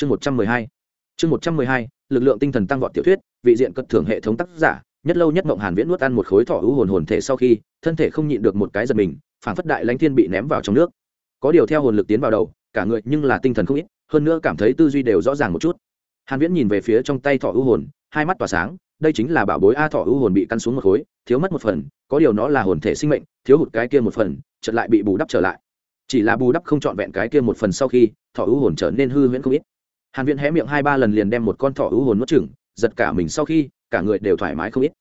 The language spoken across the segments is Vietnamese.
chương một trăm mười hai. Chương một trăm mười hai, lực lượng tinh thần tăng vọt tiểu thuyết, vị diện cất thưởng hệ thống tác giả, nhất lâu nhất mộng hàn viễn nuốt ăn một khối thỏ ưu hồn hồn thể sau khi, thân thể không nhịn được một cái giật mình phản phất đại lãnh thiên bị ném vào trong nước. Có điều theo hồn lực tiến vào đầu, cả người nhưng là tinh thần không ít, hơn nữa cảm thấy tư duy đều rõ ràng một chút. Hàn viễn nhìn về phía trong tay thỏ ưu hồn, hai mắt tỏa sáng, đây chính là bảo bối a thỏ ưu hồn bị căn xuống một khối, thiếu mất một phần, có điều nó là hồn thể sinh mệnh, thiếu hụt cái kia một phần, chợt lại bị bù đắp trở lại. Chỉ là bù đắp không trọn vẹn cái kia một phần sau khi, thỏ ưu hồn trở nên hư huyễn không ít hàn viễn hé miệng hai ba lần liền đem một con thỏ ưu hồn nuốt chửng, giật cả mình sau khi, cả người đều thoải mái không ít.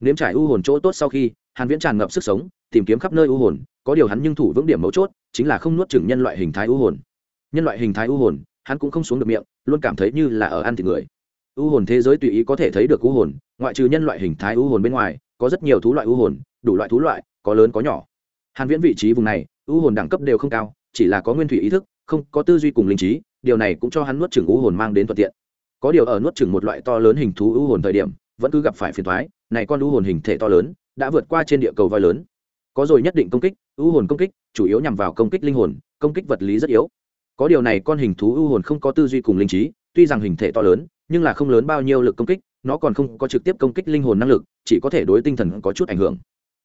Nếm trải ưu hồn chỗ tốt sau khi, hàn viễn tràn ngập sức sống, tìm kiếm khắp nơi ưu hồn, có điều hắn nhưng thủ vững điểm mấu chốt, chính là không nuốt chửng nhân loại hình thái ưu hồn. Nhân loại hình thái ưu hồn, hắn cũng không xuống được miệng, luôn cảm thấy như là ở ăn thịt người. U hồn thế giới tùy ý có thể thấy được u hồn, ngoại trừ nhân loại hình thái ưu hồn bên ngoài, có rất nhiều thú loại ưu hồn, đủ loại thú loại, có lớn có nhỏ. Hàn viễn vị trí vùng này, ưu hồn đẳng cấp đều không cao, chỉ là có nguyên thủy ý thức, không có tư duy cùng linh trí điều này cũng cho hắn nuốt chửng u hồn mang đến thuận tiện. Có điều ở nuốt chửng một loại to lớn hình thú u hồn thời điểm, vẫn cứ gặp phải phiền toái, này con u hồn hình thể to lớn, đã vượt qua trên địa cầu voi lớn. Có rồi nhất định công kích, u hồn công kích, chủ yếu nhằm vào công kích linh hồn, công kích vật lý rất yếu. Có điều này con hình thú u hồn không có tư duy cùng linh trí, tuy rằng hình thể to lớn, nhưng là không lớn bao nhiêu lực công kích, nó còn không có trực tiếp công kích linh hồn năng lực, chỉ có thể đối tinh thần có chút ảnh hưởng.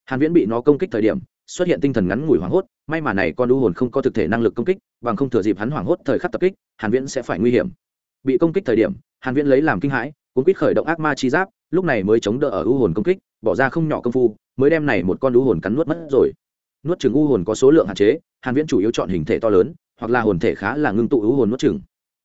Hàn viễn bị nó công kích thời điểm xuất hiện tinh thần ngắn ngủi hoảng hốt, may mà này con u hồn không có thực thể năng lực công kích, bằng không thừa dịp hắn hoảng hốt thời khắc tập kích, hàn viễn sẽ phải nguy hiểm. Bị công kích thời điểm, hàn viễn lấy làm kinh hãi cũng quyết khởi động ác ma chi giáp, lúc này mới chống đỡ ở ưu hồn công kích, bỏ ra không nhỏ công phu, mới đem này một con ưu hồn cắn nuốt mất rồi. Nuốt chừng ưu hồn có số lượng hạn chế, hàn viễn chủ yếu chọn hình thể to lớn, hoặc là hồn thể khá là ngưng tụ ưu hồn nuốt chừng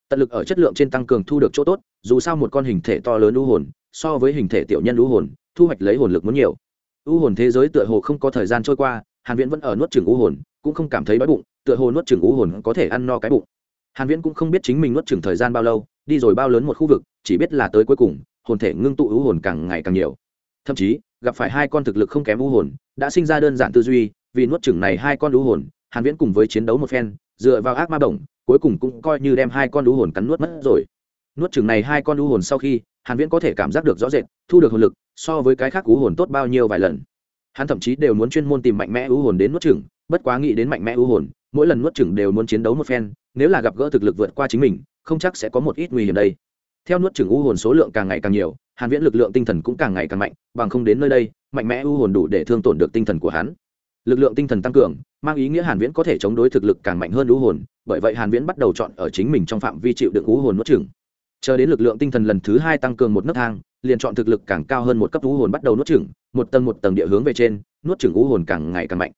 tận lực ở chất lượng trên tăng cường thu được chỗ tốt, dù sao một con hình thể to lớn ưu hồn, so với hình thể tiểu nhân ưu hồn, thu hoạch lấy hồn lực muốn nhiều. Ưu hồn thế giới tựa hồ không có thời gian trôi qua hàn viễn vẫn ở nuốt chừng u hồn, cũng không cảm thấy đói bụng, tựa hồ nuốt chừng u hồn có thể ăn no cái bụng. Hàn viễn cũng không biết chính mình nuốt chừng thời gian bao lâu, đi rồi bao lớn một khu vực, chỉ biết là tới cuối cùng, hồn thể ngưng tụ u hồn càng ngày càng nhiều. Thậm chí, gặp phải hai con thực lực không kém u hồn, đã sinh ra đơn giản tư duy, vì nuốt chừng này hai con u hồn, hàn viễn cùng với chiến đấu một phen, dựa vào ác ma bổng, cuối cùng cũng coi như đem hai con u hồn cắn nuốt mất rồi. Nuốt chừng này hai con u hồn sau khi, hàn viễn có thể cảm giác được rõ rệt, thu được hồn lực, so với cái khác u hồn tốt bao nhiêu vài lần hắn thậm chí đều muốn chuyên môn tìm mạnh mẽ ưu hồn đến nuốt chửng, bất quá nghĩ đến mạnh mẽ ưu hồn, mỗi lần nuốt chửng đều muốn chiến đấu một phen, nếu là gặp gỡ thực lực vượt qua chính mình, không chắc sẽ có một ít nguy hiểm đây. Theo nuốt chửng ưu hồn số lượng càng ngày càng nhiều, hàn viễn lực lượng tinh thần cũng càng ngày càng mạnh, bằng không đến nơi đây, mạnh mẽ ưu hồn đủ để thương tổn được tinh thần của hắn. Lực lượng tinh thần tăng cường, mang ý nghĩa hàn viễn có thể chống đối thực lực càng mạnh hơn ưu hồn, bởi vậy hàn viễn bắt đầu chọn ở chính mình trong phạm vi chịu đựng ưu hồn nuốt chửng chờ đến lực lượng tinh thần lần thứ hai tăng cường một nấc thang liền chọn thực lực càng cao hơn một cấp u hồn bắt đầu nuốt chửng, một tầng một tầng địa hướng về trên nuốt chửng u hồn càng ngày càng mạnh.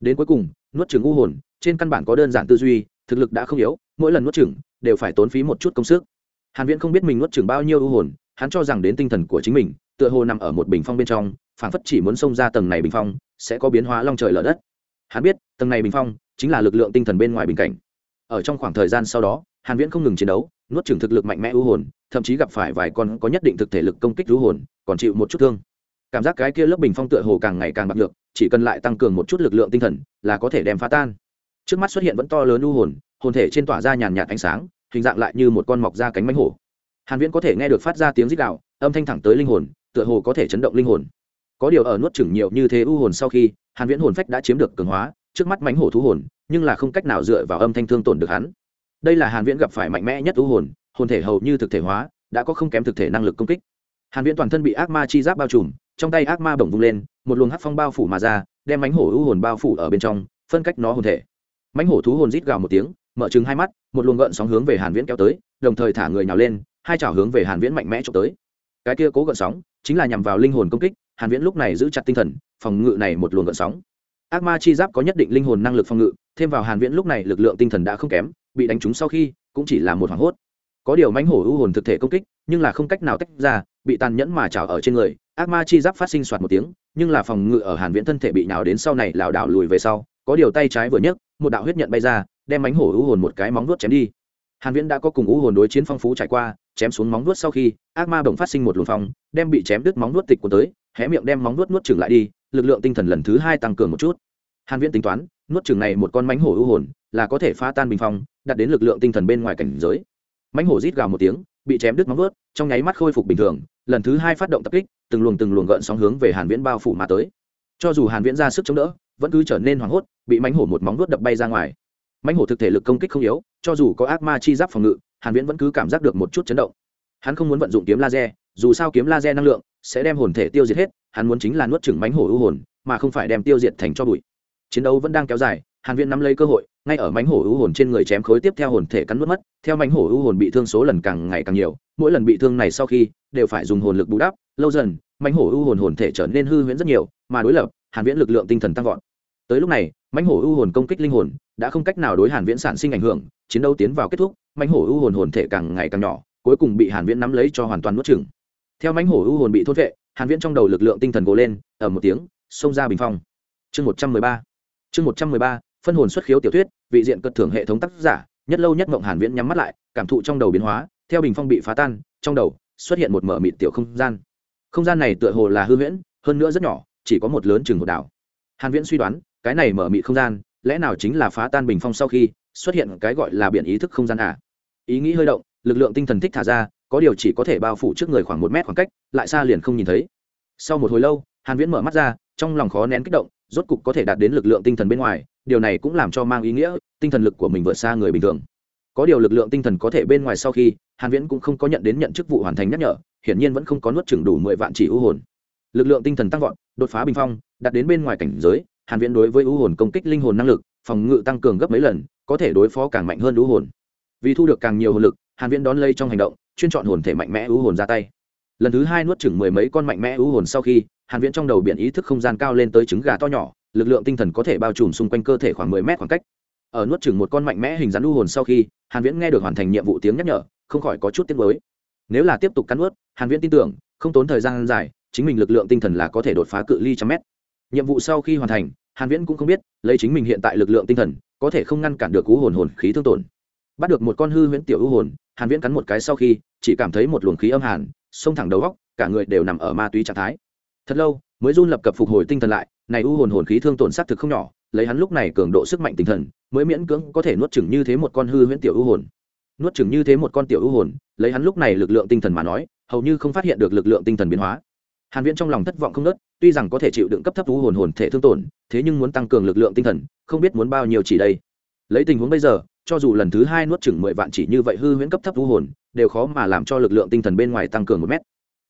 Đến cuối cùng nuốt chửng u hồn trên căn bản có đơn giản tư duy thực lực đã không yếu mỗi lần nuốt chửng đều phải tốn phí một chút công sức. Hàn viễn không biết mình nuốt chửng bao nhiêu u hồn hắn cho rằng đến tinh thần của chính mình tựa hồ nằm ở một bình phong bên trong phảng phất chỉ muốn xông ra tầng này bình phong sẽ có biến hóa long trời lở đất. Hắn biết tầng này bình phong chính là lực lượng tinh thần bên ngoài bình cảnh. Ở trong khoảng thời gian sau đó hàn viễn không ngừng chiến đấu nuốt chửng thực lực mạnh mẽ ưu hồn, thậm chí gặp phải vài con có nhất định thực thể lực công kích ưu hồn, còn chịu một chút thương. Cảm giác cái kia lớp bình phong tựa hồ càng ngày càng bạc được chỉ cần lại tăng cường một chút lực lượng tinh thần, là có thể đem phá tan. Trước mắt xuất hiện vẫn to lớn ưu hồn hồn thể trên tỏa ra nhàn nhạt ánh sáng, hình dạng lại như một con mọc ra cánh mánh hổ. Hàn viễn có thể nghe được phát ra tiếng rít đạo âm thanh thẳng tới linh hồn, tựa hồ có thể chấn động linh hồn. Có điều ở nuốt chửng nhiều như thế ưu hồn sau khi, hàn viễn hồn phách đã chiếm được cường hóa, trước mắt mánh hổ thú hồn, nhưng là không cách nào dựa vào âm thanh thương tổn được hắn đây là hàn viễn gặp phải mạnh mẽ nhất u hồn hồn thể hầu như thực thể hóa, đã có không kém thực thể năng lực công kích. Hàn viễn toàn thân bị ác ma chi giáp bao trùm, trong tay ác ma bổng vung lên, một luồng hắc phong bao phủ mà ra, đem mánh hổ u hồn bao phủ ở bên trong, phân cách nó hồn thể. Mánh hổ thú hồn rít gào một tiếng, mở trừng hai mắt, một luồng gợn sóng hướng về hàn viễn kéo tới, đồng thời thả người nhào lên, hai chảo hướng về hàn viễn mạnh mẽ chụp tới. Cái kia cố gợn sóng chính là nhằm vào linh hồn công kích, hàn viễn lúc này giữ chặt tinh thần, phòng ngự này một luồng gợn sóng. Ác ma chi giáp có nhất định linh hồn năng lực phòng ngự, thêm vào hàn viễn lúc này lực lượng tinh thần đã không kém bị đánh trúng sau khi, cũng chỉ là một hoảng hốt. Có điều mãnh hổ ưu hồn thực thể công kích, nhưng là không cách nào tách ra, bị tàn nhẫn mà trào ở trên người, ác ma chi giáp phát sinh soạt một tiếng, nhưng là phòng ngự ở hàn viễn thân thể bị nhào đến sau này lảo đảo lùi về sau, có điều tay trái vừa nhấc, một đạo huyết nhận bay ra, đem mãnh hổ ưu hồn một cái móng vuốt chém đi. Hàn viễn đã có cùng ưu hồn đối chiến phong phú trải qua, chém xuống móng vuốt sau khi, ác ma bỗng phát sinh một luồng phong, đem bị chém đứt móng vuốt tịch của tới, hé miệng đem móng vuốt nuốt chửng lại đi, lực lượng tinh thần lần thứ hai tăng cường một chút. Hàn viễn tính toán, nuốt chửng này một con mãnh hổ ưu hồn, là có thể phá tan bình phong đạt đến lực lượng tinh thần bên ngoài cảnh giới. Mãnh hổ rít gào một tiếng, bị chém đứt móng vuốt, trong nháy mắt khôi phục bình thường, lần thứ hai phát động tập kích, từng luồng từng luồng gợn sóng hướng về hàn viễn bao phủ mà tới. Cho dù hàn viễn ra sức chống đỡ, vẫn cứ trở nên hoảng hốt, bị mãnh hổ một móng vuốt đập bay ra ngoài. Mãnh hổ thực thể lực công kích không yếu, cho dù có ác ma chi giáp phòng ngự, hàn viễn vẫn cứ cảm giác được một chút chấn động. Hắn không muốn vận dụng kiếm laser, dù sao kiếm laser năng lượng sẽ đem hồn thể tiêu diệt hết, hắn muốn chính là nuốt chửng mãnh hổ ưu hồn, mà không phải đem tiêu diệt thành cho bụi. Chiến đấu vẫn đang kéo dài hàn viễn nắm lấy cơ hội, ngay ở mãnh hổ ưu hồn trên người chém khối tiếp theo hồn thể cắn nuốt mất, theo mãnh hổ ưu hồn bị thương số lần càng ngày càng nhiều, mỗi lần bị thương này sau khi, đều phải dùng hồn lực bù đắp, lâu dần mãnh hổ ưu hồn hồn thể trở nên hư huyễn rất nhiều, mà đối lập, hàn viễn lực lượng tinh thần tăng vọt. Tới lúc này mãnh hổ ưu hồn công kích linh hồn, đã không cách nào đối hàn viễn sản sinh ảnh hưởng, chiến đấu tiến vào kết thúc mãnh hổ ưu hồn hồn thể càng ngày càng nhỏ, cuối cùng bị hàn viễn nắm lấy cho hoàn toàn nuốt chửng. Theo mãnh hổ ưu hồn bị thôn vệ, hàn viễn trong đầu lực lượng tinh thần gồ lên ở một tiếng, xông ra bình phong. Chương 113 chương 113 phân hồn xuất khiếu tiểu thuyết, vị diện cất thưởng hệ thống tác giả, nhất lâu nhất mộng hàn viễn nhắm mắt lại, cảm thụ trong đầu biến hóa, theo bình phong bị phá tan, trong đầu xuất hiện một mở mịt tiểu không gian. Không gian này tựa hồ là hư huyễn, hơn nữa rất nhỏ, chỉ có một lớn chừng một đảo. Hàn viễn suy đoán, cái này mở mịt không gian, lẽ nào chính là phá tan bình phong sau khi xuất hiện cái gọi là biển ý thức không gian à? Ý nghĩ hơi động, lực lượng tinh thần thích thả ra, có điều chỉ có thể bao phủ trước người khoảng một mét khoảng cách, lại xa liền không nhìn thấy. Sau một hồi lâu, hàn viễn mở mắt ra, trong lòng khó nén kích động rốt cục có thể đạt đến lực lượng tinh thần bên ngoài, điều này cũng làm cho mang ý nghĩa, tinh thần lực của mình vượt xa người bình thường. Có điều lực lượng tinh thần có thể bên ngoài sau khi, hàn viễn cũng không có nhận đến nhận chức vụ hoàn thành nhắc nhở, hiển nhiên vẫn không có nuốt chửng đủ 10 vạn chỉ ưu hồn. Lực lượng tinh thần tăng vọt, đột phá bình phong, đạt đến bên ngoài cảnh giới, hàn viễn đối với ưu hồn công kích linh hồn năng lực, phòng ngự tăng cường gấp mấy lần, có thể đối phó càng mạnh hơn ưu hồn. Vì thu được càng nhiều hồn lực, hàn viễn đón lây trong hành động, chuyên chọn hồn thể mạnh mẽ ưu hồn ra tay lần thứ hai nuốt chửng mười mấy con mạnh mẽ ưu hồn sau khi, hàn viễn trong đầu biển ý thức không gian cao lên tới trứng gà to nhỏ, lực lượng tinh thần có thể bao trùm xung quanh cơ thể khoảng 10 mét khoảng cách. Ở nuốt chửng một con mạnh mẽ hình dáng ưu hồn sau khi, hàn viễn nghe được hoàn thành nhiệm vụ tiếng nhắc nhở, không khỏi có chút tiếc nuối. Nếu là tiếp tục cắn nuốt, hàn viễn tin tưởng, không tốn thời gian dài, chính mình lực lượng tinh thần là có thể đột phá cự ly trăm mét. Nhiệm vụ sau khi hoàn thành, hàn viễn cũng không biết, lấy chính mình hiện tại lực lượng tinh thần, có thể không ngăn cản được cú hồn hồn khí thương tổn. Bắt được một con hư huyễn tiểu ưu hồn, hàn viễn cắn một cái sau khi, chỉ cảm thấy một luồng khí âm hàn xông thẳng đầu góc, cả người đều nằm ở ma túy trạng thái. Thật lâu, mới run lập cập phục hồi tinh thần lại, này ưu hồn hồn khí thương tổn sát thực không nhỏ, lấy hắn lúc này cường độ sức mạnh tinh thần, mới miễn cưỡng có thể nuốt chửng như thế một con hư huyễn tiểu ưu hồn. Nuốt chửng như thế một con tiểu ưu hồn, lấy hắn lúc này lực lượng tinh thần mà nói, hầu như không phát hiện được lực lượng tinh thần biến hóa. Hàn viễn trong lòng thất vọng không nớt tuy rằng có thể chịu đựng cấp thấp ưu hồn hồn thể thương tổn, thế nhưng muốn tăng cường lực lượng tinh thần, không biết muốn bao nhiêu chỉ đây. Lấy tình huống bây giờ, cho dù lần thứ hai nuốt chửng mười vạn chỉ như vậy hư huyễn cấp thấp ưu hồn đều khó mà làm cho lực lượng tinh thần bên ngoài tăng cường một mét.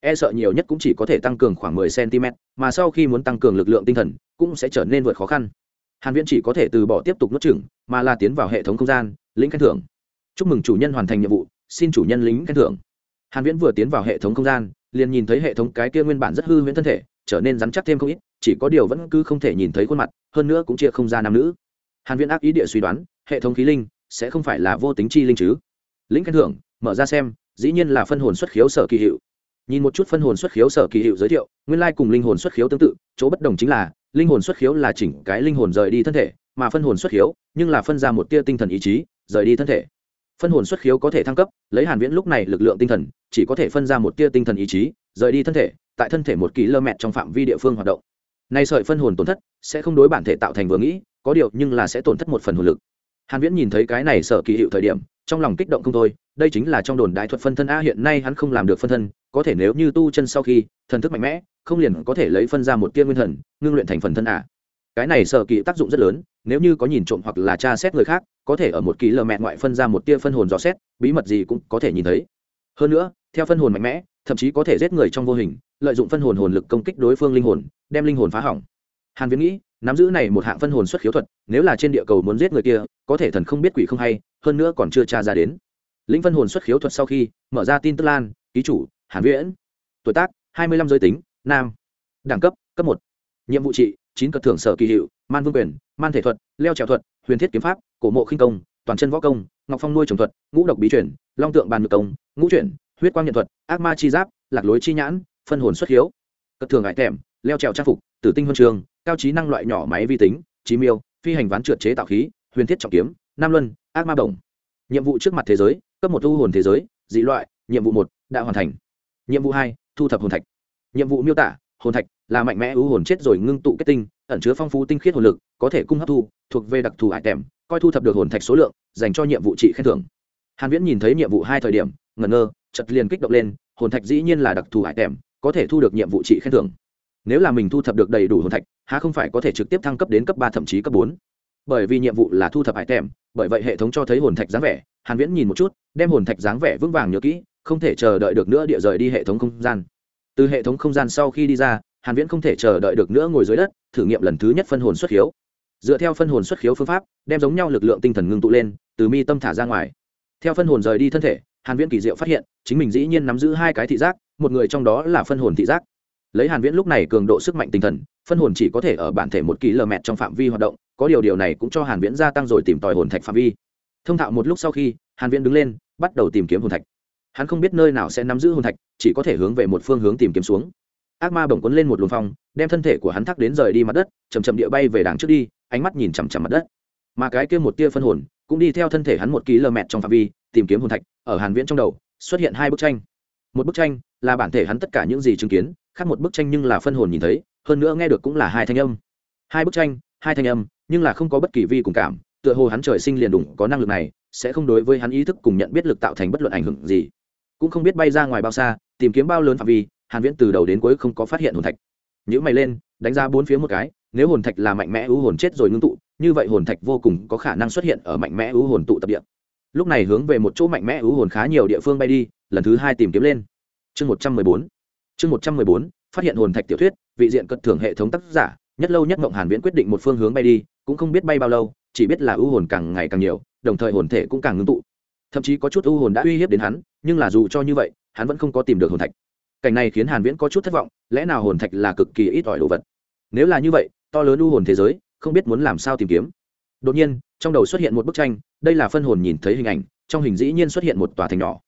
E sợ nhiều nhất cũng chỉ có thể tăng cường khoảng 10 cm mà sau khi muốn tăng cường lực lượng tinh thần, cũng sẽ trở nên vượt khó khăn. Hàn viễn chỉ có thể từ bỏ tiếp tục nuốt chửng, mà là tiến vào hệ thống không gian, lĩnh khen thưởng. Chúc mừng chủ nhân hoàn thành nhiệm vụ, xin chủ nhân lính khen thưởng. Hàn viễn vừa tiến vào hệ thống không gian, liền nhìn thấy hệ thống cái kia nguyên bản rất hư huyễn thân thể, trở nên rắn chắc thêm không ít, chỉ có điều vẫn cứ không thể nhìn thấy khuôn mặt, hơn nữa cũng chia không ra nam nữ. Hàn viễn ác ý địa suy đoán, hệ thống khí linh sẽ không phải là vô tính chi linh chứ? Lĩnh khen thưởng mở ra xem, dĩ nhiên là phân hồn xuất khiếu sở kỳ hiệu. Nhìn một chút phân hồn xuất khiếu sở kỳ hiệu giới thiệu, nguyên lai cùng linh hồn xuất khiếu tương tự, chỗ bất đồng chính là, linh hồn xuất khiếu là chỉnh cái linh hồn rời đi thân thể, mà phân hồn xuất khiếu, nhưng là phân ra một tia tinh thần ý chí, rời đi thân thể. Phân hồn xuất khiếu có thể thăng cấp, lấy hàn viễn lúc này lực lượng tinh thần, chỉ có thể phân ra một tia tinh thần ý chí, rời đi thân thể, tại thân thể một kỳ lơ mẹt trong phạm vi địa phương hoạt động. Nay sợi phân hồn tổn thất sẽ không đối bản thể tạo thành vừa nghĩ, có điều nhưng là sẽ tổn thất một phần hồn lực. Hàn viễn nhìn thấy cái này sở kỳ hiệu thời điểm trong lòng kích động không thôi, đây chính là trong đồn đại thuật phân thân a, hiện nay hắn không làm được phân thân, có thể nếu như tu chân sau khi, thần thức mạnh mẽ, không liền có thể lấy phân ra một tia nguyên thần, ngưng luyện thành phần thân a. cái này sở kỳ tác dụng rất lớn, nếu như có nhìn trộm hoặc là tra xét người khác, có thể ở một kỳ lờ mẹ ngoại phân ra một tia phân hồn dò xét, bí mật gì cũng có thể nhìn thấy hơn nữa, theo phân hồn mạnh mẽ, thậm chí có thể giết người trong vô hình, lợi dụng phân hồn hồn lực công kích đối phương linh hồn, đem linh hồn phá hỏng hàn viễn nghĩ, nắm giữ này một hạng phân hồn xuất khiếu thuật, nếu là trên địa cầu muốn giết người kia, có thể thần không biết quỷ không hay hơn nữa còn chưa tra ra đến. Lĩnh phân hồn xuất khiếu thuật sau khi mở ra tin tức lan, ký chủ, hàn viễn. Tuổi tác 25 giới tính, nam. Đẳng cấp cấp một. Nhiệm vụ trị, chín cật thưởng sở kỳ hiệu, man vương quyền, man thể thuật, leo trèo thuật, huyền thiết kiếm pháp, cổ mộ khinh công, toàn chân võ công, ngọc phong nuôi trồng thuật, ngũ độc bí truyền, long tượng bàn ngự công, ngũ chuyển, huyết quang nhận thuật, ác ma chi giáp, lạc lối chi nhãn, phân hồn xuất hiếu cất thường ngại thèm leo trèo trang phục, tử tinh huân trường, cao trí năng loại nhỏ máy vi tính trí miêu, phi hành ván trượt chế tạo khí, huyền thiết trọng kiếm, nam luân ác ma bổng. Nhiệm vụ trước mặt thế giới, cấp một thu hồn thế giới, dị loại, nhiệm vụ một, đã hoàn thành. Nhiệm vụ hai, thu thập hồn thạch. Nhiệm vụ miêu tả, hồn thạch là mạnh mẽ ưu hồn chết rồi ngưng tụ kết tinh, ẩn chứa phong phú tinh khiết hồn lực, có thể cung hấp thu, thuộc về đặc thù hải tèm, coi thu thập được hồn thạch số lượng, dành cho nhiệm vụ trị khen thưởng. Hàn viễn nhìn thấy nhiệm vụ hai thời điểm, ngẩn ngơ, chợt liền kích động lên, hồn thạch dĩ nhiên là đặc thù hải tèm, có thể thu được nhiệm vụ trị khen thưởng. Nếu là mình thu thập được đầy đủ hồn thạch, há không phải có thể trực tiếp thăng cấp đến cấp ba thậm chí cấp bốn? Bởi vì nhiệm vụ là thu thập hải tèm, bởi vậy hệ thống cho thấy hồn thạch dáng vẻ, hàn viễn nhìn một chút, đem hồn thạch dáng vẻ vững vàng nhớ kỹ, không thể chờ đợi được nữa địa rời đi hệ thống không gian. Từ hệ thống không gian sau khi đi ra, hàn viễn không thể chờ đợi được nữa ngồi dưới đất, thử nghiệm lần thứ nhất phân hồn xuất khiếu. Dựa theo phân hồn xuất khiếu phương pháp, đem giống nhau lực lượng tinh thần ngưng tụ lên, từ mi tâm thả ra ngoài. Theo phân hồn rời đi thân thể, hàn viễn kỳ diệu phát hiện, chính mình dĩ nhiên nắm giữ hai cái thị giác, một người trong đó là phân hồn thị giác lấy hàn viễn lúc này cường độ sức mạnh tinh thần, phân hồn chỉ có thể ở bản thể một km trong phạm vi hoạt động, có điều điều này cũng cho hàn viễn gia tăng rồi tìm tòi hồn thạch phạm vi. Thông thạo một lúc sau khi, hàn viễn đứng lên, bắt đầu tìm kiếm hồn thạch. Hắn không biết nơi nào sẽ nắm giữ hồn thạch, chỉ có thể hướng về một phương hướng tìm kiếm xuống. Ác ma bồng cuốn lên một luồng phong, đem thân thể của hắn thắc đến rời đi mặt đất chầm chậm địa bay về đằng trước đi, ánh mắt nhìn chằm chằm mặt đất. Mà cái kia một tia phân hồn, cũng đi theo thân thể hắn một km trong phạm vi, tìm kiếm hồn thạch, ở hàn viễn trong đầu, xuất hiện hai bức tranh một bức tranh là bản thể hắn tất cả những gì chứng kiến, khác một bức tranh nhưng là phân hồn nhìn thấy, hơn nữa nghe được cũng là hai thanh âm. Hai bức tranh, hai thanh âm, nhưng là không có bất kỳ vi cùng cảm, tựa hồ hắn trời sinh liền đủ có năng lực này, sẽ không đối với hắn ý thức cùng nhận biết lực tạo thành bất luận ảnh hưởng gì. Cũng không biết bay ra ngoài bao xa, tìm kiếm bao lớn phạm vi, hàn viễn từ đầu đến cuối không có phát hiện hồn thạch. Nhữ mày lên, đánh ra bốn phía một cái, nếu hồn thạch là mạnh mẽ ưu hồn chết rồi ngưng tụ, như vậy hồn thạch vô cùng có khả năng xuất hiện ở mạnh mẽ ưu hồn tụ tập địa. Lúc này hướng về một chỗ mạnh mẽ ưu hồn khá nhiều địa phương bay đi lần thứ hai tìm kiếm lên. Chương một trăm mười bốn. Chương một trăm mười bốn, phát hiện hồn thạch tiểu thuyết, vị diện cận thưởng hệ thống tác giả, nhất lâu nhất mộng hàn viễn quyết định một phương hướng bay đi, cũng không biết bay bao lâu, chỉ biết là ưu hồn càng ngày càng nhiều, đồng thời hồn thể cũng càng ngưng tụ. Thậm chí có chút ưu hồn đã uy hiếp đến hắn, nhưng là dù cho như vậy, hắn vẫn không có tìm được hồn thạch. Cảnh này khiến hàn viễn có chút thất vọng, lẽ nào hồn thạch là cực kỳ ít ỏi đồ vật? Nếu là như vậy, to lớn ưu hồn thế giới, không biết muốn làm sao tìm kiếm. Đột nhiên, trong đầu xuất hiện một bức tranh, đây là phân hồn nhìn thấy hình ảnh, trong hình dĩ nhiên xuất hiện một tòa thành nhỏ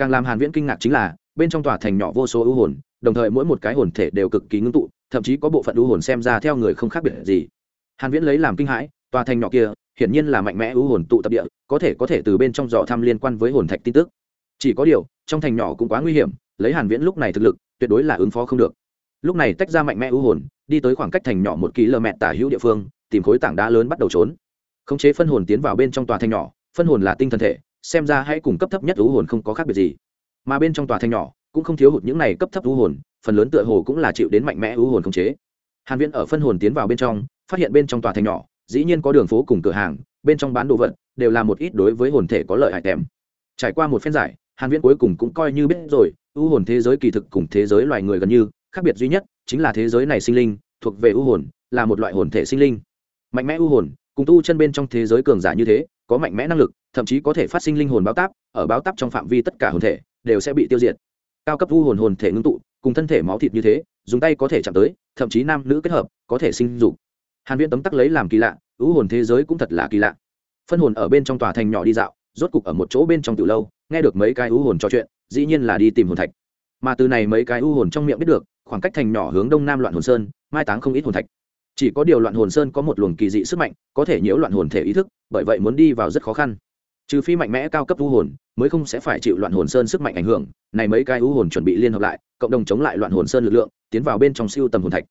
càng làm hàn viễn kinh ngạc chính là, bên trong tòa thành nhỏ vô số ưu hồn, đồng thời mỗi một cái hồn thể đều cực kỳ ngưng tụ, thậm chí có bộ phận ưu hồn xem ra theo người không khác biệt gì. Hàn viễn lấy làm kinh hãi, tòa thành nhỏ kia, hiển nhiên là mạnh mẽ ưu hồn tụ tập địa, có thể có thể từ bên trong dò thăm liên quan với hồn thạch tin tức. Chỉ có điều, trong thành nhỏ cũng quá nguy hiểm, lấy hàn viễn lúc này thực lực, tuyệt đối là ứng phó không được. Lúc này tách ra mạnh mẽ ưu hồn, đi tới khoảng cách thành nhỏ một km tả hữu địa phương, tìm khối tảng đá lớn bắt đầu trốn. Khống chế phân hồn tiến vào bên trong tòa thành nhỏ, phân hồn là tinh thần thể xem ra hãy cùng cấp thấp nhất u hồn không có khác biệt gì. Mà bên trong tòa thành nhỏ, cũng không thiếu hụt những này cấp thấp u hồn, phần lớn tựa hồ cũng là chịu đến mạnh mẽ u hồn khống chế. Hàn viễn ở phân hồn tiến vào bên trong, phát hiện bên trong tòa thành nhỏ, dĩ nhiên có đường phố cùng cửa hàng, bên trong bán đồ vật, đều là một ít đối với hồn thể có lợi hại tèm. Trải qua một phen giải, hàn viễn cuối cùng cũng coi như biết rồi ưu hồn thế giới kỳ thực cùng thế giới loài người gần như, khác biệt duy nhất, chính là thế giới này sinh linh, thuộc về ưu hồn, là một loại hồn thể sinh linh. Mạnh mẽ ưu hồn, cùng tu chân bên trong thế giới cường giả như thế có mạnh mẽ năng lực, thậm chí có thể phát sinh linh hồn báo táp, ở báo táp trong phạm vi tất cả hồn thể, đều sẽ bị tiêu diệt. Cao cấp ưu hồn hồn thể ngưng tụ, cùng thân thể máu thịt như thế, dùng tay có thể chạm tới, thậm chí nam nữ kết hợp, có thể sinh dục. Hàn viễn tấm tắc lấy làm kỳ lạ u hồn thế giới cũng thật là kỳ lạ. Phân hồn ở bên trong tòa thành nhỏ đi dạo, rốt cục ở một chỗ bên trong từ lâu, nghe được mấy cái u hồn trò chuyện, dĩ nhiên là đi tìm hồn thạch. Mà từ này mấy cái u hồn trong miệng biết được, khoảng cách thành nhỏ hướng đông nam loạn hồn sơn, mai táng không ít hồn thạch chỉ có điều loạn hồn sơn có một luồng kỳ dị sức mạnh, có thể nhiễu loạn hồn thể ý thức, bởi vậy muốn đi vào rất khó khăn. Trừ phi mạnh mẽ cao cấp u hồn, mới không sẽ phải chịu loạn hồn sơn sức mạnh ảnh hưởng, này mấy cái ưu hồn chuẩn bị liên hợp lại, cộng đồng chống lại loạn hồn sơn lực lượng, tiến vào bên trong siêu tầm hồn thạch.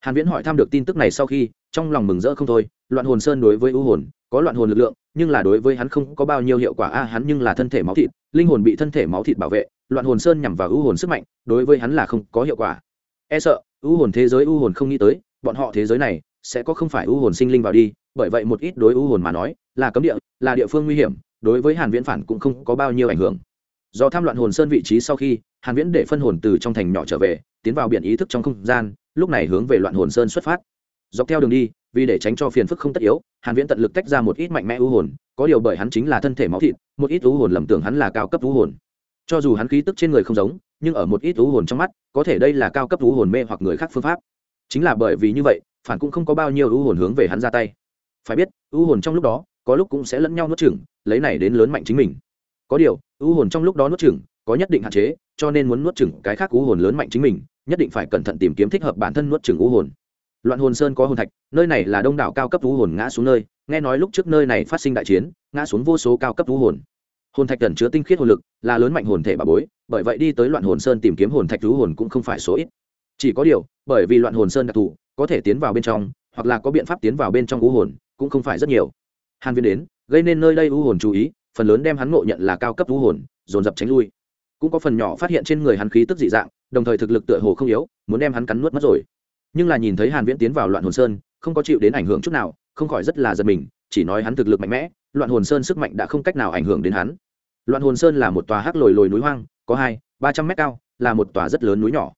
Hàn viễn hỏi thăm được tin tức này sau khi, trong lòng mừng rỡ không thôi, loạn hồn sơn đối với ưu hồn, có loạn hồn lực lượng, nhưng là đối với hắn không có bao nhiêu hiệu quả. A, hắn nhưng là thân thể máu thịt, linh hồn bị thân thể máu thịt bảo vệ, loạn hồn sơn nhằm vào ưu hồn sức mạnh, đối với hắn là không có hiệu quả. E sợ ưu hồn thế giới ưu hồn không nghĩ tới bọn họ thế giới này sẽ có không phải ưu hồn sinh linh vào đi, bởi vậy một ít đối ưu hồn mà nói là cấm địa, là địa phương nguy hiểm, đối với hàn viễn phản cũng không có bao nhiêu ảnh hưởng. Do tham loạn hồn sơn vị trí sau khi hàn viễn để phân hồn từ trong thành nhỏ trở về, tiến vào biển ý thức trong không gian, lúc này hướng về loạn hồn sơn xuất phát. Dọc theo đường đi, vì để tránh cho phiền phức không tất yếu, hàn viễn tận lực tách ra một ít mạnh mẽ ưu hồn, có điều bởi hắn chính là thân thể máu thịt, một ít ưu hồn lầm tưởng hắn là cao cấp ưu hồn. Cho dù hắn khí tức trên người không giống, nhưng ở một ít ưu hồn trong mắt, có thể đây là cao cấp ưu hồn mê hoặc người khác phương pháp chính là bởi vì như vậy, phản cũng không có bao nhiêu ưu hồn hướng về hắn ra tay. Phải biết, ưu hồn trong lúc đó, có lúc cũng sẽ lẫn nhau nuốt chửng, lấy này đến lớn mạnh chính mình. Có điều, ưu hồn trong lúc đó nuốt chửng, có nhất định hạn chế, cho nên muốn nuốt chửng cái khác ưu hồn lớn mạnh chính mình, nhất định phải cẩn thận tìm kiếm thích hợp bản thân nuốt chửng ưu hồn. Loạn hồn sơn có hồn thạch, nơi này là đông đảo cao cấp ưu hồn ngã xuống nơi, nghe nói lúc trước nơi này phát sinh đại chiến, ngã xuống vô số cao cấp ưu hồn. Hồn thạch cần chứa tinh khiết hồn lực, là lớn mạnh hồn thể bà bối, bởi vậy đi tới loạn hồn sơn tìm kiếm hồn thạch ưu hồn cũng không phải số ít chỉ có điều, bởi vì loạn hồn sơn đặc thù, có thể tiến vào bên trong, hoặc là có biện pháp tiến vào bên trong u hồn, cũng không phải rất nhiều. Hàn viên đến, gây nên nơi đây u hồn chú ý, phần lớn đem hắn ngộ nhận là cao cấp u hồn, dồn dập tránh lui. Cũng có phần nhỏ phát hiện trên người hắn khí tức dị dạng, đồng thời thực lực tựa hồ không yếu, muốn đem hắn cắn nuốt mất rồi. Nhưng là nhìn thấy hàn viễn tiến vào loạn hồn sơn, không có chịu đến ảnh hưởng chút nào, không khỏi rất là giật mình, chỉ nói hắn thực lực mạnh mẽ, loạn hồn sơn sức mạnh đã không cách nào ảnh hưởng đến hắn. Loạn hồn sơn là một tòa hắc lồi lồi núi hoang, có hai, ba trăm mét cao, là một tòa rất lớn núi nhỏ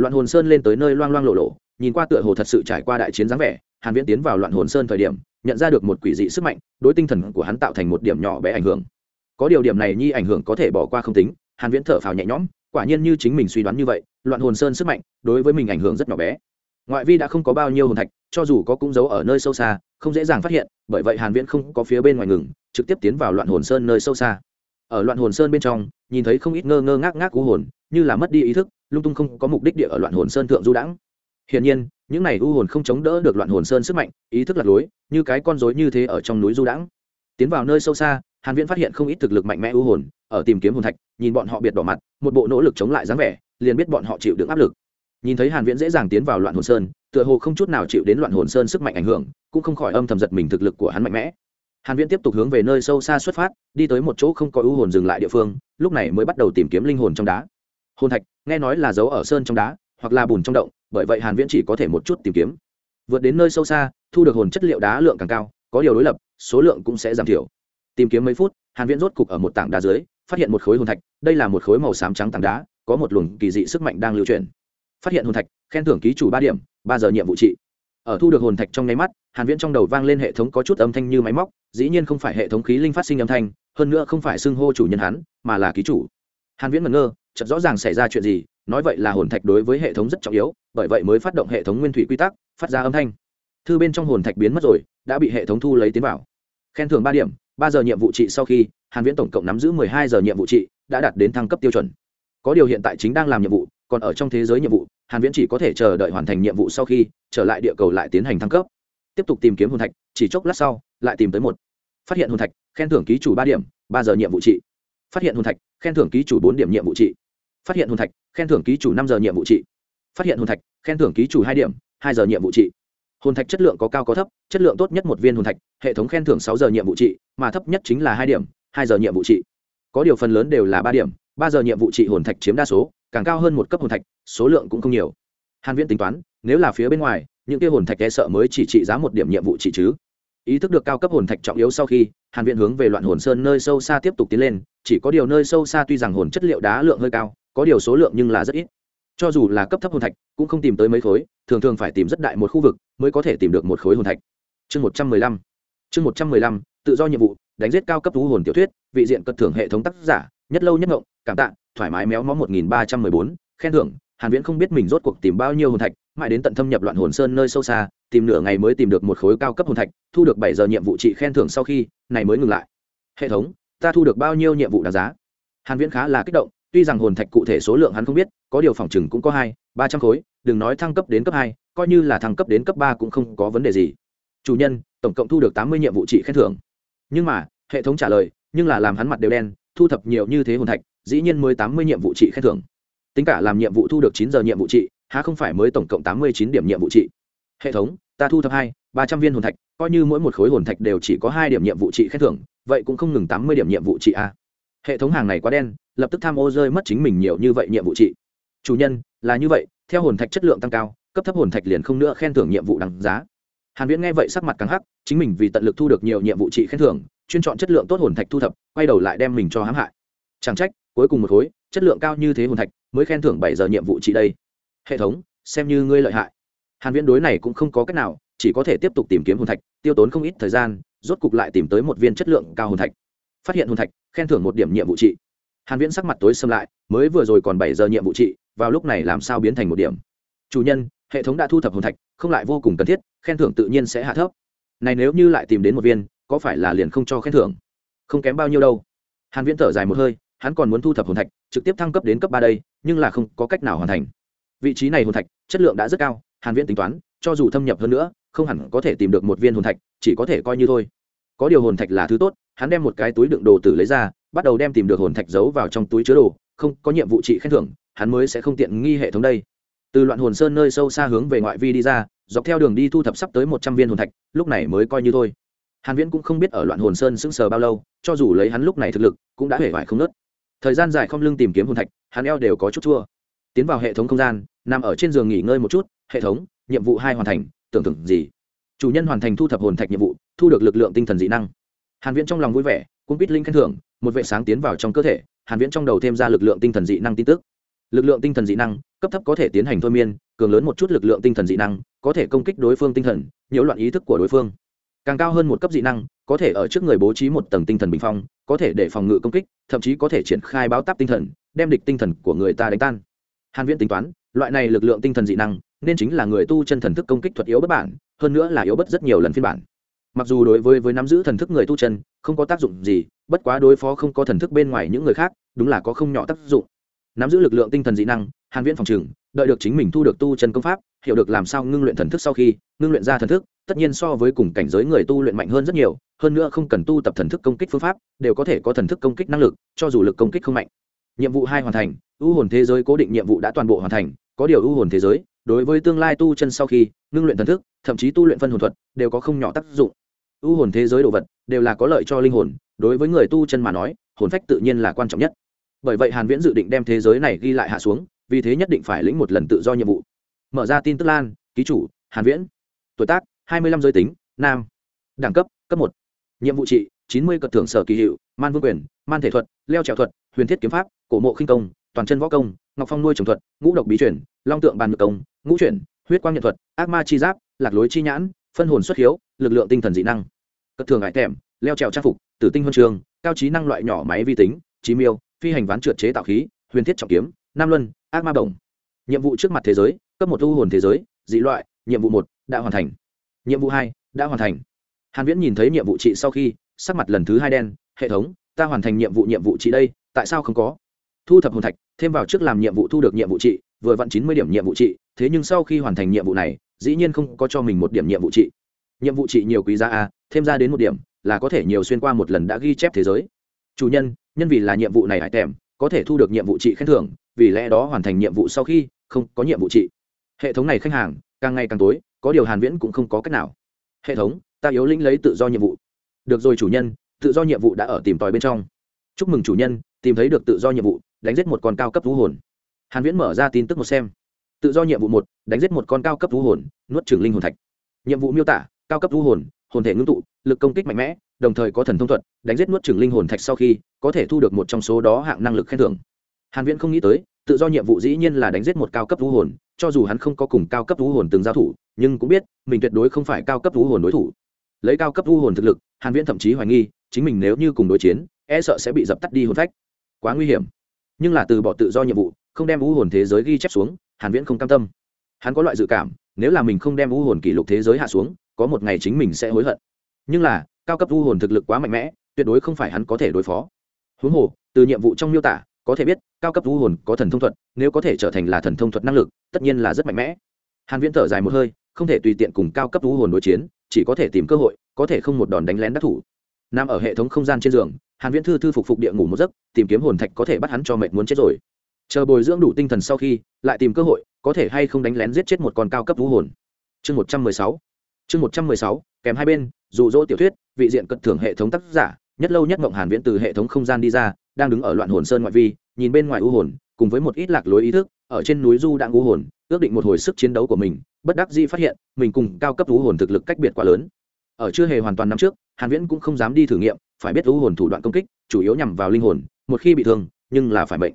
loạn hồn sơn lên tới nơi loang loang lộ lộ, nhìn qua tựa hồ thật sự trải qua đại chiến dáng vẻ, hàn viễn tiến vào loạn hồn sơn thời điểm, nhận ra được một quỷ dị sức mạnh, đối tinh thần của hắn tạo thành một điểm nhỏ bé ảnh hưởng. Có điều điểm này nhi ảnh hưởng có thể bỏ qua không tính, hàn viễn thở phào nhẹ nhõm, quả nhiên như chính mình suy đoán như vậy, loạn hồn sơn sức mạnh đối với mình ảnh hưởng rất nhỏ bé. Ngoại vi đã không có bao nhiêu hồn thạch, cho dù có cũng giấu ở nơi sâu xa, không dễ dàng phát hiện, bởi vậy hàn viễn không có phía bên ngoài ngừng, trực tiếp tiến vào loạn hồn sơn nơi sâu xa. Ở loạn hồn sơn bên trong, nhìn thấy không ít ngơ ngơ ngác ngác cú hồn, như là mất đi ý thức lung tung không có mục đích địa ở loạn hồn sơn thượng du đãng. Hiển nhiên, những này u hồn không chống đỡ được loạn hồn sơn sức mạnh, ý thức lạc lối, như cái con rối như thế ở trong núi du đãng. Tiến vào nơi sâu xa, hàn viễn phát hiện không ít thực lực mạnh mẽ u hồn, ở tìm kiếm hồn thạch, nhìn bọn họ biệt đỏ mặt, một bộ nỗ lực chống lại dáng vẻ, liền biết bọn họ chịu đựng áp lực. Nhìn thấy hàn viễn dễ dàng tiến vào loạn hồn sơn, tựa hồ không chút nào chịu đến loạn hồn sơn sức mạnh ảnh hưởng, cũng không khỏi âm thầm giật mình thực lực của hắn mạnh mẽ. Hàn viễn tiếp tục hướng về nơi sâu xa xuất phát, đi tới một chỗ không có u hồn dừng lại địa phương, lúc này mới bắt đầu tìm kiếm linh hồn trong đá hồn thạch, nghe nói là giấu ở sơn trong đá, hoặc là bùn trong động, bởi vậy hàn viễn chỉ có thể một chút tìm kiếm. Vượt đến nơi sâu xa, thu được hồn chất liệu đá lượng càng cao, có điều đối lập, số lượng cũng sẽ giảm thiểu. Tìm kiếm mấy phút, hàn viễn rốt cục ở một tảng đá dưới, phát hiện một khối hồn thạch, đây là một khối màu xám trắng tảng đá, có một luồng kỳ dị sức mạnh đang lưu truyền. phát hiện hồn thạch, khen thưởng ký chủ ba điểm, ba giờ nhiệm vụ trị. Ở thu được hồn thạch trong nháy mắt, hàn viễn trong đầu vang lên hệ thống có chút âm thanh như máy móc, dĩ nhiên không phải hệ thống khí linh phát sinh âm thanh, hơn nữa không phải xưng hô chủ nhân hắn, mà là ký chủ. Hàn viễn ngẩn ngơ chợt rõ ràng xảy ra chuyện gì, nói vậy là hồn thạch đối với hệ thống rất trọng yếu, bởi vậy mới phát động hệ thống nguyên thủy quy tắc, phát ra âm thanh. Thư bên trong hồn thạch biến mất rồi, đã bị hệ thống thu lấy tiến vào. Khen thưởng ba điểm, ba giờ nhiệm vụ trị sau khi, hàn viễn tổng cộng nắm giữ 12 giờ nhiệm vụ trị, đã đạt đến thăng cấp tiêu chuẩn. Có điều hiện tại chính đang làm nhiệm vụ, còn ở trong thế giới nhiệm vụ, hàn viễn chỉ có thể chờ đợi hoàn thành nhiệm vụ sau khi, trở lại địa cầu lại tiến hành thăng cấp. Tiếp tục tìm kiếm hồn thạch, chỉ chốc lát sau, lại tìm tới một. Phát hiện hồn thạch, khen thưởng ký chủ ba điểm, ba giờ nhiệm vụ trị phát hiện hồn thạch, khen thưởng ký chủ bốn điểm nhiệm vụ trị. Phát hiện hồn thạch, khen thưởng ký chủ năm giờ nhiệm vụ trị. Phát hiện hồn thạch, khen thưởng ký chủ hai điểm, hai giờ nhiệm vụ trị. Hồn thạch chất lượng có cao có thấp, chất lượng tốt nhất một viên hồn thạch, hệ thống khen thưởng sáu giờ nhiệm vụ trị, mà thấp nhất chính là hai điểm, hai giờ nhiệm vụ trị. Có điều phần lớn đều là ba điểm, ba giờ nhiệm vụ trị hồn thạch chiếm đa số, càng cao hơn một cấp hồn thạch, số lượng cũng không nhiều. Hàn viễn tính toán, nếu là phía bên ngoài, những kia hồn thạch e sợ mới chỉ trị giá một điểm nhiệm vụ trị chứ ý thức được cao cấp hồn thạch trọng yếu sau khi, hàn viện hướng về loạn hồn sơn nơi sâu xa tiếp tục tiến lên, chỉ có điều nơi sâu xa tuy rằng hồn chất liệu đá lượng hơi cao, có điều số lượng nhưng là rất ít. Cho dù là cấp thấp hồn thạch, cũng không tìm tới mấy khối, thường thường phải tìm rất đại một khu vực mới có thể tìm được một khối hồn thạch. Chương 115 chương 115 tự do nhiệm vụ, đánh giết cao cấp thú hồn tiểu thuyết, vị diện cất thưởng hệ thống tác giả, nhất lâu nhất ngộng, cảm tạ, thoải mái méo mó 1314 khen thưởng hàn viễn không biết mình rốt cuộc tìm bao nhiêu hồn thạch, mãi đến tận thâm nhập loạn hồn sơn nơi sâu xa, tìm nửa ngày mới tìm được một khối cao cấp hồn thạch, thu được bảy giờ nhiệm vụ trị khen thưởng sau khi, này mới ngừng lại. Hệ thống, ta thu được bao nhiêu nhiệm vụ đáng giá? Hàn viễn khá là kích động, tuy rằng hồn thạch cụ thể số lượng hắn không biết, có điều phòng chừng cũng có hai, ba trăm khối, đừng nói thăng cấp đến cấp hai, coi như là thăng cấp đến cấp ba cũng không có vấn đề gì. Chủ nhân, tổng cộng thu được tám mươi nhiệm vụ trị khen thưởng. Nhưng mà, hệ thống trả lời, nhưng là làm hắn mặt đều đen, thu thập nhiều như thế hồn thạch, dĩ nhiên mới tám mươi nhiệm vụ trị khen thưởng tính cả làm nhiệm vụ thu được chín giờ nhiệm vụ trị, há không phải mới tổng cộng tám mươi chín điểm nhiệm vụ trị. Hệ thống, ta thu thập hai, ba trăm viên hồn thạch, coi như mỗi một khối hồn thạch đều chỉ có hai điểm nhiệm vụ trị khen thưởng, vậy cũng không ngừng tám mươi điểm nhiệm vụ trị a. Hệ thống hàng này quá đen, lập tức tham ô rơi mất chính mình nhiều như vậy nhiệm vụ trị. Chủ nhân, là như vậy, theo hồn thạch chất lượng tăng cao, cấp thấp hồn thạch liền không nữa khen thưởng nhiệm vụ đằng giá. Hàn viễn nghe vậy sắc mặt căng hắc, chính mình vì tận lực thu được nhiều nhiệm vụ trị khen thưởng, chuyên chọn chất lượng tốt hồn thạch thu thập, quay đầu lại đem mình cho hãm hại. Chẳng trách, cuối cùng một khối, chất lượng cao như thế hồn thạch mới khen thưởng bảy giờ nhiệm vụ trị đây. Hệ thống, xem như ngươi lợi hại. Hàn viễn đối này cũng không có cách nào, chỉ có thể tiếp tục tìm kiếm hồn thạch, tiêu tốn không ít thời gian, rốt cục lại tìm tới một viên chất lượng cao hồn thạch. Phát hiện hồn thạch, khen thưởng một điểm nhiệm vụ trị hàn viễn sắc mặt tối xâm lại, mới vừa rồi còn bảy giờ nhiệm vụ trị vào lúc này làm sao biến thành một điểm? Chủ nhân, hệ thống đã thu thập hồn thạch, không lại vô cùng cần thiết, khen thưởng tự nhiên sẽ hạ thấp. Này nếu như lại tìm đến một viên, có phải là liền không cho khen thưởng? Không kém bao nhiêu đâu. Hàn viễn thở dài một hơi hắn còn muốn thu thập hồn thạch, trực tiếp thăng cấp đến cấp ba đây, nhưng là không có cách nào hoàn thành. Vị trí này hồn thạch, chất lượng đã rất cao, hàn viễn tính toán, cho dù thâm nhập hơn nữa, không hẳn có thể tìm được một viên hồn thạch, chỉ có thể coi như thôi. Có điều hồn thạch là thứ tốt, hắn đem một cái túi đựng đồ tử lấy ra, bắt đầu đem tìm được hồn thạch giấu vào trong túi chứa đồ, không có nhiệm vụ trị khen thưởng, hắn mới sẽ không tiện nghi hệ thống đây. Từ loạn hồn sơn nơi sâu xa hướng về ngoại vi đi ra, dọc theo đường đi thu thập sắp tới một trăm viên hồn thạch, lúc này mới coi như thôi. Hàn viễn cũng không biết ở loạn hồn sơn sững sờ bao lâu, cho dù lấy hắn lúc này thực lực, cũng đã hể vải không nớt thời gian dài không lưng tìm kiếm hồn thạch, hắn eo đều có chút chua. Tiến vào hệ thống không gian, nằm ở trên giường nghỉ ngơi một chút, hệ thống, nhiệm vụ hai hoàn thành, tưởng tượng gì? Chủ nhân hoàn thành thu thập hồn thạch nhiệm vụ, thu được lực lượng tinh thần dị năng. Hàn viễn trong lòng vui vẻ cũng biết linh khen thưởng, một vệ sáng tiến vào trong cơ thể, hàn viễn trong đầu thêm ra lực lượng tinh thần dị năng tin tức. Lực lượng tinh thần dị năng, cấp thấp có thể tiến hành thôi miên, cường lớn một chút lực lượng tinh thần dị năng, có thể công kích đối phương tinh thần, nhiễu loạn ý thức của đối phương càng cao hơn một cấp dị năng, có thể ở trước người bố trí một tầng tinh thần bình phong, có thể để phòng ngự công kích, thậm chí có thể triển khai báo táp tinh thần, đem địch tinh thần của người ta đánh tan. Hàn viễn tính toán, loại này lực lượng tinh thần dị năng, nên chính là người tu chân thần thức công kích thuật yếu bất bản, hơn nữa là yếu bất rất nhiều lần phiên bản. Mặc dù đối với với nắm giữ thần thức người tu chân, không có tác dụng gì, bất quá đối phó không có thần thức bên ngoài những người khác, đúng là có không nhỏ tác dụng. Nắm giữ lực lượng tinh thần dị năng, hàn viễn phòng trường, đợi được chính mình thu được tu chân công pháp hiểu được làm sao ngưng luyện thần thức sau khi ngưng luyện ra thần thức, tất nhiên so với cùng cảnh giới người tu luyện mạnh hơn rất nhiều, hơn nữa không cần tu tập thần thức công kích phương pháp, đều có thể có thần thức công kích năng lực, cho dù lực công kích không mạnh. Nhiệm vụ hai hoàn thành, u hồn thế giới cố định nhiệm vụ đã toàn bộ hoàn thành, có điều u hồn thế giới, đối với tương lai tu chân sau khi ngưng luyện thần thức, thậm chí tu luyện phân hồn thuật, đều có không nhỏ tác dụng. U hồn thế giới đồ vật, đều là có lợi cho linh hồn, đối với người tu chân mà nói, hồn phách tự nhiên là quan trọng nhất. Bởi vậy hàn viễn dự định đem thế giới này ghi lại hạ xuống, vì thế nhất định phải lĩnh một lần tự do nhiệm vụ mở ra tin tức lan, ký chủ, hàn viễn. Tuổi tác 25 giới tính, nam. Đẳng cấp cấp một. Nhiệm vụ trị 90 cật thưởng sở kỳ hiệu, man vương quyền, man thể thuật, leo trèo thuật, huyền thiết kiếm pháp, cổ mộ khinh công, toàn chân võ công, ngọc phong nuôi trồng thuật, ngũ độc bí truyền, long tượng bàn ngược công, ngũ chuyển, huyết quang nhận thuật, ác ma chi giáp, lạc lối chi nhãn, phân hồn xuất hiếu, lực lượng tinh thần dị năng. Cất thường ải thèm leo trèo trang phục, tử tinh huân trường, cao trí năng loại nhỏ máy vi tính trí miêu, phi hành ván trượt chế tạo khí, huyền thiết trọng kiếm, nam luân, ác ma bổng. Nhiệm vụ trước mặt thế giới cấp một u hồn thế giới dị loại nhiệm vụ một đã hoàn thành nhiệm vụ hai đã hoàn thành hàn viễn nhìn thấy nhiệm vụ trị sau khi sắc mặt lần thứ hai đen hệ thống ta hoàn thành nhiệm vụ nhiệm vụ trị đây tại sao không có thu thập hồn thạch thêm vào trước làm nhiệm vụ thu được nhiệm vụ trị vừa vặn chín mươi điểm nhiệm vụ trị thế nhưng sau khi hoàn thành nhiệm vụ này dĩ nhiên không có cho mình một điểm nhiệm vụ trị nhiệm vụ trị nhiều quý giá a thêm ra đến một điểm là có thể nhiều xuyên qua một lần đã ghi chép thế giới chủ nhân nhân vì là nhiệm vụ này hải tèm có thể thu được nhiệm vụ trị khen thưởng vì lẽ đó hoàn thành nhiệm vụ sau khi không có nhiệm vụ trị hệ thống này khách hàng, càng ngày càng tối, có điều hàn viễn cũng không có cách nào. Hệ thống, ta yếu lĩnh lấy tự do nhiệm vụ. Được rồi chủ nhân, tự do nhiệm vụ đã ở tìm tòi bên trong. Chúc mừng chủ nhân, tìm thấy được tự do nhiệm vụ, đánh giết một con cao cấp thú hồn. Hàn viễn mở ra tin tức một xem. Tự do nhiệm vụ một, đánh giết một con cao cấp thú hồn, nuốt trường linh hồn thạch. Nhiệm vụ miêu tả, cao cấp thú hồn hồn thể ngưng tụ, lực công kích mạnh mẽ, đồng thời có thần thông thuật, đánh giết nuốt trường linh hồn thạch sau khi, có thể thu được một trong số đó hạng năng lực khen thưởng. Hàn viễn không nghĩ tới, tự do nhiệm vụ dĩ nhiên là đánh giết một cao cấp thú hồn cho dù hắn không có cùng cao cấp thú hồn từng giao thủ, nhưng cũng biết, mình tuyệt đối không phải cao cấp thú hồn đối thủ. Lấy cao cấp thú hồn thực lực, hàn viễn thậm chí hoài nghi, chính mình nếu như cùng đối chiến e sợ sẽ bị dập tắt đi hồn phách. Quá nguy hiểm. Nhưng là từ bỏ tự do nhiệm vụ, không đem u hồn thế giới ghi chép xuống, hàn viễn không cam tâm. Hắn có loại dự cảm, nếu là mình không đem u hồn kỷ lục thế giới hạ xuống, có một ngày chính mình sẽ hối hận. Nhưng là, cao cấp u hồn thực lực quá mạnh mẽ, tuyệt đối không phải hắn có thể đối phó. Huống hồ, từ nhiệm vụ trong miêu tả có thể biết, cao cấp vũ hồn có thần thông thuật, nếu có thể trở thành là thần thông thuật năng lực, tất nhiên là rất mạnh mẽ. Hàn viễn thở dài một hơi, không thể tùy tiện cùng cao cấp vũ hồn đối chiến, chỉ có thể tìm cơ hội, có thể không một đòn đánh lén đắc thủ. Nằm ở hệ thống không gian trên giường, hàn viễn thư thư phục phục địa ngủ một giấc, tìm kiếm hồn thạch có thể bắt hắn cho mệt muốn chết rồi. Chờ bồi dưỡng đủ tinh thần sau khi, lại tìm cơ hội, có thể hay không đánh lén giết chết một con cao cấp vũ hồn. Chương 116 chương 116 kèm hai bên, dụ dỗ tiểu thuyết, vị diện cận thưởng hệ thống tác giả, nhất lâu nhất ngọng hàn viễn từ hệ thống không gian đi ra đang đứng ở loạn hồn sơn ngoại vi, nhìn bên ngoài u hồn, cùng với một ít lạc lối ý thức, ở trên núi du đang u hồn, ước định một hồi sức chiến đấu của mình, bất đắc dĩ phát hiện, mình cùng cao cấp u hồn thực lực cách biệt quá lớn. Ở chưa hề hoàn toàn năm trước, hàn viễn cũng không dám đi thử nghiệm, phải biết u hồn thủ đoạn công kích, chủ yếu nhằm vào linh hồn, một khi bị thương, nhưng là phải bệnh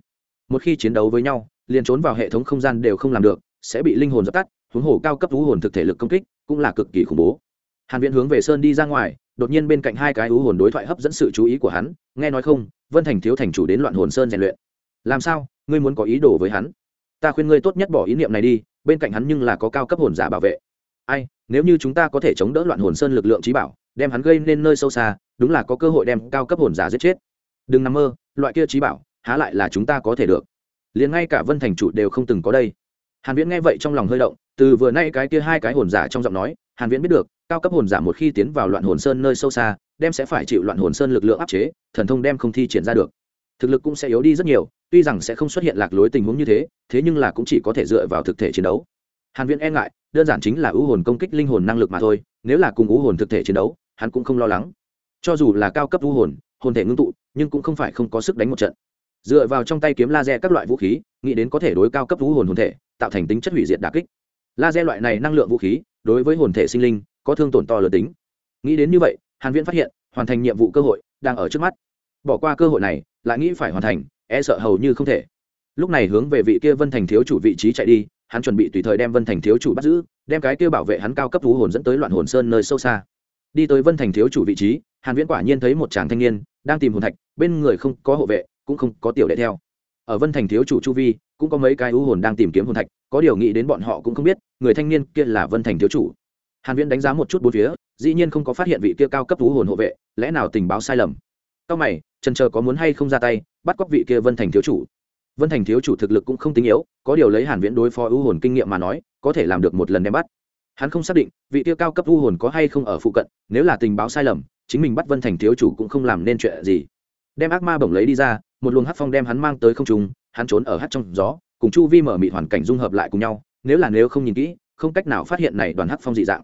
một khi chiến đấu với nhau, liền trốn vào hệ thống không gian đều không làm được, sẽ bị linh hồn dập tắt, huống hồ cao cấp u hồn thực thể lực công kích cũng là cực kỳ khủng bố hàn viễn hướng về sơn đi ra ngoài, đột nhiên bên cạnh hai cái u hồn đối thoại hấp dẫn sự chú ý của hắn, nghe nói không, vân thành thiếu thành chủ đến loạn hồn sơn rèn luyện. Làm sao, ngươi muốn có ý đồ với hắn? Ta khuyên ngươi tốt nhất bỏ ý niệm này đi, bên cạnh hắn nhưng là có cao cấp hồn giả bảo vệ. Ai, nếu như chúng ta có thể chống đỡ loạn hồn sơn lực lượng trí bảo, đem hắn gây nên nơi sâu xa, đúng là có cơ hội đem cao cấp hồn giả giết chết. Đừng nằm mơ, loại kia trí bảo, há lại là chúng ta có thể được. Liền ngay cả vân thành chủ đều không từng có đây. Hàn viễn nghe vậy trong lòng hơi động, từ vừa nay cái kia hai cái hồn giả trong giọng nói, hàn viễn biết được cao cấp hồn giả một khi tiến vào loạn hồn sơn nơi sâu xa, đem sẽ phải chịu loạn hồn sơn lực lượng áp chế, thần thông đem không thi triển ra được. Thực lực cũng sẽ yếu đi rất nhiều, tuy rằng sẽ không xuất hiện lạc lối tình huống như thế thế nhưng là cũng chỉ có thể dựa vào thực thể chiến đấu. Hàn viễn e ngại, đơn giản chính là ưu hồn công kích linh hồn năng lực mà thôi, nếu là cùng ưu hồn thực thể chiến đấu, hắn cũng không lo lắng. Cho dù là cao cấp ưu hồn hồn thể ngưng tụ, nhưng cũng không phải không có sức đánh một trận. Dựa vào trong tay kiếm laser các loại vũ khí, nghĩ đến có thể đối cao cấp ưu hồn hồn thể tạo thành tính chất hủy diệt đả kích. Laser loại này năng lượng vũ khí, đối với hồn thể sinh linh có thương tổn to lớn tính. Nghĩ đến như vậy, hàn viễn phát hiện, hoàn thành nhiệm vụ cơ hội đang ở trước mắt. Bỏ qua cơ hội này, lại nghĩ phải hoàn thành e sợ hầu như không thể. Lúc này hướng về vị kia vân thành thiếu chủ vị trí chạy đi, hắn chuẩn bị tùy thời đem vân thành thiếu chủ bắt giữ, đem cái kia bảo vệ hắn cao cấp thú hồn dẫn tới loạn hồn sơn nơi sâu xa. Đi tới vân thành thiếu chủ vị trí, hàn viễn quả nhiên thấy một chàng thanh niên đang tìm hồn thạch, bên người không có hộ vệ, cũng không có tiểu đệ theo. Ở vân thành thiếu chủ chu vi, cũng có mấy cái u hồn đang tìm kiếm hồn thạch, có điều nghĩ đến bọn họ cũng không biết, người thanh niên kia là vân thành thiếu chủ hàn viễn đánh giá một chút bốn phía, dĩ nhiên không có phát hiện vị kia cao cấp thú hồn hộ vệ, lẽ nào tình báo sai lầm? Cao mày, trần chờ có muốn hay không ra tay, bắt cóc vị kia vân thành thiếu chủ? Vân thành thiếu chủ thực lực cũng không tính yếu, có điều lấy hàn viễn đối phó ưu hồn kinh nghiệm mà nói, có thể làm được một lần đem bắt. Hắn không xác định, vị kia cao cấp ưu hồn có hay không ở phụ cận, nếu là tình báo sai lầm, chính mình bắt vân thành thiếu chủ cũng không làm nên chuyện gì. Đem ác ma bổng lấy đi ra, một luồng hắc phong đem hắn mang tới không trung, hắn trốn ở hắt trong gió, cùng chu vi mở mị hoàn cảnh dung hợp lại cùng nhau, nếu là nếu không nhìn kỹ, không cách nào phát hiện này đoàn hắc phong dị dạng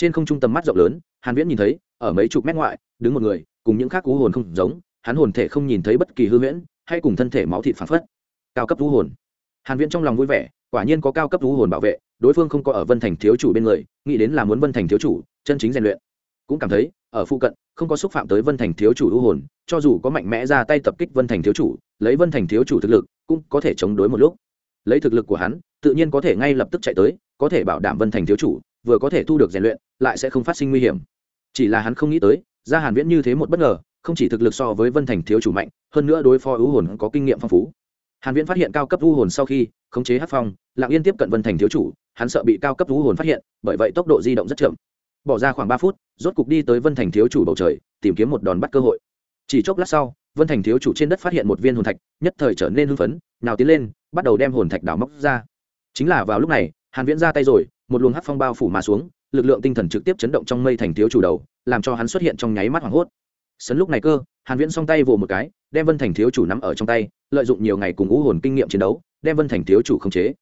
trên không trung tầm mắt rộng lớn, hàn viễn nhìn thấy, ở mấy chục mét ngoại, đứng một người, cùng những khác cú hồn không giống, hắn hồn thể không nhìn thấy bất kỳ hư huyễn, hay cùng thân thể máu thịt phản phất. Cao cấp thú hồn. Hàn viễn trong lòng vui vẻ, quả nhiên có cao cấp thú hồn bảo vệ, đối phương không có ở vân thành thiếu chủ bên người, nghĩ đến là muốn vân thành thiếu chủ, chân chính rèn luyện. Cũng cảm thấy, ở phụ cận, không có xúc phạm tới vân thành thiếu chủ u hồn, cho dù có mạnh mẽ ra tay tập kích vân thành thiếu chủ, lấy vân thành thiếu chủ thực lực, cũng có thể chống đối một lúc. Lấy thực lực của hắn, tự nhiên có thể ngay lập tức chạy tới, có thể bảo đảm vân thành thiếu chủ, vừa có thể thu được rèn luyện lại sẽ không phát sinh nguy hiểm. Chỉ là hắn không nghĩ tới ra hàn viễn như thế một bất ngờ, không chỉ thực lực so với vân thành thiếu chủ mạnh, hơn nữa đối phó ưu hồn có kinh nghiệm phong phú. Hàn viễn phát hiện cao cấp ưu hồn sau khi khống chế hắc phong, lặng yên tiếp cận vân thành thiếu chủ, hắn sợ bị cao cấp ưu hồn phát hiện, bởi vậy tốc độ di động rất chậm. Bỏ ra khoảng 3 phút, rốt cục đi tới vân thành thiếu chủ bầu trời, tìm kiếm một đòn bắt cơ hội. Chỉ chốc lát sau, vân thành thiếu chủ trên đất phát hiện một viên hồn thạch, nhất thời trở nên hưng phấn, nào tiến lên, bắt đầu đem hồn thạch đào móc ra. Chính là vào lúc này, hàn viễn ra tay rồi, một luồng hắc phong bao phủ mà xuống lực lượng tinh thần trực tiếp chấn động trong mây thành thiếu chủ đầu, làm cho hắn xuất hiện trong nháy mắt hoảng hốt. Sấn lúc này cơ, hàn viễn song tay vồ một cái, đem vân thành thiếu chủ nắm ở trong tay, lợi dụng nhiều ngày cùng ngũ hồn kinh nghiệm chiến đấu, đem vân thành thiếu chủ khống chế.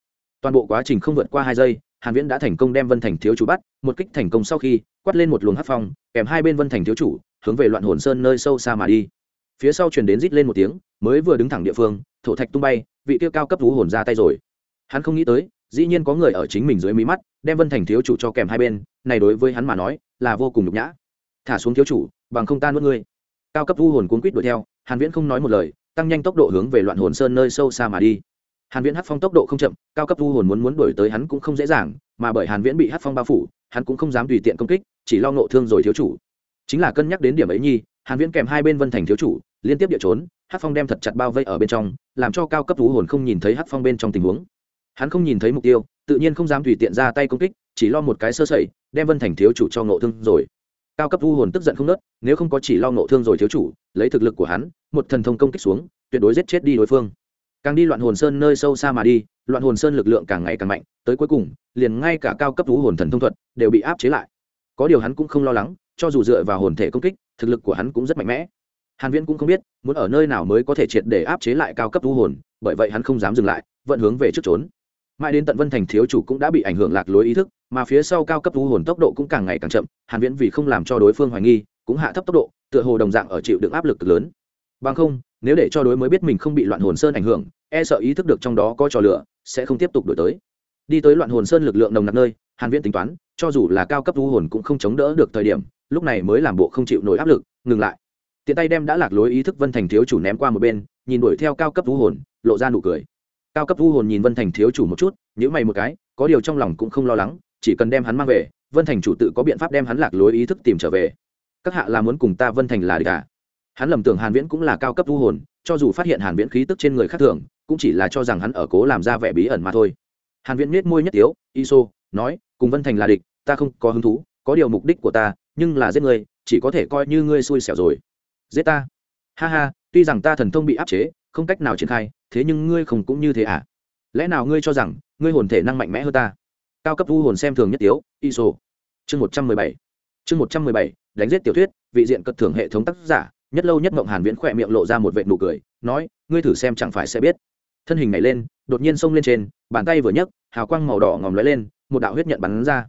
Toàn bộ quá trình không vượt qua hai giây, hàn viễn đã thành công đem vân thành thiếu chủ bắt, một kích thành công sau khi, quát lên một luồng hắc phong, kèm hai bên vân thành thiếu chủ, hướng về loạn hồn sơn nơi sâu xa mà đi. Phía sau truyền đến rít lên một tiếng, mới vừa đứng thẳng địa phương, thổ thạch tung bay, vị tiêu cao cấp thú hồn ra tay rồi. Hắn không nghĩ tới dĩ nhiên có người ở chính mình dưới mí mắt, đem vân thành thiếu chủ cho kèm hai bên, này đối với hắn mà nói, là vô cùng nhục nhã. Thả xuống thiếu chủ, bằng không tan nuốt ngươi. Cao cấp vu hồn cuốn quýt đuổi theo, hàn viễn không nói một lời, tăng nhanh tốc độ hướng về loạn hồn sơn nơi sâu xa mà đi. Hàn viễn hất phong tốc độ không chậm, cao cấp vu hồn muốn muốn đuổi tới hắn cũng không dễ dàng, mà bởi hàn viễn bị hất phong bao phủ, hắn cũng không dám tùy tiện công kích, chỉ lo nộ thương rồi thiếu chủ. Chính là cân nhắc đến điểm ấy nhi, hàn viễn kèm hai bên vân thành thiếu chủ, liên tiếp địa trốn, hắc phong đem thật chặt bao vây ở bên trong, làm cho cao cấp vu hồn không nhìn thấy hắc phong bên trong tình huống hắn không nhìn thấy mục tiêu, tự nhiên không dám tùy tiện ra tay công kích, chỉ lo một cái sơ sẩy, đem vân thành thiếu chủ cho ngộ thương rồi. Cao cấp vu hồn tức giận không nớt nếu không có chỉ lo ngộ thương rồi thiếu chủ, lấy thực lực của hắn, một thần thông công kích xuống, tuyệt đối giết chết đi đối phương. Càng đi loạn hồn sơn nơi sâu xa mà đi, loạn hồn sơn lực lượng càng ngày càng mạnh, tới cuối cùng, liền ngay cả cao cấp vu hồn thần thông thuật đều bị áp chế lại. Có điều hắn cũng không lo lắng, cho dù dựa vào hồn thể công kích, thực lực của hắn cũng rất mạnh mẽ. Hàn viễn cũng không biết, muốn ở nơi nào mới có thể triệt để áp chế lại cao cấp vu hồn, bởi vậy hắn không dám dừng lại vận hướng về trước trốn mãi đến tận vân thành thiếu chủ cũng đã bị ảnh hưởng lạc lối ý thức, mà phía sau cao cấp u hồn tốc độ cũng càng ngày càng chậm, hàn viễn vì không làm cho đối phương hoài nghi, cũng hạ thấp tốc độ, tựa hồ đồng dạng ở chịu đựng áp lực lớn. Bằng không, nếu để cho đối mới biết mình không bị loạn hồn sơn ảnh hưởng e sợ ý thức được trong đó có trò lửa, sẽ không tiếp tục đổi tới. Đi tới loạn hồn sơn lực lượng nồng nặc nơi, hàn viễn tính toán, cho dù là cao cấp u hồn cũng không chống đỡ được thời điểm, lúc này mới làm bộ không chịu nổi áp lực, ngừng lại. Tiện tay đem đã lạc lối ý thức vân thành thiếu chủ ném qua một bên, nhìn đuổi theo cao cấp u hồn, lộ ra nụ cười cao cấp vu hồn nhìn vân thành thiếu chủ một chút nhữ mày một cái, có điều trong lòng cũng không lo lắng, chỉ cần đem hắn mang về, vân thành chủ tự có biện pháp đem hắn lạc lối ý thức tìm trở về. Các hạ là muốn cùng ta vân thành là địch cả à? hắn lầm tưởng hàn viễn cũng là cao cấp vu hồn, cho dù phát hiện hàn viễn khí tức trên người khác thường, cũng chỉ là cho rằng hắn ở cố làm ra vẻ bí ẩn mà thôi. Hàn viễn miết môi nhất tiếu, iso, nói, cùng vân thành là địch, ta không có hứng thú, có điều mục đích của ta, nhưng là giết ngươi, chỉ có thể coi như ngươi xui xẻo rồi. Giết ta? Ha ha, tuy rằng ta thần thông bị áp chế, không cách nào triển khai thế nhưng ngươi không cũng như thế à? Lẽ nào ngươi cho rằng ngươi hồn thể năng mạnh mẽ hơn ta? Cao cấp vu hồn xem thường nhất tiếu, iso. Chương một trăm mười bảy. Chương một trăm mười bảy, đánh giết tiểu thuyết, vị diện cất thưởng hệ thống tác giả, nhất lâu nhất mộng hàn viễn khỏe miệng lộ ra một vệ nụ cười, nói, ngươi thử xem chẳng phải sẽ biết. Thân hình này lên, đột nhiên xông lên trên, bàn tay vừa nhấc, hào quang màu đỏ ngòm lóe lên, một đạo huyết nhận bắn ra.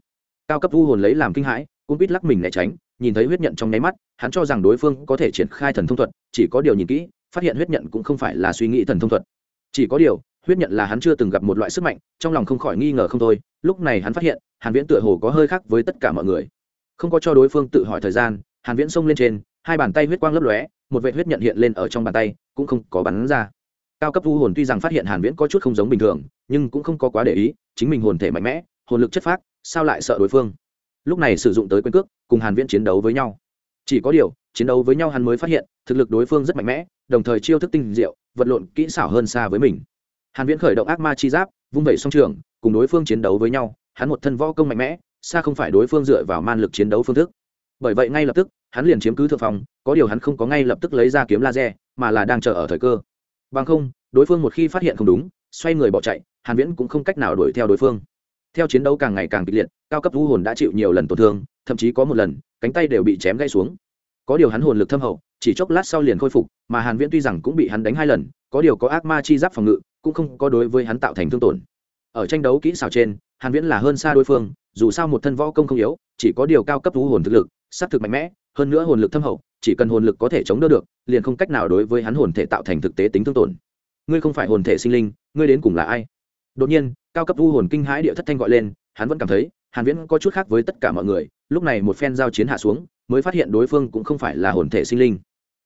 Cao cấp vu hồn lấy làm kinh hãi, cũng biết lắc mình né tránh, nhìn thấy huyết nhận trong nháy mắt, hắn cho rằng đối phương có thể triển khai thần thông thuật, chỉ có điều nhìn kỹ phát hiện huyết nhận cũng không phải là suy nghĩ thần thông thuật. Chỉ có điều, huyết nhận là hắn chưa từng gặp một loại sức mạnh, trong lòng không khỏi nghi ngờ không thôi, lúc này hắn phát hiện, hàn viễn tựa hồ có hơi khác với tất cả mọi người. Không có cho đối phương tự hỏi thời gian, hàn viễn xông lên trên, hai bàn tay huyết quang lấp lóe, một vệt huyết nhận hiện lên ở trong bàn tay, cũng không có bắn ra. Cao cấp u hồn tuy rằng phát hiện hàn viễn có chút không giống bình thường, nhưng cũng không có quá để ý, chính mình hồn thể mạnh mẽ, hồn lực chất phát sao lại sợ đối phương? Lúc này sử dụng tới quyền cước, cùng hàn viễn chiến đấu với nhau. Chỉ có điều, chiến đấu với nhau hắn mới phát hiện, thực lực đối phương rất mạnh mẽ đồng thời chiêu thức tinh diệu, vật lộn kỹ xảo hơn xa với mình. Hàn viễn khởi động ác ma chi giáp, vung vẩy song trường, cùng đối phương chiến đấu với nhau, hắn một thân võ công mạnh mẽ, xa không phải đối phương dựa vào man lực chiến đấu phương thức. Bởi vậy ngay lập tức, hắn liền chiếm cứ thượng phòng có điều hắn không có ngay lập tức lấy ra kiếm laser, mà là đang chờ ở thời cơ. Bằng không, đối phương một khi phát hiện không đúng, xoay người bỏ chạy, hàn viễn cũng không cách nào đuổi theo đối phương. Theo chiến đấu càng ngày càng kịch liệt, cao cấp vũ hồn đã chịu nhiều lần tổn thương, thậm chí có một lần, cánh tay đều bị chém gãy xuống. Có điều hắn hồn lực thâm hậu chỉ chốc lát sau liền khôi phục, mà hàn viễn tuy rằng cũng bị hắn đánh hai lần, có điều có ác ma chi giáp phòng ngự, cũng không có đối với hắn tạo thành thương tổn. Ở tranh đấu kỹ xảo trên, hàn viễn là hơn xa đối phương, dù sao một thân võ công không yếu, chỉ có điều cao cấp thú hồn thực lực, sát thực mạnh mẽ, hơn nữa hồn lực thâm hậu, chỉ cần hồn lực có thể chống đỡ được, liền không cách nào đối với hắn hồn thể tạo thành thực tế tính thương tổn. Ngươi không phải hồn thể sinh linh, ngươi đến cùng là ai? Đột nhiên, cao cấp vũ hồn kinh hãi địa thất thanh gọi lên, hắn vẫn cảm thấy, hàn viễn có chút khác với tất cả mọi người, lúc này một phen giao chiến hạ xuống, mới phát hiện đối phương cũng không phải là hồn thể sinh linh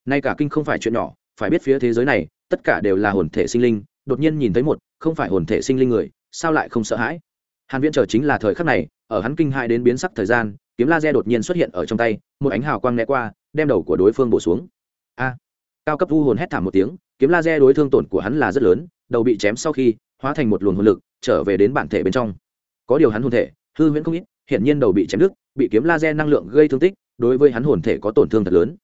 nay cả kinh không phải chuyện nhỏ, phải biết phía thế giới này, tất cả đều là hồn thể sinh linh, đột nhiên nhìn thấy một, không phải hồn thể sinh linh người, sao lại không sợ hãi? Hàn viễn chờ chính là thời khắc này, ở hắn kinh hãi đến biến sắc thời gian, kiếm laser đột nhiên xuất hiện ở trong tay, một ánh hào quang né qua, đem đầu của đối phương bổ xuống. A! Cao cấp vu hồn hét thảm một tiếng, kiếm laser đối thương tổn của hắn là rất lớn, đầu bị chém sau khi, hóa thành một luồng hồn lực, trở về đến bản thể bên trong. Có điều hắn hồn thể, hư huyễn không ít hiện nhiên đầu bị chém đứt, bị kiếm laser năng lượng gây thương tích, đối với hắn hồn thể có tổn thương thật lớn.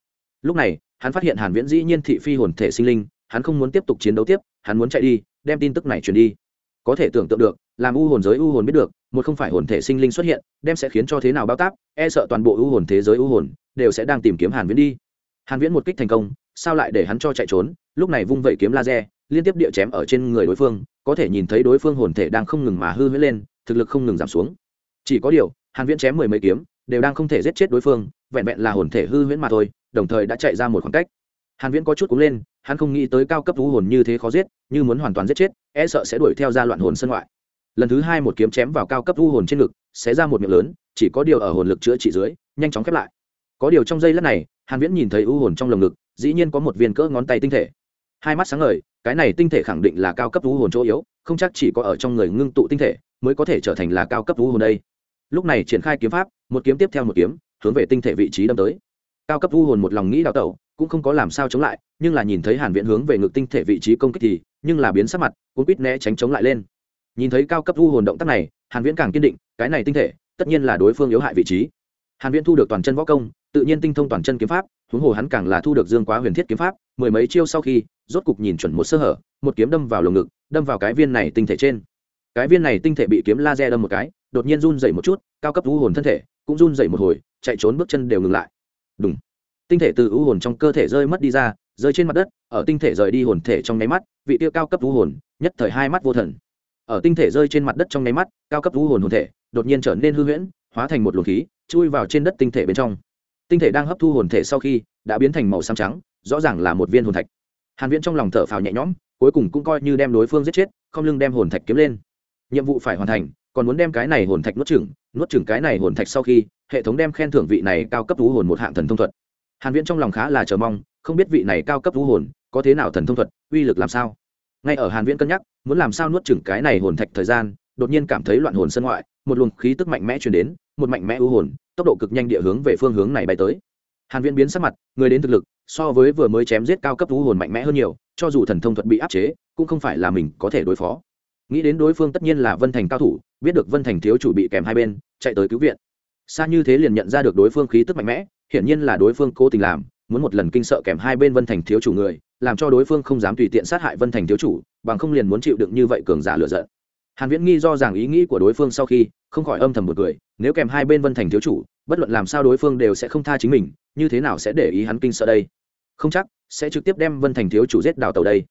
Lúc này hắn phát hiện hàn viễn dĩ nhiên thị phi hồn thể sinh linh hắn không muốn tiếp tục chiến đấu tiếp hắn muốn chạy đi đem tin tức này truyền đi. Có thể tưởng tượng được làm u hồn giới u hồn biết được một không phải hồn thể sinh linh xuất hiện đem sẽ khiến cho thế nào bao táp, e sợ toàn bộ u hồn thế giới u hồn đều sẽ đang tìm kiếm hàn viễn đi. Hàn viễn một kích thành công sao lại để hắn cho chạy trốn lúc này vung vẩy kiếm laser liên tiếp địa chém ở trên người đối phương có thể nhìn thấy đối phương hồn thể đang không ngừng mà hư huyễn lên thực lực không ngừng giảm xuống. Chỉ có điều hàn viễn chém mười mấy kiếm đều đang không thể giết chết đối phương vẹn vẹn là hồn thể hư huyễn mà thôi đồng thời đã chạy ra một khoảng cách. Hàn viễn có chút cú lên, hắn không nghĩ tới cao cấp thú hồn như thế khó giết, như muốn hoàn toàn giết chết e sợ sẽ đuổi theo ra loạn hồn sân ngoại. Lần thứ hai một kiếm chém vào cao cấp thú hồn trên ngực, xé ra một miệng lớn, chỉ có điều ở hồn lực chữa trị dưới, nhanh chóng khép lại. Có điều trong giây lát này, hàn viễn nhìn thấy u hồn trong lồng ngực, dĩ nhiên có một viên cỡ ngón tay tinh thể. Hai mắt sáng ngời, cái này tinh thể khẳng định là cao cấp u hồn chỗ yếu, không chắc chỉ có ở trong người ngưng tụ tinh thể mới có thể trở thành là cao cấp u hồn đây. Lúc này triển khai kiếm pháp, một kiếm tiếp theo một kiếm, hướng về tinh thể vị trí đâm tới cao cấp u hồn một lòng nghĩ đào tẩu, cũng không có làm sao chống lại, nhưng là nhìn thấy hàn viễn hướng về ngực tinh thể vị trí công kích thì, nhưng là biến sắc mặt cũng quýt né tránh chống lại lên. Nhìn thấy cao cấp u hồn động tác này, hàn viễn càng kiên định, cái này tinh thể, tất nhiên là đối phương yếu hại vị trí. Hàn viễn thu được toàn chân võ công, tự nhiên tinh thông toàn chân kiếm pháp, huống hồ hắn càng là thu được dương quá huyền thiết kiếm pháp, mười mấy chiêu sau khi, rốt cục nhìn chuẩn một sơ hở, một kiếm đâm vào lồng ngực, đâm vào cái viên này tinh thể trên. Cái viên này tinh thể bị kiếm laser đâm một cái, đột nhiên run rẩy một chút, cao cấp u hồn thân thể cũng run rẩy một hồi, chạy trốn bước chân đều ngừng lại đúng. Tinh thể từ u hồn trong cơ thể rơi mất đi ra, rơi trên mặt đất, ở tinh thể rời đi hồn thể trong nháy mắt, vị tiêu cao cấp u hồn, nhất thời hai mắt vô thần. Ở tinh thể rơi trên mặt đất trong nháy mắt, cao cấp u hồn hồn thể, đột nhiên trở nên hư huyễn, hóa thành một luồng khí, chui vào trên đất tinh thể bên trong. Tinh thể đang hấp thu hồn thể sau khi, đã biến thành màu xám trắng, rõ ràng là một viên hồn thạch. Hàn viễn trong lòng thở phào nhẹ nhõm, cuối cùng cũng coi như đem đối phương giết chết, không lưng đem hồn thạch kiếm lên. Nhiệm vụ phải hoàn thành còn muốn đem cái này hồn thạch nuốt chửng nuốt chửng cái này hồn thạch sau khi, hệ thống đem khen thưởng vị này cao cấp thú hồn một hạng thần thông thuật. Hàn viễn trong lòng khá là chờ mong, không biết vị này cao cấp thú hồn có thế nào thần thông thuật, uy lực làm sao. Ngay ở hàn viễn cân nhắc, muốn làm sao nuốt chửng cái này hồn thạch thời gian, đột nhiên cảm thấy loạn hồn sân ngoại, một luồng khí tức mạnh mẽ truyền đến, một mạnh mẽ u hồn, tốc độ cực nhanh địa hướng về phương hướng này bay tới. Hàn viễn biến sắc mặt, người đến thực lực, so với vừa mới chém giết cao cấp u hồn mạnh mẽ hơn nhiều, cho dù thần thông thuật bị áp chế, cũng không phải là mình có thể đối phó nghĩ đến đối phương tất nhiên là vân thành cao thủ biết được vân thành thiếu chủ bị kèm hai bên chạy tới cứu viện. Xa như thế liền nhận ra được đối phương khí tức mạnh mẽ hiển nhiên là đối phương cố tình làm muốn một lần kinh sợ kèm hai bên vân thành thiếu chủ người làm cho đối phương không dám tùy tiện sát hại vân thành thiếu chủ bằng không liền muốn chịu đựng như vậy cường giả lựa giận. Hàn viễn nghi do rằng ý nghĩ của đối phương sau khi không khỏi âm thầm một người, nếu kèm hai bên vân thành thiếu chủ bất luận làm sao đối phương đều sẽ không tha chính mình như thế nào sẽ để ý hắn kinh sợ đây? Không chắc sẽ trực tiếp đem vân thành thiếu chủ giết đào tàu đây.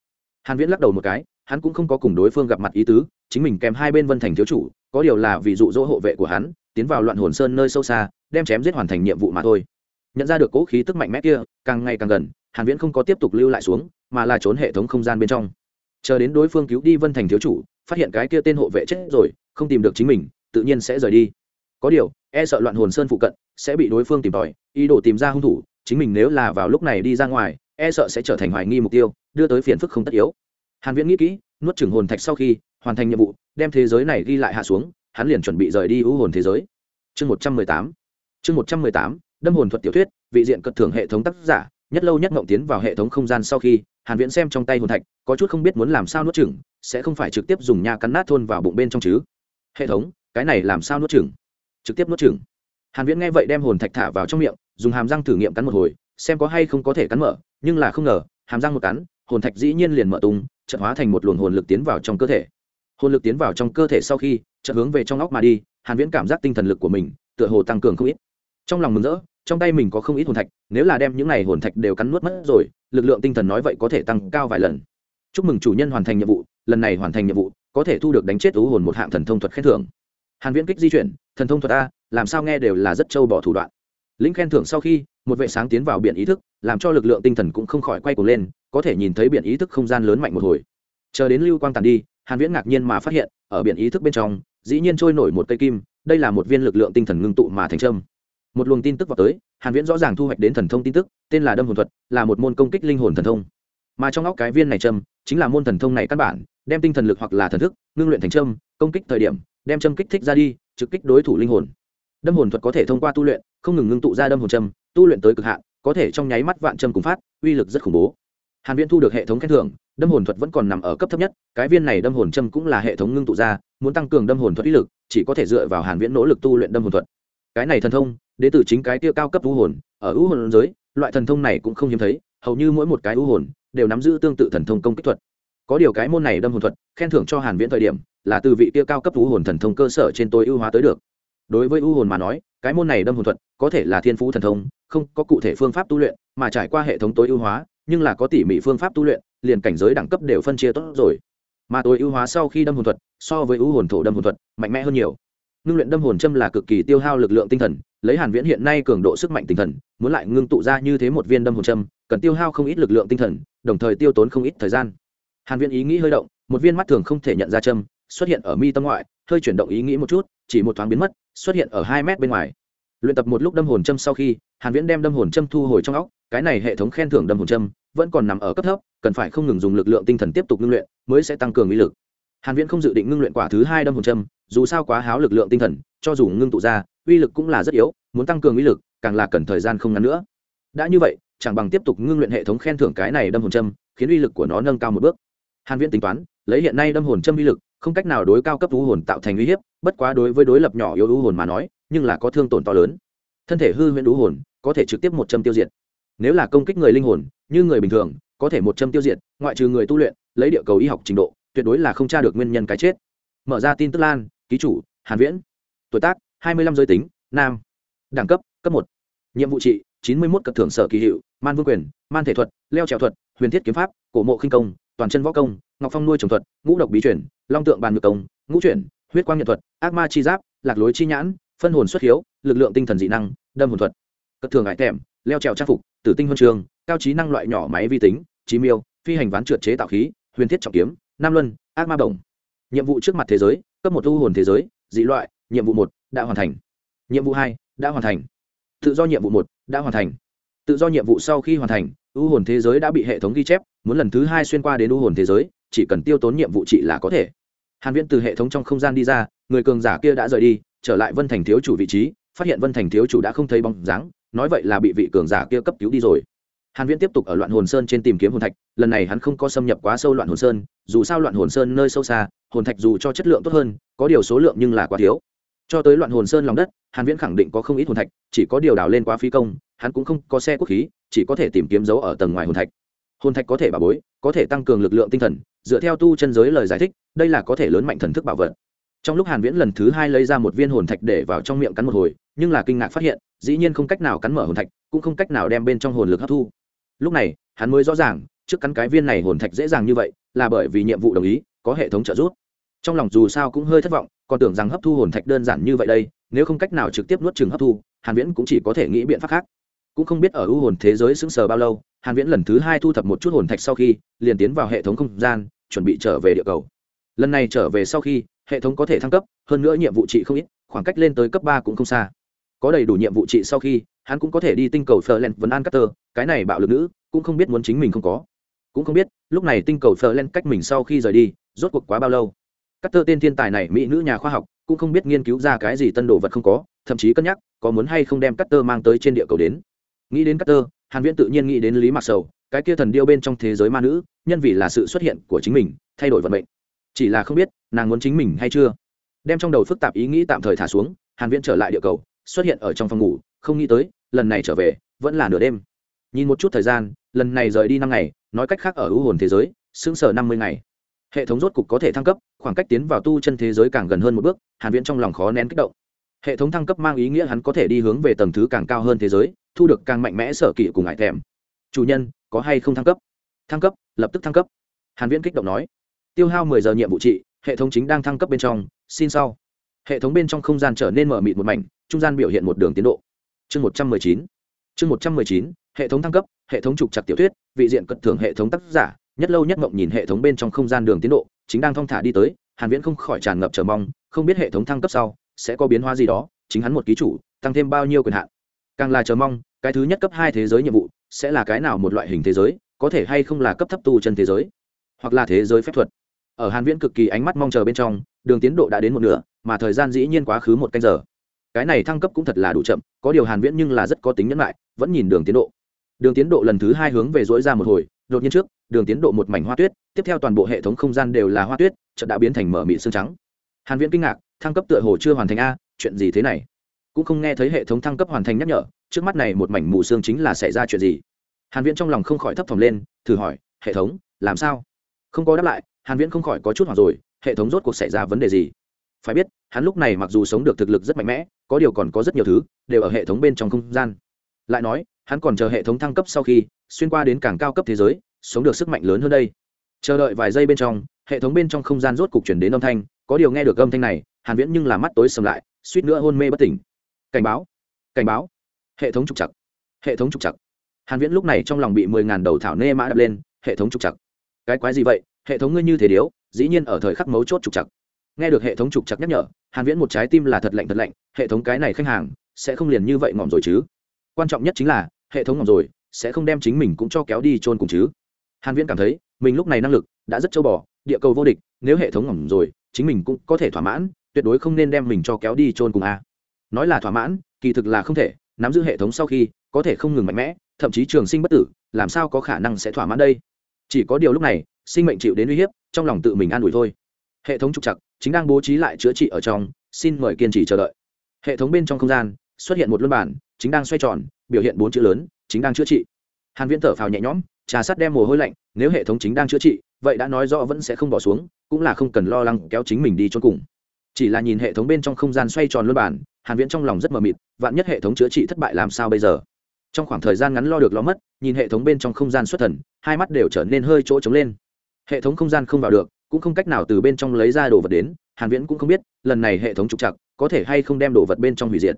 Hàn viễn lắc đầu một cái hắn cũng không có cùng đối phương gặp mặt ý tứ, chính mình kèm hai bên vân thành thiếu chủ, có điều là vì dụ dỗ hộ vệ của hắn, tiến vào loạn hồn sơn nơi sâu xa, đem chém giết hoàn thành nhiệm vụ mà thôi. Nhận ra được cỗ khí tức mạnh mẽ kia, càng ngày càng gần, hàn viễn không có tiếp tục lưu lại xuống, mà là trốn hệ thống không gian bên trong. Chờ đến đối phương cứu đi vân thành thiếu chủ, phát hiện cái kia tên hộ vệ chết rồi, không tìm được chính mình, tự nhiên sẽ rời đi. Có điều e sợ loạn hồn sơn phụ cận sẽ bị đối phương tìm tòi, ý đồ tìm ra hung thủ, chính mình nếu là vào lúc này đi ra ngoài e sợ sẽ trở thành hoài nghi mục tiêu, đưa tới phiền phức không tất yếu hàn viễn nghĩ kỹ, nuốt chửng hồn thạch sau khi hoàn thành nhiệm vụ, đem thế giới này ghi lại hạ xuống, hắn liền chuẩn bị rời đi ưu hồn thế giới. Chương 118 chương 118 đâm hồn thuật tiểu thuyết, vị diện cật thưởng hệ thống tác giả, nhất lâu nhất ngộng tiến vào hệ thống không gian sau khi, hàn viễn xem trong tay hồn thạch, có chút không biết muốn làm sao nuốt chửng, sẽ không phải trực tiếp dùng nha cắn nát thôn vào bụng bên trong chứ? Hệ thống, cái này làm sao nuốt chửng? Trực tiếp nuốt chửng. Hàn viễn nghe vậy đem hồn thạch thả vào trong miệng, dùng hàm răng thử nghiệm cắn một hồi, xem có hay không có thể cắn mở, nhưng là không ngờ, hàm răng một cắn, hồn thạch dĩ nhiên liền mở tung chợt hóa thành một luồng hồn lực tiến vào trong cơ thể. Hồn lực tiến vào trong cơ thể sau khi, chợt hướng về trong óc mà đi, hàn viễn cảm giác tinh thần lực của mình tựa hồ tăng cường không ít. Trong lòng mừng rỡ, trong tay mình có không ít hồn thạch, nếu là đem những này hồn thạch đều cắn nuốt mất rồi, lực lượng tinh thần nói vậy có thể tăng cao vài lần. Chúc mừng chủ nhân hoàn thành nhiệm vụ, lần này hoàn thành nhiệm vụ, có thể thu được đánh chết ú hồn một hạng thần thông thuật khen thưởng. Hàn viễn kích di chuyển, thần thông thuật a, làm sao nghe đều là rất trâu bỏ thủ đoạn. Lĩnh khen thưởng sau khi, một vệ sáng tiến vào biển ý thức, làm cho lực lượng tinh thần cũng không khỏi quay cuồng lên có thể nhìn thấy biển ý thức không gian lớn mạnh một hồi. Chờ đến lưu quang tàn đi hàn viễn ngạc nhiên mà phát hiện ở biển ý thức bên trong dĩ nhiên trôi nổi một cây kim đây là một viên lực lượng tinh thần ngưng tụ mà thành trâm một luồng tin tức vào tới hàn viễn rõ ràng thu hoạch đến thần thông tin tức tên là đâm hồn thuật là một môn công kích linh hồn thần thông. Mà trong óc cái viên này trâm chính là môn thần thông này căn bản đem tinh thần lực hoặc là thần thức ngưng luyện thành trâm công kích thời điểm đem trâm kích thích ra đi trực kích đối thủ linh hồn. Đâm hồn thuật có thể thông qua tu luyện không ngừng ngưng tụ ra đâm hồn trâm, tu luyện tới cực hạn có thể trong nháy mắt vạn trâm cùng phát uy lực rất khủng bố hàn viễn thu được hệ thống khen thưởng, đâm hồn thuật vẫn còn nằm ở cấp thấp nhất, cái viên này đâm hồn châm cũng là hệ thống ngưng tụ ra, muốn tăng cường đâm hồn thuật ý lực, chỉ có thể dựa vào hàn viễn nỗ lực tu luyện đâm hồn thuật. Cái này thần thông đến từ chính cái tiêu cao cấp u hồn, ở u hồn giới, loại thần thông này cũng không hiếm thấy, hầu như mỗi một cái u hồn đều nắm giữ tương tự thần thông công kích thuật. Có điều cái môn này đâm hồn thuật, khen thưởng cho hàn viễn thời điểm, là từ vị tiêu cao cấp u hồn thần thông cơ sở trên tối ưu hóa tới được. Đối với u hồn mà nói, cái môn này đâm hồn thuật có thể là thiên phú thần thông, không có cụ thể phương pháp tu luyện, mà trải qua hệ thống tối ưu hóa nhưng là có tỉ mỉ phương pháp tu luyện, liền cảnh giới đẳng cấp đều phân chia tốt rồi. Mà tối ưu hóa sau khi đâm hồn thuật, so với ưu hồn thổ đâm hồn thuật, mạnh mẽ hơn nhiều. Ngưng luyện đâm hồn châm là cực kỳ tiêu hao lực lượng tinh thần, lấy hàn viễn hiện nay cường độ sức mạnh tinh thần, muốn lại ngưng tụ ra như thế một viên đâm hồn châm, cần tiêu hao không ít lực lượng tinh thần, đồng thời tiêu tốn không ít thời gian. Hàn viễn ý nghĩ hơi động, một viên mắt thường không thể nhận ra châm, xuất hiện ở mi tâm ngoại, hơi chuyển động ý nghĩ một chút, chỉ một thoáng biến mất, xuất hiện ở hai mét bên ngoài. Luyện tập một lúc đâm hồn châm sau khi, hàn viễn đem đâm hồn châm thu hồi trong óc, cái này hệ thống khen thưởng đâm hồn châm vẫn còn nằm ở cấp thấp, cần phải không ngừng dùng lực lượng tinh thần tiếp tục ngưng luyện mới sẽ tăng cường uy lực. Hàn viễn không dự định ngưng luyện quả thứ hai đâm hồn châm, dù sao quá háo lực lượng tinh thần, cho dù ngưng tụ ra, uy lực cũng là rất yếu, muốn tăng cường uy lực, càng là cần thời gian không ngắn nữa. Đã như vậy, chẳng bằng tiếp tục ngưng luyện hệ thống khen thưởng cái này đâm hồn châm, khiến uy lực của nó nâng cao một bước. Hàn viễn tính toán, lấy hiện nay đâm hồn châm uy lực, không cách nào đối cao cấp u hồn tạo thành uy hiếp, bất quá đối với đối lập nhỏ yếu u hồn mà nói, nhưng là có thương tổn to lớn. Thân thể hư huyễn u hồn có thể trực tiếp một châm tiêu diệt nếu là công kích người linh hồn, như người bình thường, có thể một châm tiêu diệt, ngoại trừ người tu luyện, lấy địa cầu y học trình độ, tuyệt đối là không tra được nguyên nhân cái chết. Mở ra tin tức lan, ký chủ, hàn viễn. Tuổi tác 25 giới tính, nam. Đẳng cấp cấp một. Nhiệm vụ trị 91 cấp thưởng sở kỳ hiệu, man vương quyền, man thể thuật, leo trèo thuật, huyền thiết kiếm pháp, cổ mộ khinh công, toàn chân võ công, ngọc phong nuôi trồng thuật, ngũ độc bí chuyển long tượng bàn ngược công, ngũ chuyển, huyết quang nhật thuật, ác ma chi giáp, lạc lối chi nhãn, phân hồn xuất hiếu, lực lượng tinh thần dị năng, đâm hồn thuật. Cất thường ngại thèm leo trèo trang phục, tử tinh huân trường, cao trí năng loại nhỏ máy vi tính trí miêu, phi hành ván trượt chế tạo khí, huyền thiết trọng kiếm, nam luân, ác ma đồng. nhiệm vụ trước mặt thế giới, cấp một thu hồn thế giới, dị loại, nhiệm vụ một, đã hoàn thành. Nhiệm vụ hai, đã hoàn thành. Tự do nhiệm vụ một, đã hoàn thành. Tự do nhiệm vụ sau khi hoàn thành, u hồn thế giới đã bị hệ thống ghi chép, muốn lần thứ hai xuyên qua đến u hồn thế giới, chỉ cần tiêu tốn nhiệm vụ trị là có thể. Hàn viễn từ hệ thống trong không gian đi ra, người cường giả kia đã rời đi, trở lại vân thành thiếu chủ vị trí, phát hiện vân thành thiếu chủ đã không thấy bóng dáng nói vậy là bị vị cường giả kia cấp cứu đi rồi. Hàn viễn tiếp tục ở loạn hồn sơn trên tìm kiếm hồn thạch, lần này hắn không có xâm nhập quá sâu loạn hồn sơn, dù sao loạn hồn sơn nơi sâu xa, hồn thạch dù cho chất lượng tốt hơn, có điều số lượng nhưng là quá thiếu. Cho tới loạn hồn sơn lòng đất, hàn viễn khẳng định có không ít hồn thạch, chỉ có điều đào lên quá phí công, hắn cũng không có xe quốc khí, chỉ có thể tìm kiếm dấu ở tầng ngoài hồn thạch. Hồn thạch có thể bảo bối, có thể tăng cường lực lượng tinh thần, dựa theo tu chân giới lời giải thích, đây là có thể lớn mạnh thần thức bảo vật. Trong lúc hàn viễn lần thứ hai lấy ra một viên hồn thạch để vào trong miệng cắn một hồi nhưng là kinh ngạc phát hiện, dĩ nhiên không cách nào cắn mở hồn thạch, cũng không cách nào đem bên trong hồn lực hấp thu. Lúc này, hắn mới rõ ràng, trước cắn cái viên này hồn thạch dễ dàng như vậy, là bởi vì nhiệm vụ đồng ý, có hệ thống trợ giúp. Trong lòng dù sao cũng hơi thất vọng, còn tưởng rằng hấp thu hồn thạch đơn giản như vậy đây, nếu không cách nào trực tiếp nuốt chừng hấp thu, hàn viễn cũng chỉ có thể nghĩ biện pháp khác. Cũng không biết ở ưu hồn thế giới sững sờ bao lâu, hàn viễn lần thứ hai thu thập một chút hồn thạch sau khi, liền tiến vào hệ thống không gian, chuẩn bị trở về địa cầu. Lần này trở về sau khi, hệ thống có thể thăng cấp, hơn nữa nhiệm vụ trị không ít, khoảng cách lên tới cấp ba cũng không xa có đầy đủ nhiệm vụ trị sau khi hắn cũng có thể đi tinh cầu Ferland vấn an Carter, cái này bạo lực nữ, cũng không biết muốn chính mình không có. Cũng không biết, lúc này tinh cầu Ferland cách mình sau khi rời đi, rốt cuộc quá bao lâu. Carter tên thiên tài này mỹ nữ nhà khoa học, cũng không biết nghiên cứu ra cái gì tân đồ vật không có, thậm chí cân nhắc, có muốn hay không đem Carter mang tới trên địa cầu đến. Nghĩ đến Carter, Hàn Viễn tự nhiên nghĩ đến Lý Mạc Sầu, cái kia thần điêu bên trong thế giới ma nữ, nhân vì là sự xuất hiện của chính mình, thay đổi vận mệnh. Chỉ là không biết, nàng muốn chính mình hay chưa. Đem trong đầu phức tạp ý nghĩ tạm thời thả xuống, Hàn Viễn trở lại địa cầu, xuất hiện ở trong phòng ngủ, không nghĩ tới, lần này trở về vẫn là nửa đêm. Nhìn một chút thời gian lần này rời đi năm ngày nói cách khác ở ưu hồn thế giới xứng sở năm mươi ngày. Hệ thống rốt cục có thể thăng cấp khoảng cách tiến vào tu chân thế giới càng gần hơn một bước hàn viễn trong lòng khó nén kích động. Hệ thống thăng cấp mang ý nghĩa hắn có thể đi hướng về tầng thứ càng cao hơn thế giới thu được càng mạnh mẽ sở kỵ cùng ngại thèm. Chủ nhân có hay không thăng cấp? Thăng cấp lập tức thăng cấp. Hàn viễn kích động nói. Tiêu hao 10 giờ nhiệm vụ trị hệ thống chính đang thăng cấp bên trong xin sau hệ thống bên trong không gian trở nên mở mịt một mảnh, trung gian biểu hiện một đường tiến độ. Chương một trăm mười chín. Chương một trăm mười chín, hệ thống thăng cấp, hệ thống trục chặt tiểu thuyết, vị diện cận thưởng hệ thống tác giả, nhất lâu nhất mộng nhìn hệ thống bên trong không gian đường tiến độ, chính đang thong thả đi tới, hàn viễn không khỏi tràn ngập chờ mong, không biết hệ thống thăng cấp sau, sẽ có biến hóa gì đó, chính hắn một ký chủ, tăng thêm bao nhiêu quyền hạn. Càng là chờ mong, cái thứ nhất cấp hai thế giới nhiệm vụ, sẽ là cái nào một loại hình thế giới, có thể hay không là cấp thấp tu chân thế giới, hoặc là thế giới phép thuật. Ở hàn viễn cực kỳ ánh mắt mong chờ bên trong đường tiến độ đã đến một nửa, mà thời gian dĩ nhiên quá khứ một canh giờ. Cái này thăng cấp cũng thật là đủ chậm, có điều hàn viễn nhưng là rất có tính nhẫn lại vẫn nhìn đường tiến độ. Đường tiến độ lần thứ hai hướng về dỗi ra một hồi, đột nhiên trước, đường tiến độ một mảnh hoa tuyết, tiếp theo toàn bộ hệ thống không gian đều là hoa tuyết, chợt đã biến thành mở mịn xương trắng. Hàn viễn kinh ngạc, thăng cấp tựa hồ chưa hoàn thành a, chuyện gì thế này? Cũng không nghe thấy hệ thống thăng cấp hoàn thành nhắc nhở, trước mắt này một mảnh mù xương chính là xảy ra chuyện gì? Hàn viễn trong lòng không khỏi thấp thỏm lên, thử hỏi, hệ thống, làm sao? Không có đáp lại, hàn viễn không khỏi có chút hoảng rồi hệ thống rốt cuộc xảy ra vấn đề gì? Phải biết, hắn lúc này mặc dù sống được thực lực rất mạnh mẽ, có điều còn có rất nhiều thứ đều ở hệ thống bên trong không gian. Lại nói, hắn còn chờ hệ thống thăng cấp sau khi xuyên qua đến càng cao cấp thế giới, sống được sức mạnh lớn hơn đây. Chờ đợi vài giây bên trong, hệ thống bên trong không gian rốt cục chuyển đến âm thanh, có điều nghe được âm thanh này, hàn viễn nhưng là mắt tối sầm lại, suýt nữa hôn mê bất tỉnh. Cảnh báo cảnh báo. Hệ thống trục chặt hệ thống trục chặt hàn viễn lúc này trong lòng bị mười ngàn đầu thảo nê mã đập lên, hệ thống trục chặt cái quái gì vậy? Hệ thống ngươi như thế điếu dĩ nhiên ở thời khắc mấu chốt trục chặt nghe được hệ thống trục chặt nhắc nhở, hàn viễn một trái tim là thật lạnh thật lạnh, hệ thống cái này khách hàng sẽ không liền như vậy ngỏm rồi chứ? Quan trọng nhất chính là, hệ thống ngỏm rồi sẽ không đem chính mình cũng cho kéo đi chôn cùng chứ? Hàn viễn cảm thấy, mình lúc này năng lực đã rất châu bò, địa cầu vô địch, nếu hệ thống ngỏm rồi, chính mình cũng có thể thỏa mãn, tuyệt đối không nên đem mình cho kéo đi chôn cùng a. Nói là thỏa mãn, kỳ thực là không thể, nắm giữ hệ thống sau khi, có thể không ngừng mạnh mẽ, thậm chí trường sinh bất tử, làm sao có khả năng sẽ thỏa mãn đây? Chỉ có điều lúc này sinh mệnh chịu đến uy hiếp, trong lòng tự mình an ủi thôi. Hệ thống trục chặt chính đang bố trí lại chữa trị ở trong, xin mời kiên trì chờ đợi. Hệ thống bên trong không gian xuất hiện một luân bản, chính đang xoay tròn, biểu hiện bốn chữ lớn, chính đang chữa trị. Hàn viễn thở phào nhẹ nhõm, trà sắt đem mồ hôi lạnh, nếu hệ thống chính đang chữa trị, vậy đã nói rõ vẫn sẽ không bỏ xuống, cũng là không cần lo lắng kéo chính mình đi cho cùng. Chỉ là nhìn hệ thống bên trong không gian xoay tròn luân bản, hàn viễn trong lòng rất mờ mịt, vạn nhất hệ thống chữa trị thất bại làm sao bây giờ? Trong khoảng thời gian ngắn lo được lo mất, nhìn hệ thống bên trong không gian xuất thần, hai mắt đều trở nên hơi chỗ trống lên hệ thống không gian không vào được cũng không cách nào từ bên trong lấy ra đồ vật đến hàn viễn cũng không biết lần này hệ thống trục trặc, có thể hay không đem đồ vật bên trong hủy diệt.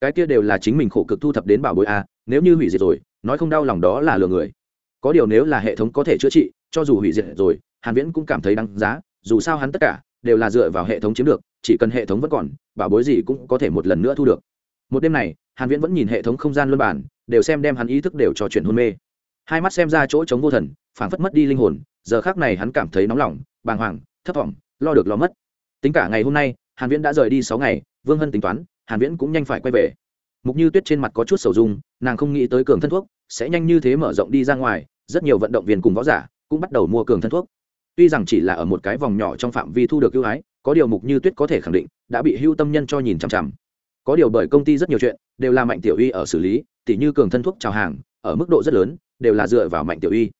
Cái kia đều là chính mình khổ cực thu thập đến bảo bối a nếu như hủy diệt rồi nói không đau lòng đó là lừa người. Có điều nếu là hệ thống có thể chữa trị cho dù hủy diệt rồi hàn viễn cũng cảm thấy đáng giá dù sao hắn tất cả đều là dựa vào hệ thống chiếm được chỉ cần hệ thống vẫn còn bảo bối gì cũng có thể một lần nữa thu được. Một đêm này hàn viễn vẫn nhìn hệ thống không gian luân bản đều xem đem hắn ý thức đều cho chuyển hôn mê. Hai mắt xem ra chỗ trống vô thần phảng phất mất đi linh hồn giờ khác này hắn cảm thấy nóng lòng, bàng hoàng, thấp thỏm, lo được lo mất. Tính cả ngày hôm nay, hàn viễn đã rời đi sáu ngày, vương hân tính toán, hàn viễn cũng nhanh phải quay về. Mục như tuyết trên mặt có chút sầu dung, nàng không nghĩ tới cường thân thuốc, sẽ nhanh như thế mở rộng đi ra ngoài, rất nhiều vận động viên cùng võ giả cũng bắt đầu mua cường thân thuốc. Tuy rằng chỉ là ở một cái vòng nhỏ trong phạm vi thu được ưu ái, có điều mục như tuyết có thể khẳng định, đã bị hưu tâm nhân cho nhìn chằm chằm. Có điều bởi công ty rất nhiều chuyện, đều là mạnh tiểu uy ở xử lý, tỉ như cường thân thuốc chào hàng, ở mức độ rất lớn, đều là dựa vào mạnh tiểu uy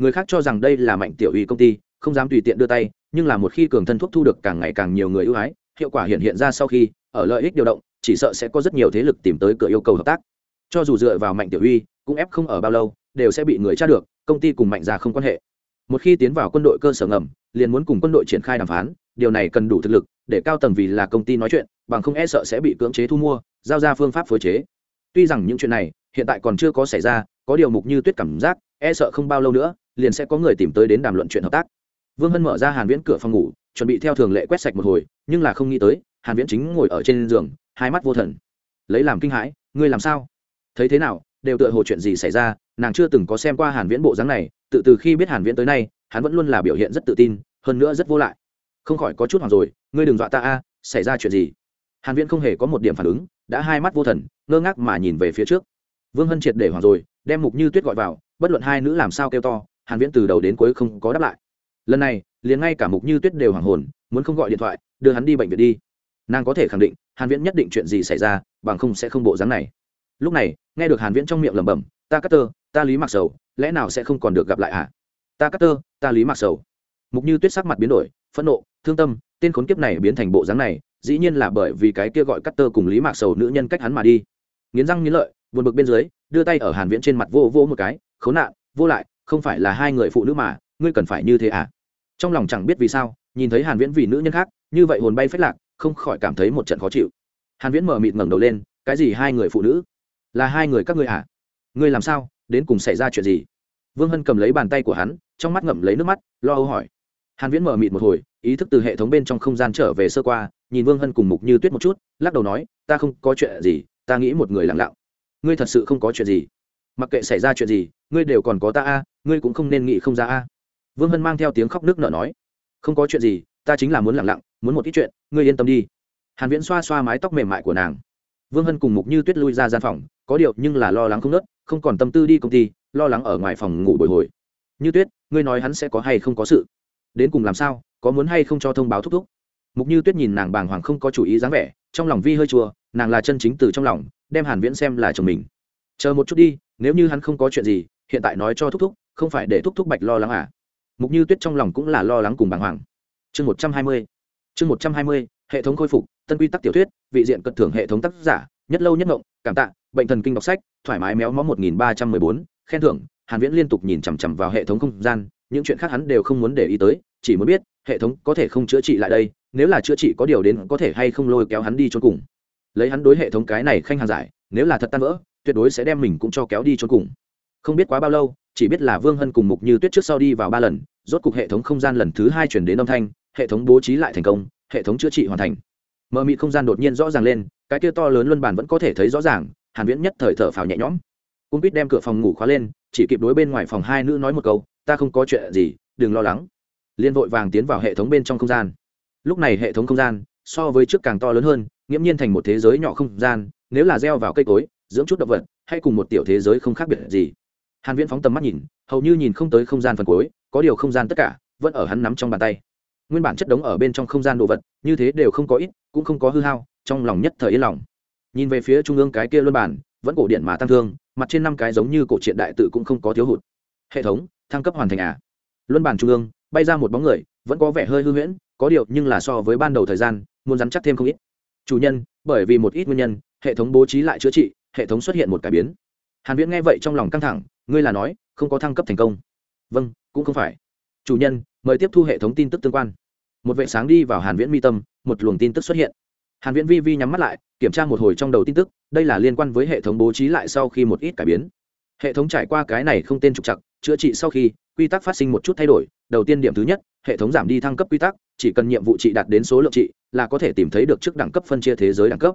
người khác cho rằng đây là mạnh tiểu uy công ty, không dám tùy tiện đưa tay, nhưng là một khi cường thân thuốc thu được càng ngày càng nhiều người ưu ái, hiệu quả hiện hiện ra sau khi, ở lợi ích điều động, chỉ sợ sẽ có rất nhiều thế lực tìm tới cửa yêu cầu hợp tác. Cho dù dựa vào mạnh tiểu uy cũng ép không ở bao lâu, đều sẽ bị người tra được, công ty cùng mạnh ra không quan hệ. Một khi tiến vào quân đội cơ sở ngầm, liền muốn cùng quân đội triển khai đàm phán, điều này cần đủ thực lực, để cao tầng vì là công ty nói chuyện, bằng không e sợ sẽ bị cưỡng chế thu mua, giao ra phương pháp phối chế. Tuy rằng những chuyện này, hiện tại còn chưa có xảy ra, có điều mục như tuyết cảm giác e sợ không bao lâu nữa liền sẽ có người tìm tới đến đàm luận chuyện hợp tác. Vương hân mở ra hàn viễn cửa phòng ngủ, chuẩn bị theo thường lệ quét sạch một hồi, nhưng là không nghĩ tới, hàn viễn chính ngồi ở trên giường, hai mắt vô thần. Lấy làm kinh hãi, ngươi làm sao? Thấy thế nào, đều tựa hồ chuyện gì xảy ra, nàng chưa từng có xem qua hàn viễn bộ dáng này, tự từ khi biết hàn viễn tới nay, hắn vẫn luôn là biểu hiện rất tự tin, hơn nữa rất vô lại. Không khỏi có chút hoảng rồi, ngươi đừng dọa ta a, xảy ra chuyện gì? Hàn viễn không hề có một điểm phản ứng, đã hai mắt vô thần, ngơ ngác mà nhìn về phía trước. Vương hân triệt để hoảng rồi, đem mục như tuyết gọi vào, bất luận hai nữ làm sao kêu to hàn viễn từ đầu đến cuối không có đáp lại. Lần này, liền ngay cả mục như tuyết đều hoảng hồn, muốn không gọi điện thoại, đưa hắn đi bệnh viện đi. Nàng có thể khẳng định, hàn viễn nhất định chuyện gì xảy ra, bằng không sẽ không bộ dáng này. Lúc này, nghe được hàn viễn trong miệng lẩm bẩm, ta cắt tơ ta lý mặc sầu, lẽ nào sẽ không còn được gặp lại à ta cắt tơ ta lý mặc sầu. Mục như tuyết sắc mặt biến đổi, phẫn nộ, thương tâm, tên khốn kiếp này biến thành bộ dáng này, dĩ nhiên là bởi vì cái kia gọi cắt tơ cùng lý mạc sầu nữ nhân cách hắn mà đi. Nghiến răng nghiến lợi, buồn bực bên dưới, đưa tay ở hàn viễn trên mặt vô vô một cái, khốn nạn, vô lại không phải là hai người phụ nữ mà, ngươi cần phải như thế à? Trong lòng chẳng biết vì sao, nhìn thấy hàn viễn vì nữ nhân khác, như vậy hồn bay phách lạc, không khỏi cảm thấy một trận khó chịu. Hàn viễn mở mịt ngẩng đầu lên, cái gì hai người phụ nữ? Là hai người các ngươi à? Ngươi làm sao? Đến cùng xảy ra chuyện gì? Vương hân cầm lấy bàn tay của hắn, trong mắt ngậm lấy nước mắt, lo âu hỏi. Hàn viễn mở mịt một hồi, ý thức từ hệ thống bên trong không gian trở về sơ qua, nhìn vương hân cùng mục như tuyết một chút, lắc đầu nói, ta không có chuyện gì, ta nghĩ một người lặng lặng. Ngươi thật sự không có chuyện gì? Mặc kệ xảy ra chuyện gì, ngươi đều còn có ta a, ngươi cũng không nên nghĩ không ra a. Vương hân mang theo tiếng khóc nước nở nói, không có chuyện gì, ta chính là muốn lặng lặng, muốn một ít chuyện, ngươi yên tâm đi. Hàn viễn xoa xoa mái tóc mềm mại của nàng. Vương hân cùng mục như tuyết lui ra gian phòng, có điều nhưng là lo lắng không nớt không còn tâm tư đi công ty, lo lắng ở ngoài phòng ngủ bồi hồi. Như tuyết, ngươi nói hắn sẽ có hay không có sự? Đến cùng làm sao, có muốn hay không cho thông báo thúc thúc? Mục như tuyết nhìn nàng bàng hoàng không có chủ ý dáng vẻ, trong lòng vi hơi chua, nàng là chân chính từ trong lòng, đem hàn viễn xem là chồng mình. Chờ một chút đi nếu như hắn không có chuyện gì, hiện tại nói cho thúc thúc, không phải để thúc thúc bạch lo lắng à? Mục như tuyết trong lòng cũng là lo lắng cùng bàng hoàng. Chương một trăm hai mươi, chương một trăm hai mươi, hệ thống khôi phục, tân quy tắc tiểu thuyết, vị diện cận thưởng hệ thống tác giả, nhất lâu nhất ngộng, cảm tạ, bệnh thần kinh đọc sách, thoải mái méo mó một nghìn ba trăm mười bốn, khen thưởng, hàn viễn liên tục nhìn chằm chằm vào hệ thống không gian, những chuyện khác hắn đều không muốn để ý tới, chỉ muốn biết, hệ thống có thể không chữa trị lại đây, nếu là chữa trị có điều đến có thể hay không lôi kéo hắn đi cho cùng. Lấy hắn đối hệ thống cái này khanh hàng giải, nếu là thật tan vỡ tuyệt đối sẽ đem mình cũng cho kéo đi cho cùng. Không biết quá bao lâu, chỉ biết là vương hân cùng mục như tuyết trước sau đi vào ba lần, rốt cục hệ thống không gian lần thứ hai chuyển đến âm thanh, hệ thống bố trí lại thành công, hệ thống chữa trị hoàn thành. Mờ mịt không gian đột nhiên rõ ràng lên, cái kia to lớn luân bản vẫn có thể thấy rõ ràng, hàn viễn nhất thời thở phào nhẹ nhõm. Cung quýt đem cửa phòng ngủ khóa lên, chỉ kịp đối bên ngoài phòng hai nữ nói một câu, ta không có chuyện gì, đừng lo lắng. Liên vội vàng tiến vào hệ thống bên trong không gian. Lúc này hệ thống không gian, so với trước càng to lớn hơn, nghiễm nhiên thành một thế giới nhỏ không gian, nếu là gieo vào cây cối dưỡng chút động vật, hay cùng một tiểu thế giới không khác biệt gì. Hàn viễn phóng tầm mắt nhìn, hầu như nhìn không tới không gian phần cuối, có điều không gian tất cả vẫn ở hắn nắm trong bàn tay. Nguyên bản chất đống ở bên trong không gian đồ vật, như thế đều không có ít, cũng không có hư hao, trong lòng nhất thời yên lòng. Nhìn về phía trung ương cái kia luân bản, vẫn cổ điện mà tăng thương, mặt trên năm cái giống như cổ truyện đại tự cũng không có thiếu hụt. Hệ thống, thăng cấp hoàn thành à? Luân bản trung ương, bay ra một bóng người, vẫn có vẻ hơi hư huyễn, có điều nhưng là so với ban đầu thời gian, muốn rắn chắc thêm không ít. Chủ nhân, bởi vì một ít nguyên nhân, hệ thống bố trí lại chữa trị hệ thống xuất hiện một cải biến. Hàn viễn nghe vậy trong lòng căng thẳng, ngươi là nói, không có thăng cấp thành công? Vâng cũng không phải. Chủ nhân, mời tiếp thu hệ thống tin tức tương quan. Một vệ sáng đi vào hàn viễn mi tâm, một luồng tin tức xuất hiện. Hàn viễn vi vi nhắm mắt lại, kiểm tra một hồi trong đầu tin tức, đây là liên quan với hệ thống bố trí lại sau khi một ít cải biến. Hệ thống trải qua cái này không tên trục chặt chữa trị sau khi, quy tắc phát sinh một chút thay đổi. Đầu tiên điểm thứ nhất, hệ thống giảm đi thăng cấp quy tắc, chỉ cần nhiệm vụ trị đạt đến số lượng trị, là có thể tìm thấy được trước đẳng cấp phân chia thế giới đẳng cấp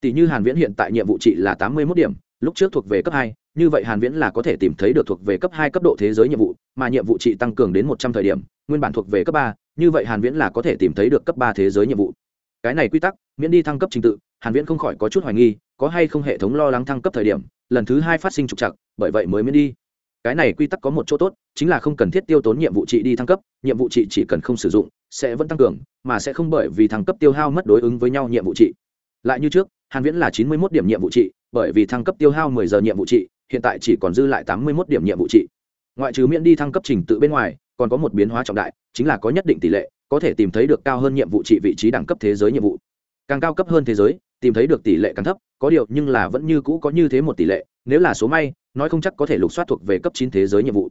tỷ như hàn viễn hiện tại nhiệm vụ trị là tám mươi 81 điểm, lúc trước thuộc về cấp hai, như vậy hàn viễn là có thể tìm thấy được thuộc về cấp hai cấp độ thế giới nhiệm vụ, mà nhiệm vụ trị tăng cường đến một trăm thời điểm, nguyên bản thuộc về cấp ba, như vậy hàn viễn là có thể tìm thấy được cấp ba thế giới nhiệm vụ. Cái này quy tắc, miễn đi thăng cấp trình tự, hàn viễn không khỏi có chút hoài nghi, có hay không hệ thống lo lắng thăng cấp thời điểm, lần thứ hai phát sinh trục trặc, bởi vậy mới miễn đi. Cái này quy tắc có một chỗ tốt, chính là không cần thiết tiêu tốn nhiệm vụ trị đi thăng cấp, nhiệm vụ trị chỉ cần không sử dụng, sẽ vẫn tăng cường, mà sẽ không bởi vì thăng cấp tiêu hao mất đối ứng với nhau nhiệm vụ trị. Lại như trước hàn viễn là 91 điểm nhiệm vụ trị, bởi vì thăng cấp tiêu hao 10 giờ nhiệm vụ trị, hiện tại chỉ còn dư lại 81 điểm nhiệm vụ trị. Ngoại trừ miễn đi thăng cấp trình tự bên ngoài, còn có một biến hóa trọng đại, chính là có nhất định tỷ lệ, có thể tìm thấy được cao hơn nhiệm vụ trị vị trí đẳng cấp thế giới nhiệm vụ. Càng cao cấp hơn thế giới, tìm thấy được tỷ lệ càng thấp, có điều nhưng là vẫn như cũ có như thế một tỷ lệ, nếu là số may, nói không chắc có thể lục soát thuộc về cấp chín thế giới nhiệm vụ.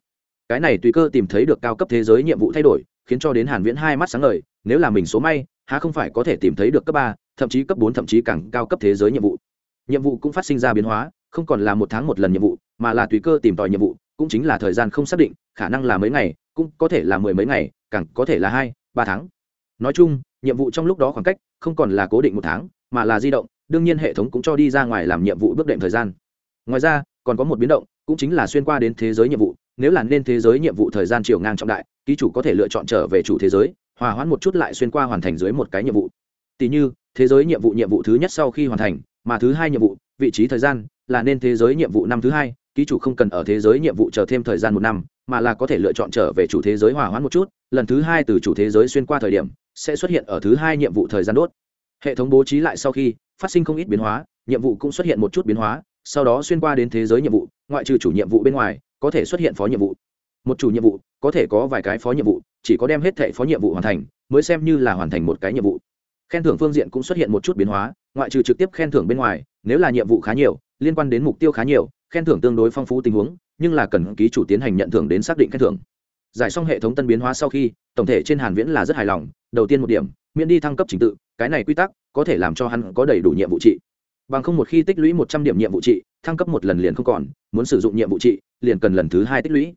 Cái này tùy cơ tìm thấy được cao cấp thế giới nhiệm vụ thay đổi, khiến cho đến hàn viễn hai mắt sáng ngời, nếu là mình số may, há không phải có thể tìm thấy được cấp ba thậm chí cấp bốn, thậm chí càng cao cấp thế giới nhiệm vụ. Nhiệm vụ cũng phát sinh ra biến hóa, không còn là một tháng một lần nhiệm vụ, mà là tùy cơ tìm tòi nhiệm vụ, cũng chính là thời gian không xác định, khả năng là mấy ngày, cũng có thể là mười mấy ngày, càng có thể là hai, ba tháng. Nói chung, nhiệm vụ trong lúc đó khoảng cách không còn là cố định một tháng, mà là di động, đương nhiên hệ thống cũng cho đi ra ngoài làm nhiệm vụ bước đệm thời gian. Ngoài ra, còn có một biến động, cũng chính là xuyên qua đến thế giới nhiệm vụ, nếu là nên thế giới nhiệm vụ thời gian chiều ngang trọng đại, ký chủ có thể lựa chọn trở về chủ thế giới, hòa hoãn một chút lại xuyên qua hoàn thành dưới một cái nhiệm vụ. Tỷ như thế giới nhiệm vụ nhiệm vụ thứ nhất sau khi hoàn thành, mà thứ hai nhiệm vụ, vị trí thời gian, là nên thế giới nhiệm vụ năm thứ hai, ký chủ không cần ở thế giới nhiệm vụ chờ thêm thời gian một năm, mà là có thể lựa chọn trở về chủ thế giới hòa hoãn một chút, lần thứ hai từ chủ thế giới xuyên qua thời điểm, sẽ xuất hiện ở thứ hai nhiệm vụ thời gian đốt. Hệ thống bố trí lại sau khi, phát sinh không ít biến hóa, nhiệm vụ cũng xuất hiện một chút biến hóa, sau đó xuyên qua đến thế giới nhiệm vụ, ngoại trừ chủ nhiệm vụ bên ngoài, có thể xuất hiện phó nhiệm vụ. Một chủ nhiệm vụ, có thể có vài cái phó nhiệm vụ, chỉ có đem hết thệ phó nhiệm vụ hoàn thành, mới xem như là hoàn thành một cái nhiệm vụ khen thưởng phương diện cũng xuất hiện một chút biến hóa, ngoại trừ trực tiếp khen thưởng bên ngoài, nếu là nhiệm vụ khá nhiều, liên quan đến mục tiêu khá nhiều, khen thưởng tương đối phong phú tình huống, nhưng là cần ký chủ tiến hành nhận thưởng đến xác định khen thưởng. Giải xong hệ thống tân biến hóa sau khi, tổng thể trên hàn viễn là rất hài lòng, đầu tiên một điểm, miễn đi thăng cấp trình tự, cái này quy tắc, có thể làm cho hắn có đầy đủ nhiệm vụ trị. Bằng không một khi tích lũy một trăm điểm nhiệm vụ trị, thăng cấp một lần liền không còn, muốn sử dụng nhiệm vụ trị, liền cần lần thứ hai tích lũy.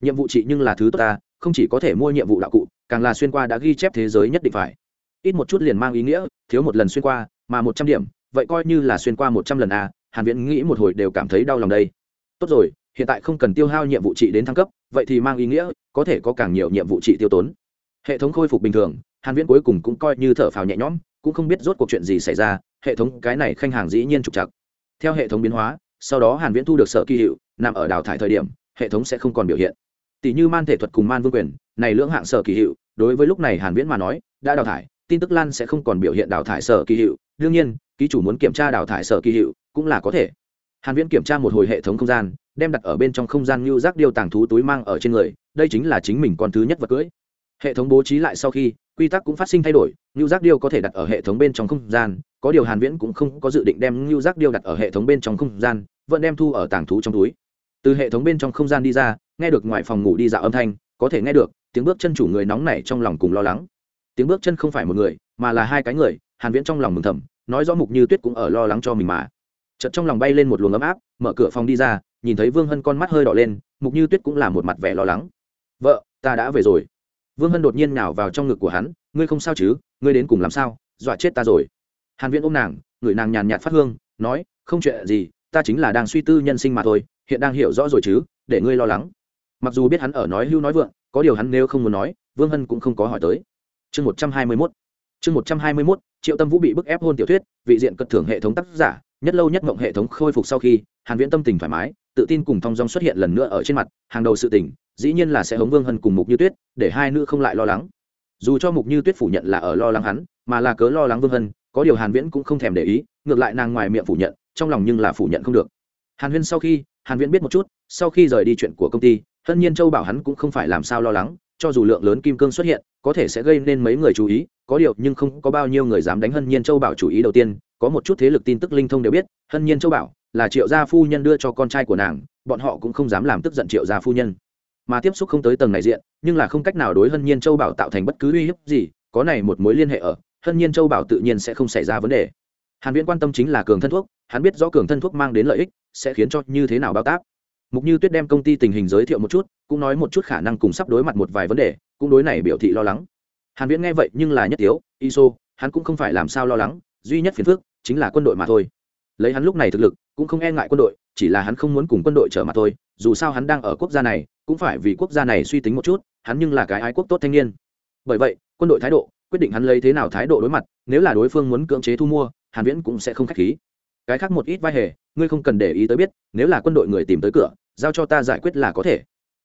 Nhiệm vụ trị nhưng là thứ tốt ta, không chỉ có thể mua nhiệm vụ đạo cụ, càng là xuyên qua đã ghi chép thế giới nhất định phải ít một chút liền mang ý nghĩa, thiếu một lần xuyên qua, mà một trăm điểm, vậy coi như là xuyên qua một trăm lần à? hàn viễn nghĩ một hồi đều cảm thấy đau lòng đây. Tốt rồi, hiện tại không cần tiêu hao nhiệm vụ trị đến thăng cấp, vậy thì mang ý nghĩa, có thể có càng nhiều nhiệm vụ trị tiêu tốn. Hệ thống khôi phục bình thường, hàn viễn cuối cùng cũng coi như thở phào nhẹ nhõm, cũng không biết rốt cuộc chuyện gì xảy ra, hệ thống cái này khanh hàng dĩ nhiên trục chặt theo hệ thống biến hóa, sau đó hàn viễn thu được sở kỳ hiệu, nằm ở đào thải thời điểm, hệ thống sẽ không còn biểu hiện. Tỷ như man thể thuật cùng man vương quyền, này lưỡng hạng sở kỳ hiệu, đối với lúc này hàn viễn mà nói, đã đào thải tin tức lan sẽ không còn biểu hiện đào thải sở kỳ hiệu. Đương nhiên, ký chủ muốn kiểm tra đào thải sở kỳ hiệu cũng là có thể. Hàn viễn kiểm tra một hồi hệ thống không gian, đem đặt ở bên trong không gian như rác điêu tàng thú túi mang ở trên người, đây chính là chính mình con thứ nhất vật cưỡi hệ thống bố trí lại sau khi, quy tắc cũng phát sinh thay đổi như rác điêu có thể đặt ở hệ thống bên trong không gian, có điều hàn viễn cũng không có dự định đem như rác điêu đặt ở hệ thống bên trong không gian, vẫn đem thu ở tàng thú trong túi. Từ hệ thống bên trong không gian đi ra, nghe được ngoài phòng ngủ đi dạo âm thanh, có thể nghe được tiếng bước chân chủ người nóng nảy trong lòng cùng lo lắng tiếng bước chân không phải một người, mà là hai cái người, hàn viễn trong lòng mừng thầm, nói rõ mục như tuyết cũng ở lo lắng cho mình mà. Chợt trong lòng bay lên một luồng ấm áp, mở cửa phòng đi ra, nhìn thấy vương hân con mắt hơi đỏ lên, mục như tuyết cũng là một mặt vẻ lo lắng. Vợ, ta đã về rồi. Vương hân đột nhiên nhào vào trong ngực của hắn, ngươi không sao chứ? Ngươi đến cùng làm sao? Dọa chết ta rồi. Hàn viễn ôm nàng, người nàng nhàn nhạt phát hương, nói, không chuyện gì, ta chính là đang suy tư nhân sinh mà thôi, hiện đang hiểu rõ rồi chứ, để ngươi lo lắng. Mặc dù biết hắn ở nói hưu nói vượng, có điều hắn nếu không muốn nói, vương hân cũng không có hỏi tới chương một trăm hai mươi mốt. Chương một trăm hai mươi mốt, triệu tâm vũ bị bức ép hôn tiểu thuyết, vị diện cất thưởng hệ thống tác giả, nhất lâu nhất mộng hệ thống khôi phục sau khi, hàn viễn tâm tình thoải mái, tự tin cùng thong dong xuất hiện lần nữa ở trên mặt, hàng đầu sự tình, dĩ nhiên là sẽ hống vương hân cùng mục như tuyết, để hai nữ không lại lo lắng. Dù cho mục như tuyết phủ nhận là ở lo lắng hắn, mà là cớ lo lắng vương hân, có điều hàn viễn cũng không thèm để ý, ngược lại nàng ngoài miệng phủ nhận, trong lòng nhưng là phủ nhận không được. Hàn viễn sau khi, hàn viễn biết một chút, sau khi rời đi chuyện của công ty, hân nhiên châu bảo hắn cũng không phải làm sao lo lắng, cho dù lượng lớn kim cương xuất hiện có thể sẽ gây nên mấy người chú ý, có điều nhưng không có bao nhiêu người dám đánh hân nhiên châu bảo chủ ý đầu tiên, có một chút thế lực tin tức linh thông đều biết, hân nhiên châu bảo là triệu gia phu nhân đưa cho con trai của nàng, bọn họ cũng không dám làm tức giận triệu gia phu nhân. Mà tiếp xúc không tới tầng này diện, nhưng là không cách nào đối hân nhiên châu bảo tạo thành bất cứ uy hiếp gì, có này một mối liên hệ ở, hân nhiên châu bảo tự nhiên sẽ không xảy ra vấn đề. Hàn viễn quan tâm chính là cường thân thuốc, hắn biết rõ cường thân thuốc mang đến lợi ích, sẽ khiến cho như thế nào bao tác mục như tuyết đem công ty tình hình giới thiệu một chút, cũng nói một chút khả năng cùng sắp đối mặt một vài vấn đề cũng đối này biểu thị lo lắng. Hàn viễn nghe vậy nhưng là nhất thiếu iso, hắn cũng không phải làm sao lo lắng, duy nhất phiền phức chính là quân đội mà thôi. Lấy hắn lúc này thực lực, cũng không e ngại quân đội, chỉ là hắn không muốn cùng quân đội trở mặt thôi, dù sao hắn đang ở quốc gia này, cũng phải vì quốc gia này suy tính một chút, hắn nhưng là cái ái quốc tốt thanh niên. Bởi vậy, quân đội thái độ, quyết định hắn lấy thế nào thái độ đối mặt, nếu là đối phương muốn cưỡng chế thu mua, hàn viễn cũng sẽ không khách khí. Cái khác một ít vai hề, ngươi không cần để ý tới biết, nếu là quân đội người tìm tới cửa, giao cho ta giải quyết là có thể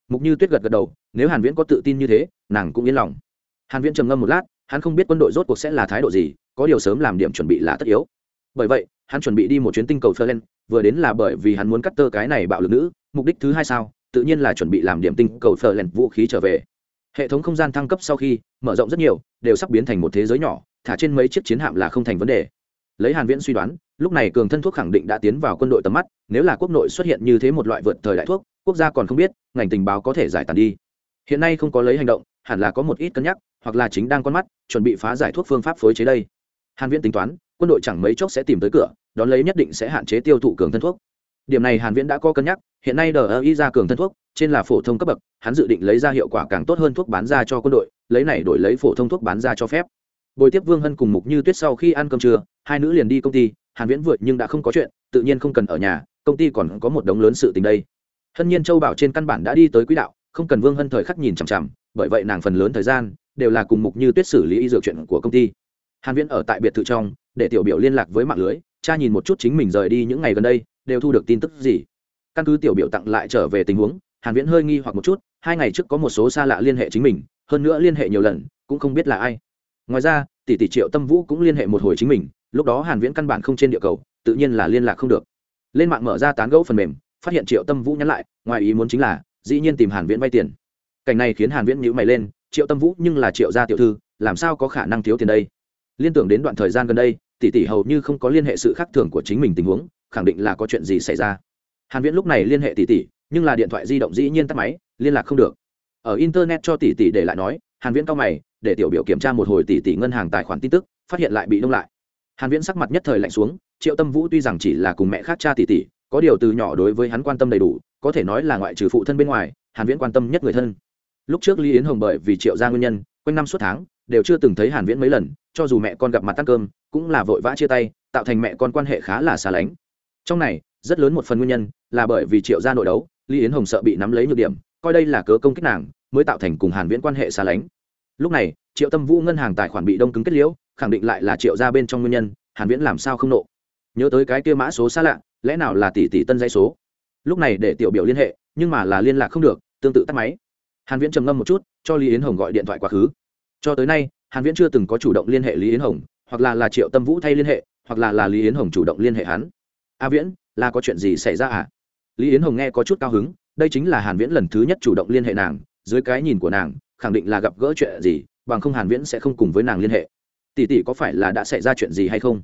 mục như tuyết gật gật đầu nếu hàn viễn có tự tin như thế nàng cũng yên lòng. Hàn viễn trầm ngâm một lát hắn không biết quân đội rốt cuộc sẽ là thái độ gì có điều sớm làm điểm chuẩn bị là tất yếu. Bởi vậy hắn chuẩn bị đi một chuyến tinh cầu Ferlen, vừa đến là bởi vì hắn muốn cắt tơ cái này bạo lực nữ mục đích thứ hai sao tự nhiên là chuẩn bị làm điểm tinh cầu Ferlen vũ khí trở về. Hệ thống không gian thăng cấp sau khi mở rộng rất nhiều đều sắp biến thành một thế giới nhỏ thả trên mấy chiếc chiến hạm là không thành vấn đề. Lấy hàn viễn suy đoán lúc này cường thân thuốc khẳng định đã tiến vào quân đội tầm mắt nếu là quốc nội xuất hiện như thế một loại vượt thời đại thuốc quốc gia còn không biết, ngành tình báo có thể giải tàn đi. Hiện nay không có lấy hành động, hẳn là có một ít cân nhắc, hoặc là chính đang con mắt, chuẩn bị phá giải thuốc phương pháp phối chế đây. Hàn viễn tính toán, quân đội chẳng mấy chốc sẽ tìm tới cửa, đón lấy nhất định sẽ hạn chế tiêu thụ cường thân thuốc. Điểm này hàn viễn đã có cân nhắc, hiện nay đờ y ra cường thân thuốc, trên là phổ thông cấp bậc, hắn dự định lấy ra hiệu quả càng tốt hơn thuốc bán ra cho quân đội, lấy này đổi lấy phổ thông thuốc bán ra cho phép. Bồi tiếp vương hân cùng mục như tuyết sau khi ăn cơm trưa, hai nữ liền đi công ty, hàn viễn vượt nhưng đã không có chuyện, tự nhiên không cần ở nhà, công ty còn có một đống lớn sự tình đây hân nhiên châu bảo trên căn bản đã đi tới quỹ đạo, không cần vương hân thời khắc nhìn chằm chằm, bởi vậy nàng phần lớn thời gian đều là cùng mục như tuyết xử lý y dược chuyện của công ty. Hàn viễn ở tại biệt thự trong, để tiểu biểu liên lạc với mạng lưới cha nhìn một chút chính mình rời đi những ngày gần đây, đều thu được tin tức gì. Căn cứ tiểu biểu tặng lại trở về tình huống, hàn viễn hơi nghi hoặc một chút, hai ngày trước có một số xa lạ liên hệ chính mình, hơn nữa liên hệ nhiều lần, cũng không biết là ai. Ngoài ra, tỷ tỷ triệu tâm vũ cũng liên hệ một hồi chính mình, lúc đó hàn viễn căn bản không trên địa cầu, tự nhiên là liên lạc không được. Lên mạng mở ra tán gẫu phần mềm phát hiện triệu tâm vũ nhắn lại, ngoài ý muốn chính là, dĩ nhiên tìm hàn viễn vay tiền. Cảnh này khiến hàn viễn nhíu mày lên, triệu tâm vũ nhưng là triệu gia tiểu thư, làm sao có khả năng thiếu tiền đây? Liên tưởng đến đoạn thời gian gần đây, tỷ tỷ hầu như không có liên hệ sự khác thường của chính mình tình huống, khẳng định là có chuyện gì xảy ra. Hàn viễn lúc này liên hệ tỷ tỷ, nhưng là điện thoại di động dĩ nhiên tắt máy, liên lạc không được. Ở internet cho tỷ tỷ để lại nói, hàn viễn cao mày, để tiểu biểu kiểm tra một hồi tỷ tỷ ngân hàng tài khoản tin tức, phát hiện lại bị đông lại. Hàn viễn sắc mặt nhất thời lạnh xuống, triệu tâm vũ tuy rằng chỉ là cùng mẹ khác cha tỷ tỷ có điều từ nhỏ đối với hắn quan tâm đầy đủ, có thể nói là ngoại trừ phụ thân bên ngoài, hàn viễn quan tâm nhất người thân. Lúc trước lý yến hồng bởi vì triệu gia nguyên nhân, quanh năm suốt tháng, đều chưa từng thấy hàn viễn mấy lần, cho dù mẹ con gặp mặt ăn cơm, cũng là vội vã chia tay, tạo thành mẹ con quan hệ khá là xa lánh. Trong này, rất lớn một phần nguyên nhân là bởi vì triệu gia nội đấu, lý yến hồng sợ bị nắm lấy nhược điểm, coi đây là cớ công kích nàng, mới tạo thành cùng hàn viễn quan hệ xa lánh. Lúc này, triệu tâm vũ ngân hàng tài khoản bị đông cứng kết liễu, khẳng định lại là triệu gia bên trong nguyên nhân, hàn viễn làm sao không nộ. Nhớ tới cái kia mã số xa lạ lẽ nào là tỷ tỷ tân dây số? Lúc này để tiểu biểu liên hệ, nhưng mà là liên lạc không được, tương tự tắt máy. Hàn viễn trầm ngâm một chút, cho lý yến hồng gọi điện thoại quá khứ. Cho tới nay, hàn viễn chưa từng có chủ động liên hệ lý yến hồng, hoặc là là triệu tâm vũ thay liên hệ, hoặc là là lý yến hồng chủ động liên hệ hắn. A viễn, là có chuyện gì xảy ra à? Lý yến hồng nghe có chút cao hứng, đây chính là hàn viễn lần thứ nhất chủ động liên hệ nàng, dưới cái nhìn của nàng, khẳng định là gặp gỡ chuyện gì, bằng không hàn viễn sẽ không cùng với nàng liên hệ. Tỷ tỷ có phải là đã xảy ra chuyện gì hay không?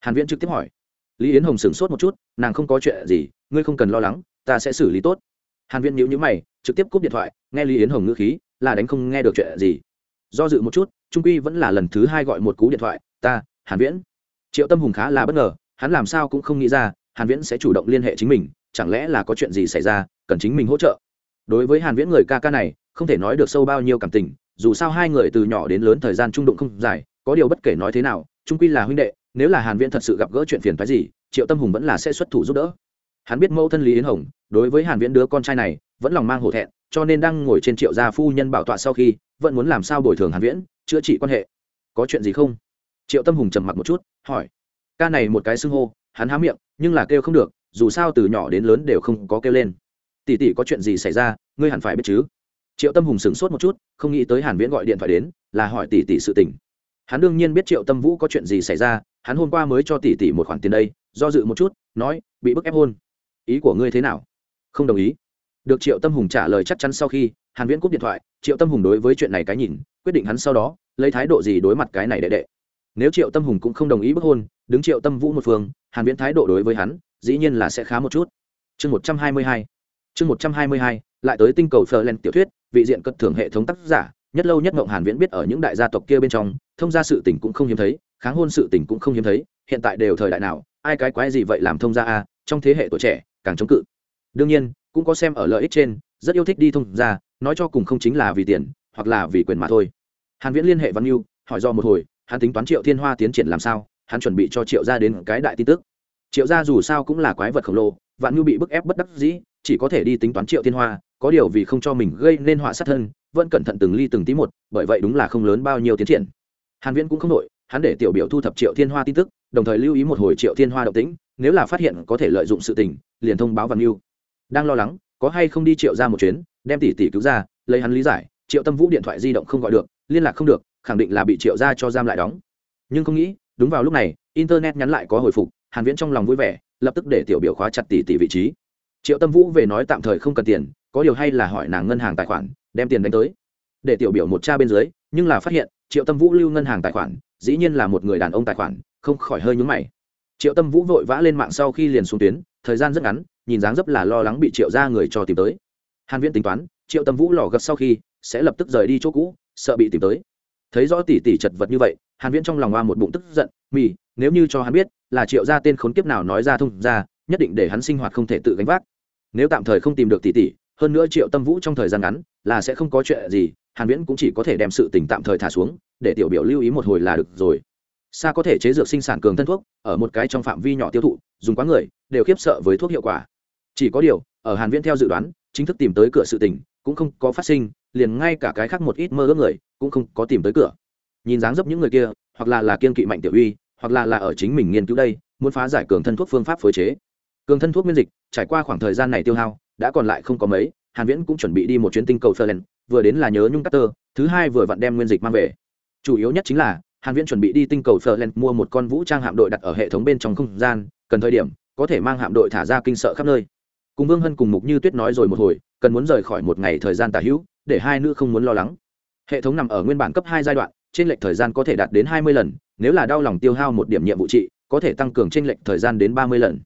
Hàn viễn trực tiếp hỏi lý yến hồng sửng sốt một chút, nàng không có chuyện gì, ngươi không cần lo lắng, ta sẽ xử lý tốt. Hàn viễn nhíu nhíu mày, trực tiếp cúp điện thoại, nghe lý yến hồng ngữ khí, là đánh không nghe được chuyện gì. Do dự một chút, trung quy vẫn là lần thứ hai gọi một cú điện thoại, ta, hàn viễn. Triệu tâm hùng khá là bất ngờ, hắn làm sao cũng không nghĩ ra, hàn viễn sẽ chủ động liên hệ chính mình, chẳng lẽ là có chuyện gì xảy ra, cần chính mình hỗ trợ. Đối với hàn viễn người ca ca này, không thể nói được sâu bao nhiêu cảm tình, dù sao hai người từ nhỏ đến lớn thời gian trung đụng không dài, có điều bất kể nói thế nào, trung quy là huynh đệ nếu là hàn viễn thật sự gặp gỡ chuyện phiền phức gì, triệu tâm hùng vẫn là sẽ xuất thủ giúp đỡ. Hắn biết mẫu thân lý yến hồng, đối với hàn viễn đứa con trai này, vẫn lòng mang hổ thẹn, cho nên đang ngồi trên triệu gia phu nhân bảo tọa sau khi, vẫn muốn làm sao bồi thường hàn viễn, chữa trị quan hệ. Có chuyện gì không? Triệu tâm hùng trầm mặc một chút, hỏi. Ca này một cái xưng hô, hắn há miệng, nhưng là kêu không được, dù sao từ nhỏ đến lớn đều không có kêu lên. Tỷ tỷ có chuyện gì xảy ra, ngươi hẳn phải biết chứ. Triệu tâm hùng sửng sốt một chút, không nghĩ tới hàn viễn gọi điện thoại đến, là hỏi tỷ tỷ sự tình hắn đương nhiên biết triệu tâm vũ có chuyện gì xảy ra, hắn hôm qua mới cho tỷ tỷ một khoản tiền đây, do dự một chút, nói, bị bức ép hôn. Ý của ngươi thế nào? Không đồng ý. Được triệu tâm hùng trả lời chắc chắn sau khi, hàn viễn cúp điện thoại, triệu tâm hùng đối với chuyện này cái nhìn, quyết định hắn sau đó, lấy thái độ gì đối mặt cái này đệ đệ. Nếu triệu tâm hùng cũng không đồng ý bức hôn, đứng triệu tâm vũ một phương, hàn viễn thái độ đối với hắn, dĩ nhiên là sẽ khá một chút. Chương 122 chương 122 lại tới tinh cầu phờ len tiểu thuyết, vị diện cất thưởng hệ thống tác giả, nhất lâu nhất ngộng hàn viễn biết ở những đại gia tộc kia bên trong thông gia sự tình cũng không hiếm thấy, kháng hôn sự tình cũng không hiếm thấy, hiện tại đều thời đại nào, ai cái quái gì vậy làm thông gia a, trong thế hệ tuổi trẻ, càng chống cự. Đương nhiên, cũng có xem ở lợi ích trên, rất yêu thích đi thông gia, nói cho cùng không chính là vì tiền, hoặc là vì quyền mà thôi. Hàn viễn liên hệ văn lưu hỏi do một hồi, hắn tính toán triệu thiên hoa tiến triển làm sao, hắn chuẩn bị cho triệu gia đến cái đại tin tức. Triệu gia dù sao cũng là quái vật khổng lồ, vạn ngưu bị bức ép bất đắc dĩ, chỉ có thể đi tính toán triệu thiên hoa, có điều vì không cho mình gây nên họa sát thân, vẫn cẩn thận từng ly từng tí một, bởi vậy đúng là không lớn bao nhiêu tiến triển hàn viễn cũng không nội hắn để tiểu biểu thu thập triệu thiên hoa tin tức, đồng thời lưu ý một hồi triệu thiên hoa động tĩnh, nếu là phát hiện có thể lợi dụng sự tình, liền thông báo văn lưu đang lo lắng, có hay không đi triệu ra một chuyến, đem tỷ tỷ cứu ra, lấy hắn lý giải, triệu tâm vũ điện thoại di động không gọi được, liên lạc không được, khẳng định là bị triệu ra cho giam lại đóng. Nhưng không nghĩ, đúng vào lúc này, internet nhắn lại có hồi phục, hàn viễn trong lòng vui vẻ, lập tức để tiểu biểu khóa chặt tỷ tỷ vị trí. Triệu tâm vũ về nói tạm thời không cần tiền, có điều hay là hỏi nàng ngân hàng tài khoản, đem tiền đánh tới. Để tiểu biểu một cha bên dưới, nhưng là phát hiện triệu tâm vũ lưu ngân hàng tài khoản, dĩ nhiên là một người đàn ông tài khoản, không khỏi hơi nhúng mày. Triệu tâm vũ vội vã lên mạng sau khi liền xuống tuyến, thời gian rất ngắn, nhìn dáng dấp là lo lắng bị triệu ra người cho tìm tới. Hàn viễn tính toán, triệu tâm vũ lò gật sau khi, sẽ lập tức rời đi chỗ cũ, sợ bị tìm tới. Thấy rõ tỷ tỷ chật vật như vậy, hàn viễn trong lòng hoa một bụng tức giận, mì, nếu như cho hắn biết, là triệu gia tên khốn kiếp nào nói ra thông ra, nhất định để hắn sinh hoạt không thể tự gánh vác. Nếu tạm thời không tìm được tỷ tỷ, hơn nữa triệu tâm vũ trong thời gian ngắn, là sẽ không có chuyện gì hàn viễn cũng chỉ có thể đem sự tình tạm thời thả xuống để tiểu biểu lưu ý một hồi là được rồi. Xa có thể chế dược sinh sản cường thân thuốc ở một cái trong phạm vi nhỏ tiêu thụ dùng quá người đều khiếp sợ với thuốc hiệu quả. Chỉ có điều ở hàn viễn theo dự đoán chính thức tìm tới cửa sự tình cũng không có phát sinh liền ngay cả cái khác một ít mơ ước người cũng không có tìm tới cửa. Nhìn dáng dấp những người kia hoặc là là kiên kỵ mạnh tiểu uy hoặc là là ở chính mình nghiên cứu đây muốn phá giải cường thân thuốc phương pháp phối chế. Cường thân thuốc miễn dịch trải qua khoảng thời gian này tiêu hao đã còn lại không có mấy hàn viễn cũng chuẩn bị đi một chuyến tinh cầu Ferland, vừa đến là nhớ nhung Carter, thứ hai vừa vặn đem nguyên dịch mang về. Chủ yếu nhất chính là hàn viễn chuẩn bị đi tinh cầu Ferland mua một con vũ trang hạm đội đặt ở hệ thống bên trong không gian cần thời điểm có thể mang hạm đội thả ra kinh sợ khắp nơi. Cùng vương hân cùng mục như tuyết nói rồi một hồi cần muốn rời khỏi một ngày thời gian tà hữu để hai nữ không muốn lo lắng. Hệ thống nằm ở nguyên bản cấp hai giai đoạn trên lệch thời gian có thể đạt đến hai mươi lần nếu là đau lòng tiêu hao một điểm nhiệm vụ trị có thể tăng cường trên lệch thời gian đến ba mươi lần.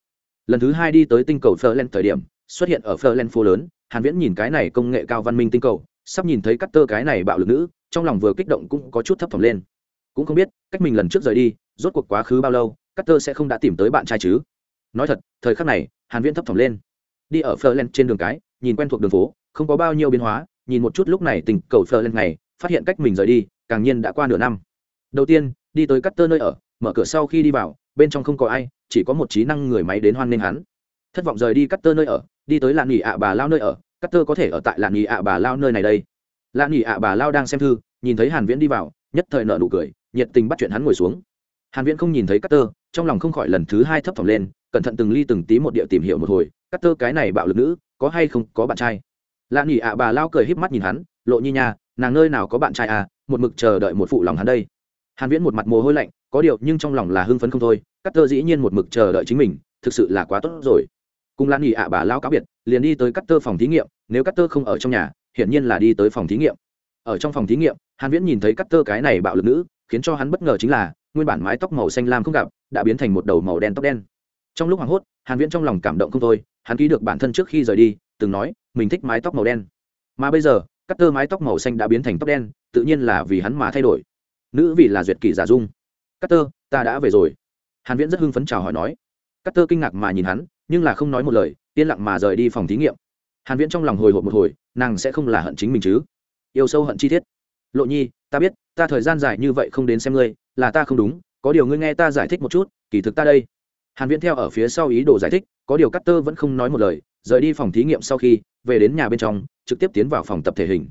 Lần thứ hai đi tới tinh cầu Ferland thời điểm xuất hiện ở Ferland phố lớn hàn viễn nhìn cái này công nghệ cao văn minh tinh cầu sắp nhìn thấy cắt tơ cái này bạo lực nữ, trong lòng vừa kích động cũng có chút thấp thỏm lên. Cũng không biết, cách mình lần trước rời đi, rốt cuộc quá khứ bao lâu cắt tơ sẽ không đã tìm tới bạn trai chứ? Nói thật, thời khắc này, hàn viễn thấp thỏm lên. Đi ở Ferland trên đường cái, nhìn quen thuộc đường phố, không có bao nhiêu biến hóa, nhìn một chút lúc này tình cầu Lên này phát hiện cách mình rời đi, càng nhiên đã qua nửa năm. Đầu tiên, đi tới cắt tơ nơi ở, mở cửa sau khi đi vào, bên trong không có ai, chỉ có một trí năng người máy đến hoan nghênh hắn. Thất vọng rời đi cắt tơ nơi ở, đi tới làn nghỉ ạ bà lao nơi ở cắt tơ có thể ở tại lạn nghỉ ạ bà lao nơi này đây. Lạn nghỉ ạ bà lao đang xem thư, nhìn thấy hàn viễn đi vào, nhất thời nợ nụ cười, nhiệt tình bắt chuyện hắn ngồi xuống. Hàn viễn không nhìn thấy cắt tơ trong lòng không khỏi lần thứ hai thấp thỏm lên, cẩn thận từng ly từng tí một địa tìm hiểu một hồi cắt tơ cái này bạo lực nữ, có hay không có bạn trai? Lạn nghỉ ạ bà lao cười híp mắt nhìn hắn, lộ nhi nha, nàng nơi nào có bạn trai à một mực chờ đợi một phụ lòng hắn đây. Hàn viễn một mặt mồ hôi lạnh, có điều nhưng trong lòng là hưng phấn không thôi cắt tơ dĩ nhiên một mực chờ đợi chính mình, thực sự là quá tốt rồi cùng lan nghỉ ạ bà lao cáo biệt, liền đi tới cắt tơ phòng thí nghiệm, nếu cắt tơ không ở trong nhà, hiển nhiên là đi tới phòng thí nghiệm. Ở trong phòng thí nghiệm, hàn viễn nhìn thấy cắt tơ cái này bạo lực nữ, khiến cho hắn bất ngờ chính là, nguyên bản mái tóc màu xanh lam không gặp, đã biến thành một đầu màu đen tóc đen. Trong lúc hoảng hốt, hàn viễn trong lòng cảm động không thôi, hắn ký được bản thân trước khi rời đi, từng nói, mình thích mái tóc màu đen. Mà bây giờ cắt tơ mái tóc màu xanh đã biến thành tóc đen, tự nhiên là vì hắn mà thay đổi. Nữ vì là duyệt kỷ giả dung. Cắt tơ ta đã về rồi. Hàn viễn rất hưng phấn chào hỏi nói. Cắt tơ kinh ngạc mà nhìn hắn nhưng là không nói một lời, yên lặng mà rời đi phòng thí nghiệm. Hàn viễn trong lòng hồi hộp một hồi, nàng sẽ không là hận chính mình chứ? Yêu sâu hận chi tiết. Lộ nhi, ta biết, ta thời gian dài như vậy không đến xem ngươi, là ta không đúng, có điều ngươi nghe ta giải thích một chút, kỳ thực ta đây. Hàn viễn theo ở phía sau ý đồ giải thích, có điều cắt tơ vẫn không nói một lời, rời đi phòng thí nghiệm sau khi, về đến nhà bên trong, trực tiếp tiến vào phòng tập thể hình.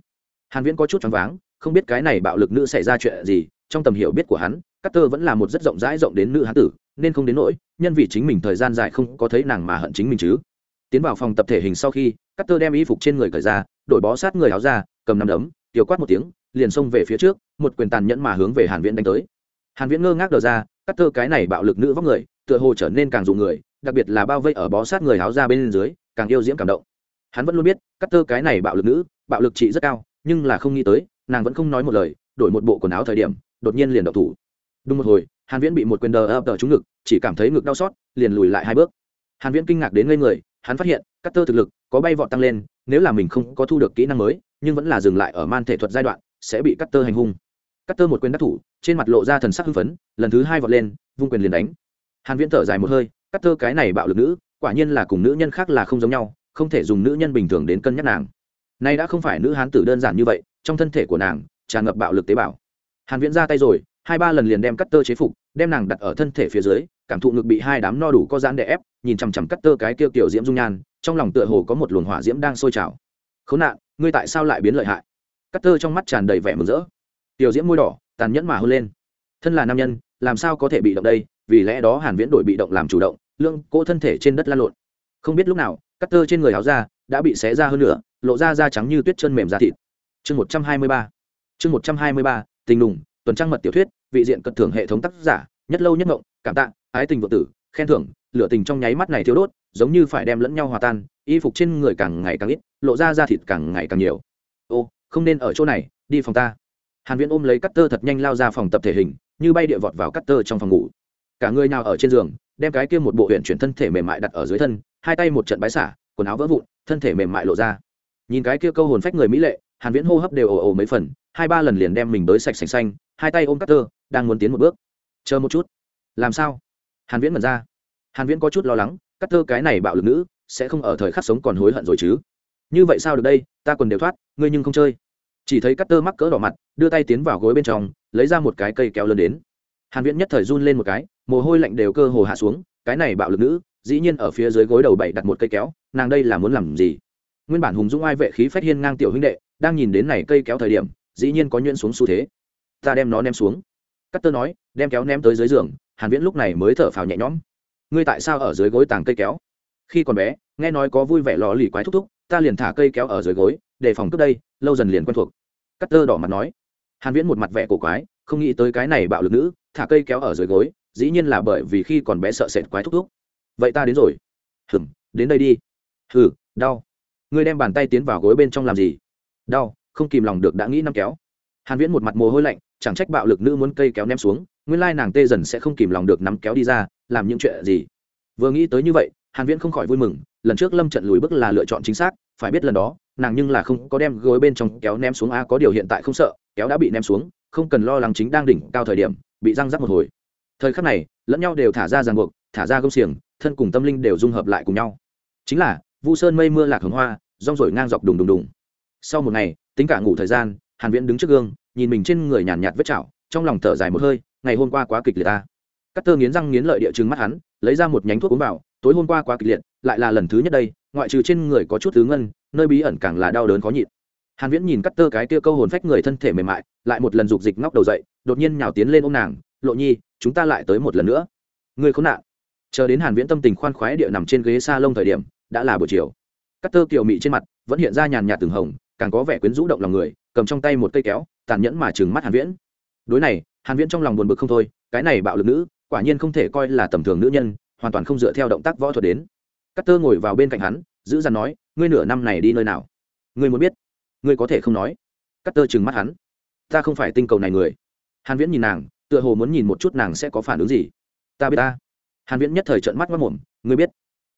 Hàn viễn có chút choáng váng, không biết cái này bạo lực nữ xảy ra chuyện gì, trong tầm hiểu biết của hắn cắt tơ vẫn là một rất rộng rãi rộng đến nữ hán tử nên không đến nỗi, nhân vì chính mình thời gian dài không có thấy nàng mà hận chính mình chứ. Tiến vào phòng tập thể hình sau khi cắt tơ đem y phục trên người cởi ra, đổi bó sát người áo ra, cầm nắm đấm, tiểu quát một tiếng, liền xông về phía trước, một quyền tàn nhẫn mà hướng về hàn viễn đánh tới. Hàn viễn ngơ ngác đờ ra cắt tơ cái này bạo lực nữ vóc người, tựa hồ trở nên càng dụ người, đặc biệt là bao vây ở bó sát người áo ra bên dưới, càng yêu diễm cảm động. Hắn vẫn luôn biết cắt tơ cái này bạo lực nữ, bạo lực trị rất cao, nhưng là không nghĩ tới, nàng vẫn không nói một lời, đổi một bộ quần áo thời điểm, đột nhiên liền đậu thủ. Đúng một hồi hàn viễn bị một quyền đờ ập tờ trúng ngực, chỉ cảm thấy ngực đau xót, liền lùi lại hai bước. Hàn viễn kinh ngạc đến ngây người, hắn phát hiện cắt tơ thực lực có bay vọt tăng lên, nếu là mình không có thu được kỹ năng mới, nhưng vẫn là dừng lại ở man thể thuật giai đoạn, sẽ bị cắt tơ hành hung. Cắt tơ một quyền đắc thủ, trên mặt lộ ra thần sắc hưng phấn, lần thứ hai vọt lên, vung quyền liền đánh. Hàn viễn thở dài một hơi cắt tơ cái này bạo lực nữ, quả nhiên là cùng nữ nhân khác là không giống nhau, không thể dùng nữ nhân bình thường đến cân nhắc nàng. Nay đã không phải nữ hán tử đơn giản như vậy, trong thân thể của nàng tràn ngập bạo lực tế bào. Hàn viễn ra tay rồi hai ba lần liền đem cắt tơ chế phục đem nàng đặt ở thân thể phía dưới cảm thụ ngực bị hai đám no đủ có giãn đè ép nhìn chằm chằm cắt tơ cái kia kiểu diễm dung nhan trong lòng tựa hồ có một luồng hỏa diễm đang sôi trào. Khốn nạn ngươi tại sao lại biến lợi hại? Cắt tơ trong mắt tràn đầy vẻ mừng rỡ. Tiểu diễm môi đỏ tàn nhẫn mà hơn lên. Thân là nam nhân làm sao có thể bị động đây? Vì lẽ đó hàn viễn đổi bị động làm chủ động lương cỗ thân thể trên đất lan lộn. Không biết lúc nào cắt tơ trên người áo da đã bị xé ra hơn nửa, lộ ra da trắng như tuyết chân mềm da thịt. Chương 123 chương 123 tình đùng tuần trăng mật tiểu thuyết vị diện cật thưởng hệ thống tác giả, nhất lâu nhất ngộng, cảm tạ, ái tình vợ tử, khen thưởng, lửa tình trong nháy mắt này thiếu đốt, giống như phải đem lẫn nhau hòa tan, y phục trên người càng ngày càng ít, lộ ra da thịt càng ngày càng nhiều. Ô, không nên ở chỗ này, đi phòng ta. Hàn viễn ôm lấy cắt tơ thật nhanh lao ra phòng tập thể hình, như bay địa vọt vào cắt tơ trong phòng ngủ. Cả người nào ở trên giường, đem cái kia một bộ huyện chuyển thân thể mềm mại đặt ở dưới thân, hai tay một trận bái xả, quần áo vỡ vụn, thân thể mềm mại lộ ra. Nhìn cái kia câu hồn phách người mỹ lệ hàn viễn hô hấp đều ồ ồ mấy phần, hai ba lần liền đem mình tới sạch sành xanh, hai tay ôm cắt tơ, đang muốn tiến một bước. Chờ một chút. Làm sao? Hàn viễn mở ra. Hàn viễn có chút lo lắng, cắt tơ cái này bạo lực nữ, sẽ không ở thời khắc sống còn hối hận rồi chứ. Như vậy sao được đây, ta quần đều thoát, ngươi nhưng không chơi. Chỉ thấy cắt tơ mắc cỡ đỏ mặt, đưa tay tiến vào gối bên trong, lấy ra một cái cây kéo lớn đến. Hàn viễn nhất thời run lên một cái, mồ hôi lạnh đều cơ hồ hạ xuống, cái này bạo lực nữ, dĩ nhiên ở phía dưới gối đầu bảy đặt một cây kéo, nàng đây là muốn làm gì? Nguyên bản hùng dũng ai vệ khí phách hiên ngang tiểu huynh đệ, đang nhìn đến này cây kéo thời điểm, dĩ nhiên có nhuyễn xuống xu thế. Ta đem nó ném xuống. Cắt tơ nói, đem kéo ném tới dưới giường, hàn viễn lúc này mới thở phào nhẹ nhõm. Ngươi tại sao ở dưới gối tàng cây kéo? Khi còn bé, nghe nói có vui vẻ lò lì quái thúc thúc, ta liền thả cây kéo ở dưới gối, để phòng cướp đây, lâu dần liền quen thuộc. Cắt tơ đỏ mặt nói. Hàn viễn một mặt vẻ cổ quái, không nghĩ tới cái này bạo lực nữ, thả cây kéo ở dưới gối, dĩ nhiên là bởi vì khi còn bé sợ sệt quái thúc thúc. Vậy ta đến rồi. Hừm, đến đây đi. Hừ, đau ngươi đem bàn tay tiến vào gối bên trong làm gì? Đau, không kìm lòng được đã nghĩ năm kéo. Hàn viễn một mặt mồ hôi lạnh, chẳng trách bạo lực nữ muốn cây kéo ném xuống, nguyên lai nàng tê dần sẽ không kìm lòng được nắm kéo đi ra, làm những chuyện gì? Vừa nghĩ tới như vậy, hàn viễn không khỏi vui mừng, lần trước lâm trận lùi bước là lựa chọn chính xác, phải biết lần đó, nàng nhưng là không có đem gối bên trong kéo ném xuống, a, có điều hiện tại không sợ, kéo đã bị ném xuống, không cần lo lắng chính đang đỉnh cao thời điểm, bị răng rắc một hồi. Thời khắc này, lẫn nhau đều thả ra ràng buộc, thả ra gông xiềng, thân cùng tâm linh đều dung hợp lại cùng nhau. Chính là vu sơn mây mưa lạc hồng hoa, rong rổi ngang dọc đùng đùng đùng. Sau một ngày, tính cả ngủ thời gian, hàn viễn đứng trước gương, nhìn mình trên người nhàn nhạt vết chảo, trong lòng thở dài một hơi, ngày hôm qua quá kịch liệt ta. Cắt tơ nghiến răng nghiến lợi địa chứng mắt hắn, lấy ra một nhánh thuốc uống vào, tối hôm qua quá kịch liệt, lại là lần thứ nhất đây, ngoại trừ trên người có chút thứ ngân, nơi bí ẩn càng là đau đớn khó nhịn. Hàn viễn nhìn cắt tơ cái kia câu hồn phách người thân thể mềm mại, lại một lần dục dịch ngóc đầu dậy, đột nhiên nhào tiến lên ôm nàng, lộ nhi, chúng ta lại tới một lần nữa. Người khốn nạn. Chờ đến hàn viễn tâm tình khoan khoái địa nằm trên ghế sa lông thời điểm đã là buổi chiều. Cắt tơ kiều mị trên mặt vẫn hiện ra nhàn nhạt từng hồng, càng có vẻ quyến rũ động lòng người, cầm trong tay một cây kéo, tàn nhẫn mà trừng mắt hàn viễn. Đối này, hàn viễn trong lòng buồn bực không thôi, cái này bạo lực nữ, quả nhiên không thể coi là tầm thường nữ nhân, hoàn toàn không dựa theo động tác võ thuật đến. Cắt tơ ngồi vào bên cạnh hắn, giữ dằn nói, ngươi nửa năm này đi nơi nào? Ngươi muốn biết? Ngươi có thể không nói? Cắt tơ trừng mắt hắn. Ta không phải tinh cầu này người. Hàn viễn nhìn nàng, tựa hồ muốn nhìn một chút nàng sẽ có phản ứng gì. Ta biết ta. Hàn viễn nhất thời trợn mắt mắt mồm ngươi biết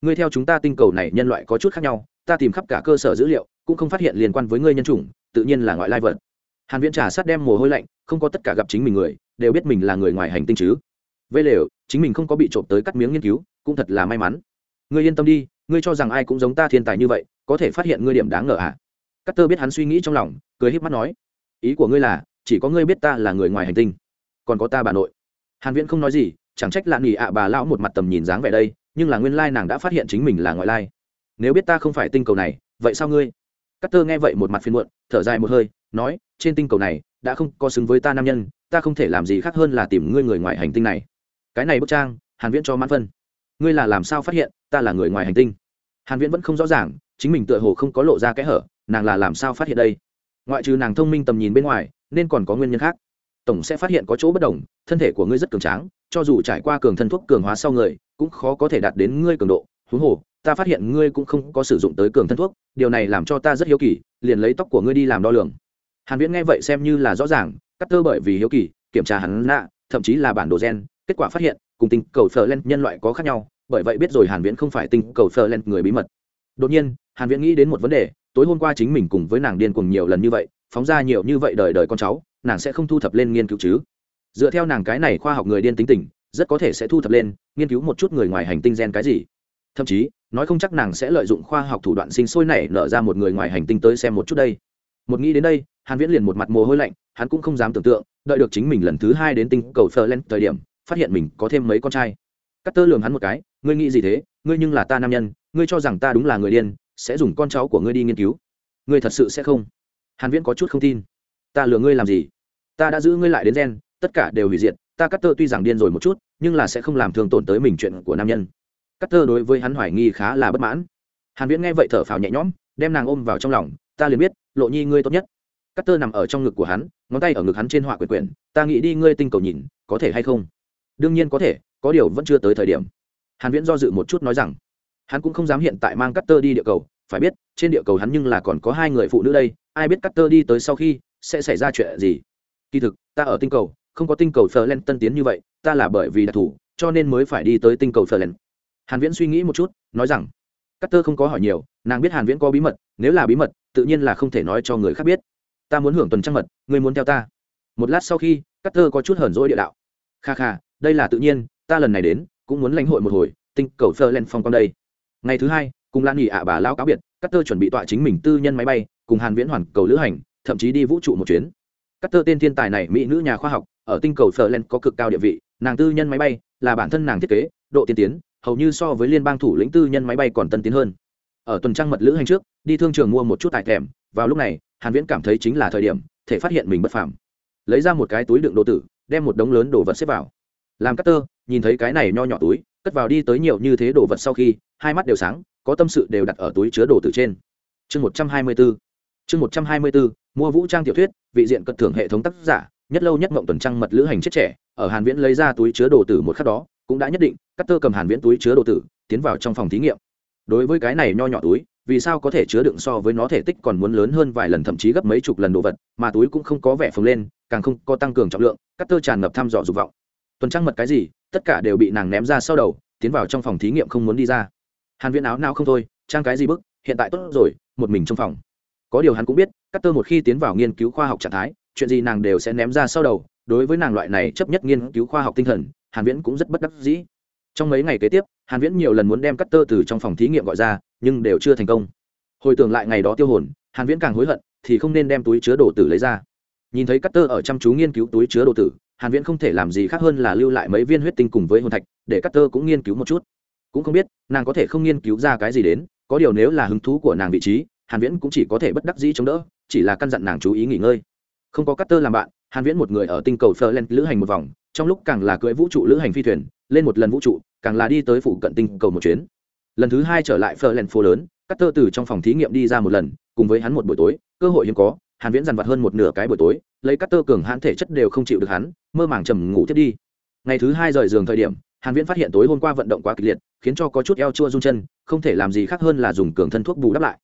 ngươi theo chúng ta tinh cầu này nhân loại có chút khác nhau, ta tìm khắp cả cơ sở dữ liệu, cũng không phát hiện liên quan với ngươi nhân chủng, tự nhiên là ngoại lai vật. Hàn viễn trà sát đem mồ hôi lạnh, không có tất cả gặp chính mình người, đều biết mình là người ngoài hành tinh chứ. Vây lều, chính mình không có bị trộm tới cắt miếng nghiên cứu, cũng thật là may mắn. Ngươi yên tâm đi, ngươi cho rằng ai cũng giống ta thiên tài như vậy, có thể phát hiện ngươi điểm đáng ngờ à? Cắt tơ biết hắn suy nghĩ trong lòng, cười híp mắt nói, ý của ngươi là, chỉ có ngươi biết ta là người ngoài hành tinh, còn có ta bà nội. Hàn viễn không nói gì, chẳng trách lạ nghỉ ạ bà lão một mặt tầm nhìn dáng vẻ đây nhưng là nguyên lai nàng đã phát hiện chính mình là ngoại lai. Nếu biết ta không phải tinh cầu này, vậy sao ngươi? Cắt tơ nghe vậy một mặt phiền muộn, thở dài một hơi, nói, trên tinh cầu này, đã không có xứng với ta nam nhân, ta không thể làm gì khác hơn là tìm ngươi người ngoài hành tinh này. Cái này bức trang, hàn viễn cho mãn phân. Ngươi là làm sao phát hiện, ta là người ngoài hành tinh? Hàn viễn vẫn không rõ ràng, chính mình tựa hồ không có lộ ra kẽ hở, nàng là làm sao phát hiện đây? Ngoại trừ nàng thông minh tầm nhìn bên ngoài, nên còn có nguyên nhân khác tổng sẽ phát hiện có chỗ bất đồng, thân thể của ngươi rất cường tráng, cho dù trải qua cường thân thuốc cường hóa sau người, cũng khó có thể đạt đến ngươi cường độ. Huống hồ, ta phát hiện ngươi cũng không có sử dụng tới cường thân thuốc, điều này làm cho ta rất hiếu kỳ, liền lấy tóc của ngươi đi làm đo lường. Hàn viễn nghe vậy xem như là rõ ràng, cắt tơ bởi vì hiếu kỳ, kiểm tra hắn nạ thậm chí là bản đồ gen, kết quả phát hiện, cùng tinh cầu phở len nhân loại có khác nhau, bởi vậy biết rồi hàn viễn không phải tinh cầu phở len người bí mật. Đột nhiên, hàn viễn nghĩ đến một vấn đề, tối hôm qua chính mình cùng với nàng điên cuồng nhiều lần như vậy, phóng ra nhiều như vậy đời đời con cháu nàng sẽ không thu thập lên nghiên cứu chứ. Dựa theo nàng cái này khoa học người điên tính tình, rất có thể sẽ thu thập lên, nghiên cứu một chút người ngoài hành tinh gen cái gì. Thậm chí, nói không chắc nàng sẽ lợi dụng khoa học thủ đoạn sinh sôi nảy nở ra một người ngoài hành tinh tới xem một chút đây. Một nghĩ đến đây, hàn viễn liền một mặt mồ hôi lạnh, hắn cũng không dám tưởng tượng, đợi được chính mình lần thứ hai đến tinh cầu phờ lên thời điểm, phát hiện mình có thêm mấy con trai. Cắt tơ lường hắn một cái, ngươi nghĩ gì thế? Ngươi nhưng là ta nam nhân, ngươi cho rằng ta đúng là người điên, sẽ dùng con cháu của ngươi đi nghiên cứu. Ngươi thật sự sẽ không? Hàn viễn có chút không tin ta lừa ngươi làm gì? Ta đã giữ ngươi lại đến gen, tất cả đều hủy diệt, ta cắt tơ tuy rằng điên rồi một chút, nhưng là sẽ không làm thương tổn tới mình chuyện của nam nhân. Cắt tơ đối với hắn hoài nghi khá là bất mãn. Hàn viễn nghe vậy thở phào nhẹ nhõm, đem nàng ôm vào trong lòng, ta liền biết, lộ nhi ngươi tốt nhất. Cắt tơ nằm ở trong ngực của hắn, ngón tay ở ngực hắn trên họa quyển quyển, ta nghĩ đi ngươi tinh cầu nhìn, có thể hay không? Đương nhiên có thể, có điều vẫn chưa tới thời điểm. Hàn viễn do dự một chút nói rằng, hắn cũng không dám hiện tại mang cắt tơ đi địa cầu, phải biết, trên địa cầu hắn nhưng là còn có hai người phụ nữ đây, ai biết cắt tơ đi tới sau khi sẽ xảy ra chuyện gì? Kỳ thực, ta ở tinh cầu, không có tinh cầu phờ len tân tiến như vậy, ta là bởi vì đặc thù, cho nên mới phải đi tới tinh cầu phờ len hàn viễn suy nghĩ một chút, nói rằng cắt tơ không có hỏi nhiều, nàng biết hàn viễn có bí mật, nếu là bí mật, tự nhiên là không thể nói cho người khác biết. Ta muốn hưởng tuần trăng mật ngươi muốn theo ta. Một lát sau khi cắt tơ có chút hờn dỗi địa đạo. Kha kha, đây là tự nhiên, ta lần này đến, cũng muốn lãnh hội một hồi, tinh cầu phơ len phong con đây. Ngày thứ hai, cùng lan nghỉ ạ bà lao cáo biệt cắt tơ chuẩn bị tọa chính mình tư nhân máy bay, cùng hàn viễn hoàn cầu lữ hành thậm chí đi vũ trụ một chuyến. Cắt tơ tên thiên tài này mỹ nữ nhà khoa học ở tinh cầu phờ có cực cao địa vị. Nàng tư nhân máy bay là bản thân nàng thiết kế độ tiên tiến hầu như so với liên bang thủ lĩnh tư nhân máy bay còn tân tiến hơn. Ở tuần trăng mật lữ hành trước đi thương trường mua một chút tài kèm, vào lúc này hàn viễn cảm thấy chính là thời điểm thể phát hiện mình bất phàm. Lấy ra một cái túi đựng đồ tử đem một đống lớn đồ vật xếp vào. Làm cắt tơ nhìn thấy cái này nho nhỏ túi cất vào đi tới nhiều như thế đồ vật sau khi hai mắt đều sáng có tâm sự đều đặt ở túi chứa đồ tử trên. Chương 124 chương 124 mua vũ trang tiểu thuyết, vị diện cận thưởng hệ thống tác giả, nhất lâu nhất mộng tuần trăng mật lữ hành chết trẻ, ở hàn viễn lấy ra túi chứa đồ tử một khắc đó, cũng đã nhất định cắt tơ cầm hàn viễn túi chứa đồ tử, tiến vào trong phòng thí nghiệm. Đối với cái này nho nhỏ túi, vì sao có thể chứa đựng so với nó thể tích còn muốn lớn hơn vài lần thậm chí gấp mấy chục lần đồ vật, mà túi cũng không có vẻ phồng lên, càng không có tăng cường trọng lượng cắt tơ tràn ngập thăm dò dục vọng. Tuần trăng mật cái gì, tất cả đều bị nàng ném ra sau đầu, tiến vào trong phòng thí nghiệm không muốn đi ra. Hàn viễn áo nào không thôi, trang cái gì bức, hiện tại tốt rồi, một mình trong phòng có điều hắn cũng biết cắt tơ một khi tiến vào nghiên cứu khoa học trạng thái, chuyện gì nàng đều sẽ ném ra sau đầu. Đối với nàng loại này chấp nhất nghiên cứu khoa học tinh thần, hàn viễn cũng rất bất đắc dĩ. Trong mấy ngày kế tiếp, hàn viễn nhiều lần muốn đem cắt tơ từ trong phòng thí nghiệm gọi ra, nhưng đều chưa thành công. Hồi tưởng lại ngày đó tiêu hồn, hàn viễn càng hối hận, thì không nên đem túi chứa đồ tử lấy ra. Nhìn thấy cắt tơ ở chăm chú nghiên cứu túi chứa đồ tử, hàn viễn không thể làm gì khác hơn là lưu lại mấy viên huyết tinh cùng với hồn thạch, để cắt tơ cũng nghiên cứu một chút. Cũng không biết, nàng có thể không nghiên cứu ra cái gì đến, có điều nếu là hứng thú của nàng vị trí hàn viễn cũng chỉ có thể bất đắc dĩ chống đỡ, chỉ là căn dặn nàng chú ý nghỉ ngơi. Không có cắt tơ làm bạn, hàn viễn một người ở tinh cầu Ferland lữ hành một vòng, trong lúc càng là cưỡi vũ trụ lữ hành phi thuyền, lên một lần vũ trụ, càng là đi tới phụ cận tinh cầu một chuyến. Lần thứ hai trở lại Ferland phố lớn, cắt tơ từ trong phòng thí nghiệm đi ra một lần, cùng với hắn một buổi tối, cơ hội hiếm có, hàn viễn dằn vặt hơn một nửa cái buổi tối, lấy cắt tơ cường hãn thể chất đều không chịu được hắn, mơ màng trầm ngủ tiếp đi. Ngày thứ hai rời giường thời điểm, hàn viễn phát hiện tối hôm qua vận động quá kịch liệt, khiến cho có chút eo chua run chân, không thể làm gì khác hơn là dùng cường thân thuốc bù đắp lại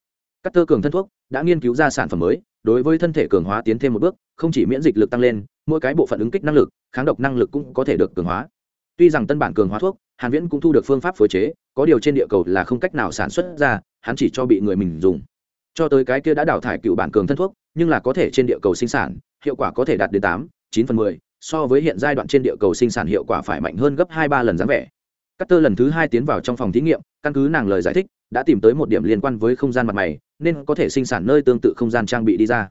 cắt tơ cường thân thuốc đã nghiên cứu ra sản phẩm mới, đối với thân thể cường hóa tiến thêm một bước, không chỉ miễn dịch lực tăng lên, mỗi cái bộ phận ứng kích năng lực, kháng độc năng lực cũng có thể được cường hóa. Tuy rằng tân bản cường hóa thuốc, hàn viễn cũng thu được phương pháp phối chế, có điều trên địa cầu là không cách nào sản xuất ra, hắn chỉ cho bị người mình dùng. Cho tới cái kia đã đào thải cựu bản cường thân thuốc, nhưng là có thể trên địa cầu sinh sản, hiệu quả có thể đạt đến tám, chín phần mười, so với hiện giai đoạn trên địa cầu sinh sản hiệu quả phải mạnh hơn gấp hai ba lần dáng vẻ. Cát tơ lần thứ hai tiến vào trong phòng thí nghiệm, căn cứ nàng lời giải thích, đã tìm tới một điểm liên quan với không gian mặt mày nên có thể sinh sản nơi tương tự không gian trang bị đi ra.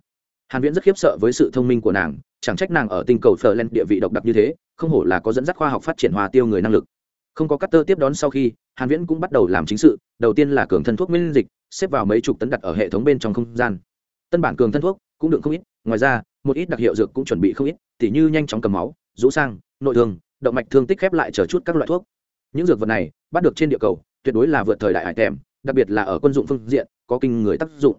Hàn viễn rất khiếp sợ với sự thông minh của nàng, chẳng trách nàng ở tinh cầu phở lên địa vị độc đặc như thế, không hổ là có dẫn dắt khoa học phát triển hòa tiêu người năng lực. Không có cắt tơ tiếp đón sau khi, hàn viễn cũng bắt đầu làm chính sự, đầu tiên là cường thân thuốc miễn dịch, xếp vào mấy chục tấn đặt ở hệ thống bên trong không gian. Tân bản cường thân thuốc cũng đựng không ít, ngoài ra, một ít đặc hiệu dược cũng chuẩn bị không ít, tỉ như nhanh chóng cầm máu, rũ sang, nội thương, động mạch thương tích khép lại chờ chút các loại thuốc. Những dược vật này, bắt được trên địa cầu, tuyệt đối là vượt thời đại hải tèm, đặc biệt là ở quân dụng phương diện có kinh người tác dụng.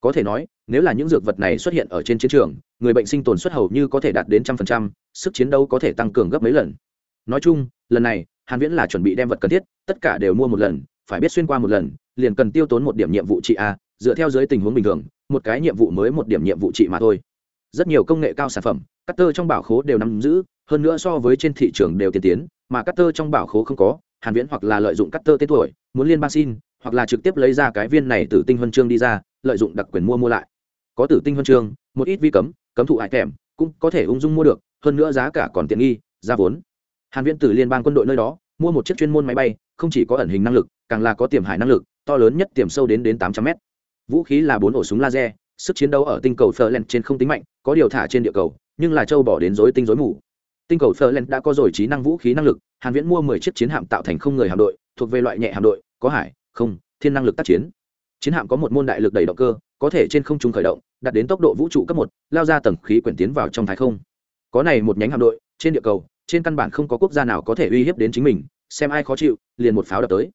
Có thể nói, nếu là những dược vật này xuất hiện ở trên chiến trường, người bệnh sinh tồn xuất hầu như có thể đạt đến trăm phần trăm, sức chiến đấu có thể tăng cường gấp mấy lần. Nói chung, lần này, hàn viễn là chuẩn bị đem vật cần thiết, tất cả đều mua một lần, phải biết xuyên qua một lần, liền cần tiêu tốn một điểm nhiệm vụ trị a, dựa theo dưới tình huống bình thường, một cái nhiệm vụ mới một điểm nhiệm vụ trị mà thôi. Rất nhiều công nghệ cao sản phẩm cắt tơ trong bảo khố đều nắm giữ, hơn nữa so với trên thị trường đều tiên tiến, mà cắt tơ trong bảo khố không có, hàn viễn hoặc là lợi dụng cắt tơ tên tuổi, muốn liên bang xin hoặc là trực tiếp lấy ra cái viên này từ tinh huân chương đi ra, lợi dụng đặc quyền mua mua lại. Có tử tinh huân chương, một ít vi cấm cấm thụ hại kèm cũng có thể ung dung mua được, hơn nữa giá cả còn tiện nghi ra vốn. Hàn viễn từ liên bang quân đội nơi đó, mua một chiếc chuyên môn máy bay, không chỉ có ẩn hình năng lực, càng là có tiềm hải năng lực, to lớn nhất tiềm sâu đến đến 800 mét. Vũ khí là bốn ổ súng laser, sức chiến đấu ở tinh cầu Ferland trên không tính mạnh, có điều thả trên địa cầu, nhưng là châu bỏ đến rối tinh rối mù. Tinh cầu Ferland đã có rồi trí năng vũ khí năng lực, hàn viễn mua 10 chiếc chiến hạm tạo thành không người hạm đội, thuộc về loại nhẹ hạm đội, có hải không, thiên năng lực tác chiến. Chiến hạm có một môn đại lực đầy động cơ, có thể trên không trung khởi động, đạt đến tốc độ vũ trụ cấp một, lao ra tầng khí quyển tiến vào trong thái không. Có này một nhánh hạm đội, trên địa cầu, trên căn bản không có quốc gia nào có thể uy hiếp đến chính mình, xem ai khó chịu, liền một pháo đập tới.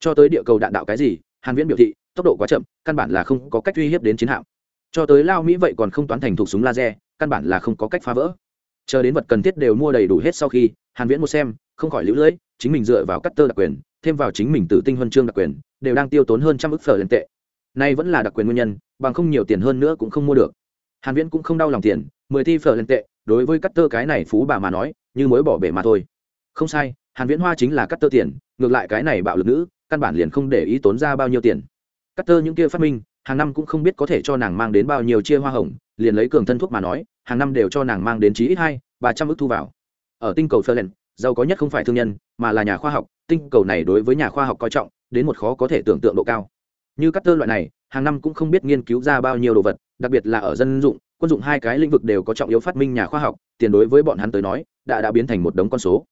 Cho tới địa cầu đạn đạo cái gì, hàn viễn biểu thị, tốc độ quá chậm, căn bản là không có cách uy hiếp đến chiến hạm. Cho tới lao mỹ vậy còn không toán thành thuộc súng laser, căn bản là không có cách phá vỡ. Chờ đến vật cần thiết đều mua đầy đủ hết sau khi, hàn viễn một xem, không khỏi lũ lưỡi chính mình dựa vào cắt tơ đặc quyền thêm vào chính mình tự tinh huân chương đặc quyền đều đang tiêu tốn hơn trăm ức phở lên tệ. Nay vẫn là đặc quyền nguyên nhân bằng không nhiều tiền hơn nữa cũng không mua được. Hàn viễn cũng không đau lòng tiền mười thi phở lên tệ đối với cắt tơ cái này phú bà mà nói như mối bỏ bể mà thôi. Không sai hàn viễn hoa chính là cắt tơ tiền ngược lại cái này bạo lực nữ căn bản liền không để ý tốn ra bao nhiêu tiền. Cắt tơ những kia phát minh hàng năm cũng không biết có thể cho nàng mang đến bao nhiêu chia hoa hồng liền lấy cường thân thuốc mà nói hàng năm đều cho nàng mang đến chí ít hai ba trăm ước thu vào. Ở tinh cầu Ferland, giàu có nhất không phải thương nhân, mà là nhà khoa học, tinh cầu này đối với nhà khoa học coi trọng, đến một khó có thể tưởng tượng độ cao. Như các tơ loại này, hàng năm cũng không biết nghiên cứu ra bao nhiêu đồ vật, đặc biệt là ở dân dụng, quân dụng hai cái lĩnh vực đều có trọng yếu phát minh nhà khoa học, tiền đối với bọn hắn tới nói, đã đã biến thành một đống con số.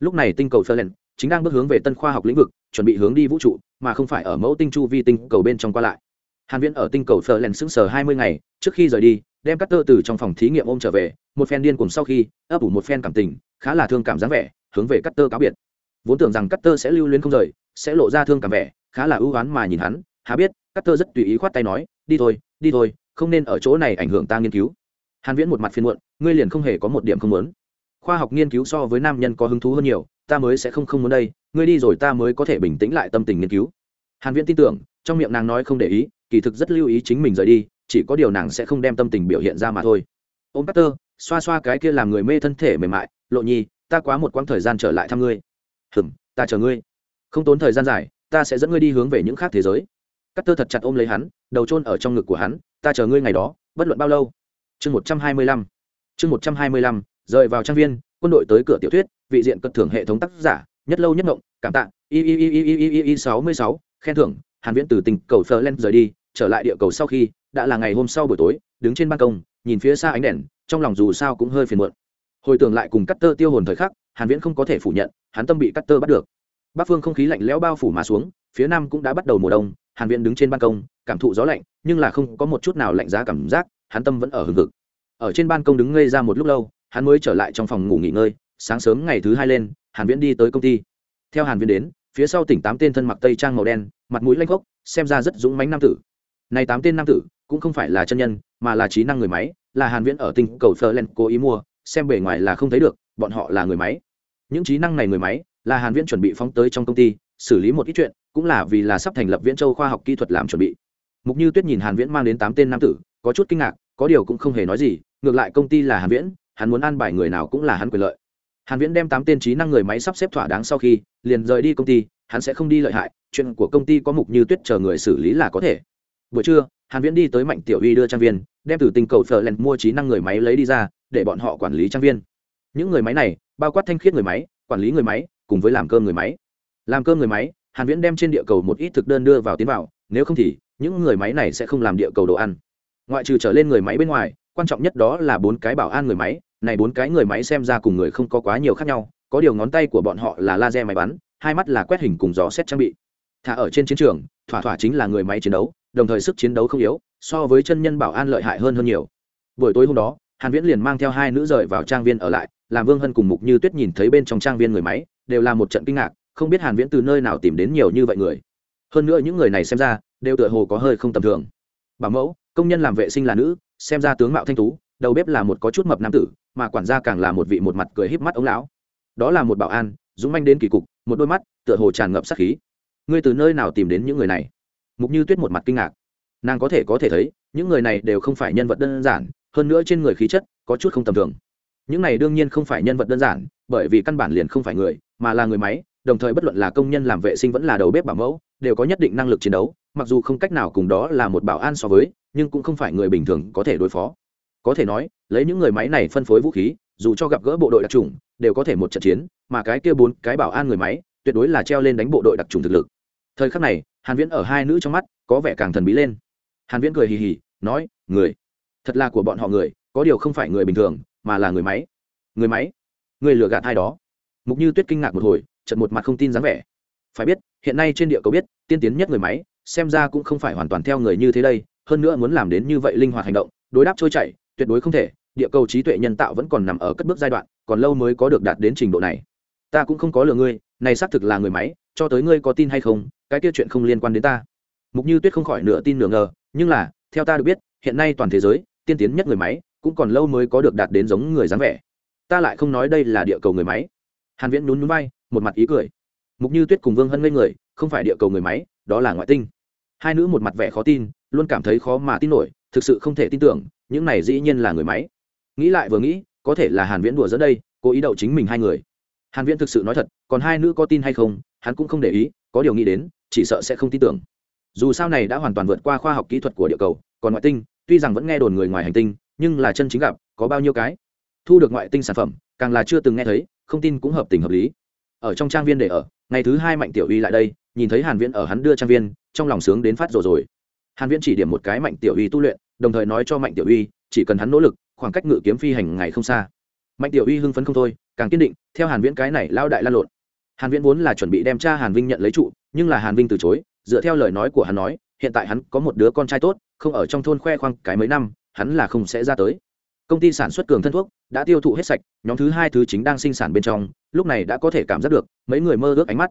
Lúc này tinh cầu Ferlen chính đang bước hướng về tân khoa học lĩnh vực, chuẩn bị hướng đi vũ trụ, mà không phải ở mẫu tinh chu vi tinh cầu bên trong qua lại. Hàn viễn ở tinh cầu Ferlen sững sờ 20 ngày, trước khi rời đi đem cắt tơ từ trong phòng thí nghiệm ôm trở về, một phen điên cùng sau khi, ấp ủ một phen cảm tình, khá là thương cảm dáng vẻ, hướng về cắt tơ cáo biệt. Vốn tưởng rằng cắt tơ sẽ lưu luyến không rời, sẽ lộ ra thương cảm vẻ, khá là ưu oán mà nhìn hắn há biết cắt tơ rất tùy ý khoát tay nói, đi thôi đi thôi, không nên ở chỗ này ảnh hưởng ta nghiên cứu. Hàn viễn một mặt phiền muộn, ngươi liền không hề có một điểm không muốn. Khoa học nghiên cứu so với nam nhân có hứng thú hơn nhiều, ta mới sẽ không không muốn đây, ngươi đi rồi ta mới có thể bình tĩnh lại tâm tình nghiên cứu. Hàn viễn tin tưởng, trong miệng nàng nói không để ý, kỳ thực rất lưu ý chính mình rời đi chỉ có điều nàng sẽ không đem tâm tình biểu hiện ra mà thôi. Ôm Carter, xoa xoa cái kia làm người mê thân thể mềm mại lộ nhi ta quá một quãng thời gian trở lại thăm ngươi. Hừm ta chờ ngươi. Không tốn thời gian dài ta sẽ dẫn ngươi đi hướng về những khác thế giới. Carter thật chặt ôm lấy hắn đầu chôn ở trong ngực của hắn ta chờ ngươi ngày đó bất luận bao lâu. Chương một trăm hai mươi lăm. Chương một trăm hai mươi lăm rời vào trang viên quân đội tới cửa tiểu thuyết vị diện cất thưởng hệ thống tác giả nhất lâu nhất ngộng cảm tạ. I i i i i i i sáu mươi sáu khen thưởng hàn viễn từ tình cầu phờ len rời đi trở lại địa cầu sau khi, đã là ngày hôm sau buổi tối, đứng trên ban công, nhìn phía xa ánh đèn, trong lòng dù sao cũng hơi phiền muộn. Hồi tưởng lại cùng cắt tơ tiêu hồn thời khắc, hàn viễn không có thể phủ nhận, hắn tâm bị cắt tơ bắt được. Bắc phương không khí lạnh lẽo bao phủ mà xuống, phía nam cũng đã bắt đầu mùa đông, hàn viễn đứng trên ban công, cảm thụ gió lạnh, nhưng là không có một chút nào lạnh giá cảm giác, hắn tâm vẫn ở hừng hực. Ở trên ban công đứng ngây ra một lúc lâu, hắn mới trở lại trong phòng ngủ nghỉ ngơi, sáng sớm ngày thứ hai lên, hàn viễn đi tới công ty. Theo hàn viễn đến, phía sau tỉnh tám tên thân mặc tây trang màu đen, mặt mũi lanh khốc, xem ra rất dũng mãnh nam tử này tám tên nam tử, cũng không phải là chân nhân, mà là trí năng người máy, là hàn viễn ở tinh cầu Ferlen cố ý mua, xem bề ngoài là không thấy được, bọn họ là người máy. Những trí năng này người máy, là hàn viễn chuẩn bị phóng tới trong công ty, xử lý một ít chuyện, cũng là vì là sắp thành lập viễn châu khoa học kỹ thuật làm chuẩn bị. Mục như tuyết nhìn hàn viễn mang đến tám tên nam tử, có chút kinh ngạc, có điều cũng không hề nói gì, ngược lại công ty là hàn viễn, hắn muốn an bài người nào cũng là hắn quyền lợi. Hàn viễn đem tám tên trí năng người máy sắp xếp thỏa đáng sau khi, liền rời đi công ty, hắn sẽ không đi lợi hại, chuyện của công ty có mục như tuyết chờ người xử lý là có thể buổi trưa, hàn viễn đi tới mạnh tiểu uy đưa trang viên, đem từ tình cầu phở len mua trí năng người máy lấy đi ra, để bọn họ quản lý trang viên. Những người máy này, bao quát thanh khiết người máy, quản lý người máy, cùng với làm cơm người máy. Làm cơm người máy, hàn viễn đem trên địa cầu một ít thực đơn đưa vào tiến vào, nếu không thì, những người máy này sẽ không làm địa cầu đồ ăn. Ngoại trừ trở lên người máy bên ngoài, quan trọng nhất đó là bốn cái bảo an người máy, này bốn cái người máy xem ra cùng người không có quá nhiều khác nhau, có điều ngón tay của bọn họ là laser máy bắn, hai mắt là quét hình cùng dò xét trang bị. Thả ở trên chiến trường, thỏa thỏa chính là người máy chiến đấu đồng thời sức chiến đấu không yếu, so với chân nhân bảo an lợi hại hơn hơn nhiều. Buổi tối hôm đó, hàn viễn liền mang theo hai nữ rời vào trang viên ở lại, làm vương hân cùng mục như tuyết nhìn thấy bên trong trang viên người máy, đều là một trận kinh ngạc, không biết hàn viễn từ nơi nào tìm đến nhiều như vậy người. Hơn nữa những người này xem ra, đều tựa hồ có hơi không tầm thường. Bảo mẫu, công nhân làm vệ sinh là nữ, xem ra tướng mạo thanh tú, đầu bếp là một có chút mập nam tử, mà quản gia càng là một vị một mặt cười híp mắt ống lão. Đó là một bảo an, dũng manh đến kỳ cục, một đôi mắt, tựa hồ tràn ngập sát khí. Ngươi từ nơi nào tìm đến những người này? Mục như tuyết một mặt kinh ngạc. Nàng có thể có thể thấy, những người này đều không phải nhân vật đơn giản, hơn nữa trên người khí chất có chút không tầm thường. Những này đương nhiên không phải nhân vật đơn giản, bởi vì căn bản liền không phải người, mà là người máy, đồng thời bất luận là công nhân làm vệ sinh vẫn là đầu bếp bảo mẫu, đều có nhất định năng lực chiến đấu, mặc dù không cách nào cùng đó là một bảo an so với, nhưng cũng không phải người bình thường có thể đối phó. Có thể nói, lấy những người máy này phân phối vũ khí, dù cho gặp gỡ bộ đội đặc trùng đều có thể một trận chiến, mà cái kia bốn cái bảo an người máy, tuyệt đối là treo lên đánh bộ đội đặc trùng thực lực. Thời khắc này hàn viễn ở hai nữ trong mắt có vẻ càng thần bí lên. Hàn viễn cười hì hì, nói, người, thật là của bọn họ người, có điều không phải người bình thường, mà là người máy. Người máy? Người lừa gạt ai đó? Mục như tuyết kinh ngạc một hồi, chợt một mặt không tin dáng vẻ. Phải biết, hiện nay trên địa cầu biết, tiên tiến nhất người máy, xem ra cũng không phải hoàn toàn theo người như thế đây, hơn nữa muốn làm đến như vậy linh hoạt hành động, đối đáp trôi chảy, tuyệt đối không thể, địa cầu trí tuệ nhân tạo vẫn còn nằm ở cất bước giai đoạn, còn lâu mới có được đạt đến trình độ này. Ta cũng không có lừa ngươi, này xác thực là người máy cho tới ngươi có tin hay không, cái kia chuyện không liên quan đến ta. Mục như tuyết không khỏi nửa tin nửa ngờ, nhưng là, theo ta được biết, hiện nay toàn thế giới, tiên tiến nhất người máy, cũng còn lâu mới có được đạt đến giống người dáng vẻ. Ta lại không nói đây là địa cầu người máy. Hàn viễn nhún nhún vai, một mặt ý cười. Mục như tuyết cùng vương hân ngây người, không phải địa cầu người máy, đó là ngoại tinh. Hai nữ một mặt vẻ khó tin, luôn cảm thấy khó mà tin nổi, thực sự không thể tin tưởng, những này dĩ nhiên là người máy. Nghĩ lại vừa nghĩ, có thể là hàn viễn đùa dẫn đây, cố ý đậu chính mình hai người hàn viễn thực sự nói thật, còn hai nữ có tin hay không, hắn cũng không để ý, có điều nghĩ đến, chỉ sợ sẽ không tin tưởng. Dù sao này đã hoàn toàn vượt qua khoa học kỹ thuật của địa cầu, còn ngoại tinh, tuy rằng vẫn nghe đồn người ngoài hành tinh, nhưng là chân chính gặp, có bao nhiêu cái? Thu được ngoại tinh sản phẩm, càng là chưa từng nghe thấy, không tin cũng hợp tình hợp lý. Ở trong trang viên để ở, ngày thứ hai mạnh tiểu uy lại đây, nhìn thấy hàn viễn ở hắn đưa trang viên, trong lòng sướng đến phát rồi rồi. Hàn viễn chỉ điểm một cái mạnh tiểu uy tu luyện, đồng thời nói cho mạnh tiểu uy, chỉ cần hắn nỗ lực, khoảng cách ngự kiếm phi hành ngày không xa. Mạnh tiểu uy hưng phấn không thôi càng kiên định, theo hàn viễn cái này lao đại la lộn. Hàn viễn vốn là chuẩn bị đem cha hàn vinh nhận lấy trụ, nhưng là hàn vinh từ chối, dựa theo lời nói của hắn nói, hiện tại hắn có một đứa con trai tốt, không ở trong thôn khoe khoang cái mấy năm, hắn là không sẽ ra tới. Công ty sản xuất cường thân thuốc, đã tiêu thụ hết sạch, nhóm thứ hai thứ chính đang sinh sản bên trong, lúc này đã có thể cảm giác được, mấy người mơ ước ánh mắt.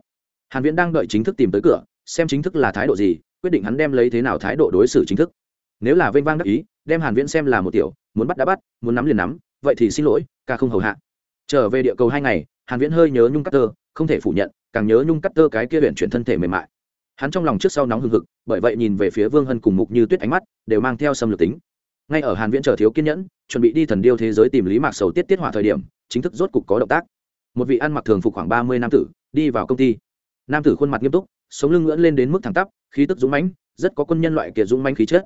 Hàn viễn đang đợi chính thức tìm tới cửa, xem chính thức là thái độ gì, quyết định hắn đem lấy thế nào thái độ đối xử chính thức. Nếu là vênh vang đắc ý, đem hàn viễn xem là một tiểu, muốn bắt đã bắt, muốn nắm liền nắm, vậy thì xin lỗi, ca không hầu hạ trở về địa cầu hai ngày, hàn viễn hơi nhớ nhung cắt tơ không thể phủ nhận, càng nhớ nhung cắt tơ cái kia luyện chuyển thân thể mềm mại. Hắn trong lòng trước sau nóng hừng hực, bởi vậy nhìn về phía vương hân cùng mục như tuyết ánh mắt, đều mang theo xâm lược tính. Ngay ở hàn viễn chờ thiếu kiên nhẫn, chuẩn bị đi thần điêu thế giới tìm lý mạc sầu tiết tiết hỏa thời điểm, chính thức rốt cục có động tác. Một vị ăn mặc thường phục khoảng 30 nam tử, đi vào công ty. Nam tử khuôn mặt nghiêm túc, sống lưng ngưỡng lên đến mức thẳng tắp, khí tức dũng mãnh, rất có quân nhân loại kiệt dũng mãnh khí chất.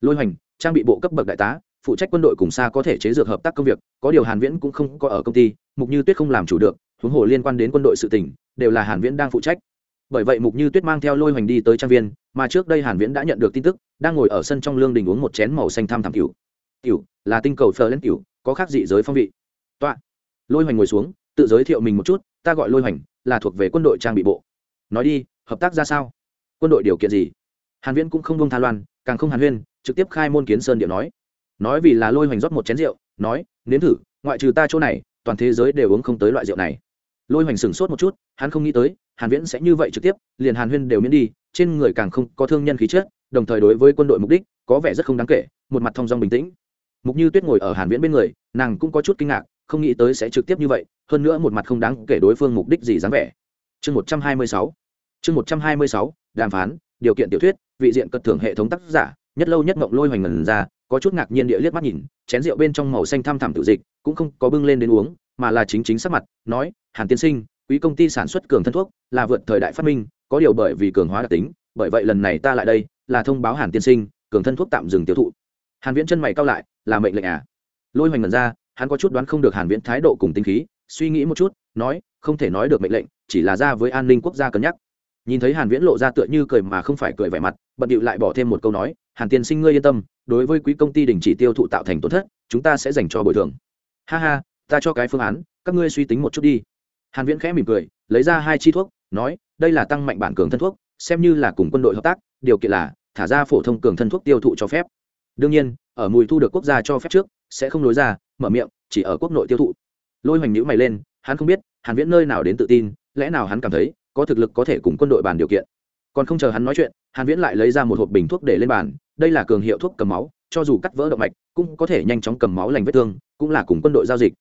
Lôi hoành, trang bị bộ cấp bậc đại tá phụ trách quân đội cùng xa có thể chế dược hợp tác công việc, có điều hàn viễn cũng không có ở công ty, mục như tuyết không làm chủ được, huống hồ liên quan đến quân đội sự tình, đều là hàn viễn đang phụ trách. Bởi vậy mục như tuyết mang theo lôi hoành đi tới trang viên, mà trước đây hàn viễn đã nhận được tin tức, đang ngồi ở sân trong lương đình uống một chén màu xanh tham thẳm cửu cửu là tinh cầu phờ lên cửu có khác dị giới phong vị. Toạ. Lôi hoành ngồi xuống, tự giới thiệu mình một chút, ta gọi lôi hoành, là thuộc về quân đội trang bị bộ. Nói đi, hợp tác ra sao? Quân đội điều kiện gì? Hàn viễn cũng không buông tha loan, càng không hàn huyên, trực tiếp khai môn kiến sơn điệu nói nói vì là lôi hoành rót một chén rượu, nói, nếm thử, ngoại trừ ta chỗ này, toàn thế giới đều uống không tới loại rượu này. Lôi hoành sửng sốt một chút, hắn không nghĩ tới, hàn viễn sẽ như vậy trực tiếp, liền hàn huyên đều miễn đi, trên người càng không có thương nhân khí chất, đồng thời đối với quân đội mục đích, có vẻ rất không đáng kể, một mặt thông dong bình tĩnh. Mục như tuyết ngồi ở hàn viễn bên người, nàng cũng có chút kinh ngạc, không nghĩ tới sẽ trực tiếp như vậy, hơn nữa một mặt không đáng kể đối phương mục đích gì dáng vẻ. Chương 126 chương 126 đàm phán, điều kiện tiểu thuyết, vị diện cật thưởng hệ thống tác giả, nhất lâu nhất ngộng lôi hoành ngần ra có chút ngạc nhiên địa liếc mắt nhìn, chén rượu bên trong màu xanh thăm thẳm tự dịch, cũng không có bưng lên đến uống, mà là chính chính sắc mặt, nói, hàn tiên sinh, quý công ty sản xuất cường thân thuốc, là vượt thời đại phát minh, có điều bởi vì cường hóa đặc tính, bởi vậy lần này ta lại đây, là thông báo hàn tiên sinh, cường thân thuốc tạm dừng tiêu thụ. Hàn viễn chân mày cao lại, là mệnh lệnh à? Lôi hoành mở ra, hắn có chút đoán không được hàn viễn thái độ cùng tinh khí, suy nghĩ một chút, nói, không thể nói được mệnh lệnh, chỉ là ra với an ninh quốc gia cân nhắc. Nhìn thấy hàn viễn lộ ra tựa như cười mà không phải cười vẻ mặt bận điệu lại bỏ thêm một câu nói, hàn tiên sinh ngươi yên tâm, đối với quý công ty đình chỉ tiêu thụ tạo thành tổn thất, chúng ta sẽ dành cho bồi thường. Ha ha, ta cho cái phương án, các ngươi suy tính một chút đi. Hàn viễn khẽ mỉm cười, lấy ra hai chi thuốc, nói, đây là tăng mạnh bản cường thân thuốc, xem như là cùng quân đội hợp tác, điều kiện là thả ra phổ thông cường thân thuốc tiêu thụ cho phép. Đương nhiên, ở mùi thu được quốc gia cho phép trước, sẽ không lối ra, mở miệng, chỉ ở quốc nội tiêu thụ. Lôi hoành nhữ mày lên, hắn không biết, hàn viễn nơi nào đến tự tin, lẽ nào hắn cảm thấy, có thực lực có thể cùng quân đội bàn điều kiện? Còn không chờ hắn nói chuyện, hàn viễn lại lấy ra một hộp bình thuốc để lên bàn, đây là cường hiệu thuốc cầm máu, cho dù cắt vỡ động mạch, cũng có thể nhanh chóng cầm máu lành vết thương, cũng là cùng quân đội giao dịch.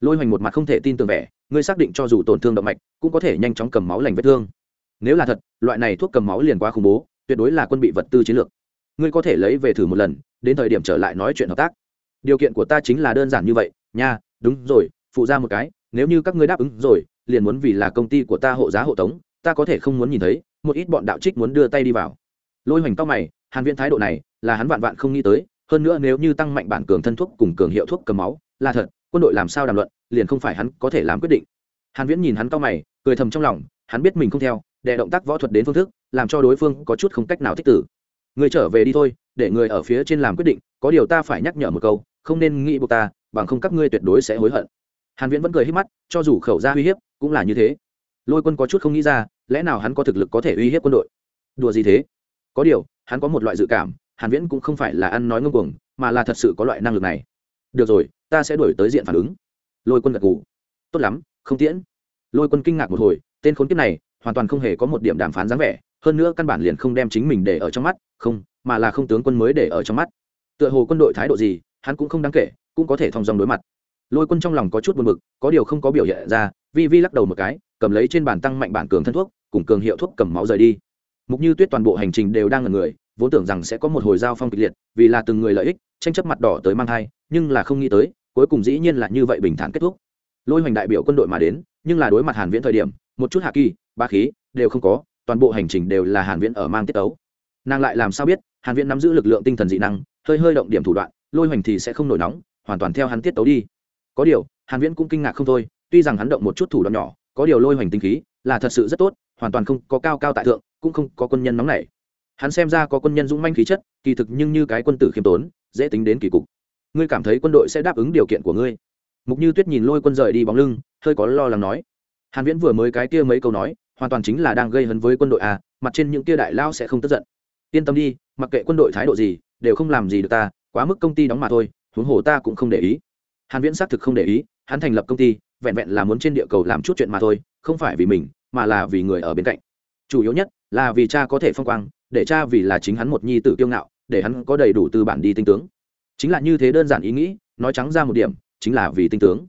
Lôi hoành một mặt không thể tin tưởng vẻ, ngươi xác định cho dù tổn thương động mạch, cũng có thể nhanh chóng cầm máu lành vết thương. Nếu là thật, loại này thuốc cầm máu liền quá khủng bố, tuyệt đối là quân bị vật tư chiến lược. Ngươi có thể lấy về thử một lần, đến thời điểm trở lại nói chuyện hợp tác. Điều kiện của ta chính là đơn giản như vậy, nha, đúng rồi, phụ ra một cái, nếu như các ngươi đáp ứng rồi, liền muốn vì là công ty của ta hộ giá hộ tống, ta có thể không muốn nhìn thấy một ít bọn đạo trích muốn đưa tay đi vào. Lôi hoành tóc mày, hàn viễn thái độ này là hắn vạn vạn không nghĩ tới, hơn nữa nếu như tăng mạnh bản cường thân thuốc cùng cường hiệu thuốc cầm máu, là thật, quân đội làm sao đàm luận, liền không phải hắn có thể làm quyết định. Hàn viễn nhìn hắn tóc mày, cười thầm trong lòng, hắn biết mình không theo, để động tác võ thuật đến phương thức, làm cho đối phương có chút không cách nào thích tử. Người trở về đi thôi, để người ở phía trên làm quyết định, có điều ta phải nhắc nhở một câu, không nên nghĩ buộc ta, bằng không các ngươi tuyệt đối sẽ hối hận. Hàn viễn vẫn cười hít mắt, cho dù khẩu ra uy hiếp, cũng là như thế lôi quân có chút không nghĩ ra, lẽ nào hắn có thực lực có thể uy hiếp quân đội? Đùa gì thế? Có điều, hắn có một loại dự cảm, hàn viễn cũng không phải là ăn nói ngông cuồng, mà là thật sự có loại năng lực này. Được rồi, ta sẽ đổi tới diện phản ứng. Lôi quân gật gù. Tốt lắm, không tiễn. Lôi quân kinh ngạc một hồi, tên khốn kiếp này hoàn toàn không hề có một điểm đàm phán dáng vẻ, hơn nữa căn bản liền không đem chính mình để ở trong mắt, không, mà là không tướng quân mới để ở trong mắt. Tựa hồ quân đội thái độ gì, hắn cũng không đáng kể, cũng có thể thong dong đối mặt. Lôi quân trong lòng có chút buồn bực, có điều không có biểu hiện ra, vi vi lắc đầu một cái cầm lấy trên bàn tăng mạnh bản cường thân thuốc, cùng cường hiệu thuốc cầm máu rời đi. Mục như tuyết toàn bộ hành trình đều đang ngần người, vốn tưởng rằng sẽ có một hồi giao phong kịch liệt, vì là từng người lợi ích, tranh chấp mặt đỏ tới mang thai, nhưng là không nghĩ tới, cuối cùng dĩ nhiên là như vậy bình thản kết thúc. Lôi hoành đại biểu quân đội mà đến, nhưng là đối mặt hàn viễn thời điểm, một chút hạ kỳ ba khí, đều không có, toàn bộ hành trình đều là hàn viễn ở mang tiết ấu. Nàng lại làm sao biết, hàn viễn nắm giữ lực lượng tinh thần dị năng, hơi hơi động điểm thủ đoạn, lôi hoành thì sẽ không nổi nóng, hoàn toàn theo hắn tiết tấu đi. Có điều, hàn viễn cũng kinh ngạc không thôi, tuy rằng hắn động một chút thủ đoạn nhỏ có điều lôi hoành tinh khí là thật sự rất tốt, hoàn toàn không có cao cao tại thượng, cũng không có quân nhân nóng nảy. Hắn xem ra có quân nhân dũng manh khí chất, kỳ thực nhưng như cái quân tử khiêm tốn, dễ tính đến kỳ cục. Ngươi cảm thấy quân đội sẽ đáp ứng điều kiện của ngươi? Mục như tuyết nhìn lôi quân rời đi bóng lưng, hơi có lo lắng nói. Hàn viễn vừa mới cái kia mấy câu nói, hoàn toàn chính là đang gây hấn với quân đội à mặt trên những kia đại lao sẽ không tức giận. Yên tâm đi, mặc kệ quân đội thái độ gì, đều không làm gì được ta, quá mức công ty đóng mà thôi, huống hồ ta cũng không để ý. Hàn viễn xác thực không để ý, hắn thành lập công ty vẹn vẹn là muốn trên địa cầu làm chút chuyện mà thôi, không phải vì mình, mà là vì người ở bên cạnh. Chủ yếu nhất là vì cha có thể phong quang, để cha vì là chính hắn một nhi tử kiêu ngạo, để hắn có đầy đủ tư bản đi tinh tướng. Chính là như thế đơn giản ý nghĩ, nói trắng ra một điểm, chính là vì tinh tướng.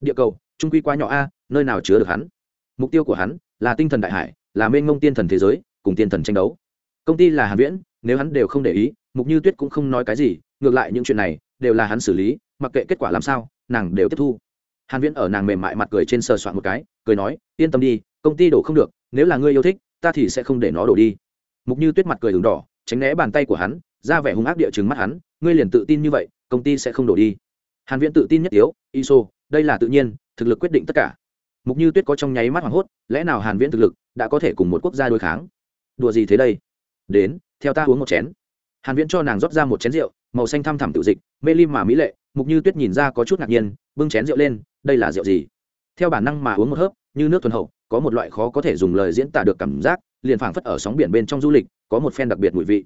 Địa cầu, trung quy quá nhỏ a, nơi nào chứa được hắn? Mục tiêu của hắn là tinh thần đại hải, là mênh mông tiên thần thế giới, cùng tiên thần tranh đấu. Công ty là hàn viễn, nếu hắn đều không để ý, mục như tuyết cũng không nói cái gì, ngược lại những chuyện này đều là hắn xử lý, mặc kệ kết quả làm sao, nàng đều tiếp thu hàn viễn ở nàng mềm mại mặt cười trên sờ soạn một cái, cười nói, yên tâm đi, công ty đổ không được, nếu là ngươi yêu thích, ta thì sẽ không để nó đổ đi. Mục như tuyết mặt cười đường đỏ, tránh né bàn tay của hắn, ra vẻ hung ác địa chứng mắt hắn, ngươi liền tự tin như vậy, công ty sẽ không đổ đi. Hàn viễn tự tin nhất yếu, iso, đây là tự nhiên, thực lực quyết định tất cả. Mục như tuyết có trong nháy mắt hoảng hốt, lẽ nào hàn viễn thực lực đã có thể cùng một quốc gia đối kháng? Đùa gì thế đây? Đến, theo ta uống một chén. Hàn viễn cho nàng rót ra một chén rượu, màu xanh thăm thẳm tự dịch, mê lim mà mỹ lệ mục như tuyết nhìn ra có chút ngạc nhiên, bưng chén rượu lên, đây là rượu gì? Theo bản năng mà uống một hớp, như nước thuần hậu, có một loại khó có thể dùng lời diễn tả được cảm giác, liền phảng phất ở sóng biển bên trong du lịch, có một phen đặc biệt mùi vị.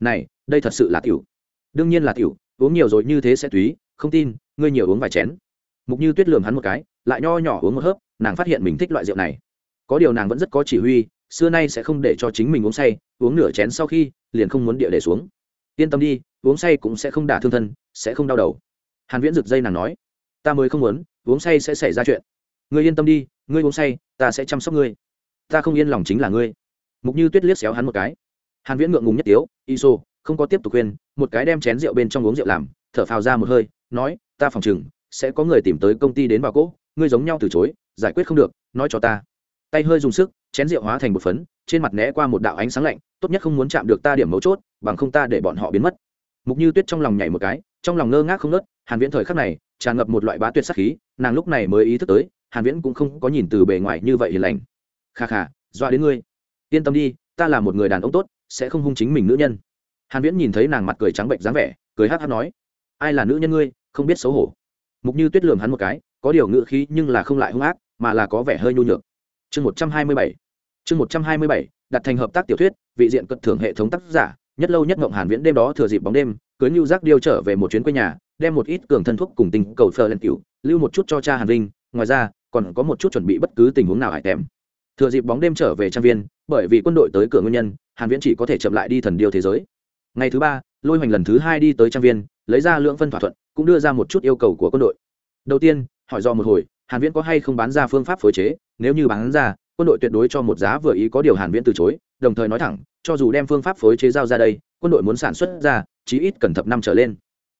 Này, đây thật sự là tiểu. Đương nhiên là tiểu, uống nhiều rồi như thế sẽ túy, không tin, ngươi nhiều uống vài chén. Mục như tuyết lườm hắn một cái, lại nho nhỏ uống một hớp, nàng phát hiện mình thích loại rượu này. Có điều nàng vẫn rất có chỉ huy, xưa nay sẽ không để cho chính mình uống say, uống nửa chén sau khi, liền không muốn địa để xuống. Yên tâm đi, uống say cũng sẽ không đả thương thân, sẽ không đau đầu hàn viễn rực dây nàng nói, ta mới không muốn, uống say sẽ xảy ra chuyện. Ngươi yên tâm đi, ngươi uống say, ta sẽ chăm sóc ngươi. Ta không yên lòng chính là ngươi. Mục như tuyết liếc xéo hắn một cái. Hàn viễn ngượng ngùng nhất tiếu, iso, không có tiếp tục khuyên, một cái đem chén rượu bên trong uống rượu làm, thở phào ra một hơi, nói, ta phòng chừng sẽ có người tìm tới công ty đến vào cỗ, ngươi giống nhau từ chối, giải quyết không được, nói cho ta. Tay hơi dùng sức, chén rượu hóa thành một phấn, trên mặt né qua một đạo ánh sáng lạnh, tốt nhất không muốn chạm được ta điểm mấu chốt, bằng không ta để bọn họ biến mất. Mục như tuyết trong lòng nhảy một cái trong lòng ngơ ngác không nớt, hàn viễn thời khắc này tràn ngập một loại bá tuyệt sắc khí, nàng lúc này mới ý thức tới, hàn viễn cũng không có nhìn từ bề ngoài như vậy hiền lành. Kha kha doa đến ngươi. Yên tâm đi, ta là một người đàn ông tốt, sẽ không hung chính mình nữ nhân. Hàn viễn nhìn thấy nàng mặt cười trắng bệnh dáng vẻ, cười hát hát nói, ai là nữ nhân ngươi, không biết xấu hổ. Mục như tuyết lườm hắn một cái, có điều ngữ khí nhưng là không lại hung ác, mà là có vẻ hơi nhu nhược. Chương 127 chương 127 đặt thành hợp tác tiểu thuyết, vị diện cận thưởng hệ thống tác giả, nhất lâu nhất ngộng hàn viễn đêm đó thừa dịp bóng đêm cưới nhu giác điêu trở về một chuyến quê nhà, đem một ít cường thân thuốc cùng tình cầu phơ lên cựu lưu một chút cho cha hàn vinh, ngoài ra, còn có một chút chuẩn bị bất cứ tình huống nào hải tèm. Thừa dịp bóng đêm trở về trang viên, bởi vì quân đội tới cửa nguyên nhân, hàn viễn chỉ có thể chậm lại đi thần điêu thế giới. Ngày thứ ba, lôi hoành lần thứ hai đi tới trang viên, lấy ra lượng phân thỏa thuận, cũng đưa ra một chút yêu cầu của quân đội. Đầu tiên, hỏi do một hồi, hàn viễn có hay không bán ra phương pháp phối chế, nếu như bán ra, quân đội tuyệt đối cho một giá vừa ý có điều hàn viễn từ chối, đồng thời nói thẳng, cho dù đem phương pháp phối chế giao ra đây, quân đội muốn sản xuất ra chí ít cần thập năm trở lên.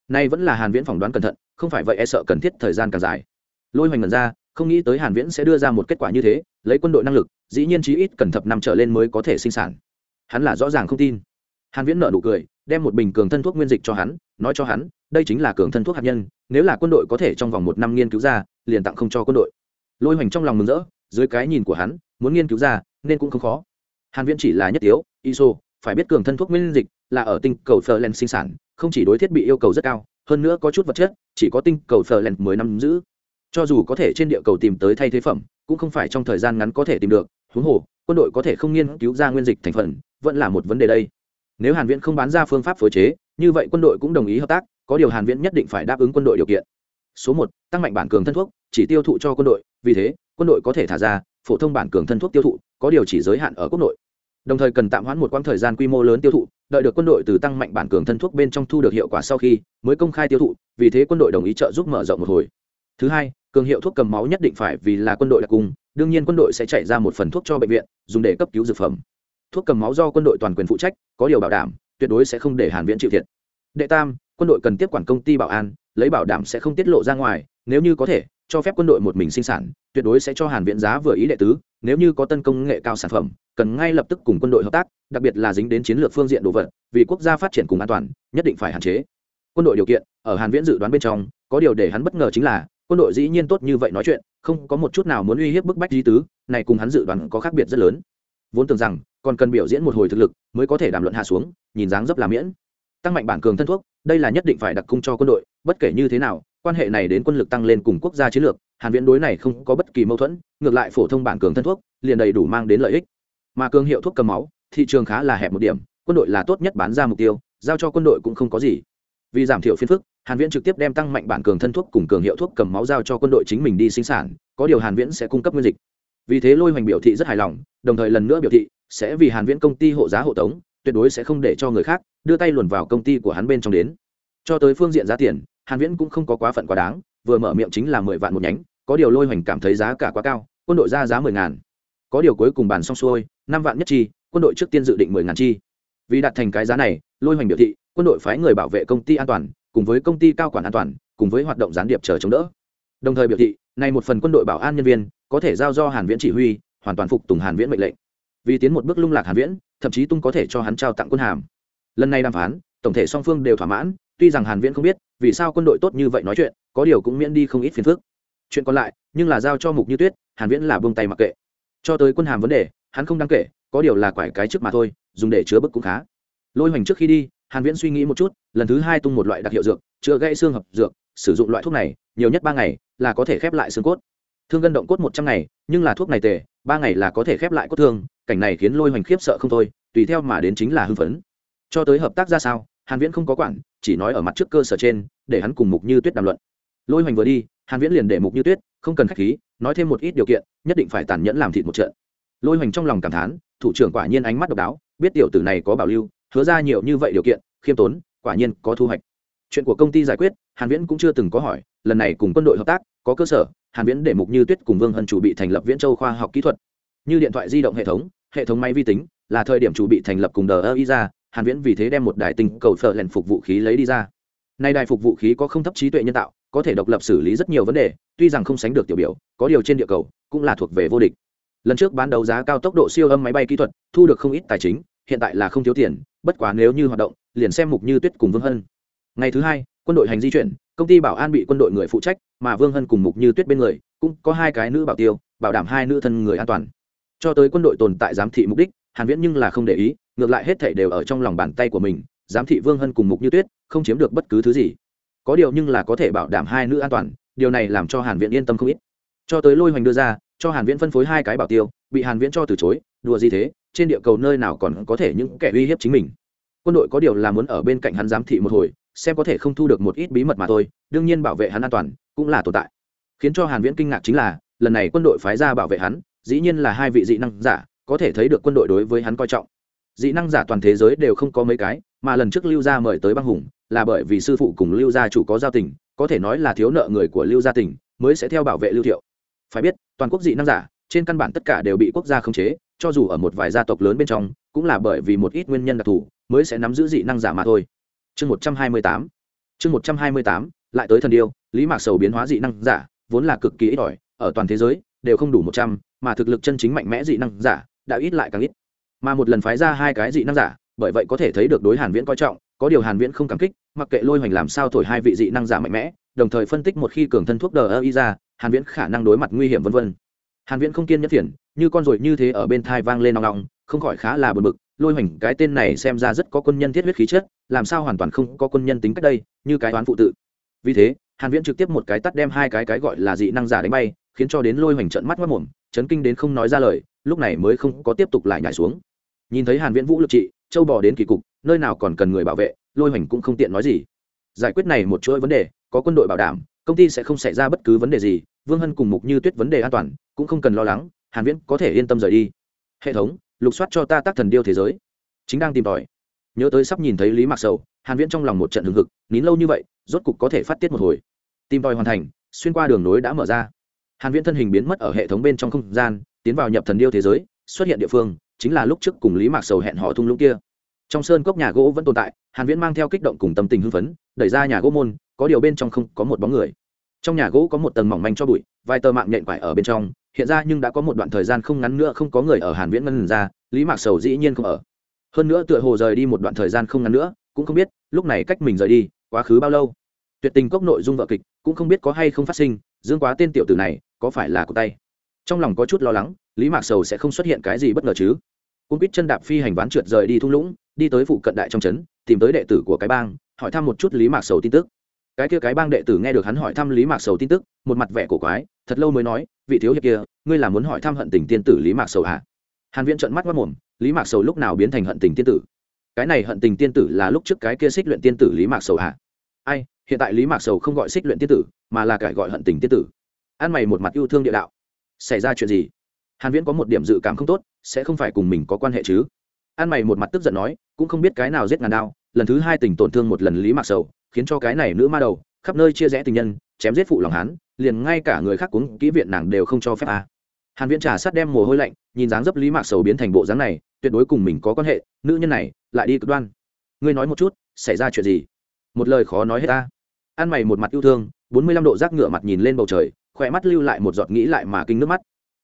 Nay vẫn là hàn viễn phỏng đoán cẩn thận, không phải vậy e sợ cần thiết thời gian càng dài. Lôi hoành ngẩn ra, không nghĩ tới hàn viễn sẽ đưa ra một kết quả như thế, lấy quân đội năng lực, dĩ nhiên chí ít cần thập năm trở lên mới có thể sinh sản. Hắn là rõ ràng không tin. Hàn viễn nở nụ cười, đem một bình cường thân thuốc nguyên dịch cho hắn, nói cho hắn, đây chính là cường thân thuốc hạt nhân, nếu là quân đội có thể trong vòng một năm nghiên cứu ra, liền tặng không cho quân đội. Lôi hoành trong lòng mừng rỡ, dưới cái nhìn của hắn, muốn nghiên cứu ra, nên cũng không khó. Hàn viễn chỉ là nhất yếu iso, phải biết cường thân thuốc nguyên dịch là ở tinh cầu Ferland sinh sản, không chỉ đối thiết bị yêu cầu rất cao, hơn nữa có chút vật chất, chỉ có tinh cầu Ferland mới nắm giữ. Cho dù có thể trên địa cầu tìm tới thay thế phẩm, cũng không phải trong thời gian ngắn có thể tìm được, huống hồ, quân đội có thể không nghiên cứu ra nguyên dịch thành phần, vẫn là một vấn đề đây. Nếu hàn viễn không bán ra phương pháp phối chế, như vậy quân đội cũng đồng ý hợp tác, có điều hàn viễn nhất định phải đáp ứng quân đội điều kiện. Số một, tăng mạnh bản cường thân thuốc, chỉ tiêu thụ cho quân đội, vì thế, quân đội có thể thả ra phổ thông bản cường thân thuốc tiêu thụ, có điều chỉ giới hạn ở quốc nội đồng thời cần tạm hoãn một quãng thời gian quy mô lớn tiêu thụ, đợi được quân đội từ tăng mạnh bản cường thân thuốc bên trong thu được hiệu quả sau khi mới công khai tiêu thụ, vì thế quân đội đồng ý trợ giúp mở rộng một hồi. Thứ hai, cường hiệu thuốc cầm máu nhất định phải vì là quân đội đặc cung, đương nhiên quân đội sẽ chạy ra một phần thuốc cho bệnh viện, dùng để cấp cứu dược phẩm. Thuốc cầm máu do quân đội toàn quyền phụ trách, có điều bảo đảm, tuyệt đối sẽ không để hàn viễn chịu thiệt. Đệ tam, quân đội cần tiếp quản công ty bảo an, lấy bảo đảm sẽ không tiết lộ ra ngoài, nếu như có thể, cho phép quân đội một mình sinh sản, tuyệt đối sẽ cho hàn viễn giá vừa ý đệ tứ nếu như có tân công nghệ cao sản phẩm, cần ngay lập tức cùng quân đội hợp tác, đặc biệt là dính đến chiến lược phương diện đồ vật, vì quốc gia phát triển cùng an toàn, nhất định phải hạn chế. Quân đội điều kiện, ở hàn viễn dự đoán bên trong, có điều để hắn bất ngờ chính là, quân đội dĩ nhiên tốt như vậy nói chuyện, không có một chút nào muốn uy hiếp bức bách di tứ, này cùng hắn dự đoán có khác biệt rất lớn. Vốn tưởng rằng, còn cần biểu diễn một hồi thực lực, mới có thể đàm luận hạ xuống, nhìn dáng dấp là miễn. Tăng mạnh bản cường thân thuốc, đây là nhất định phải đặc cung cho quân đội, bất kể như thế nào, quan hệ này đến quân lực tăng lên cùng quốc gia chiến lược hàn viễn đối này không có bất kỳ mâu thuẫn, ngược lại phổ thông bản cường thân thuốc, liền đầy đủ mang đến lợi ích. Mà cường hiệu thuốc cầm máu, thị trường khá là hẹp một điểm, quân đội là tốt nhất bán ra mục tiêu, giao cho quân đội cũng không có gì. Vì giảm thiểu phiền phức, hàn viễn trực tiếp đem tăng mạnh bản cường thân thuốc cùng cường hiệu thuốc cầm máu giao cho quân đội chính mình đi sinh sản, có điều hàn viễn sẽ cung cấp nguyên dịch. Vì thế lôi hoành biểu thị rất hài lòng, đồng thời lần nữa biểu thị sẽ vì hàn viễn công ty hộ giá hộ tống, tuyệt đối sẽ không để cho người khác đưa tay luồn vào công ty của hắn bên trong đến. Cho tới phương diện giá tiền, hàn viễn cũng không có quá phận quá đáng vừa mở miệng chính là 10 vạn một nhánh, có điều lôi hoành cảm thấy giá cả quá cao, quân đội ra giá 10 ngàn. Có điều cuối cùng bàn xong xuôi 5 vạn nhất chi, quân đội trước tiên dự định 10 ngàn chi. Vì đạt thành cái giá này, lôi hoành biểu thị, quân đội phái người bảo vệ công ty an toàn, cùng với công ty cao quản an toàn, cùng với hoạt động gián điệp chờ chống đỡ. Đồng thời biểu thị, này một phần quân đội bảo an nhân viên, có thể giao do hàn viễn chỉ huy, hoàn toàn phục tùng hàn viễn mệnh lệnh. Vì tiến một bước lung lạc hàn viễn, thậm chí tung có thể cho hắn trao tặng quân hàm. Lần này đàm phán, tổng thể song phương đều thỏa mãn tuy rằng hàn viễn không biết vì sao quân đội tốt như vậy nói chuyện, có điều cũng miễn đi không ít phiền phức. Chuyện còn lại, nhưng là giao cho mục như tuyết, hàn viễn là buông tay mặc kệ. Cho tới quân hàm vấn đề, hắn không đáng kể, có điều là quải cái trước mà thôi, dùng để chứa bức cũng khá. Lôi hoành trước khi đi, hàn viễn suy nghĩ một chút, lần thứ hai tung một loại đặc hiệu dược, chữa gãy xương hợp dược, sử dụng loại thuốc này, nhiều nhất ba ngày là có thể khép lại xương cốt. Thương gân động cốt một trăm ngày, nhưng là thuốc này tệ, ba ngày là có thể khép lại cốt thương, cảnh này khiến lôi hoành khiếp sợ không thôi, tùy theo mà đến chính là hưng phấn. Cho tới hợp tác ra sao, hàn viễn không có quản chỉ nói ở mặt trước cơ sở trên, để hắn cùng mục như tuyết đàm luận. Lôi hoành vừa đi, hàn viễn liền để mục như tuyết không cần khách khí, nói thêm một ít điều kiện, nhất định phải tàn nhẫn làm thịt một trận. Lôi hoành trong lòng cảm thán, thủ trưởng quả nhiên ánh mắt độc đáo, biết tiểu tử này có bảo lưu, hứa ra nhiều như vậy điều kiện, khiêm tốn, quả nhiên có thu hoạch. Chuyện của công ty giải quyết, hàn viễn cũng chưa từng có hỏi, lần này cùng quân đội hợp tác, có cơ sở, hàn viễn để mục như tuyết cùng vương hân chủ bị thành lập viễn châu khoa học kỹ thuật. Như điện thoại di động hệ thống hệ thống máy vi tính, là thời điểm chủ bị thành lập cùng đờ ơ ra hàn viễn vì thế đem một đài tinh cầu phở lèn phục vũ khí lấy đi ra. Nay đài phục vũ khí có không thấp trí tuệ nhân tạo, có thể độc lập xử lý rất nhiều vấn đề, tuy rằng không sánh được tiểu biểu, có điều trên địa cầu cũng là thuộc về vô địch. Lần trước bán đấu giá cao tốc độ siêu âm máy bay kỹ thuật, thu được không ít tài chính, hiện tại là không thiếu tiền, bất quá nếu như hoạt động, liền xem mục như tuyết cùng vương hân. Ngày thứ hai, quân đội hành di chuyển, công ty bảo an bị quân đội người phụ trách, mà vương hân cùng mục như tuyết bên người, cũng có hai cái nữ bảo tiêu, bảo đảm hai nữ thân người an toàn cho tới quân đội tồn tại giám thị mục đích, hàn viễn nhưng là không để ý, ngược lại hết thảy đều ở trong lòng bàn tay của mình, giám thị vương hân cùng mục như tuyết, không chiếm được bất cứ thứ gì. Có điều nhưng là có thể bảo đảm hai nữ an toàn, điều này làm cho hàn viễn yên tâm không ít. Cho tới lôi hoành đưa ra, cho hàn viễn phân phối hai cái bảo tiêu, bị hàn viễn cho từ chối, đùa gì thế, trên địa cầu nơi nào còn có thể những kẻ uy hiếp chính mình. Quân đội có điều là muốn ở bên cạnh hắn giám thị một hồi, xem có thể không thu được một ít bí mật mà thôi, đương nhiên bảo vệ hắn an toàn, cũng là tồn tại. Khiến cho hàn viễn kinh ngạc chính là, lần này quân đội phái ra bảo vệ hắn dĩ nhiên là hai vị dị năng giả, có thể thấy được quân đội đối với hắn coi trọng. Dị năng giả toàn thế giới đều không có mấy cái, mà lần trước lưu gia mời tới băng hùng, là bởi vì sư phụ cùng lưu gia chủ có giao tình, có thể nói là thiếu nợ người của lưu gia tỉnh, mới sẽ theo bảo vệ lưu thiệu. Phải biết, toàn quốc dị năng giả, trên căn bản tất cả đều bị quốc gia khống chế, cho dù ở một vài gia tộc lớn bên trong, cũng là bởi vì một ít nguyên nhân đặc thù, mới sẽ nắm giữ dị năng giả mà thôi. Chương một trăm hai mươi tám, chương một trăm hai mươi tám, lại tới thần điêu, lý mạc sầu biến hóa dị năng giả, vốn là cực kỳ ít ỏi, ở toàn thế giới, đều không đủ một trăm mà thực lực chân chính mạnh mẽ dị năng giả đã ít lại càng ít. Mà một lần phái ra hai cái dị năng giả bởi vậy có thể thấy được đối hàn viễn coi trọng có điều hàn viễn không cảm kích mặc kệ lôi hoành làm sao thổi hai vị dị năng giả mạnh mẽ đồng thời phân tích một khi cường thân thuốc đờ ơ y ra hàn viễn khả năng đối mặt nguy hiểm vân vân. Hàn viễn không kiên nhẫn thiền, như con ruồi như thế ở bên thai vang lên nong nong, không khỏi khá là bực bực lôi hoành cái tên này xem ra rất có quân nhân thiết huyết khí chất làm sao hoàn toàn không có quân nhân tính cách đây như cái toán phụ tự. Vì thế hàn viễn trực tiếp một cái tắt đem hai cái cái gọi là dị năng giả đánh bay khiến cho đến lôi hoành trợn mắt mất mồm, chấn kinh đến không nói ra lời, lúc này mới không có tiếp tục lại nhảy xuống. Nhìn thấy hàn viễn vũ lực trị, châu bò đến kỳ cục, nơi nào còn cần người bảo vệ, lôi hoành cũng không tiện nói gì. Giải quyết này một chuỗi vấn đề, có quân đội bảo đảm, công ty sẽ không xảy ra bất cứ vấn đề gì, vương hân cùng mục như tuyết vấn đề an toàn, cũng không cần lo lắng, hàn viễn có thể yên tâm rời đi. Hệ thống, lục soát cho ta tác thần điêu thế giới. Chính đang tìm tòi. Nhớ tới sắp nhìn thấy lý mạc sầu, hàn viễn trong lòng một trận hừng hực, nín lâu như vậy, rốt cục có thể phát tiết một hồi. Tìm tòi hoàn thành, xuyên qua đường nối đã mở ra hàn viễn thân hình biến mất ở hệ thống bên trong không gian, tiến vào nhập thần điêu thế giới, xuất hiện địa phương, chính là lúc trước cùng lý mạc sầu hẹn họ thung lũng kia. Trong sơn cốc nhà gỗ vẫn tồn tại, hàn viễn mang theo kích động cùng tâm tình hưng phấn, đẩy ra nhà gỗ môn, có điều bên trong không có một bóng người. Trong nhà gỗ có một tầng mỏng manh cho bụi, vài tờ mạng nhện quải ở bên trong, hiện ra nhưng đã có một đoạn thời gian không ngắn nữa không có người ở hàn viễn ngân ra, lý mạc sầu dĩ nhiên không ở. Hơn nữa tựa hồ rời đi một đoạn thời gian không ngắn nữa, cũng không biết lúc này cách mình rời đi quá khứ bao lâu. Tuyệt tình cốc nội dung vợ kịch cũng không biết có hay không phát sinh dương quá tên tiểu tử này, có phải là của tay? Trong lòng có chút lo lắng, lý mạc sầu sẽ không xuất hiện cái gì bất ngờ chứ? Cung quýt chân đạp phi hành ván trượt rời đi thung lũng, đi tới phụ cận đại trong trấn, tìm tới đệ tử của cái bang, hỏi thăm một chút lý mạc sầu tin tức. Cái kia cái bang đệ tử nghe được hắn hỏi thăm lý mạc sầu tin tức, một mặt vẻ cổ quái, thật lâu mới nói, vị thiếu hiệp kia, ngươi là muốn hỏi thăm hận tình tiên tử lý mạc sầu hả? Hàn viễn trợn mắt mất mồm, lý mạc sầu lúc nào biến thành hận tình tiên tử? Cái này hận tình tiên tử là lúc trước cái kia xích luyện tiên tử lý mạc sầu hả? Ai hiện tại lý mạc sầu không gọi xích luyện tiên tử, mà là cải gọi hận tình tiên tử. Ăn mày một mặt yêu thương địa đạo. Xảy ra chuyện gì? Hàn viễn có một điểm dự cảm không tốt, sẽ không phải cùng mình có quan hệ chứ? Ăn mày một mặt tức giận nói, cũng không biết cái nào giết ngàn đao, lần thứ hai tình tổn thương một lần lý mạc sầu, khiến cho cái này nữ ma đầu, khắp nơi chia rẽ tình nhân, chém giết phụ lòng hán liền ngay cả người khác cũng kỹ viện nàng đều không cho phép à. hàn viễn trà sát đem mồ hôi lạnh, nhìn dáng dấp lý mạc sầu biến thành bộ dáng này, tuyệt đối cùng mình có quan hệ, nữ nhân này lại đi cực đoan. Ngươi nói một chút, xảy ra chuyện gì? Một lời khó nói hết ta ăn mày một mặt yêu thương, bốn mươi lăm độ rác ngựa mặt nhìn lên bầu trời, khỏe mắt lưu lại một giọt nghĩ lại mà kinh nước mắt.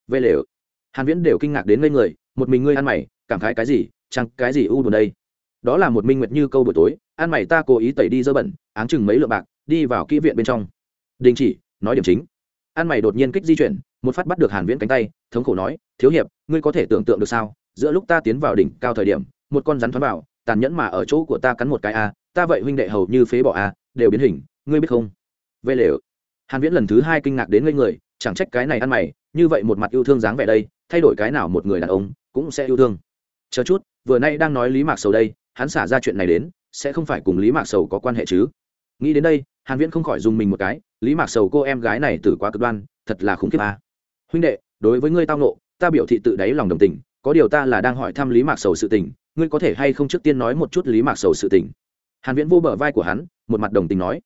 Vê lều hàn viễn đều kinh ngạc đến ngây người, một mình ngươi ăn mày, cảm khái cái gì, chẳng cái gì u buồn đây. Đó là một minh nguyệt như câu buổi tối, ăn mày ta cố ý tẩy đi dơ bẩn, áng chừng mấy lượng bạc, đi vào kỹ viện bên trong. Đình chỉ, nói điểm chính. Ăn mày đột nhiên kích di chuyển, một phát bắt được hàn viễn cánh tay, thống khổ nói, thiếu hiệp, ngươi có thể tưởng tượng được sao? Giữa lúc ta tiến vào đỉnh cao thời điểm, một con rắn thoáng vào, tàn nhẫn mà ở chỗ của ta cắn một cái a, ta vậy huynh đệ hầu như phế bỏ a, đều biến hình ngươi biết không? Vê lều. Hàn viễn lần thứ hai kinh ngạc đến ngây người, chẳng trách cái này ăn mày, như vậy một mặt yêu thương dáng vẻ đây, thay đổi cái nào một người đàn ông cũng sẽ yêu thương. Chờ chút, vừa nay đang nói lý mạc sầu đây, hắn xả ra chuyện này đến, sẽ không phải cùng lý mạc sầu có quan hệ chứ? Nghĩ đến đây, hàn viễn không khỏi dùng mình một cái, lý mạc sầu cô em gái này tử quá cực đoan, thật là khủng khiếp à. huynh đệ, đối với ngươi tao nộ ta biểu thị tự đáy lòng đồng tình, có điều ta là đang hỏi thăm lý mạc sầu sự tình, ngươi có thể hay không trước tiên nói một chút lý mạc sầu sự tình? Hàn viễn vô bờ vai của hắn, một mặt đồng tình nói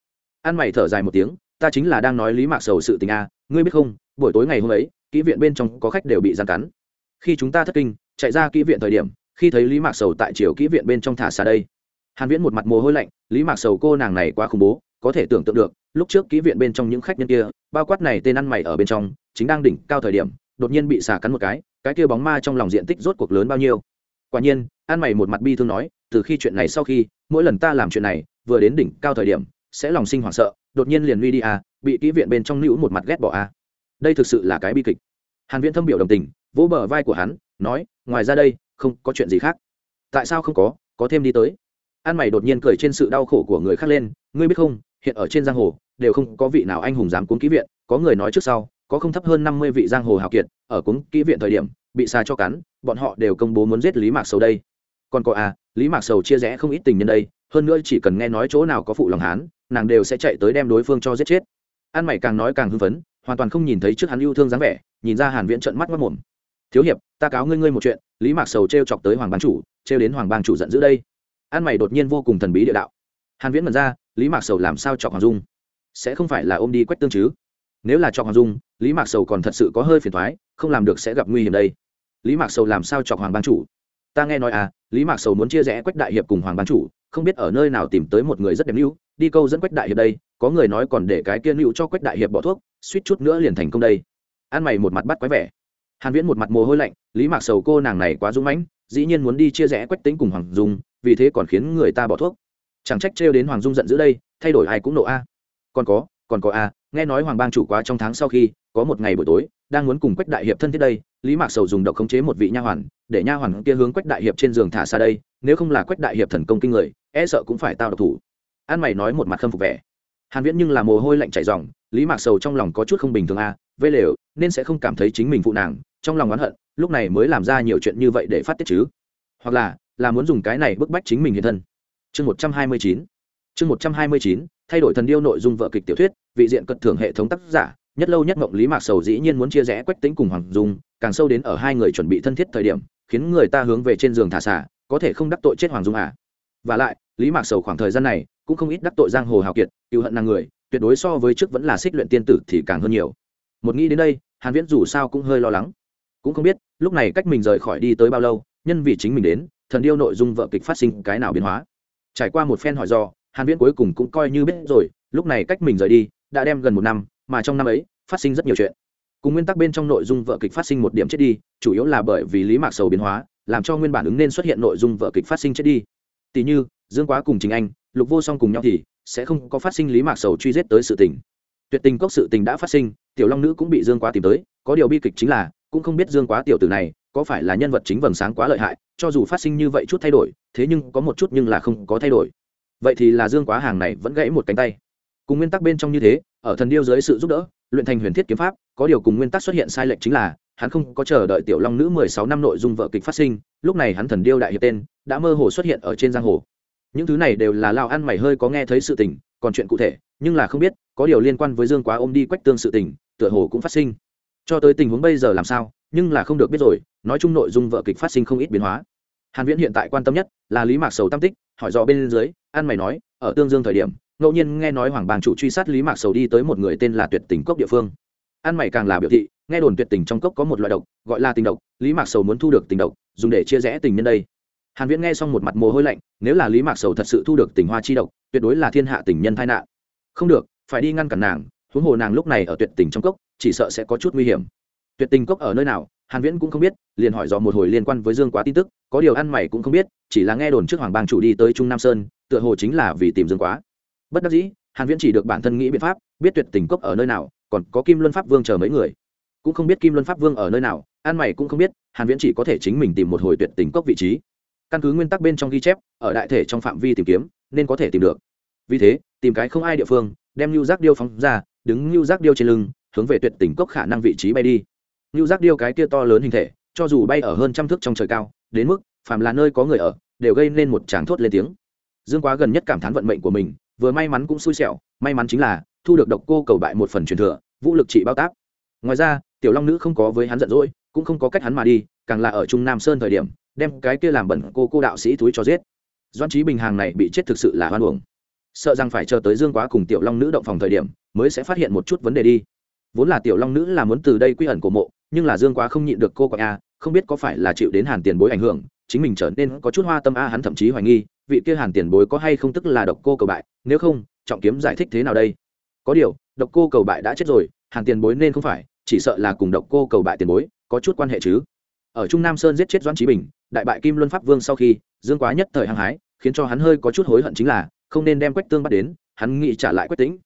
an mày thở dài một tiếng, ta chính là đang nói lý mạc sầu sự tình a à. ngươi biết không, buổi tối ngày hôm ấy, kỹ viện bên trong có khách đều bị gian cắn khi chúng ta thất kinh, chạy ra kỹ viện thời điểm, khi thấy lý mạc sầu tại chiều kỹ viện bên trong thả xa đây hàn viễn một mặt mồ hôi lạnh, lý mạc sầu cô nàng này quá khủng bố, có thể tưởng tượng được, lúc trước kỹ viện bên trong những khách nhân kia, bao quát này tên ăn mày ở bên trong, chính đang đỉnh cao thời điểm, đột nhiên bị xà cắn một cái cái kia bóng ma trong lòng diện tích rốt cuộc lớn bao nhiêu quả nhiên ăn mày một mặt bi thương nói, từ khi chuyện này sau khi, mỗi lần ta làm chuyện này, vừa đến đỉnh cao thời điểm sẽ lòng sinh hoảng sợ, đột nhiên liền uy đi à bị kỹ viện bên trong nữ một mặt ghét bỏ à. Đây thực sự là cái bi kịch. Hàn viễn thâm biểu đồng tình, vỗ bờ vai của hắn, nói, ngoài ra đây, không có chuyện gì khác. Tại sao không có? Có thêm đi tới. An mày đột nhiên cười trên sự đau khổ của người khác lên, ngươi biết không, hiện ở trên giang hồ, đều không có vị nào anh hùng dám cuốn kỹ viện, có người nói trước sau, có không thấp hơn năm mươi vị giang hồ hào kiệt, ở cuốn kỹ viện thời điểm, bị xa cho cắn, bọn họ đều công bố muốn giết lý mạc sầu đây. Còn có à lý mạc sầu chia rẽ không ít tình nhân đây, hơn nữa chỉ cần nghe nói chỗ nào có phụ lòng hán nàng đều sẽ chạy tới đem đối phương cho giết chết. An mày càng nói càng hưng phấn, hoàn toàn không nhìn thấy trước hắn yêu thương dáng vẻ, nhìn ra hàn viễn trợn mắt mất mồm thiếu hiệp, ta cáo ngươi ngươi một chuyện, lý mạc sầu treo chọc tới hoàng Bang chủ treo đến hoàng bang chủ giận dữ đây. An mày đột nhiên vô cùng thần bí địa đạo. Hàn viễn mật ra, lý mạc sầu làm sao chọc hoàng dung? Sẽ không phải là ôm đi quách tương chứ? Nếu là chọc hoàng dung, lý mạc sầu còn thật sự có hơi phiền thoái không làm được sẽ gặp nguy hiểm đây. Lý mạc sầu làm sao chọc hoàng Bang chủ? Ta nghe nói à lý mạc sầu muốn chia rẽ quách đại hiệp cùng hoàng Bang chủ, không biết ở nơi nào tìm tới một người rất đẹp lưu đi câu dẫn quách đại hiệp đây, có người nói còn để cái kia nữu cho quách đại hiệp bỏ thuốc, suýt chút nữa liền thành công đây. An mày một mặt bắt quái vẻ. Hàn viễn một mặt mồ hôi lạnh, lý mạc sầu cô nàng này quá dũng mãnh, dĩ nhiên muốn đi chia rẽ quách tính cùng hoàng dung, vì thế còn khiến người ta bỏ thuốc. Chẳng trách trêu đến hoàng dung giận dữ đây, thay đổi ai cũng nộ a. Còn có còn có a, nghe nói hoàng bang chủ quá trong tháng sau khi, có một ngày buổi tối, đang muốn cùng quách đại hiệp thân thiết đây, lý mạc sầu dùng độc khống chế một vị nha hoàn, để nha hoàn kia hướng quách đại hiệp trên giường thả xa đây, nếu không là quách đại hiệp thần công kinh người e sợ cũng phải tao độc thủ an mày nói một mặt khâm phục vẻ. Hàn viễn nhưng là mồ hôi lạnh chảy ròng, lý mạc sầu trong lòng có chút không bình thường à, a vây lều, nên sẽ không cảm thấy chính mình phụ nàng, trong lòng oán hận, lúc này mới làm ra nhiều chuyện như vậy để phát tiết chứ. Hoặc là là muốn dùng cái này bức bách chính mình hiện thân. Chương một trăm hai mươi chín, chương một trăm hai mươi chín, thay đổi thần điêu nội dung vợ kịch tiểu thuyết, vị diện cận thưởng hệ thống tác giả, nhất lâu nhất mộng lý mạc sầu dĩ nhiên muốn chia rẽ quách tính cùng hoàng dung, càng sâu đến ở hai người chuẩn bị thân thiết thời điểm, khiến người ta hướng về trên giường thả xả, có thể không đắc tội chết hoàng dung à. Và lại, lý mạc sầu khoảng thời gian này cũng không ít đắc tội giang hồ hào kiệt cựu hận nàng người, tuyệt đối so với trước vẫn là xích luyện tiên tử thì càng hơn nhiều. Một nghĩ đến đây, hàn viễn dù sao cũng hơi lo lắng. Cũng không biết, lúc này cách mình rời khỏi đi tới bao lâu, nhân vì chính mình đến, thần điêu nội dung vợ kịch phát sinh cái nào biến hóa. Trải qua một phen hỏi do hàn viễn cuối cùng cũng coi như biết rồi, lúc này cách mình rời đi, đã đem gần một năm, mà trong năm ấy, phát sinh rất nhiều chuyện. Cùng nguyên tắc bên trong nội dung vợ kịch phát sinh một điểm chết đi, chủ yếu là bởi vì lý mạc sầu biến hóa, làm cho nguyên bản ứng nên xuất hiện nội dung vợ kịch phát sinh chết đi. Tỷ như dương quá cùng chính anh, lục vô song cùng nhau thì sẽ không có phát sinh lý mạc sầu truy giết tới sự tình. Tuyệt tình cốc sự tình đã phát sinh, tiểu long nữ cũng bị dương quá tìm tới, có điều bi kịch chính là, cũng không biết dương quá tiểu tử này có phải là nhân vật chính vầng sáng quá lợi hại, cho dù phát sinh như vậy chút thay đổi, thế nhưng có một chút nhưng là không có thay đổi. Vậy thì là dương quá hàng này vẫn gãy một cánh tay. Cùng nguyên tắc bên trong như thế, ở thần điêu dưới sự giúp đỡ, luyện thành huyền thiết kiếm pháp, có điều cùng nguyên tắc xuất hiện sai lệch chính là, hắn không có chờ đợi tiểu long nữ mười sáu năm nội dung vợ kịch phát sinh, lúc này hắn thần điêu đại hiệp tên, đã mơ hồ xuất hiện ở trên giang hồ những thứ này đều là lao ăn mày hơi có nghe thấy sự tình, còn chuyện cụ thể, nhưng là không biết, có điều liên quan với dương quá ôm đi quách tương sự tình, tựa hồ cũng phát sinh. Cho tới tình huống bây giờ làm sao, nhưng là không được biết rồi, nói chung nội dung vợ kịch phát sinh không ít biến hóa. Hàn viễn hiện tại quan tâm nhất là lý mạc sầu tam tích, hỏi rõ bên dưới, ăn mày nói, ở tương dương thời điểm, ngẫu nhiên nghe nói hoàng bàng chủ truy sát lý mạc sầu đi tới một người tên là tuyệt tình cốc địa phương. Ăn mày càng là biểu thị, nghe đồn tuyệt tình trong cốc có một loại độc, gọi là tình độc, lý mạc sầu muốn thu được tình độc, dùng để chia rẽ tình nhân đây hàn viễn nghe xong một mặt mồ hôi lạnh, nếu là lý mạc sầu thật sự thu được tình hoa chi độc, tuyệt đối là thiên hạ tình nhân tai nạn. Không được, phải đi ngăn cản nàng, huống hồ nàng lúc này ở tuyệt tình trong cốc, chỉ sợ sẽ có chút nguy hiểm. Tuyệt tình cốc ở nơi nào, hàn viễn cũng không biết, liền hỏi dò một hồi liên quan với dương quá tin tức, có điều ăn mày cũng không biết, chỉ là nghe đồn trước hoàng bang chủ đi tới trung nam sơn, tựa hồ chính là vì tìm dương quá. Bất đắc dĩ, hàn viễn chỉ được bản thân nghĩ biện pháp, biết tuyệt tình cốc ở nơi nào, còn có kim luân pháp vương chờ mấy người. Cũng không biết kim luân pháp vương ở nơi nào, ăn mày cũng không biết, hàn viễn chỉ có thể chính mình tìm một hồi tuyệt tình cốc vị trí căn cứ nguyên tắc bên trong ghi chép, ở đại thể trong phạm vi tìm kiếm, nên có thể tìm được. Vì thế, tìm cái không ai địa phương, đem lưu giác điêu phóng ra, đứng lưu giác điêu trên lưng, hướng về tuyệt tỉnh cốc khả năng vị trí bay đi. Lưu giác điêu cái kia to lớn hình thể, cho dù bay ở hơn trăm thước trong trời cao, đến mức, phàm là nơi có người ở, đều gây nên một tràng thốt lên tiếng. Dương quá gần nhất cảm thán vận mệnh của mình, vừa may mắn cũng xui xẻo, may mắn chính là, thu được độc cô cầu bại một phần truyền thừa, vũ lực trị bao tác. Ngoài ra, tiểu long nữ không có với hắn giận dỗi, cũng không có cách hắn mà đi, càng là ở trung nam sơn thời điểm đem cái kia làm bẩn cô cô đạo sĩ túi cho giết. Doan trí bình hàng này bị chết thực sự là hoan uổng. Sợ rằng phải chờ tới dương quá cùng tiểu long nữ động phòng thời điểm, mới sẽ phát hiện một chút vấn đề đi. Vốn là tiểu long nữ là muốn từ đây quy ẩn của mộ, nhưng là dương quá không nhịn được cô quạng a, không biết có phải là chịu đến hàn tiền bối ảnh hưởng, chính mình trở nên có chút hoa tâm a, hắn thậm chí hoài nghi, vị kia hàn tiền bối có hay không tức là độc cô cầu bại, nếu không, trọng kiếm giải thích thế nào đây? Có điều, độc cô cầu bại đã chết rồi, hàn tiền bối nên không phải, chỉ sợ là cùng độc cô cầu bại tiền bối, có chút quan hệ chứ. Ở trung nam sơn giết chết doãn trí bình đại bại kim luân pháp vương sau khi, dương quá nhất thời hăng hái, khiến cho hắn hơi có chút hối hận chính là, không nên đem quách tương bắt đến, hắn nghĩ trả lại quách tĩnh.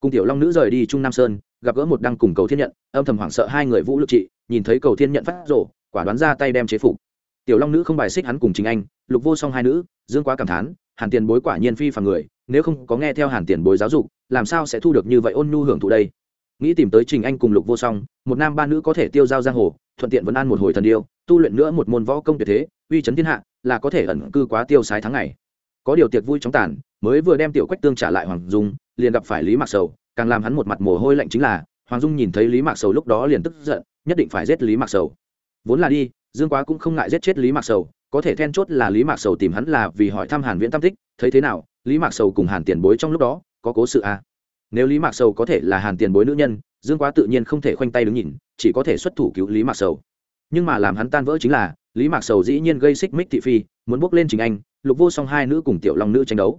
Cùng tiểu long nữ rời đi trung nam sơn, gặp gỡ một đăng cùng cầu thiên nhận, âm thầm hoảng sợ hai người vũ lực trị, nhìn thấy cầu thiên nhận phát rổ quả đoán ra tay đem chế phục. Tiểu long nữ không bài xích hắn cùng chính anh, lục vô song hai nữ, dương quá cảm thán, hàn tiền bối quả nhiên phi phàm người, nếu không có nghe theo hàn tiền bối giáo dục, làm sao sẽ thu được như vậy ôn nhu hưởng thụ đây? Nghĩ tìm tới trình anh cùng lục vô song, một nam ba nữ có thể tiêu giao giang hồ, thuận tiện vẫn ăn một hồi thần điêu, tu luyện nữa một môn võ công tuyệt thế uy chấn thiên hạ, là có thể ẩn cư quá tiêu sái tháng ngày. Có điều tiệc vui chóng tàn, mới vừa đem tiểu quách tương trả lại hoàng dung, liền gặp phải lý mạc sầu, càng làm hắn một mặt mồ hôi lạnh chính là, hoàng dung nhìn thấy lý mạc sầu lúc đó liền tức giận, nhất định phải giết lý mạc sầu. Vốn là đi, dương quá cũng không ngại giết chết lý mạc sầu, có thể then chốt là lý mạc sầu tìm hắn là vì hỏi thăm hàn viễn tam tích, thấy thế nào, lý mạc sầu cùng hàn tiền bối trong lúc đó, có cố sự à. nếu lý mạc sầu có thể là hàn tiền bối nữ nhân, dương quá tự nhiên không thể khoanh tay đứng nhìn, chỉ có thể xuất thủ cứu lý mạc sầu. Nhưng mà làm hắn tan vỡ chính là lý mạc sầu dĩ nhiên gây xích mích thị phi, muốn bước lên chính anh, lục vô song hai nữ cùng tiểu long nữ tranh đấu.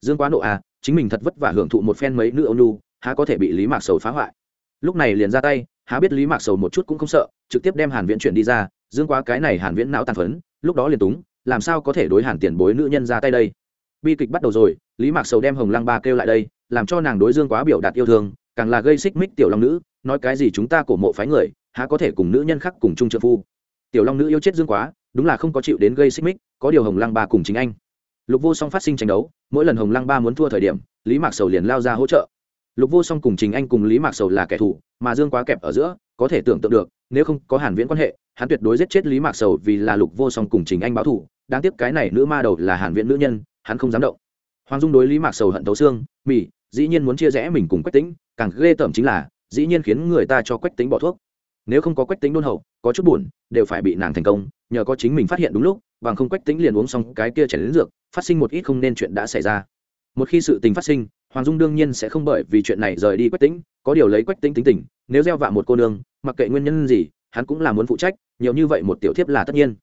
Dương quá nộ à chính mình thật vất vả hưởng thụ một phen mấy nữ âu nu há có thể bị lý mạc sầu phá hoại. Lúc này liền ra tay, há biết lý mạc sầu một chút cũng không sợ, trực tiếp đem hàn viễn chuyển đi ra, dương quá cái này hàn viễn não tàn phấn, lúc đó liền túng, làm sao có thể đối hàn tiền bối nữ nhân ra tay đây? Bi kịch bắt đầu rồi, lý mạc sầu đem hồng lăng ba kêu lại đây, làm cho nàng đối dương quá biểu đạt yêu thương, càng là gây xích mích tiểu long nữ, nói cái gì chúng ta cổ mộ phái người, há có thể cùng nữ nhân khác cùng chung trợ phu? Tiểu long nữ yêu chết dương quá, đúng là không có chịu đến gây xích mích, có điều hồng lăng ba cùng chính anh. Lục vô song phát sinh tranh đấu, mỗi lần hồng lăng ba muốn thua thời điểm, lý mạc sầu liền lao ra hỗ trợ. Lục vô song cùng chính anh cùng lý mạc sầu là kẻ thù, mà dương quá kẹp ở giữa, có thể tưởng tượng được, nếu không có hàn viễn quan hệ, hắn tuyệt đối giết chết lý mạc sầu vì là lục vô song cùng chính anh báo thù. Đáng tiếc cái này nữ ma đầu là hàn viễn nữ nhân, hắn không dám động. Hoàng dung đối lý mạc sầu hận tấu xương, mỉ. dĩ nhiên muốn chia rẽ mình cùng quách tính càng ghê tởm chính là, dĩ nhiên khiến người ta cho quách tính bỏ thuốc nếu không có quách tính đôn hậu, có chút buồn, đều phải bị nàng thành công, nhờ có chính mình phát hiện đúng lúc, bằng không quách tính liền uống xong cái kia chảy đến dược, phát sinh một ít không nên chuyện đã xảy ra. Một khi sự tình phát sinh, hoàng dung đương nhiên sẽ không bởi vì chuyện này rời đi quách tính có điều lấy quách tính tính tình, nếu gieo vạ một cô nương, mặc kệ nguyên nhân gì, hắn cũng là muốn phụ trách, nhiều như vậy một tiểu thiếp là tất nhiên.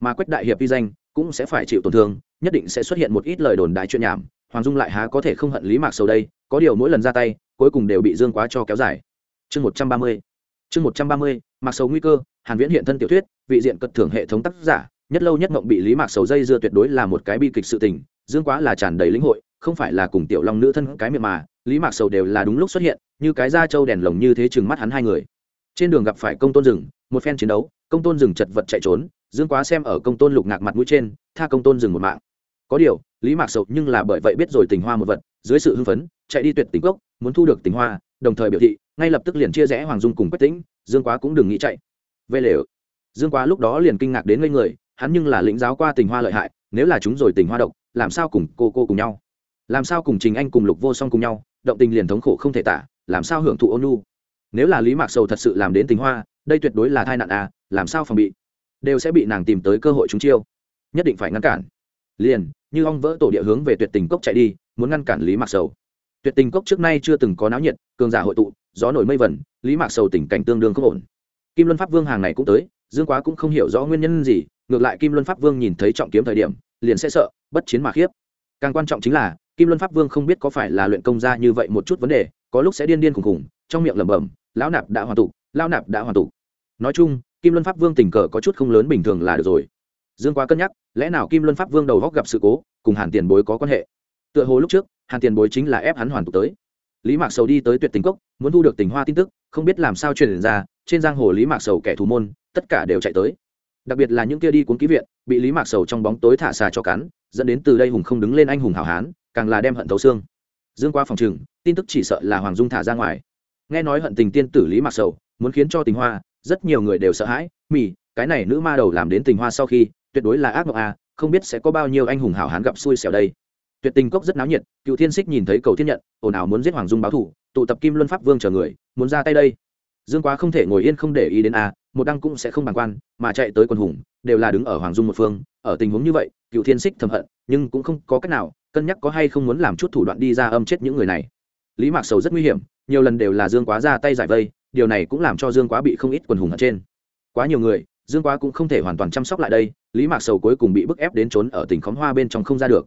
Mà quách đại hiệp vi danh cũng sẽ phải chịu tổn thương, nhất định sẽ xuất hiện một ít lời đồn đại chuyện nhảm, hoàng dung lại há có thể không hận lý mạc sầu đây, có điều mỗi lần ra tay, cuối cùng đều bị dương quá cho kéo dài. Chương một trăm ba mươi chương một trăm ba mươi, mạc sầu nguy cơ, hàn viễn hiện thân tiểu thuyết, vị diện cật thưởng hệ thống tác giả, nhất lâu nhất mộng bị lý mạc sầu dây dưa tuyệt đối là một cái bi kịch sự tình, dương quá là tràn đầy lĩnh hội, không phải là cùng tiểu long nữ thân cái miệng mà, lý mạc sầu đều là đúng lúc xuất hiện, như cái da trâu đèn lồng như thế chừng mắt hắn hai người. Trên đường gặp phải công tôn rừng một phen chiến đấu, công tôn rừng chật vật chạy trốn, dương quá xem ở công tôn lục ngạc mặt mũi trên, tha công tôn rừng một mạng. Có điều, lý mạc sầu nhưng là bởi vậy biết rồi tình hoa một vật, dưới sự hưng phấn, chạy đi tuyệt tình cốc, muốn thu được tình hoa đồng thời biểu thị, ngay lập tức liền chia rẽ hoàng dung cùng quách tĩnh, dương quá cũng đừng nghĩ chạy. Về lều, dương quá lúc đó liền kinh ngạc đến ngây người, hắn nhưng là lĩnh giáo qua tình hoa lợi hại, nếu là chúng rồi tình hoa độc, làm sao cùng cô cô cùng nhau? Làm sao cùng trình anh cùng lục vô song cùng nhau, động tình liền thống khổ không thể tả, làm sao hưởng thụ ôn nhu? Nếu là lý mạc sầu thật sự làm đến tình hoa, đây tuyệt đối là tai nạn à làm sao phòng bị? Đều sẽ bị nàng tìm tới cơ hội trúng chiêu. Nhất định phải ngăn cản. Liền, như ong vỡ tổ địa hướng về tuyệt tình cốc chạy đi, muốn ngăn cản lý mạc sầu tuyệt tình cốc trước nay chưa từng có náo nhiệt, cường giả hội tụ, gió nổi mây vẩn lý mạc sầu tình cảnh tương đương không ổn. Kim luân pháp vương hàng này cũng tới, dương quá cũng không hiểu rõ nguyên nhân gì, ngược lại kim luân pháp vương nhìn thấy trọng kiếm thời điểm, liền sẽ sợ, bất chiến mà khiếp. Càng quan trọng chính là, kim luân pháp vương không biết có phải là luyện công ra như vậy một chút vấn đề, có lúc sẽ điên điên khùng khùng, trong miệng lẩm bẩm, lão nạp đã hoàn tụ, lão nạp đã hoàn tụ. Nói chung, kim luân pháp vương tình cờ có chút không lớn bình thường là được rồi. Dương quá cân nhắc, lẽ nào kim luân pháp vương đầu góc gặp sự cố, cùng hàn tiền bối có quan hệ? Tựa hồ lúc trước hàn tiền bối chính là ép hắn hoàn tục tới. Lý mạc sầu đi tới tuyệt tình cốc, muốn thu được tình hoa tin tức, không biết làm sao truyền ra, trên giang hồ lý mạc sầu kẻ thù môn, tất cả đều chạy tới. Đặc biệt là những kia đi cuốn ký viện, bị lý mạc sầu trong bóng tối thả xà cho cắn, dẫn đến từ đây hùng không đứng lên anh hùng hảo hán, càng là đem hận thấu xương. Dương qua phòng trừng, tin tức chỉ sợ là hoàng dung thả ra ngoài. Nghe nói hận tình tiên tử lý mạc sầu, muốn khiến cho tình hoa, rất nhiều người đều sợ hãi mỉ cái này nữ ma đầu làm đến tình hoa sau khi, tuyệt đối là ác mộng a không biết sẽ có bao nhiêu anh hùng hảo hán gặp xui xẻo đây tuyệt tình cốc rất náo nhiệt, cựu thiên xích nhìn thấy cầu thiên nhận, ồn ào muốn giết hoàng dung báo thủ, tụ tập kim luân pháp vương chờ người, muốn ra tay đây. Dương quá không thể ngồi yên không để ý đến a, một đăng cũng sẽ không bàng quan, mà chạy tới quân hùng, đều là đứng ở hoàng dung một phương, ở tình huống như vậy, cựu thiên xích thầm hận, nhưng cũng không có cách nào, cân nhắc có hay không muốn làm chút thủ đoạn đi ra âm chết những người này. Lý mạc sầu rất nguy hiểm, nhiều lần đều là dương quá ra tay giải vây, điều này cũng làm cho dương quá bị không ít quần hùng ở trên. Quá nhiều người, dương quá cũng không thể hoàn toàn chăm sóc lại đây, lý mạc sầu cuối cùng bị bức ép đến trốn ở tỉnh khóm hoa bên trong không ra được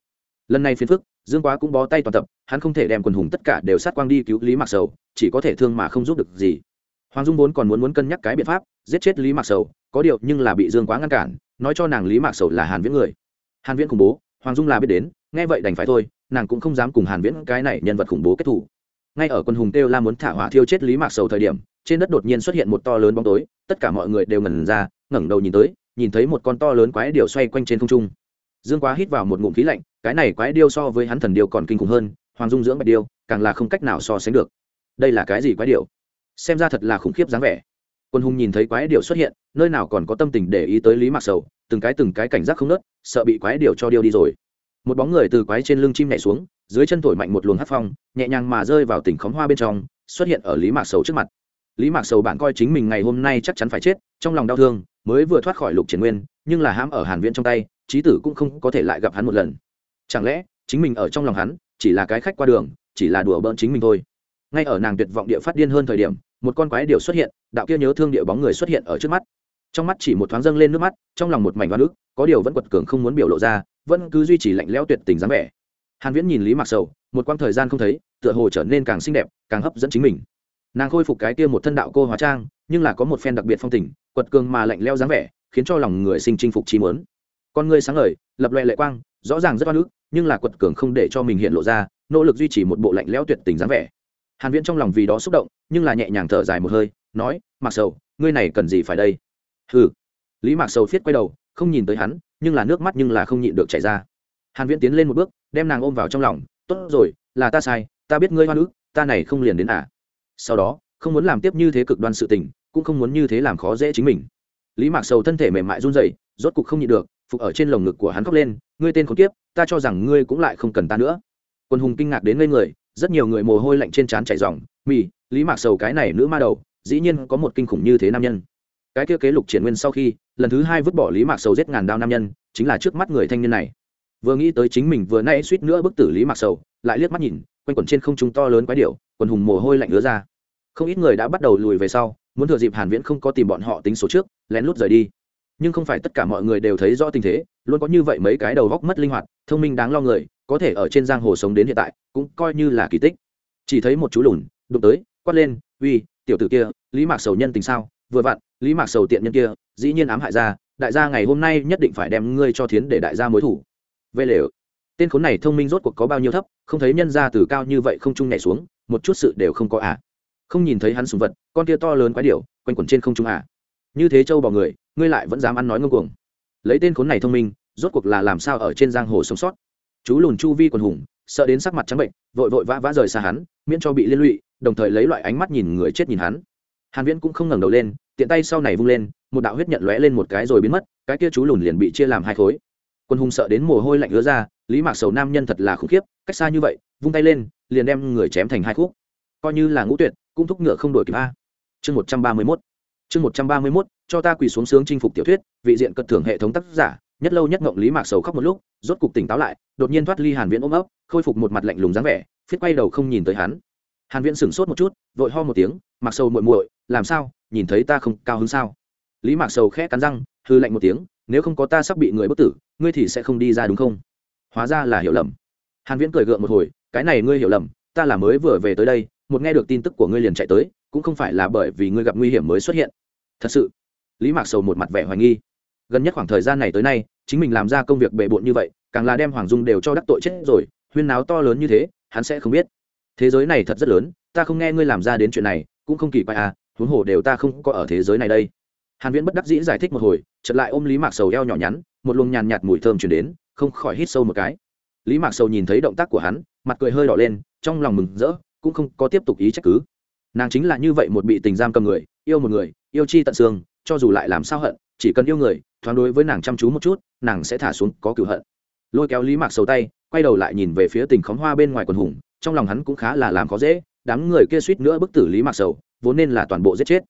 lần này phiền phức, dương quá cũng bó tay toàn tập, hắn không thể đem quần hùng tất cả đều sát quang đi cứu lý mạc sầu, chỉ có thể thương mà không giúp được gì. Hoàng dung vốn còn muốn muốn cân nhắc cái biện pháp, giết chết lý mạc sầu, có điều nhưng là bị dương quá ngăn cản, nói cho nàng lý mạc sầu là hàn viễn người. Hàn viễn khủng bố, hoàng dung là biết đến, nghe vậy đành phải thôi, nàng cũng không dám cùng hàn viễn cái này nhân vật khủng bố kết thủ ngay ở quân hùng kêu la muốn thả hỏa thiêu chết lý mạc sầu thời điểm, trên đất đột nhiên xuất hiện một to lớn bóng tối, tất cả mọi người đều ngẩn ra, ngẩng đầu nhìn tới, nhìn thấy một con to lớn quái điểu xoay quanh trên không trung. Dương quá hít vào một ngụm khí lạnh cái này quái điêu so với hắn thần điêu còn kinh khủng hơn, hoàng dung dưỡng bạch điêu, càng là không cách nào so sánh được. Đây là cái gì quái điệu? xem ra thật là khủng khiếp dáng vẻ. Quân hùng nhìn thấy quái điệu xuất hiện, nơi nào còn có tâm tình để ý tới lý mạc sầu, từng cái từng cái cảnh giác không nớt, sợ bị quái điệu cho điêu đi rồi. Một bóng người từ quái trên lưng chim nhảy xuống, dưới chân thổi mạnh một luồng hát phong, nhẹ nhàng mà rơi vào tỉnh khóm hoa bên trong, xuất hiện ở lý mạc sầu trước mặt. Lý mạc sầu bạn coi chính mình ngày hôm nay chắc chắn phải chết, trong lòng đau thương, mới vừa thoát khỏi lục triển nguyên, nhưng là hãm ở hàn viễn trong tay trí tử cũng không có thể lại gặp hắn một lần chẳng lẽ, chính mình ở trong lòng hắn, chỉ là cái khách qua đường, chỉ là đùa bỡn chính mình thôi? Ngay ở nàng tuyệt vọng địa phát điên hơn thời điểm, một con quái điều xuất hiện, đạo kia nhớ thương địa bóng người xuất hiện ở trước mắt. Trong mắt chỉ một thoáng dâng lên nước mắt, trong lòng một mảnh oan ức, có điều vẫn quật cường không muốn biểu lộ ra, vẫn cứ duy trì lạnh lẽo tuyệt tình dáng vẻ. Hàn viễn nhìn lý mặc sầu, một quãng thời gian không thấy, tựa hồ trở nên càng xinh đẹp, càng hấp dẫn chính mình. Nàng khôi phục cái kia một thân đạo cô hóa trang, nhưng là có một phen đặc biệt phong tình, quật cường mà lạnh lẽo dáng vẻ, khiến cho lòng người sinh chinh phục chi muốn. Con ngươi sáng ngời, lập loè lệ quang rõ ràng rất oan ức, nhưng là quật cường không để cho mình hiện lộ ra, nỗ lực duy trì một bộ lạnh lẽo tuyệt tình dáng vẻ. Hàn viễn trong lòng vì đó xúc động, nhưng là nhẹ nhàng thở dài một hơi, nói mặc sầu, ngươi này cần gì phải đây? Hừ. Lý mạc sầu thiết quay đầu, không nhìn tới hắn, nhưng là nước mắt nhưng là không nhịn được chảy ra. Hàn viễn tiến lên một bước, đem nàng ôm vào trong lòng, tốt rồi, là ta sai, ta biết ngươi hoa nữ ta này không liền đến à? Sau đó, không muốn làm tiếp như thế cực đoan sự tình, cũng không muốn như thế làm khó dễ chính mình. Lý mạc sầu thân thể mềm mại run rẩy, rốt cục không nhịn được, phục ở trên lồng ngực của hắn khóc lên ngươi tên khốn kiếp, ta cho rằng ngươi cũng lại không cần ta nữa. Quân hùng kinh ngạc đến ngây người, rất nhiều người mồ hôi lạnh trên trán chảy ròng. Mì, lý mạc sầu cái này nữ ma đầu, dĩ nhiên có một kinh khủng như thế nam nhân. Cái kia kế lục triển nguyên sau khi, lần thứ hai vứt bỏ lý mạc sầu giết ngàn đao nam nhân, chính là trước mắt người thanh niên này. Vừa nghĩ tới chính mình vừa nay suýt nữa bức tử lý mạc sầu, lại liếc mắt nhìn, quanh quẩn trên không trung to lớn quái điệu quần hùng mồ hôi lạnh ứa ra. Không ít người đã bắt đầu lùi về sau, muốn thừa dịp hàn viễn không có tìm bọn họ tính số trước, lén lút rời đi nhưng không phải tất cả mọi người đều thấy rõ tình thế, luôn có như vậy mấy cái đầu góc mất linh hoạt, thông minh đáng lo người, có thể ở trên giang hồ sống đến hiện tại, cũng coi như là kỳ tích. Chỉ thấy một chú lùn, đụng tới, quát lên, uy, tiểu tử kia, lý mạc sầu nhân tình sao? Vừa vặn, lý mạc sầu tiện nhân kia, dĩ nhiên ám hại ra, đại gia ngày hôm nay nhất định phải đem ngươi cho thiến để đại gia mối thủ. Vê lều. Tên khốn này thông minh rốt cuộc có bao nhiêu thấp, không thấy nhân ra từ cao như vậy không trung nhảy xuống, một chút sự đều không có à. Không nhìn thấy hắn sùng vật, con kia to lớn quái điểu, quanh quẩn trên không trung à. Như thế châu bỏ người ngươi lại vẫn dám ăn nói ngông cuồng. Lấy tên khốn này thông minh, rốt cuộc là làm sao ở trên giang hồ sống sót? Chú lùn chu vi quần hùng, sợ đến sắc mặt trắng bệnh, vội vội vã vã rời xa hắn, miễn cho bị liên lụy, đồng thời lấy loại ánh mắt nhìn người chết nhìn hắn. Hàn viễn cũng không ngẩng đầu lên, tiện tay sau này vung lên, một đạo huyết nhận lóe lên một cái rồi biến mất, cái kia chú lùn liền bị chia làm hai khối. Quân hùng sợ đến mồ hôi lạnh ứa ra, lý mạc sầu nam nhân thật là khủng khiếp, cách xa như vậy, vung tay lên, liền đem người chém thành hai khúc. Coi như là ngũ tuyệt, cũng thúc ngựa không đổi kịp a. Chương 131 chương một trăm ba mươi mốt, cho ta quỳ xuống sướng chinh phục tiểu thuyết, vị diện cật thưởng hệ thống tác giả, nhất lâu nhất ngộng lý mạc sầu khóc một lúc, rốt cục tỉnh táo lại, đột nhiên thoát ly hàn viễn ôm ấp, khôi phục một mặt lạnh lùng dáng vẻ, phiết quay đầu không nhìn tới hắn. Hàn viễn sửng sốt một chút, vội ho một tiếng, mạc sầu muội muội, làm sao? Nhìn thấy ta không cao hứng sao? Lý mạc sầu khẽ cắn răng, hư lạnh một tiếng, nếu không có ta sắp bị người bất tử, ngươi thì sẽ không đi ra đúng không? Hóa ra là hiểu lầm. Hàn viễn cười gượng một hồi, cái này ngươi hiểu lầm, ta là mới vừa về tới đây, một nghe được tin tức của ngươi liền chạy tới, cũng không phải là bởi vì ngươi gặp nguy hiểm mới xuất hiện thật sự. Lý mạc sầu một mặt vẻ hoài nghi. Gần nhất khoảng thời gian này tới nay, chính mình làm ra công việc bề bộn như vậy, càng là đem hoàng dung đều cho đắc tội chết rồi, huyên náo to lớn như thế, hắn sẽ không biết. Thế giới này thật rất lớn, ta không nghe ngươi làm ra đến chuyện này, cũng không kỳ quay à huống hồ đều ta không có ở thế giới này đây. Hàn viễn bất đắc dĩ giải thích một hồi, chợt lại ôm lý mạc sầu eo nhỏ nhắn, một luồng nhàn nhạt mùi thơm truyền đến, không khỏi hít sâu một cái. Lý mạc sầu nhìn thấy động tác của hắn, mặt cười hơi đỏ lên, trong lòng mừng rỡ, cũng không có tiếp tục ý trách cứ. Nàng chính là như vậy một bị tình giam cầm người, yêu một người yêu chi tận xương, cho dù lại làm sao hận, chỉ cần yêu người, thoáng đối với nàng chăm chú một chút, nàng sẽ thả xuống có cựu hận. Lôi kéo lý mạc sầu tay, quay đầu lại nhìn về phía tình khóm hoa bên ngoài quần hùng, trong lòng hắn cũng khá là làm khó dễ, đám người kia suýt nữa bức tử lý mạc sầu, vốn nên là toàn bộ giết chết.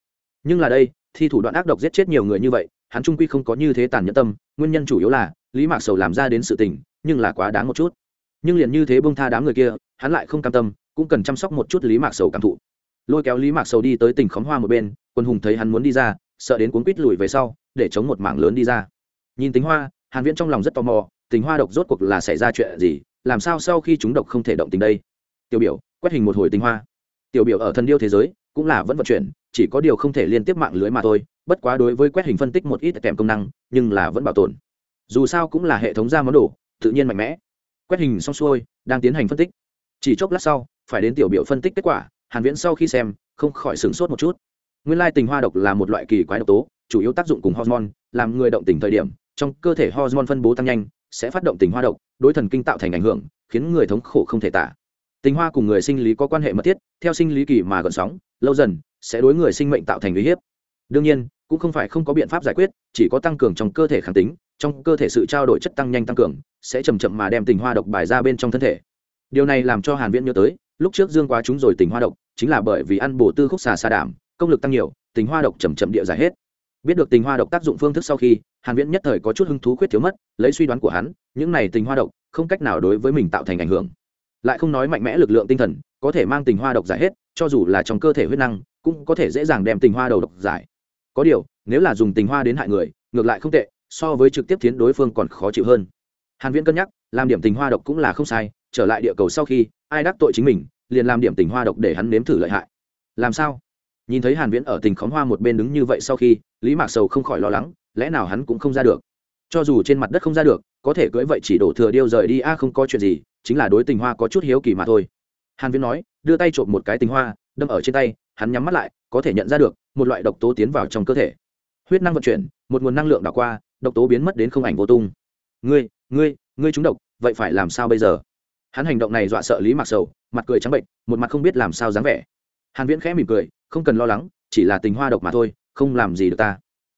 Nhưng là đây, thi thủ đoạn ác độc giết chết nhiều người như vậy, hắn trung quy không có như thế tàn nhẫn tâm, nguyên nhân chủ yếu là, lý mạc sầu làm ra đến sự tình, nhưng là quá đáng một chút. Nhưng liền như thế bông tha đám người kia, hắn lại không cam tâm, cũng cần chăm sóc một chút lý mạc sầu cảm thụ lôi kéo lý mạc sầu đi tới tỉnh khóm hoa một bên, quân hùng thấy hắn muốn đi ra, sợ đến cuốn quýt lùi về sau, để chống một mảng lớn đi ra. Nhìn tính hoa, hàn viễn trong lòng rất tò mò, tính hoa độc rốt cuộc là xảy ra chuyện gì, làm sao sau khi chúng độc không thể động tình đây? Tiểu biểu, quét hình một hồi tính hoa. Tiểu biểu ở thần điêu thế giới, cũng là vẫn vận chuyển, chỉ có điều không thể liên tiếp mạng lưới mà thôi, bất quá đối với quét hình phân tích một ít kèm công năng, nhưng là vẫn bảo tồn. Dù sao cũng là hệ thống ra món đồ, tự nhiên mạnh mẽ. Quét hình xong xuôi, đang tiến hành phân tích. Chỉ chốc lát sau, phải đến tiểu biểu phân tích kết quả hàn viễn sau khi xem, không khỏi sửng sốt một chút. Nguyên lai tình hoa độc là một loại kỳ quái độc tố, chủ yếu tác dụng cùng hormone, làm người động tình thời điểm, trong cơ thể hormone phân bố tăng nhanh, sẽ phát động tình hoa độc, đối thần kinh tạo thành ảnh hưởng, khiến người thống khổ không thể tả. Tình hoa cùng người sinh lý có quan hệ mật thiết, theo sinh lý kỳ mà gần sóng, lâu dần, sẽ đối người sinh mệnh tạo thành uy hiếp. Đương nhiên, cũng không phải không có biện pháp giải quyết, chỉ có tăng cường trong cơ thể kháng tính, trong cơ thể sự trao đổi chất tăng nhanh tăng cường, sẽ chầm chậm mà đem tình hoa độc bài ra bên trong thân thể. Điều này làm cho hàn viễn nhớ tới lúc trước dương quá chúng rồi tình hoa độc, chính là bởi vì ăn bổ tư khúc xà xà đảm, công lực tăng nhiều, tình hoa độc chầm chậm địa giải hết. Biết được tình hoa độc tác dụng phương thức sau khi, hàn viễn nhất thời có chút hứng thú khuyết thiếu mất, lấy suy đoán của hắn, những này tình hoa độc không cách nào đối với mình tạo thành ảnh hưởng. Lại không nói mạnh mẽ lực lượng tinh thần, có thể mang tình hoa độc giải hết, cho dù là trong cơ thể huyết năng, cũng có thể dễ dàng đem tình hoa đầu độc giải. Có điều, nếu là dùng tình hoa đến hại người, ngược lại không tệ, so với trực tiếp tiến đối phương còn khó chịu hơn. Hàn viễn cân nhắc, làm điểm tình hoa độc cũng là không sai, trở lại địa cầu sau khi ai đắc tội chính mình, liền làm điểm tình hoa độc để hắn nếm thử lợi hại. Làm sao? Nhìn thấy hàn viễn ở tình khóm hoa một bên đứng như vậy sau khi, lý mạc sầu không khỏi lo lắng, lẽ nào hắn cũng không ra được? Cho dù trên mặt đất không ra được, có thể cưỡi vậy chỉ đổ thừa điêu rời đi, a, không có chuyện gì, chính là đối tình hoa có chút hiếu kỳ mà thôi. Hàn viễn nói, đưa tay trộm một cái tình hoa, đâm ở trên tay, hắn nhắm mắt lại, có thể nhận ra được, một loại độc tố tiến vào trong cơ thể. Huyết năng vận chuyển, một nguồn năng lượng đảo qua, độc tố biến mất đến không ảnh vô tung. Ngươi ngươi ngươi trúng độc, vậy phải làm sao bây giờ? Hắn hành động này dọa sợ lý mạc sầu, mặt cười trắng bệnh, một mặt không biết làm sao dáng vẻ. Hàn viễn khẽ mỉm cười, không cần lo lắng, chỉ là tình hoa độc mà thôi, không làm gì được ta.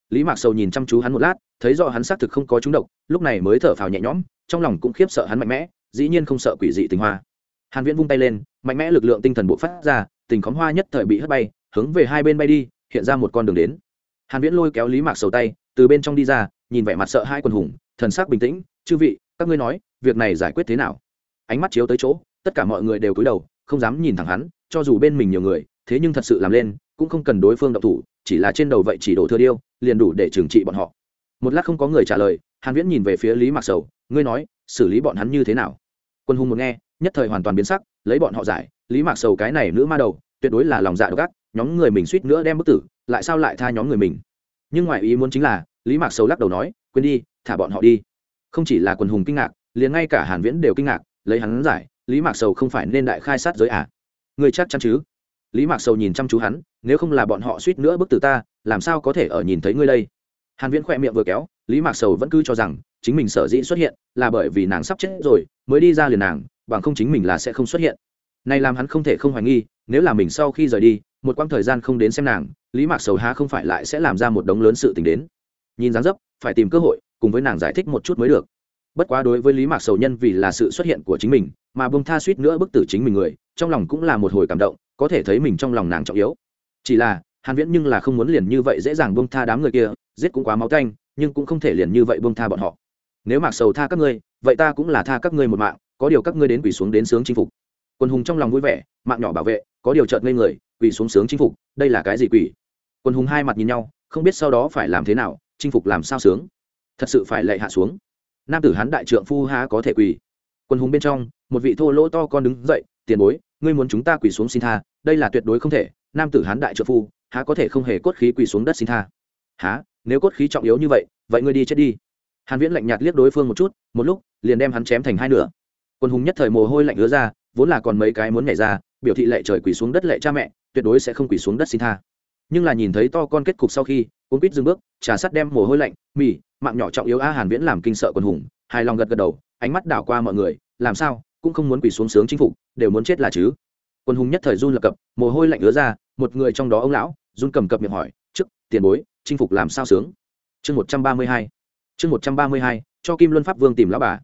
Lý mạc sầu nhìn chăm chú hắn một lát, thấy rõ hắn xác thực không có trúng độc, lúc này mới thở phào nhẹ nhõm, trong lòng cũng khiếp sợ hắn mạnh mẽ, dĩ nhiên không sợ quỷ dị tình hoa. Hàn viễn vung tay lên, mạnh mẽ lực lượng tinh thần bộ phát ra, tình khóm hoa nhất thời bị hất bay, hướng về hai bên bay đi, hiện ra một con đường đến. Hàn viễn lôi kéo lý mạc sầu tay, từ bên trong đi ra, nhìn vẻ mặt sợ hai quần hùng, thần sắc bình tĩnh, chư vị, các ngươi nói, việc này giải quyết thế nào? Ánh mắt chiếu tới chỗ, tất cả mọi người đều cúi đầu, không dám nhìn thẳng hắn, cho dù bên mình nhiều người, thế nhưng thật sự làm lên, cũng không cần đối phương động thủ, chỉ là trên đầu vậy chỉ đổ thừa điêu, liền đủ để trừng trị bọn họ. Một lát không có người trả lời, hàn viễn nhìn về phía lý mạc sầu, ngươi nói, xử lý bọn hắn như thế nào? Quân hùng một nghe, nhất thời hoàn toàn biến sắc, lấy bọn họ giải, lý mạc sầu cái này nữ ma đầu, tuyệt đối là lòng dạ độc ác, nhóm người mình suýt nữa đem bức tử, lại sao lại tha nhóm người mình? Nhưng ngoài ý muốn chính là, lý mạc sầu lắc đầu nói, quên đi, thả bọn họ đi. Không chỉ là quần hùng kinh ngạc, liền ngay cả hàn viễn đều kinh ngạc lấy hắn giải, lý mạc sầu không phải nên đại khai sát giới à? Người chắc chắn chứ? Lý mạc sầu nhìn chăm chú hắn, nếu không là bọn họ suýt nữa bức tử ta, làm sao có thể ở nhìn thấy ngươi đây? Hàn viễn khỏe miệng vừa kéo, lý mạc sầu vẫn cứ cho rằng chính mình sở dĩ xuất hiện là bởi vì nàng sắp chết rồi, mới đi ra liền nàng, bằng không chính mình là sẽ không xuất hiện. Này làm hắn không thể không hoài nghi, nếu là mình sau khi rời đi, một quãng thời gian không đến xem nàng, lý mạc sầu há không phải lại sẽ làm ra một đống lớn sự tình đến. Nhìn dáng dấp, phải tìm cơ hội cùng với nàng giải thích một chút mới được bất quá đối với lý mạc sầu nhân vì là sự xuất hiện của chính mình, mà bông tha suýt nữa bức tử chính mình người, trong lòng cũng là một hồi cảm động, có thể thấy mình trong lòng nàng trọng yếu. Chỉ là, hàn viễn nhưng là không muốn liền như vậy dễ dàng bông tha đám người kia, giết cũng quá máu tanh, nhưng cũng không thể liền như vậy bông tha bọn họ. Nếu mạc sầu tha các ngươi, vậy ta cũng là tha các ngươi một mạng, có điều các ngươi đến quỳ xuống đến sướng chinh phục. Quân hùng trong lòng vui vẻ, mạng nhỏ bảo vệ, có điều chợt ngây người, quỳ xuống sướng chinh phục, đây là cái gì quỷ? Quân hùng hai mặt nhìn nhau, không biết sau đó phải làm thế nào, chinh phục làm sao sướng? Thật sự phải lệ hạ xuống nam tử hán đại trượng phu há có thể quỳ. Quân hùng bên trong, một vị thô lỗ to con đứng dậy, tiền bối, ngươi muốn chúng ta quỳ xuống xin tha, đây là tuyệt đối không thể, nam tử hán đại trượng phu, há có thể không hề cốt khí quỳ xuống đất xin tha. Há? Nếu cốt khí trọng yếu như vậy vậy ngươi đi chết đi. Hàn viễn lạnh nhạt liếc đối phương một chút, một lúc, liền đem hắn chém thành hai nửa. Quân hùng nhất thời mồ hôi lạnh ứa ra, vốn là còn mấy cái muốn nhảy ra, biểu thị lệ trời quỳ xuống đất lệ cha mẹ, tuyệt đối sẽ không quỳ xuống đất xin tha nhưng là nhìn thấy to con kết cục sau khi, cuốn quýt dừng bước, trà sắt đem mồ hôi lạnh, mì, mạng nhỏ trọng yếu a hàn viễn làm kinh sợ quân hùng, hài lòng gật gật đầu, ánh mắt đảo qua mọi người, làm sao, cũng không muốn quỳ xuống sướng chính phủ đều muốn chết là chứ. Quân hùng nhất thời run lập cập, mồ hôi lạnh ứa ra, một người trong đó ông lão, run cầm cập miệng hỏi trước tiền bối, chinh phục làm sao sướng? Chương một trăm ba mươi hai, chương một trăm ba mươi hai, cho kim luân pháp vương tìm lão bà.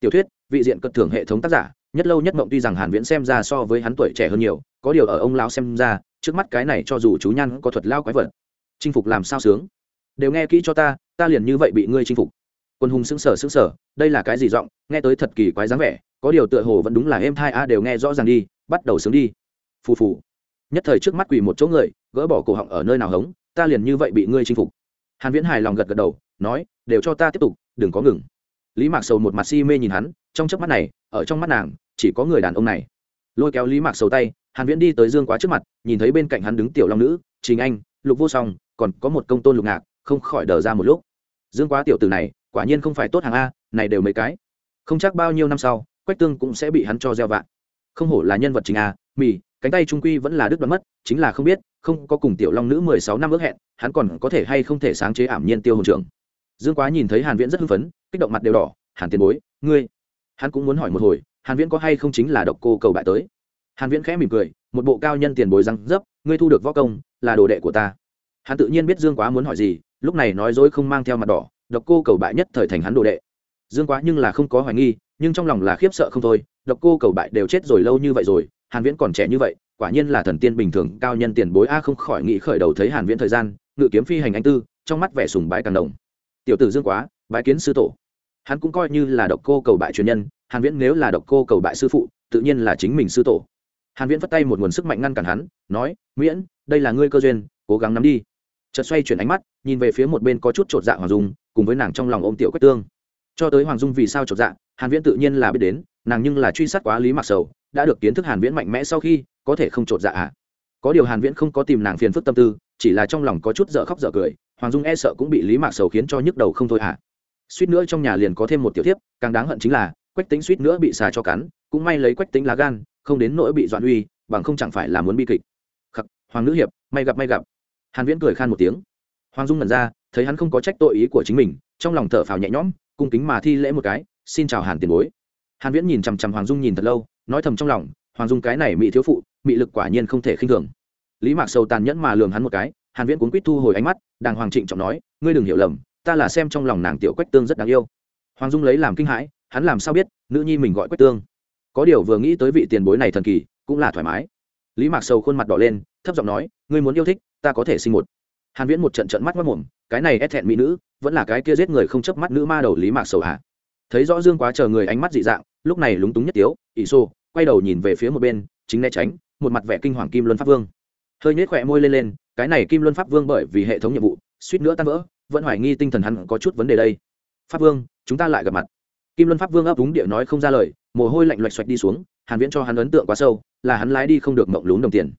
Tiểu thuyết, vị diện cất thưởng hệ thống tác giả, nhất lâu nhất mộng tuy rằng hàn viễn xem ra so với hắn tuổi trẻ hơn nhiều, có điều ở ông lão xem ra trước mắt cái này cho dù chú nhan có thuật lao quái vật. Chinh phục làm sao sướng? Đều nghe kỹ cho ta ta liền như vậy bị ngươi chinh phục. Quân hùng sững sờ sững sờ, đây là cái gì giọng? Nghe tới thật kỳ quái dáng vẻ, có điều tựa hồ vẫn đúng là em thai a, đều nghe rõ ràng đi, bắt đầu sướng đi. Phù phù. Nhất thời trước mắt quỳ một chỗ người, gỡ bỏ cổ họng ở nơi nào hống, ta liền như vậy bị ngươi chinh phục. Hàn viễn hài lòng gật gật đầu, nói, đều cho ta tiếp tục, đừng có ngừng. Lý mạc sầu một mặt si mê nhìn hắn, trong chớp mắt này, ở trong mắt nàng, chỉ có người đàn ông này. Lôi kéo lý mạc sầu tay hàn viễn đi tới dương quá trước mặt, nhìn thấy bên cạnh hắn đứng tiểu long nữ, trình anh, lục vô song, còn có một công tôn lục ngạc, không khỏi đờ ra một lúc. Dương quá tiểu tử này, quả nhiên không phải tốt hàng a, này đều mấy cái. Không chắc bao nhiêu năm sau, quách tương cũng sẽ bị hắn cho gieo vạn không hổ là nhân vật chính a, mì, cánh tay trung quy vẫn là đứt đoạn mất, chính là không biết, không có cùng tiểu long nữ mười sáu năm ước hẹn, hắn còn có thể hay không thể sáng chế ảm nhiên tiêu hồn trưởng. Dương quá nhìn thấy hàn viễn rất hưng phấn, kích động mặt đều đỏ, hàn tiền bối, ngươi. Hắn cũng muốn hỏi một hồi, hàn viễn có hay không chính là độc cô cầu bại tới? Hàn viễn khẽ mỉm cười, một bộ cao nhân tiền bối răng dấp, ngươi thu được võ công, là đồ đệ của ta. Hắn tự nhiên biết dương quá muốn hỏi gì, lúc này nói dối không mang theo mặt đỏ, độc cô cầu bại nhất thời thành hắn đồ đệ. Dương quá nhưng là không có hoài nghi, nhưng trong lòng là khiếp sợ không thôi, độc cô cầu bại đều chết rồi lâu như vậy rồi, hàn viễn còn trẻ như vậy, quả nhiên là thần tiên bình thường, cao nhân tiền bối a không khỏi nghĩ khởi đầu thấy hàn viễn thời gian, ngự kiếm phi hành anh tư, trong mắt vẻ sùng bái càng đồng. Tiểu tử dương quá, bái kiến sư tổ. Hắn cũng coi như là độc cô cầu bại truyền nhân, hàn viễn nếu là độc cô cầu bại sư phụ, tự nhiên là chính mình sư tổ hàn viễn vất tay một nguồn sức mạnh ngăn cản hắn, nói, miễn, đây là ngươi cơ duyên, cố gắng nắm đi. Chợt xoay chuyển ánh mắt, nhìn về phía một bên có chút trột dạ hoàng dung, cùng với nàng trong lòng ôm tiểu quách tương. Cho tới hoàng dung vì sao trột dạ hàn viễn tự nhiên là biết đến, nàng nhưng là truy sát quá lý mặc sầu, đã được kiến thức hàn viễn mạnh mẽ sau khi, có thể không trột dạ à? Có điều hàn viễn không có tìm nàng phiền phức tâm tư, chỉ là trong lòng có chút dở khóc dở cười, hoàng dung e sợ cũng bị lý mạc sầu khiến cho nhức đầu không thôi à? Suýt nữa trong nhà liền có thêm một tiểu thiếp, càng đáng hận chính là, quách tính suýt nữa bị xà cho cắn, cũng may lấy quách tính lá gan không đến nỗi bị dọa uy, bằng không chẳng phải là muốn bi kịch. Khắc, hoàng nữ hiệp, may gặp may gặp. Hàn viễn cười khan một tiếng. Hoàng dung ngẩn ra, thấy hắn không có trách tội ý của chính mình, trong lòng thở phào nhẹ nhõm, cung kính mà thi lễ một cái, xin chào hàn tiền bối. Hàn viễn nhìn chằm chằm hoàng dung nhìn thật lâu, nói thầm trong lòng, hoàng dung cái này mỹ thiếu phụ, mỹ lực quả nhiên không thể khinh thường. Lý mạc sầu tàn nhẫn mà lườm hắn một cái, hàn viễn cuốn quýt thu hồi ánh mắt, đàng hoàng trịnh trọng nói, ngươi đừng hiểu lầm, ta là xem trong lòng nàng tiểu quách tương rất đáng yêu. Hoàng dung lấy làm kinh hãi, hắn làm sao biết, nữ nhi mình gọi quách tương? Có điều vừa nghĩ tới vị tiền bối này thần kỳ, cũng là thoải mái. Lý mạc sầu khuôn mặt đỏ lên, thấp giọng nói, ngươi muốn yêu thích, ta có thể sinh một. Hàn viễn một trận trận mắt mất mồm cái này ép thẹn mỹ nữ, vẫn là cái kia giết người không chớp mắt nữ ma đầu lý mạc sầu hả? Thấy rõ dương quá chờ người ánh mắt dị dạng, lúc này lúng túng nhất tiếu, ỷ xô quay đầu nhìn về phía một bên, chính né tránh, một mặt vẻ kinh hoàng kim luân pháp vương. Hơi nhếch khỏe môi lên lên, cái này kim luân pháp vương bởi vì hệ thống nhiệm vụ, suýt nữa tan vỡ, vẫn hoài nghi tinh thần hắn có chút vấn đề đây. Pháp vương, chúng ta lại gặp mặt. Kim luân pháp vương ấp úng địa nói không ra lời mồ hôi lạnh loạch xoạch đi xuống, hàn viễn cho hắn ấn tượng quá sâu, là hắn lái đi không được mộng lún đồng tiền.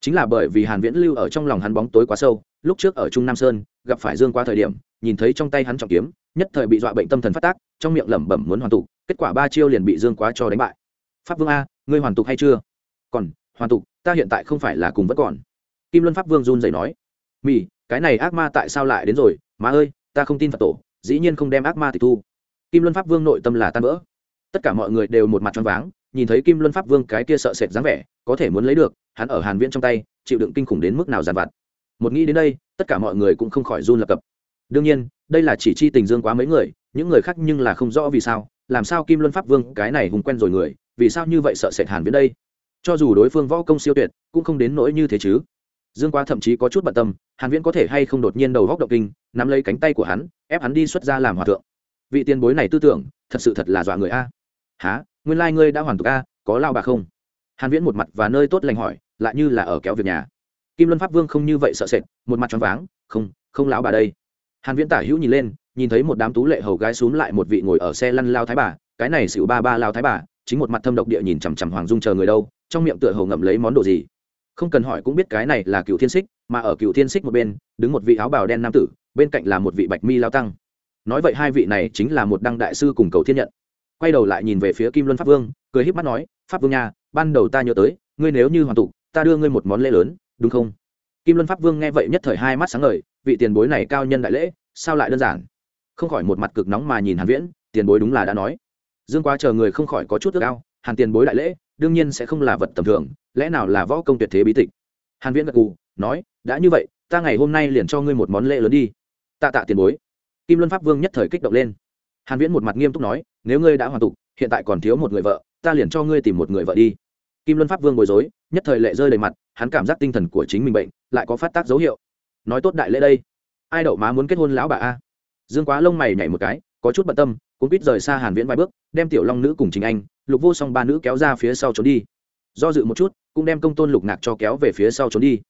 Chính là bởi vì hàn viễn lưu ở trong lòng hắn bóng tối quá sâu, lúc trước ở trung nam sơn, gặp phải dương qua thời điểm, nhìn thấy trong tay hắn trọng kiếm, nhất thời bị dọa bệnh tâm thần phát tác, trong miệng lẩm bẩm muốn hoàn tục, kết quả ba chiêu liền bị dương quá cho đánh bại. Pháp vương a, ngươi hoàn tục hay chưa? Còn, hoàn tục, ta hiện tại không phải là cùng vẫn còn. Kim luân pháp vương run rẩy nói. Mỉ cái này ác ma tại sao lại đến rồi? Má ơi, ta không tin phật tổ, dĩ nhiên không đem ác ma tịch thu. Kim luân pháp vương nội tâm là tan vỡ tất cả mọi người đều một mặt choáng váng, nhìn thấy kim luân pháp vương cái kia sợ sệt dáng vẻ, có thể muốn lấy được, hắn ở hàn viễn trong tay, chịu đựng kinh khủng đến mức nào giàn vặt. Một nghĩ đến đây, tất cả mọi người cũng không khỏi run lập cập. Đương nhiên, đây là chỉ chi tình dương quá mấy người, những người khác nhưng là không rõ vì sao, làm sao kim luân pháp vương cái này hùng quen rồi người, vì sao như vậy sợ sệt hàn viễn đây? Cho dù đối phương võ công siêu tuyệt, cũng không đến nỗi như thế chứ. Dương quá thậm chí có chút bận tâm, hàn viễn có thể hay không đột nhiên đầu góc động kinh, nắm lấy cánh tay của hắn, ép hắn đi xuất ra làm hòa thượng. Vị tiền bối này tư tưởng, thật sự thật là dọa người a há nguyên lai ngươi đã hoàn tục a, có lao bà không? Hàn viễn một mặt và nơi tốt lành hỏi, lại như là ở kéo việc nhà. Kim luân pháp vương không như vậy sợ sệt, một mặt choáng váng, không không lão bà đây. Hàn viễn tả hữu nhìn lên, nhìn thấy một đám tú lệ hầu gái xuống lại một vị ngồi ở xe lăn lao thái bà, cái này xỉu ba ba lao thái bà, chính một mặt thâm độc địa nhìn chằm chằm hoàng dung chờ người đâu, trong miệng tựa hầu ngậm lấy món đồ gì? Không cần hỏi cũng biết cái này là cựu thiên xích mà ở cựu thiên xích một bên, đứng một vị áo bào đen nam tử, bên cạnh là một vị bạch mi lao tăng. Nói vậy hai vị này chính là một đăng đại sư cùng cầu thiên nhận quay đầu lại nhìn về phía kim luân pháp vương, cười híp mắt nói, pháp vương nha, ban đầu ta nhớ tới, ngươi nếu như hoàn tụ ta đưa ngươi một món lễ lớn, đúng không? Kim luân pháp vương nghe vậy nhất thời hai mắt sáng ngời, vị tiền bối này cao nhân đại lễ, sao lại đơn giản? Không khỏi một mặt cực nóng mà nhìn hàn viễn, tiền bối đúng là đã nói. Dương quá chờ người không khỏi có chút ước ao, hàn tiền bối đại lễ, đương nhiên sẽ không là vật tầm thường, lẽ nào là võ công tuyệt thế bí tịch? Hàn viễn gật gù, nói, đã như vậy, ta ngày hôm nay liền cho ngươi một món lễ lớn đi. Tạ tạ tiền bối. Kim luân pháp vương nhất thời kích động lên. Hàn viễn một mặt nghiêm túc nói nếu ngươi đã hoàn tục, hiện tại còn thiếu một người vợ, ta liền cho ngươi tìm một người vợ đi. Kim luân pháp vương bối rối, nhất thời lệ rơi đầy mặt, hắn cảm giác tinh thần của chính mình bệnh, lại có phát tác dấu hiệu. Nói tốt đại lễ đây. Ai đậu má muốn kết hôn lão bà a? Dương quá lông mày nhảy một cái, có chút bận tâm cũng biết rời xa hàn viễn vài bước, đem tiểu long nữ cùng chính anh, lục vô song ba nữ kéo ra phía sau trốn đi. Do dự một chút, cũng đem công tôn lục ngạc cho kéo về phía sau trốn đi.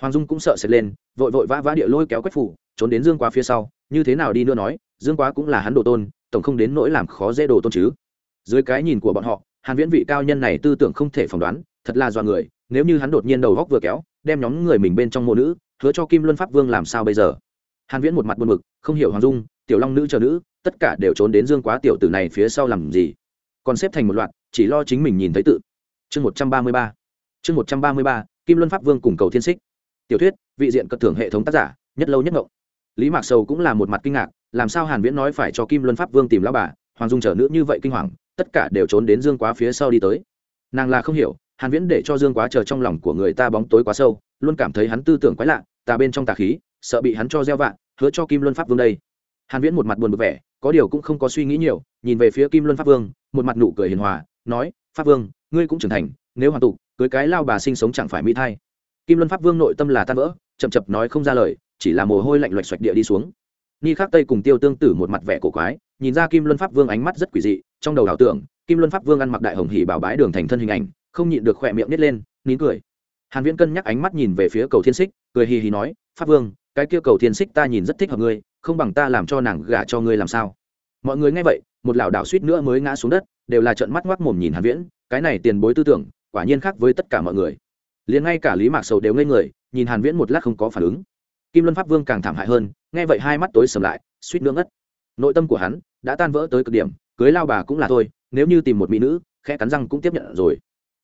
Hoàng dung cũng sợ sệt lên, vội vội vã vã địa lôi kéo quách phủ, trốn đến dương quá phía sau, như thế nào đi nữa nói, dương quá cũng là hắn đồ tôn tổng không đến nỗi làm khó dễ đồ tôn chứ. Dưới cái nhìn của bọn họ, hàn viễn vị cao nhân này tư tưởng không thể phỏng đoán, thật là do người, nếu như hắn đột nhiên đầu góc vừa kéo, đem nhóm người mình bên trong mô nữ, hứa cho kim luân pháp vương làm sao bây giờ? Hàn viễn một mặt buồn bực, không hiểu hoàng dung, tiểu long nữ chờ nữ, tất cả đều trốn đến dương quá tiểu tử này phía sau làm gì? Còn xếp thành một loạt, chỉ lo chính mình nhìn thấy tự. Chương 133 chương 133 kim luân pháp vương cùng cầu thiên xích. Tiểu thuyết, vị diện cất thưởng hệ thống tác giả, nhất lâu nhất ngộng. Lý mạc sầu cũng là một mặt kinh ngạc làm sao hàn viễn nói phải cho kim luân pháp vương tìm lão bà, hoàng dung chờ nữ như vậy kinh hoàng, tất cả đều trốn đến dương quá phía sau đi tới. Nàng là không hiểu, hàn viễn để cho dương quá chờ trong lòng của người ta bóng tối quá sâu, luôn cảm thấy hắn tư tưởng quái lạ tà bên trong tà khí, sợ bị hắn cho gieo vạ, hứa cho kim luân pháp vương đây. Hàn viễn một mặt buồn bực vẻ, có điều cũng không có suy nghĩ nhiều, nhìn về phía kim luân pháp vương, một mặt nụ cười hiền hòa, nói, pháp vương, ngươi cũng trưởng thành, nếu hoàn tụ cưới cái lao bà sinh sống chẳng phải mỹ thai. Kim luân pháp vương nội tâm là tan vỡ, chậm chậm nói không ra lời, chỉ là mồ hôi lạnh loạch xoạch địa đi xuống ni khắc tây cùng tiêu tương tử một mặt vẻ cổ quái, nhìn ra kim luân pháp vương ánh mắt rất quỷ dị, trong đầu ảo tưởng, kim luân pháp vương ăn mặc đại hồng hỉ bảo bái đường thành thân hình ảnh, không nhịn được khỏe miệng nít lên, nín cười. Hàn viễn cân nhắc ánh mắt nhìn về phía cầu thiên xích cười hì hì nói, pháp vương, cái kia cầu thiên xích ta nhìn rất thích hợp ngươi, không bằng ta làm cho nàng gả cho ngươi làm sao? Mọi người nghe vậy, một lão đảo suýt nữa mới ngã xuống đất, đều là trợn mắt ngoác mồm nhìn hàn viễn, cái này tiền bối tư tưởng, quả nhiên khác với tất cả mọi người. Liền ngay cả lý mạc sầu đều ngây người, nhìn hàn viễn một lát không có phản ứng kim luân pháp vương càng thảm hại hơn, nghe vậy hai mắt tối sầm lại, suýt nữa ngất. Nội tâm của hắn đã tan vỡ tới cực điểm, cưới lao bà cũng là thôi, nếu như tìm một mỹ nữ, khẽ cắn răng cũng tiếp nhận rồi.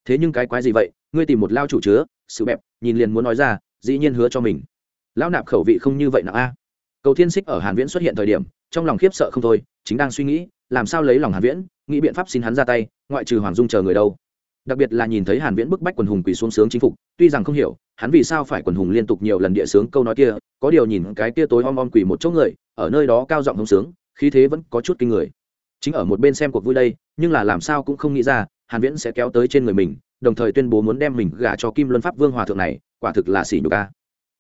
Thế nhưng cái quái gì vậy, ngươi tìm một lao chủ chứa, sự bẹp, nhìn liền muốn nói ra, dĩ nhiên hứa cho mình. Lão nạp khẩu vị không như vậy nào a. Cầu thiên xích ở hàn viễn xuất hiện thời điểm, trong lòng khiếp sợ không thôi, chính đang suy nghĩ, làm sao lấy lòng hàn viễn, nghĩ biện pháp xin hắn ra tay, ngoại trừ hoàng dung chờ người đâu đặc biệt là nhìn thấy hàn viễn bức bách quần hùng quỳ xuống sướng chính phục, tuy rằng không hiểu, hắn vì sao phải quần hùng liên tục nhiều lần địa sướng câu nói kia, có điều nhìn cái kia tối om om quỳ một chỗ người, ở nơi đó cao giọng hống sướng, khí thế vẫn có chút kinh người. Chính ở một bên xem cuộc vui đây, nhưng là làm sao cũng không nghĩ ra, hàn viễn sẽ kéo tới trên người mình, đồng thời tuyên bố muốn đem mình gả cho kim luân pháp vương hòa thượng này, quả thực là xỉ nhục a.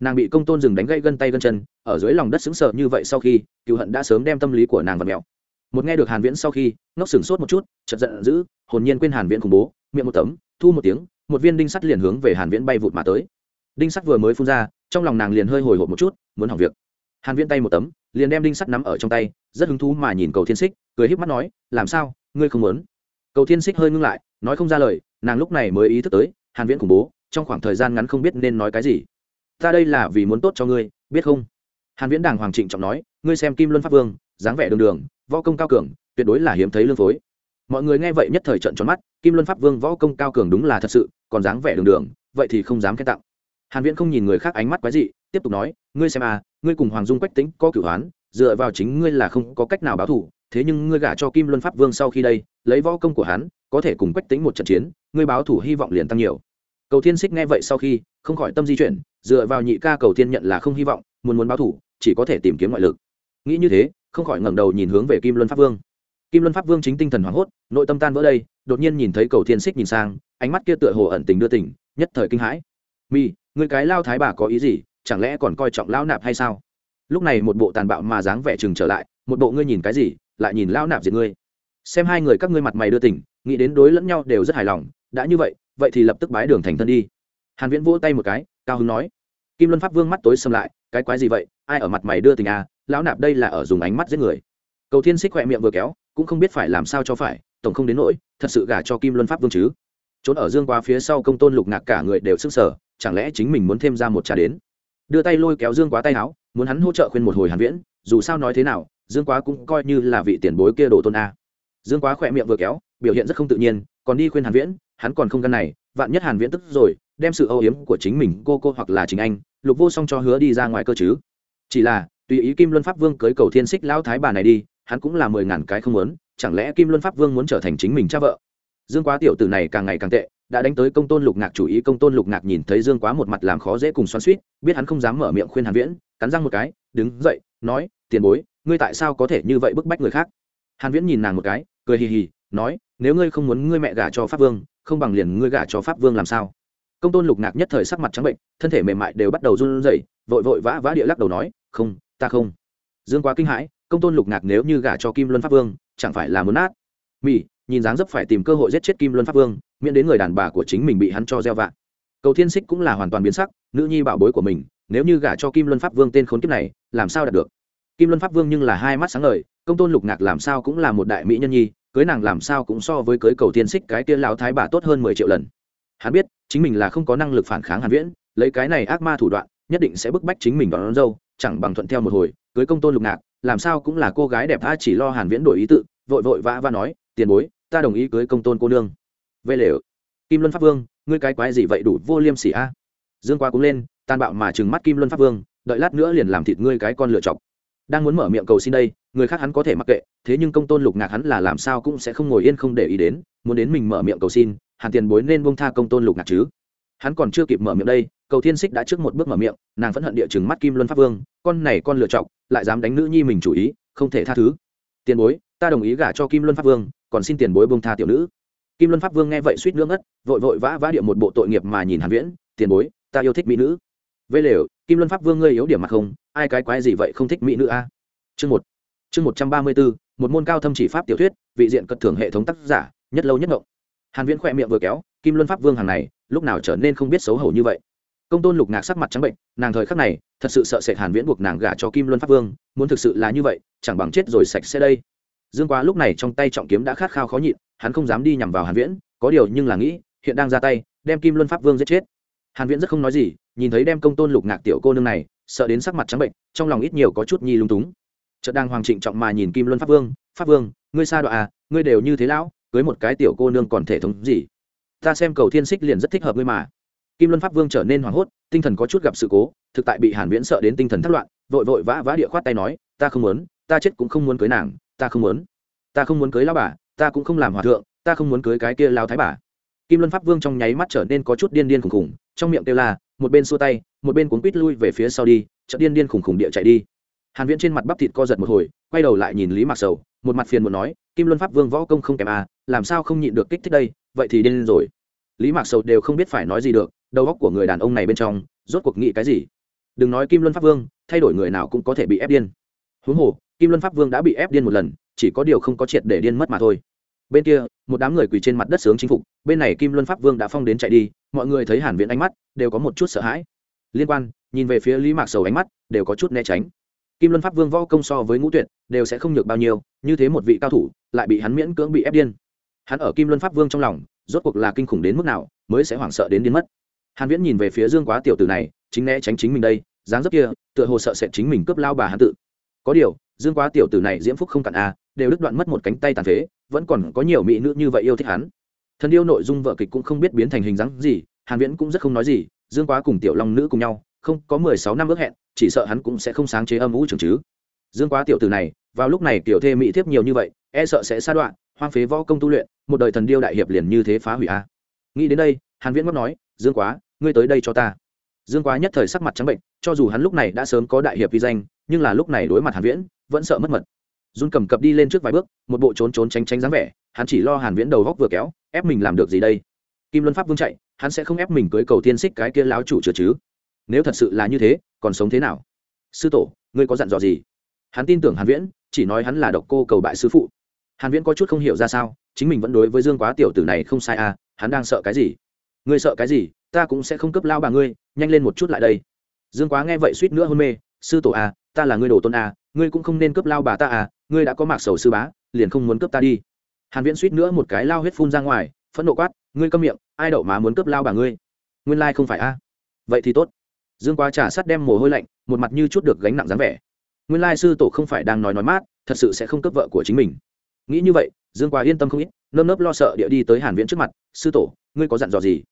Nàng bị công tôn dừng đánh gãy gân tay gân chân, ở dưới lòng đất sững sờ như vậy sau khi, cựu hận đã sớm đem tâm lý của nàng vặn mèo một nghe được hàn viễn sau khi, ngốc sừng sốt một chút, chợt giận dữ, hồn nhiên quên hàn viễn khủng bố miệng một tấm, thu một tiếng, một viên đinh sắt liền hướng về hàn viễn bay vụt mà tới. Đinh sắt vừa mới phun ra, trong lòng nàng liền hơi hồi hộp một chút, muốn hỏng việc. Hàn viễn tay một tấm, liền đem đinh sắt nắm ở trong tay, rất hứng thú mà nhìn cầu thiên xích cười híp mắt nói, làm sao? Ngươi không muốn? Cầu thiên xích hơi ngưng lại, nói không ra lời, nàng lúc này mới ý thức tới, hàn viễn khủng bố, trong khoảng thời gian ngắn không biết nên nói cái gì. Ta đây là vì muốn tốt cho ngươi, biết không? Hàn viễn đàng hoàng trịnh trọng nói, ngươi xem kim luân pháp vương, dáng vẻ đường đường, võ công cao cường, tuyệt đối là hiếm thấy lương phối mọi người nghe vậy nhất thời trận tròn mắt, kim luân pháp vương võ công cao cường đúng là thật sự, còn dáng vẻ đường đường, vậy thì không dám khen tặng. Hàn viễn không nhìn người khác ánh mắt quái dị, tiếp tục nói, ngươi xem à ngươi cùng hoàng dung quách tính có cửu hoán dựa vào chính ngươi là không có cách nào báo thù, thế nhưng ngươi gả cho kim luân pháp vương sau khi đây, lấy võ công của hắn, có thể cùng quách tính một trận chiến, ngươi báo thủ hy vọng liền tăng nhiều. Cầu thiên xích nghe vậy sau khi, không khỏi tâm di chuyển, dựa vào nhị ca cầu thiên nhận là không hy vọng, muốn muốn báo thủ chỉ có thể tìm kiếm ngoại lực. Nghĩ như thế, không khỏi ngẩng đầu nhìn hướng về kim luân pháp vương kim luân pháp vương chính tinh thần hoảng hốt, nội tâm tan vỡ đây, đột nhiên nhìn thấy cầu thiên xích nhìn sang, ánh mắt kia tựa hồ ẩn tình đưa tình, nhất thời kinh hãi. Mi người cái lao thái bà có ý gì? Chẳng lẽ còn coi trọng lao nạp hay sao? Lúc này một bộ tàn bạo mà dáng vẻ chừng trở lại, một bộ ngươi nhìn cái gì, lại nhìn lao nạp diệt ngươi? Xem hai người các ngươi mặt mày đưa tình, nghĩ đến đối lẫn nhau đều rất hài lòng, đã như vậy vậy thì lập tức bái đường thành thân đi. Hàn viễn vỗ tay một cái, cao hứng nói. Kim luân pháp vương mắt tối xâm lại, cái quái gì vậy? Ai ở mặt mày đưa tình à? Lão nạp đây là ở dùng ánh mắt giết người. Cầu thiên xích khỏe miệng vừa kéo cũng không biết phải làm sao cho phải, tổng không đến nỗi, thật sự gả cho kim luân pháp vương chứ. Trốn ở dương quá phía sau công tôn lục ngạc cả người đều sức sở chẳng lẽ chính mình muốn thêm ra một trà đến? Đưa tay lôi kéo dương quá tay áo, muốn hắn hỗ trợ khuyên một hồi hàn viễn, dù sao nói thế nào, dương quá cũng coi như là vị tiền bối kia đồ tôn a. Dương quá khỏe miệng vừa kéo, biểu hiện rất không tự nhiên, còn đi khuyên hàn viễn, hắn còn không gan này, vạn nhất hàn viễn tức rồi, đem sự âu yếm của chính mình cô cô hoặc là chính anh, lục vô song cho hứa đi ra ngoài cơ chứ. Chỉ là, tùy ý kim luân pháp vương cưới cầu thiên xích lão thái bà này đi hắn cũng là mười ngàn cái không muốn, chẳng lẽ kim luân pháp vương muốn trở thành chính mình cha vợ? Dương quá tiểu tử này càng ngày càng tệ, đã đánh tới công tôn lục ngạc chủ ý, công tôn lục ngạc nhìn thấy dương quá một mặt làm khó dễ cùng xoắn suýt biết hắn không dám mở miệng khuyên hàn viễn, cắn răng một cái, đứng dậy, nói, tiền bối, ngươi tại sao có thể như vậy bức bách người khác? Hàn viễn nhìn nàng một cái, cười hì hì, nói, nếu ngươi không muốn ngươi mẹ gả cho pháp vương, không bằng liền ngươi gả cho pháp vương làm sao? Công tôn lục ngạc nhất thời sắc mặt trắng bệnh, thân thể mềm mại đều bắt đầu run rẩy, vội vội vã vã địa lắc đầu nói, không, ta không. Dương quá kinh hãi công tôn lục ngạc nếu như gả cho kim luân pháp vương chẳng phải là muốn nát? Mỹ nhìn dáng dấp phải tìm cơ hội giết chết kim luân pháp vương miễn đến người đàn bà của chính mình bị hắn cho gieo vạ. Cầu thiên xích cũng là hoàn toàn biến sắc nữ nhi bảo bối của mình nếu như gả cho kim luân pháp vương tên khốn kiếp này làm sao đạt được? Kim luân pháp vương nhưng là hai mắt sáng ngời công tôn lục ngạc làm sao cũng là một đại mỹ nhân nhi cưới nàng làm sao cũng so với cưới cầu thiên xích cái kia lão thái bà tốt hơn mười triệu lần. Hắn biết chính mình là không có năng lực phản kháng hàn viễn lấy cái này ác ma thủ đoạn nhất định sẽ bức bách chính mình đón, đón dâu chẳng bằng thuận theo một hồi cưới công tôn lục ngạc, làm sao cũng là cô gái đẹp tha chỉ lo hàn viễn đổi ý tự, vội vội vã vã nói, tiền bối, ta đồng ý cưới công tôn cô nương. Về lều, kim luân pháp vương, ngươi cái quái gì vậy đủ vô liêm sỉ a? Dương qua cũng lên, tàn bạo mà trừng mắt kim luân pháp vương, đợi lát nữa liền làm thịt ngươi cái con lựa chọc. Đang muốn mở miệng cầu xin đây, người khác hắn có thể mặc kệ, thế nhưng công tôn lục ngạc hắn là làm sao cũng sẽ không ngồi yên không để ý đến, muốn đến mình mở miệng cầu xin, hàn tiền bối nên bông tha công tôn lục ngạc chứ? Hắn còn chưa kịp mở miệng đây cầu thiên xích đã trước một bước mở miệng, nàng phẫn hận địa chừng mắt kim luân pháp vương, con này con lựa chọc, lại dám đánh nữ nhi mình chủ ý, không thể tha thứ. Tiền bối, ta đồng ý gả cho kim luân pháp vương, còn xin tiền bối bông tha tiểu nữ. Kim luân pháp vương nghe vậy suýt nước ngất, vội vội vã vã địa một bộ tội nghiệp mà nhìn hàn viễn, tiền bối, ta yêu thích mỹ nữ. Vây lều, kim luân pháp vương ngươi yếu điểm mặt không, ai cái quái gì vậy không thích mỹ nữ a? Chương một chương một trăm ba mươi bốn, một môn cao thâm chỉ pháp tiểu thuyết, vị diện cật thưởng hệ thống tác giả, nhất lâu nhất ngộng. Hàn viễn khỏe miệng vừa kéo, kim luân pháp vương hàng này, lúc nào trở nên không biết xấu hổ như vậy? Công tôn lục ngạc sắc mặt trắng bệnh, nàng thời khắc này, thật sự sợ sệt hàn viễn buộc nàng gả cho kim luân pháp vương, muốn thực sự là như vậy, chẳng bằng chết rồi sạch sẽ đây. Dương quá lúc này trong tay trọng kiếm đã khát khao khó nhịn, hắn không dám đi nhằm vào hàn viễn, có điều nhưng là nghĩ, hiện đang ra tay, đem kim luân pháp vương giết chết. Hàn viễn rất không nói gì, nhìn thấy đem công tôn lục ngạc tiểu cô nương này, sợ đến sắc mặt trắng bệnh, trong lòng ít nhiều có chút nhi lung túng. Chợt đang hoàng trịnh trọng mà nhìn kim luân pháp vương pháp vương, ngươi xa đoạn à ngươi đều như thế lão, cưới một cái tiểu cô nương còn thể thống gì? Ta xem cầu thiên xích liền rất thích hợp ngươi mà kim luân pháp vương trở nên hoảng hốt, tinh thần có chút gặp sự cố, thực tại bị hàn viễn sợ đến tinh thần thất loạn, vội vội vã vã địa khoát tay nói, ta không muốn, ta chết cũng không muốn cưới nàng, ta không muốn. Ta không muốn cưới lão bà, ta cũng không làm hòa thượng, ta không muốn cưới cái kia lao thái bà. Kim luân pháp vương trong nháy mắt trở nên có chút điên điên khủng khủng, trong miệng kêu la, một bên xua tay, một bên cuốn quít lui về phía sau đi, chợt điên điên khủng khủng địa chạy đi. Hàn viễn trên mặt bắp thịt co giật một hồi, quay đầu lại nhìn lý mạc sầu, một mặt phiền muốn nói, kim luân pháp vương võ công không kém à làm sao không nhịn được kích thích đây, vậy thì điên rồi. Lý mạc sầu đều không biết phải nói gì được đầu óc của người đàn ông này bên trong, rốt cuộc nghĩ cái gì? Đừng nói kim luân pháp vương, thay đổi người nào cũng có thể bị ép điên. Huống hồ, kim luân pháp vương đã bị ép điên một lần, chỉ có điều không có triệt để điên mất mà thôi. Bên kia, một đám người quỳ trên mặt đất sướng chính phục, bên này kim luân pháp vương đã phong đến chạy đi, mọi người thấy hàn viễn ánh mắt, đều có một chút sợ hãi. Liên quan, nhìn về phía lý mạc sầu ánh mắt, đều có chút né tránh. Kim luân pháp vương võ công so với ngũ tuyệt, đều sẽ không nhược bao nhiêu, như thế một vị cao thủ, lại bị hắn miễn cưỡng bị ép điên. Hắn ở kim luân pháp vương trong lòng, rốt cuộc là kinh khủng đến mức nào, mới sẽ hoảng sợ đến điên mất hàn viễn nhìn về phía dương quá tiểu tử này, chính né tránh chính mình đây, dáng dấp kia, tựa hồ sợ sẽ chính mình cướp lao bà hắn tự. Có điều, dương quá tiểu tử này diễm phúc không cạn a, đều đứt đoạn mất một cánh tay tàn phế, vẫn còn có nhiều mỹ nữ như vậy yêu thích hắn. Thân yêu nội dung vợ kịch cũng không biết biến thành hình dáng gì, hàn viễn cũng rất không nói gì, dương quá cùng tiểu long nữ cùng nhau, không có 16 năm ước hẹn, chỉ sợ hắn cũng sẽ không sáng chế âm vũ trường chứ. Dương quá tiểu tử này, vào lúc này tiểu thê mỹ thiếp nhiều như vậy e sợ sẽ xa đoạn hoang phế võ công tu luyện, một đời thần điêu đại hiệp liền như thế phá hủy a. Nghĩ đến đây, hàn viễn ngóc nói dương quá, ngươi tới đây cho ta. Dương quá nhất thời sắc mặt trắng bệnh, cho dù hắn lúc này đã sớm có đại hiệp vi danh, nhưng là lúc này đối mặt hàn viễn, vẫn sợ mất mật. Run cầm cập đi lên trước vài bước, một bộ trốn trốn tránh tránh dáng vẻ, hắn chỉ lo hàn viễn đầu góc vừa kéo, ép mình làm được gì đây? Kim luân pháp vương chạy, hắn sẽ không ép mình cưới cầu tiên xích cái kia láo chủ chưa chứ? Nếu thật sự là như thế, còn sống thế nào? Sư tổ, ngươi có dặn dò gì? Hắn tin tưởng hàn viễn, chỉ nói hắn là độc cô cầu bại sư phụ. Hàn viễn có chút không hiểu ra sao, chính mình vẫn đối với dương quá tiểu tử này không sai à hắn đang sợ cái gì? Ngươi sợ cái gì, ta cũng sẽ không cấp lao bà ngươi, nhanh lên một chút lại đây. Dương quá nghe vậy suýt nữa hôn mê, sư tổ à ta là ngươi đồ tôn à ngươi cũng không nên cướp lao bà ta à ngươi đã có mạc sầu sư bá, liền không muốn cướp ta đi. Hàn viễn suýt nữa một cái lao huyết phun ra ngoài, phẫn nộ quát, ngươi câm miệng, ai đậu má muốn cướp lao bà ngươi? Nguyên lai không phải a vậy thì tốt. Dương quá trả sắt đem mồ hôi lạnh, một mặt như chút được gánh nặng dáng vẻ. Nguyên lai sư tổ không phải đang nói nói mát, thật sự sẽ không cướp vợ của chính mình. Nghĩ như vậy, dương quá yên tâm không ít, nơm nớp lo sợ địa đi tới hàn viễn trước mặt, sư tổ, ngươi có dặn dò gì?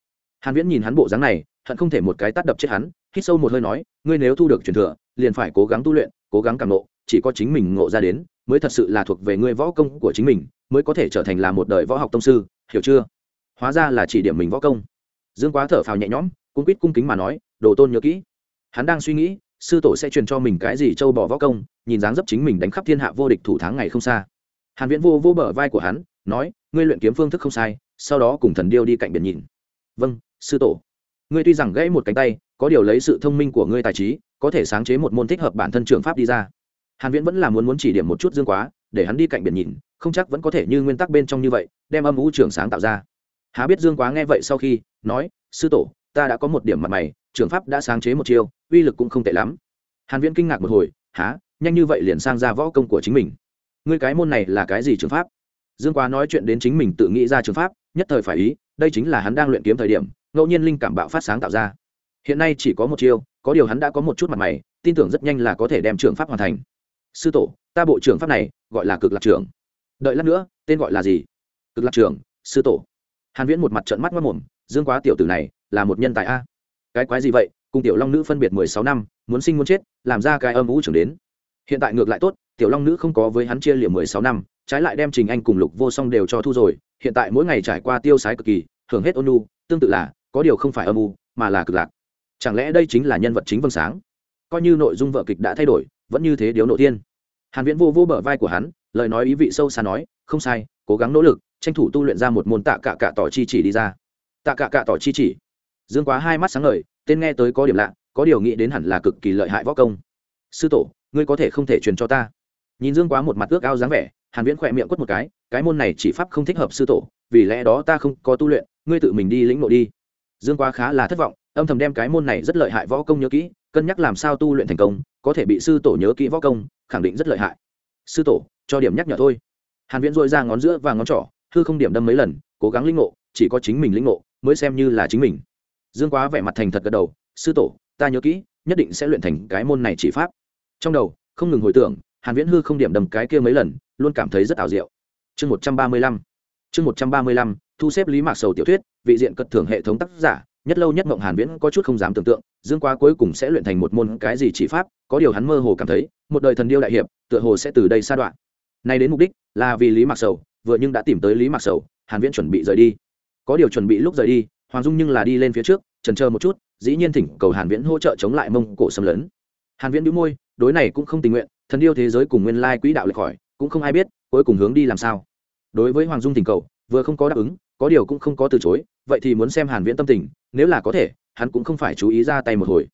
Hàn viễn nhìn hắn bộ dáng này, hận không thể một cái tát đập chết hắn, hít sâu một hơi nói, ngươi nếu thu được truyền thừa, liền phải cố gắng tu luyện, cố gắng cảm nộ chỉ có chính mình ngộ ra đến, mới thật sự là thuộc về ngươi võ công của chính mình, mới có thể trở thành là một đời võ học tông sư, hiểu chưa? Hóa ra là chỉ điểm mình võ công. Dương quá thở phào nhẹ nhõm cung quýt cung kính mà nói, đồ tôn nhớ kỹ. Hắn đang suy nghĩ, sư tổ sẽ truyền cho mình cái gì châu bỏ võ công, nhìn dáng dấp chính mình đánh khắp thiên hạ vô địch thủ tháng ngày không xa. Hàn viễn vô vô bờ vai của hắn, nói, ngươi luyện kiếm phương thức không sai, sau đó cùng thần điêu đi cạnh biển nhìn. Vâng sư tổ. Ngươi tuy rằng gãy một cánh tay, có điều lấy sự thông minh của ngươi tài trí, có thể sáng chế một môn thích hợp bản thân trường pháp đi ra. Hàn viễn vẫn là muốn muốn chỉ điểm một chút dương quá, để hắn đi cạnh biển nhìn, không chắc vẫn có thể như nguyên tắc bên trong như vậy, đem âm vũ trường sáng tạo ra. Há biết dương quá nghe vậy sau khi, nói, sư tổ, ta đã có một điểm mặt mày trường pháp đã sáng chế một chiêu, uy lực cũng không tệ lắm. Hàn viễn kinh ngạc một hồi há nhanh như vậy liền sang ra võ công của chính mình? Ngươi cái môn này là cái gì trường pháp? Dương quá nói chuyện đến chính mình tự nghĩ ra trường pháp, nhất thời phải ý, đây chính là hắn đang luyện kiếm thời điểm ngẫu nhiên linh cảm bạo phát sáng tạo ra. Hiện nay chỉ có một chiêu, có điều hắn đã có một chút mặt mày, tin tưởng rất nhanh là có thể đem trường pháp hoàn thành. Sư tổ, ta bộ trưởng pháp này gọi là cực lạc trưởng đợi lát nữa, tên gọi là gì? Cực lạc trưởng sư tổ. Hàn viễn một mặt trợn mắt mất mồm dương quá tiểu tử này là một nhân tài a. Cái quái gì vậy? Cùng tiểu long nữ phân biệt 16 năm, muốn sinh muốn chết, làm ra cái âm vũ trưởng đến. Hiện tại ngược lại tốt, tiểu long nữ không có với hắn chia liệm 16 năm, trái lại đem trình anh cùng lục vô song đều cho thu rồi. Hiện tại mỗi ngày trải qua tiêu sái cực kỳ hưởng hết ôn nu tương tự là có điều không phải âm u, mà là cực lạc. Chẳng lẽ đây chính là nhân vật chính vâng sáng? Coi như nội dung vợ kịch đã thay đổi, vẫn như thế điếu nội tiên. Hàn viễn vô vô bờ vai của hắn, lời nói ý vị sâu xa nói, không sai, cố gắng nỗ lực, tranh thủ tu luyện ra một môn tạ cạ cạ tỏ chi chỉ đi ra. Tạ cạ cạ tỏ chi chỉ. Dương quá hai mắt sáng ngời, tên nghe tới có điểm lạ, có điều nghĩ đến hẳn là cực kỳ lợi hại võ công. Sư tổ, ngươi có thể không thể truyền cho ta? Nhìn dương quá một mặt ước ao dáng vẻ, hàn viễn khỏe miệng quất một cái cái môn này chỉ pháp không thích hợp sư tổ, vì lẽ đó ta không có tu luyện, ngươi tự mình đi lĩnh nội đi dương quá khá là thất vọng, âm thầm đem cái môn này rất lợi hại võ công nhớ kỹ, cân nhắc làm sao tu luyện thành công, có thể bị sư tổ nhớ kỹ võ công, khẳng định rất lợi hại. Sư tổ, cho điểm nhắc nhở thôi. Hàn viễn dội ra ngón giữa và ngón trỏ, hư không điểm đâm mấy lần, cố gắng linh ngộ, chỉ có chính mình linh ngộ, mới xem như là chính mình. Dương quá vẻ mặt thành thật gật đầu, sư tổ, ta nhớ kỹ, nhất định sẽ luyện thành cái môn này chỉ pháp. Trong đầu, không ngừng hồi tưởng, hàn viễn hư không điểm đâm cái kia mấy lần, luôn cảm thấy rất ảo diệu. Chương 135 chương 135 thu xếp lý mạc sầu tiểu thuyết, vị diện cật thưởng hệ thống tác giả, nhất lâu nhất mộng hàn viễn có chút không dám tưởng tượng, dương quá cuối cùng sẽ luyện thành một môn cái gì chỉ pháp, có điều hắn mơ hồ cảm thấy, một đời thần điêu đại hiệp, tựa hồ sẽ từ đây xa đoạn. Nay đến mục đích là vì lý mạc sầu, vừa nhưng đã tìm tới lý mạc sầu, hàn viễn chuẩn bị rời đi. Có điều chuẩn bị lúc rời đi, hoàng dung nhưng là đi lên phía trước trần chờ một chút, dĩ nhiên thỉnh cầu hàn viễn hỗ trợ chống lại mông cổ xâm lấn. Hàn viễn đĩu môi, đối này cũng không tình nguyện, thần điêu thế giới cùng nguyên lai quỹ đạo lệch khỏi, cũng không ai biết, cuối cùng hướng đi làm sao. Đối với hoàng dung thỉnh cầu, vừa không có đáp ứng có điều cũng không có từ chối, vậy thì muốn xem hàn viễn tâm tình, nếu là có thể, hắn cũng không phải chú ý ra tay một hồi.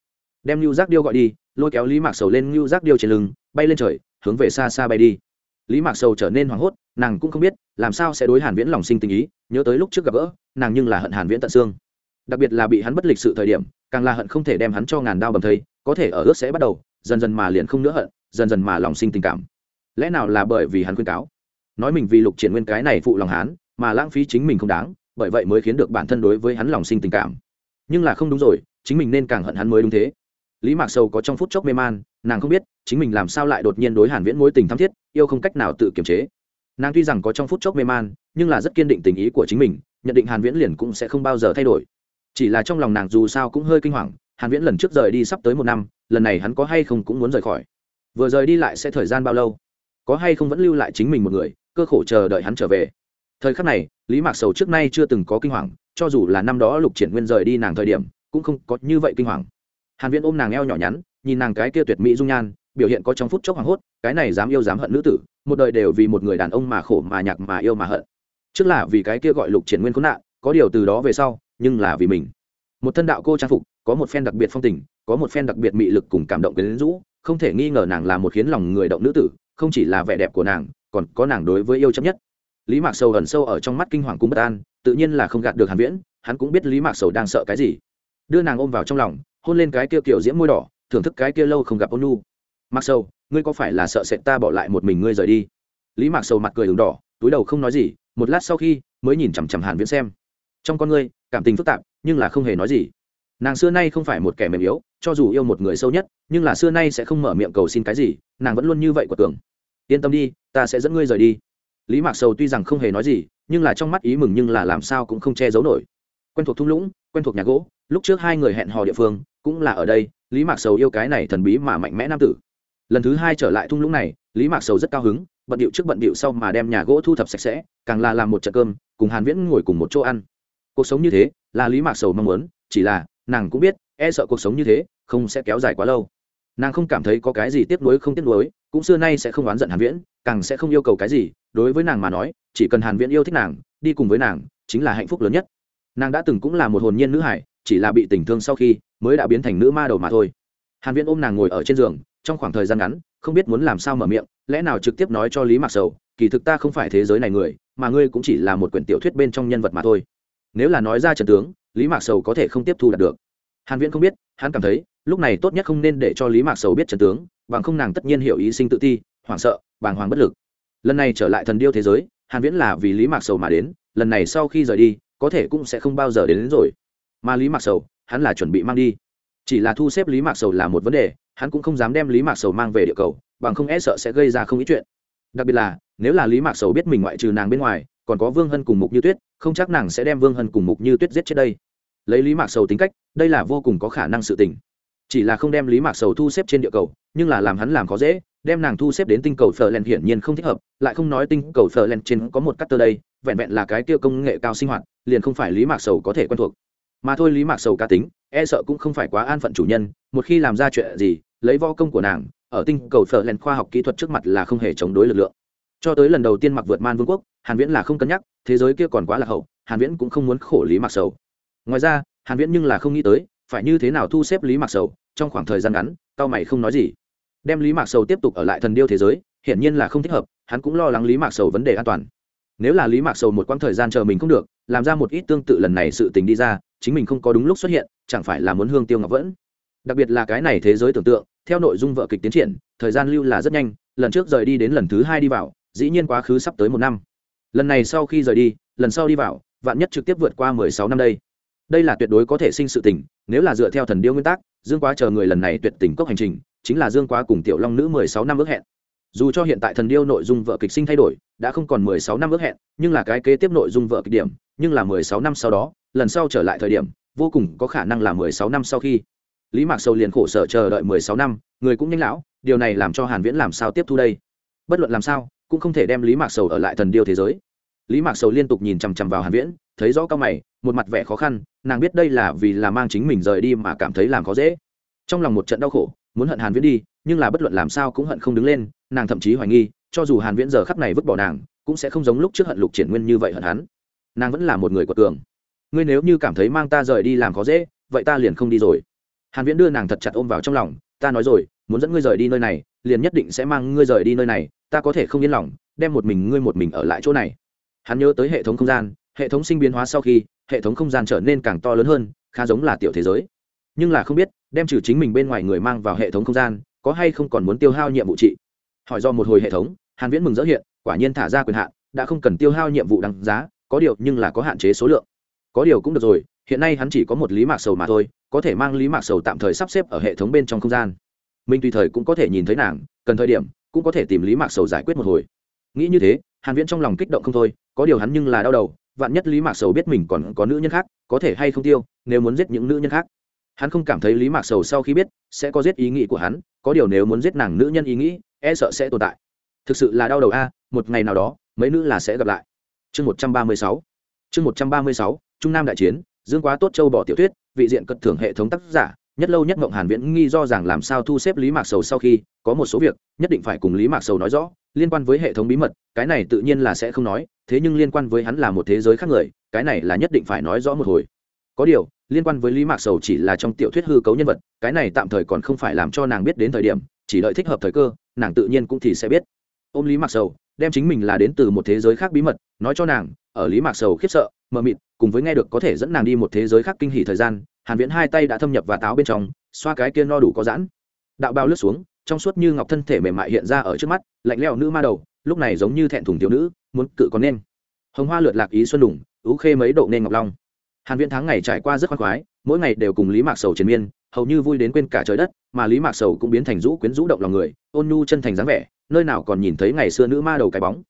Đem lưu giác điêu gọi đi, lôi kéo lý mạc sầu lên lưu giác điêu trên lưng, bay lên trời, hướng về xa xa bay đi. Lý mạc sầu trở nên hoảng hốt, nàng cũng không biết, làm sao sẽ đối hàn viễn lòng sinh tình ý, nhớ tới lúc trước gặp gỡ, nàng nhưng là hận hàn viễn tận xương. Đặc biệt là bị hắn bất lịch sự thời điểm, càng là hận không thể đem hắn cho ngàn đao bầm thây, có thể ở ước sẽ bắt đầu, dần dần mà liền không nữa hận, dần dần mà lòng sinh tình cảm. Lẽ nào là bởi vì hắn khuyên cáo? Nói mình vì lục triển nguyên cái này phụ lòng hắn mà lãng phí chính mình không đáng, bởi vậy mới khiến được bản thân đối với hắn lòng sinh tình cảm. Nhưng là không đúng rồi, chính mình nên càng hận hắn mới đúng thế. Lý mạc sầu có trong phút chốc mê man, nàng không biết, chính mình làm sao lại đột nhiên đối hàn viễn mối tình thắm thiết, yêu không cách nào tự kiềm chế. Nàng tuy rằng có trong phút chốc mê man, nhưng là rất kiên định tình ý của chính mình, nhận định hàn viễn liền cũng sẽ không bao giờ thay đổi. Chỉ là trong lòng nàng dù sao cũng hơi kinh hoàng, hàn viễn lần trước rời đi sắp tới một năm, lần này hắn có hay không cũng muốn rời khỏi. Vừa rời đi lại sẽ thời gian bao lâu? Có hay không vẫn lưu lại chính mình một người, cơ khổ chờ đợi hắn trở về? Thời khắc này, lý mạc sầu trước nay chưa từng có kinh hoàng, cho dù là năm đó lục triển nguyên rời đi nàng thời điểm, cũng không có như vậy kinh hoàng. Hàn viễn ôm nàng eo nhỏ nhắn, nhìn nàng cái kia tuyệt mỹ dung nhan, biểu hiện có trong phút chốc hoàng hốt, cái này dám yêu dám hận nữ tử, một đời đều vì một người đàn ông mà khổ mà nhạc mà yêu mà hận. Trước là vì cái kia gọi lục triển nguyên khốn nạn, có điều từ đó về sau, nhưng là vì mình. Một thân đạo cô trang phục, có một phen đặc biệt phong tình, có một phen đặc biệt mị lực cùng cảm động quyến rũ, không thể nghi ngờ nàng là một khiến lòng người động nữ tử, không chỉ là vẻ đẹp của nàng, còn có nàng đối với yêu chấp nhất lý mạc sầu ẩn sâu ở trong mắt kinh hoàng cung bất an, tự nhiên là không gạt được hàn viễn, hắn cũng biết lý mạc sầu đang sợ cái gì. Đưa nàng ôm vào trong lòng, hôn lên cái kia kiểu diễm môi đỏ, thưởng thức cái kia lâu không gặp ôn nu mạc sầu, ngươi có phải là sợ sệt ta bỏ lại một mình ngươi rời đi? Lý mạc sầu mặt cười đường đỏ, túi đầu không nói gì, một lát sau khi mới nhìn chằm chằm hàn viễn xem. Trong con ngươi, cảm tình phức tạp, nhưng là không hề nói gì. Nàng xưa nay không phải một kẻ mềm yếu, cho dù yêu một người sâu nhất, nhưng là xưa nay sẽ không mở miệng cầu xin cái gì, nàng vẫn luôn như vậy của tưởng. Yên tâm đi, ta sẽ dẫn ngươi rời đi lý mạc sầu tuy rằng không hề nói gì, nhưng là trong mắt ý mừng nhưng là làm sao cũng không che giấu nổi. Quen thuộc thung lũng, quen thuộc nhà gỗ, lúc trước hai người hẹn hò địa phương, cũng là ở đây, lý mạc sầu yêu cái này thần bí mà mạnh mẽ nam tử. Lần thứ hai trở lại thung lũng này, lý mạc sầu rất cao hứng, bận điệu trước bận điệu sau mà đem nhà gỗ thu thập sạch sẽ, càng là làm một trận cơm, cùng hàn viễn ngồi cùng một chỗ ăn. Cuộc sống như thế, là lý mạc sầu mong muốn, chỉ là, nàng cũng biết e sợ cuộc sống như thế, không sẽ kéo dài quá lâu. Nàng không cảm thấy có cái gì tiếc nuối không tiếc nuối cũng xưa nay sẽ không oán giận hàn viễn, càng sẽ không yêu cầu cái gì, đối với nàng mà nói, chỉ cần hàn viễn yêu thích nàng, đi cùng với nàng, chính là hạnh phúc lớn nhất. Nàng đã từng cũng là một hồn nhiên nữ hải, chỉ là bị tình thương sau khi mới đã biến thành nữ ma đầu mà thôi. Hàn viễn ôm nàng ngồi ở trên giường, trong khoảng thời gian ngắn, không biết muốn làm sao mở miệng, lẽ nào trực tiếp nói cho lý mạc sầu, kỳ thực ta không phải thế giới này người, mà ngươi cũng chỉ là một quyển tiểu thuyết bên trong nhân vật mà thôi. Nếu là nói ra trận tướng, lý mạc sầu có thể không tiếp thu đạt được hàn viễn không biết hắn cảm thấy lúc này tốt nhất không nên để cho lý mạc sầu biết trận tướng bằng không nàng tất nhiên hiểu ý sinh tự ti hoảng sợ bàng hoàng bất lực. Lần này trở lại thần điêu thế giới hàn viễn là vì lý mạc sầu mà đến lần này sau khi rời đi có thể cũng sẽ không bao giờ đến, đến rồi. Mà lý mạc sầu hắn là chuẩn bị mang đi. Chỉ là thu xếp lý mạc sầu là một vấn đề hắn cũng không dám đem lý mạc sầu mang về địa cầu bằng không e sợ sẽ gây ra không ít chuyện. Đặc biệt là nếu là lý mạc sầu biết mình ngoại trừ nàng bên ngoài còn có vương hân cùng mục như tuyết không chắc nàng sẽ đem vương hân cùng mục như tuyết giết chết đây lấy lý mạc sầu tính cách, đây là vô cùng có khả năng sự tình. Chỉ là không đem lý mạc sầu thu xếp trên địa cầu, nhưng là làm hắn làm khó dễ, đem nàng thu xếp đến tinh cầu phở len hiển nhiên không thích hợp, lại không nói tinh cầu phở len trên có một cắt tơ đây, vẹn vẹn là cái tiêu công nghệ cao sinh hoạt, liền không phải lý mạc sầu có thể quen thuộc. Mà thôi lý mạc sầu cá tính e sợ cũng không phải quá an phận chủ nhân, một khi làm ra chuyện gì, lấy vo công của nàng, ở tinh cầu phở len khoa học kỹ thuật trước mặt là không hề chống đối lực lượng. Cho tới lần đầu tiên mặc vượt man vương quốc, hàn viễn là không cân nhắc, thế giới kia còn quá là hậu, hàn viễn cũng không muốn khổ lý mạc sầu ngoài ra, hàn viễn nhưng là không nghĩ tới, phải như thế nào thu xếp lý mạc sầu, trong khoảng thời gian ngắn cao mày không nói gì. Đem lý mạc sầu tiếp tục ở lại thần điêu thế giới, hiển nhiên là không thích hợp, hắn cũng lo lắng lý mạc sầu vấn đề an toàn. Nếu là lý mạc sầu một quãng thời gian chờ mình không được, làm ra một ít tương tự lần này sự tình đi ra, chính mình không có đúng lúc xuất hiện, chẳng phải là muốn hương tiêu ngọc vẫn. Đặc biệt là cái này thế giới tưởng tượng, theo nội dung vợ kịch tiến triển, thời gian lưu là rất nhanh, lần trước rời đi đến lần thứ hai đi vào, dĩ nhiên quá khứ sắp tới một năm. Lần này sau khi rời đi, lần sau đi vào, vạn nhất trực tiếp vượt qua mười sáu năm đây đây là tuyệt đối có thể sinh sự tình, nếu là dựa theo thần điêu nguyên tắc, dương quá chờ người lần này tuyệt tình cốc hành trình, chính là dương quá cùng tiểu long nữ mười sáu năm ước hẹn. Dù cho hiện tại thần điêu nội dung vợ kịch sinh thay đổi, đã không còn mười sáu năm ước hẹn, nhưng là cái kế tiếp nội dung vợ kịch điểm, nhưng là mười sáu năm sau đó, lần sau trở lại thời điểm, vô cùng có khả năng là mười sáu năm sau khi. Lý mạc sầu liền khổ sở chờ đợi mười sáu năm, người cũng nhanh lão, điều này làm cho hàn viễn làm sao tiếp thu đây? Bất luận làm sao, cũng không thể đem lý mạc sầu ở lại thần điêu thế giới. Lý mạc sầu liên tục nhìn chằm chằm vào hàn viễn, thấy rõ cao mày, một mặt vẻ khó khăn nàng biết đây là vì là mang chính mình rời đi mà cảm thấy làm khó dễ. Trong lòng một trận đau khổ, muốn hận hàn viễn đi, nhưng là bất luận làm sao cũng hận không đứng lên, nàng thậm chí hoài nghi, cho dù hàn viễn giờ khắc này vứt bỏ nàng, cũng sẽ không giống lúc trước hận lục triển nguyên như vậy hận hắn. Nàng vẫn là một người của cường. Ngươi nếu như cảm thấy mang ta rời đi làm khó dễ, vậy ta liền không đi rồi. Hàn viễn đưa nàng thật chặt ôm vào trong lòng, ta nói rồi, muốn dẫn ngươi rời đi nơi này, liền nhất định sẽ mang ngươi rời đi nơi này, ta có thể không yên lòng, đem một mình ngươi một mình ở lại chỗ này. Hắn nhớ tới hệ thống không gian, hệ thống sinh biến hóa sau khi hệ thống không gian trở nên càng to lớn hơn, khá giống là tiểu thế giới. Nhưng là không biết, đem trừ chính mình bên ngoài người mang vào hệ thống không gian, có hay không còn muốn tiêu hao nhiệm vụ trị? Hỏi do một hồi hệ thống, hàn viễn mừng rỡ hiện, quả nhiên thả ra quyền hạn, đã không cần tiêu hao nhiệm vụ đăng giá, có điều nhưng là có hạn chế số lượng. Có điều cũng được rồi, hiện nay hắn chỉ có một lý mạc sầu mà thôi, có thể mang lý mạc sầu tạm thời sắp xếp ở hệ thống bên trong không gian. Mình tùy thời cũng có thể nhìn thấy nàng, cần thời điểm, cũng có thể tìm lý mạc sầu giải quyết một hồi. Nghĩ như thế, hàn viễn trong lòng kích động không thôi, có điều hắn nhưng là đau đầu vạn nhất lý mạc sầu biết mình còn có nữ nhân khác, có thể hay không tiêu, nếu muốn giết những nữ nhân khác. Hắn không cảm thấy lý mạc sầu sau khi biết, sẽ có giết ý nghĩ của hắn, có điều nếu muốn giết nàng nữ nhân ý nghĩ e sợ sẽ tồn tại. Thực sự là đau đầu a, một ngày nào đó, mấy nữ là sẽ gặp lại. Chương một trăm ba mươi sáu. Chương một trăm ba mươi sáu, trung nam đại chiến, dương quá tốt châu bỏ tiểu thuyết, vị diện cất thưởng hệ thống tác giả, nhất lâu nhất mộng hàn viễn nghi do rằng làm sao thu xếp lý mạc sầu sau khi, có một số việc, nhất định phải cùng lý mạc sầu nói rõ liên quan với hệ thống bí mật, cái này tự nhiên là sẽ không nói, thế nhưng liên quan với hắn là một thế giới khác người, cái này là nhất định phải nói rõ một hồi. Có điều, liên quan với lý mạc sầu chỉ là trong tiểu thuyết hư cấu nhân vật, cái này tạm thời còn không phải làm cho nàng biết đến thời điểm, chỉ đợi thích hợp thời cơ, nàng tự nhiên cũng thì sẽ biết. Ôm lý mạc sầu, đem chính mình là đến từ một thế giới khác bí mật, nói cho nàng, ở lý mạc sầu khiếp sợ, mờ mịt, cùng với nghe được có thể dẫn nàng đi một thế giới khác kinh hỉ thời gian, hàn viễn hai tay đã thâm nhập và táo bên trong, xoa cái kia no đủ có giãn. Đạo bao lướt xuống trong suốt như ngọc thân thể mềm mại hiện ra ở trước mắt, lạnh lẽo nữ ma đầu, lúc này giống như thẹn thùng thiếu nữ, muốn cự có nên. Hồng hoa lượt lạc ý xuân đủng ú khê mấy độ nên ngọc long. Hàn viễn tháng ngày trải qua rất khoan khoái, mỗi ngày đều cùng lý mạc sầu chiến miên, hầu như vui đến quên cả trời đất, mà lý mạc sầu cũng biến thành rũ quyến rũ động lòng người, ôn nhu chân thành dáng vẻ, nơi nào còn nhìn thấy ngày xưa nữ ma đầu cái bóng.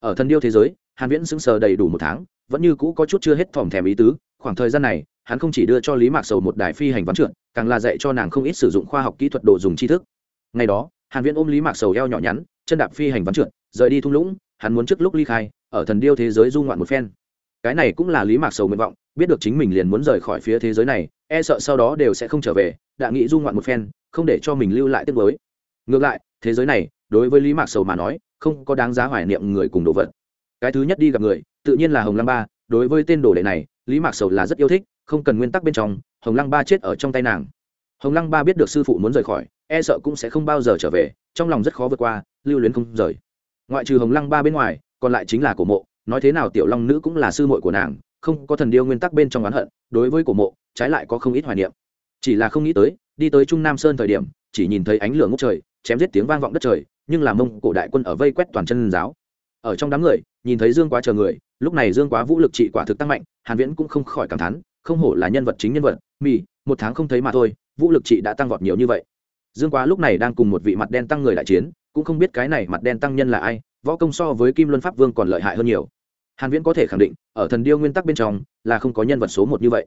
Ở thân điêu thế giới, hàn viễn sững sờ đầy đủ một tháng, vẫn như cũ có chút chưa hết thòm thèm ý tứ, khoảng thời gian này, hắn không chỉ đưa cho lý mạc sầu một đài phi hành ván trượt, càng là dạy cho nàng không ít sử dụng khoa học kỹ thuật đồ dùng tri thức ngày đó, hàn viễn ôm lý mạc sầu eo nhỏ nhắn, chân đạp phi hành ván trượt, rời đi thung lũng, hắn muốn trước lúc ly khai, ở thần điêu thế giới du ngoạn một phen. Cái này cũng là lý mạc sầu nguyện vọng, biết được chính mình liền muốn rời khỏi phía thế giới này e sợ sau đó đều sẽ không trở về, đã nghĩ du ngoạn một phen, không để cho mình lưu lại tiếc mới ngược lại, thế giới này, đối với lý mạc sầu mà nói, không có đáng giá hoài niệm người cùng đồ vật. Cái thứ nhất đi gặp người, tự nhiên là hồng lăng ba, đối với tên đồ đệ này, lý mạc sầu là rất yêu thích, không cần nguyên tắc bên trong, hồng lăng ba chết ở trong tay nàng. Hồng lăng ba biết được sư phụ muốn rời khỏi e sợ cũng sẽ không bao giờ trở về, trong lòng rất khó vượt qua, lưu luyến không rời. Ngoại trừ hồng lăng ba bên ngoài, còn lại chính là cổ mộ. Nói thế nào tiểu long nữ cũng là sư muội của nàng, không có thần điêu nguyên tắc bên trong oán hận, đối với cổ mộ, trái lại có không ít hoài niệm. Chỉ là không nghĩ tới, đi tới trung nam sơn thời điểm, chỉ nhìn thấy ánh lửa ngốc trời, chém giết tiếng vang vọng đất trời, nhưng là mông cổ đại quân ở vây quét toàn chân giáo. Ở trong đám người, nhìn thấy dương quá chờ người, lúc này dương quá vũ lực trị quả thực tăng mạnh, hàn viễn cũng không khỏi cảm thán, không hổ là nhân vật chính nhân vật, mì, một tháng không thấy mà thôi, vũ lực trị đã tăng vọt nhiều như vậy dương quá lúc này đang cùng một vị mặt đen tăng người đại chiến, cũng không biết cái này mặt đen tăng nhân là ai, võ công so với kim luân pháp vương còn lợi hại hơn nhiều. Hàn viễn có thể khẳng định, ở thần điêu nguyên tắc bên trong, là không có nhân vật số một như vậy.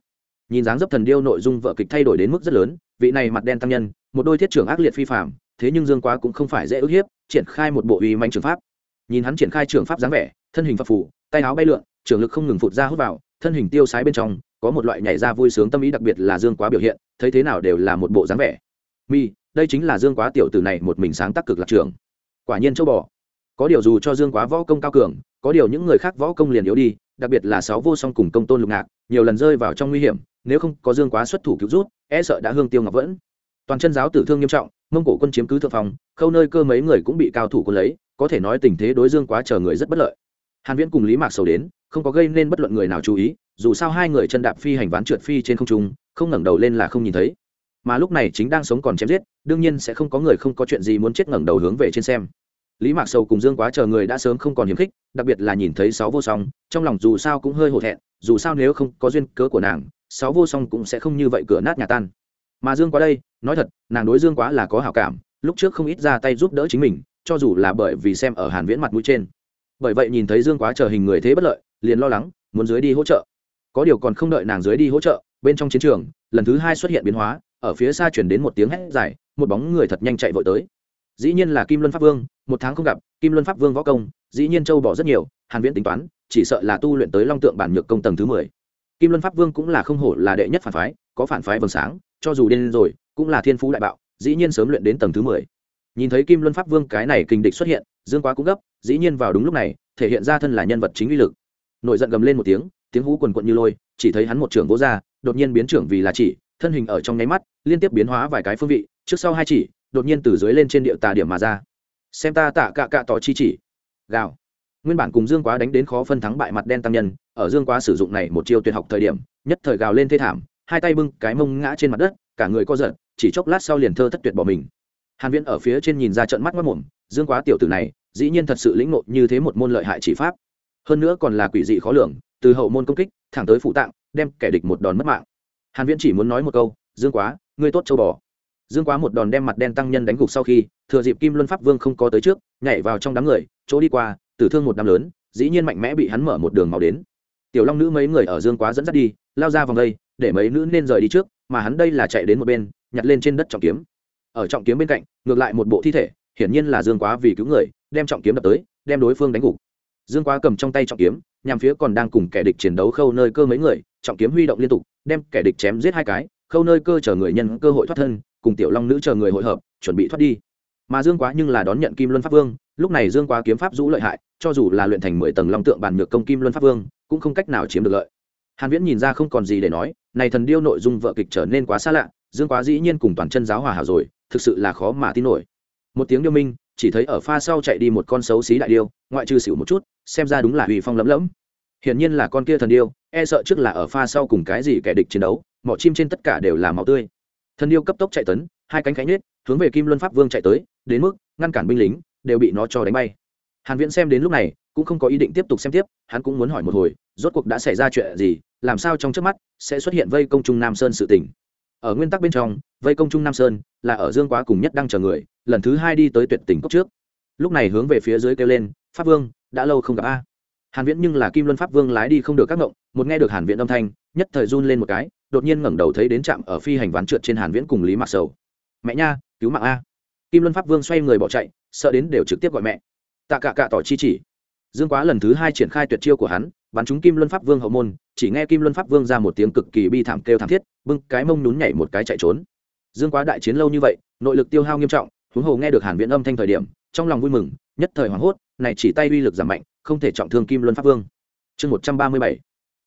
Nhìn dáng dấp thần điêu nội dung vợ kịch thay đổi đến mức rất lớn, vị này mặt đen tăng nhân, một đôi thiết trưởng ác liệt phi phạm thế nhưng dương quá cũng không phải dễ ức hiếp, triển khai một bộ uy manh trường pháp. Nhìn hắn triển khai trường pháp dáng vẻ, thân hình phập phù, tay áo bay lượn, trường lực không ngừng phụt ra hút vào, thân hình tiêu sái bên trong, có một loại nhảy ra vui sướng tâm ý đặc biệt là dương quá biểu hiện, thấy thế nào đều là một bộ dáng vẻ. Mi đây chính là dương quá tiểu tử này một mình sáng tác cực lạc trường. Quả nhiên châu bò. Có điều dù cho dương quá võ công cao cường, có điều những người khác võ công liền yếu đi, đặc biệt là sáu vô song cùng công tôn lục ngạc, nhiều lần rơi vào trong nguy hiểm, nếu không có dương quá xuất thủ cứu rút e sợ đã hương tiêu ngọc vẫn. Toàn chân giáo tử thương nghiêm trọng, mông cổ quân chiếm cứ thượng phòng, khâu nơi cơ mấy người cũng bị cao thủ quân lấy, có thể nói tình thế đối dương quá chờ người rất bất lợi. Hàn viễn cùng lý mạc sầu đến, không có gây nên bất luận người nào chú ý, dù sao hai người chân đạp phi hành ván trượt phi trên không trung, không ngẩng đầu lên là không nhìn thấy mà lúc này chính đang sống còn chém giết, đương nhiên sẽ không có người không có chuyện gì muốn chết ngẩng đầu hướng về trên xem. Lý mạc sầu cùng dương quá chờ người đã sớm không còn hiếm khích, đặc biệt là nhìn thấy sáu vô song, trong lòng dù sao cũng hơi hổ thẹn, dù sao nếu không có duyên cớ của nàng, sáu vô song cũng sẽ không như vậy cửa nát nhà tan. Mà dương quá đây, nói thật, nàng đối dương quá là có hảo cảm, lúc trước không ít ra tay giúp đỡ chính mình, cho dù là bởi vì xem ở hàn viễn mặt mũi trên. Bởi vậy nhìn thấy dương quá chờ hình người thế bất lợi, liền lo lắng, muốn dưới đi hỗ trợ. Có điều còn không đợi nàng dưới đi hỗ trợ, bên trong chiến trường, lần thứ hai xuất hiện biến hóa ở phía xa chuyển đến một tiếng hét dài, một bóng người thật nhanh chạy vội tới dĩ nhiên là kim luân pháp vương, một tháng không gặp, kim luân pháp vương võ công, dĩ nhiên châu bỏ rất nhiều, hàn viễn tính toán, chỉ sợ là tu luyện tới long tượng bản nhược công tầng thứ 10. kim luân pháp vương cũng là không hổ là đệ nhất phản phái, có phản phái vầng sáng, cho dù điên rồi, cũng là thiên phú đại bạo, dĩ nhiên sớm luyện đến tầng thứ 10. nhìn thấy kim luân pháp vương cái này kinh địch xuất hiện, dương quá cũng gấp, dĩ nhiên vào đúng lúc này, thể hiện ra thân là nhân vật chính uy lực nội giận gầm lên một tiếng tiếng hú quần quận như lôi, chỉ thấy hắn một trưởng vỗ ra, đột nhiên biến trưởng vì là chỉ thân hình ở trong nháy mắt, liên tiếp biến hóa vài cái phương vị, trước sau hai chỉ, đột nhiên từ dưới lên trên địa tà điểm mà ra. Xem ta tạ cạ cạ tỏ chi chỉ. Gào. Nguyên bản cùng dương quá đánh đến khó phân thắng bại mặt đen tăng nhân, ở dương quá sử dụng này một chiêu tuyệt học thời điểm, nhất thời gào lên thê thảm, hai tay bưng cái mông ngã trên mặt đất, cả người co giật, chỉ chốc lát sau liền thơ thất tuyệt bỏ mình. Hàn viễn ở phía trên nhìn ra trận mắt mất mồm dương quá tiểu tử này, dĩ nhiên thật sự lĩnh ngộ như thế một môn lợi hại chỉ pháp. Hơn nữa còn là quỷ dị khó lường, từ hậu môn công kích, thẳng tới phụ tạng, đem kẻ địch một đòn mất mạng hàn viễn chỉ muốn nói một câu, dương quá, ngươi tốt châu bò. Dương quá một đòn đem mặt đen tăng nhân đánh gục sau khi, thừa dịp kim luân pháp vương không có tới trước, nhảy vào trong đám người, chỗ đi qua, tử thương một đám lớn, dĩ nhiên mạnh mẽ bị hắn mở một đường màu đến. Tiểu long nữ mấy người ở dương quá dẫn dắt đi, lao ra vòng đây, để mấy nữ nên rời đi trước, mà hắn đây là chạy đến một bên, nhặt lên trên đất trọng kiếm. Ở trọng kiếm bên cạnh, ngược lại một bộ thi thể, hiển nhiên là dương quá vì cứu người, đem trọng kiếm đập tới, đem đối phương đánh gục dương quá cầm trong tay trọng kiếm, nhằm phía còn đang cùng kẻ địch chiến đấu khâu nơi cơ mấy người, trọng kiếm huy động liên tục, đem kẻ địch chém giết hai cái, khâu nơi cơ chờ người nhân cơ hội thoát thân, cùng tiểu long nữ chờ người hội hợp, chuẩn bị thoát đi. Mà dương quá nhưng là đón nhận kim luân pháp vương, lúc này dương quá kiếm pháp rũ lợi hại, cho dù là luyện thành mười tầng long tượng bản nhược công kim luân pháp vương, cũng không cách nào chiếm được lợi. Hàn viễn nhìn ra không còn gì để nói, này thần điêu nội dung vợ kịch trở nên quá xa lạ, dương quá dĩ nhiên cùng toàn chân giáo hòa hảo rồi, thực sự là khó mà tin nổi. Một tiếng điêu minh chỉ thấy ở pha sau chạy đi một con xấu xí đại điêu, ngoại trừ xỉu một chút, xem ra đúng là uy phong lấm lẫm. Hiển nhiên là con kia thần điêu e sợ trước là ở pha sau cùng cái gì kẻ địch chiến đấu, mỏ chim trên tất cả đều là máu tươi. Thần điêu cấp tốc chạy tấn, hai cánh cánh nết hướng về kim luân pháp vương chạy tới, đến mức ngăn cản binh lính đều bị nó cho đánh bay. Hàn viễn xem đến lúc này, cũng không có ý định tiếp tục xem tiếp, hắn cũng muốn hỏi một hồi, rốt cuộc đã xảy ra chuyện gì, làm sao trong trước mắt sẽ xuất hiện vây công trung nam sơn sự tình ở nguyên tắc bên trong, vây công trung nam sơn là ở dương quá cùng nhất đang chờ người, lần thứ hai đi tới tuyệt tỉnh cốc trước. Lúc này hướng về phía dưới kêu lên, pháp vương, đã lâu không gặp a. Hàn viễn nhưng là kim luân pháp vương lái đi không được các ngộng, một nghe được hàn viễn âm thanh, nhất thời run lên một cái, đột nhiên ngẩng đầu thấy đến trạm ở phi hành ván trượt trên hàn viễn cùng lý mạc sầu. Mẹ nha, cứu mạng a. Kim luân pháp vương xoay người bỏ chạy, sợ đến đều trực tiếp gọi mẹ. Tạ cả cả tỏ chi chỉ. Dương quá lần thứ hai triển khai tuyệt chiêu của hắn bắn chúng kim luân pháp vương hậu môn, chỉ nghe kim luân pháp vương ra một tiếng cực kỳ bi thảm kêu thảm thiết, bưng cái mông nhún nhảy một cái chạy trốn. Dương quá đại chiến lâu như vậy, nội lực tiêu hao nghiêm trọng, huống hồ nghe được hàn viễn âm thanh thời điểm, trong lòng vui mừng, nhất thời hoảng hốt, này chỉ tay uy lực giảm mạnh, không thể trọng thương kim luân pháp vương. Chương 137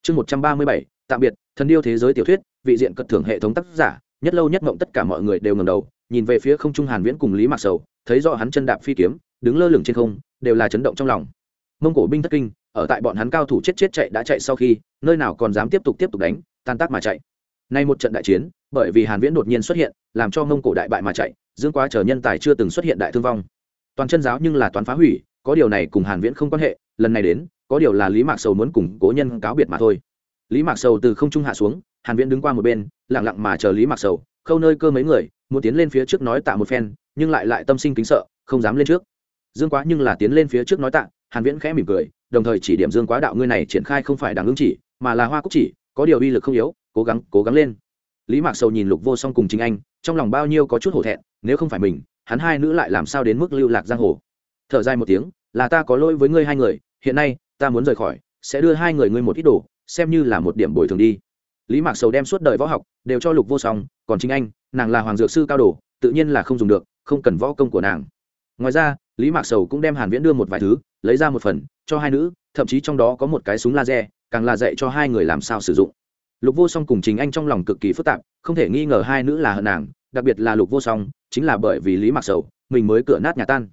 chương 137 tạm biệt, thần điêu thế giới tiểu thuyết, vị diện cật thưởng hệ thống tác giả, nhất lâu nhất mộng tất cả mọi người đều ngẩng đầu, nhìn về phía không trung hàn viễn cùng lý mạc sầu, thấy rõ hắn chân đạp phi kiếm, đứng lơ lửng trên không, đều là chấn động trong lòng. Mông cổ binh thất kinh ở tại bọn hắn cao thủ chết chết chạy đã chạy sau khi, nơi nào còn dám tiếp tục tiếp tục đánh, tan tác mà chạy. Nay một trận đại chiến, bởi vì hàn viễn đột nhiên xuất hiện, làm cho mông cổ đại bại mà chạy, dương quá chờ nhân tài chưa từng xuất hiện đại thương vong. Toàn chân giáo nhưng là toán phá hủy, có điều này cùng hàn viễn không quan hệ, lần này đến, có điều là lý mạc sầu muốn cùng cố nhân cáo biệt mà thôi. Lý mạc sầu từ không trung hạ xuống, hàn viễn đứng qua một bên, lặng lặng mà chờ lý mạc sầu, khâu nơi cơ mấy người, muốn tiến lên phía trước nói tạ một phen, nhưng lại lại tâm sinh kính sợ, không dám lên trước. Dương quá nhưng là tiến lên phía trước nói tạ, hàn viễn khẽ mỉm cười đồng thời chỉ điểm dương quá đạo ngươi này triển khai không phải đằng ứng chỉ, mà là hoa cúc chỉ, có điều uy lực không yếu, cố gắng cố gắng lên. Lý mạc sầu nhìn lục vô song cùng chính anh, trong lòng bao nhiêu có chút hổ thẹn, nếu không phải mình, hắn hai nữ lại làm sao đến mức lưu lạc giang hồ? Thở dài một tiếng, là ta có lỗi với ngươi hai người, hiện nay, ta muốn rời khỏi, sẽ đưa hai người ngươi một ít đồ, xem như là một điểm bồi thường đi. Lý mạc sầu đem suốt đời võ học, đều cho lục vô song, còn chính anh, nàng là hoàng dược sư cao đồ, tự nhiên là không dùng được, không cần võ công của nàng. Ngoài ra, lý mạc sầu cũng đem hàn viễn đưa một vài thứ lấy ra một phần, cho hai nữ, thậm chí trong đó có một cái súng laser, càng là dạy cho hai người làm sao sử dụng. Lục vô song cùng chính anh trong lòng cực kỳ phức tạp, không thể nghi ngờ hai nữ là hận nàng, đặc biệt là lục vô song, chính là bởi vì lý mạc sầu, mình mới cửa nát nhà tan.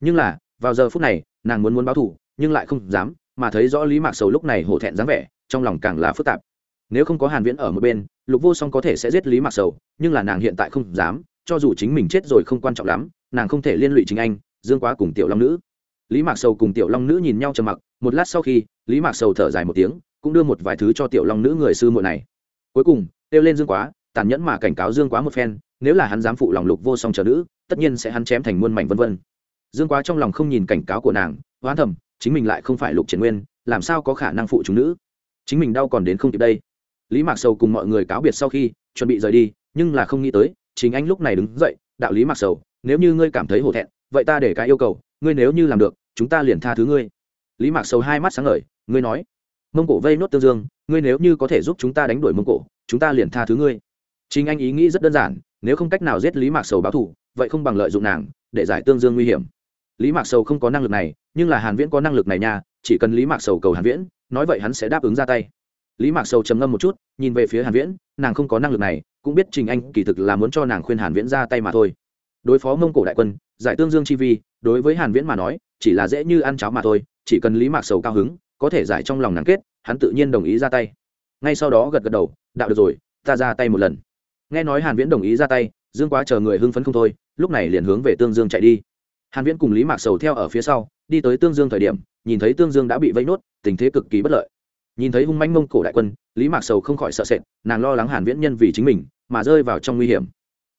Nhưng là, vào giờ phút này, nàng muốn muốn báo thù, nhưng lại không dám, mà thấy rõ lý mạc sầu lúc này hổ thẹn dáng vẻ, trong lòng càng là phức tạp. Nếu không có hàn viễn ở một bên, lục vô song có thể sẽ giết lý mạc sầu, nhưng là nàng hiện tại không dám, cho dù chính mình chết rồi không quan trọng lắm, nàng không thể liên lụy chính anh, dương quá cùng tiểu long nữ lý mạc sầu cùng tiểu long nữ nhìn nhau trầm mặc, một lát sau khi, lý mạc sầu thở dài một tiếng, cũng đưa một vài thứ cho tiểu long nữ người sư muội này. Cuối cùng, kêu lên dương quá, tàn nhẫn mà cảnh cáo dương quá một phen, nếu là hắn dám phụ lòng lục vô song chờ nữ, tất nhiên sẽ hắn chém thành muôn mảnh vân vân. Dương quá trong lòng không nhìn cảnh cáo của nàng, hoán thầm, chính mình lại không phải lục triển nguyên, làm sao có khả năng phụ chúng nữ? Chính mình đau còn đến không kịp đây. Lý mạc sầu cùng mọi người cáo biệt sau khi, chuẩn bị rời đi, nhưng là không nghĩ tới, chính anh lúc này đứng dậy, đạo lý mạc sầu, nếu như ngươi cảm thấy hổ thẹn, vậy ta để cái yêu cầu, ngươi nếu như làm được chúng ta liền tha thứ ngươi. Lý mạc sầu hai mắt sáng ngời, ngươi nói, mông cổ vây nốt tương dương, ngươi nếu như có thể giúp chúng ta đánh đuổi mông cổ, chúng ta liền tha thứ ngươi. Chính anh ý nghĩ rất đơn giản, nếu không cách nào giết lý mạc sầu báo thù, vậy không bằng lợi dụng nàng, để giải tương dương nguy hiểm. Lý mạc sầu không có năng lực này, nhưng là hàn viễn có năng lực này nha, chỉ cần lý mạc sầu cầu hàn viễn, nói vậy hắn sẽ đáp ứng ra tay. Lý mạc sầu trầm ngâm một chút, nhìn về phía hàn viễn, nàng không có năng lực này, cũng biết trình anh kỳ thực là muốn cho nàng khuyên hàn viễn ra tay mà thôi. Đối phó mông cổ đại quân, giải tương dương chi vi, đối với hàn viễn mà nói chỉ là dễ như ăn cháo mà thôi, chỉ cần lý mạc sầu cao hứng, có thể giải trong lòng nàng kết, hắn tự nhiên đồng ý ra tay. Ngay sau đó gật gật đầu, đạo được rồi, ta ra tay một lần. Nghe nói hàn viễn đồng ý ra tay, dương quá chờ người hưng phấn không thôi, lúc này liền hướng về tương dương chạy đi. Hàn viễn cùng lý mạc sầu theo ở phía sau, đi tới tương dương thời điểm, nhìn thấy tương dương đã bị vây nốt, tình thế cực kỳ bất lợi. Nhìn thấy hung manh mông cổ đại quân, lý mạc sầu không khỏi sợ sệt, nàng lo lắng hàn viễn nhân vì chính mình, mà rơi vào trong nguy hiểm.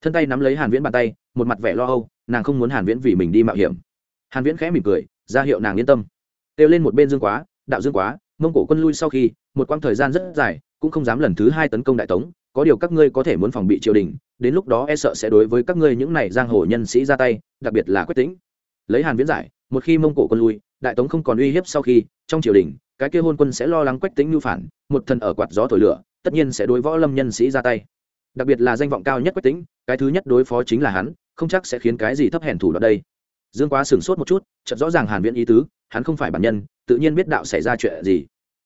Thân tay nắm lấy hàn viễn bàn tay, một mặt vẻ lo âu, nàng không muốn hàn viễn vì mình đi mạo hiểm hàn viễn khẽ mỉm cười, ra hiệu nàng yên tâm. Kêu lên một bên dương quá, đạo dương quá, mông cổ quân lui sau khi, một quãng thời gian rất dài, cũng không dám lần thứ hai tấn công đại tống, có điều các ngươi có thể muốn phòng bị triều đình, đến lúc đó e sợ sẽ đối với các ngươi những này giang hồ nhân sĩ ra tay, đặc biệt là quyết tĩnh. Lấy hàn viễn giải, một khi mông cổ quân lui, đại tống không còn uy hiếp sau khi, trong triều đình, cái kia hôn quân sẽ lo lắng quách tính mưu phản, một thần ở quạt gió thổi lửa, tất nhiên sẽ đối võ lâm nhân sĩ ra tay. Đặc biệt là danh vọng cao nhất quách tính cái thứ nhất đối phó chính là hắn, không chắc sẽ khiến cái gì thấp hèn thủ đoạn đây dương quá sửng sốt một chút, chợt rõ ràng hàn viễn ý tứ, hắn không phải bản nhân, tự nhiên biết đạo xảy ra chuyện gì.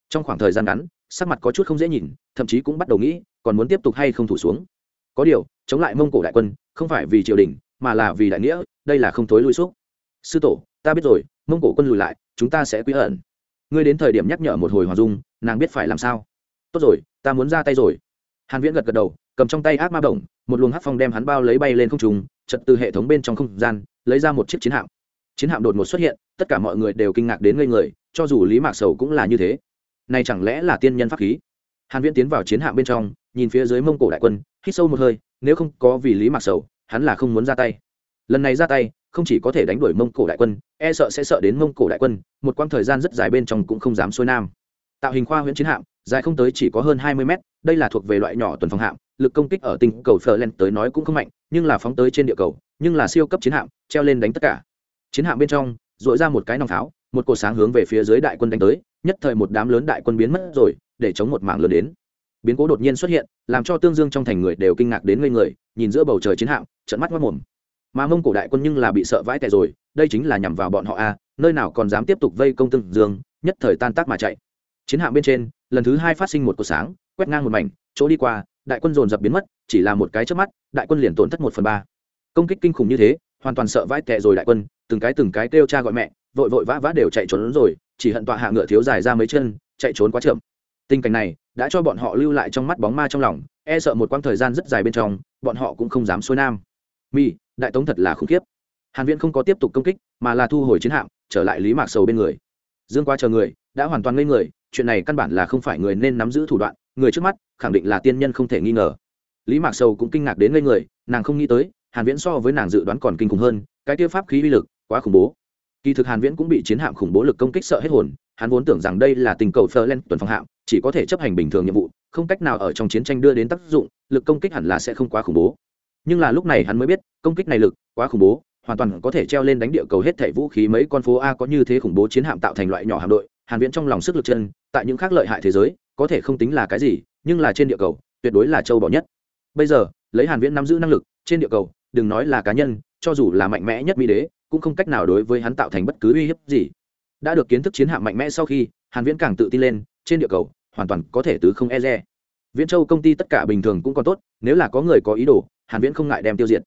Trong khoảng thời gian ngắn, sắc mặt có chút không dễ nhìn, thậm chí cũng bắt đầu nghĩ, còn muốn tiếp tục hay không thủ xuống. Có điều, chống lại mông cổ đại quân, không phải vì triều đình, mà là vì đại nghĩa, đây là không thối lui xúc. Sư tổ, ta biết rồi, mông cổ quân lùi lại, chúng ta sẽ quy ẩn. Ngươi đến thời điểm nhắc nhở một hồi hoàng dung, nàng biết phải làm sao. Tốt rồi, ta muốn ra tay rồi. Hàn viễn gật gật đầu, cầm trong tay ác ma bổng, một luồng hắc phong đem hắn bao lấy bay lên không trung chật từ hệ thống bên trong không gian, lấy ra một chiếc chiến hạm. Chiến hạm đột ngột xuất hiện, tất cả mọi người đều kinh ngạc đến ngây người, cho dù lý mạc sầu cũng là như thế. Này chẳng lẽ là tiên nhân pháp khí? Hàn viễn tiến vào chiến hạm bên trong, nhìn phía dưới mông cổ đại quân, hít sâu một hơi, nếu không có vì lý mạc sầu, hắn là không muốn ra tay. Lần này ra tay, không chỉ có thể đánh đuổi mông cổ đại quân e sợ sẽ sợ đến mông cổ đại quân, một quãng thời gian rất dài bên trong cũng không dám xuôi nam. Tạo hình khoa huyễn chiến hạm dài không tới chỉ có hơn 20 mét, đây là thuộc về loại nhỏ tuần phòng hạm, lực công kích ở tinh cầu Ferlen tới nói cũng không mạnh, nhưng là phóng tới trên địa cầu, nhưng là siêu cấp chiến hạm, treo lên đánh tất cả. Chiến hạm bên trong dội ra một cái nòng pháo, một cột sáng hướng về phía dưới đại quân đánh tới, nhất thời một đám lớn đại quân biến mất rồi, để chống một mạng lớn đến. Biến cố đột nhiên xuất hiện, làm cho tương dương trong thành người đều kinh ngạc đến ngây người, nhìn giữa bầu trời chiến hạm trận mắt mất mồm mà mông cổ đại quân nhưng là bị sợ vãi tệ rồi, đây chính là nhằm vào bọn họ a, nơi nào còn dám tiếp tục vây công tương dương, nhất thời tan tác mà chạy chiến hạm bên trên, lần thứ hai phát sinh một cột sáng, quét ngang một mảnh, chỗ đi qua, đại quân dồn dập biến mất, chỉ là một cái trước mắt, đại quân liền tổn thất một phần ba. Công kích kinh khủng như thế, hoàn toàn sợ vãi tệ rồi đại quân, từng cái từng cái kêu cha gọi mẹ, vội vội vã vã đều chạy trốn rồi, chỉ hận tọa hạ ngựa thiếu dài ra mấy chân, chạy trốn quá chậm. Tình cảnh này đã cho bọn họ lưu lại trong mắt bóng ma trong lòng e sợ một quãng thời gian rất dài bên trong, bọn họ cũng không dám xuôi nam. Mi, đại tống thật là khủng khiếp. Hàn viễn không có tiếp tục công kích, mà là thu hồi chiến hạm, trở lại lý mạc sầu bên người. Dương qua chờ người, đã hoàn toàn ngây người chuyện này căn bản là không phải người nên nắm giữ thủ đoạn, người trước mắt, khẳng định là tiên nhân không thể nghi ngờ. Lý mạc sầu cũng kinh ngạc đến ngây người, nàng không nghĩ tới, hàn viễn so với nàng dự đoán còn kinh khủng hơn, cái tiêu pháp khí uy lực, quá khủng bố. Kỳ thực hàn viễn cũng bị chiến hạm khủng bố lực công kích sợ hết hồn, hắn vốn tưởng rằng đây là tình cầu Ferlen tuần phòng hạm, chỉ có thể chấp hành bình thường nhiệm vụ, không cách nào ở trong chiến tranh đưa đến tác dụng, lực công kích hẳn là sẽ không quá khủng bố. Nhưng là lúc này hắn mới biết, công kích này lực, quá khủng bố, hoàn toàn có thể treo lên đánh địa cầu hết thảy vũ khí mấy con phố a có như thế khủng bố chiến hạm tạo thành loại nhỏ hạm đội, hàn viễn trong lòng sức lực chân tại những khác lợi hại thế giới, có thể không tính là cái gì, nhưng là trên địa cầu, tuyệt đối là châu bò nhất. Bây giờ, lấy hàn viễn nắm giữ năng lực, trên địa cầu, đừng nói là cá nhân, cho dù là mạnh mẽ nhất mỹ đế, cũng không cách nào đối với hắn tạo thành bất cứ uy hiếp gì. Đã được kiến thức chiến hạm mạnh mẽ sau khi, hàn viễn càng tự tin lên, trên địa cầu, hoàn toàn có thể tứ không e dè viễn châu công ty tất cả bình thường cũng còn tốt, nếu là có người có ý đồ, hàn viễn không ngại đem tiêu diệt.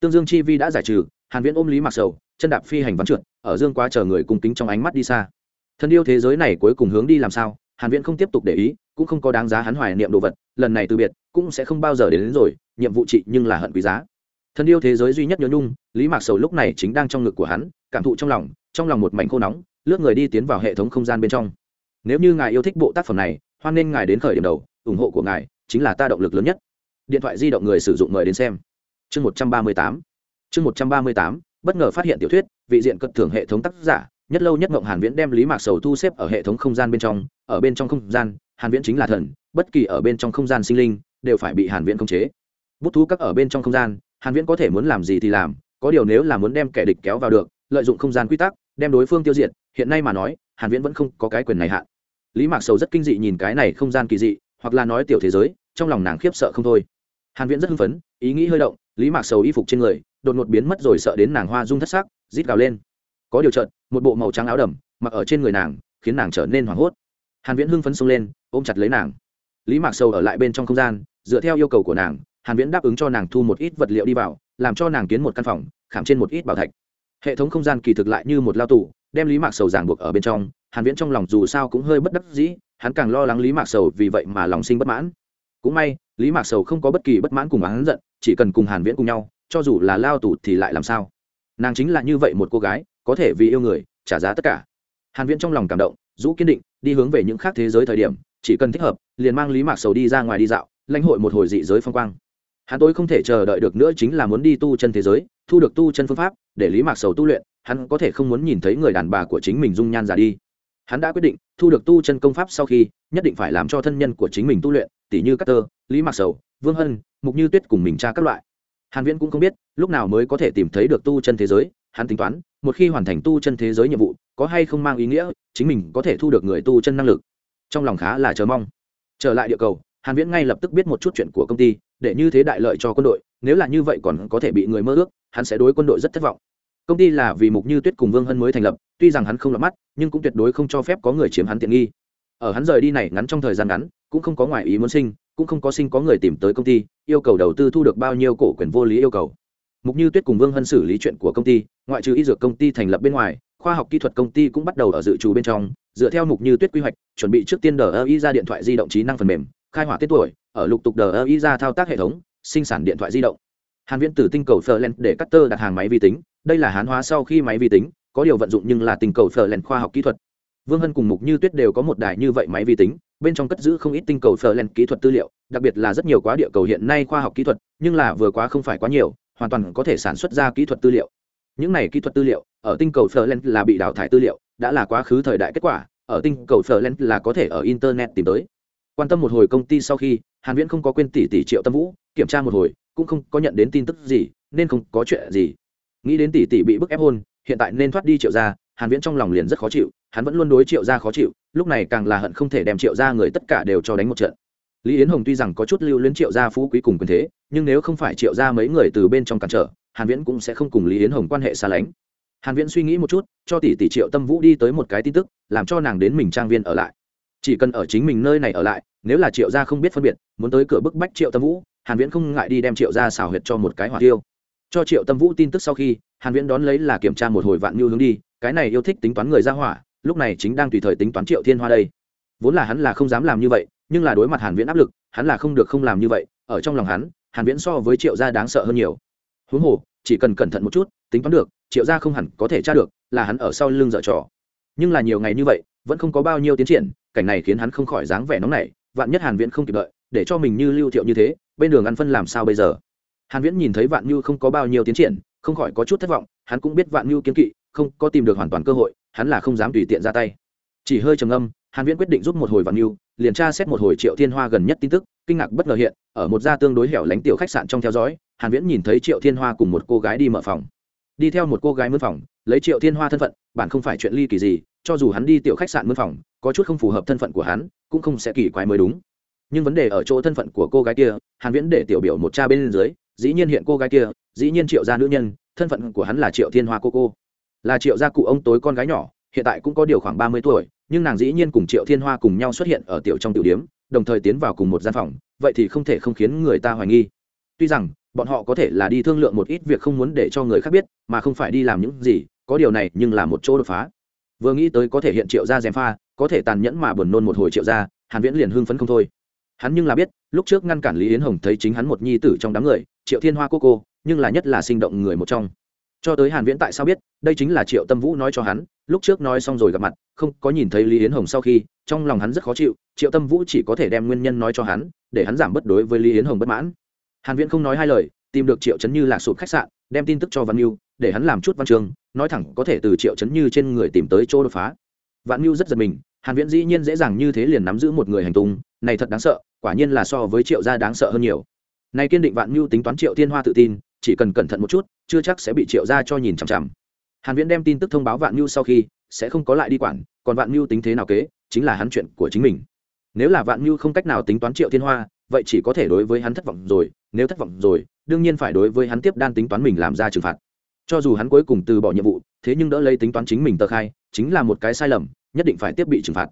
Tương dương chi vi đã giải trừ, hàn viễn ôm lý mặc sầu, chân đạp phi hành văn trượt, ở dương quá chờ người cùng kính trong ánh mắt đi xa thân yêu thế giới này cuối cùng hướng đi làm sao? Hàn viễn không tiếp tục để ý cũng không có đáng giá hắn hoài niệm đồ vật lần này từ biệt cũng sẽ không bao giờ đến, đến rồi nhiệm vụ trị nhưng là hận quý giá. Thân yêu thế giới duy nhất nhớ nhung lý mạc sầu lúc này chính đang trong ngực của hắn cảm thụ trong lòng trong lòng một mảnh khô nóng lướt người đi tiến vào hệ thống không gian bên trong. Nếu như ngài yêu thích bộ tác phẩm này hoan nên ngài đến khởi điểm đầu ủng hộ của ngài chính là ta động lực lớn nhất. Điện thoại di động người sử dụng mời đến xem. Chương một trăm ba mươi tám. Chương một trăm ba mươi tám bất ngờ phát hiện tiểu thuyết vị diện cận thưởng hệ thống tác giả nhất lâu nhất ngộng hàn viễn đem lý mạc sầu thu xếp ở hệ thống không gian bên trong, ở bên trong không gian, hàn viễn chính là thần, bất kỳ ở bên trong không gian sinh linh đều phải bị hàn viễn khống chế. Bút thú các ở bên trong không gian, hàn viễn có thể muốn làm gì thì làm, có điều nếu là muốn đem kẻ địch kéo vào được, lợi dụng không gian quy tắc, đem đối phương tiêu diệt, hiện nay mà nói, hàn viễn vẫn không có cái quyền này hạn. Lý mạc sầu rất kinh dị nhìn cái này không gian kỳ dị, hoặc là nói tiểu thế giới, trong lòng nàng khiếp sợ không thôi. Hàn viễn rất hưng phấn, ý nghĩ hơi động, lý mạc sầu y phục trên người, đột ngột biến mất rồi sợ đến nàng hoa dung thất sắc, rít gào lên. Có điều trận một bộ màu trắng áo đầm, mặc ở trên người nàng, khiến nàng trở nên hoảng hốt. Hàn viễn hưng phấn xông lên, ôm chặt lấy nàng. Lý mạc sầu ở lại bên trong không gian, dựa theo yêu cầu của nàng, hàn viễn đáp ứng cho nàng thu một ít vật liệu đi vào, làm cho nàng kiến một căn phòng, khảm trên một ít bảo thạch. Hệ thống không gian kỳ thực lại như một lao tù, đem lý mạc sầu giảng buộc ở bên trong, hàn viễn trong lòng dù sao cũng hơi bất đắc dĩ, hắn càng lo lắng lý mạc sầu vì vậy mà lòng sinh bất mãn. Cũng may, lý mạc sầu không có bất kỳ bất mãn cùng hắn giận, chỉ cần cùng hàn viễn cùng nhau, cho dù là lao tù thì lại làm sao? Nàng chính là như vậy một cô gái có thể vì yêu người, trả giá tất cả. Hàn viễn trong lòng cảm động dũ kiên định, đi hướng về những khác thế giới thời điểm, chỉ cần thích hợp, liền mang lý mạc sầu đi ra ngoài đi dạo, lãnh hội một hồi dị giới phong quang. Hắn tôi không thể chờ đợi được nữa chính là muốn đi tu chân thế giới, thu được tu chân phương pháp, để lý mạc sầu tu luyện, hắn có thể không muốn nhìn thấy người đàn bà của chính mình dung nhan già đi. Hắn đã quyết định, thu được tu chân công pháp sau khi, nhất định phải làm cho thân nhân của chính mình tu luyện tỷ như cát tơ lý mạc sầu, vương hân, mục như tuyết cùng mình tra các loại. Hàn viễn cũng không biết, lúc nào mới có thể tìm thấy được tu chân thế giới hắn tính toán, một khi hoàn thành tu chân thế giới nhiệm vụ, có hay không mang ý nghĩa, chính mình có thể thu được người tu chân năng lực. Trong lòng khá là chờ mong. Trở lại địa cầu, hàn viễn ngay lập tức biết một chút chuyện của công ty, để như thế đại lợi cho quân đội, nếu là như vậy còn có thể bị người mơ ước, hắn sẽ đối quân đội rất thất vọng. Công ty là vì mục như tuyết cùng vương hân mới thành lập, tuy rằng hắn không lọt mắt, nhưng cũng tuyệt đối không cho phép có người chiếm hắn tiện nghi. Ở hắn rời đi này ngắn trong thời gian ngắn, cũng không có ngoại ý muốn sinh, cũng không có sinh có người tìm tới công ty, yêu cầu đầu tư thu được bao nhiêu cổ quyền vô lý yêu cầu mục như tuyết cùng vương hân xử lý chuyện của công ty, ngoại trừ y dược công ty thành lập bên ngoài, khoa học kỹ thuật công ty cũng bắt đầu ở dự trù bên trong. Dựa theo mục như tuyết quy hoạch, chuẩn bị trước tiên đờ y ra điện thoại di động trí năng phần mềm, khai hỏa tết tuổi, ở lục tục đờ y ra thao tác hệ thống, sinh sản điện thoại di động. Hàn viễn từ tinh cầu Ferland để cắt tơ đặt hàng máy vi tính, đây là hán hóa sau khi máy vi tính, có điều vận dụng nhưng là tinh cầu Ferland khoa học kỹ thuật. Vương hân cùng mục như tuyết đều có một đài như vậy máy vi tính, bên trong cất giữ không ít tinh cầu Ferland kỹ thuật tư liệu, đặc biệt là rất nhiều quá địa cầu hiện nay khoa học kỹ thuật, nhưng là vừa quá không phải quá nhiều hoàn toàn có thể sản xuất ra kỹ thuật tư liệu. Những này kỹ thuật tư liệu, ở tinh cầu Ferland là bị đào thải tư liệu, đã là quá khứ thời đại kết quả, ở tinh cầu Ferland là có thể ở internet tìm tới. Quan tâm một hồi công ty sau khi, hàn viễn không có quên tỷ tỷ triệu tâm vũ, kiểm tra một hồi, cũng không có nhận đến tin tức gì, nên không có chuyện gì. Nghĩ đến tỷ tỷ bị bức ép hôn, hiện tại nên thoát đi triệu gia, hàn viễn trong lòng liền rất khó chịu, hắn vẫn luôn đối triệu gia khó chịu, lúc này càng là hận không thể đem triệu gia người tất cả đều cho đánh một trận lý yến hồng tuy rằng có chút lưu luyến triệu gia phú quý cùng quyền thế, nhưng nếu không phải triệu gia mấy người từ bên trong cản trở, hàn viễn cũng sẽ không cùng lý yến hồng quan hệ xa lánh. Hàn viễn suy nghĩ một chút, cho tỷ tỷ triệu tâm vũ đi tới một cái tin tức, làm cho nàng đến mình trang viên ở lại. Chỉ cần ở chính mình nơi này ở lại, nếu là triệu gia không biết phân biệt, muốn tới cửa bức bách triệu tâm vũ, hàn viễn không ngại đi đem triệu gia xào huyệt cho một cái hỏa tiêu. Cho triệu tâm vũ tin tức sau khi, hàn viễn đón lấy là kiểm tra một hồi vạn nhu hướng đi, cái này yêu thích tính toán người ra hỏa, lúc này chính đang tùy thời tính toán triệu thiên hoa đây. Vốn là hắn là không dám làm như vậy nhưng là đối mặt hàn viễn áp lực, hắn là không được không làm như vậy, ở trong lòng hắn, hàn viễn so với triệu gia đáng sợ hơn nhiều. Huống hồ, chỉ cần cẩn thận một chút, tính toán được, triệu gia không hẳn có thể tra được, là hắn ở sau lưng dở trò. Nhưng là nhiều ngày như vậy, vẫn không có bao nhiêu tiến triển, cảnh này khiến hắn không khỏi dáng vẻ nóng nảy, vạn nhất hàn viễn không kịp đợi, để cho mình như lưu thiệu như thế, bên đường ăn phân làm sao bây giờ? Hàn viễn nhìn thấy vạn nhu không có bao nhiêu tiến triển, không khỏi có chút thất vọng, hắn cũng biết vạn nhu kiến kỵ, không có tìm được hoàn toàn cơ hội, hắn là không dám tùy tiện ra tay. Chỉ hơi trầm ngâm hàn viễn quyết định giúp một hồi vạn nhu liền tra xét một hồi triệu thiên hoa gần nhất tin tức, kinh ngạc bất ngờ hiện, ở một gia tương đối hẻo lánh tiểu khách sạn trong theo dõi, hàn viễn nhìn thấy triệu thiên hoa cùng một cô gái đi mở phòng. Đi theo một cô gái mướn phòng, lấy triệu thiên hoa thân phận bản không phải chuyện ly kỳ gì, cho dù hắn đi tiểu khách sạn mướn phòng, có chút không phù hợp thân phận của hắn, cũng không sẽ kỳ quái mới đúng. Nhưng vấn đề ở chỗ thân phận của cô gái kia, hàn viễn để tiểu biểu một cha bên dưới, dĩ nhiên hiện cô gái kia, dĩ nhiên triệu gia nữ nhân, thân phận của hắn là triệu thiên hoa cô cô. Là triệu gia cụ ông tối con gái nhỏ hiện tại cũng có điều khoảng 30 tuổi, nhưng nàng dĩ nhiên cùng triệu thiên hoa cùng nhau xuất hiện ở tiểu trong tiểu điếm, đồng thời tiến vào cùng một gian phòng, vậy thì không thể không khiến người ta hoài nghi. Tuy rằng, bọn họ có thể là đi thương lượng một ít việc không muốn để cho người khác biết, mà không phải đi làm những gì, có điều này nhưng là một chỗ đột phá. Vừa nghĩ tới có thể hiện triệu gia dèm pha, có thể tàn nhẫn mà buồn nôn một hồi triệu gia, hàn viễn liền hưng phấn không thôi. Hắn nhưng là biết, lúc trước ngăn cản lý yến hồng thấy chính hắn một nhi tử trong đám người, triệu thiên hoa cô cô, nhưng là nhất là sinh động người một trong. Cho tới hàn viễn tại sao biết, đây chính là triệu tâm vũ nói cho hắn lúc trước nói xong rồi gặp mặt, không có nhìn thấy lý yến hồng sau khi, trong lòng hắn rất khó chịu, triệu tâm vũ chỉ có thể đem nguyên nhân nói cho hắn, để hắn giảm bất đối với lý yến hồng bất mãn. Hàn viễn không nói hai lời, tìm được triệu chấn như lạc sụp khách sạn, đem tin tức cho văn mưu để hắn làm chút văn chương, nói thẳng có thể từ triệu chấn như trên người tìm tới chỗ đột phá. Vạn mưu rất giật mình, hàn viễn dĩ nhiên dễ dàng như thế liền nắm giữ một người hành tung, này thật đáng sợ, quả nhiên là so với triệu gia đáng sợ hơn nhiều. Này kiên định vạn mưu tính toán triệu thiên hoa tự tin, chỉ cần cẩn thận một chút, chưa chắc sẽ bị triệu gia cho nhìn chằm chằm hàn viễn đem tin tức thông báo vạn Nhu sau khi, sẽ không có lại đi quản, còn vạn Nhu tính thế nào kế, chính là hắn chuyện của chính mình. Nếu là vạn Nhu không cách nào tính toán triệu thiên hoa, vậy chỉ có thể đối với hắn thất vọng rồi, nếu thất vọng rồi, đương nhiên phải đối với hắn tiếp đan tính toán mình làm ra trừng phạt. Cho dù hắn cuối cùng từ bỏ nhiệm vụ, thế nhưng đỡ lấy tính toán chính mình tờ khai, chính là một cái sai lầm, nhất định phải tiếp bị trừng phạt.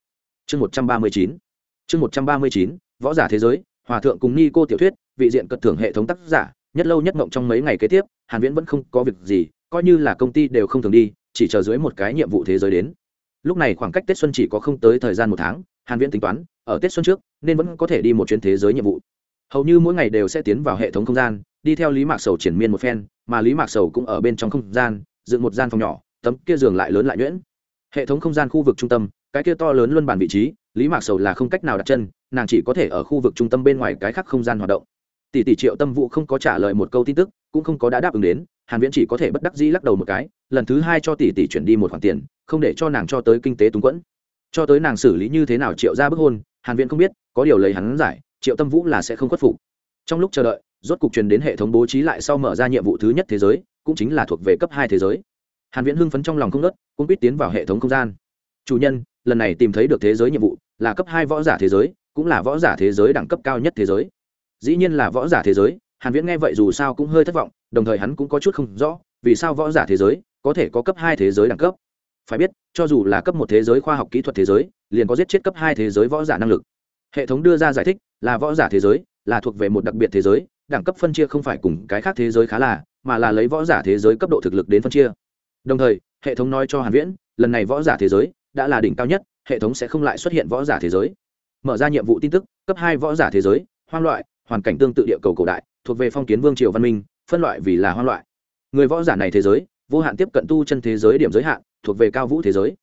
Chương một trăm ba mươi chín, chương một trăm ba mươi chín, võ giả thế giới, hòa thượng cùng ni cô tiểu thuyết, vị diện cật thưởng hệ thống tác giả, nhất lâu nhất mộng trong mấy ngày kế tiếp, hàn viễn vẫn không có việc gì coi như là công ty đều không thường đi, chỉ chờ dưới một cái nhiệm vụ thế giới đến. Lúc này khoảng cách tết xuân chỉ có không tới thời gian một tháng, hàn viễn tính toán, ở tết xuân trước, nên vẫn có thể đi một chuyến thế giới nhiệm vụ. Hầu như mỗi ngày đều sẽ tiến vào hệ thống không gian, đi theo lý mạc sầu triển miên một phen, mà lý mạc sầu cũng ở bên trong không gian, dựng một gian phòng nhỏ, tấm kia giường lại lớn lại nhuyễn. Hệ thống không gian khu vực trung tâm, cái kia to lớn luân bản vị trí, lý mạc sầu là không cách nào đặt chân, nàng chỉ có thể ở khu vực trung tâm bên ngoài cái khác không gian hoạt động tỷ tỷ triệu tâm vũ không có trả lời một câu tin tức, cũng không có đã đáp ứng đến, hàn viễn chỉ có thể bất đắc dĩ lắc đầu một cái, lần thứ hai cho tỷ tỷ chuyển đi một khoản tiền, không để cho nàng cho tới kinh tế túng quẫn. Cho tới nàng xử lý như thế nào triệu ra bức hôn, hàn viễn không biết, có điều lấy hắn giải, triệu tâm vũ là sẽ không khuất phục. Trong lúc chờ đợi, rốt cục truyền đến hệ thống bố trí lại sau mở ra nhiệm vụ thứ nhất thế giới, cũng chính là thuộc về cấp hai thế giới. Hàn viễn hưng phấn trong lòng không nớt cũng biết tiến vào hệ thống không gian. Chủ nhân, lần này tìm thấy được thế giới nhiệm vụ, là cấp hai võ giả thế giới, cũng là võ giả thế giới đẳng cấp cao nhất thế giới dĩ nhiên là võ giả thế giới, hàn viễn nghe vậy dù sao cũng hơi thất vọng, đồng thời hắn cũng có chút không rõ, vì sao võ giả thế giới có thể có cấp hai thế giới đẳng cấp. Phải biết, cho dù là cấp một thế giới khoa học kỹ thuật thế giới, liền có giết chết cấp hai thế giới võ giả năng lực. Hệ thống đưa ra giải thích là võ giả thế giới là thuộc về một đặc biệt thế giới, đẳng cấp phân chia không phải cùng cái khác thế giới khá là, mà là lấy võ giả thế giới cấp độ thực lực đến phân chia. Đồng thời, hệ thống nói cho hàn viễn, lần này võ giả thế giới đã là đỉnh cao nhất, hệ thống sẽ không lại xuất hiện võ giả thế giới. Mở ra nhiệm vụ tin tức, cấp hai võ giả thế giới, hoang loại hoàn cảnh tương tự địa cầu cổ đại, thuộc về phong kiến vương triều văn minh, phân loại vì là hoang loại. Người võ giả này thế giới, vô hạn tiếp cận tu chân thế giới điểm giới hạn, thuộc về cao vũ thế giới.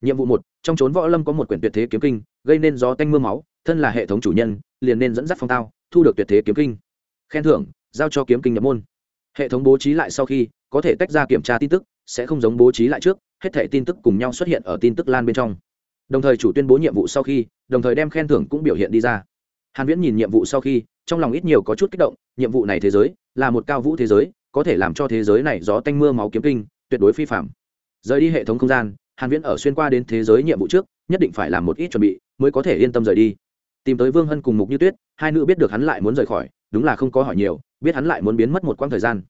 Nhiệm vụ một, trong trốn võ lâm có một quyển tuyệt thế kiếm kinh, gây nên gió tanh mưa máu, thân là hệ thống chủ nhân, liền nên dẫn dắt phong tao, thu được tuyệt thế kiếm kinh. Khen thưởng, giao cho kiếm kinh nhập môn. Hệ thống bố trí lại sau khi, có thể tách ra kiểm tra tin tức, sẽ không giống bố trí lại trước, hết thể tin tức cùng nhau xuất hiện ở tin tức lan bên trong. Đồng thời chủ tuyên bố nhiệm vụ sau khi, đồng thời đem khen thưởng cũng biểu hiện đi ra. Hàn viễn nhìn nhiệm vụ sau khi trong lòng ít nhiều có chút kích động, nhiệm vụ này thế giới, là một cao vũ thế giới, có thể làm cho thế giới này gió tanh mưa máu kiếm kinh, tuyệt đối phi phạm. Rời đi hệ thống không gian, hàn viễn ở xuyên qua đến thế giới nhiệm vụ trước, nhất định phải làm một ít chuẩn bị, mới có thể yên tâm rời đi. Tìm tới vương hân cùng mục như tuyết, hai nữ biết được hắn lại muốn rời khỏi, đúng là không có hỏi nhiều, biết hắn lại muốn biến mất một quãng thời gian.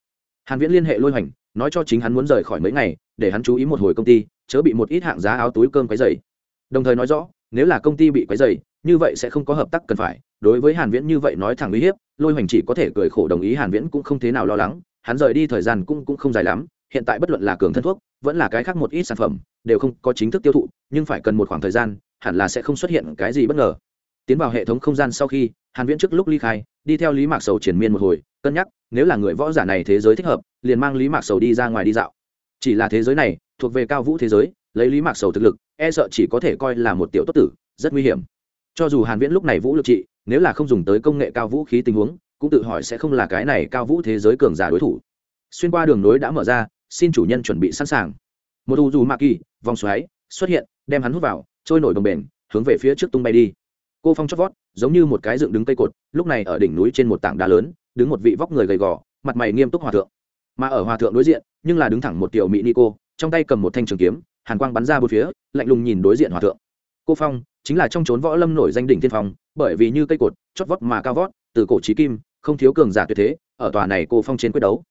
Hàn viễn liên hệ lôi hoành, nói cho chính hắn muốn rời khỏi mấy ngày, để hắn chú ý một hồi công ty, chớ bị một ít hạng giá áo túi cơm quấy dày đồng thời nói rõ, nếu là công ty bị quấy dày như vậy sẽ không có hợp tác cần phải. Đối với hàn viễn như vậy nói thẳng uy hiếp, lôi hoành chỉ có thể cười khổ đồng ý, hàn viễn cũng không thế nào lo lắng. Hắn rời đi thời gian cũng cũng không dài lắm. Hiện tại bất luận là cường thân thuốc, vẫn là cái khác một ít sản phẩm, đều không có chính thức tiêu thụ, nhưng phải cần một khoảng thời gian, hẳn là sẽ không xuất hiện cái gì bất ngờ. Tiến vào hệ thống không gian sau khi, hàn viễn trước lúc ly khai, đi theo lý mạc sầu triển miên một hồi, cân nhắc, nếu là người võ giả này thế giới thích hợp, liền mang lý mạc sầu đi ra ngoài đi dạo. Chỉ là thế giới này, thuộc về cao vũ thế giới, lấy lý mạc sầu thực lực e sợ chỉ có thể coi là một tiểu tốt tử, rất nguy hiểm cho dù hàn viễn lúc này vũ lực trị, nếu là không dùng tới công nghệ cao vũ khí tình huống, cũng tự hỏi sẽ không là cái này cao vũ thế giới cường giả đối thủ. Xuyên qua đường nối đã mở ra, xin chủ nhân chuẩn bị sẵn sàng. Một u dù ma kỳ, vòng xoáy, xuất hiện, đem hắn hút vào, trôi nổi đồng bền, hướng về phía trước tung bay đi. Cô phong chót vót, giống như một cái dựng đứng cây cột, lúc này ở đỉnh núi trên một tảng đá lớn, đứng một vị vóc người gầy gò, mặt mày nghiêm túc hòa thượng. Mà ở hòa thượng đối diện, nhưng là đứng thẳng một tiểu mỹ ni cô trong tay cầm một thanh trường kiếm, hàn quang bắn ra bốn phía, lạnh lùng nhìn đối diện hòa thượng. Cô phong chính là trong trốn võ lâm nổi danh đỉnh thiên phong, bởi vì như cây cột, chót vót mà cao vót, từ cổ trí kim, không thiếu cường giả tuyệt thế, ở tòa này cô phong trên quyết đấu.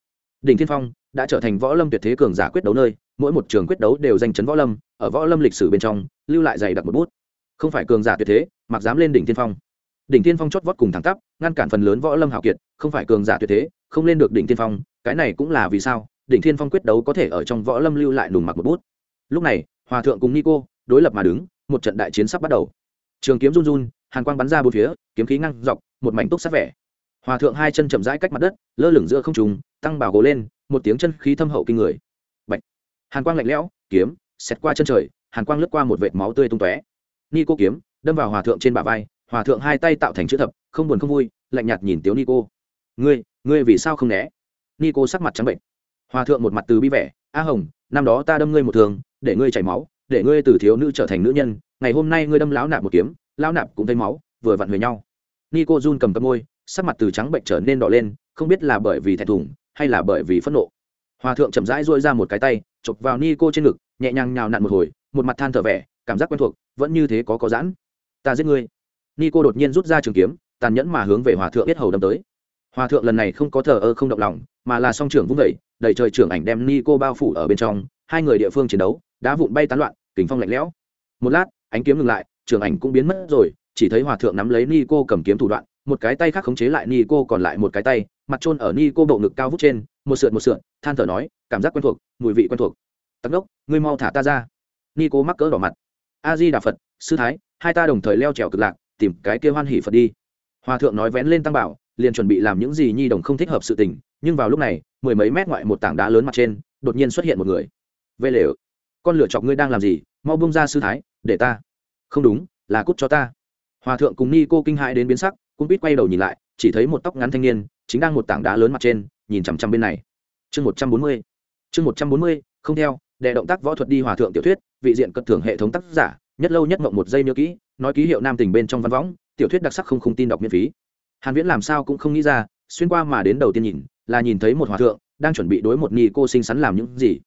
Đỉnh thiên phong đã trở thành võ lâm tuyệt thế cường giả quyết đấu nơi, mỗi một trường quyết đấu đều danh chấn võ lâm, ở võ lâm lịch sử bên trong, lưu lại dày đặc một bút. Không phải cường giả tuyệt thế, mặc dám lên đỉnh thiên phong. Đỉnh thiên phong chót vót cùng thẳng tắp, ngăn cản phần lớn võ lâm hào kiệt, không phải cường giả tuyệt thế, không lên được đỉnh thiên phong, cái này cũng là vì sao, đỉnh thiên phong quyết đấu có thể ở trong võ lâm lưu lại đùm mặc một bút. Lúc này, hòa thượng cùng nico đối lập mà đứng một trận đại chiến sắp bắt đầu. Trường kiếm run run, hàn quang bắn ra bốn phía, kiếm khí ngăn dọc, một mảnh túc sát vẻ. Hòa thượng hai chân chậm rãi cách mặt đất, lơ lửng giữa không trùng tăng bảo gỗ lên, một tiếng chân khí thâm hậu kinh người. Bạch. hàn quang lạnh lẽo, kiếm, xẹt qua chân trời, hàn quang lướt qua một vệt máu tươi tung tóe. Ni cô kiếm, đâm vào hòa thượng trên bả vai, hòa thượng hai tay tạo thành chữ thập, không buồn không vui, lạnh nhạt nhìn tiếu ni cô ngươi ngươi vì sao không né? Ni cô sắc mặt trắng bệnh. Hòa thượng một mặt từ bi vẻ, a hồng, năm đó ta đâm ngươi một thường để ngươi chảy máu để ngươi từ thiếu nữ trở thành nữ nhân, ngày hôm nay ngươi đâm lão nạp một kiếm, lão nạp cũng thấy máu, vừa vặn huề nhau. Nico Jun cầm cầm môi, sắc mặt từ trắng bệnh trở nên đỏ lên, không biết là bởi vì thẹn thùng, hay là bởi vì phẫn nộ. Hòa thượng chậm rãi dôi ra một cái tay, chụp vào Nico trên ngực, nhẹ nhàng nhào nặn một hồi, một mặt than thở vẻ, cảm giác quen thuộc, vẫn như thế có có giãn. Ta giết ngươi. Nico đột nhiên rút ra trường kiếm, tàn nhẫn mà hướng về hòa thượng biết hầu đâm tới. Hòa thượng lần này không có thờ ơ không động lòng, mà là song trưởng vung vẩy đẩy trời trưởng ảnh đem Nico bao phủ ở bên trong, hai người địa phương chiến đấu, đá vụn bay tán loạn kính phong lạnh lẽo. Một lát, ánh kiếm ngừng lại, trường ảnh cũng biến mất rồi, chỉ thấy hòa thượng nắm lấy ni cô cầm kiếm thủ đoạn, một cái tay khác khống chế lại ni cô còn lại một cái tay, mặt trôn ở ni cô bộ ngực cao vút trên, một sượn một sượn than thở nói, cảm giác quen thuộc, mùi vị quen thuộc. Tắc đốc, ngươi mau thả ta ra. Ni cô mắc cỡ đỏ mặt. A di đà phật, sư thái, hai ta đồng thời leo trèo cực lạc, tìm cái kia hoan hỉ phật đi. Hòa thượng nói vén lên tăng bảo, liền chuẩn bị làm những gì nhi đồng không thích hợp sự tình, nhưng vào lúc này, mười mấy mét ngoại một tảng đá lớn mặt trên, đột nhiên xuất hiện một người. Vê lều con lửa chọc ngươi đang làm gì, mau bông ra sư thái, để ta. Không đúng, là cút cho ta. Hòa thượng cùng ni cô kinh hãi đến biến sắc, cũng biết quay đầu nhìn lại, chỉ thấy một tóc ngắn thanh niên, chính đang một tảng đá lớn mặt trên, nhìn chằm chằm bên này. Chương một trăm bốn mươi. Chương một trăm bốn mươi, không theo đệ động tác võ thuật đi hòa thượng tiểu thuyết, vị diện cận thưởng hệ thống tác giả, nhất lâu nhất mộng một giây nhớ kỹ, nói ký hiệu nam tình bên trong văn võng, tiểu thuyết đặc sắc không không tin đọc miễn phí. Hàn viễn làm sao cũng không nghĩ ra, xuyên qua mà đến đầu tiên nhìn, là nhìn thấy một hòa thượng đang chuẩn bị đối một ni cô xinh xắn làm những gì.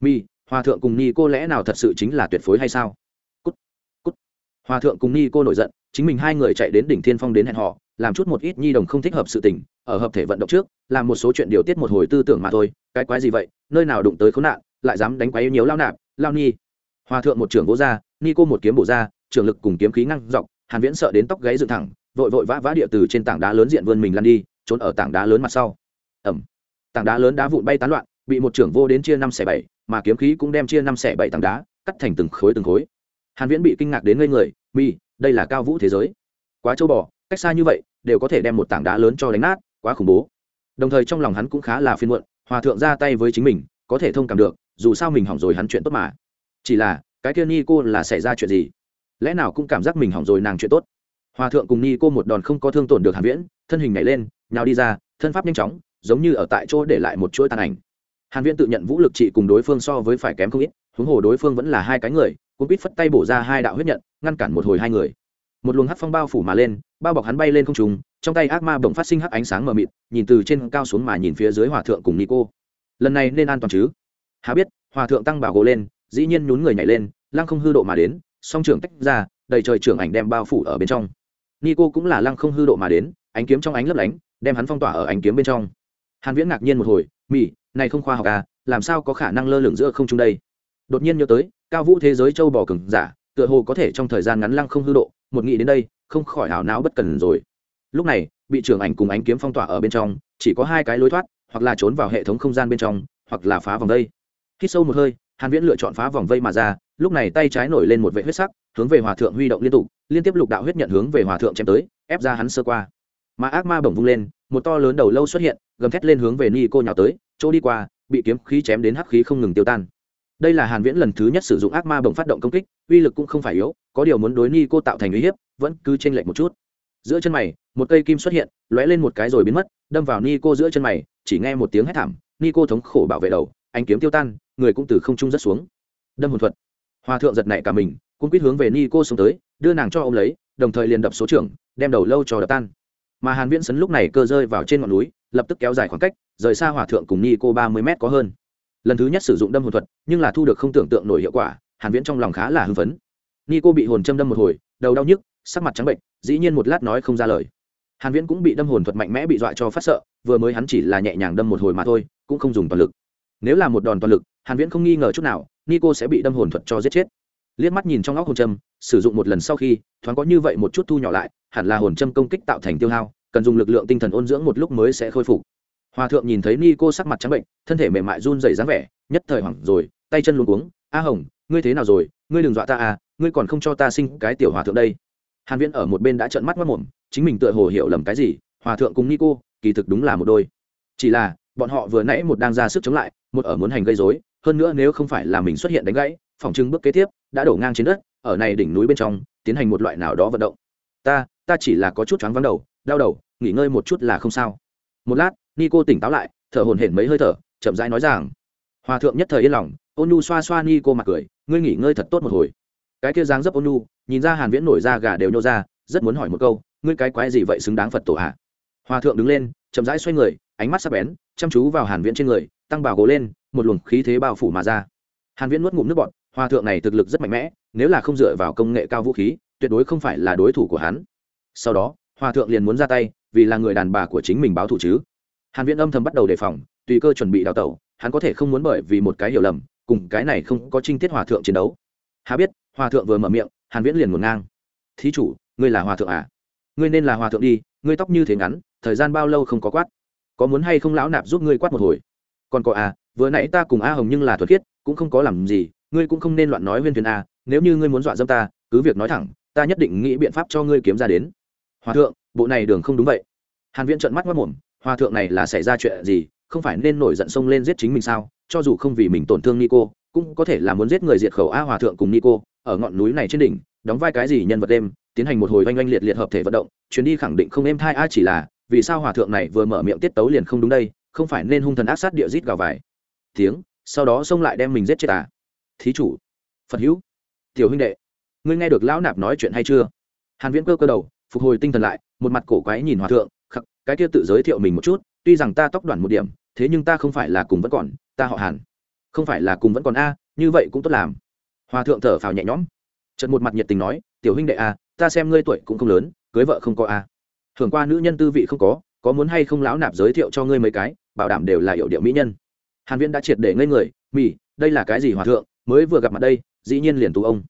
Mi hòa thượng cùng ni cô lẽ nào thật sự chính là tuyệt phối hay sao? Cút cút. Hòa thượng cùng ni cô nổi giận, chính mình hai người chạy đến đỉnh thiên phong đến hẹn họ, làm chút một ít nhi đồng không thích hợp sự tình, ở hợp thể vận động trước, làm một số chuyện điều tiết một hồi tư tưởng mà thôi, cái quái gì vậy, nơi nào đụng tới khốn nạn, lại dám đánh quái nhiều lao nạp, lao ni. Hòa thượng một trưởng vỗ ra, ni cô một kiếm bổ ra, trưởng lực cùng kiếm khí ngăn dọc, hàn viễn sợ đến tóc gáy dựng thẳng, vội vội vã vã địa từ trên tảng đá lớn diện vươn mình lăn đi, trốn ở tảng đá lớn mặt sau. Ẩm tảng đá lớn đá vụn bay tán loạn bị một trưởng vô đến chia năm xẻ bảy, mà kiếm khí cũng đem chia năm xẻ bảy tảng đá, cắt thành từng khối từng khối. Hàn viễn bị kinh ngạc đến ngây người, mi, đây là cao vũ thế giới. Quá châu bò, cách xa như vậy, đều có thể đem một tảng đá lớn cho đánh nát, quá khủng bố. Đồng thời trong lòng hắn cũng khá là phiền muộn, hòa thượng ra tay với chính mình, có thể thông cảm được, dù sao mình hỏng rồi hắn chuyện tốt mà. Chỉ là, cái kia ni cô là xảy ra chuyện gì? Lẽ nào cũng cảm giác mình hỏng rồi nàng chuyện tốt? Hòa thượng cùng ni cô một đòn không có thương tổn được hàn viễn, thân hình nhảy lên, nhào đi ra, thân pháp nhanh chóng, giống như ở tại chỗ để lại một chuỗi tàn ảnh hàn viễn tự nhận vũ lực trị cùng đối phương so với phải kém không ít, huống hồ đối phương vẫn là hai cái người cũng biết phất tay bổ ra hai đạo huyết nhận, ngăn cản một hồi hai người. Một luồng hắc phong bao phủ mà lên, bao bọc hắn bay lên không trung, trong tay ác ma bỗng phát sinh hắc ánh sáng mờ mịt, nhìn từ trên cao xuống mà nhìn phía dưới hòa thượng cùng nico. Lần này nên an toàn chứ? Hà biết, hòa thượng tăng bảo gỗ lên, dĩ nhiên nhún người nhảy lên, lăng không hư độ mà đến, song trưởng tách ra, đầy trời trưởng ảnh đem bao phủ ở bên trong. Nico cũng là lăng không hư độ mà đến, ánh kiếm trong ánh lấp lánh, đem hắn phong tỏa ở ánh kiếm bên trong. Hàn viễn ngạc nhiên một hồi mỉ này không khoa học à làm sao có khả năng lơ lửng giữa không trung đây? Đột nhiên nhớ tới, cao vũ thế giới châu bò cứng giả, tựa hồ có thể trong thời gian ngắn lăng không hư độ, một nghĩ đến đây, không khỏi hảo não bất cần rồi. Lúc này, bị trưởng ảnh cùng ánh kiếm phong tỏa ở bên trong, chỉ có hai cái lối thoát, hoặc là trốn vào hệ thống không gian bên trong, hoặc là phá vòng vây. Khi sâu một hơi, hàn viễn lựa chọn phá vòng vây mà ra, lúc này tay trái nổi lên một vệ huyết sắc, hướng về hòa thượng huy động liên tục, liên tiếp lục đạo huyết nhận hướng về hòa thượng chém tới, ép ra hắn sơ qua. Mà ác ma bổng vung lên, một to lớn đầu lâu xuất hiện, gầm thét lên hướng về ni cô nhào tới chỗ đi qua, bị kiếm khí chém đến hắc khí không ngừng tiêu tan. Đây là hàn viễn lần thứ nhất sử dụng ác ma bồng phát động công kích, uy lực cũng không phải yếu, có điều muốn đối ni cô tạo thành uy hiếp, vẫn cứ chênh lệch một chút. Giữa chân mày, một cây kim xuất hiện, lóe lên một cái rồi biến mất, đâm vào ni cô giữa chân mày, chỉ nghe một tiếng hét thảm ni cô thống khổ bảo vệ đầu anh kiếm tiêu tan, người cũng từ không trung rất xuống. Đâm hồn thuật. Hòa thượng giật nảy cả mình cũng quyết hướng về ni cô xuống tới, đưa nàng cho ông lấy, đồng thời liền đập số trưởng, đem đầu lâu cho đập tan. Mà hàn viễn sấn lúc này cơ rơi vào trên ngọn núi lập tức kéo dài khoảng cách, rời xa hòa thượng cùng ni cô ba mươi mét có hơn. Lần thứ nhất sử dụng đâm hồn thuật, nhưng là thu được không tưởng tượng nổi hiệu quả, hàn viễn trong lòng khá là hưng phấn. Ni cô bị hồn châm đâm một hồi, đầu đau nhức, sắc mặt trắng bệnh, dĩ nhiên một lát nói không ra lời. Hàn viễn cũng bị đâm hồn thuật mạnh mẽ bị dọa cho phát sợ, vừa mới hắn chỉ là nhẹ nhàng đâm một hồi mà thôi, cũng không dùng toàn lực. Nếu là một đòn toàn lực, hàn viễn không nghi ngờ chút nào Ni cô sẽ bị đâm hồn thuật cho giết chết. Liếc mắt nhìn trong óc hồn châm, sử dụng một lần sau khi, thoáng có như vậy một chút thu nhỏ lại, hẳn là hồn châm công kích tạo thành tiêu hao cần dùng lực lượng tinh thần ôn dưỡng một lúc mới sẽ khôi phục. Hòa thượng nhìn thấy ni cô sắc mặt trắng bệnh, thân thể mềm mại run rẩy dáng vẻ, nhất thời hoảng rồi, tay chân luôn cuống, a hồng, ngươi thế nào rồi? Ngươi đừng dọa ta à ngươi còn không cho ta sinh cái tiểu hòa thượng đây. Hàn viễn ở một bên đã trợn mắt mất mồm, chính mình tựa hồ hiểu lầm cái gì, hòa thượng cùng ni cô, kỳ thực đúng là một đôi. Chỉ là, bọn họ vừa nãy một đang ra sức chống lại, một ở muốn hành gây rối, hơn nữa nếu không phải là mình xuất hiện đánh gãy, phòng trưng bước kế tiếp, đã đổ ngang trên đất, ở này đỉnh núi bên trong, tiến hành một loại nào đó vận động. Ta ta chỉ là có chút choáng vắng đầu đau đầu, nghỉ ngơi một chút là không sao. Một lát, nico tỉnh táo lại, thở hổn hển mấy hơi thở, chậm rãi nói rằng, hòa thượng nhất thời yên lòng. Ôn nu xoa xoa nico mặt cười, ngươi nghỉ ngơi thật tốt một hồi. Cái kia dáng dấp ôn nu nhìn ra hàn viễn nổi ra gà đều nhô ra, rất muốn hỏi một câu, ngươi cái quái gì vậy xứng đáng phật tổ hạ hòa thượng đứng lên, chậm rãi xoay người, ánh mắt sắc bén, chăm chú vào hàn viễn trên người, tăng bảo gỗ lên, một luồng khí thế bao phủ mà ra. Hàn viễn nuốt ngụm nước bọt, hòa thượng này thực lực rất mạnh mẽ, nếu là không dựa vào công nghệ cao vũ khí, tuyệt đối không phải là đối thủ của hắn. Sau đó hòa thượng liền muốn ra tay, vì là người đàn bà của chính mình báo thù chứ. Hàn viễn âm thầm bắt đầu đề phòng, tùy cơ chuẩn bị đào tẩu, hắn có thể không muốn bởi vì một cái hiểu lầm, cùng cái này không có trinh tiết hòa thượng chiến đấu. Hà biết, hòa thượng vừa mở miệng, hàn viễn liền ngổn ngang. Thí chủ, ngươi là hòa thượng à? Ngươi nên là hòa thượng đi, ngươi tóc như thế ngắn, thời gian bao lâu không có quát? Có muốn hay không lão nạp giúp ngươi quát một hồi? Còn có à vừa nãy ta cùng a hồng nhưng là thuật khiết, cũng không có làm gì, ngươi cũng không nên loạn nói huyên thuyền a à, nếu như ngươi muốn dọa dâm ta, cứ việc nói thẳng, ta nhất định nghĩ biện pháp cho ngươi kiếm ra đến hòa thượng, bộ này đường không đúng vậy. Hàn viễn trợn mắt mất mồm, hòa thượng này là xảy ra chuyện gì? Không phải nên nổi giận xông lên giết chính mình sao? Cho dù không vì mình tổn thương nico, cũng có thể là muốn giết người diệt khẩu a hòa thượng cùng nico, ở ngọn núi này trên đỉnh, đóng vai cái gì nhân vật đêm, tiến hành một hồi oanh oanh liệt liệt hợp thể vận động, chuyến đi khẳng định không êm thai a chỉ là, vì sao hòa thượng này vừa mở miệng tiết tấu liền không đúng đây? Không phải nên hung thần ác sát địa rít gào vài? Tiếng, sau đó xông lại đem mình giết chết à? Thí chủ, phật hữu, tiểu huynh đệ, ngươi nghe được lão nạp nói chuyện hay chưa? Hàn viễn cơ cơ đầu phục hồi tinh thần lại một mặt cổ quái nhìn hòa thượng khắc cái kia tự giới thiệu mình một chút tuy rằng ta tóc đoạn một điểm thế nhưng ta không phải là cùng vẫn còn ta họ hàn. Không phải là cùng vẫn còn a như vậy cũng tốt làm. Hòa thượng thở phào nhẹ nhõm. Trận một mặt nhiệt tình nói tiểu huynh đệ a à, ta xem ngươi tuổi cũng không lớn cưới vợ không có a. À. thường qua nữ nhân tư vị không có có muốn hay không lão nạp giới thiệu cho ngươi mấy cái bảo đảm đều là hiệu điệu mỹ nhân. Hàn viễn đã triệt để ngây người mỉ đây là cái gì hòa thượng mới vừa gặp mặt đây dĩ nhiên liền tú ông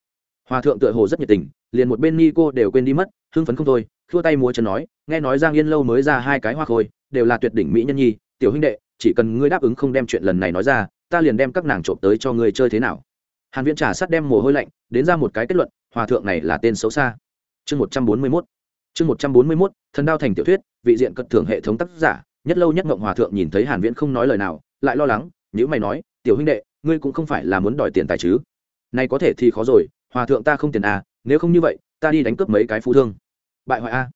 hòa thượng tựa hồ rất nhiệt tình, liền một bên ni cô đều quên đi mất, hưng phấn không thôi, khua tay múa chân nói, nghe nói giang yên lâu mới ra hai cái hoa khôi, đều là tuyệt đỉnh mỹ nhân nhi, tiểu huynh đệ, chỉ cần ngươi đáp ứng không đem chuyện lần này nói ra, ta liền đem các nàng trộm tới cho ngươi chơi thế nào. Hàn viễn trà sắt đem mồ hôi lạnh, đến ra một cái kết luận, hòa thượng này là tên xấu xa. Chương 141 chương 141 thần đao thành tiểu thuyết, vị diện cật thưởng hệ thống tác giả, nhất lâu nhất ngộng hòa thượng nhìn thấy hàn viễn không nói lời nào, lại lo lắng nếu mày nói, tiểu huynh đệ, ngươi cũng không phải là muốn đòi tiền tài chứ? Này có thể thì khó rồi hòa thượng ta không tiền à nếu không như vậy, ta đi đánh cướp mấy cái phú thương. Bại hoại a.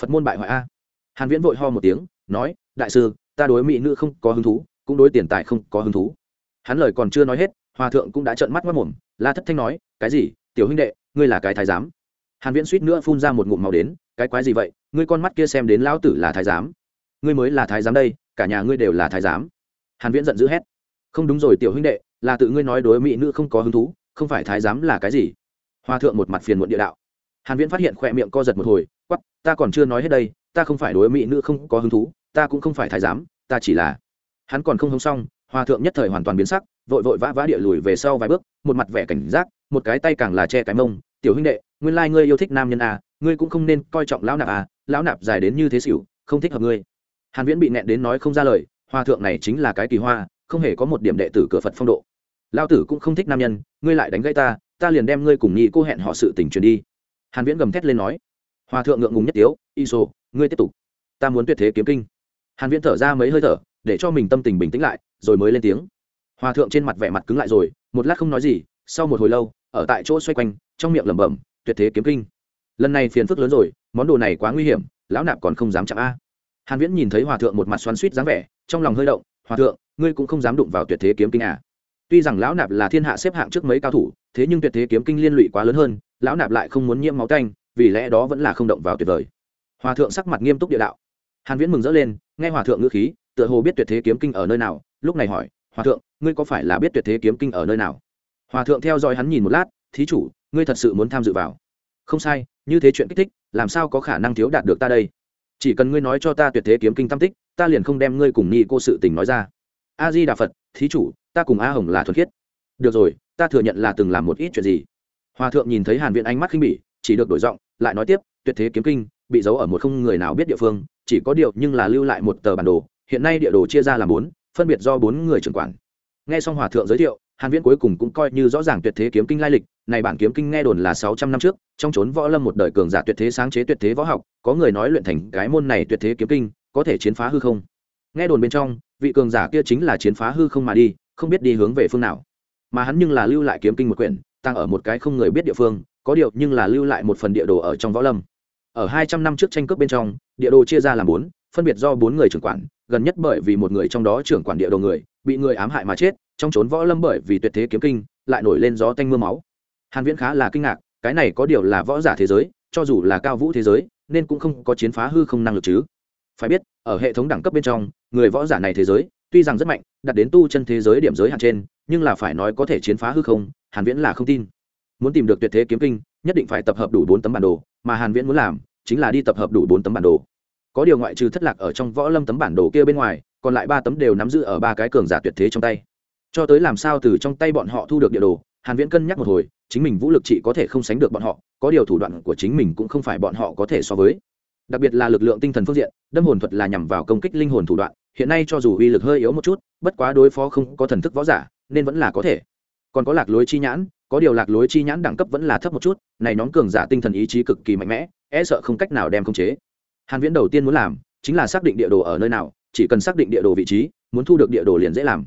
Phật môn bại hoại a. Hàn viễn vội ho một tiếng, nói, đại sư, ta đối mỹ nữ không có hứng thú, cũng đối tiền tài không có hứng thú. Hắn lời còn chưa nói hết, hòa thượng cũng đã trợn mắt mất mồm, la thất thanh nói, cái gì? Tiểu huynh đệ, ngươi là cái thái giám. Hàn viễn suýt nữa phun ra một ngụm màu đến, cái quái gì vậy? Ngươi con mắt kia xem đến lão tử là thái giám. Ngươi mới là thái giám đây, cả nhà ngươi đều là thái giám. Hàn viễn giận dữ hét, không đúng rồi, tiểu huynh đệ, là tự ngươi nói đối mỹ nữ không có hứng thú không phải thái giám là cái gì? Hòa thượng một mặt phiền muộn địa đạo. Hàn viễn phát hiện khỏe miệng co giật một hồi, quắc, ta còn chưa nói hết đây, ta không phải đối mỹ nữ không có hứng thú, ta cũng không phải thái giám, ta chỉ là hắn còn không hống xong hòa thượng nhất thời hoàn toàn biến sắc, vội vội vã vã địa lùi về sau vài bước, một mặt vẻ cảnh giác, một cái tay càng là che cái mông, tiểu huynh đệ, nguyên lai ngươi yêu thích nam nhân à ngươi cũng không nên coi trọng lão nạp à lão nạp dài đến như thế xỉu, không thích hợp ngươi. Hàn viễn bị nẹn đến nói không ra lời hòa thượng này chính là cái kỳ hoa, không hề có một điểm đệ tử cửa phật phong độ lao tử cũng không thích nam nhân, ngươi lại đánh gãy ta ta liền đem ngươi cùng nhị cô hẹn họ sự tình truyền đi. Hàn viễn gầm thét lên nói. Hòa thượng ngượng ngùng nhất tiếu, iso, ngươi tiếp tục. Ta muốn tuyệt thế kiếm kinh. Hàn viễn thở ra mấy hơi thở, để cho mình tâm tình bình tĩnh lại, rồi mới lên tiếng. Hòa thượng trên mặt vẻ mặt cứng lại rồi, một lát không nói gì, sau một hồi lâu, ở tại chỗ xoay quanh, trong miệng lẩm bẩm, tuyệt thế kiếm kinh. Lần này phiền phức lớn rồi, món đồ này quá nguy hiểm, lão nạp còn không dám chạm a. Hàn viễn nhìn thấy hòa thượng một mặt xoắn xuýt dáng vẻ, trong lòng hơi động, hòa thượng, ngươi cũng không dám đụng vào tuyệt thế kiếm kinh à? Tuy rằng lão nạp là thiên hạ xếp hạng trước mấy cao thủ, thế nhưng tuyệt thế kiếm kinh liên lụy quá lớn hơn, lão nạp lại không muốn nhiễm máu tanh, vì lẽ đó vẫn là không động vào tuyệt vời. Hòa thượng sắc mặt nghiêm túc địa đạo. Hàn viễn mừng rỡ lên, nghe hòa thượng ngữ khí, tựa hồ biết tuyệt thế kiếm kinh ở nơi nào, lúc này hỏi, hòa thượng, ngươi có phải là biết tuyệt thế kiếm kinh ở nơi nào? Hòa thượng theo dõi hắn nhìn một lát, thí chủ, ngươi thật sự muốn tham dự vào? Không sai, như thế chuyện kích thích, làm sao có khả năng thiếu đạt được ta đây? Chỉ cần ngươi nói cho ta tuyệt thế kiếm kinh tâm tích, ta liền không đem ngươi cùng nhi cô sự tình nói ra. A di đà phật, thí chủ ta cùng a hồng là thuần khiết. Được rồi, ta thừa nhận là từng làm một ít chuyện gì. Hòa thượng nhìn thấy hàn viện ánh mắt khinh bỉ, chỉ được đổi giọng, lại nói tiếp, tuyệt thế kiếm kinh, bị giấu ở một không người nào biết địa phương, chỉ có điều nhưng là lưu lại một tờ bản đồ, hiện nay địa đồ chia ra làm bốn, phân biệt do bốn người trưởng quản. Nghe xong hòa thượng giới thiệu, hàn viễn cuối cùng cũng coi như rõ ràng tuyệt thế kiếm kinh lai lịch, này bản kiếm kinh nghe đồn là 600 năm trước, trong chốn võ lâm một đời cường giả tuyệt thế sáng chế tuyệt thế võ học, có người nói luyện thành cái môn này tuyệt thế kiếm kinh, có thể chiến phá hư không? Nghe đồn bên trong, vị cường giả kia chính là chiến phá hư không mà đi không biết đi hướng về phương nào. Mà hắn nhưng là lưu lại kiếm kinh một quyển tăng ở một cái không người biết địa phương, có điều nhưng là lưu lại một phần địa đồ ở trong võ lâm. Ở hai trăm năm trước tranh cướp bên trong, địa đồ chia ra làm bốn, phân biệt do bốn người trưởng quản, gần nhất bởi vì một người trong đó trưởng quản địa đồ người, bị người ám hại mà chết, trong trốn võ lâm bởi vì tuyệt thế kiếm kinh, lại nổi lên gió tanh mưa máu. Hàn viễn khá là kinh ngạc, cái này có điều là võ giả thế giới, cho dù là cao vũ thế giới, nên cũng không có chiến phá hư không năng lực chứ. Phải biết, ở hệ thống đẳng cấp bên trong, người võ giả này thế giới tuy rằng rất mạnh, đặt đến tu chân thế giới điểm giới hạn trên, nhưng là phải nói có thể chiến phá hư không, hàn viễn là không tin. Muốn tìm được tuyệt thế kiếm kinh, nhất định phải tập hợp đủ bốn tấm bản đồ, mà hàn viễn muốn làm chính là đi tập hợp đủ bốn tấm bản đồ. Có điều ngoại trừ thất lạc ở trong võ lâm tấm bản đồ kia bên ngoài, còn lại ba tấm đều nắm giữ ở ba cái cường giả tuyệt thế trong tay. Cho tới làm sao từ trong tay bọn họ thu được địa đồ, hàn viễn cân nhắc một hồi, chính mình vũ lực chỉ có thể không sánh được bọn họ, có điều thủ đoạn của chính mình cũng không phải bọn họ có thể so với. Đặc biệt là lực lượng tinh thần phương diện, đâm hồn thuật là nhằm vào công kích linh hồn thủ đoạn hiện nay cho dù uy lực hơi yếu một chút, bất quá đối phó không có thần thức võ giả, nên vẫn là có thể. Còn có lạc lối chi nhãn, có điều lạc lối chi nhãn đẳng cấp vẫn là thấp một chút, này nhóm cường giả tinh thần ý chí cực kỳ mạnh mẽ e sợ không cách nào đem khống chế. Hàn viễn đầu tiên muốn làm, chính là xác định địa đồ ở nơi nào, chỉ cần xác định địa đồ vị trí, muốn thu được địa đồ liền dễ làm.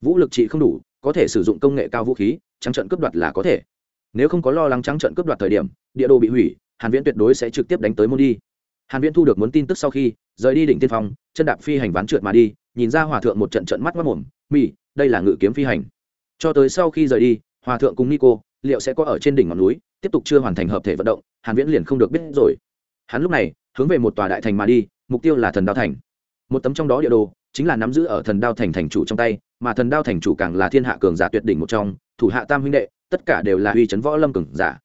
Vũ lực trị không đủ, có thể sử dụng công nghệ cao vũ khí, trắng trận cướp đoạt là có thể. Nếu không có lo lắng trắng trận cướp đoạt thời điểm, địa đồ bị hủy, hàn viễn tuyệt đối sẽ trực tiếp đánh tới môn đi hàn viễn thu được muốn tin tức sau khi, rời đi đỉnh tiên phong, chân đạp phi hành ván trượt mà đi, nhìn ra hòa thượng một trận trận mắt mắt mồm mỉ đây là ngự kiếm phi hành. Cho tới sau khi rời đi, hòa thượng cùng nico, liệu sẽ có ở trên đỉnh ngọn núi, tiếp tục chưa hoàn thành hợp thể vận động, hàn viễn liền không được biết rồi. Hắn lúc này, hướng về một tòa đại thành mà đi, mục tiêu là thần đao thành. Một tấm trong đó địa đồ, chính là nắm giữ ở thần đao thành thành chủ trong tay, mà thần đao thành chủ càng là thiên hạ cường giả tuyệt đỉnh một trong, thủ hạ tam huynh đệ, tất cả đều là uy chấn võ lâm cường giả.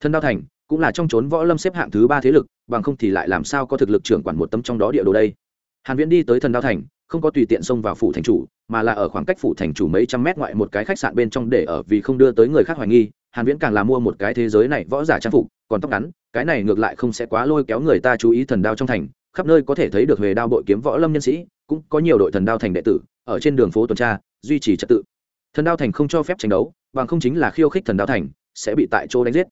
Thần đao thành cũng là trong trốn võ lâm xếp hạng thứ ba thế lực, bằng không thì lại làm sao có thực lực trưởng quản một tấm trong đó địa đồ đây? Hàn viễn đi tới thần đao thành, không có tùy tiện xông vào phủ thành chủ, mà là ở khoảng cách phủ thành chủ mấy trăm mét ngoại một cái khách sạn bên trong để ở vì không đưa tới người khác hoài nghi. Hàn viễn càng là mua một cái thế giới này võ giả trang phục, còn tóc ngắn, cái này ngược lại không sẽ quá lôi kéo người ta chú ý thần đao trong thành. Khắp nơi có thể thấy được về đao bội kiếm võ lâm nhân sĩ, cũng có nhiều đội thần đao thành đệ tử, ở trên đường phố tuần tra, duy trì trật tự. Thần đao thành không cho phép tranh đấu, bằng không chính là khiêu khích thần đao thành, sẽ bị tại chỗ đánh giết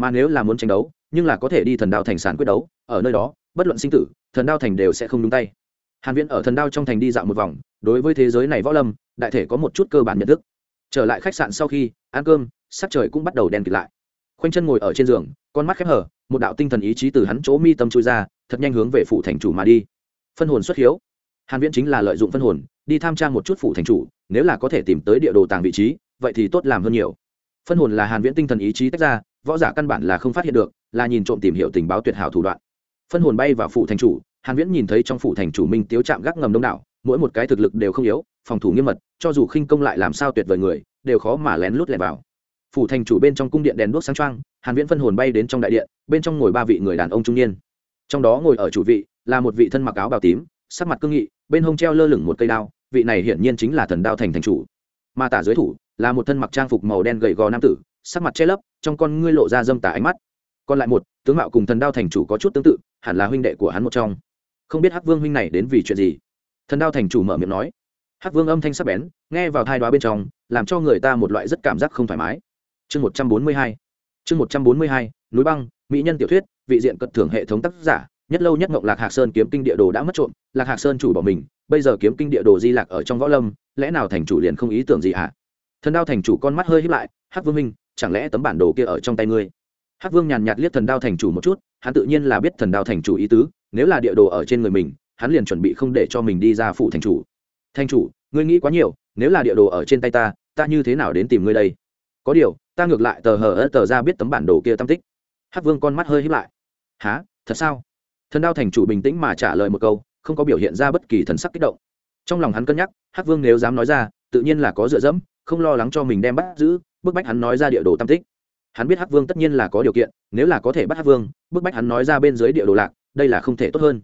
mà nếu là muốn tranh đấu, nhưng là có thể đi thần đao thành sản quyết đấu, ở nơi đó, bất luận sinh tử, thần đao thành đều sẽ không đúng tay. Hàn viễn ở thần đao trong thành đi dạo một vòng, đối với thế giới này võ lâm, đại thể có một chút cơ bản nhận thức. Trở lại khách sạn sau khi, ăn cơm, sắc trời cũng bắt đầu đen kịt lại. Khoanh chân ngồi ở trên giường, con mắt khép hở một đạo tinh thần ý chí từ hắn chỗ mi tâm chui ra, thật nhanh hướng về phủ thành chủ mà đi. Phân hồn xuất hiếu. Hàn viễn chính là lợi dụng phân hồn, đi tham tra một chút phủ thành chủ, nếu là có thể tìm tới địa đồ tàng vị trí, vậy thì tốt làm hơn nhiều. Phân hồn là hàn viễn tinh thần ý chí tách ra võ giả căn bản là không phát hiện được là nhìn trộm tìm hiểu tình báo tuyệt hảo thủ đoạn. Phân hồn bay vào phủ thành chủ hàn viễn nhìn thấy trong phủ thành chủ minh tiếu chạm gác ngầm đông đảo mỗi một cái thực lực đều không yếu phòng thủ nghiêm mật cho dù khinh công lại làm sao tuyệt vời người đều khó mà lén lút lẻn vào. Phủ thành chủ bên trong cung điện đèn đuốc sáng trang, hàn viễn phân hồn bay đến trong đại điện bên trong ngồi ba vị người đàn ông trung niên. Trong đó ngồi ở chủ vị là một vị thân mặc áo bào tím sắc mặt cương nghị bên hông treo lơ lửng một cây đao vị này hiển nhiên chính là thần đao thành thành chủ. Mà tả dưới thủ là một thân mặc trang phục màu đen gầy gò nam tử sắc mặt che lấp trong con ngươi lộ ra dâm tà ánh mắt. Còn lại một, tướng mạo cùng thần đao thành chủ có chút tương tự, hẳn là huynh đệ của hắn một trong. Không biết hắc vương huynh này đến vì chuyện gì? Thần đao thành chủ mở miệng nói. Hắc vương âm thanh sắc bén, nghe vào thai đoá bên trong, làm cho người ta một loại rất cảm giác không thoải mái. Chương một trăm bốn mươi hai. Chương một trăm bốn mươi hai, núi băng, mỹ nhân tiểu thuyết, vị diện cận thưởng hệ thống tác giả, nhất lâu nhất ngộng lạc hạc sơn kiếm kinh địa đồ đã mất trộm, lạc hạc sơn chủ bỏ mình, bây giờ kiếm kinh địa đồ di lạc ở trong võ lâm, lẽ nào thành chủ liền không ý tưởng gì hả? Thần đao thành chủ con mắt hơi hít lại, hắc vương minh chẳng lẽ tấm bản đồ kia ở trong tay ngươi? Hắc vương nhàn nhạt liếc thần đao thành chủ một chút, hắn tự nhiên là biết thần đao thành chủ ý tứ, nếu là địa đồ ở trên người mình, hắn liền chuẩn bị không để cho mình đi ra phụ thành chủ. Thành chủ, ngươi nghĩ quá nhiều, nếu là địa đồ ở trên tay ta ta như thế nào đến tìm ngươi đây? Có điều, ta ngược lại tờ hờ ớt tờ ra biết tấm bản đồ kia tam tích. Hắc vương con mắt hơi hít lại. Há thật sao? Thần đao thành chủ bình tĩnh mà trả lời một câu, không có biểu hiện ra bất kỳ thần sắc kích động. Trong lòng hắn cân nhắc, hắc vương nếu dám nói ra, tự nhiên là có dựa dẫm, không lo lắng cho mình đem bắt giữ bức bách hắn nói ra địa đồ tam tích. Hắn biết hắc vương tất nhiên là có điều kiện, nếu là có thể bắt hắc vương, bức bách hắn nói ra bên dưới địa đồ lạc, đây là không thể tốt hơn.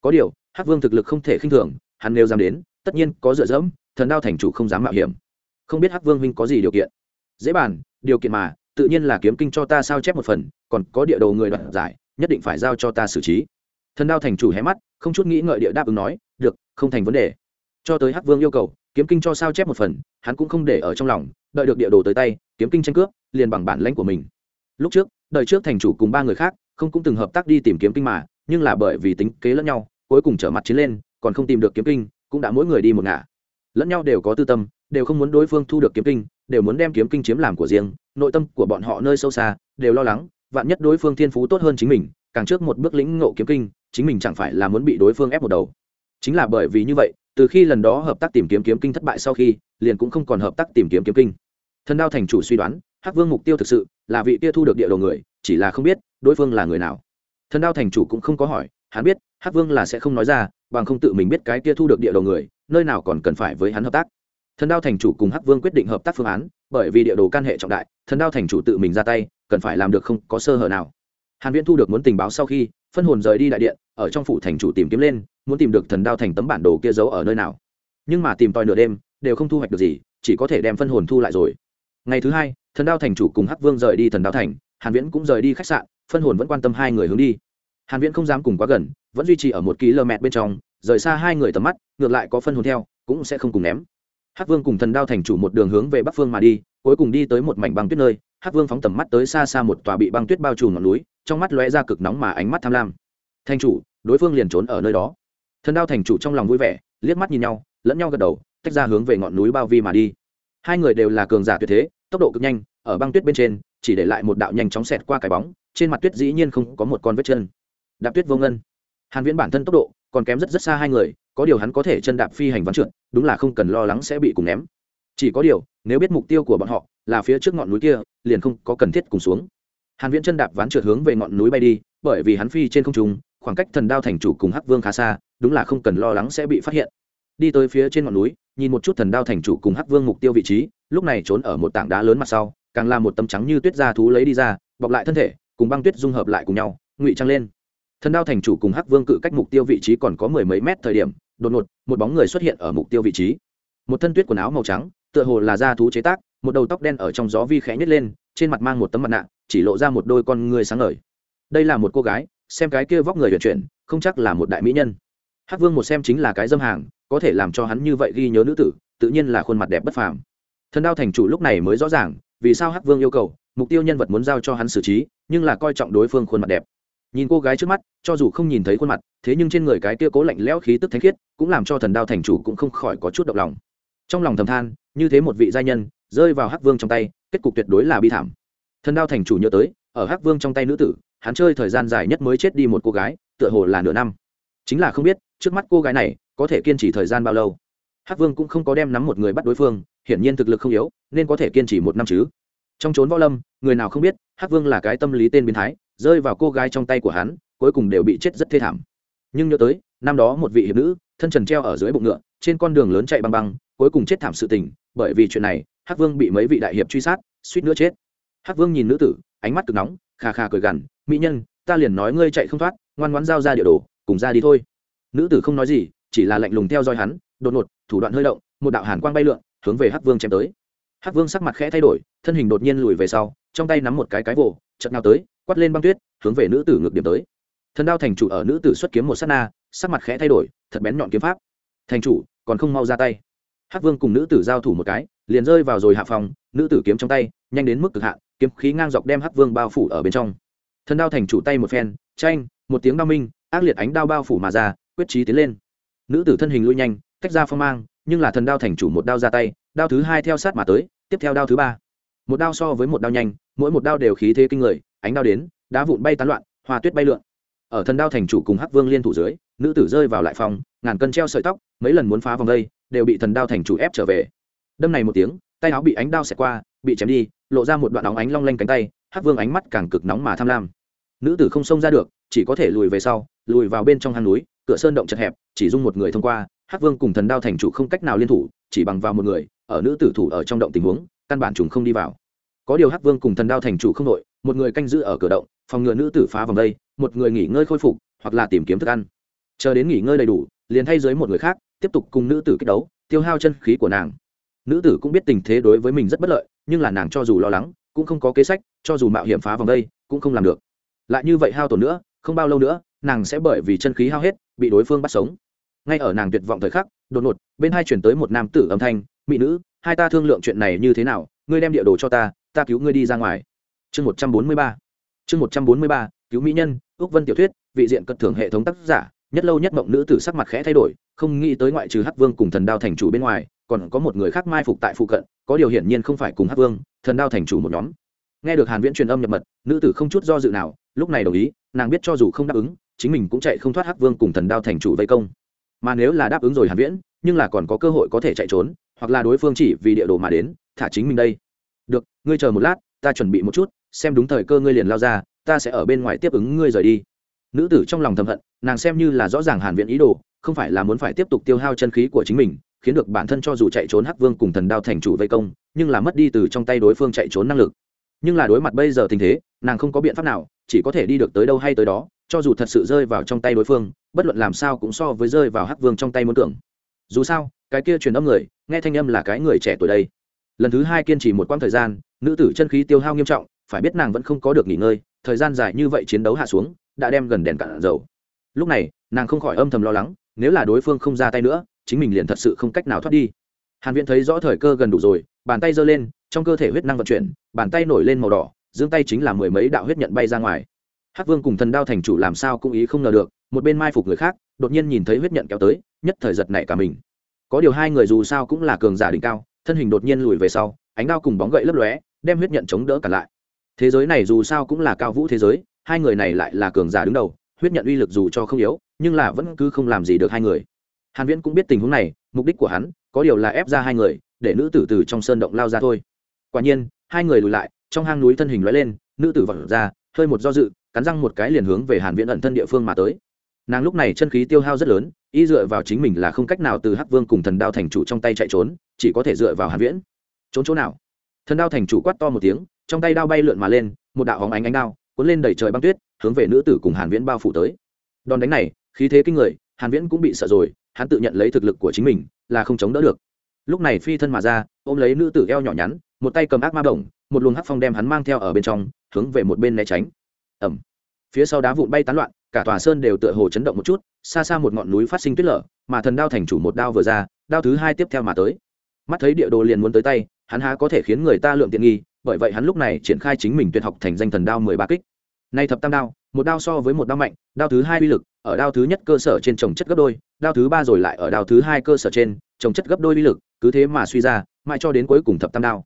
Có điều, hắc vương thực lực không thể khinh thường, hắn nếu dám đến, tất nhiên có dựa dẫm, thần đao thành chủ không dám mạo hiểm. Không biết hắc vương huynh có gì điều kiện? Dễ bàn, điều kiện mà, tự nhiên là kiếm kinh cho ta sao chép một phần, còn có địa đồ người đoạn giải, nhất định phải giao cho ta xử trí. Thần đao thành chủ hé mắt, không chút nghĩ ngợi địa đáp ứng nói, được, không thành vấn đề. Cho tới hắc vương yêu cầu, kiếm kinh cho sao chép một phần, hắn cũng không để ở trong lòng đợi được địa đồ tới tay, kiếm kinh tranh cướp, liền bằng bản lãnh của mình. Lúc trước đợi trước thành chủ cùng ba người khác, không cũng từng hợp tác đi tìm kiếm kinh mà, nhưng là bởi vì tính kế lẫn nhau, cuối cùng trở mặt chiến lên, còn không tìm được kiếm kinh, cũng đã mỗi người đi một ngả. Lẫn nhau đều có tư tâm, đều không muốn đối phương thu được kiếm kinh, đều muốn đem kiếm kinh chiếm làm của riêng, nội tâm của bọn họ nơi sâu xa, đều lo lắng, vạn nhất đối phương thiên phú tốt hơn chính mình, càng trước một bước lĩnh ngộ kiếm kinh, chính mình chẳng phải là muốn bị đối phương ép một đầu. Chính là bởi vì như vậy từ khi lần đó hợp tác tìm kiếm kiếm kinh thất bại sau khi, liền cũng không còn hợp tác tìm kiếm kiếm kinh. Thần đao thành chủ suy đoán, hắc vương mục tiêu thực sự là vị kia thu được địa đồ người, chỉ là không biết đối phương là người nào. Thần đao thành chủ cũng không có hỏi, hắn biết hắc vương là sẽ không nói ra, bằng không tự mình biết cái kia thu được địa đồ người, nơi nào còn cần phải với hắn hợp tác. Thần đao thành chủ cùng hắc vương quyết định hợp tác phương án, bởi vì địa đồ can hệ trọng đại, thần đao thành chủ tự mình ra tay, cần phải làm được không có sơ hở nào. Hàn viễn thu được muốn tình báo sau khi phân hồn rời đi đại điện, ở trong phủ thành chủ tìm kiếm lên, muốn tìm được thần đao thành tấm bản đồ kia giấu ở nơi nào. Nhưng mà tìm tòi nửa đêm, đều không thu hoạch được gì, chỉ có thể đem phân hồn thu lại rồi. Ngày thứ hai, thần đao thành chủ cùng hắc vương rời đi thần đao thành, hàn viễn cũng rời đi khách sạn, phân hồn vẫn quan tâm hai người hướng đi. Hàn viễn không dám cùng quá gần, vẫn duy trì ở một km bên trong, rời xa hai người tầm mắt, ngược lại có phân hồn theo, cũng sẽ không cùng ném. Hắc vương cùng thần đao thành chủ một đường hướng về bắc phương mà đi, cuối cùng đi tới một mảnh băng tuyết nơi hắc vương phóng tầm mắt tới xa xa một tòa bị băng tuyết bao trùm ngọn núi, trong mắt lóe ra cực nóng mà ánh mắt tham lam. Thành chủ, đối phương liền trốn ở nơi đó. Thần đao thành chủ trong lòng vui vẻ, liếc mắt nhìn nhau, lẫn nhau gật đầu, tách ra hướng về ngọn núi bao vi mà đi. Hai người đều là cường giả tuyệt thế, tốc độ cực nhanh, ở băng tuyết bên trên, chỉ để lại một đạo nhanh chóng xẹt qua cái bóng, trên mặt tuyết dĩ nhiên không có một con vết chân. Đạp tuyết vô ngân. Hàn viễn bản thân tốc độ, còn kém rất rất xa hai người, có điều hắn có thể chân đạp phi hành vắn trượt, đúng là không cần lo lắng sẽ bị cùng ném. Chỉ có điều, nếu biết mục tiêu của bọn họ là phía trước ngọn núi kia, liền không có cần thiết cùng xuống. Hàn viễn chân đạp ván trượt hướng về ngọn núi bay đi, bởi vì hắn phi trên không trung, khoảng cách thần đao thành chủ cùng hắc vương khá xa, đúng là không cần lo lắng sẽ bị phát hiện. Đi tới phía trên ngọn núi, nhìn một chút thần đao thành chủ cùng hắc vương mục tiêu vị trí, lúc này trốn ở một tảng đá lớn mặt sau, càng làm một tấm trắng như tuyết da thú lấy đi ra, bọc lại thân thể, cùng băng tuyết dung hợp lại cùng nhau, ngụy trang lên. Thần đao thành chủ cùng hắc vương cự cách mục tiêu vị trí còn có mười mấy mét thời điểm, đột ngột, một bóng người xuất hiện ở mục tiêu vị trí. Một thân tuyết quần áo màu trắng, tựa hồ là da thú chế tác một đầu tóc đen ở trong gió vi khẽ nhét lên, trên mặt mang một tấm mặt nạ, chỉ lộ ra một đôi con người sáng ngời. Đây là một cô gái, xem cái kia vóc người vận chuyển, không chắc là một đại mỹ nhân. Hắc vương một xem chính là cái dâm hàng, có thể làm cho hắn như vậy ghi nhớ nữ tử, tự nhiên là khuôn mặt đẹp bất phàm. Thần đao thành chủ lúc này mới rõ ràng, vì sao hắc vương yêu cầu, mục tiêu nhân vật muốn giao cho hắn xử trí, nhưng là coi trọng đối phương khuôn mặt đẹp. Nhìn cô gái trước mắt, cho dù không nhìn thấy khuôn mặt, thế nhưng trên người cái kia cố lạnh lẽo khí tức thánh khiết, cũng làm cho thần đao thành chủ cũng không khỏi có chút động lòng. Trong lòng thầm than, như thế một vị gia nhân rơi vào hắc vương trong tay, kết cục tuyệt đối là bi thảm. Thần đao thành chủ nhớ tới, ở hắc vương trong tay nữ tử, hắn chơi thời gian dài nhất mới chết đi một cô gái, tựa hồ là nửa năm. Chính là không biết, trước mắt cô gái này, có thể kiên trì thời gian bao lâu. Hắc vương cũng không có đem nắm một người bắt đối phương, hiển nhiên thực lực không yếu, nên có thể kiên trì một năm chứ. Trong trốn võ lâm, người nào không biết, hắc vương là cái tâm lý tên biến thái, rơi vào cô gái trong tay của hắn, cuối cùng đều bị chết rất thê thảm. Nhưng nhớ tới, năm đó một vị hiệp nữ, thân trần treo ở dưới bụng ngựa, trên con đường lớn chạy băng băng, cuối cùng chết thảm sự tình, bởi vì chuyện này hắc vương bị mấy vị đại hiệp truy sát, suýt nữa chết. Hắc vương nhìn nữ tử, ánh mắt cực nóng khà khà cười gằn, mỹ nhân, ta liền nói ngươi chạy không thoát, ngoan ngoãn giao ra địa đồ, cùng ra đi thôi. Nữ tử không nói gì, chỉ là lạnh lùng theo dõi hắn, đột ngột, thủ đoạn hơi động, một đạo hàn quang bay lượn, hướng về hắc vương chém tới. Hắc vương sắc mặt khẽ thay đổi, thân hình đột nhiên lùi về sau, trong tay nắm một cái cái vồ, chợt nào tới, quát lên băng tuyết, hướng về nữ tử ngược điểm tới. Thần đao thành chủ ở nữ tử xuất kiếm một sát na, sắc mặt khẽ thay đổi, thật bén nhọn kiếm pháp. Thành chủ, còn không mau ra tay. Hắc vương cùng nữ tử giao thủ một cái liền rơi vào rồi hạ phòng, nữ tử kiếm trong tay, nhanh đến mức cực hạn, kiếm khí ngang dọc đem hắc vương bao phủ ở bên trong. Thần đao thành chủ tay một phen tranh một tiếng đao minh, ác liệt ánh đao bao phủ mà ra, quyết trí tiến lên. Nữ tử thân hình lui nhanh, tách ra phong mang, nhưng là thần đao thành chủ một đao ra tay, đao thứ hai theo sát mà tới, tiếp theo đao thứ ba. Một đao so với một đao nhanh, mỗi một đao đều khí thế kinh người, ánh đao đến, đá vụn bay tán loạn, hoa tuyết bay lượn. Ở thần đao thành chủ cùng hắc vương liên thủ dưới, nữ tử rơi vào lại phòng, ngàn cân treo sợi tóc, mấy lần muốn phá vòng đây, đều bị thần đao thành chủ ép trở về đâm này một tiếng, tay áo bị ánh đao xẹt qua, bị chém đi, lộ ra một đoạn óng ánh long lanh cánh tay, hắc vương ánh mắt càng cực nóng mà tham lam. Nữ tử không xông ra được, chỉ có thể lùi về sau, lùi vào bên trong hang núi, cửa sơn động chật hẹp, chỉ dung một người thông qua, hắc vương cùng thần đao thành chủ không cách nào liên thủ, chỉ bằng vào một người, ở nữ tử thủ ở trong động tình huống, căn bản chúng không đi vào. Có điều hắc vương cùng thần đao thành chủ không đội, một người canh giữ ở cửa động, phòng ngừa nữ tử phá vòng đây, một người nghỉ ngơi khôi phục, hoặc là tìm kiếm thức ăn. Chờ đến nghỉ ngơi đầy đủ, liền thay dưới một người khác, tiếp tục cùng nữ tử kích đấu, tiêu hao chân khí của nàng nữ tử cũng biết tình thế đối với mình rất bất lợi, nhưng là nàng cho dù lo lắng, cũng không có kế sách, cho dù mạo hiểm phá vòng đây, cũng không làm được. Lại như vậy hao tổn nữa, không bao lâu nữa, nàng sẽ bởi vì chân khí hao hết, bị đối phương bắt sống. Ngay ở nàng tuyệt vọng thời khắc, đột ngột, bên hai chuyển tới một nam tử âm thanh, mỹ nữ, hai ta thương lượng chuyện này như thế nào? Ngươi đem địa đồ cho ta ta cứu ngươi đi ra ngoài. Chương một trăm bốn mươi ba. Chương một trăm bốn mươi ba, cứu mỹ nhân ước vân tiểu thuyết, vị diện cận thưởng hệ thống tác giả, nhất lâu nhất mộng nữ tử sắc mặt khẽ thay đổi, không nghĩ tới ngoại trừ hắc vương cùng thần đao thành chủ bên ngoài còn có một người khác mai phục tại phụ cận, có điều hiển nhiên không phải cùng hắc vương, thần đao thành chủ một nhóm. Nghe được hàn viễn truyền âm nhập mật, nữ tử không chút do dự nào, lúc này đồng ý, nàng biết cho dù không đáp ứng, chính mình cũng chạy không thoát hắc vương cùng thần đao thành chủ vây công. Mà nếu là đáp ứng rồi hàn viễn, nhưng là còn có cơ hội có thể chạy trốn, hoặc là đối phương chỉ vì địa đồ mà đến, thả chính mình đây. Được, ngươi chờ một lát, ta chuẩn bị một chút, xem đúng thời cơ ngươi liền lao ra, ta sẽ ở bên ngoài tiếp ứng ngươi rời đi. Nữ tử trong lòng thầm hận, nàng xem như là rõ ràng hàn viễn ý đồ, không phải là muốn phải tiếp tục tiêu hao chân khí của chính mình khiến được bản thân cho dù chạy trốn hắc vương cùng thần đao thành chủ vây công, nhưng là mất đi từ trong tay đối phương chạy trốn năng lực. Nhưng là đối mặt bây giờ tình thế, nàng không có biện pháp nào, chỉ có thể đi được tới đâu hay tới đó, cho dù thật sự rơi vào trong tay đối phương, bất luận làm sao cũng so với rơi vào hắc vương trong tay muốn tưởng. Dù sao, cái kia truyền âm người, nghe thanh âm là cái người trẻ tuổi đây. Lần thứ hai kiên trì một quãng thời gian, nữ tử chân khí tiêu hao nghiêm trọng, phải biết nàng vẫn không có được nghỉ ngơi, thời gian dài như vậy chiến đấu hạ xuống, đã đem gần đèn cạn dầu. Lúc này, nàng không khỏi âm thầm lo lắng, nếu là đối phương không ra tay nữa chính mình liền thật sự không cách nào thoát đi. Hàn viễn thấy rõ thời cơ gần đủ rồi, bàn tay giơ lên, trong cơ thể huyết năng vận chuyển, bàn tay nổi lên màu đỏ, giương tay chính là mười mấy đạo huyết nhận bay ra ngoài. Hắc vương cùng thần đao thành chủ làm sao cũng ý không ngờ được, một bên mai phục người khác, đột nhiên nhìn thấy huyết nhận kéo tới, nhất thời giật nảy cả mình. Có điều hai người dù sao cũng là cường giả đỉnh cao, thân hình đột nhiên lùi về sau, ánh đao cùng bóng gậy lấp lóe, đem huyết nhận chống đỡ cả lại. Thế giới này dù sao cũng là cao vũ thế giới, hai người này lại là cường giả đứng đầu, huyết nhận uy lực dù cho không yếu, nhưng là vẫn cứ không làm gì được hai người hàn viễn cũng biết tình huống này, mục đích của hắn có điều là ép ra hai người, để nữ tử từ trong sơn động lao ra thôi. Quả nhiên, hai người lùi lại, trong hang núi thân hình lóe lên, nữ tử vọt ra, hơi một do dự, cắn răng một cái liền hướng về hàn viễn ẩn thân địa phương mà tới. Nàng lúc này chân khí tiêu hao rất lớn, y dựa vào chính mình là không cách nào từ hắc vương cùng thần đao thành chủ trong tay chạy trốn, chỉ có thể dựa vào hàn viễn. Trốn chỗ nào? Thần đao thành chủ quát to một tiếng, trong tay đao bay lượn mà lên, một đạo hóng ánh ánh đao cuốn lên đầy trời băng tuyết, hướng về nữ tử cùng hàn viễn bao phủ tới. Đòn đánh này, khí thế kinh người, hàn viễn cũng bị sợ rồi hắn tự nhận lấy thực lực của chính mình, là không chống đỡ được. Lúc này phi thân mà ra, ôm lấy nữ tử eo nhỏ nhắn, một tay cầm ác ma bổng, một luồng hắc phong đem hắn mang theo ở bên trong, hướng về một bên né tránh. Ẩm phía sau đá vụn bay tán loạn, cả tòa sơn đều tựa hồ chấn động một chút, xa xa một ngọn núi phát sinh tuyết lở, mà thần đao thành chủ một đao vừa ra, đao thứ hai tiếp theo mà tới. Mắt thấy địa đồ liền muốn tới tay, hắn há có thể khiến người ta lượng tiện nghi, bởi vậy hắn lúc này triển khai chính mình tuyệt học thành danh thần đao mười ba kích nay thập tam đao, một đao so với một đao mạnh, đao thứ hai uy lực, ở đao thứ nhất cơ sở trên trồng chất gấp đôi, đao thứ ba rồi lại ở đao thứ hai cơ sở trên, trồng chất gấp đôi uy lực, cứ thế mà suy ra, mãi cho đến cuối cùng thập tam đao.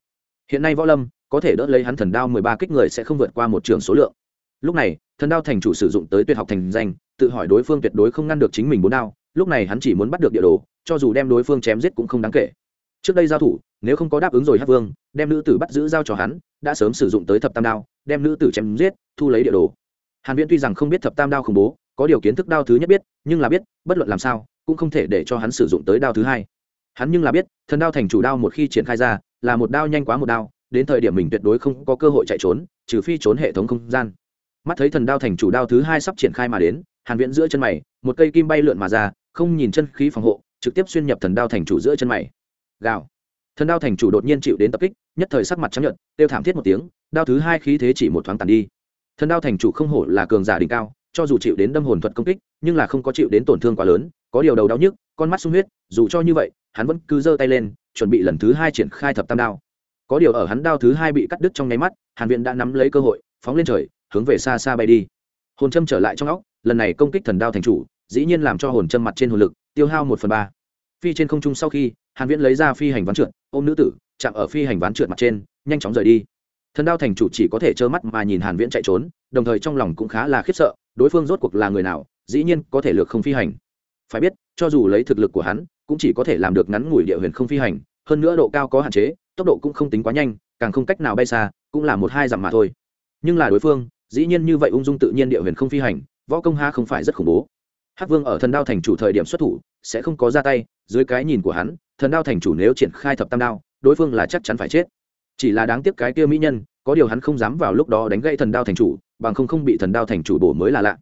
Hiện nay võ lâm, có thể đỡ lấy hắn thần đao mười ba kích người sẽ không vượt qua một trường số lượng. Lúc này, thần đao thành chủ sử dụng tới tuyệt học thành danh, tự hỏi đối phương tuyệt đối không ngăn được chính mình bốn đao, lúc này hắn chỉ muốn bắt được địa đồ, cho dù đem đối phương chém giết cũng không đáng kể trước đây giao thủ, nếu không có đáp ứng rồi hát vương, đem nữ tử bắt giữ giao cho hắn, đã sớm sử dụng tới thập tam đao, đem nữ tử chém giết, thu lấy địa đồ. Hàn viễn tuy rằng không biết thập tam đao khủng bố, có điều kiến thức đao thứ nhất biết, nhưng là biết, bất luận làm sao, cũng không thể để cho hắn sử dụng tới đao thứ hai. Hắn nhưng là biết, thần đao thành chủ đao một khi triển khai ra, là một đao nhanh quá một đao, đến thời điểm mình tuyệt đối không có cơ hội chạy trốn, trừ phi trốn hệ thống không gian. Mắt thấy thần đao thành chủ đao thứ hai sắp triển khai mà đến, hàn viễn giữa chân mày, một cây kim bay lượn mà ra, không nhìn chân khí phòng hộ, trực tiếp xuyên nhập thần đao thành chủ giữa chân mày gào. Thần đao thành chủ đột nhiên chịu đến tập kích, nhất thời sắc mặt trắng nhợt tiêu thảm thiết một tiếng, đao thứ hai khí thế chỉ một thoáng tàn đi. Thần đao thành chủ không hổ là cường giả đỉnh cao, cho dù chịu đến đâm hồn thuật công kích, nhưng là không có chịu đến tổn thương quá lớn, có điều đầu đau nhức, con mắt sung huyết, dù cho như vậy, hắn vẫn cứ giơ tay lên, chuẩn bị lần thứ hai triển khai thập tam đao. Có điều ở hắn đao thứ hai bị cắt đứt trong nháy mắt, hàn viện đã nắm lấy cơ hội, phóng lên trời, hướng về xa xa bay đi. Hồn châm trở lại trong óc, lần này công kích thần đao thành chủ, dĩ nhiên làm cho hồn châm mặt trên hồn lực tiêu hao một phần ba phi trên không trung sau khi, hàn viễn lấy ra phi hành ván trượt, ôm nữ tử, chạm ở phi hành ván trượt mặt trên, nhanh chóng rời đi. Thần đao thành chủ chỉ có thể trơ mắt mà nhìn hàn viễn chạy trốn, đồng thời trong lòng cũng khá là khiếp sợ, đối phương rốt cuộc là người nào, dĩ nhiên có thể lược không phi hành. Phải biết, cho dù lấy thực lực của hắn, cũng chỉ có thể làm được ngắn ngủi địa huyền không phi hành, hơn nữa độ cao có hạn chế, tốc độ cũng không tính quá nhanh, càng không cách nào bay xa, cũng là một hai dặm mà thôi. Nhưng là đối phương, dĩ nhiên như vậy ung dung tự nhiên địa huyền không phi hành, võ công ha không phải rất khủng bố. Hắc vương ở thần đao thành chủ thời điểm xuất thủ sẽ không có ra tay, dưới cái nhìn của hắn, thần đao thành chủ nếu triển khai thập tam đao, đối phương là chắc chắn phải chết. Chỉ là đáng tiếc cái kia mỹ nhân, có điều hắn không dám vào lúc đó đánh gãy thần đao thành chủ, bằng không không bị thần đao thành chủ bổ mới là lạ.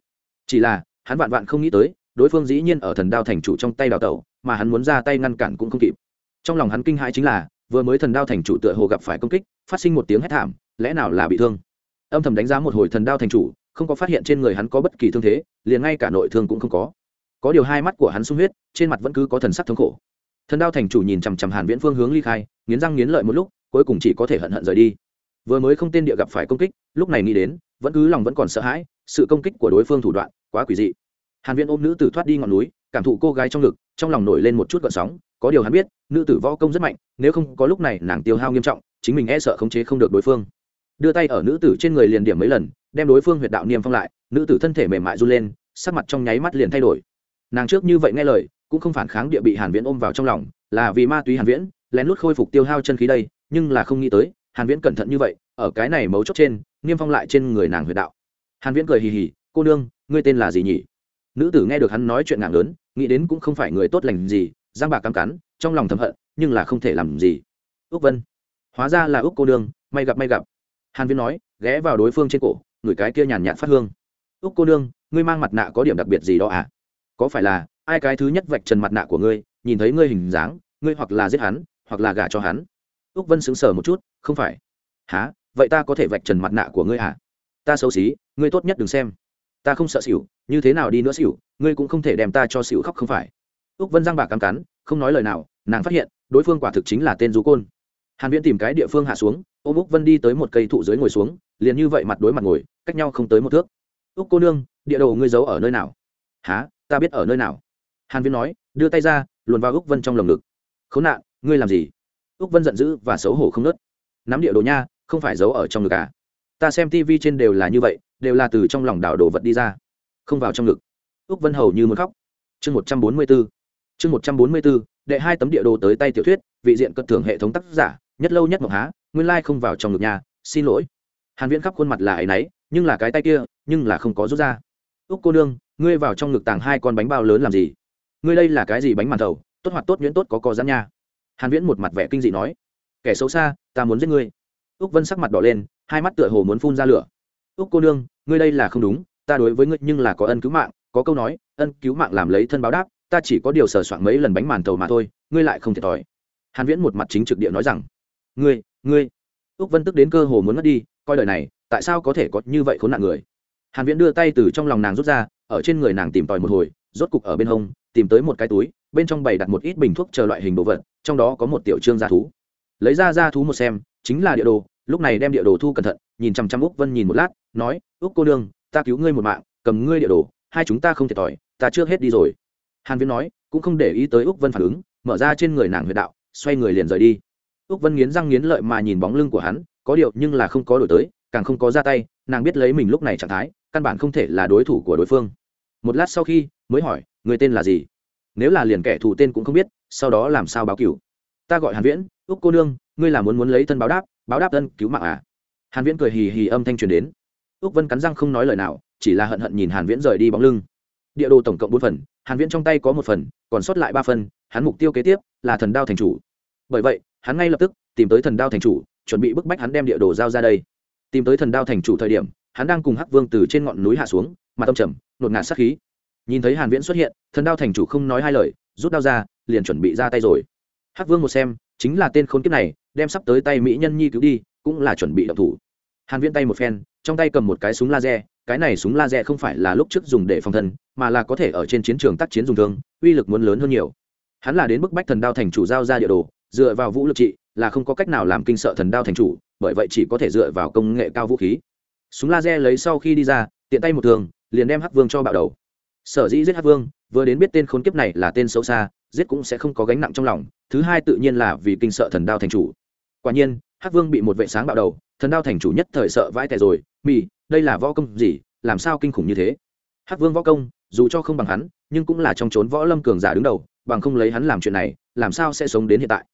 Chỉ là, hắn vạn vạn không nghĩ tới, đối phương dĩ nhiên ở thần đao thành chủ trong tay đào tẩu, mà hắn muốn ra tay ngăn cản cũng không kịp. Trong lòng hắn kinh hãi chính là, vừa mới thần đao thành chủ tựa hồ gặp phải công kích, phát sinh một tiếng hét thảm, lẽ nào là bị thương? Âm thầm đánh giá một hồi thần đao thành chủ, không có phát hiện trên người hắn có bất kỳ thương thế, liền ngay cả nội thương cũng không có có điều hai mắt của hắn sung huyết, trên mặt vẫn cứ có thần sắc thống khổ. Thần đao thành chủ nhìn chằm chằm hàn viễn phương hướng ly khai, nghiến răng nghiến lợi một lúc, cuối cùng chỉ có thể hận hận rời đi. Vừa mới không tên địa gặp phải công kích, lúc này nghĩ đến, vẫn cứ lòng vẫn còn sợ hãi, sự công kích của đối phương thủ đoạn, quá quỷ dị. Hàn viễn ôm nữ tử thoát đi ngọn núi, cảm thụ cô gái trong ngực, trong lòng nổi lên một chút gợn sóng, có điều hắn biết, nữ tử võ công rất mạnh, nếu không có lúc này nàng tiêu hao nghiêm trọng, chính mình e sợ khống chế không được đối phương. Đưa tay ở nữ tử trên người liền điểm mấy lần, đem đối phương huyệt đạo niêm phong lại, nữ tử thân thể mềm mại run lên, sắc mặt trong nháy mắt liền thay đổi nàng trước như vậy nghe lời, cũng không phản kháng địa bị hàn viễn ôm vào trong lòng, là vì ma túy hàn viễn, lén lút khôi phục tiêu hao chân khí đây, nhưng là không nghĩ tới, hàn viễn cẩn thận như vậy, ở cái này mấu chốt trên, niêm phong lại trên người nàng huyệt đạo. Hàn viễn cười hì hì, cô nương, ngươi tên là gì nhỉ? Nữ tử nghe được hắn nói chuyện ngạng lớn, nghĩ đến cũng không phải người tốt lành gì, giang bạc cắm cắn, trong lòng thầm hận, nhưng là không thể làm gì. Úc vân, hóa ra là úc cô nương, may gặp may gặp. Hàn viễn nói, ghé vào đối phương trên cổ, người cái kia nhàn nhạt phát hương. Úc cô nương, ngươi mang mặt nạ có điểm đặc biệt gì đó à? Có phải là, ai cái thứ nhất vạch trần mặt nạ của ngươi, nhìn thấy ngươi hình dáng, ngươi hoặc là giết hắn, hoặc là gả cho hắn? Úc vân sững sờ một chút, không phải. Há vậy ta có thể vạch trần mặt nạ của ngươi à ta xấu xí, ngươi tốt nhất đừng xem. Ta không sợ xỉu, như thế nào đi nữa xỉu, ngươi cũng không thể đem ta cho xỉu khóc không phải. Úc vân giang bạc cắm cắn, không nói lời nào, nàng phát hiện, đối phương quả thực chính là tên du côn. Hàn viễn tìm cái địa phương hạ xuống, ôm úc vân đi tới một cây thụ dưới ngồi xuống, liền như vậy mặt đối mặt ngồi, cách nhau không tới một thước. Úc cô nương, địa đồ ngươi giấu ở nơi nào? Há ta biết ở nơi nào. Hàn viễn nói, đưa tay ra, luồn vào úc vân trong lồng ngực. Khốn nạn, ngươi làm gì? Úc vân giận dữ và xấu hổ không nớt. Nắm địa đồ nha, không phải giấu ở trong ngực à? Ta xem tivi trên đều là như vậy, đều là từ trong lòng đảo đồ vật đi ra, không vào trong ngực. Úc vân hầu như muốn khóc. Chương một trăm bốn mươi b ố chương một trăm bốn mươi b ố đệ hai tấm địa đồ tới tay tiểu thuyết, vị diện cất thưởng hệ thống tác giả, nhất lâu nhất mộng há, nguyên lai、like、không vào trong ngực nhà xin lỗi. Hàn viễn khắp khuôn mặt là ấ y nhưng là cái tay kia, nhưng là không có rút ra. Úc cô nương ngươi vào trong ngực tàng hai con bánh bao lớn làm gì? Ngươi đây là cái gì bánh màn thầu? Tốt hoặc tốt nhuyễn tốt có co giãn nha. Hàn viễn một mặt vẻ kinh dị nói. Kẻ xấu xa, ta muốn giết ngươi. Úc vân sắc mặt đỏ lên, hai mắt tựa hồ muốn phun ra lửa. Úc cô nương, ngươi đây là không đúng, ta đối với ngươi nhưng là có ân cứu mạng, có câu nói, ân cứu mạng làm lấy thân báo đáp, ta chỉ có điều sờ soạn mấy lần bánh màn thầu mà thôi, ngươi lại không thiệt thòi. Hàn viễn một mặt chính trực địa nói rằng, ngươi ngươi. Úc vân tức đến cơ hồ muốn mất đi, coi đời này, tại sao có thể có như vậy khốn nạn người? Hàn viễn đưa tay từ trong lòng nàng rút ra, ở trên người nàng tìm tòi một hồi, rốt cục ở bên hông, tìm tới một cái túi, bên trong bày đặt một ít bình thuốc chờ loại hình đồ vật, trong đó có một tiểu trương gia thú. Lấy ra gia thú một xem, chính là địa đồ, lúc này đem địa đồ thu cẩn thận, nhìn chăm chăm úc vân nhìn một lát, nói, úc cô nương, ta cứu ngươi một mạng, cầm ngươi địa đồ, hai chúng ta không thiệt thòi, ta trước hết đi rồi. Hàn viễn nói, cũng không để ý tới úc vân phản ứng, mở ra trên người nàng huyệt đạo, xoay người liền rời đi. Úc vân nghiến răng nghiến lợi mà nhìn bóng lưng của hắn, có điều nhưng là không có đổi tới, càng không có ra tay, nàng biết lấy mình lúc này trạng thái căn bản không thể là đối thủ của đối phương. Một lát sau khi mới hỏi, người tên là gì? Nếu là liền kẻ thù tên cũng không biết, sau đó làm sao báo cửu? Ta gọi hàn viễn, úc cô nương, ngươi là muốn muốn lấy thân báo đáp báo đáp thân cứu mạng à? Hàn viễn cười hì hì âm thanh truyền đến. Úc vân cắn răng không nói lời nào, chỉ là hận hận nhìn hàn viễn rời đi bóng lưng. Địa đồ tổng cộng bốn phần, hàn viễn trong tay có một phần, còn sót lại ba phần, hắn mục tiêu kế tiếp là thần đao thành chủ. Bởi vậy, hắn ngay lập tức tìm tới thần đao thành chủ, chuẩn bị bức bách hắn đem địa đồ giao ra đây. Tìm tới thần đao thành chủ thời điểm hắn đang cùng hắc vương từ trên ngọn núi hạ xuống mà tâm trầm, nột ngạt sát khí. Nhìn thấy hàn viễn xuất hiện, thần đao thành chủ không nói hai lời, rút đao ra, liền chuẩn bị ra tay rồi. Hắc vương một xem, chính là tên khốn kiếp này, đem sắp tới tay mỹ nhân nhi cứu đi, cũng là chuẩn bị động thủ. Hàn viễn tay một phen, trong tay cầm một cái súng laser, cái này súng laser không phải là lúc trước dùng để phòng thân, mà là có thể ở trên chiến trường tác chiến dùng thương, uy lực muốn lớn hơn nhiều. Hắn là đến bức bách thần đao thành chủ giao ra địa đồ, dựa vào vũ lực trị, là không có cách nào làm kinh sợ thần đao thành chủ, bởi vậy chỉ có thể dựa vào công nghệ cao vũ khí súng laser lấy sau khi đi ra, tiện tay một thường, liền đem hắc vương cho bạo đầu. Sở dĩ giết hắc vương, vừa đến biết tên khốn kiếp này là tên xấu xa, giết cũng sẽ không có gánh nặng trong lòng, thứ hai tự nhiên là vì kinh sợ thần đao thành chủ. Quả nhiên, hắc vương bị một vệ sáng bạo đầu, thần đao thành chủ nhất thời sợ vãi tè rồi mì đây là võ công gì? Làm sao kinh khủng như thế? Hắc vương võ công, dù cho không bằng hắn, nhưng cũng là trong trốn võ lâm cường giả đứng đầu, bằng không lấy hắn làm chuyện này, làm sao sẽ sống đến hiện tại?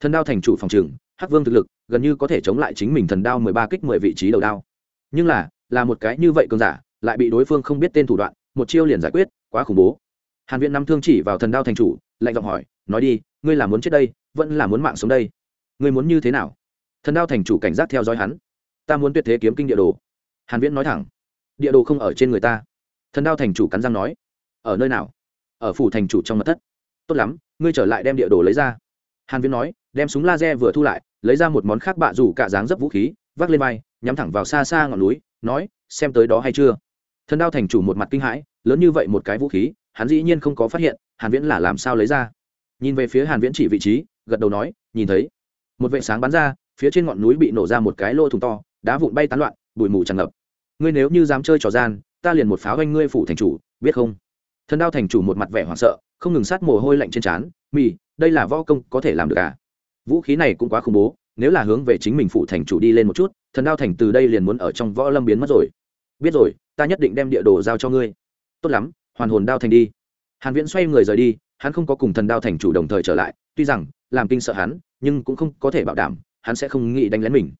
Thần đao thành chủ phòng trường, hắc vương thực lực gần như có thể chống lại chính mình thần đao mười ba kích mười vị trí đầu đao nhưng là là một cái như vậy cường giả, lại bị đối phương không biết tên thủ đoạn, một chiêu liền giải quyết, quá khủng bố. Hàn viện năm thương chỉ vào thần đao thành chủ, lạnh giọng hỏi, nói đi, ngươi là muốn chết đây, vẫn là muốn mạng sống đây? Ngươi muốn như thế nào? Thần đao thành chủ cảnh giác theo dõi hắn. Ta muốn tuyệt thế kiếm kinh địa đồ. Hàn viễn nói thẳng. Địa đồ không ở trên người ta. Thần đao thành chủ cắn răng nói. Ở nơi nào? Ở phủ thành chủ trong mật thất. Tốt lắm, ngươi trở lại đem địa đồ lấy ra. Hàn viễn nói, đem súng laser vừa thu lại, lấy ra một món khác bạ rủ cả dáng dấp vũ khí, vác lên vai nhắm thẳng vào xa xa ngọn núi, nói, xem tới đó hay chưa? Thần đao thành chủ một mặt kinh hãi, lớn như vậy một cái vũ khí, hắn dĩ nhiên không có phát hiện, hàn viễn là làm sao lấy ra. Nhìn về phía hàn viễn chỉ vị trí, gật đầu nói, nhìn thấy. Một vệ sáng bắn ra, phía trên ngọn núi bị nổ ra một cái lỗ thủng to, đá vụn bay tán loạn, bụi mù tràn ngập. Ngươi nếu như dám chơi trò gian, ta liền một pháo anh ngươi phủ thành chủ, biết không? Thần đao thành chủ một mặt vẻ hoảng sợ, không ngừng sát mồ hôi lạnh trên trán, mì, đây là võ công có thể làm được à? Vũ khí này cũng quá khủng bố nếu là hướng về chính mình phụ thành chủ đi lên một chút, thần đao thành từ đây liền muốn ở trong võ lâm biến mất rồi. Biết rồi, ta nhất định đem địa đồ giao cho ngươi. Tốt lắm, hoàn hồn đao thành đi. Hàn viễn xoay người rời đi, hắn không có cùng thần đao thành chủ đồng thời trở lại, tuy rằng, làm kinh sợ hắn, nhưng cũng không có thể bảo đảm, hắn sẽ không nghĩ đánh lén mình.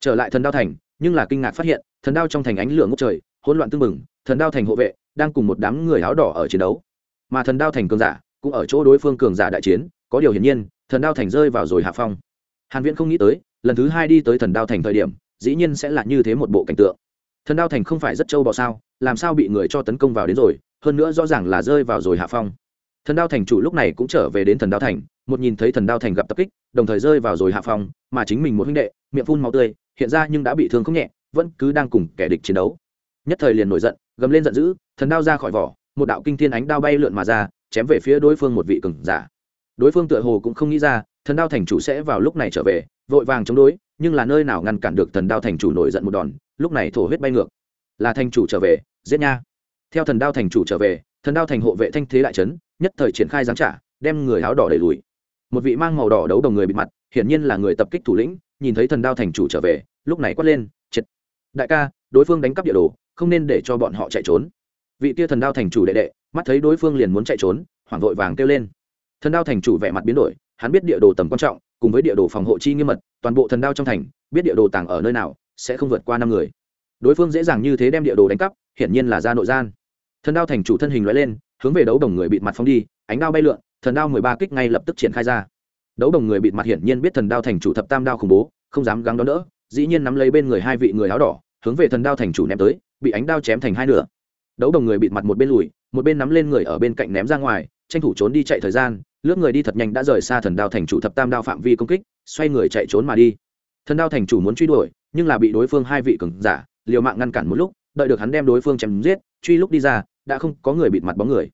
Trở lại thần đao thành, nhưng là kinh ngạc phát hiện, thần đao trong thành ánh lửa ngốc trời, hỗn loạn tương mừng thần đao thành hộ vệ, đang cùng một đám người áo đỏ ở chiến đấu. Mà thần đao thành cường giả, cũng ở chỗ đối phương cường giả đại chiến, có điều hiển nhiên, thần đao thành rơi vào rồi hạ phong hàn viễn không nghĩ tới, lần thứ hai đi tới thần đao thành thời điểm, dĩ nhiên sẽ là như thế một bộ cảnh tượng. Thần đao thành không phải rất trâu bò sao, làm sao bị người cho tấn công vào đến rồi, hơn nữa rõ ràng là rơi vào rồi hạ phong. Thần đao thành chủ lúc này cũng trở về đến thần đao thành, một nhìn thấy thần đao thành gặp tập kích, đồng thời rơi vào rồi hạ phong, mà chính mình một huynh đệ, miệng phun máu tươi, hiện ra nhưng đã bị thương không nhẹ, vẫn cứ đang cùng kẻ địch chiến đấu. Nhất thời liền nổi giận, gầm lên giận dữ, thần đao ra khỏi vỏ, một đạo kinh thiên ánh đao bay lượn mà ra, chém về phía đối phương một vị cường giả. Đối phương tựa hồ cũng không nghĩ ra thần đao thành chủ sẽ vào lúc này trở về, vội vàng chống đối, nhưng là nơi nào ngăn cản được thần đao thành chủ nổi giận một đòn, lúc này thổ huyết bay ngược. Là thành chủ trở về, giết nha. Theo thần đao thành chủ trở về, thần đao thành hộ vệ thanh thế đại trấn, nhất thời triển khai giáng trả, đem người áo đỏ đẩy lùi. Một vị mang màu đỏ đấu đồng người bị mặt, hiển nhiên là người tập kích thủ lĩnh, nhìn thấy thần đao thành chủ trở về, lúc này quát lên, triệt! Đại ca, đối phương đánh cắp địa đồ, không nên để cho bọn họ chạy trốn. Vị kia thần đao thành chủ đệ đệ, mắt thấy đối phương liền muốn chạy trốn, hoảng vội vàng kêu lên. Thần đao thành chủ vẻ mặt biến đổi hắn biết địa đồ tầm quan trọng, cùng với địa đồ phòng hộ chi nghiêm mật, toàn bộ thần đao trong thành, biết địa đồ tàng ở nơi nào, sẽ không vượt qua năm người. Đối phương dễ dàng như thế đem địa đồ đánh cắp, hiển nhiên là ra nội gian. Thần đao thành chủ thân hình loại lên, hướng về đấu đồng người bị mặt phóng đi, ánh đao bay lượn, thần đao mười ba kích ngay lập tức triển khai ra. Đấu đồng người bịt mặt hiển nhiên biết thần đao thành chủ thập tam đao khủng bố, không dám gắng đón đỡ, dĩ nhiên nắm lấy bên người hai vị người áo đỏ, hướng về thần đao thành chủ ném tới, bị ánh đao chém thành hai nửa. Đấu đồng người bịt mặt một bên lùi, một bên nắm lên người ở bên cạnh ném ra ngoài, tranh thủ trốn đi chạy thời gian lướt người đi thật nhanh đã rời xa thần đao thành chủ thập tam đao phạm vi công kích, xoay người chạy trốn mà đi. Thần đao thành chủ muốn truy đuổi, nhưng là bị đối phương hai vị cường giả, liều mạng ngăn cản một lúc, đợi được hắn đem đối phương chém giết, truy lúc đi ra, đã không có người bịt mặt bóng người.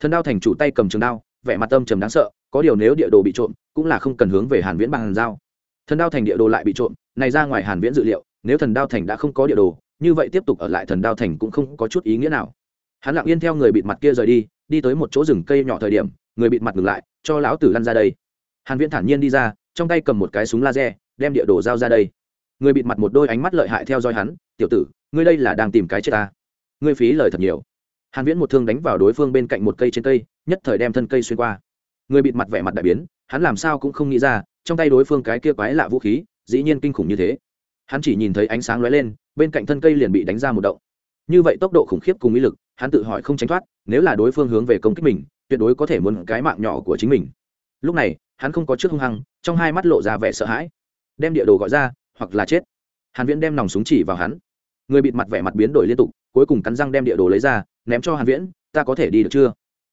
Thần đao thành chủ tay cầm trường đao, vẻ mặt tâm trầm đáng sợ, có điều nếu địa đồ bị trộm, cũng là không cần hướng về hàn viễn bằng hàn giao thần đao thành địa đồ lại bị trộm, này ra ngoài hàn viễn dự liệu, nếu thần đao thành đã không có địa đồ, như vậy tiếp tục ở lại thần đao thành cũng không có chút ý nghĩa nào. Hắn lặng yên theo người bịt mặt kia rời đi đi tới một chỗ rừng cây nhỏ thời điểm người bịt mặt ngừng lại, cho lão tử lăn ra đây. Hàn viễn thản nhiên đi ra, trong tay cầm một cái súng laser, đem địa đồ giao ra đây. Người bịt mặt một đôi ánh mắt lợi hại theo dõi hắn, tiểu tử, ngươi đây là đang tìm cái chết ta. Ngươi phí lời thật nhiều. Hàn viễn một thương đánh vào đối phương bên cạnh một cây trên cây, nhất thời đem thân cây xuyên qua. Người bịt mặt vẻ mặt đại biến, hắn làm sao cũng không nghĩ ra, trong tay đối phương cái kia quái lạ vũ khí, dĩ nhiên kinh khủng như thế. Hắn chỉ nhìn thấy ánh sáng lóe lên, bên cạnh thân cây liền bị đánh ra một động. Như vậy tốc độ khủng khiếp cùng ý lực, hắn tự hỏi không tránh thoát, nếu là đối phương hướng về công kích mình tuyệt đối có thể muốn cái mạng nhỏ của chính mình. Lúc này, hắn không có trước hung hăng, trong hai mắt lộ ra vẻ sợ hãi. Đem địa đồ gọi ra, hoặc là chết. Hàn viễn đem nòng súng chỉ vào hắn. Người bịt mặt vẻ mặt biến đổi liên tục, cuối cùng cắn răng đem địa đồ lấy ra, ném cho hàn viễn, ta có thể đi được chưa?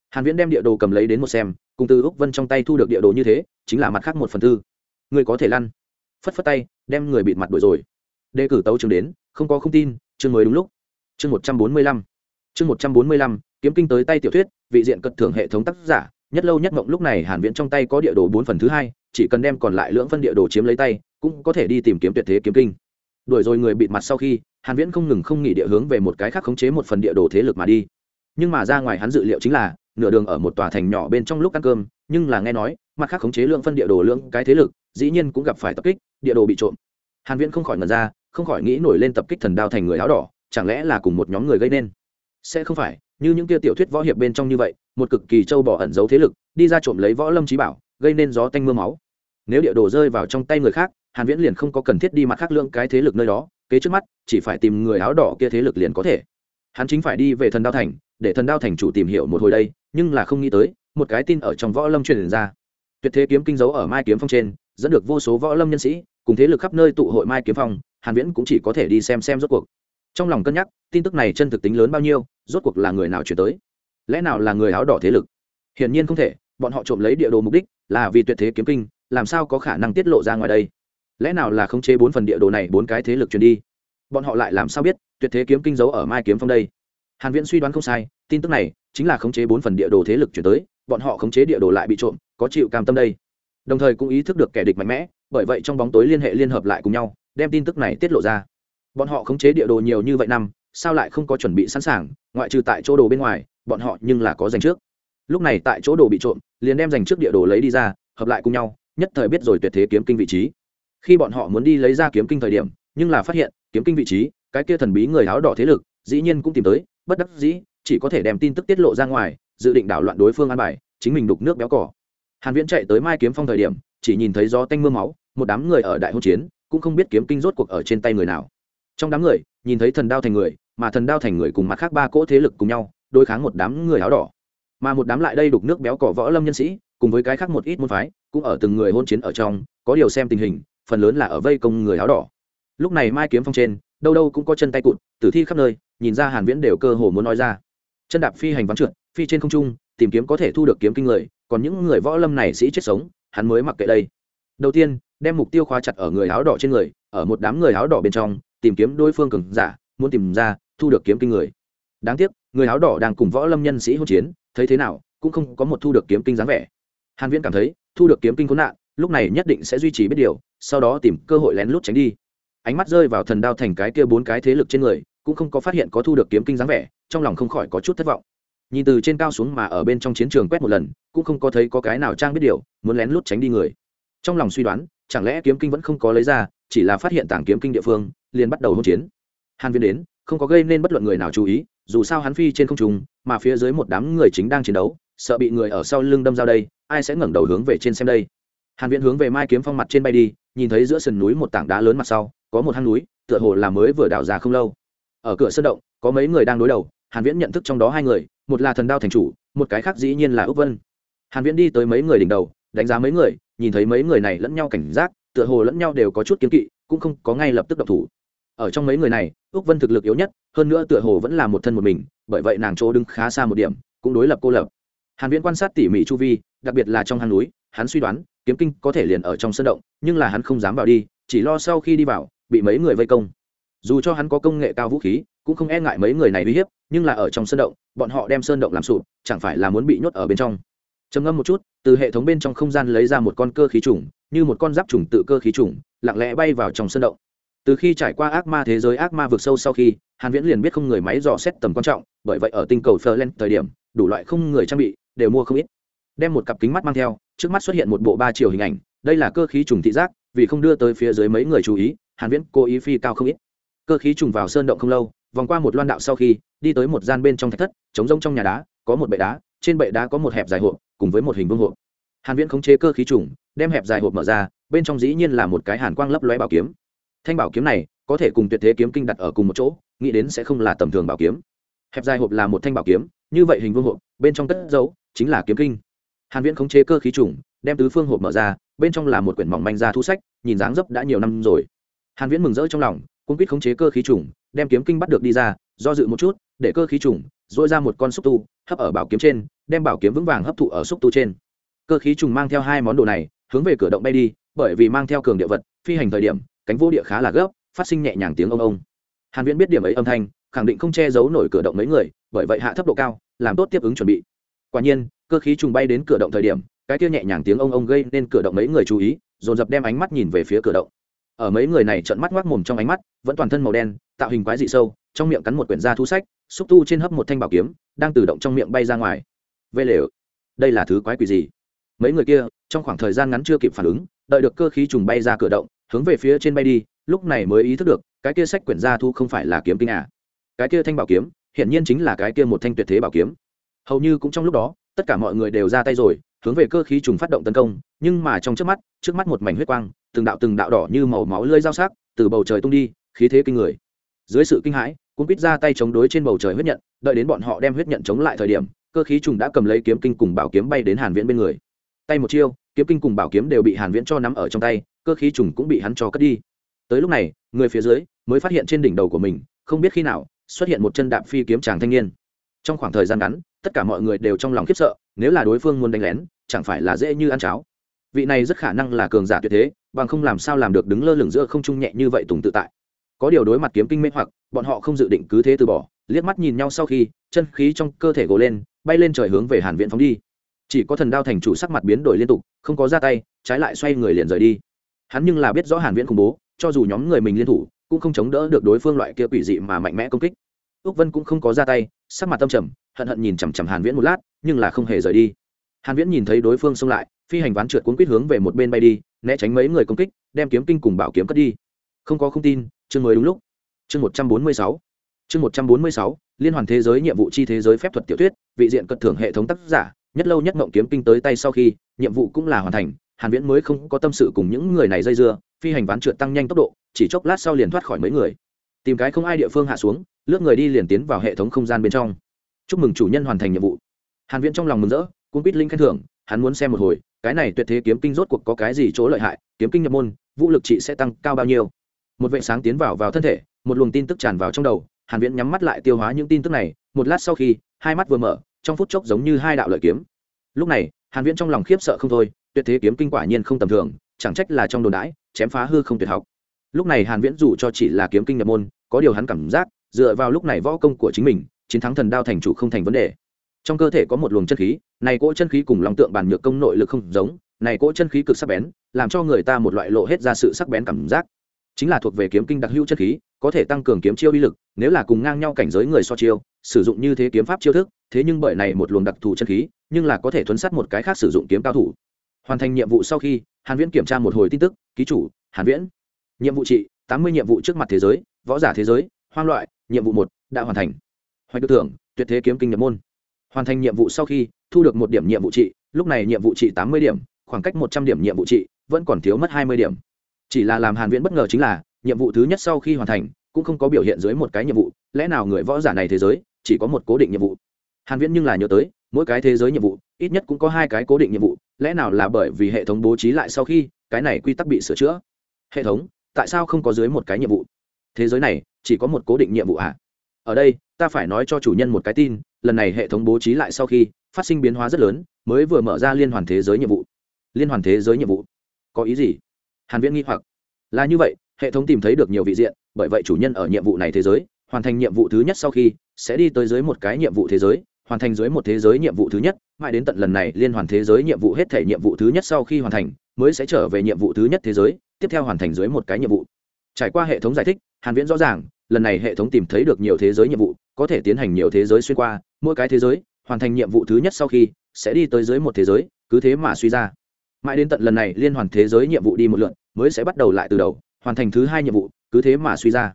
Hàn viễn đem địa đồ cầm lấy đến một xem, cùng từ úc vân trong tay thu được địa đồ như thế, chính là mặt khác một phần tư. Người có thể lăn. Phất phất tay, đem người bịt mặt đuổi rồi. Đề cử tấu chương đến, không có không tin, chương mới đúng lúc. Chương 145 chương 145 kiếm kinh tới tay tiểu thuyết vị diện cật thưởng hệ thống tác giả, nhất lâu nhất mộng lúc này hàn viễn trong tay có địa đồ bốn phần thứ hai, chỉ cần đem còn lại lưỡng phân địa đồ chiếm lấy tay, cũng có thể đi tìm kiếm tuyệt thế kiếm kinh. Đuổi rồi người bịt mặt sau khi, hàn viễn không ngừng không nghỉ địa hướng về một cái khác khống chế một phần địa đồ thế lực mà đi. Nhưng mà ra ngoài hắn dự liệu chính là, nửa đường ở một tòa thành nhỏ bên trong lúc ăn cơm, nhưng là nghe nói, mặt khác khống chế lượng phân địa đồ lượng cái thế lực, dĩ nhiên cũng gặp phải tập kích, địa đồ bị trộm. Hàn viễn không khỏi ngẩn ra, không khỏi nghĩ nổi lên tập kích thần đao thành người áo đỏ, chẳng lẽ là cùng một nhóm người gây nên? Sẽ không phải như những kia tiểu thuyết võ hiệp bên trong như vậy, một cực kỳ châu bò ẩn giấu thế lực, đi ra trộm lấy võ lâm trí bảo, gây nên gió tanh mưa máu. Nếu địa đồ rơi vào trong tay người khác, hàn viễn liền không có cần thiết đi mặt khác lượng cái thế lực nơi đó, kế trước mắt, chỉ phải tìm người áo đỏ kia thế lực liền có thể. Hắn chính phải đi về thần đao thành, để thần đao thành chủ tìm hiểu một hồi đây, nhưng là không nghĩ tới, một cái tin ở trong võ lâm truyền ra. Tuyệt thế kiếm kinh dấu ở mai kiếm phong trên, dẫn được vô số võ lâm nhân sĩ, cùng thế lực khắp nơi tụ hội mai kiếm phong, hàn viễn cũng chỉ có thể đi xem xem rốt cuộc trong lòng cân nhắc, tin tức này chân thực tính lớn bao nhiêu, rốt cuộc là người nào chuyển tới? Lẽ nào là người áo đỏ thế lực? Hiển nhiên không thể, bọn họ trộm lấy địa đồ mục đích là vì tuyệt thế kiếm kinh, làm sao có khả năng tiết lộ ra ngoài đây? Lẽ nào là khống chế bốn phần địa đồ này bốn cái thế lực chuyển đi? Bọn họ lại làm sao biết tuyệt thế kiếm kinh giấu ở mai kiếm phong đây? Hàn viễn suy đoán không sai, tin tức này chính là khống chế bốn phần địa đồ thế lực chuyển tới, bọn họ khống chế địa đồ lại bị trộm, có chịu cam tâm đây. Đồng thời cũng ý thức được kẻ địch mạnh mẽ, bởi vậy trong bóng tối liên hệ liên hợp lại cùng nhau, đem tin tức này tiết lộ ra bọn họ khống chế địa đồ nhiều như vậy năm, sao lại không có chuẩn bị sẵn sàng, ngoại trừ tại chỗ đồ bên ngoài, bọn họ nhưng là có dành trước. Lúc này tại chỗ đồ bị trộm, liền đem dành trước địa đồ lấy đi ra, hợp lại cùng nhau, nhất thời biết rồi tuyệt thế kiếm kinh vị trí. Khi bọn họ muốn đi lấy ra kiếm kinh thời điểm, nhưng là phát hiện, kiếm kinh vị trí, cái kia thần bí người áo đỏ thế lực, dĩ nhiên cũng tìm tới, bất đắc dĩ, chỉ có thể đem tin tức tiết lộ ra ngoài, dự định đảo loạn đối phương an bài, chính mình đục nước béo cỏ. Hàn viễn chạy tới mai kiếm phong thời điểm, chỉ nhìn thấy gió tanh mưa máu, một đám người ở đại hôn chiến, cũng không biết kiếm kinh rốt cuộc ở trên tay người nào trong đám người, nhìn thấy thần đao thành người, mà thần đao thành người cùng mặt khác ba cỗ thế lực cùng nhau, đối kháng một đám người áo đỏ. Mà một đám lại đây đục nước béo cỏ võ lâm nhân sĩ, cùng với cái khác một ít môn phái, cũng ở từng người hôn chiến ở trong, có điều xem tình hình, phần lớn là ở vây công người áo đỏ. Lúc này mai kiếm phong trên, đâu đâu cũng có chân tay cụt, tử thi khắp nơi, nhìn ra hàn viễn đều cơ hồ muốn nói ra. Chân đạp phi hành vắng trượt, phi trên không trung, tìm kiếm có thể thu được kiếm kinh người, còn những người võ lâm này sĩ chết sống, hắn mới mặc kệ đây. Đầu tiên, đem mục tiêu khóa chặt ở người áo đỏ trên người, ở một đám người áo đỏ bên trong tìm kiếm đối phương cường giả, muốn tìm ra, thu được kiếm kinh người. Đáng tiếc, người áo đỏ đang cùng võ lâm nhân sĩ hỗn chiến, thấy thế nào, cũng không có một thu được kiếm kinh dáng vẻ. Hàn viễn cảm thấy, thu được kiếm kinh khốn nạn, lúc này nhất định sẽ duy trì biết điều, sau đó tìm cơ hội lén lút tránh đi. Ánh mắt rơi vào thần đao thành cái kia bốn cái thế lực trên người, cũng không có phát hiện có thu được kiếm kinh dáng vẻ, trong lòng không khỏi có chút thất vọng. Nhìn từ trên cao xuống mà ở bên trong chiến trường quét một lần, cũng không có thấy có cái nào trang biết điều, muốn lén lút tránh đi người. Trong lòng suy đoán, chẳng lẽ kiếm kinh vẫn không có lấy ra, chỉ là phát hiện tảng kiếm kinh địa phương liền bắt đầu hỗn chiến. Hàn viên đến, không có gây nên bất luận người nào chú ý, dù sao hắn phi trên không trung, mà phía dưới một đám người chính đang chiến đấu, sợ bị người ở sau lưng đâm dao đây, ai sẽ ngẩng đầu hướng về trên xem đây? Hàn viễn hướng về mai kiếm phong mặt trên bay đi, nhìn thấy giữa sườn núi một tảng đá lớn mặt sau, có một hang núi, tựa hồ là mới vừa đào ra không lâu. Ở cửa sơn động, có mấy người đang đối đầu, hàn viễn nhận thức trong đó hai người, một là thần đao thành chủ, một cái khác dĩ nhiên là úc vân. Hàn viễn đi tới mấy người đỉnh đầu, đánh giá mấy người, nhìn thấy mấy người này lẫn nhau cảnh giác, tựa hồ lẫn nhau đều có chút kiến kỵ, cũng không có ngay lập tức động thủ ở trong mấy người này ước vân thực lực yếu nhất, hơn nữa tựa hồ vẫn là một thân một mình, bởi vậy nàng chỗ đứng khá xa một điểm, cũng đối lập cô lập. Hàn viễn quan sát tỉ mỉ chu vi, đặc biệt là trong hang núi, hắn suy đoán, kiếm kinh có thể liền ở trong sân động, nhưng là hắn không dám vào đi, chỉ lo sau khi đi vào, bị mấy người vây công. Dù cho hắn có công nghệ cao vũ khí, cũng không e ngại mấy người này uy hiếp, nhưng là ở trong sơn động, bọn họ đem sơn động làm sụp, chẳng phải là muốn bị nhốt ở bên trong. Trầm ngâm một chút, từ hệ thống bên trong không gian lấy ra một con cơ khí trùng, như một con giáp trùng tự cơ khí trùng, lặng lẽ bay vào trong sơn động từ khi trải qua ác ma thế giới, ác ma vượt sâu sau khi, hàn viễn liền biết không người máy dò xét tầm quan trọng, bởi vậy ở tinh cầu Ferlen thời điểm, đủ loại không người trang bị đều mua không ít. Đem một cặp kính mắt mang theo, trước mắt xuất hiện một bộ ba chiều hình ảnh, đây là cơ khí trùng thị giác, vì không đưa tới phía dưới mấy người chú ý, hàn viễn cố ý phi cao không ít. Cơ khí trùng vào sơn động không lâu, vòng qua một loan đạo sau khi, đi tới một gian bên trong thạch thất chống rông trong nhà đá, có một bệ đá, trên bệ đá có một hẹp dài hộp, cùng với một hình vương hộp. Hàn viễn khống chế cơ khí trùng, đem hẹp dài hộp mở ra, bên trong dĩ nhiên là một cái hàn quang lấp lóe bảo kiếm thanh bảo kiếm này có thể cùng tuyệt thế kiếm kinh đặt ở cùng một chỗ, nghĩ đến sẽ không là tầm thường bảo kiếm. Hẹp dài hộp là một thanh bảo kiếm, như vậy hình vương hộp, bên trong cất dấu chính là kiếm kinh. Hàn viễn khống chế cơ khí trùng, đem tứ phương hộp mở ra, bên trong là một quyển mỏng manh ra thu sách, nhìn dáng dấp đã nhiều năm rồi. Hàn viễn mừng rỡ trong lòng cũng quyết khống chế cơ khí trùng, đem kiếm kinh bắt được đi ra, do dự một chút, để cơ khí trùng dội ra một con xúc tu, hấp ở bảo kiếm trên, đem bảo kiếm vững vàng hấp thụ ở xúc tu trên. Cơ khí trùng mang theo hai món đồ này, hướng về cửa động bay đi, bởi vì mang theo cường địa vật, phi hành thời điểm cánh vô địa khá là gấp, phát sinh nhẹ nhàng tiếng ông ông. Hàn viễn biết điểm ấy âm thanh, khẳng định không che giấu nổi cửa động mấy người, bởi vậy hạ thấp độ cao, làm tốt tiếp ứng chuẩn bị. Quả nhiên, cơ khí trùng bay đến cửa động thời điểm, cái kia nhẹ nhàng tiếng ông ông gây nên cửa động mấy người chú ý, dồn dập đem ánh mắt nhìn về phía cửa động. Ở mấy người này trợn mắt ngoác mồm trong ánh mắt, vẫn toàn thân màu đen, tạo hình quái dị sâu, trong miệng cắn một quyển da thu sách, xúc tu trên hấp một thanh bảo kiếm, đang tự động trong miệng bay ra ngoài. Vê lều. Đây là thứ quái quỷ gì? Mấy người kia, trong khoảng thời gian ngắn chưa kịp phản ứng, đợi được cơ khí trùng bay ra cửa động hướng về phía trên bay đi, lúc này mới ý thức được, cái kia sách quyển gia thu không phải là kiếm kinh à. cái kia thanh bảo kiếm, hiển nhiên chính là cái kia một thanh tuyệt thế bảo kiếm. Hầu như cũng trong lúc đó, tất cả mọi người đều ra tay rồi, hướng về cơ khí trùng phát động tấn công, nhưng mà trong trước mắt trước mắt một mảnh huyết quang, từng đạo từng đạo đỏ như màu máu lơi dao sắc, từ bầu trời tung đi, khí thế kinh người. Dưới sự kinh hãi cũng quýt ra tay chống đối trên bầu trời huyết nhận, đợi đến bọn họ đem huyết nhận chống lại thời điểm, cơ khí trùng đã cầm lấy kiếm kinh cùng bảo kiếm bay đến hàn viễn bên người. Tay một chiêu kiếm kinh cùng bảo kiếm đều bị hàn viễn cho nắm ở trong tay, cơ khí trùng cũng bị hắn cho cất đi. Tới lúc này, người phía dưới mới phát hiện trên đỉnh đầu của mình, không biết khi nào, xuất hiện một chân đạp phi kiếm chàng thanh niên. Trong khoảng thời gian ngắn, tất cả mọi người đều trong lòng khiếp sợ, nếu là đối phương muốn đánh lén, chẳng phải là dễ như ăn cháo. Vị này rất khả năng là cường giả tuyệt thế, bằng không làm sao làm được đứng lơ lửng giữa không trung nhẹ như vậy tùng tự tại. Có điều đối mặt kiếm kinh mê hoặc, bọn họ không dự định cứ thế từ bỏ, liếc mắt nhìn nhau sau khi, chân khí trong cơ thể gồ lên, bay lên trời hướng về hàn viện phóng đi chỉ có thần đao thành chủ sắc mặt biến đổi liên tục, không có ra tay, trái lại xoay người liền rời đi. Hắn nhưng là biết rõ hàn viễn khủng bố, cho dù nhóm người mình liên thủ, cũng không chống đỡ được đối phương loại kia quỷ dị mà mạnh mẽ công kích. Úc vân cũng không có ra tay, sắc mặt tâm trầm, hận hận nhìn chằm chằm hàn viễn một lát, nhưng là không hề rời đi. Hàn viễn nhìn thấy đối phương xông lại, phi hành ván trượt cuốn quýt hướng về một bên bay đi, né tránh mấy người công kích, đem kiếm kinh cùng bảo kiếm cất đi. Không có không tin, chương mới đúng lúc. Chương 146 chương 146 liên hoàn thế giới nhiệm vụ chi thế giới phép thuật tiểu thuyết, vị diện cật thưởng hệ thống tác giả nhất lâu nhất ngộng kiếm kinh tới tay sau khi, nhiệm vụ cũng là hoàn thành, hàn viễn mới không có tâm sự cùng những người này dây dưa, phi hành ván trượt tăng nhanh tốc độ, chỉ chốc lát sau liền thoát khỏi mấy người. Tìm cái không ai địa phương hạ xuống, lướt người đi liền tiến vào hệ thống không gian bên trong. Chúc mừng chủ nhân hoàn thành nhiệm vụ. Hàn viễn trong lòng mừng rỡ cũng biết linh khen thưởng, hắn muốn xem một hồi, cái này tuyệt thế kiếm kinh rốt cuộc có cái gì chỗ lợi hại, kiếm kinh nhập môn, vũ lực trị sẽ tăng cao bao nhiêu. Một vệ sáng tiến vào vào thân thể, một luồng tin tức tràn vào trong đầu, hàn viễn nhắm mắt lại tiêu hóa những tin tức này, một lát sau khi, hai mắt vừa mở trong phút chốc giống như hai đạo lợi kiếm. Lúc này, hàn viễn trong lòng khiếp sợ không thôi, tuyệt thế kiếm kinh quả nhiên không tầm thường, chẳng trách là trong đồn đãi, chém phá hư không tuyệt học. Lúc này hàn viễn dù cho chỉ là kiếm kinh nhập môn, có điều hắn cảm giác, dựa vào lúc này võ công của chính mình, chiến thắng thần đao thành chủ không thành vấn đề. Trong cơ thể có một luồng chân khí, này cỗ chân khí cùng lòng tượng bản nhược công nội lực không giống, này cỗ chân khí cực sắc bén, làm cho người ta một loại lộ hết ra sự sắc bén cảm giác. Chính là thuộc về kiếm kinh đặc hữu chân khí có thể tăng cường kiếm chiêu uy lực, nếu là cùng ngang nhau cảnh giới người so chiêu, sử dụng như thế kiếm pháp chiêu thức, thế nhưng bởi này một luồng đặc thù chân khí, nhưng là có thể thuấn sát một cái khác sử dụng kiếm cao thủ. Hoàn thành nhiệm vụ sau khi, hàn viễn kiểm tra một hồi tin tức, ký chủ, hàn viễn, nhiệm vụ trị 80 nhiệm vụ trước mặt thế giới, võ giả thế giới, hoang loại, nhiệm vụ một, đã hoàn thành. Hoạch được thưởng, tuyệt thế kiếm kinh nhập môn. Hoàn thành nhiệm vụ sau khi, thu được một điểm nhiệm vụ trị, lúc này nhiệm vụ trị 80 điểm, khoảng cách 100 điểm nhiệm vụ trị, vẫn còn thiếu mất 20 điểm. Chỉ là làm hàn viễn bất ngờ chính là nhiệm vụ thứ nhất sau khi hoàn thành, cũng không có biểu hiện dưới một cái nhiệm vụ, lẽ nào người võ giả này thế giới chỉ có một cố định nhiệm vụ? Hàn viễn nhưng là nhớ tới, mỗi cái thế giới nhiệm vụ, ít nhất cũng có hai cái cố định nhiệm vụ, lẽ nào là bởi vì hệ thống bố trí lại sau khi cái này quy tắc bị sửa chữa? Hệ thống, tại sao không có dưới một cái nhiệm vụ? Thế giới này, chỉ có một cố định nhiệm vụ à? Ở đây, ta phải nói cho chủ nhân một cái tin, lần này hệ thống bố trí lại sau khi, phát sinh biến hóa rất lớn, mới vừa mở ra liên hoàn thế giới nhiệm vụ. Liên hoàn thế giới nhiệm vụ. Có ý gì? Hàn viễn nghi hoặc. Là như vậy hệ thống tìm thấy được nhiều vị diện, bởi vậy chủ nhân ở nhiệm vụ này thế giới, hoàn thành nhiệm vụ thứ nhất sau khi, sẽ đi tới dưới một cái nhiệm vụ thế giới, hoàn thành dưới một thế giới nhiệm vụ thứ nhất, mãi đến tận lần này liên hoàn thế giới nhiệm vụ hết thể nhiệm vụ thứ nhất sau khi hoàn thành, mới sẽ trở về nhiệm vụ thứ nhất thế giới, tiếp theo hoàn thành dưới một cái nhiệm vụ. Trải qua hệ thống giải thích, hàn viễn rõ ràng, lần này hệ thống tìm thấy được nhiều thế giới nhiệm vụ, có thể tiến hành nhiều thế giới xuyên qua, mỗi cái thế giới, hoàn thành nhiệm vụ thứ nhất sau khi, sẽ đi tới dưới một thế giới, cứ thế mà suy ra. Mãi đến tận lần này liên hoàn thế giới nhiệm vụ đi một lượt, mới sẽ bắt đầu lại từ đầu hoàn thành thứ hai nhiệm vụ, cứ thế mà suy ra.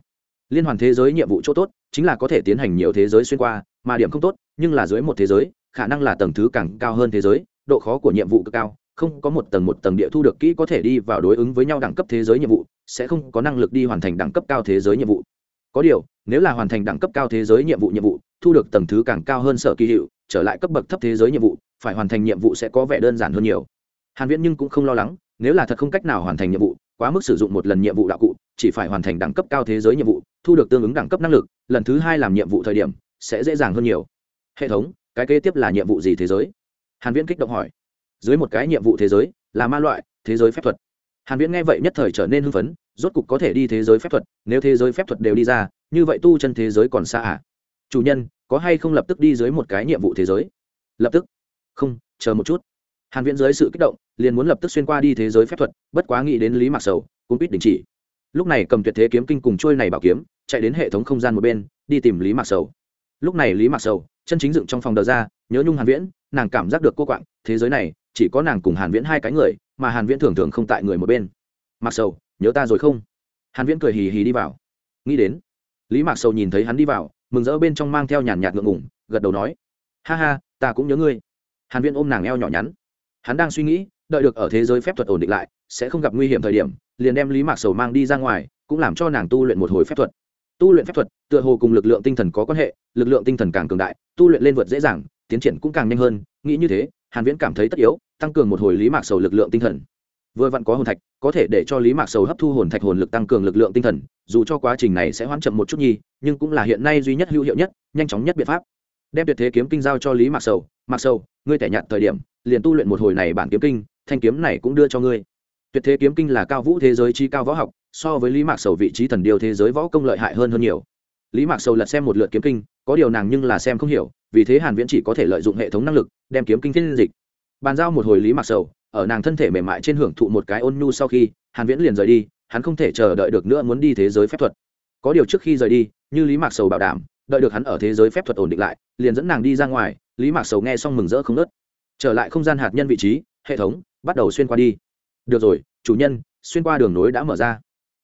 Liên hoàn thế giới nhiệm vụ chỗ tốt, chính là có thể tiến hành nhiều thế giới xuyên qua, mà điểm không tốt, nhưng là dưới một thế giới, khả năng là tầng thứ càng cao hơn thế giới, độ khó của nhiệm vụ cực cao, không có một tầng một tầng địa thu được kỹ có thể đi vào đối ứng với nhau đẳng cấp thế giới nhiệm vụ, sẽ không có năng lực đi hoàn thành đẳng cấp cao thế giới nhiệm vụ. Có điều, nếu là hoàn thành đẳng cấp cao thế giới nhiệm vụ nhiệm vụ, thu được tầng thứ càng cao hơn sở kỳ hiệu, trở lại cấp bậc thấp thế giới nhiệm vụ, phải hoàn thành nhiệm vụ sẽ có vẻ đơn giản hơn nhiều. Hàn viễn nhưng cũng không lo lắng, nếu là thật không cách nào hoàn thành nhiệm vụ quá mức sử dụng một lần nhiệm vụ đạo cụ, chỉ phải hoàn thành đẳng cấp cao thế giới nhiệm vụ, thu được tương ứng đẳng cấp năng lực, lần thứ hai làm nhiệm vụ thời điểm, sẽ dễ dàng hơn nhiều. Hệ thống, cái kế tiếp là nhiệm vụ gì thế giới? Hàn viễn kích động hỏi. Dưới một cái nhiệm vụ thế giới, là ma loại, thế giới phép thuật. Hàn viễn nghe vậy nhất thời trở nên hưng phấn, rốt cục có thể đi thế giới phép thuật, nếu thế giới phép thuật đều đi ra, như vậy tu chân thế giới còn xa à? Chủ nhân, có hay không lập tức đi dưới một cái nhiệm vụ thế giới? Lập tức. Không, chờ một chút. Hàn viễn dưới sự kích động liền muốn lập tức xuyên qua đi thế giới phép thuật, bất quá nghĩ đến lý mạc sầu, cũng biết đình chỉ. Lúc này cầm tuyệt thế kiếm kinh cùng trôi này bảo kiếm, chạy đến hệ thống không gian một bên, đi tìm lý mạc sầu. Lúc này lý mạc sầu, chân chính dựng trong phòng đờ ra, nhớ nhung hàn viễn, nàng cảm giác được cô quạng, thế giới này, chỉ có nàng cùng hàn viễn hai cái người, mà hàn viễn thường thường không tại người một bên. Mạc sầu, nhớ ta rồi không? Hàn viễn cười hì hì đi vào. Nghĩ đến, lý mạc sầu nhìn thấy hắn đi vào, mừng rỡ bên trong mang theo nhàn nhạt ngượng ngùng, gật đầu nói, ha ha, ta cũng nhớ ngươi. Hàn viễn ôm nàng eo nhỏ nhắn. Hắn đang suy nghĩ đợi được ở thế giới phép thuật ổn định lại, sẽ không gặp nguy hiểm thời điểm, liền đem lý mạc sầu mang đi ra ngoài, cũng làm cho nàng tu luyện một hồi phép thuật. Tu luyện phép thuật, tựa hồ cùng lực lượng tinh thần có quan hệ, lực lượng tinh thần càng cường đại, tu luyện lên vượt dễ dàng, tiến triển cũng càng nhanh hơn, nghĩ như thế, hàn viễn cảm thấy tất yếu, tăng cường một hồi lý mạc sầu lực lượng tinh thần. Vừa vặn có hồn thạch, có thể để cho lý mạc sầu hấp thu hồn thạch hồn lực tăng cường lực lượng tinh thần, dù cho quá trình này sẽ hoãn chậm một chút nhi nhưng cũng là hiện nay duy nhất hữu hiệu nhất, nhanh chóng nhất biện pháp. Đem tuyệt thế kiếm kinh giao cho lý mạc sầu mạc sầu, ngươi tẻ nhạt thời điểm, liền tu luyện một hồi này bản kiếm kinh thanh kiếm này cũng đưa cho ngươi. Tuyệt thế kiếm kinh là cao vũ thế giới chi cao võ học, so với lý mạc sầu vị trí thần điều thế giới võ công lợi hại hơn hơn nhiều. Lý mạc sầu lật xem một lượt kiếm kinh, có điều nàng nhưng là xem không hiểu, vì thế hàn viễn chỉ có thể lợi dụng hệ thống năng lực, đem kiếm kinh phiên dịch. Bàn giao một hồi lý mạc sầu, ở nàng thân thể mềm mại trên hưởng thụ một cái ôn nhu sau khi, hàn viễn liền rời đi, hắn không thể chờ đợi được nữa muốn đi thế giới phép thuật. Có điều trước khi rời đi, như lý mạc sầu bảo đảm, đợi được hắn ở thế giới phép thuật ổn định lại, liền dẫn nàng đi ra ngoài, lý mạc sầu nghe xong mừng rỡ không nớt trở lại không gian hạt nhân vị trí, hệ thống bắt đầu xuyên qua đi. Được rồi, chủ nhân, xuyên qua đường nối đã mở ra.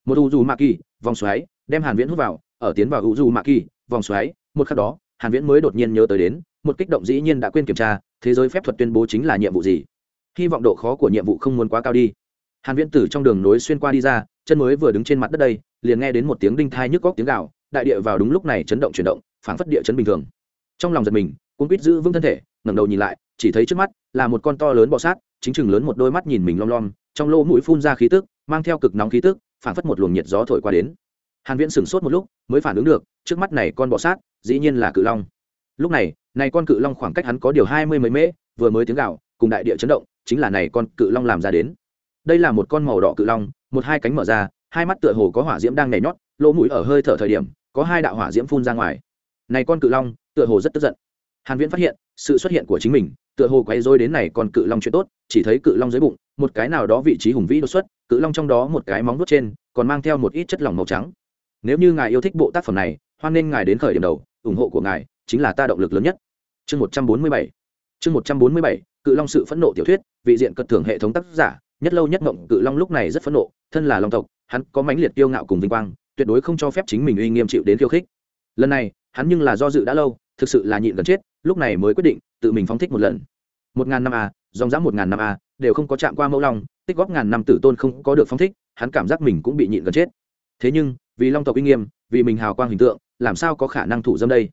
Một u dù mạ kỳ, vòng xoáy, đem hàn viễn hút vào, ở tiến vào u dù mạ kỳ, vòng xoáy, một khắc đó, hàn viễn mới đột nhiên nhớ tới đến, một kích động dĩ nhiên đã quên kiểm tra, thế giới phép thuật tuyên bố chính là nhiệm vụ gì. Hy vọng độ khó của nhiệm vụ không muốn quá cao đi. Hàn viễn từ trong đường nối xuyên qua đi ra, chân mới vừa đứng trên mặt đất đây, liền nghe đến một tiếng đinh thai nhức góc tiếng gào, đại địa vào đúng lúc này chấn động chuyển động, phảng phất địa chấn bình thường. Trong lòng giật mình, cuốn quýt giữ vững thân thể, ngẩng đầu nhìn lại, chỉ thấy trước mắt là một con to lớn bọ sát chính chừng lớn một đôi mắt nhìn mình lom lom, trong lỗ mũi phun ra khí tức, mang theo cực nóng khí tức, phản phất một luồng nhiệt gió thổi qua đến. Hàn viễn sửng sốt một lúc, mới phản ứng được, trước mắt này con bọ sát, dĩ nhiên là cự long. Lúc này này con cự long khoảng cách hắn có điều hai mươi mấy mễ vừa mới tiếng gào, cùng đại địa chấn động, chính là này con cự long làm ra đến. Đây là một con màu đỏ cự long, một hai cánh mở ra, hai mắt tựa hồ có hỏa diễm đang nhảy nhót, lỗ mũi ở hơi thở thời điểm, có hai đạo hỏa diễm phun ra ngoài. Này con cự long, tựa hồ rất tức giận. Hàn viễn phát hiện, sự xuất hiện của chính mình tựa hồ quay rối đến này còn cự long chuyện tốt, chỉ thấy cự long dưới bụng, một cái nào đó vị trí hùng vĩ đột xuất, cự long trong đó một cái móng vuốt trên, còn mang theo một ít chất lỏng màu trắng. Nếu như ngài yêu thích bộ tác phẩm này, hoan nên ngài đến khởi điểm đầu, ủng hộ của ngài chính là ta động lực lớn nhất. Chương 147 chương 147 cự long sự phẫn nộ tiểu thuyết, vị diện cật thưởng hệ thống tác giả, nhất lâu nhất ngộng, cự long lúc này rất phẫn nộ, thân là long tộc, hắn có mãnh liệt kiêu ngạo cùng vinh quang, tuyệt đối không cho phép chính mình uy nghiêm chịu đến khiêu khích. Lần này, hắn nhưng là do dự đã lâu, thực sự là nhịn gần chết lúc này mới quyết định tự mình phóng thích một lần. Một ngàn năm a, dòng dã một ngàn năm a, đều không có chạm qua mẫu long, tích góp ngàn năm tử tôn không có được phóng thích, hắn cảm giác mình cũng bị nhịn gần chết. Thế nhưng, vì long tộc uy nghiêm, vì mình hào quang hình tượng, làm sao có khả năng thủ dâm đây?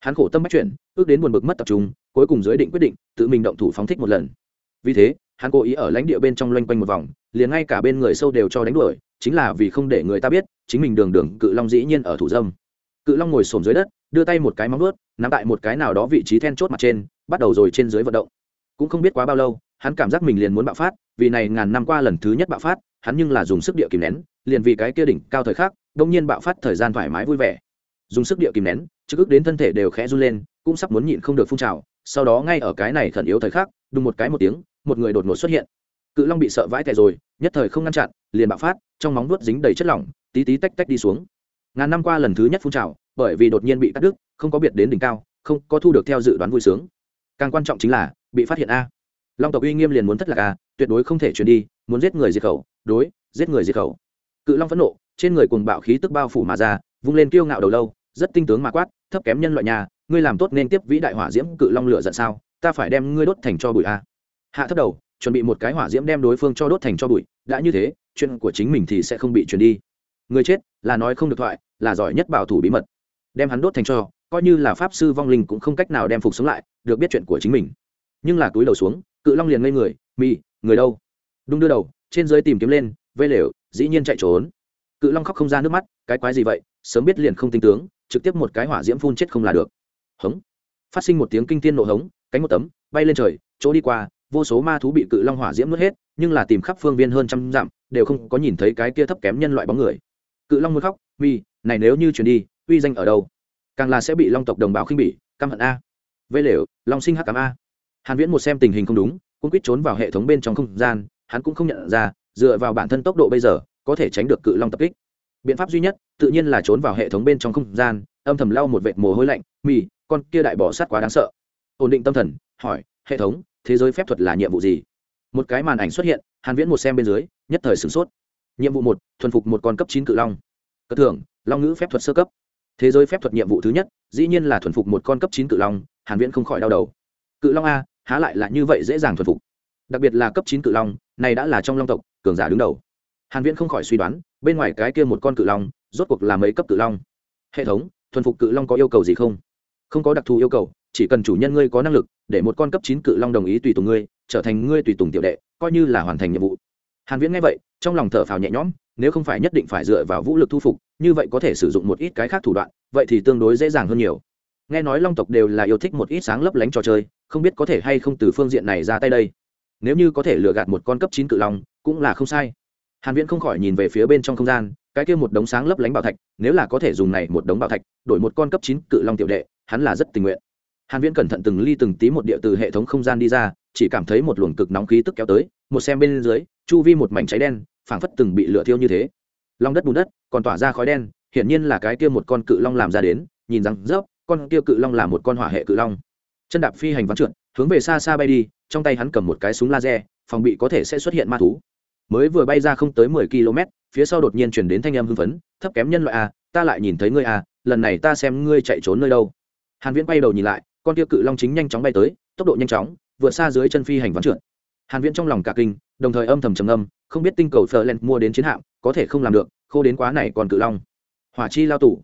Hắn khổ tâm bắt chuyển ước đến buồn bực mất tập trung, cuối cùng giới định quyết định tự mình động thủ phóng thích một lần. Vì thế, hắn cố ý ở lãnh địa bên trong loanh quanh một vòng, liền ngay cả bên người sâu đều cho đánh đuổi, chính là vì không để người ta biết, chính mình đường đường cự long dĩ nhiên ở thủ dâm. Cự long ngồi xổm dưới đất đưa tay một cái móng vuốt, nắm tại một cái nào đó vị trí then chốt mặt trên, bắt đầu rồi trên dưới vận động. Cũng không biết quá bao lâu, hắn cảm giác mình liền muốn bạo phát, vì này ngàn năm qua lần thứ nhất bạo phát, hắn nhưng là dùng sức địa kìm nén, liền vì cái kia đỉnh cao thời khắc đông nhiên bạo phát thời gian thoải mái vui vẻ. Dùng sức địa kìm nén, trực ức đến thân thể đều khẽ run lên, cũng sắp muốn nhịn không được phun trào, sau đó ngay ở cái này khẩn yếu thời khắc, đùng một cái một tiếng, một người đột ngột xuất hiện. Cự long bị sợ vãi tè rồi, nhất thời không ngăn chặn, liền bạo phát, trong móng vuốt dính đầy chất lỏng, tí tí tách tách đi xuống. Ngàn năm qua lần thứ nhất phun trào bởi vì đột nhiên bị cắt đứt, không có biệt đến đỉnh cao, không có thu được theo dự đoán vui sướng. Càng quan trọng chính là, bị phát hiện a. Long tộc uy nghiêm liền muốn thất lạc a, tuyệt đối không thể truyền đi, muốn giết người diệt khẩu, đối, giết người diệt khẩu. Cự long phẫn nộ, trên người cùng bạo khí tức bao phủ mà ra, vung lên kiêu ngạo đầu lâu, rất tinh tướng mà quát, thấp kém nhân loại nhà, ngươi làm tốt nên tiếp vĩ đại hỏa diễm cự long lửa giận sao, ta phải đem ngươi đốt thành cho bụi a. Hạ thấp đầu, chuẩn bị một cái hỏa diễm đem đối phương cho đốt thành cho bụi, đã như thế, chuyện của chính mình thì sẽ không bị truyền đi. Người chết, là nói không được thoại, là giỏi nhất bảo thủ bí mật đem hắn đốt thành cho, coi như là pháp sư vong linh cũng không cách nào đem phục sống lại, được biết chuyện của chính mình. Nhưng là túi đầu xuống, cự long liền ngây người mì người đâu? Đung đưa đầu, trên dưới tìm kiếm lên, vây lều, dĩ nhiên chạy trốn. Cự long khóc không ra nước mắt, cái quái gì vậy? Sớm biết liền không tinh tướng, trực tiếp một cái hỏa diễm phun chết không là được. Hống. Phát sinh một tiếng kinh tiên nổ hống, cánh một tấm, bay lên trời, chỗ đi qua, vô số ma thú bị cự long hỏa diễm nuốt hết, nhưng là tìm khắp phương viên hơn trăm dặm, đều không có nhìn thấy cái kia thấp kém nhân loại bóng người. Cự long muốn khóc vì này nếu như chuyển đi uy danh ở đâu? Càng là sẽ bị long tộc đồng bào khinh bỉ, căm hận a. Vây lều, long sinh hắc cám a. Hàn viễn một xem tình hình không đúng cũng quyết trốn vào hệ thống bên trong không gian, hắn cũng không nhận ra, dựa vào bản thân tốc độ bây giờ, có thể tránh được cự long tập kích. Biện pháp duy nhất, tự nhiên là trốn vào hệ thống bên trong không gian, âm thầm lau một vệt mồ hôi lạnh, mì, con kia đại bỏ sát quá đáng sợ. Ổn định tâm thần, hỏi, hệ thống, thế giới phép thuật là nhiệm vụ gì? Một cái màn ảnh xuất hiện, hàn viễn một xem bên dưới, nhất thời sửng sốt. Nhiệm vụ một, thuần phục một con cấp chín cự long. Cất thưởng, long ngữ phép thuật sơ cấp thế giới phép thuật nhiệm vụ thứ nhất, dĩ nhiên là thuần phục một con cấp chín cự long, hàn viễn không khỏi đau đầu. Cự long a, há lại là như vậy dễ dàng thuần phục. Đặc biệt là cấp chín cự long, này đã là trong long tộc, cường giả đứng đầu. Hàn viễn không khỏi suy đoán, bên ngoài cái kia một con cự long, rốt cuộc là mấy cấp cự long? Hệ thống, thuần phục cự long có yêu cầu gì không? Không có đặc thù yêu cầu, chỉ cần chủ nhân ngươi có năng lực, để một con cấp chín cự long đồng ý tùy tùng ngươi, trở thành ngươi tùy tùng tiểu đệ, coi như là hoàn thành nhiệm vụ. Hàn viễn nghe vậy, trong lòng thở phào nhẹ nhõm nếu không phải nhất định phải dựa vào vũ lực thu phục, như vậy có thể sử dụng một ít cái khác thủ đoạn, vậy thì tương đối dễ dàng hơn nhiều. Nghe nói long tộc đều là yêu thích một ít sáng lấp lánh trò chơi, không biết có thể hay không từ phương diện này ra tay đây? Nếu như có thể lừa gạt một con cấp chín cự long, cũng là không sai. Hàn viễn không khỏi nhìn về phía bên trong không gian, cái kia một đống sáng lấp lánh bảo thạch, nếu là có thể dùng này một đống bảo thạch, đổi một con cấp chín cự long tiểu đệ, hắn là rất tình nguyện. Hàn viễn cẩn thận từng ly từng tí một địa từ hệ thống không gian đi ra, chỉ cảm thấy một luồng cực nóng khí tức kéo tới, một xem bên dưới, chu vi một mảnh cháy đen phảng phất từng bị lửa thiêu như thế. Long đất bùn đất, còn tỏa ra khói đen, hiển nhiên là cái kia một con cự long làm ra đến, nhìn rằng rớp con kia cự long là một con hỏa hệ cự long. Chân đạp phi hành vắng trượt, hướng về xa xa bay đi, trong tay hắn cầm một cái súng laser, phòng bị có thể sẽ xuất hiện ma thú. Mới vừa bay ra không tới mười km, phía sau đột nhiên chuyển đến thanh âm hưng phấn, thấp kém nhân loại a ta lại nhìn thấy ngươi a lần này ta xem ngươi chạy trốn nơi đâu. Hàn viễn bay đầu nhìn lại, con kia cự long chính nhanh chóng bay tới, tốc độ nhanh chóng vượt xa dưới chân phi hành vắng trượt hàn viễn trong lòng cả kinh, đồng thời âm thầm trầm âm không biết tinh cầu Ferland mua đến chiến hạm, có thể không làm được, khô đến quá này còn cự long. Hỏa chi lao tủ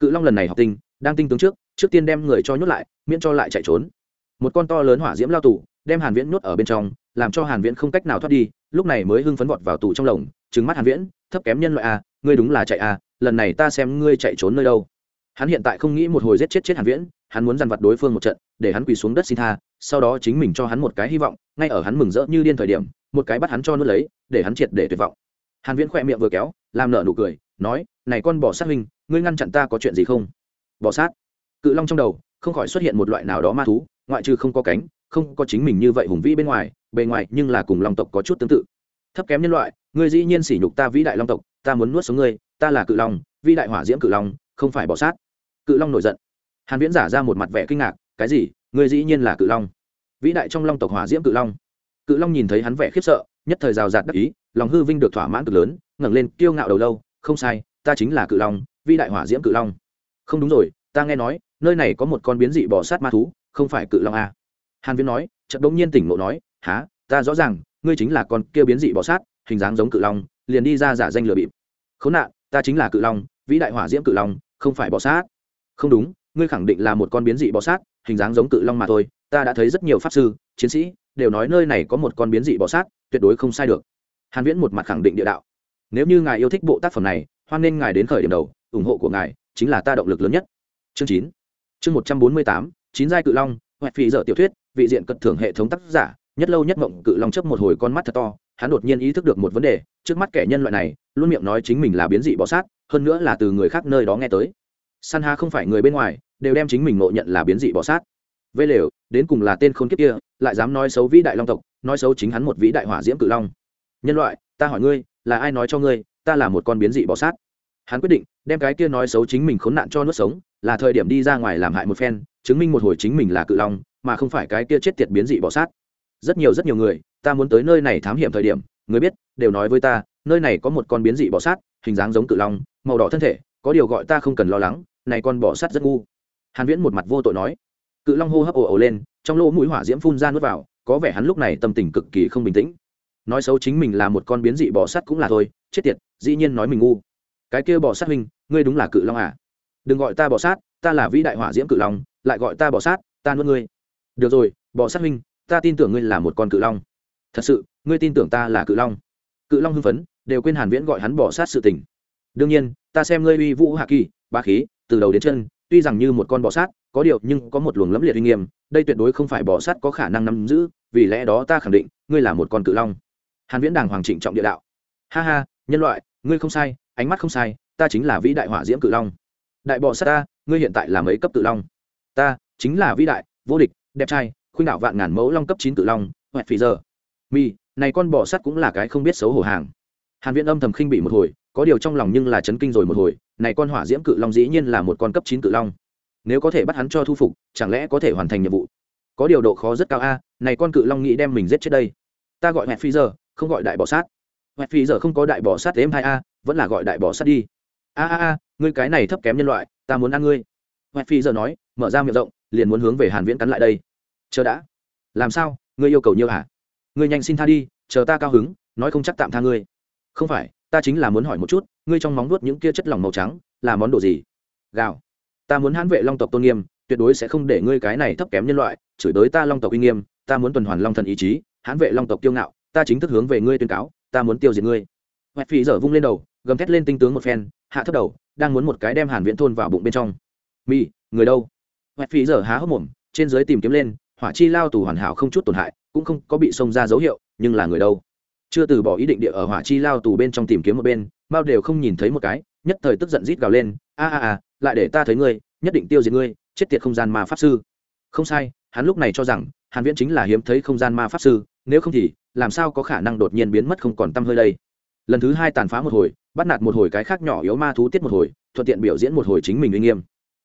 cự long lần này học tinh, đang tinh tướng trước trước tiên đem người cho nhốt lại, miễn cho lại chạy trốn. Một con to lớn hỏa diễm lao tủ đem hàn viễn nhốt ở bên trong, làm cho hàn viễn không cách nào thoát đi, lúc này mới hưng phấn vọt vào tủ trong lồng, trừng mắt hàn viễn, thấp kém nhân loại a ngươi đúng là chạy a lần này ta xem ngươi chạy trốn nơi đâu. Hắn hiện tại không nghĩ một hồi giết chết chết hàn viễn, hắn muốn dằn vặt đối phương một trận, để hắn quỳ xuống đất xin tha sau đó chính mình cho hắn một cái hy vọng, ngay ở hắn mừng rỡ như điên thời điểm, một cái bắt hắn cho nuốt lấy, để hắn triệt để tuyệt vọng. Hàn viễn khỏe miệng vừa kéo, làm nở nụ cười, nói, này con bò sát huynh, ngươi ngăn chặn ta có chuyện gì không? Bò sát? Cự long trong đầu, không khỏi xuất hiện một loại nào đó ma thú, ngoại trừ không có cánh, không có chính mình như vậy hùng vĩ bên ngoài, bề ngoài nhưng là cùng long tộc có chút tương tự. Thấp kém nhân loại, ngươi dĩ nhiên sỉ nhục ta vĩ đại long tộc, ta muốn nuốt sống ngươi, ta là cự long, vĩ đại hỏa diễm cự long, không phải bỏ sát. Cự long nổi giận. Hàn viễn giả ra một mặt vẻ kinh ngạc, cái gì? Ngươi dĩ nhiên là cự long. Vĩ đại trong long tộc hỏa diễm cự long. Cự long nhìn thấy hắn vẻ khiếp sợ, nhất thời rào rạt đắc ý, lòng hư vinh được thỏa mãn cực lớn, ngẩng lên, kiêu ngạo đầu lâu, không sai, ta chính là cự long, vĩ đại hỏa diễm cự long. Không đúng rồi, ta nghe nói, nơi này có một con biến dị bò sát ma thú, không phải cự long à. hàn viễn nói, chợt đống nhiên tỉnh ngộ nói há ta rõ ràng, ngươi chính là con kia biến dị bò sát, hình dáng giống cự long, liền đi ra giả danh lừa bịp. Khốn nạn, ta chính là cự long, vĩ đại hỏa diễm cự long, không phải bò sát. Không đúng, ngươi khẳng định là một con biến dị bọ sát hình dáng giống cự long mà thôi, ta đã thấy rất nhiều pháp sư, chiến sĩ, đều nói nơi này có một con biến dị bọ sát, tuyệt đối không sai được. Hàn viễn một mặt khẳng định địa đạo. Nếu như ngài yêu thích bộ tác phẩm này, hoan nên ngài đến khởi điểm đầu, ủng hộ của ngài chính là ta động lực lớn nhất. Chương 9 chương 148 chín giai cự long, hoẹt phì dở tiểu thuyết, vị diện cận thưởng hệ thống tác giả, nhất lâu nhất mộng cự long chớp một hồi con mắt thật to, hắn đột nhiên ý thức được một vấn đề, trước mắt kẻ nhân loại này, luôn miệng nói chính mình là biến dị bọ sát, hơn nữa là từ người khác nơi đó nghe tới. San ha không phải người bên ngoài đều đem chính mình ngộ nhận là biến dị bọ sát. Vê lều, đến cùng là tên khôn kiếp kia, lại dám nói xấu vĩ đại long tộc, nói xấu chính hắn một vĩ đại hỏa diễm cự long. Nhân loại, ta hỏi ngươi, là ai nói cho ngươi, ta là một con biến dị bọ sát? Hắn quyết định, đem cái kia nói xấu chính mình khốn nạn cho nuốt sống, là thời điểm đi ra ngoài làm hại một phen, chứng minh một hồi chính mình là cự long, mà không phải cái kia chết tiệt biến dị bọ sát. Rất nhiều rất nhiều người, ta muốn tới nơi này thám hiểm thời điểm, người biết, đều nói với ta, nơi này có một con biến dị bọ sát, hình dáng giống cự long, màu đỏ thân thể, có điều gọi ta không cần lo lắng, này con bọ sát rất ngu hàn viễn một mặt vô tội nói. Cự long hô hấp ồ ồ lên, trong lỗ mũi hỏa diễm phun ra nuốt vào, có vẻ hắn lúc này tâm tình cực kỳ không bình tĩnh. Nói xấu chính mình là một con biến dị bò sát cũng là thôi, chết tiệt, dĩ nhiên nói mình ngu. Cái kia bò sát huynh, ngươi đúng là cự long à? Đừng gọi ta bò sát ta là vĩ đại hỏa diễm cự long, lại gọi ta bò sát ta nuốt ngươi. Được rồi, bò sát huynh, ta tin tưởng ngươi là một con cự long. Thật sự, ngươi tin tưởng ta là cự long. Cự long hưng phấn, đều quên hàn viễn gọi hắn bò sát sự tình. Đương nhiên, ta xem ngươi uy vũ hạ kỳ ba khí, từ đầu đến chân tuy rằng như một con bò sát, có điều nhưng có một luồng lẫm liệt uy nghiêm, đây tuyệt đối không phải bò sát có khả năng nắm giữ, vì lẽ đó ta khẳng định, ngươi là một con cự long. Hàn viễn đàng hoàng trịnh trọng địa đạo. Ha ha, nhân loại, ngươi không sai, ánh mắt không sai, ta chính là vĩ đại hỏa diễm cự long. Đại bò sát ta, ngươi hiện tại là mấy cấp cự long? Ta chính là vĩ đại, vô địch, đẹp trai, khuynh đảo vạn ngàn mẫu long cấp chín cự long, hoẹt phì giờ. Mi, này con bò sát cũng là cái không biết xấu hổ hàng. Hàn viễn âm thầm khinh bị một hồi có điều trong lòng nhưng là chấn kinh rồi một hồi, này con hỏa diễm cự long dĩ nhiên là một con cấp chín cự long. Nếu có thể bắt hắn cho thu phục, chẳng lẽ có thể hoàn thành nhiệm vụ? Có điều độ khó rất cao a, này con cự long nghĩ đem mình giết chết đây. Ta gọi mẹ phi giờ, không gọi đại bỏ sát. Mẹ phi giờ không có đại bỏ sát êm hai a, vẫn là gọi đại bỏ sát đi. A a a, ngươi cái này thấp kém nhân loại, ta muốn ăn ngươi. Mẹ phi giờ nói, mở ra miệng rộng, liền muốn hướng về hàn viễn cắn lại đây. Chờ đã. Làm sao? Ngươi yêu cầu nhiều hả? Ngươi nhanh xin tha đi, chờ ta cao hứng, nói không chắc tạm tha ngươi. Không phải ta chính là muốn hỏi một chút, ngươi trong móng nuốt những kia chất lỏng màu trắng, là món đồ gì? Gạo. Ta muốn hãn vệ long tộc tôn nghiêm, tuyệt đối sẽ không để ngươi cái này thấp kém nhân loại, chửi đới ta long tộc uy nghiêm, ta muốn tuần hoàn long thần ý chí, hãn vệ long tộc kiêu ngạo, ta chính thức hướng về ngươi tuyên cáo, ta muốn tiêu diệt ngươi. Hoẹt phì dở vung lên đầu, gầm thét lên tinh tướng một phen, hạ thấp đầu, đang muốn một cái đem hàn viễn thôn vào bụng bên trong. Mi người đâu? Hoẹt phì dở há hốc mồm, trên dưới tìm kiếm lên, hỏa chi lao tù hoàn hảo không chút tổn hại, cũng không có bị xông ra dấu hiệu, nhưng là người đâu? Chưa từ bỏ ý định địa ở hỏa chi lao tù bên trong tìm kiếm một bên, mao đều không nhìn thấy một cái, nhất thời tức giận rít gào lên, a a a, lại để ta thấy ngươi, nhất định tiêu diệt ngươi, chết tiệt không gian ma pháp sư. Không sai, hắn lúc này cho rằng, hàn viễn chính là hiếm thấy không gian ma pháp sư, nếu không thì, làm sao có khả năng đột nhiên biến mất không còn tâm hơi đây? Lần thứ hai tàn phá một hồi, bắt nạt một hồi cái khác nhỏ yếu ma thú tiết một hồi, thuận tiện biểu diễn một hồi chính mình uy nghiêm.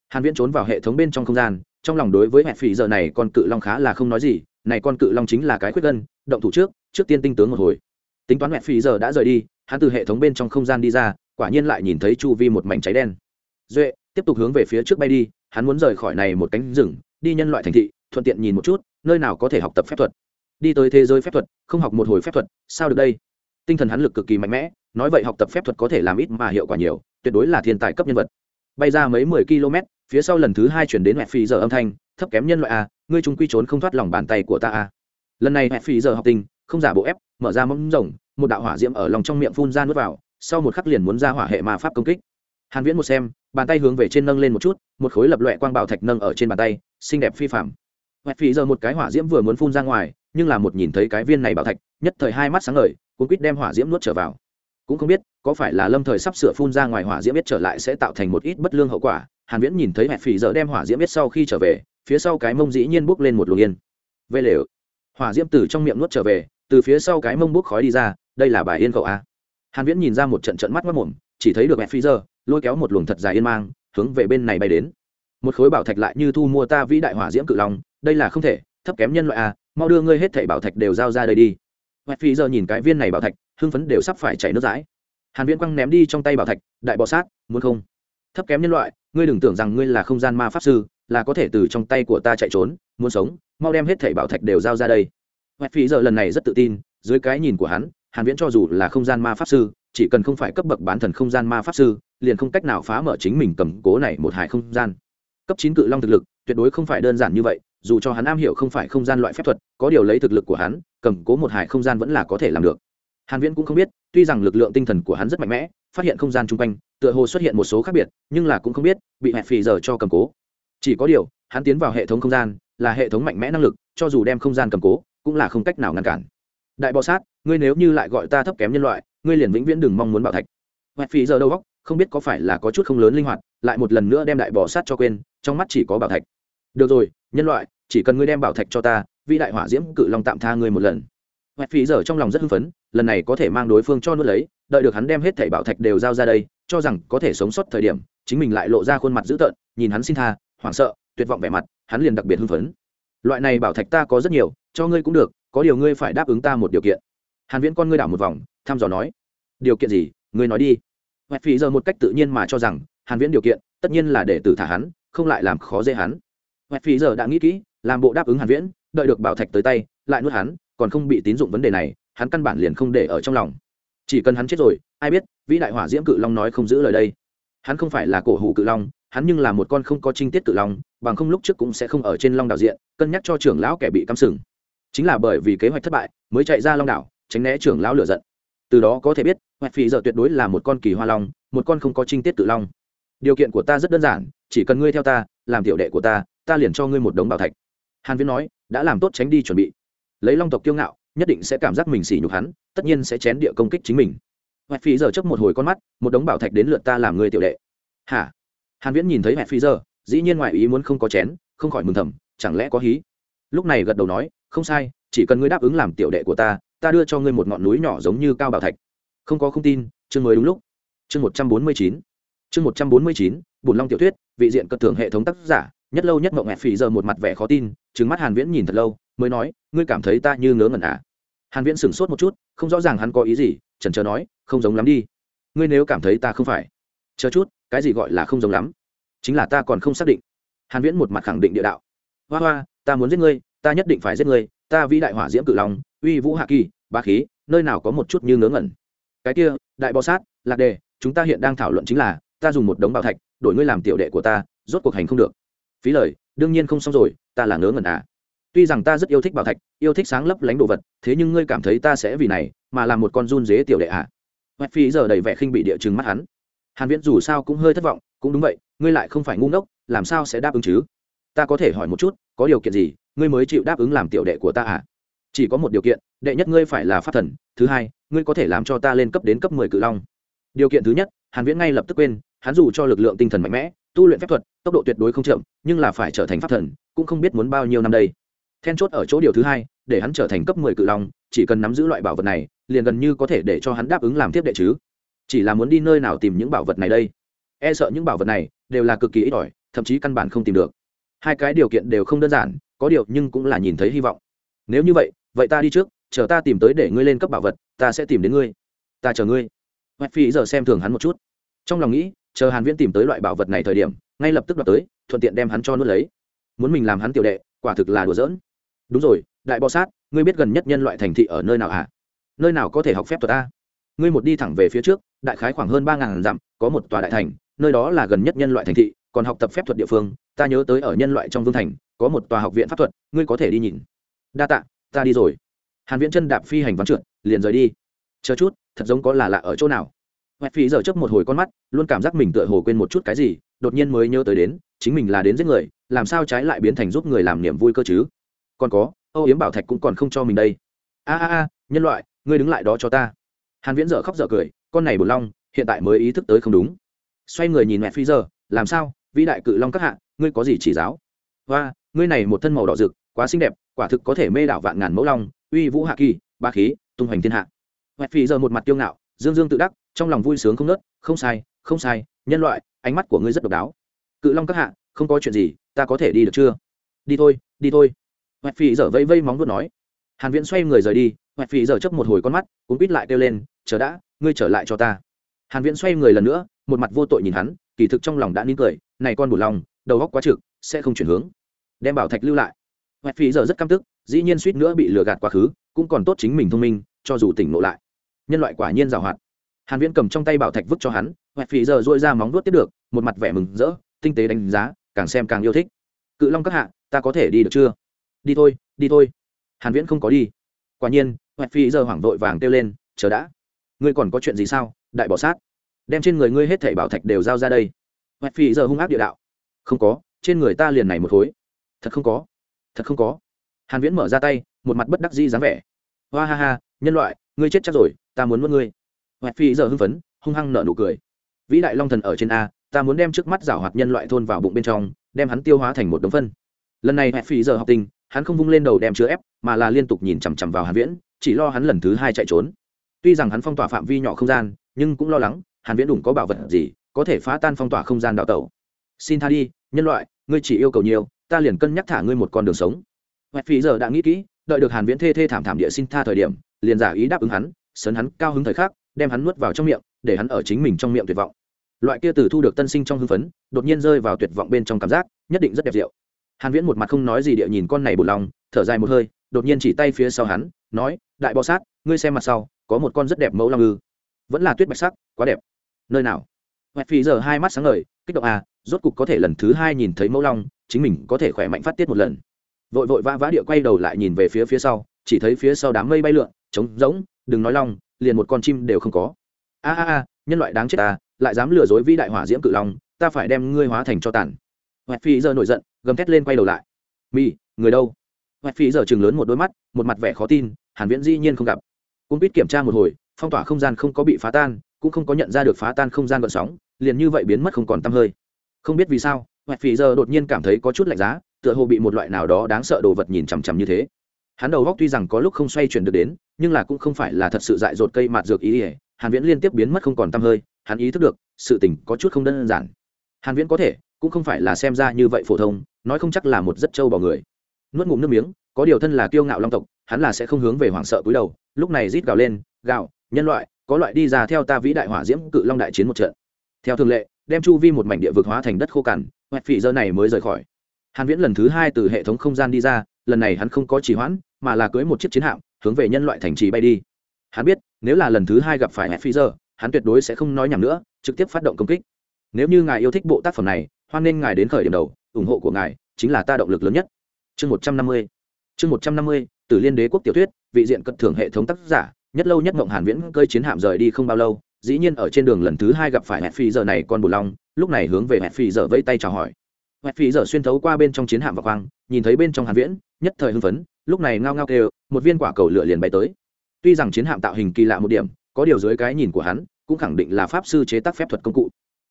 Hàn viễn trốn vào hệ thống bên trong không gian, trong lòng đối với mẹ phỉ giờ này con cự long khá là không nói gì, này con cự long chính là cái khuyết gân, động thủ trước trước tiên tinh tướng một hồi tính toán mẹ phí giờ đã rời đi, hắn từ hệ thống bên trong không gian đi ra, quả nhiên lại nhìn thấy chu vi một mảnh cháy đen. Duệ, tiếp tục hướng về phía trước bay đi, hắn muốn rời khỏi này một cánh rừng, đi nhân loại thành thị, thuận tiện nhìn một chút, nơi nào có thể học tập phép thuật. Đi tới thế giới phép thuật, không học một hồi phép thuật, sao được đây? Tinh thần hắn lực cực kỳ mạnh mẽ, nói vậy học tập phép thuật có thể làm ít mà hiệu quả nhiều, tuyệt đối là thiên tài cấp nhân vật. Bay ra mấy mười km phía sau lần thứ hai chuyển đến mẹ phi giờ âm thanh, thấp kém nhân loại a ngươi chúng quy trốn không thoát lòng bàn tay của ta a lần này mẹ phi giờ học tình không giả bộ ép, mở ra mâm rồng, một đạo hỏa diễm ở lòng trong miệng phun ra nuốt vào, sau một khắc liền muốn ra hỏa hệ ma pháp công kích. Hàn viễn một xem, bàn tay hướng về trên nâng lên một chút, một khối lập loè quang bảo thạch nâng ở trên bàn tay, xinh đẹp phi phàm. mẹ phì giờ một cái hỏa diễm vừa muốn phun ra ngoài, nhưng là một nhìn thấy cái viên này bảo thạch, nhất thời hai mắt sáng ngời, cuốn quýt đem hỏa diễm nuốt trở vào. Cũng không biết, có phải là lâm thời sắp sửa phun ra ngoài hỏa diễm biết trở lại sẽ tạo thành một ít bất lương hậu quả, hàn viễn nhìn thấy mẹ phì giờ đem hỏa diễm biết sau khi trở về, phía sau cái mông dĩ nhiên bốc lên một luồng yên. Về lều. Hỏa diễm từ trong miệng nuốt trở về từ phía sau cái mông bốc khói đi ra, đây là bài yên cậu a. Hàn viễn nhìn ra một trận trận mắt mất mồm, chỉ thấy được mẹ Phi giờ lôi kéo một luồng thật dài yên mang, hướng về bên này bay đến. Một khối bảo thạch lại như thu mua ta vĩ đại hỏa diễm cự long, đây là không thể, thấp kém nhân loại a, mau đưa ngươi hết thảy bảo thạch đều giao ra đây đi. Mẹ Phi giờ nhìn cái viên này bảo thạch, hưng phấn đều sắp phải chảy nước dãi hàn viễn quăng ném đi trong tay bảo thạch, đại bò sát, muốn không? Thấp kém nhân loại, ngươi đừng tưởng rằng ngươi là không gian ma pháp sư, là có thể từ trong tay của ta chạy trốn, muốn sống, mau đem hết thảy bảo thạch đều giao ra đây hoẹt phí giờ lần này rất tự tin, dưới cái nhìn của hắn, hàn viễn cho dù là không gian ma pháp sư, chỉ cần không phải cấp bậc bán thần không gian ma pháp sư, liền không cách nào phá mở chính mình cầm cố này một hải không gian. Cấp chín cự long thực lực, tuyệt đối không phải đơn giản như vậy, dù cho hắn am hiểu không phải không gian loại phép thuật, có điều lấy thực lực của hắn, cầm cố một hải không gian vẫn là có thể làm được. Hàn viễn cũng không biết, tuy rằng lực lượng tinh thần của hắn rất mạnh mẽ, phát hiện không gian chung quanh, tựa hồ xuất hiện một số khác biệt, nhưng là cũng không biết, bị hẹp phì giờ cho cầm cố. Chỉ có điều, hắn tiến vào hệ thống không gian, là hệ thống mạnh mẽ năng lực, cho dù đem không gian cầm cố cũng là không cách nào ngăn cản. Đại bò sát, ngươi nếu như lại gọi ta thấp kém nhân loại, ngươi liền vĩnh viễn đừng mong muốn bảo thạch. Hoẹt phí giờ đâu góc không biết có phải là có chút không lớn linh hoạt, lại một lần nữa đem đại bò sát cho quên, trong mắt chỉ có bảo thạch. Được rồi, nhân loại, chỉ cần ngươi đem bảo thạch cho ta vị đại hỏa diễm cự long tạm tha ngươi một lần. Hoẹt phí giờ trong lòng rất hưng phấn, lần này có thể mang đối phương cho nuốt lấy, đợi được hắn đem hết thảy bảo thạch đều giao ra đây, cho rằng có thể sống sót thời điểm, chính mình lại lộ ra khuôn mặt dữ tợn, nhìn hắn xin tha, hoảng sợ, tuyệt vọng vẻ mặt, hắn liền đặc biệt hưng phấn. Loại này bảo thạch ta có rất nhiều cho ngươi cũng được, có điều ngươi phải đáp ứng ta một điều kiện. Hàn viễn con ngươi đảo một vòng, thăm dò nói, điều kiện gì, ngươi nói đi. Hoẹt phí giờ một cách tự nhiên mà cho rằng, hàn viễn điều kiện, tất nhiên là để tử thả hắn, không lại làm khó dễ hắn. Hoẹt phí giờ đã nghĩ kỹ, làm bộ đáp ứng hàn viễn, đợi được bảo thạch tới tay, lại nuốt hắn, còn không bị tín dụng vấn đề này, hắn căn bản liền không để ở trong lòng. Chỉ cần hắn chết rồi, ai biết, vĩ đại hỏa diễm cự long nói không giữ lời đây. Hắn không phải là cổ hủ cự long, hắn nhưng là một con không có trinh tiết cự long, bằng không lúc trước cũng sẽ không ở trên long đảo diện, cân nhắc cho trưởng lão kẻ bị cắm sừng chính là bởi vì kế hoạch thất bại mới chạy ra long đảo, tránh né trưởng lão lửa giận. Từ đó có thể biết, hoạch phì giờ tuyệt đối là một con kỳ hoa long, một con không có trinh tiết tự long. Điều kiện của ta rất đơn giản, chỉ cần ngươi theo ta, làm tiểu đệ của ta ta liền cho ngươi một đống bảo thạch. Hàn viễn nói, đã làm tốt tránh đi chuẩn bị. Lấy long tộc kiêu ngạo, nhất định sẽ cảm giác mình sỉ nhục hắn, tất nhiên sẽ chén địa công kích chính mình. Hoạch phí giờ chớp một hồi con mắt, một đống bảo thạch đến lượt ta làm người tiểu đệ. Hả? Hàn viễn nhìn thấy hoạch phí giờ dĩ nhiên ngoại ý muốn không có chén, không khỏi mừng thầm, chẳng lẽ có hí? Lúc này gật đầu nói không sai, chỉ cần ngươi đáp ứng làm tiểu đệ của ta ta đưa cho ngươi một ngọn núi nhỏ giống như cao bảo thạch. Không có không tin, chương mới đúng lúc. Chương một trăm bốn mươi chín. Chương một trăm bốn mươi chín bùn long tiểu thuyết, vị diện cất thưởng hệ thống tác giả, nhất lâu nhất mộng hẹp phì giờ một mặt vẻ khó tin trứng mắt hàn viễn nhìn thật lâu, mới nói, ngươi cảm thấy ta như ngớ ngẩn à? Hàn viễn sửng sốt một chút, không rõ ràng hắn có ý gì trần chờ nói, không giống lắm đi. Ngươi nếu cảm thấy ta không phải, chờ chút, cái gì gọi là không giống lắm, chính là ta còn không xác định. Hàn viễn một mặt khẳng định địa đạo, hoa hoa, ta muốn giết ngươi ta nhất định phải giết ngươi, ta vĩ đại hỏa diễm cự long, uy vũ hạ kỳ, bá khí, nơi nào có một chút như ngớ ngẩn. Cái kia, đại bò sát, lạc đề, chúng ta hiện đang thảo luận chính là, ta dùng một đống bảo thạch, đổi ngươi làm tiểu đệ của ta, rốt cuộc hành không được. Phí lời, đương nhiên không xong rồi, ta là ngớ ngẩn à. Tuy rằng ta rất yêu thích bảo thạch, yêu thích sáng lấp lánh đồ vật, thế nhưng ngươi cảm thấy ta sẽ vì này, mà làm một con run dế tiểu đệ à. Hoạch phi giờ đầy vẻ khinh bị địa chừng mắt hắn. Hàn viễn dù sao cũng hơi thất vọng, cũng đúng vậy, ngươi lại không phải ngu ngốc, làm sao sẽ đáp ứng chứ? Ta có thể hỏi một chút, có điều kiện gì ngươi mới chịu đáp ứng làm tiểu đệ của ta à? Chỉ có một điều kiện, đệ nhất ngươi phải là pháp thần, thứ hai, ngươi có thể làm cho ta lên cấp đến cấp 10 cự long. Điều kiện thứ nhất, hàn viễn ngay lập tức quên, hắn dù cho lực lượng tinh thần mạnh mẽ, tu luyện phép thuật, tốc độ tuyệt đối không chậm, nhưng là phải trở thành pháp thần, cũng không biết muốn bao nhiêu năm đây. Then chốt ở chỗ điều thứ hai, để hắn trở thành cấp 10 cự long, chỉ cần nắm giữ loại bảo vật này, liền gần như có thể để cho hắn đáp ứng làm tiếp đệ chứ. Chỉ là muốn đi nơi nào tìm những bảo vật này đây? E sợ những bảo vật này đều là cực kỳ ít ỏi, thậm chí căn bản không tìm được. Hai cái điều kiện đều không đơn giản có điều nhưng cũng là nhìn thấy hy vọng. Nếu như vậy vậy ta đi trước, chờ ta tìm tới để ngươi lên cấp bảo vật, ta sẽ tìm đến ngươi. Ta chờ ngươi. Hoạch phi giờ xem thường hắn một chút. Trong lòng nghĩ, chờ hàn viễn tìm tới loại bảo vật này thời điểm, ngay lập tức đoạt tới, thuận tiện đem hắn cho nuốt lấy. Muốn mình làm hắn tiểu đệ, quả thực là đùa giỡn. Đúng rồi, đại bò sát, ngươi biết gần nhất nhân loại thành thị ở nơi nào hả? À? nơi nào có thể học phép thuật ta? Ngươi một đi thẳng về phía trước, đại khái khoảng hơn ba ngàn dặm, có một tòa đại thành, nơi đó là gần nhất nhân loại thành thị, còn học tập phép thuật địa phương ta nhớ tới ở nhân loại trong vương thành, có một tòa học viện pháp thuật, ngươi có thể đi nhìn. Đa tạ, ta đi rồi. Hàn viễn chân đạp phi hành văn trượt, liền rời đi. Chờ chút, thật giống có là lạ ở chỗ nào. Hoẹt phí giờ chớp một hồi con mắt, luôn cảm giác mình tựa hồ quên một chút cái gì, đột nhiên mới nhớ tới đến, chính mình là đến giết người, làm sao trái lại biến thành giúp người làm niềm vui cơ chứ? Còn có, âu yếm bảo thạch cũng còn không cho mình đây. A a a, nhân loại, ngươi đứng lại đó cho ta. Hàn viễn dở khóc dở cười, con này bùn long, hiện tại mới ý thức tới không đúng. Xoay người nhìn mẹ phi giờ, làm sao? Vĩ đại cự long các hạ, ngươi có gì chỉ giáo? Và ngươi này một thân màu đỏ rực, quá xinh đẹp, quả thực có thể mê đảo vạn ngàn mẫu long, uy vũ hạ kỳ, ba khí, tung hoành thiên hạ. Huệ phi giờ một mặt tiêu ngạo, dương dương tự đắc, trong lòng vui sướng không nớt không sai không sai, nhân loại, ánh mắt của ngươi rất độc đáo. Cự long các hạ, không có chuyện gì, ta có thể đi được chưa? Đi thôi đi thôi. Hoẹt phì giờ vây vây móng vuốt nói. Hàn viễn xoay người rời đi, hoẹt phì giờ chớp một hồi con mắt cũng quýt lại kêu lên, chờ đã, ngươi trở lại cho ta. Hàn viễn xoay người lần nữa, một mặt vô tội nhìn hắn, kỳ thực trong lòng đã nín cười này con bù lòng, đầu góc quá trực, sẽ không chuyển hướng. Đem bảo thạch lưu lại. Hoẹt phí giờ rất căm tức, dĩ nhiên suýt nữa bị lừa gạt quá khứ, cũng còn tốt chính mình thông minh, cho dù tỉnh ngộ lại. Nhân loại quả nhiên giàu hoạt. Hàn viễn cầm trong tay bảo thạch vứt cho hắn, hoẹt phí giờ duỗi ra móng vuốt tiếp được, một mặt vẻ mừng rỡ, tinh tế đánh giá, càng xem càng yêu thích. Cự long các hạ, ta có thể đi được chưa? Đi thôi đi thôi. Hàn viễn không có đi. Quả nhiên, hoẹt phi giờ hoảng vội vàng kêu lên, chờ đã. Ngươi còn có chuyện gì sao? Đại bỏ sát. Đem trên người ngươi hết thảy bảo thạch đều giao ra đây hoẹt phi giờ hung ác địa đạo. Không có, trên người ta liền này một khối. Thật không có, thật không có. Hàn viễn mở ra tay, một mặt bất đắc dĩ dáng vẻ. Hoa ha ha, nhân loại, ngươi chết chắc rồi, ta muốn nuốt ngươi. Hoẹt phi giờ hưng phấn, hung hăng nở nụ cười. Vĩ đại long thần ở trên a, ta muốn đem trước mắt rảo hoạt nhân loại thôn vào bụng bên trong, đem hắn tiêu hóa thành một đống phân. Lần này hoẹt phi giờ học tình, hắn không vung lên đầu đem chứa ép, mà là liên tục nhìn chằm chằm vào hàn viễn, chỉ lo hắn lần thứ hai chạy trốn. Tuy rằng hắn phong tỏa phạm vi nhỏ không gian, nhưng cũng lo lắng, hàn viễn đủng có bảo vật gì có thể phá tan phong tỏa không gian đào tẩu. Xin tha đi, nhân loại, ngươi chỉ yêu cầu nhiều, ta liền cân nhắc thả ngươi một con đường sống. Hoẹt phi giờ đã nghĩ kỹ, đợi được hàn viễn thê thê thảm thảm địa xin tha thời điểm, liền giả ý đáp ứng hắn, sấn hắn cao hứng thời khắc, đem hắn nuốt vào trong miệng, để hắn ở chính mình trong miệng tuyệt vọng. Loại kia từ thu được tân sinh trong hưng phấn, đột nhiên rơi vào tuyệt vọng bên trong cảm giác, nhất định rất đẹp diệu. Hàn viễn một mặt không nói gì địa nhìn con này bột lòng, thở dài một hơi, đột nhiên chỉ tay phía sau hắn, nói, đại bò sát, ngươi xem mặt sau, có một con rất đẹp mẫu long ư. Vẫn là tuyết bạch sắc, quá đẹp. Nơi nào? Hoẹt phi giờ hai mắt sáng ngời, kích động à rốt cục có thể lần thứ hai nhìn thấy mẫu long, chính mình có thể khỏe mạnh phát tiết một lần. Vội vội vã vã địa quay đầu lại nhìn về phía phía sau, chỉ thấy phía sau đám mây bay lượn, trống rỗng, đừng nói long, liền một con chim đều không có. A a a, nhân loại đáng chết ta lại dám lừa dối vĩ đại hỏa diễm cự long, ta phải đem ngươi hóa thành cho tàn. Hoẹt phi giờ nổi giận, gầm thét lên quay đầu lại. Mi người đâu? Hoẹt phi giờ chừng lớn một đôi mắt, một mặt vẻ khó tin, hàn viễn dĩ nhiên không gặp. Cung Bích kiểm tra một hồi, phong tỏa không gian không có bị phá tan, cũng không có nhận ra được phá tan không gian gợn sóng liền như vậy biến mất không còn tăm hơi. Không biết vì sao, hoẹt phi giờ đột nhiên cảm thấy có chút lạnh giá, tựa hồ bị một loại nào đó đáng sợ đồ vật nhìn chằm chằm như thế. Hắn đầu góc tuy rằng có lúc không xoay chuyển được đến, nhưng là cũng không phải là thật sự dại dột cây mạt dược ý ỉa hàn viễn liên tiếp biến mất không còn tăm hơi, hắn ý thức được, sự tình có chút không đơn giản. Hàn viễn có thể, cũng không phải là xem ra như vậy phổ thông, nói không chắc là một rất trâu bò người. Nuốt ngụm nước miếng, có điều thân là kiêu ngạo long tộc, hắn là sẽ không hướng về hoảng sợ cúi đầu, lúc này rít gào lên gào nhân loại, có loại đi ra theo ta vĩ đại hỏa diễm cự long đại chiến một trận theo thường lệ, đem chu vi một mảnh địa vực hóa thành đất khô cằn, hoẹt phỉ giờ này mới rời khỏi. Hàn viễn lần thứ hai từ hệ thống không gian đi ra, lần này hắn không có trì hoãn, mà là cưỡi một chiếc chiến hạm, hướng về nhân loại thành trì bay đi. Hắn biết, nếu là lần thứ hai gặp phải hoẹt phỉ giờ, hắn tuyệt đối sẽ không nói nhảm nữa, trực tiếp phát động công kích. Nếu như ngài yêu thích bộ tác phẩm này, hoan nên ngài đến khởi điểm đầu, ủng hộ của ngài chính là ta động lực lớn nhất. Chương một trăm năm mươi. Chương một trăm năm mươi, từ liên đế quốc tiểu thuyết, vị diện cận thưởng hệ thống tác giả, nhất lâu nhất mộng hàn viễn cơi chiến hạm rời đi không bao lâu dĩ nhiên ở trên đường lần thứ hai gặp phải hẹn phi giờ này con bù long, lúc này hướng về hẹn phi giờ vẫy tay chào hỏi. Hẹn phi giờ xuyên thấu qua bên trong chiến hạm và khoang, nhìn thấy bên trong hàn viễn, nhất thời hưng phấn, lúc này ngao ngao kêu, một viên quả cầu lửa liền bay tới. Tuy rằng chiến hạm tạo hình kỳ lạ một điểm, có điều dưới cái nhìn của hắn, cũng khẳng định là pháp sư chế tác phép thuật công cụ.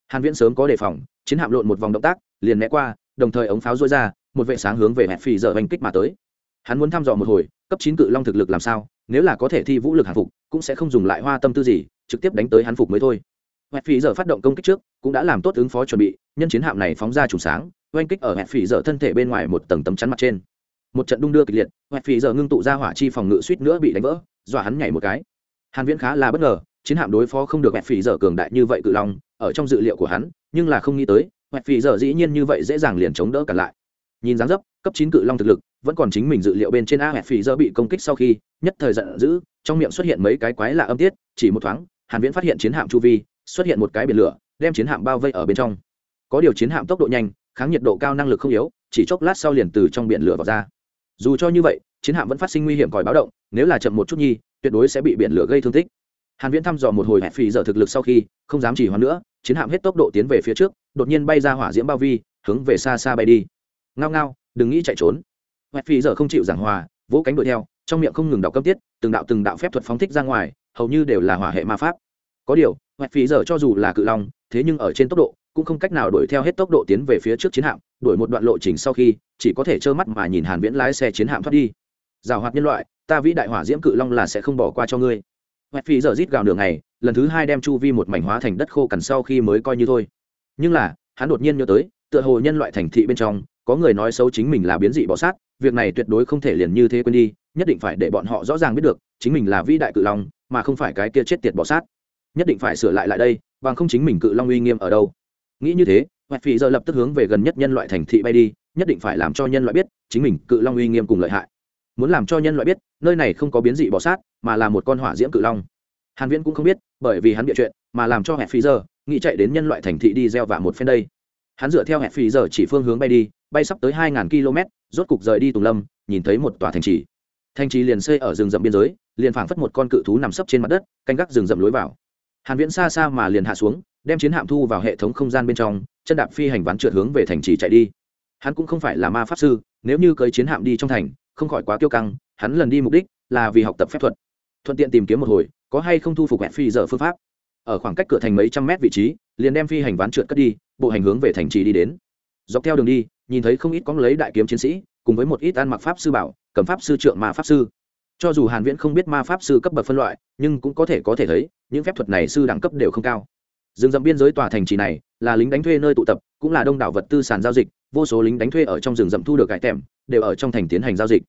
Hàn viễn sớm có đề phòng, chiến hạm lộn một vòng động tác, liền né qua, đồng thời ống pháo rối ra, một vệ sáng hướng về hẹn phi giờ hành kích mà tới. Hắn muốn thăm dò một hồi, cấp chín cự long thực lực làm sao, nếu là có thể thi vũ lực hàng phục, cũng sẽ không dùng lại hoa tâm tư gì trực tiếp đánh tới hắn phục mới thôi. Hẹn phi giờ phát động công kích trước, cũng đã làm tốt ứng phó chuẩn bị, nhân chiến hạm này phóng ra trùng sáng, oanh kích ở hẹn phi giờ thân thể bên ngoài một tầng tấm chắn mặt trên. Một trận đung đưa kịch liệt, hẹn phi giờ ngưng tụ ra hỏa chi phòng ngự suýt nữa bị đánh vỡ, dọa hắn nhảy một cái. Hàn viễn khá là bất ngờ, chiến hạm đối phó không được hẹn phi giờ cường đại như vậy cự long, ở trong dự liệu của hắn, nhưng là không nghĩ tới, hẹn phi giờ dĩ nhiên như vậy dễ dàng liền chống đỡ cả lại. Nhìn dáng dấp, cấp chín cự long thực lực, vẫn còn chính mình dự liệu bên trên a, hẹn phi giờ bị công kích sau khi, nhất thời giận dữ, trong miệng xuất hiện mấy cái quái lạ âm tiết, chỉ một thoáng hàn viễn phát hiện chiến hạm chu vi, xuất hiện một cái biển lửa, đem chiến hạm bao vây ở bên trong. Có điều chiến hạm tốc độ nhanh, kháng nhiệt độ cao năng lực không yếu, chỉ chốc lát sau liền từ trong biển lửa vào ra. Dù cho như vậy, chiến hạm vẫn phát sinh nguy hiểm còi báo động, nếu là chậm một chút nhi, tuyệt đối sẽ bị biển lửa gây thương tích. Hàn viễn thăm dò một hồi hẹn phi giờ thực lực sau khi, không dám chỉ hoãn nữa, chiến hạm hết tốc độ tiến về phía trước, đột nhiên bay ra hỏa diễm bao vi, hướng về xa xa bay đi. Ngao ngao, đừng nghĩ chạy trốn. Hẹn phi giờ không chịu giảng hòa, vỗ cánh đuổi theo, trong miệng không ngừng đọc cấp tiết, từng đạo từng đạo phép thuật phóng thích ra ngoài hầu như đều là hỏa hệ ma pháp. Có điều hẹn phí giờ cho dù là cự long, thế nhưng ở trên tốc độ, cũng không cách nào đuổi theo hết tốc độ tiến về phía trước chiến hạm, đuổi một đoạn lộ trình sau khi, chỉ có thể trơ mắt mà nhìn hàn viễn lái xe chiến hạm thoát đi. Rào hoạt nhân loại, ta vĩ đại hỏa diễm cự long là sẽ không bỏ qua cho ngươi. Hoẹt phí giờ rít gào đường này lần thứ hai đem chu vi một mảnh hóa thành đất khô cằn sau khi mới coi như thôi. Nhưng là, hắn đột nhiên nhớ tới, tựa hồ nhân loại thành thị bên trong, có người nói xấu chính mình là biến dị bọ sát, việc này tuyệt đối không thể liền như thế quên đi, nhất định phải để bọn họ rõ ràng biết được, chính mình là vĩ đại cự long mà không phải cái kia chết tiệt bọ sát. Nhất định phải sửa lại lại đây, bằng không chính mình cự long uy nghiêm ở đâu. Nghĩ như thế hoạt phi giờ lập tức hướng về gần nhất nhân loại thành thị bay đi, nhất định phải làm cho nhân loại biết, chính mình cự long uy nghiêm cùng lợi hại. Muốn làm cho nhân loại biết, nơi này không có biến dị bọ sát, mà là một con hỏa diễm cự long. Hàn viễn cũng không biết, bởi vì hắn bịa chuyện, mà làm cho hẹn phi giờ nghĩ chạy đến nhân loại thành thị đi gieo vạ một phen đây. Hắn dựa theo hẹn phi giờ chỉ phương hướng bay đi, bay sắp tới hai km rốt cục rời đi tùng lâm, nhìn thấy một tòa thành trì. Thành trì liền xây ở rừng rậm biên giới liền phảng phất một con cự thú nằm sấp trên mặt đất, canh gác rừng rậm lối vào. Hàn viễn xa xa mà liền hạ xuống, đem chiến hạm thu vào hệ thống không gian bên trong, chân đạp phi hành ván trượt hướng về thành trì chạy đi. Hắn cũng không phải là ma pháp sư, nếu như cưới chiến hạm đi trong thành, không khỏi quá kiêu căng, hắn lần đi mục đích là vì học tập phép thuật. Thuận tiện tìm kiếm một hồi, có hay không thu phục hẹn phi giờ phương pháp. Ở khoảng cách cửa thành mấy trăm mét vị trí, liền đem phi hành ván trượt cất đi, bộ hành hướng về thành trì đi đến. Dọc theo đường đi, nhìn thấy không ít có lấy đại kiếm chiến sĩ, cùng với một ít ăn mặc pháp sư bảo, cầm pháp sư trượng ma pháp sư cho dù hàn viễn không biết ma pháp sư cấp bậc phân loại, nhưng cũng có thể có thể thấy, những phép thuật này sư đẳng cấp đều không cao. Rừng rậm biên giới tòa thành trì này là lính đánh thuê nơi tụ tập, cũng là đông đảo vật tư sàn giao dịch, vô số lính đánh thuê ở trong rừng rậm thu được cải tèm, đều ở trong thành tiến hành giao dịch.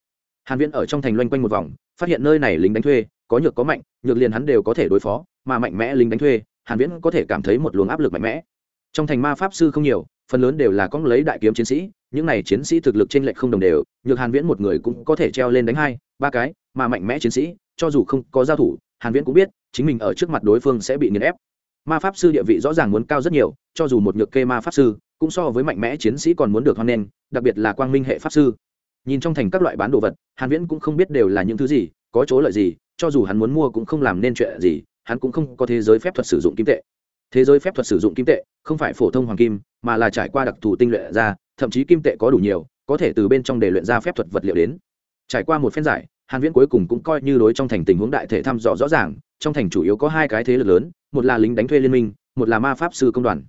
Hàn viễn ở trong thành loanh quanh một vòng, phát hiện nơi này lính đánh thuê, có nhược có mạnh, nhược liền hắn đều có thể đối phó, mà mạnh mẽ lính đánh thuê, hàn viễn có thể cảm thấy một luồng áp lực mạnh mẽ. Trong thành ma pháp sư không nhiều, phần lớn đều là con lấy đại kiếm chiến sĩ những này chiến sĩ thực lực trên lệch không đồng đều, nhược hàn viễn một người cũng có thể treo lên đánh hai, ba cái, mà mạnh mẽ chiến sĩ, cho dù không có giao thủ, hàn viễn cũng biết, chính mình ở trước mặt đối phương sẽ bị nghiền ép. Ma pháp sư địa vị rõ ràng muốn cao rất nhiều, cho dù một nhược kê ma pháp sư, cũng so với mạnh mẽ chiến sĩ còn muốn được hoan nghênh, đặc biệt là quang minh hệ pháp sư. Nhìn trong thành các loại bán đồ vật, hàn viễn cũng không biết đều là những thứ gì, có chỗ lợi gì, cho dù hắn muốn mua cũng không làm nên chuyện gì, hắn cũng không có thế giới phép thuật sử dụng kim tệ thế giới phép thuật sử dụng kim tệ, không phải phổ thông hoàng kim, mà là trải qua đặc thù tinh luyện ra, thậm chí kim tệ có đủ nhiều, có thể từ bên trong để luyện ra phép thuật vật liệu đến. Trải qua một phen giải, hàn viễn cuối cùng cũng coi như đối trong thành tình huống đại thể thăm dò rõ ràng, trong thành chủ yếu có hai cái thế lực lớn, một là lính đánh thuê liên minh, một là ma pháp sư công đoàn.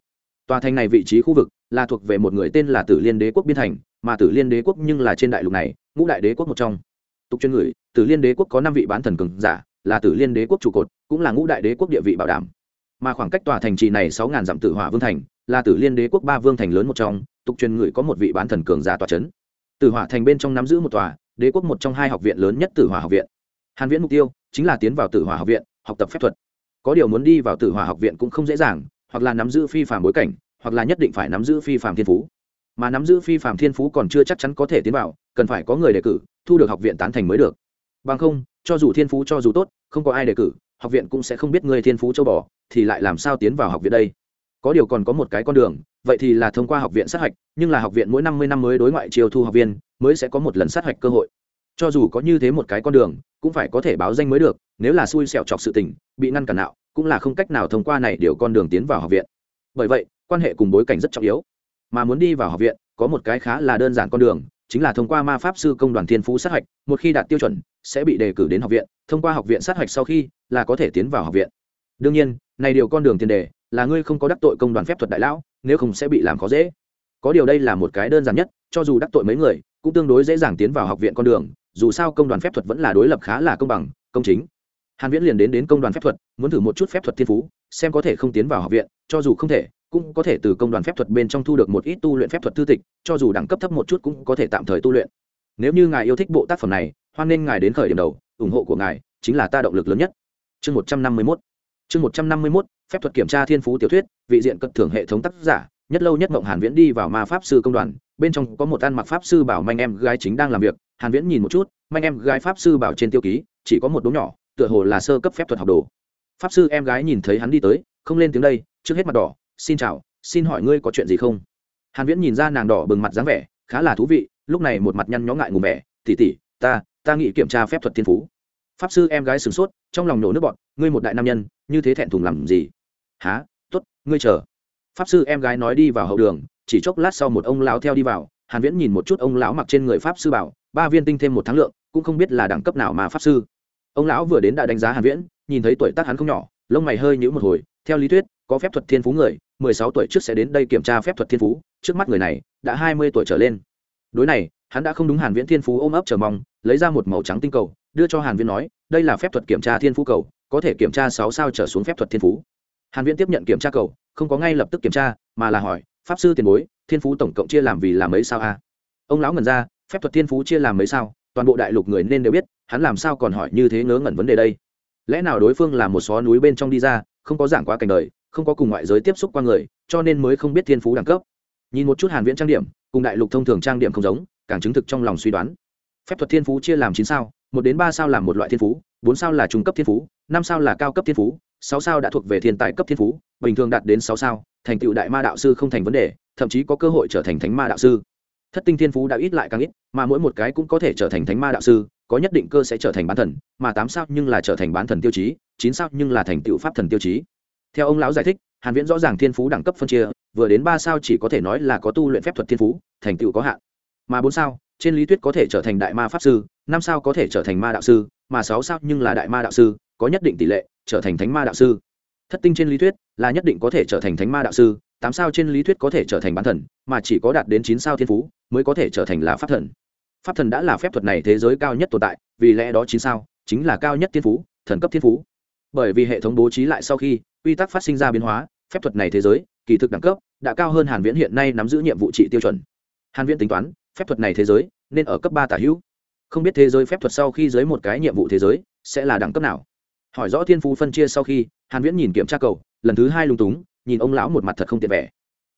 Tòa thành này vị trí khu vực là thuộc về một người tên là tử liên đế quốc biên thành, mà tử liên đế quốc nhưng là trên đại lục này, ngũ đại đế quốc một trong. Tục chuyên người tử liên đế quốc có năm vị bán thần cường giả, là tử liên đế quốc trụ cột, cũng là ngũ đại đế quốc địa vị bảo đảm mà khoảng cách tòa thành trì này sáu ngàn dặm tử hỏa vương thành, là tử liên đế quốc ba vương thành lớn một trong, tục truyền người có một vị bán thần cường giả tòa c h ấ n tử hỏa thành bên trong nắm giữ một tòa, đế quốc một trong hai học viện lớn nhất tử hỏa học viện. Hàn viễn mục tiêu chính là tiến vào tử hỏa học viện, học tập phép thuật. Có điều muốn đi vào tử hỏa học viện cũng không dễ dàng, hoặc là nắm giữ phi phạm bối cảnh, hoặc là nhất định phải nắm giữ phi phạm thiên phú. Mà nắm giữ phi phạm thiên phú còn chưa chắc chắn có thể tiến vào, cần phải có người đề cử, thu được học viện tán thành mới được. Bằng không, cho dù thiên phú cho dù tốt, không có ai đề cử, học viện cũng sẽ không biết người thiên phú châu bò thì lại làm sao tiến vào học viện đây? Có điều còn có một cái con đường, vậy thì là thông qua học viện sát hạch, nhưng là học viện mỗi năm mươi năm mới đối ngoại chiêu thu học viên, mới sẽ có một lần sát hạch cơ hội. Cho dù có như thế một cái con đường, cũng phải có thể báo danh mới được, nếu là xui xẻo chọc sự tình, bị ngăn cản nào cũng là không cách nào thông qua này điều con đường tiến vào học viện. Bởi vậy, quan hệ cùng bối cảnh rất trọng yếu. Mà muốn đi vào học viện, có một cái khá là đơn giản con đường, chính là thông qua ma pháp sư công đoàn thiên phú sát hạch, một khi đạt tiêu chuẩn, sẽ bị đề cử đến học viện, thông qua học viện sát hạch sau khi là có thể tiến vào học viện. Đương nhiên này điều con đường tiền đề, là ngươi không có đắc tội công đoàn phép thuật đại lão, nếu không sẽ bị làm khó dễ. Có điều đây là một cái đơn giản nhất, cho dù đắc tội mấy người, cũng tương đối dễ dàng tiến vào học viện con đường, dù sao công đoàn phép thuật vẫn là đối lập khá là công bằng, công chính. Hàn viễn liền đến đến công đoàn phép thuật, muốn thử một chút phép thuật thiên phú, xem có thể không tiến vào học viện, cho dù không thể, cũng có thể từ công đoàn phép thuật bên trong thu được một ít tu luyện phép thuật thư tịch, cho dù đẳng cấp thấp một chút cũng có thể tạm thời tu luyện. Nếu như ngài yêu thích bộ tác phẩm này, hoan nên ngài đến khởi điểm đầu, ủng hộ của ngài chính là ta động lực lớn nhất. Chương 151 chương 151 phép thuật kiểm tra thiên phú tiểu thuyết, vị diện cất thưởng hệ thống tác giả, nhất lâu nhất mộng hàn viễn đi vào ma pháp sư công đoàn, bên trong có một ăn mặc pháp sư bảo manh em gái chính đang làm việc, hàn viễn nhìn một chút, manh em gái pháp sư bảo trên tiêu ký, chỉ có một đống nhỏ, tựa hồ là sơ cấp phép thuật học đồ. Pháp sư em gái nhìn thấy hắn đi tới, không lên tiếng đây, trước hết mặt đỏ, xin chào, xin hỏi ngươi có chuyện gì không? Hàn viễn nhìn ra nàng đỏ bừng mặt dáng vẻ, khá là thú vị, lúc này một mặt nhăn nhó ngại ngùng vẻ, tỷ tỷ, ta ta nghĩ kiểm tra phép thuật thiên phú. Pháp sư em gái sửng sốt, trong lòng nổ nước bọn ngươi một đại nam nhân như thế thẹn thùng làm gì? Há t ố t ngươi chờ. Pháp sư em gái nói đi vào hậu đường, chỉ chốc lát sau một ông lão theo đi vào, hàn viễn nhìn một chút ông lão mặc trên người pháp sư bảo, ba viên tinh thêm một tháng lượng, cũng không biết là đẳng cấp nào mà pháp sư. Ông lão vừa đến đã đánh giá hàn viễn, nhìn thấy tuổi tác hắn không nhỏ, lông mày hơi nhíu một hồi, theo lý thuyết, có phép thuật thiên phú người 16 tuổi trước sẽ đến đây kiểm tra phép thuật thiên phú, trước mắt người này, đã 20 tuổi trở lên. Đối này, hắn đã không đúng hàn viễn thiên phú ôm ấp chờ mong, lấy ra một màu trắng tinh cầu, đưa cho hàn viễn nói, đây là phép thuật kiểm tra thiên phú cầu có thể kiểm tra sáu sao trở xuống phép thuật thiên phú. Hàn viễn tiếp nhận kiểm tra cầu, không có ngay lập tức kiểm tra, mà là hỏi, pháp sư tiền bối, thiên phú tổng cộng chia làm vì là mấy sao a? Ông lão ngẩn ra, phép thuật thiên phú chia làm mấy sao? Toàn bộ đại lục người nên đều biết, hắn làm sao còn hỏi như thế ngớ ngẩn vấn đề đây? Lẽ nào đối phương là một xó núi bên trong đi ra, không có giảng quá cảnh đời, không có cùng ngoại giới tiếp xúc qua người, cho nên mới không biết thiên phú đẳng cấp? Nhìn một chút hàn viễn trang điểm, cùng đại lục thông thường trang điểm không giống, càng chứng thực trong lòng suy đoán. Phép thuật thiên phú chia làm chín sao, một đến ba sao làm một loại thiên phú bốn sao là trung cấp thiên phú, năm sao là cao cấp thiên phú, sáu sao đã thuộc về thiên tài cấp thiên phú, bình thường đạt đến sáu sao, thành tựu đại ma đạo sư không thành vấn đề, thậm chí có cơ hội trở thành thánh ma đạo sư. Thất tinh thiên phú đã ít lại càng ít, mà mỗi một cái cũng có thể trở thành thánh ma đạo sư, có nhất định cơ sẽ trở thành bán thần, mà tám sao nhưng là trở thành bán thần tiêu chí, chín sao nhưng là thành tựu pháp thần tiêu chí. Theo ông lão giải thích, hàn viễn rõ ràng thiên phú đẳng cấp phân chia, vừa đến ba sao chỉ có thể nói là có tu luyện phép thuật thiên phú, thành tựu có hạn. Mà bốn sao trên lý thuyết có thể trở thành đại ma pháp sư, năm sao có thể trở thành ma đạo sư, mà sáu sao nhưng là đại ma đạo sư, có nhất định tỷ lệ trở thành thánh ma đạo sư. Thất tinh trên lý thuyết là nhất định có thể trở thành thánh ma đạo sư, tám sao trên lý thuyết có thể trở thành bán thần, mà chỉ có đạt đến chín sao thiên phú mới có thể trở thành là pháp thần. Pháp thần đã là phép thuật này thế giới cao nhất tồn tại, vì lẽ đó chín sao chính là cao nhất thiên phú, thần cấp thiên phú. Bởi vì hệ thống bố trí lại sau khi quy tắc phát sinh ra biến hóa, phép thuật này thế giới, kỳ thực đẳng cấp đã cao hơn hàn viễn hiện nay nắm giữ nhiệm vụ trị tiêu chuẩn. Hàn viễn tính toán phép thuật này thế giới, nên ở cấp ba tả hữu. Không biết thế giới phép thuật sau khi dưới một cái nhiệm vụ thế giới, sẽ là đẳng cấp nào? Hỏi rõ thiên phú phân chia sau khi, hàn viễn nhìn kiểm tra cầu, lần thứ hai lung túng, nhìn ông lão một mặt thật không tiện vẻ.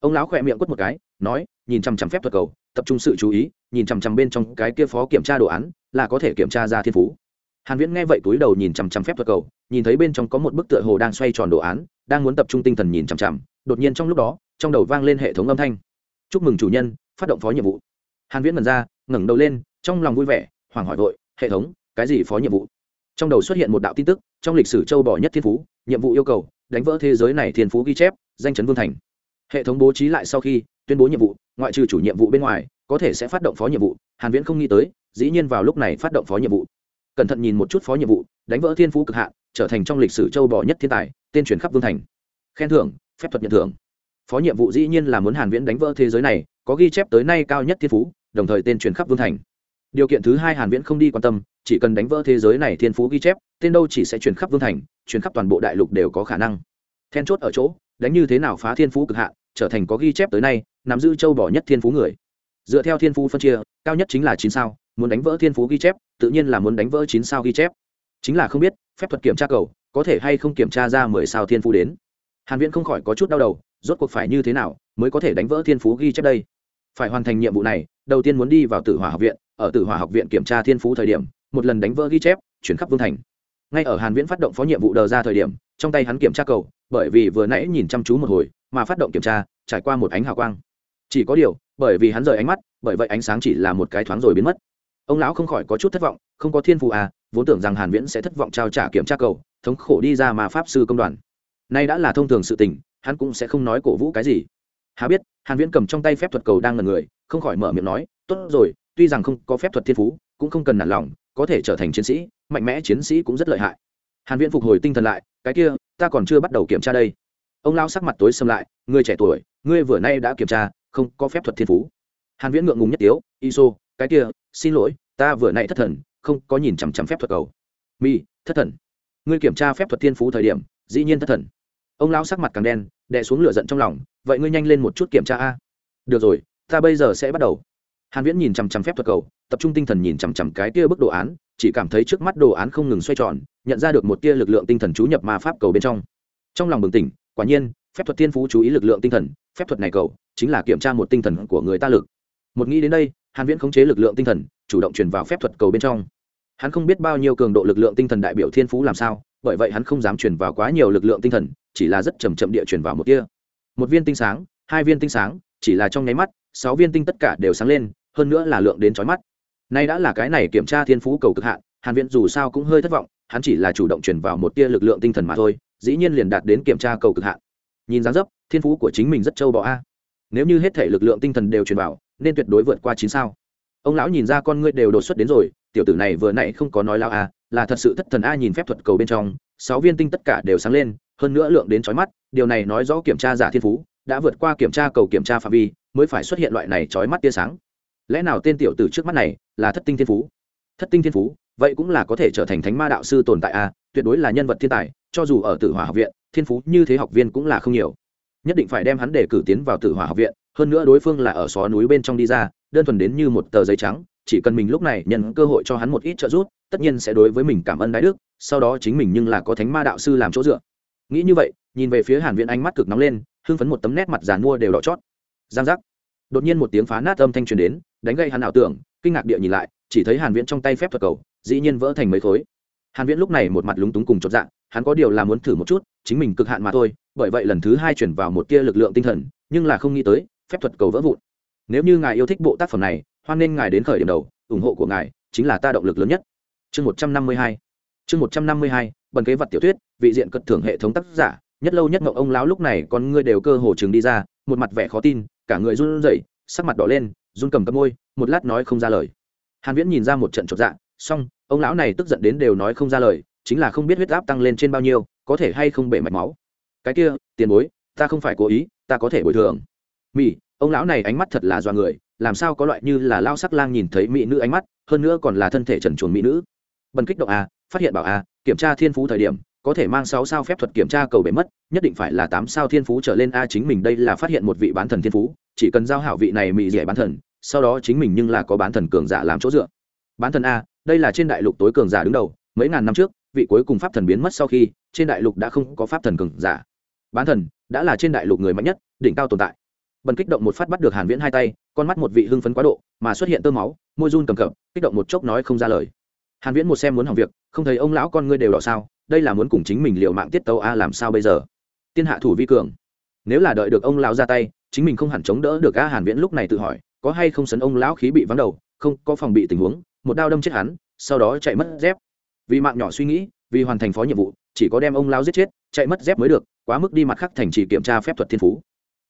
Ông lão khỏe miệng quất một cái, nói, nhìn chằm chằm phép thuật cầu, tập trung sự chú ý, nhìn chằm chằm bên trong cái kia phó kiểm tra đồ án, là có thể kiểm tra ra thiên phú. Hàn viễn nghe vậy túi đầu nhìn chằm chằm phép thuật cầu, nhìn thấy bên trong có một bức tượng hồ đang xoay tròn đồ án, đang muốn tập trung tinh thần nhìn chằm chằm, đột nhiên trong lúc đó, trong đầu vang lên hệ thống âm thanh. Chúc mừng chủ nhân, phát động phó nhiệm vụ hàn viễn mần ra, ngẩng đầu lên, trong lòng vui vẻ, hoảng hỏi vội, hệ thống, cái gì phó nhiệm vụ? Trong đầu xuất hiện một đạo tin tức, trong lịch sử châu bò nhất thiên phú, nhiệm vụ yêu cầu, đánh vỡ thế giới này thiên phú ghi chép, danh chấn vương thành. Hệ thống bố trí lại sau khi tuyên bố nhiệm vụ, ngoại trừ chủ nhiệm vụ bên ngoài, có thể sẽ phát động phó nhiệm vụ. Hàn viễn không nghĩ tới, dĩ nhiên vào lúc này phát động phó nhiệm vụ. Cẩn thận nhìn một chút phó nhiệm vụ, đánh vỡ thiên phú cực hạn, trở thành trong lịch sử châu bò nhất thiên tài, tên truyền khắp vương thành. Khen thưởng, phép thuật nhận thưởng. Phó nhiệm vụ dĩ nhiên là muốn hàn viễn đánh vỡ thế giới này, có ghi chép tới nay cao nhất thiên phú đồng thời tên truyền khắp vương thành. Điều kiện thứ hai hàn viễn không đi quan tâm, chỉ cần đánh vỡ thế giới này thiên phú ghi chép, tên đâu chỉ sẽ truyền khắp vương thành, truyền khắp toàn bộ đại lục đều có khả năng. Then chốt ở chỗ, đánh như thế nào phá thiên phú cực hạn, trở thành có ghi chép tới nay, nắm giữ châu bò nhất thiên phú người. Dựa theo thiên phú phân chia, cao nhất chính là chín sao, muốn đánh vỡ thiên phú ghi chép, tự nhiên là muốn đánh vỡ chín sao ghi chép. Chính là không biết, phép thuật kiểm tra cầu, có thể hay không kiểm tra ra mười sao thiên phú đến. Hàn viễn không khỏi có chút đau đầu, rốt cuộc phải như thế nào mới có thể đánh vỡ thiên phú ghi chép đây? Phải hoàn thành nhiệm vụ này, đầu tiên muốn đi vào tử hỏa học viện, ở tử hỏa học viện kiểm tra thiên phú thời điểm, một lần đánh vỡ ghi chép, chuyển khắp vương thành. Ngay ở hàn viễn phát động phó nhiệm vụ đờ ra thời điểm, trong tay hắn kiểm tra cầu, bởi vì vừa nãy nhìn chăm chú một hồi, mà phát động kiểm tra, trải qua một ánh hào quang. Chỉ có điều, bởi vì hắn rời ánh mắt, bởi vậy ánh sáng chỉ là một cái thoáng rồi biến mất. Ông lão không khỏi có chút thất vọng, không có thiên phù à vốn tưởng rằng hàn viễn sẽ thất vọng trao trả kiểm tra cầu, thống khổ đi ra mà pháp sư công đoàn. Nay đã là thông thường sự tình, hắn cũng sẽ không nói cổ vũ cái gì há biết, hàn viễn cầm trong tay phép thuật cầu đang ngần người, không khỏi mở miệng nói, tốt rồi, tuy rằng không có phép thuật thiên phú, cũng không cần nản lòng, có thể trở thành chiến sĩ, mạnh mẽ chiến sĩ cũng rất lợi hại. Hàn viễn phục hồi tinh thần lại, cái kia, ta còn chưa bắt đầu kiểm tra đây. Ông lão sắc mặt tối sầm lại, ngươi trẻ tuổi, ngươi vừa nay đã kiểm tra, không có phép thuật thiên phú. Hàn viễn ngượng ngùng nhất tiếu, iso, cái kia, xin lỗi, ta vừa nay thất thần, không có nhìn chằm chằm phép thuật cầu. Mi, thất thần. Ngươi kiểm tra phép thuật thiên phú thời điểm, dĩ nhiên thất thần. Ông lão sắc mặt càng đen, đè xuống lửa giận trong lòng vậy ngươi nhanh lên một chút kiểm tra a. Được rồi, ta bây giờ sẽ bắt đầu. Hàn viễn nhìn chằm chằm phép thuật cầu, tập trung tinh thần nhìn chằm chằm cái tia bức đồ án, chỉ cảm thấy trước mắt đồ án không ngừng xoay tròn, nhận ra được một tia lực lượng tinh thần chú nhập ma pháp cầu bên trong. Trong lòng bừng tỉnh, quả nhiên, phép thuật thiên phú chú ý lực lượng tinh thần, phép thuật này cầu chính là kiểm tra một tinh thần của người ta lực. Một nghĩ đến đây, hàn viễn khống chế lực lượng tinh thần, chủ động truyền vào phép thuật cầu bên trong. Hắn không biết bao nhiêu cường độ lực lượng tinh thần đại biểu thiên phú làm sao, bởi vậy hắn không dám truyền vào quá nhiều lực lượng tinh thần, chỉ là rất chậm chậm địa truyền vào một tia một viên tinh sáng, hai viên tinh sáng, chỉ là trong nháy mắt, sáu viên tinh tất cả đều sáng lên, hơn nữa là lượng đến chói mắt. Nay đã là cái này kiểm tra thiên phú cầu cực hạn, hàn viễn dù sao cũng hơi thất vọng, hắn chỉ là chủ động truyền vào một tia lực lượng tinh thần mà thôi, dĩ nhiên liền đạt đến kiểm tra cầu cực hạn. Nhìn dáng dấp, thiên phú của chính mình rất trâu bò a. Nếu như hết thể lực lượng tinh thần đều truyền vào, nên tuyệt đối vượt qua chín sao. Ông lão nhìn ra con ngươi đều đột xuất đến rồi, tiểu tử này vừa nãy không có nói lao a, là thật sự thất thần a nhìn phép thuật cầu bên trong, sáu viên tinh tất cả đều sáng lên hơn nữa lượng đến chói mắt, điều này nói rõ kiểm tra giả thiên phú, đã vượt qua kiểm tra cầu kiểm tra phạm vi, mới phải xuất hiện loại này chói mắt tia sáng. Lẽ nào tên tiểu tử trước mắt này là thất tinh thiên phú? Thất tinh thiên phú, vậy cũng là có thể trở thành thánh ma đạo sư tồn tại a tuyệt đối là nhân vật thiên tài, cho dù ở tử hỏa học viện, thiên phú như thế học viên cũng là không nhiều. Nhất định phải đem hắn để cử tiến vào tử hỏa học viện, hơn nữa đối phương là ở xó núi bên trong đi ra, đơn thuần đến như một tờ giấy trắng, chỉ cần mình lúc này nhận cơ hội cho hắn một ít trợ giúp, tất nhiên sẽ đối với mình cảm ơn đái đức, sau đó chính mình nhưng là có thánh ma đạo sư làm chỗ dựa nghĩ như vậy, nhìn về phía hàn viện ánh mắt cực nóng lên, hưng phấn một tấm nét mặt giàn mua đều đỏ chót. Giang giác. Đột nhiên một tiếng phá nát âm thanh truyền đến, đánh gây hắn ảo tưởng, kinh ngạc địa nhìn lại, chỉ thấy hàn viễn trong tay phép thuật cầu, dĩ nhiên vỡ thành mấy khối. Hàn viễn lúc này một mặt lúng túng cùng chột dạ hắn có điều là muốn thử một chút, chính mình cực hạn mà thôi, bởi vậy lần thứ hai chuyển vào một tia lực lượng tinh thần, nhưng là không nghĩ tới, phép thuật cầu vỡ vụn. Nếu như ngài yêu thích bộ tác phẩm này, hoan nên ngài đến khởi điểm đầu, ủng hộ của ngài chính là ta động lực lớn nhất. Chương một trăm năm mươi hai. Chương một trăm năm mươi hai, bần kế vật tiểu thuyết vị diện cất thưởng hệ thống tác giả, nhất lâu nhất mộng ông lão lúc này con ngươi đều cơ hồ chừng đi ra, một mặt vẻ khó tin, cả người run rẩy, sắc mặt đỏ lên, run cầm cầm môi, một lát nói không ra lời. Hàn viễn nhìn ra một trận chột dạ xong, ông lão này tức giận đến đều nói không ra lời, chính là không biết huyết áp tăng lên trên bao nhiêu, có thể hay không bể mạch máu. Cái kia, tiền bối, ta không phải cố ý, ta có thể bồi thường. Mỹ ông lão này ánh mắt thật là do người, làm sao có loại như là lao sắc lang nhìn thấy mỹ nữ ánh mắt, hơn nữa còn là thân thể trần chuồn mỹ nữ. Bần kích động a phát hiện bảo a kiểm tra thiên phú thời điểm có thể mang sáu sao phép thuật kiểm tra cầu bể mất, nhất định phải là tám sao thiên phú trở lên. A, chính mình đây là phát hiện một vị bán thần thiên phú, chỉ cần giao hảo vị này mỹ rẻ bán thần, sau đó chính mình nhưng là có bán thần cường giả làm chỗ dựa. Bán thần a, đây là trên đại lục tối cường giả đứng đầu, mấy ngàn năm trước, vị cuối cùng pháp thần biến mất sau khi, trên đại lục đã không có pháp thần cường giả. Bán thần, đã là trên đại lục người mạnh nhất, đỉnh cao tồn tại. Bần kích động một phát bắt được hàn viễn hai tay, con mắt một vị hưng phấn quá độ, mà xuất hiện tơ máu, môi run cầm cập, kích động một chốc nói không ra lời. Hàn viễn một xem muốn hỏng việc, không thấy ông lão con ngươi đều đỏ sao đây là muốn cùng chính mình liều mạng tiết tấu a làm sao bây giờ? Tiên hạ thủ vi cường. Nếu là đợi được ông lão ra tay, chính mình không hẳn chống đỡ được a hàn viễn lúc này tự hỏi, có hay không sấn ông lão khí bị vắng đầu, không, có phòng bị tình huống, một đao đâm chết hắn, sau đó chạy mất dép. Vì mạng nhỏ suy nghĩ, vì hoàn thành phó nhiệm vụ, chỉ có đem ông lão giết chết, chạy mất dép mới được, quá mức đi mặt khác thành chỉ kiểm tra phép thuật thiên phú.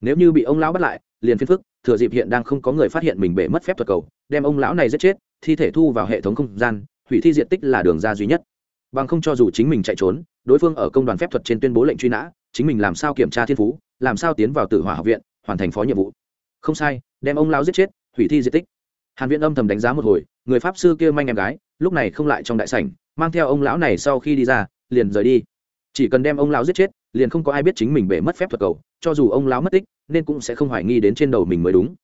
Nếu như bị ông lão bắt lại, liền phiên phức, thừa dịp hiện đang không có người phát hiện mình bể mất phép thuật cầu, đem ông lão này giết chết, thi thể thu vào hệ thống không gian, hủy thi diện tích là đường ra duy nhất bằng không cho dù chính mình chạy trốn, đối phương ở công đoàn phép thuật trên tuyên bố lệnh truy nã, chính mình làm sao kiểm tra thiên phú, làm sao tiến vào tử hỏa học viện, hoàn thành phó nhiệm vụ. Không sai, đem ông lão giết chết, hủy thi di tích. Hàn viễn âm thầm đánh giá một hồi, người pháp sư kia manh em gái, lúc này không lại trong đại sảnh, mang theo ông lão này sau khi đi ra, liền rời đi. Chỉ cần đem ông lão giết chết, liền không có ai biết chính mình bể mất phép thuật cầu, cho dù ông lão mất tích, nên cũng sẽ không hoài nghi đến trên đầu mình mới đúng.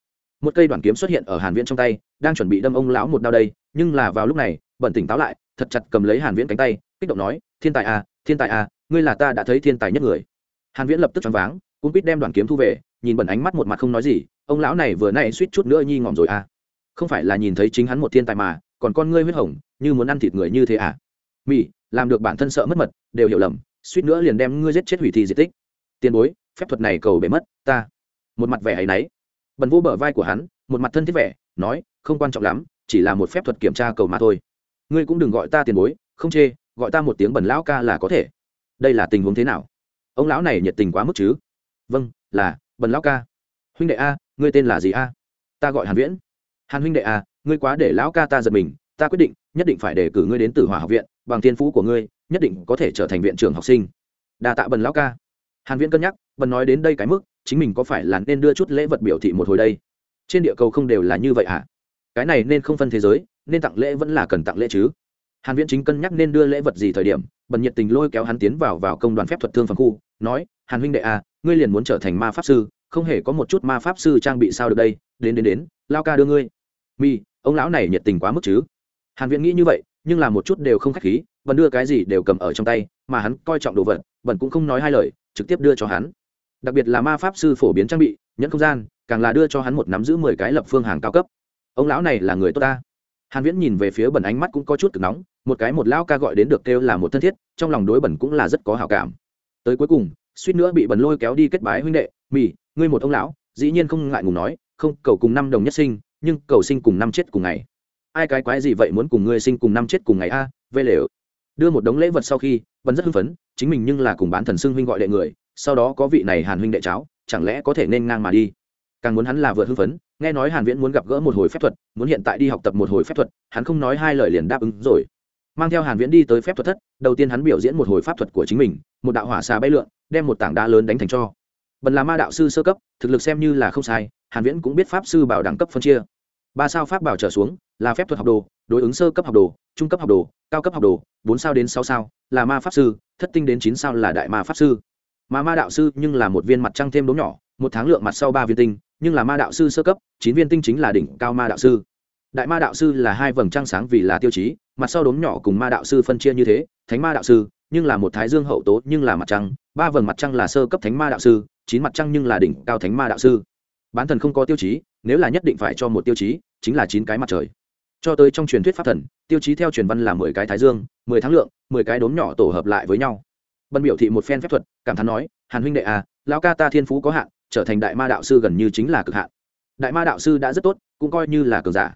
Một cây đoàn kiếm xuất hiện ở hàn viễn trong tay, đang chuẩn bị đâm ông lão một đao đây, nhưng là vào lúc này, bẩn tỉnh táo lại thật chặt cầm lấy hàn viễn cánh tay, kích động nói, thiên tài à thiên tài à ngươi là ta đã thấy thiên tài nhất người. Hàn viễn lập tức choáng váng cũng quýt đem đoàn kiếm thu về, nhìn bẩn ánh mắt một mặt không nói gì, ông lão này vừa nãy suýt chút nữa nhi ngỏm rồi à. Không phải là nhìn thấy chính hắn một thiên tài mà, còn con ngươi huyết hồng, như muốn ăn thịt người như thế à. Mỹ làm được bản thân sợ mất mật, đều hiểu lầm, suýt nữa liền đem ngươi giết chết hủy thi di tích. Tiền bối, phép thuật này cầu bể mất, ta. Một mặt vẻ ấy nấy bần vô bờ vai của hắn, một mặt thân thiết vẻ, nói, không quan trọng lắm, chỉ là một phép thuật kiểm tra cầu mà thôi ngươi cũng đừng gọi ta tiền bối, không chê, gọi ta một tiếng bần lão ca là có thể. Đây là tình huống thế nào? Ông lão này nhiệt tình quá mức chứ? Vâng là, bần lão ca. Huynh đệ a, ngươi tên là gì a? Ta gọi hàn viễn. Hàn huynh đệ a, ngươi quá để lão ca ta giật mình, ta quyết định, nhất định phải để cử ngươi đến tử hòa học viện, bằng thiên phú của ngươi, nhất định có thể trở thành viện trưởng học sinh. Đa tạ bần lão ca. Hàn viễn cân nhắc, bần nói đến đây cái mức, chính mình có phải là nên đưa chút lễ vật biểu thị một hồi đây? Trên địa cầu không đều là như vậy hả? Cái này nên không phân thế giới nên tặng lễ vẫn là cần tặng lễ chứ? Hàn viễn chính cân nhắc nên đưa lễ vật gì thời điểm, bần nhiệt tình lôi kéo hắn tiến vào vào công đoàn phép thuật thương phần khu, nói, hàn huynh đệ à ngươi liền muốn trở thành ma pháp sư, không hề có một chút ma pháp sư trang bị sao được đây, đến đến đến, lao ca đưa ngươi. Mi, ông lão này nhiệt tình quá mức chứ? Hàn viễn nghĩ như vậy, nhưng là một chút đều không khách khí, bần đưa cái gì đều cầm ở trong tay, mà hắn coi trọng đồ vật, bần cũng không nói hai lời, trực tiếp đưa cho hắn. Đặc biệt là ma pháp sư phổ biến trang bị, nhẫn không gian, càng là đưa cho hắn một nắm giữ mười cái lập phương hàng cao cấp. Ông lão này là người tốt ta hàn viễn nhìn về phía bẩn ánh mắt cũng có chút cực nóng, một cái một lão ca gọi đến được kêu là một thân thiết, trong lòng đối bẩn cũng là rất có hảo cảm. Tới cuối cùng, suýt nữa bị bẩn lôi kéo đi kết bái huynh đệ mỉ ngươi một ông lão, dĩ nhiên không ngại ngùng nói, không, cầu cùng năm đồng nhất sinh, nhưng cầu sinh cùng năm chết cùng ngày. Ai cái quái gì vậy muốn cùng ngươi sinh cùng năm chết cùng ngày a, vê lều. Đưa một đống lễ vật sau khi vẫn rất hưng phấn, chính mình nhưng là cùng bán thần xưng huynh gọi đệ người, sau đó có vị này hàn huynh đệ cháu, chẳng lẽ có thể nên ngang mà đi? Càng muốn hắn là vượt hưng phấn, nghe nói hàn viễn muốn gặp gỡ một hồi phép thuật, muốn hiện tại đi học tập một hồi phép thuật, hắn không nói hai lời liền đáp ứng rồi. Mang theo hàn viễn đi tới phép thuật thất, đầu tiên hắn biểu diễn một hồi pháp thuật của chính mình, một đạo hỏa xà bay lượn, đem một tảng đá lớn đánh thành cho. Bần là ma đạo sư sơ cấp, thực lực xem như là không sai, hàn viễn cũng biết pháp sư bảo đẳng cấp phân chia. Ba sao pháp bảo trở xuống, là phép thuật học đồ, đối ứng sơ cấp học đồ, trung cấp học đồ, cao cấp học đồ, bốn sao đến sáu sao, là ma pháp sư, thất tinh đến chín sao là đại ma pháp sư. Mà ma đạo sư nhưng là một viên mặt trăng thêm đố nhỏ một tháng lượng mặt sau ba viên tinh, nhưng là ma đạo sư sơ cấp, chín viên tinh chính là đỉnh cao ma đạo sư. Đại ma đạo sư là hai vầng trăng sáng vì là tiêu chí, mặt sau đốm nhỏ cùng ma đạo sư phân chia như thế, thánh ma đạo sư, nhưng là một thái dương hậu tố, nhưng là mặt trăng, ba vầng mặt trăng là sơ cấp thánh ma đạo sư, chín mặt trăng nhưng là đỉnh cao thánh ma đạo sư. Bán thần không có tiêu chí, nếu là nhất định phải cho một tiêu chí, chính là chín cái mặt trời. Cho tới trong truyền thuyết pháp thần, tiêu chí theo truyền văn là mười cái thái dương, mười tháng lượng, mười cái đốm nhỏ tổ hợp lại với nhau. Bân biểu thị một phen phép thuật, cảm thán nói, hàn huynh đệ à lão ca ta thiên phú có hạn trở thành đại ma đạo sư gần như chính là cực hạn. Đại ma đạo sư đã rất tốt, cũng coi như là cường giả.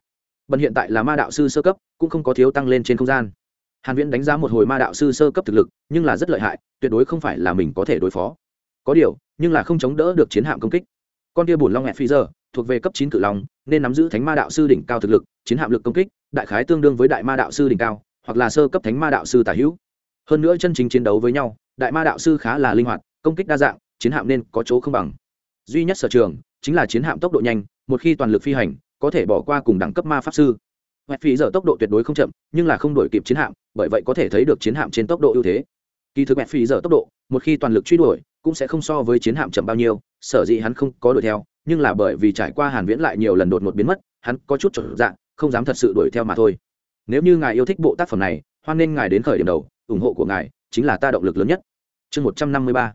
Bần hiện tại là ma đạo sư sơ cấp, cũng không có thiếu tăng lên trên không gian. Hàn viễn đánh giá một hồi ma đạo sư sơ cấp thực lực, nhưng là rất lợi hại, tuyệt đối không phải là mình có thể đối phó. Có điều, nhưng là không chống đỡ được chiến hạm công kích. Con kia bùn long hẹn phi giờ, thuộc về cấp chín cự long, nên nắm giữ thánh ma đạo sư đỉnh cao thực lực, chiến hạm lực công kích, đại khái tương đương với đại ma đạo sư đỉnh cao, hoặc là sơ cấp thánh ma đạo sư tả hữu. Hơn nữa chân chính chiến đấu với nhau, đại ma đạo sư khá là linh hoạt, công kích đa dạng, chiến hạm nên có chỗ không bằng duy nhất sở trường chính là chiến hạm tốc độ nhanh, một khi toàn lực phi hành, có thể bỏ qua cùng đẳng cấp ma pháp sư. Hoẹt phí giờ tốc độ tuyệt đối không chậm, nhưng là không đổi kịp chiến hạm, bởi vậy có thể thấy được chiến hạm trên tốc độ ưu thế. Kỳ thực hoẹt phí giờ tốc độ, một khi toàn lực truy đuổi, cũng sẽ không so với chiến hạm chậm bao nhiêu, sở dĩ hắn không có đuổi theo, nhưng là bởi vì trải qua hàn viễn lại nhiều lần đột ngột biến mất, hắn có chút trở dạng, không dám thật sự đuổi theo mà thôi. Nếu như ngài yêu thích bộ tác phẩm này, hoan nên ngài đến khởi điểm đầu, ủng hộ của ngài chính là ta động lực lớn nhất. Chương 153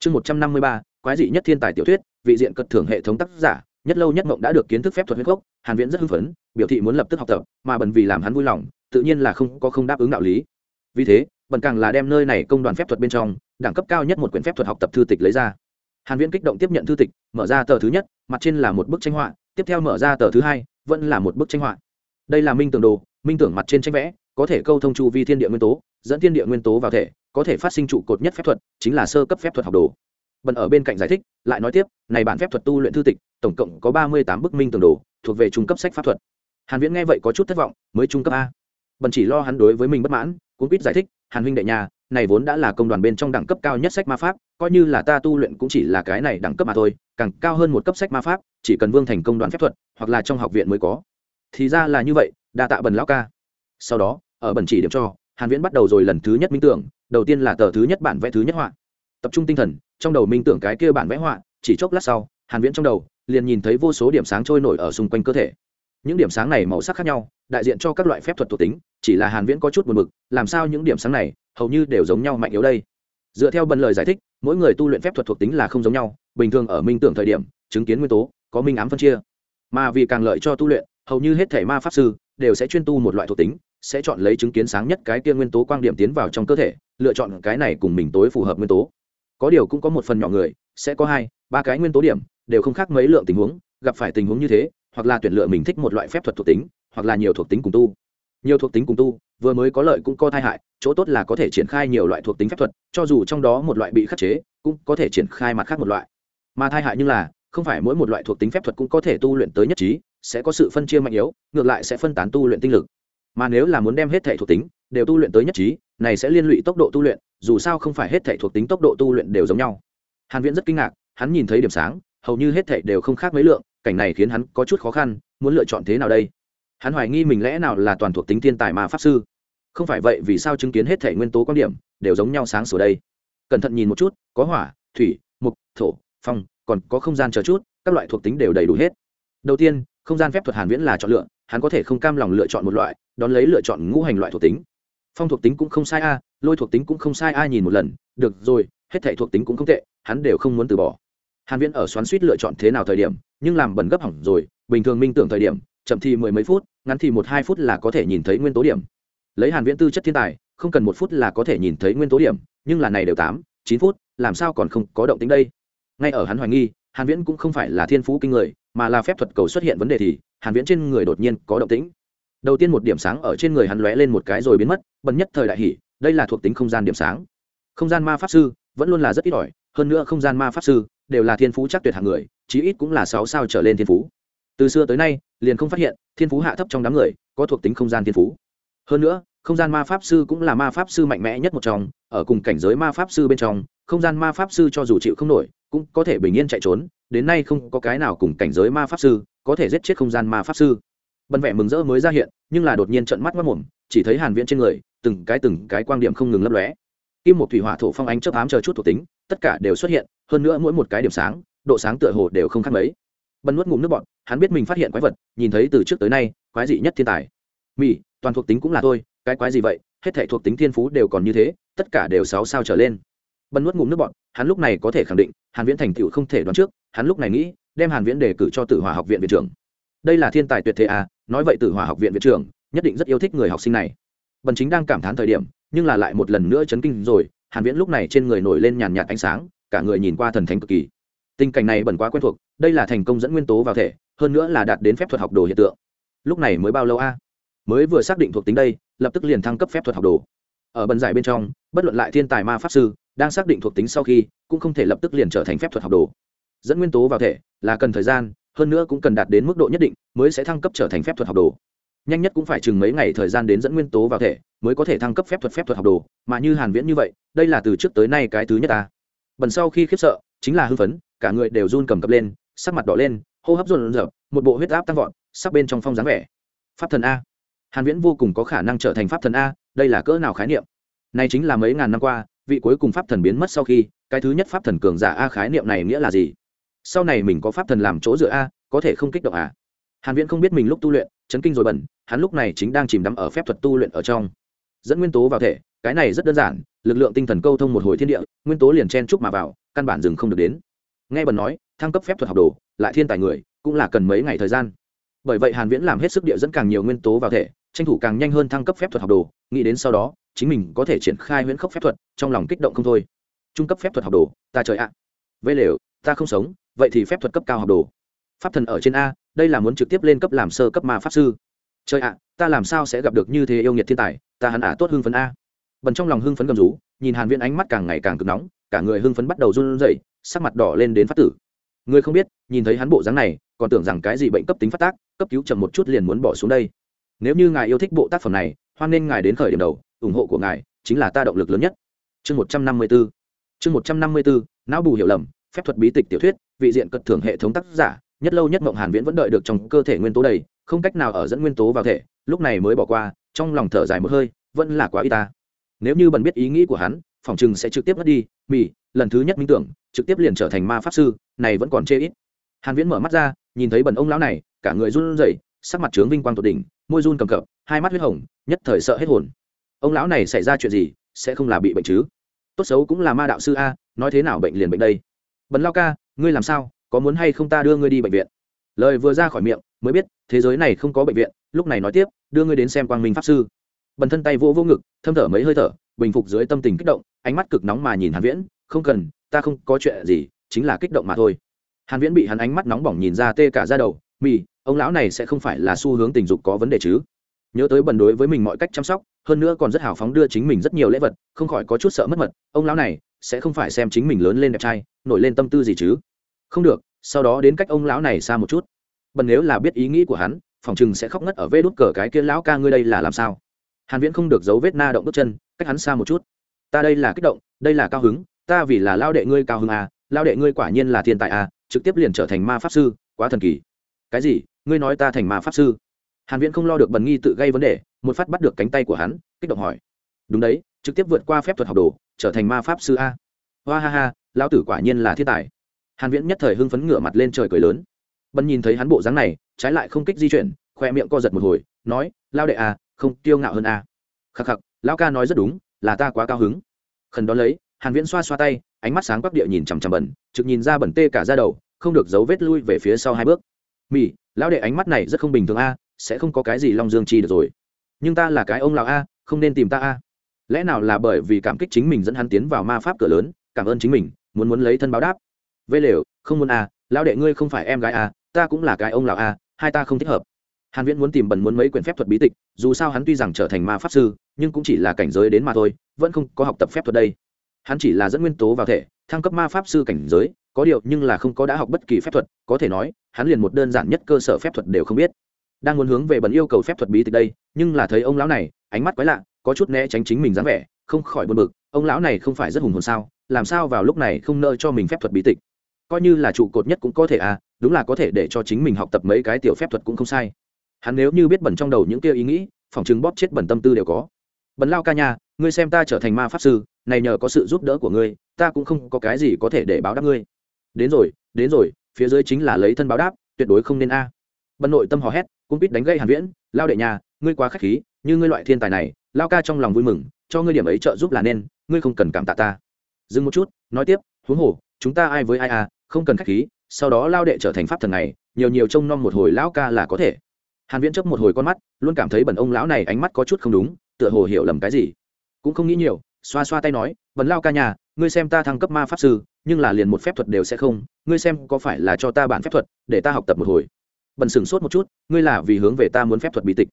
chương 153 quái dị nhất thiên tài tiểu thuyết, vị diện cật thưởng hệ thống tác giả, nhất lâu nhất mộng đã được kiến thức phép thuật huyết gốc, hàn viễn rất hưng phấn, biểu thị muốn lập tức học tập, mà bần vì làm hắn vui lòng, tự nhiên là không có không đáp ứng đạo lý. Vì thế, bần càng là đem nơi này công đoàn phép thuật bên trong, đẳng cấp cao nhất một quyển phép thuật học tập thư tịch lấy ra. Hàn viễn kích động tiếp nhận thư tịch, mở ra tờ thứ nhất, mặt trên là một bức tranh họa, tiếp theo mở ra tờ thứ hai, vẫn là một bức tranh họa. Đây là minh tưởng đồ, minh tưởng mặt trên tranh vẽ, có thể câu thông chu vi thiên địa nguyên tố, dẫn thiên địa nguyên tố vào thể, có thể phát sinh trụ cột nhất phép thuật, chính là sơ cấp phép thuật học đồ bần ở bên cạnh giải thích, lại nói tiếp, này bản phép thuật tu luyện thư tịch, tổng cộng có ba mươi tám bức minh tường đồ, thuộc về trung cấp sách pháp thuật. Hàn viễn nghe vậy có chút thất vọng, mới trung cấp a. Bần chỉ lo hắn đối với mình bất mãn cũng biết giải thích, hàn huynh đệ nhà, này vốn đã là công đoàn bên trong đẳng cấp cao nhất sách ma pháp, coi như là ta tu luyện cũng chỉ là cái này đẳng cấp mà thôi, càng cao hơn một cấp sách ma pháp, chỉ cần vương thành công đoàn phép thuật, hoặc là trong học viện mới có. Thì ra là như vậy, đa tạ bần lão ca. Sau đó, ở bần chỉ điểm cho, hàn viễn bắt đầu rồi lần thứ nhất minh tưởng, đầu tiên là tờ thứ nhất bản vẽ thứ nhất họa tập trung tinh thần, trong đầu minh tưởng cái kia bản vẽ họa, chỉ chốc lát sau, hàn viễn trong đầu liền nhìn thấy vô số điểm sáng trôi nổi ở xung quanh cơ thể. Những điểm sáng này màu sắc khác nhau, đại diện cho các loại phép thuật thuộc tính, chỉ là hàn viễn có chút buồn bực, làm sao những điểm sáng này hầu như đều giống nhau mạnh yếu đây? Dựa theo bần lời giải thích, mỗi người tu luyện phép thuật thuộc tính là không giống nhau, bình thường ở minh tưởng thời điểm, chứng kiến nguyên tố, có minh ám phân chia. Mà vì càng lợi cho tu luyện, hầu như hết thể ma pháp sư đều sẽ chuyên tu một loại thuộc tính, sẽ chọn lấy chứng kiến sáng nhất cái kia nguyên tố quang điểm tiến vào trong cơ thể, lựa chọn cái này cùng mình tối phù hợp nguyên tố có điều cũng có một phần nhỏ người, sẽ có hai, ba cái nguyên tố điểm, đều không khác mấy lượng tình huống, gặp phải tình huống như thế, hoặc là tuyển lựa mình thích một loại phép thuật thuộc tính, hoặc là nhiều thuộc tính cùng tu. Nhiều thuộc tính cùng tu, vừa mới có lợi cũng có tai hại, chỗ tốt là có thể triển khai nhiều loại thuộc tính phép thuật, cho dù trong đó một loại bị khắc chế, cũng có thể triển khai mặt khác một loại. Mà tai hại như là, không phải mỗi một loại thuộc tính phép thuật cũng có thể tu luyện tới nhất trí, sẽ có sự phân chia mạnh yếu, ngược lại sẽ phân tán tu luyện tinh lực. Mà nếu là muốn đem hết thể thuộc tính, đều tu luyện tới nhất trí, này sẽ liên lụy tốc độ tu luyện dù sao không phải hết thể thuộc tính tốc độ tu luyện đều giống nhau. Hàn viễn rất kinh ngạc, hắn nhìn thấy điểm sáng, hầu như hết thể đều không khác mấy lượng, cảnh này khiến hắn có chút khó khăn, muốn lựa chọn thế nào đây? Hắn hoài nghi mình lẽ nào là toàn thuộc tính thiên tài mà pháp sư. Không phải vậy vì sao chứng kiến hết thể nguyên tố quan điểm đều giống nhau sáng sủa đây? Cẩn thận nhìn một chút, có hỏa, thủy, mục, thổ, phong, còn có không gian chờ chút, các loại thuộc tính đều đầy đủ hết. Đầu tiên, không gian phép thuật hàn viễn là chọn lựa, hắn có thể không cam lòng lựa chọn một loại, đón lấy lựa chọn ngũ hành loại thuộc tính. Phong thuộc tính cũng không sai a lôi thuộc tính cũng không sai, ai nhìn một lần, được rồi, hết thảy thuộc tính cũng không tệ, hắn đều không muốn từ bỏ. Hàn viễn ở xoắn suýt lựa chọn thế nào thời điểm, nhưng làm bẩn gấp hỏng rồi, bình thường minh tưởng thời điểm, chậm thì mười mấy phút, ngắn thì một hai phút là có thể nhìn thấy nguyên tố điểm. Lấy hàn viễn tư chất thiên tài, không cần một phút là có thể nhìn thấy nguyên tố điểm, nhưng là này đều tám, chín phút, làm sao còn không có động tính đây? Ngay ở hắn hoài nghi, hàn viễn cũng không phải là thiên phú kinh người, mà là phép thuật cầu xuất hiện vấn đề thì, hàn viễn trên người đột nhiên có động tĩnh. Đầu tiên một điểm sáng ở trên người hắn lóe lên một cái rồi biến mất, bần nhất thời đại hỉ đây là thuộc tính không gian điểm sáng. Không gian ma pháp sư vẫn luôn là rất ít ỏi, hơn nữa không gian ma pháp sư đều là thiên phú chắc tuyệt hạng người, chí ít cũng là sáu sao trở lên thiên phú. Từ xưa tới nay, liền không phát hiện thiên phú hạ thấp trong đám người có thuộc tính không gian thiên phú. Hơn nữa, không gian ma pháp sư cũng là ma pháp sư mạnh mẽ nhất một trong, ở cùng cảnh giới ma pháp sư bên trong, không gian ma pháp sư cho dù chịu không nổi, cũng có thể bình yên chạy trốn, đến nay không có cái nào cùng cảnh giới ma pháp sư có thể giết chết không gian ma pháp sư. Bần vẽ mừng rỡ mới ra hiện, nhưng là đột nhiên trận mắt mất mồm, chỉ thấy hàn viễn trên người từng cái từng cái quang điểm không ngừng lấp lóe. Kim một thủy hỏa thổ phong ánh chớp ám chờ chút thuộc tính, tất cả đều xuất hiện, hơn nữa mỗi một cái điểm sáng, độ sáng tựa hồ đều không khác mấy. Bần nuốt ngụm nước bọn hắn biết mình phát hiện quái vật, nhìn thấy từ trước tới nay, quái dị nhất thiên tài. Mỹ toàn thuộc tính cũng là thôi cái quái gì vậy, hết thể thuộc tính thiên phú đều còn như thế, tất cả đều sáu sao trở lên. Bần nuốt ngụm nước bọn hắn lúc này có thể khẳng định, hàn viễn thành tựu không thể đoán trước, hắn lúc này nghĩ, đem hàn viễn đề cử cho tử hỏa học viện viện trưởng. Đây là thiên tài tuyệt thế à nói vậy tử hỏa học viện viện trưởng, nhất định rất yêu thích người học sinh này bần chính đang cảm thán thời điểm, nhưng là lại một lần nữa chấn kinh rồi, hàn viễn lúc này trên người nổi lên nhàn nhạt ánh sáng, cả người nhìn qua thần thánh cực kỳ. Tình cảnh này bẩn quá quen thuộc, đây là thành công dẫn nguyên tố vào thể, hơn nữa là đạt đến phép thuật học đồ hiện tượng. Lúc này mới bao lâu a? Mới vừa xác định thuộc tính đây, lập tức liền thăng cấp phép thuật học đồ. Ở bần giải bên trong, bất luận lại thiên tài ma pháp sư, đang xác định thuộc tính sau khi, cũng không thể lập tức liền trở thành phép thuật học đồ. Dẫn nguyên tố vào thể là cần thời gian, hơn nữa cũng cần đạt đến mức độ nhất định, mới sẽ thăng cấp trở thành phép thuật học đồ nhanh nhất cũng phải chừng mấy ngày thời gian đến dẫn nguyên tố vào thể mới có thể thăng cấp phép thuật phép thuật học đồ, mà như hàn viễn như vậy, đây là từ trước tới nay cái thứ nhất ta. Bần sau khi khiếp sợ, chính là hưng phấn, cả người đều run cầm cập lên, sắc mặt đỏ lên, hô hấp run rợn, một bộ huyết áp tăng vọt, sắc bên trong phong dáng vẻ. Pháp thần a. Hàn viễn vô cùng có khả năng trở thành pháp thần a, đây là cỡ nào khái niệm? Này chính là mấy ngàn năm qua, vị cuối cùng pháp thần biến mất sau khi, cái thứ nhất pháp thần cường giả a khái niệm này nghĩa là gì? Sau này mình có pháp thần làm chỗ dựa a, có thể không kích động à hàn viễn không biết mình lúc tu luyện, chấn kinh rồi bẩn hắn lúc này chính đang chìm đắm ở phép thuật tu luyện ở trong. Dẫn nguyên tố vào thể, cái này rất đơn giản, lực lượng tinh thần câu thông một hồi thiên địa, nguyên tố liền chen chúc mà vào, căn bản dừng không được đến. Nghe bần nói, thăng cấp phép thuật học đồ, lại thiên tài người, cũng là cần mấy ngày thời gian. Bởi vậy hàn viễn làm hết sức địa dẫn càng nhiều nguyên tố vào thể, tranh thủ càng nhanh hơn thăng cấp phép thuật học đồ, nghĩ đến sau đó, chính mình có thể triển khai huyễn khốc phép thuật, trong lòng kích động không thôi. Trung cấp phép thuật học đồ, ta trời ạ. À. vây lều, ta không sống, vậy thì phép thuật cấp cao học đồ. Pháp thần ở trên a, đây là muốn trực tiếp lên cấp làm sơ cấp ma pháp sư trời ạ, ta làm sao sẽ gặp được như thế yêu nghiệt thiên tài, ta hẳn ả tốt hưng phấn a. Bần trong lòng hưng phấn gầm rú, nhìn hàn viễn ánh mắt càng ngày càng cực nóng, cả người hưng phấn bắt đầu run rẩy, sắc mặt đỏ lên đến phát tử. Người không biết, nhìn thấy hắn bộ dáng này, còn tưởng rằng cái gì bệnh cấp tính phát tác, cấp cứu chậm một chút liền muốn bỏ xuống đây. Nếu như ngài yêu thích bộ tác phẩm này, hoan nên ngài đến khởi điểm đầu, ủng hộ của ngài chính là ta động lực lớn nhất. Chương 154 chương 154 não bù hiểu lầm, phép thuật bí tịch tiểu thuyết, vị diện cật thưởng hệ thống tác giả, nhất lâu nhất mộng hàn viễn vẫn đợi được trong cơ thể nguyên tố đầy không cách nào ở dẫn nguyên tố vào thể, lúc này mới bỏ qua, trong lòng thở dài một hơi, vẫn là quá y ta. Nếu như bần biết ý nghĩ của hắn, phòng chừng sẽ trực tiếp mất đi mỹ lần thứ nhất minh tưởng, trực tiếp liền trở thành ma pháp sư, này vẫn còn chê ít. Hàn viễn mở mắt ra, nhìn thấy bần ông lão này, cả người run rẩy, sắc mặt trướng vinh quang tột đỉnh, môi run cầm cập, hai mắt huyết hồng, nhất thời sợ hết hồn. Ông lão này xảy ra chuyện gì, sẽ không là bị bệnh chứ? Tốt xấu cũng là ma đạo sư a, nói thế nào bệnh liền bệnh đây. Bần lao ca, ngươi làm sao, có muốn hay không ta đưa ngươi đi bệnh viện? Lời vừa ra khỏi miệng mới biết, thế giới này không có bệnh viện, lúc này nói tiếp, đưa ngươi đến xem quang minh pháp sư. Bần thân tay vỗ vô ngực, thâm thở mấy hơi thở, bình phục dưới tâm tình kích động, ánh mắt cực nóng mà nhìn hàn viễn, không cần, ta không có chuyện gì, chính là kích động mà thôi. Hàn viễn bị hắn ánh mắt nóng bỏng nhìn ra tê cả da đầu, mì, ông lão này sẽ không phải là xu hướng tình dục có vấn đề chứ? Nhớ tới bần đối với mình mọi cách chăm sóc, hơn nữa còn rất hào phóng đưa chính mình rất nhiều lễ vật, không khỏi có chút sợ mất mật, ông lão này sẽ không phải xem chính mình lớn lên đẹp trai, nổi lên tâm tư gì chứ? Không được, sau đó đến cách ông lão này xa một chút bần nếu là biết ý nghĩ của hắn, phòng chừng sẽ khóc ngất ở vê đốt cờ cái kia lão ca ngươi đây là làm sao? Hàn viễn không được giấu vết na động bước chân, cách hắn xa một chút. Ta đây là kích động, đây là cao hứng, ta vì là lao đệ ngươi cao hứng à lao đệ ngươi quả nhiên là thiên tài à trực tiếp liền trở thành ma pháp sư, quá thần kỳ. Cái gì? Ngươi nói ta thành ma pháp sư? Hàn viễn không lo được bần nghi tự gây vấn đề, một phát bắt được cánh tay của hắn, kích động hỏi. Đúng đấy, trực tiếp vượt qua phép thuật học đồ, trở thành ma pháp sư a. Hoa ha ha, lão tử quả nhiên là thiên tài. Hàn viễn nhất thời hưng phấn ngửa mặt lên trời cười lớn bần nhìn thấy hắn bộ dáng này, trái lại không kích di chuyển, khoe miệng co giật một hồi, nói, lao đệ à không tiêu ngạo hơn à? khắc khắc, lão ca nói rất đúng, là ta quá cao hứng. Khẩn đó lấy, hàn viễn xoa xoa tay, ánh mắt sáng quắc địa nhìn chằm chằm bẩn trực nhìn ra bẩn tê cả da đầu, không được giấu vết lui về phía sau hai bước. Mỉ lão đệ ánh mắt này rất không bình thường a sẽ không có cái gì long dương chi được rồi. Nhưng ta là cái ông lão a không nên tìm ta a lẽ nào là bởi vì cảm kích chính mình dẫn hắn tiến vào ma pháp cửa lớn, cảm ơn chính mình, muốn muốn lấy thân báo đáp. Vây lều, không muốn a lão đệ ngươi không phải em gái à? ta cũng là cái ông lão à, hai ta không thích hợp. Hàn viễn muốn tìm bẩn muốn mấy quyển phép thuật bí tịch dù sao hắn tuy rằng trở thành ma pháp sư nhưng cũng chỉ là cảnh giới đến mà thôi vẫn không có học tập phép thuật đây. Hắn chỉ là dẫn nguyên tố vào thể thăng cấp ma pháp sư cảnh giới có điều nhưng là không có đã học bất kỳ phép thuật có thể nói hắn liền một đơn giản nhất cơ sở phép thuật đều không biết. Đang muốn hướng về bẩn yêu cầu phép thuật bí tịch đây nhưng là thấy ông lão này ánh mắt quái lạ có chút né tránh chính mình dáng vẻ không khỏi buồn bực ông lão này không phải rất hùng hồn sao làm sao vào lúc này không nợ cho mình phép thuật bí tịch? Coi như là trụ cột nhất cũng có thể à đúng là có thể để cho chính mình học tập mấy cái tiểu phép thuật cũng không sai. Hắn nếu như biết bẩn trong đầu những kia ý nghĩ, phòng chứng bóp chết bẩn tâm tư đều có. Bẩn lao ca nhà ngươi xem ta trở thành ma pháp sư, này nhờ có sự giúp đỡ của ngươi, ta cũng không có cái gì có thể để báo đáp ngươi. Đến rồi đến rồi, phía dưới chính là lấy thân báo đáp, tuyệt đối không nên a. Bẩn nội tâm hò hét, cũng biết đánh gây hàn viễn, lao đệ nhà, ngươi quá khách khí, như ngươi loại thiên tài này, lao ca trong lòng vui mừng, cho ngươi điểm ấy trợ giúp là nên, ngươi không cần cảm tạ ta. Dừng một chút, nói tiếp, huống hồ, chúng ta ai với ai à không cần khách khí, sau đó lao đệ trở thành pháp thần này, nhiều nhiều trông nom một hồi lão ca là có thể. Hàn viễn chớp một hồi con mắt, luôn cảm thấy bẩn ông lão này ánh mắt có chút không đúng, tựa hồ hiểu lầm cái gì. Cũng không nghĩ nhiều, xoa xoa tay nói, bẩn lao ca nhà, ngươi xem ta thăng cấp ma pháp sư, nhưng là liền một phép thuật đều sẽ không, ngươi xem có phải là cho ta bản phép thuật, để ta học tập một hồi. Bần sửng sốt một chút, ngươi là vì hướng về ta muốn phép thuật bí tịch.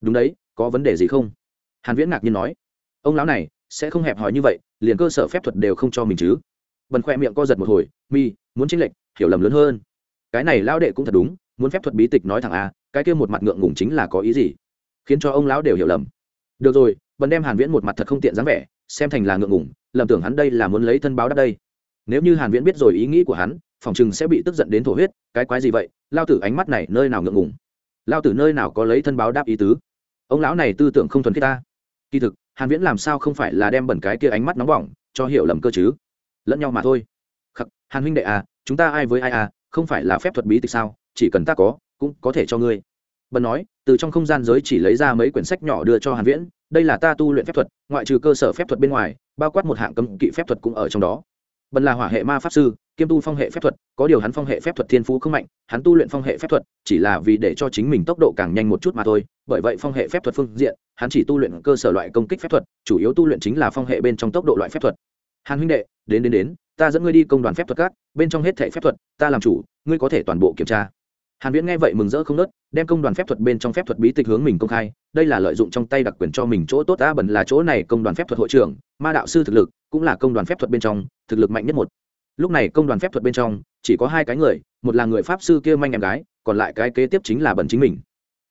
Đúng đấy, có vấn đề gì không? Hàn viễn ngạc nhiên nói, ông lão này sẽ không hẹp hòi như vậy, liền cơ sở phép thuật đều không cho mình chứ bần khoe miệng co giật một hồi, mi, muốn chênh lệch, hiểu lầm lớn hơn. Cái này lão đệ cũng thật đúng, muốn phép thuật bí tịch nói thẳng a, cái kia một mặt ngượng ngùng chính là có ý gì? Khiến cho ông lão đều hiểu lầm. Được rồi, bần đem hàn viễn một mặt thật không tiện dáng vẻ, xem thành là ngượng ngùng, lầm tưởng hắn đây là muốn lấy thân báo đáp đây. Nếu như hàn viễn biết rồi ý nghĩ của hắn, phòng chừng sẽ bị tức giận đến thổ huyết, cái quái gì vậy? Lao tử ánh mắt này nơi nào ngượng ngùng? Lao tử nơi nào có lấy thân báo đáp ý tứ? Ông lão này tư tưởng không thuần khiết ta. Kỳ thực, hàn viễn làm sao không phải là đem bẩn cái kia ánh mắt nóng bỏng, cho hiểu lầm cơ chứ? Lẫn nhau mà thôi. Khắc, hàn huynh đệ à chúng ta ai với ai à không phải là phép thuật bí tịch sao, chỉ cần ta có, cũng có thể cho ngươi. Bần nói, từ trong không gian giới chỉ lấy ra mấy quyển sách nhỏ đưa cho hàn viễn, đây là ta tu luyện phép thuật, ngoại trừ cơ sở phép thuật bên ngoài, bao quát một hạng cấm kỵ phép thuật cũng ở trong đó. Bần là hỏa hệ ma pháp sư, kiêm tu phong hệ phép thuật, có điều hắn phong hệ phép thuật thiên phú không mạnh, hắn tu luyện phong hệ phép thuật chỉ là vì để cho chính mình tốc độ càng nhanh một chút mà thôi, bởi vậy phong hệ phép thuật phương diện, hắn chỉ tu luyện cơ sở loại công kích phép thuật, chủ yếu tu luyện chính là phong hệ bên trong tốc độ loại phép thuật hàn huynh đệ, đến đến đến, ta dẫn ngươi đi công đoàn phép thuật các, bên trong hết thể phép thuật, ta làm chủ, ngươi có thể toàn bộ kiểm tra. Hàn viễn nghe vậy mừng rỡ không nớt, đem công đoàn phép thuật bên trong phép thuật bí tịch hướng mình công khai, đây là lợi dụng trong tay đặc quyền cho mình chỗ tốt ta bẩn là chỗ này công đoàn phép thuật hội trưởng, ma đạo sư thực lực, cũng là công đoàn phép thuật bên trong, thực lực mạnh nhất một. Lúc này công đoàn phép thuật bên trong, chỉ có hai cái người, một là người pháp sư kia manh em gái, còn lại cái kế tiếp chính là bẩn chính mình.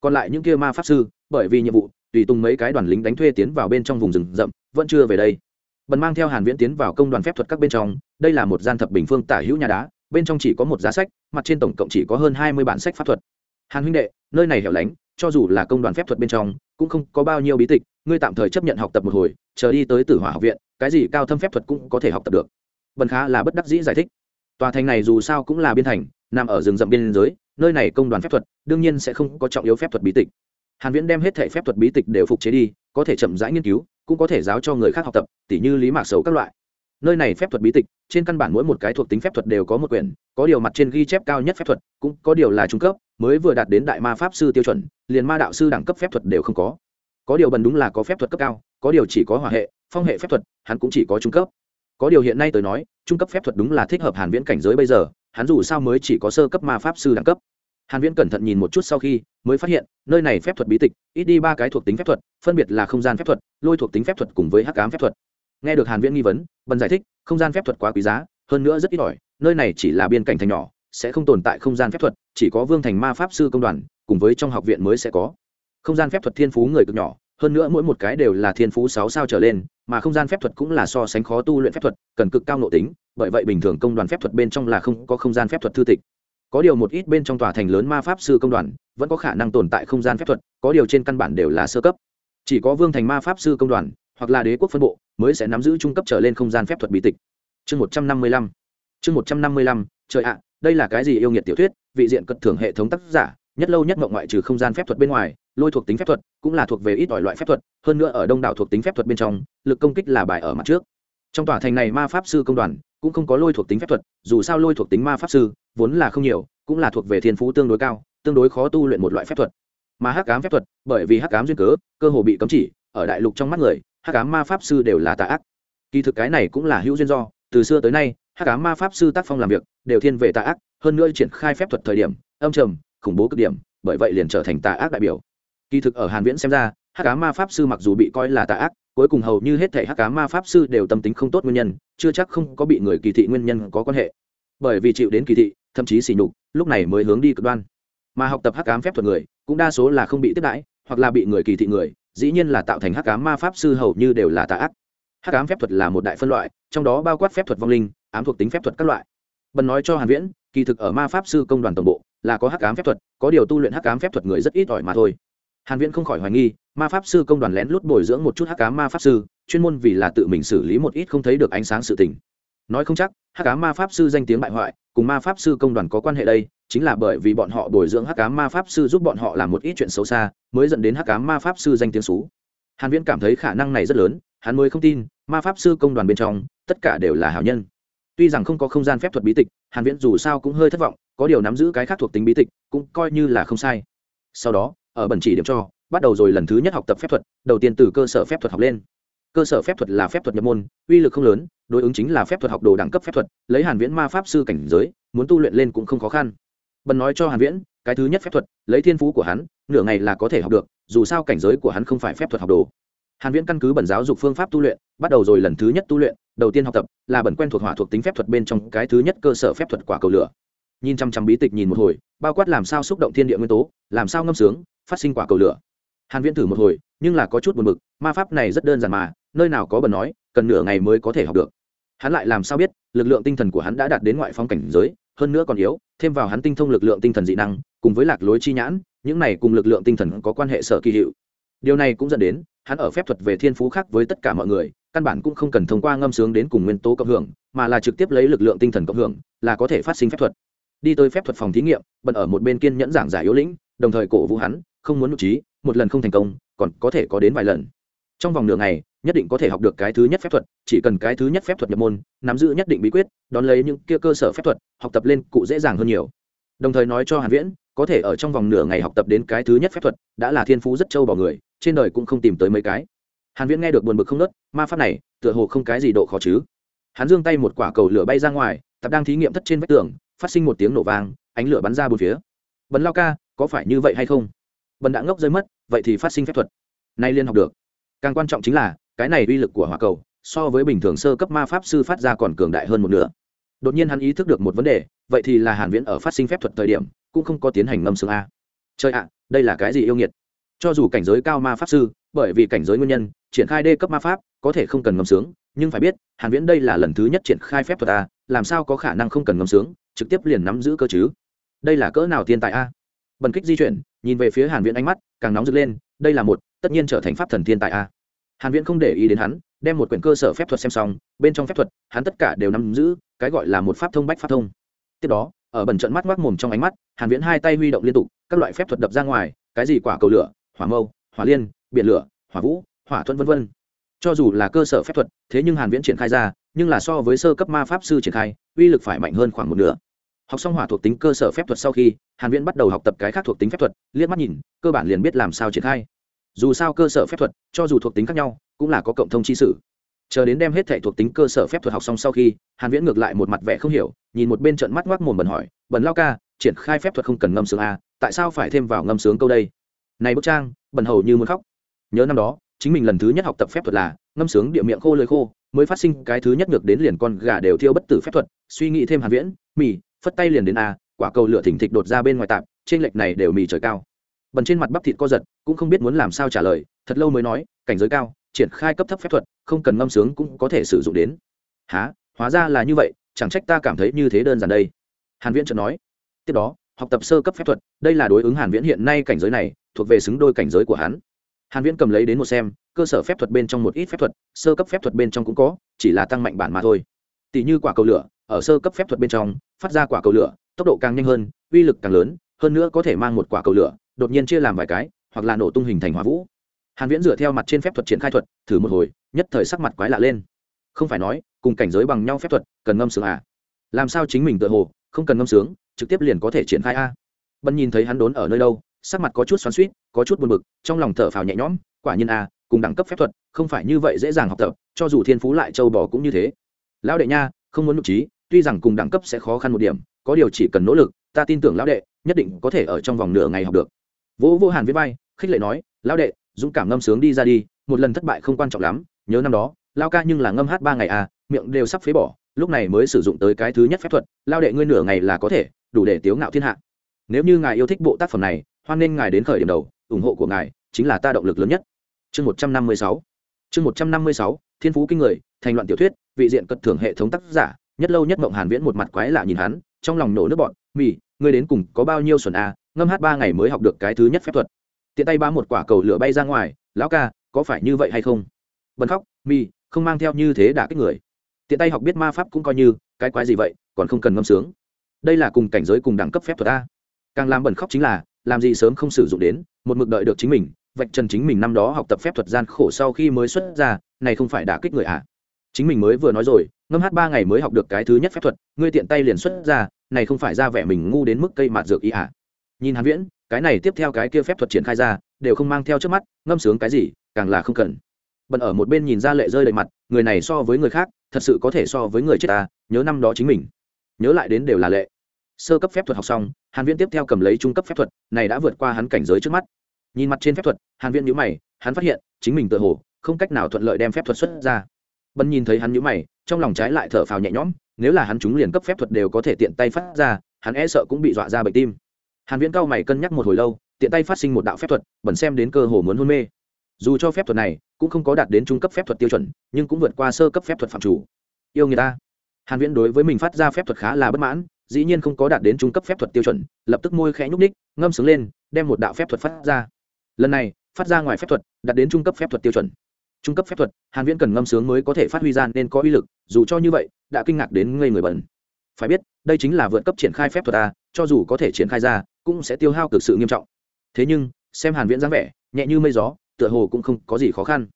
Còn lại những kia ma pháp sư, bởi vì nhiệm vụ, tùy tung mấy cái đoàn lính đánh thuê tiến vào bên trong vùng rừng rậm, vẫn chưa về đây bần mang theo hàn viễn tiến vào công đoàn phép thuật các bên trong, đây là một gian thập bình phương tả hữu nhà đá, bên trong chỉ có một giá sách, mặt trên tổng cộng chỉ có hơn 20 bản sách pháp thuật. Hàn huynh đệ, nơi này hẻo lánh, cho dù là công đoàn phép thuật bên trong, cũng không có bao nhiêu bí tịch, ngươi tạm thời chấp nhận học tập một hồi, chờ đi tới tử hỏa học viện, cái gì cao thâm phép thuật cũng có thể học tập được. Bần khá là bất đắc dĩ giải thích. Tòa thành này dù sao cũng là biên thành, nằm ở rừng rậm biên giới, nơi này công đoàn phép thuật, đương nhiên sẽ không có trọng yếu phép thuật bí tịch hàn viễn đem hết thể phép thuật bí tịch đều phục chế đi, có thể chậm rãi nghiên cứu, cũng có thể giáo cho người khác học tập, tỉ như lý mạc sầu các loại. Nơi này phép thuật bí tịch, trên căn bản mỗi một cái thuộc tính phép thuật đều có một quyển, có điều mặt trên ghi chép cao nhất phép thuật, cũng có điều là trung cấp, mới vừa đạt đến đại ma pháp sư tiêu chuẩn, liền ma đạo sư đẳng cấp phép thuật đều không có. Có điều bần đúng là có phép thuật cấp cao, có điều chỉ có hỏa hệ, phong hệ phép thuật, hắn cũng chỉ có trung cấp. Có điều hiện nay tôi nói, trung cấp phép thuật đúng là thích hợp hàn viễn cảnh giới bây giờ, hắn dù sao mới chỉ có sơ cấp ma pháp sư đẳng cấp hàn viễn cẩn thận nhìn một chút sau khi, mới phát hiện, nơi này phép thuật bí tịch, ít đi ba cái thuộc tính phép thuật, phân biệt là không gian phép thuật, lôi thuộc tính phép thuật cùng với hắc ám phép thuật. Nghe được hàn viễn nghi vấn, bần giải thích, không gian phép thuật quá quý giá, hơn nữa rất ít ỏi, nơi này chỉ là biên cảnh thành nhỏ, sẽ không tồn tại không gian phép thuật, chỉ có vương thành ma pháp sư công đoàn, cùng với trong học viện mới sẽ có. Không gian phép thuật thiên phú người cực nhỏ, hơn nữa mỗi một cái đều là thiên phú sáu sao trở lên, mà không gian phép thuật cũng là so sánh khó tu luyện phép thuật, cần cực cao nội tính, bởi vậy bình thường công đoàn phép thuật bên trong là không có không gian phép thuật thư tịch có điều một ít bên trong tòa thành lớn ma pháp sư công đoàn vẫn có khả năng tồn tại không gian phép thuật, có điều trên căn bản đều là sơ cấp. Chỉ có vương thành ma pháp sư công đoàn hoặc là đế quốc phân bộ mới sẽ nắm giữ trung cấp trở lên không gian phép thuật bí tịch. Chương một trăm năm mươi lăm. Chương một trăm năm mươi lăm, trời ạ, đây là cái gì yêu nghiệt tiểu thuyết, vị diện cật thưởng hệ thống tác giả, nhất lâu nhất mộng ngoại trừ không gian phép thuật bên ngoài, lôi thuộc tính phép thuật cũng là thuộc về ít ỏi loại phép thuật, hơn nữa ở đông đảo thuộc tính phép thuật bên trong, lực công kích là bài ở mặt trước. Trong tòa thành này ma pháp sư công đoàn cũng không có lôi thuộc tính phép thuật, dù sao lôi thuộc tính ma pháp sư vốn là không nhiều, cũng là thuộc về thiên phú tương đối cao, tương đối khó tu luyện một loại phép thuật. Mà hắc ám phép thuật, bởi vì hắc ám duyên cớ, cơ hồ bị cấm chỉ, ở đại lục trong mắt người, hắc ám ma pháp sư đều là tà ác. Kỳ thực cái này cũng là hữu duyên do, từ xưa tới nay, hắc ám ma pháp sư tác phong làm việc, đều thiên về tà ác, hơn nữa triển khai phép thuật thời điểm, âm trầm, khủng bố cực điểm, bởi vậy liền trở thành tà ác đại biểu. Kỳ thực ở hàn viễn xem ra, hắc ám ma pháp sư mặc dù bị coi là tà ác, cuối cùng hầu như hết thể hắc ám ma pháp sư đều tâm tính không tốt nguyên nhân, chưa chắc không có bị người kỳ thị nguyên nhân có quan hệ. Bởi vì chịu đến kỳ thị thậm chí xỉ nhục, lúc này mới hướng đi cực đoan. Mà học tập hắc ám phép thuật người, cũng đa số là không bị tiếp đãi, hoặc là bị người kỳ thị người, dĩ nhiên là tạo thành hắc ám ma pháp sư hầu như đều là tà ác. Hắc ám phép thuật là một đại phân loại, trong đó bao quát phép thuật vong linh, ám thuộc tính phép thuật các loại. Bần nói cho hàn viễn, kỳ thực ở ma pháp sư công đoàn tổng bộ, là có hắc ám phép thuật, có điều tu luyện hắc ám phép thuật người rất ít ỏi mà thôi. Hàn viễn không khỏi hoài nghi, ma pháp sư công đoàn lén lút bồi dưỡng một chút hắc ám ma pháp sư, chuyên môn vì là tự mình xử lý một ít không thấy được ánh sáng sự tình. Nói không chắc, hắc ám ma pháp sư danh tiếng bại hoại cùng ma pháp sư công đoàn có quan hệ đây, chính là bởi vì bọn họ bồi dưỡng hắc ám ma pháp sư giúp bọn họ làm một ít chuyện xấu xa, mới dẫn đến hắc ám ma pháp sư danh tiếng xú. Hàn viễn cảm thấy khả năng này rất lớn, hắn mới không tin, ma pháp sư công đoàn bên trong, tất cả đều là hảo nhân. Tuy rằng không có không gian phép thuật bí tịch, hàn viễn dù sao cũng hơi thất vọng, có điều nắm giữ cái khác thuộc tính bí tịch, cũng coi như là không sai. Sau đó, ở bẩn chỉ điểm cho, bắt đầu rồi lần thứ nhất học tập phép thuật, đầu tiên từ cơ sở phép thuật học lên cơ sở phép thuật là phép thuật nhập môn, uy lực không lớn, đối ứng chính là phép thuật học đồ đẳng cấp phép thuật, lấy hàn viễn ma pháp sư cảnh giới, muốn tu luyện lên cũng không khó khăn. Bần nói cho hàn viễn, cái thứ nhất phép thuật, lấy thiên phú của hắn, nửa ngày là có thể học được, dù sao cảnh giới của hắn không phải phép thuật học đồ. Hàn viễn căn cứ bẩn giáo dục phương pháp tu luyện, bắt đầu rồi lần thứ nhất tu luyện, đầu tiên học tập, là bẩn quen thuộc hỏa thuộc tính phép thuật bên trong cái thứ nhất cơ sở phép thuật quả cầu lửa. Nhìn chăm chăm bí tịch nhìn một hồi, bao quát làm sao xúc động thiên địa nguyên tố, làm sao ngâm sướng, phát sinh quả cầu lửa hàn viễn thử một hồi, nhưng là có chút buồn bực, ma pháp này rất đơn giản mà, nơi nào có bẩn nói, cần nửa ngày mới có thể học được. Hắn lại làm sao biết, lực lượng tinh thần của hắn đã đạt đến ngoại phong cảnh giới, hơn nữa còn yếu, thêm vào hắn tinh thông lực lượng tinh thần dị năng, cùng với lạc lối chi nhãn, những này cùng lực lượng tinh thần có quan hệ sở kỳ hiệu. Điều này cũng dẫn đến, hắn ở phép thuật về thiên phú khác với tất cả mọi người, căn bản cũng không cần thông qua ngâm sướng đến cùng nguyên tố cộng hưởng, mà là trực tiếp lấy lực lượng tinh thần cộng hưởng, là có thể phát sinh phép thuật. Đi tới phép thuật phòng thí nghiệm, bận ở một bên kiên nhẫn giảng giải yếu lĩnh, đồng thời cổ vũ hắn không muốn nụ trí, một lần không thành công, còn có thể có đến vài lần. Trong vòng nửa ngày, nhất định có thể học được cái thứ nhất phép thuật, chỉ cần cái thứ nhất phép thuật nhập môn, nắm giữ nhất định bí quyết, đón lấy những kia cơ sở phép thuật, học tập lên cụ dễ dàng hơn nhiều. Đồng thời nói cho hàn viễn, có thể ở trong vòng nửa ngày học tập đến cái thứ nhất phép thuật, đã là thiên phú rất trâu bỏ người, trên đời cũng không tìm tới mấy cái. Hàn viễn nghe được buồn bực không nớt, ma pháp này, tựa hồ không cái gì độ khó chứ. Hắn giương tay một quả cầu lửa bay ra ngoài, tập đang thí nghiệm thất trên vách tường, phát sinh một tiếng nổ vang, ánh lửa bắn ra bốn phía. Bấn lao ca, có phải như vậy hay không? Bần đã ngốc rơi mất, vậy thì phát sinh phép thuật. Nay liên học được. Càng quan trọng chính là, cái này uy lực của hỏa cầu, so với bình thường sơ cấp ma pháp sư phát ra còn cường đại hơn một nửa. Đột nhiên hắn ý thức được một vấn đề, vậy thì là hàn viễn ở phát sinh phép thuật thời điểm, cũng không có tiến hành ngâm sướng a. Trời ạ, đây là cái gì yêu nghiệt? Cho dù cảnh giới cao ma pháp sư, bởi vì cảnh giới nguyên nhân, triển khai đê cấp ma pháp, có thể không cần ngâm sướng, nhưng phải biết, hàn viễn đây là lần thứ nhất triển khai phép thuật a, làm sao có khả năng không cần ngâm sướng, trực tiếp liền nắm giữ cơ chứ? Đây là cỡ nào thiên tài a? Bần kích di chuyển, nhìn về phía hàn viễn ánh mắt càng nóng rực lên, đây là một, tất nhiên trở thành pháp thần thiên tài a. Hàn viễn không để ý đến hắn, đem một quyển cơ sở phép thuật xem xong, bên trong phép thuật, hắn tất cả đều nắm giữ, cái gọi là một pháp thông bách pháp thông. Tiếp đó, ở bẩn trận mắt ngoác mồm trong ánh mắt, hàn viễn hai tay huy động liên tục, các loại phép thuật đập ra ngoài, cái gì quả cầu lửa, hỏa mâu, hỏa liên, biển lửa, hỏa vũ, hỏa thuận vân vân. Cho dù là cơ sở phép thuật, thế nhưng hàn viễn triển khai ra, nhưng là so với sơ cấp ma pháp sư triển khai, uy lực phải mạnh hơn khoảng một nửa học xong hỏa thuộc tính cơ sở phép thuật sau khi, hàn viễn bắt đầu học tập cái khác thuộc tính phép thuật, liếc mắt nhìn, cơ bản liền biết làm sao triển khai. Dù sao cơ sở phép thuật, cho dù thuộc tính khác nhau, cũng là có cộng thông chi sử chờ đến đem hết thể thuộc tính cơ sở phép thuật học xong sau khi, hàn viễn ngược lại một mặt vẻ không hiểu, nhìn một bên trận mắt ngoác mồm bẩn hỏi bẩn lao ca, triển khai phép thuật không cần ngâm sướng a tại sao phải thêm vào ngâm sướng câu đây? Này bức trang bẩn hầu như muốn khóc. Nhớ năm đó, chính mình lần thứ nhất học tập phép thuật là, ngâm sướng địa miệng khô lưỡi khô, mới phát sinh cái thứ nhất ngược đến liền con gà đều thiêu bất tử phép thuật, suy nghĩ thêm hàn viễn mỉ phất tay liền đến a, quả cầu lửa thỉnh thịch đột ra bên ngoài tạm trên lệch này đều mì trời cao. Bần trên mặt bắp thịt co giật, cũng không biết muốn làm sao trả lời, thật lâu mới nói, cảnh giới cao, triển khai cấp thấp phép thuật, không cần ngâm sướng cũng có thể sử dụng đến. Há hóa ra là như vậy, chẳng trách ta cảm thấy như thế đơn giản đây. Hàn viễn chợt nói. Tiếp đó, học tập sơ cấp phép thuật, đây là đối ứng hàn viễn hiện nay cảnh giới này, thuộc về xứng đôi cảnh giới của hắn. Hàn viễn cầm lấy đến một xem, cơ sở phép thuật bên trong một ít phép thuật, sơ cấp phép thuật bên trong cũng có, chỉ là tăng mạnh bản mà thôi. Tỷ như quả cầu lửa ở sơ cấp phép thuật bên trong, phát ra quả cầu lửa, tốc độ càng nhanh hơn, uy lực càng lớn, hơn nữa có thể mang một quả cầu lửa, đột nhiên chia làm vài cái, hoặc là nổ tung hình thành hỏa vũ. Hàn viễn dựa theo mặt trên phép thuật triển khai thuật, thử một hồi, nhất thời sắc mặt quái lạ lên. Không phải nói, cùng cảnh giới bằng nhau phép thuật, cần ngâm sướng à? Làm sao chính mình tự hồ, không cần ngâm sướng, trực tiếp liền có thể triển khai a? Bân nhìn thấy hắn đốn ở nơi đâu, sắc mặt có chút xoắn xuýt, có chút buồn bực, trong lòng thở phào nhẹ nhõm, quả nhiên a, cùng đẳng cấp phép thuật, không phải như vậy dễ dàng học tập, cho dù thiên phú lại châu bò cũng như thế. Lão đệ nha, không muốn nụ trí tuy rằng cùng đẳng cấp sẽ khó khăn một điểm, có điều chỉ cần nỗ lực, ta tin tưởng lão đệ, nhất định có thể ở trong vòng nửa ngày học được. Vỗ vô hàn viết vai, khích lệ nói, lão đệ, dũng cảm ngâm sướng đi ra đi, một lần thất bại không quan trọng lắm, nhớ năm đó lao ca nhưng là ngâm hát ba ngày à miệng đều sắp phế bỏ, lúc này mới sử dụng tới cái thứ nhất phép thuật lao đệ ngươi nửa ngày là có thể, đủ để tiếu ngạo thiên hạ. Nếu như ngài yêu thích bộ tác phẩm này, hoan nên ngài đến khởi điểm đầu, ủng hộ của ngài chính là ta động lực lớn nhất. Chương một trăm năm mươi sáu. Chương một trăm năm mươi sáu, thiên phú kinh người, thành loạn tiểu thuyết, vị diện cất thưởng hệ thống tác giả nhất lâu nhất mộng hàn viễn một mặt quái lạ nhìn hắn trong lòng nổ nước bọn Mỉ, ngươi đến cùng có bao nhiêu xuẩn à ngâm hát ba ngày mới học được cái thứ nhất phép thuật. Tiện tay ba một quả cầu lửa bay ra ngoài lão ca có phải như vậy hay không? Bần khóc mỉ, không mang theo như thế đã kích người. Tiện tay học biết ma pháp cũng coi như cái quái gì vậy còn không cần ngâm sướng. Đây là cùng cảnh giới cùng đẳng cấp phép thuật a. Càng làm bẩn khóc chính là làm gì sớm không sử dụng đến một mực đợi được chính mình vạch trần chính mình năm đó học tập phép thuật gian khổ sau khi mới xuất ra này không phải đả kích người à chính mình mới vừa nói rồi, ngâm hát ba ngày mới học được cái thứ nhất phép thuật, ngươi tiện tay liền xuất ra, này không phải ra vẻ mình ngu đến mức cây mạt dược ý à? Nhìn hàn viễn, cái này tiếp theo cái kia phép thuật triển khai ra, đều không mang theo trước mắt, ngâm sướng cái gì, càng là không cần. Bận ở một bên nhìn ra lệ rơi đầy mặt, người này so với người khác, thật sự có thể so với người chết ta, nhớ năm đó chính mình. Nhớ lại đến đều là lệ. Sơ cấp phép thuật học xong, hàn viễn tiếp theo cầm lấy trung cấp phép thuật, này đã vượt qua hắn cảnh giới trước mắt. Nhìn mặt trên phép thuật, hàn viễn nhíu mày, hắn phát hiện, chính mình tự hồ, không cách nào thuận lợi đem phép thuật xuất ra bần nhìn thấy hắn như mày, trong lòng trái lại thở phào nhẹ nhõm, nếu là hắn chúng liền cấp phép thuật đều có thể tiện tay phát ra, hắn e sợ cũng bị dọa ra bệnh tim. Hàn viễn cao mày cân nhắc một hồi lâu, tiện tay phát sinh một đạo phép thuật, bẩn xem đến cơ hồ muốn hôn mê. Dù cho phép thuật này cũng không có đạt đến trung cấp phép thuật tiêu chuẩn, nhưng cũng vượt qua sơ cấp phép thuật phạm chủ. Yêu người ta. Hàn viễn đối với mình phát ra phép thuật khá là bất mãn, dĩ nhiên không có đạt đến trung cấp phép thuật tiêu chuẩn, lập tức môi khẽ nhúc ních ngâm sướng lên, đem một đạo phép thuật phát ra. Lần này, phát ra ngoài phép thuật, đạt đến trung cấp phép thuật tiêu chuẩn trung cấp phép thuật, hàn viễn cần ngâm sướng mới có thể phát huy ra nên có uy lực, dù cho như vậy, đã kinh ngạc đến ngây người bẩn. Phải biết, đây chính là vượt cấp triển khai phép thuật a cho dù có thể triển khai ra, cũng sẽ tiêu hao cực sự nghiêm trọng. Thế nhưng, xem hàn viễn dáng vẻ, nhẹ như mây gió, tựa hồ cũng không có gì khó khăn.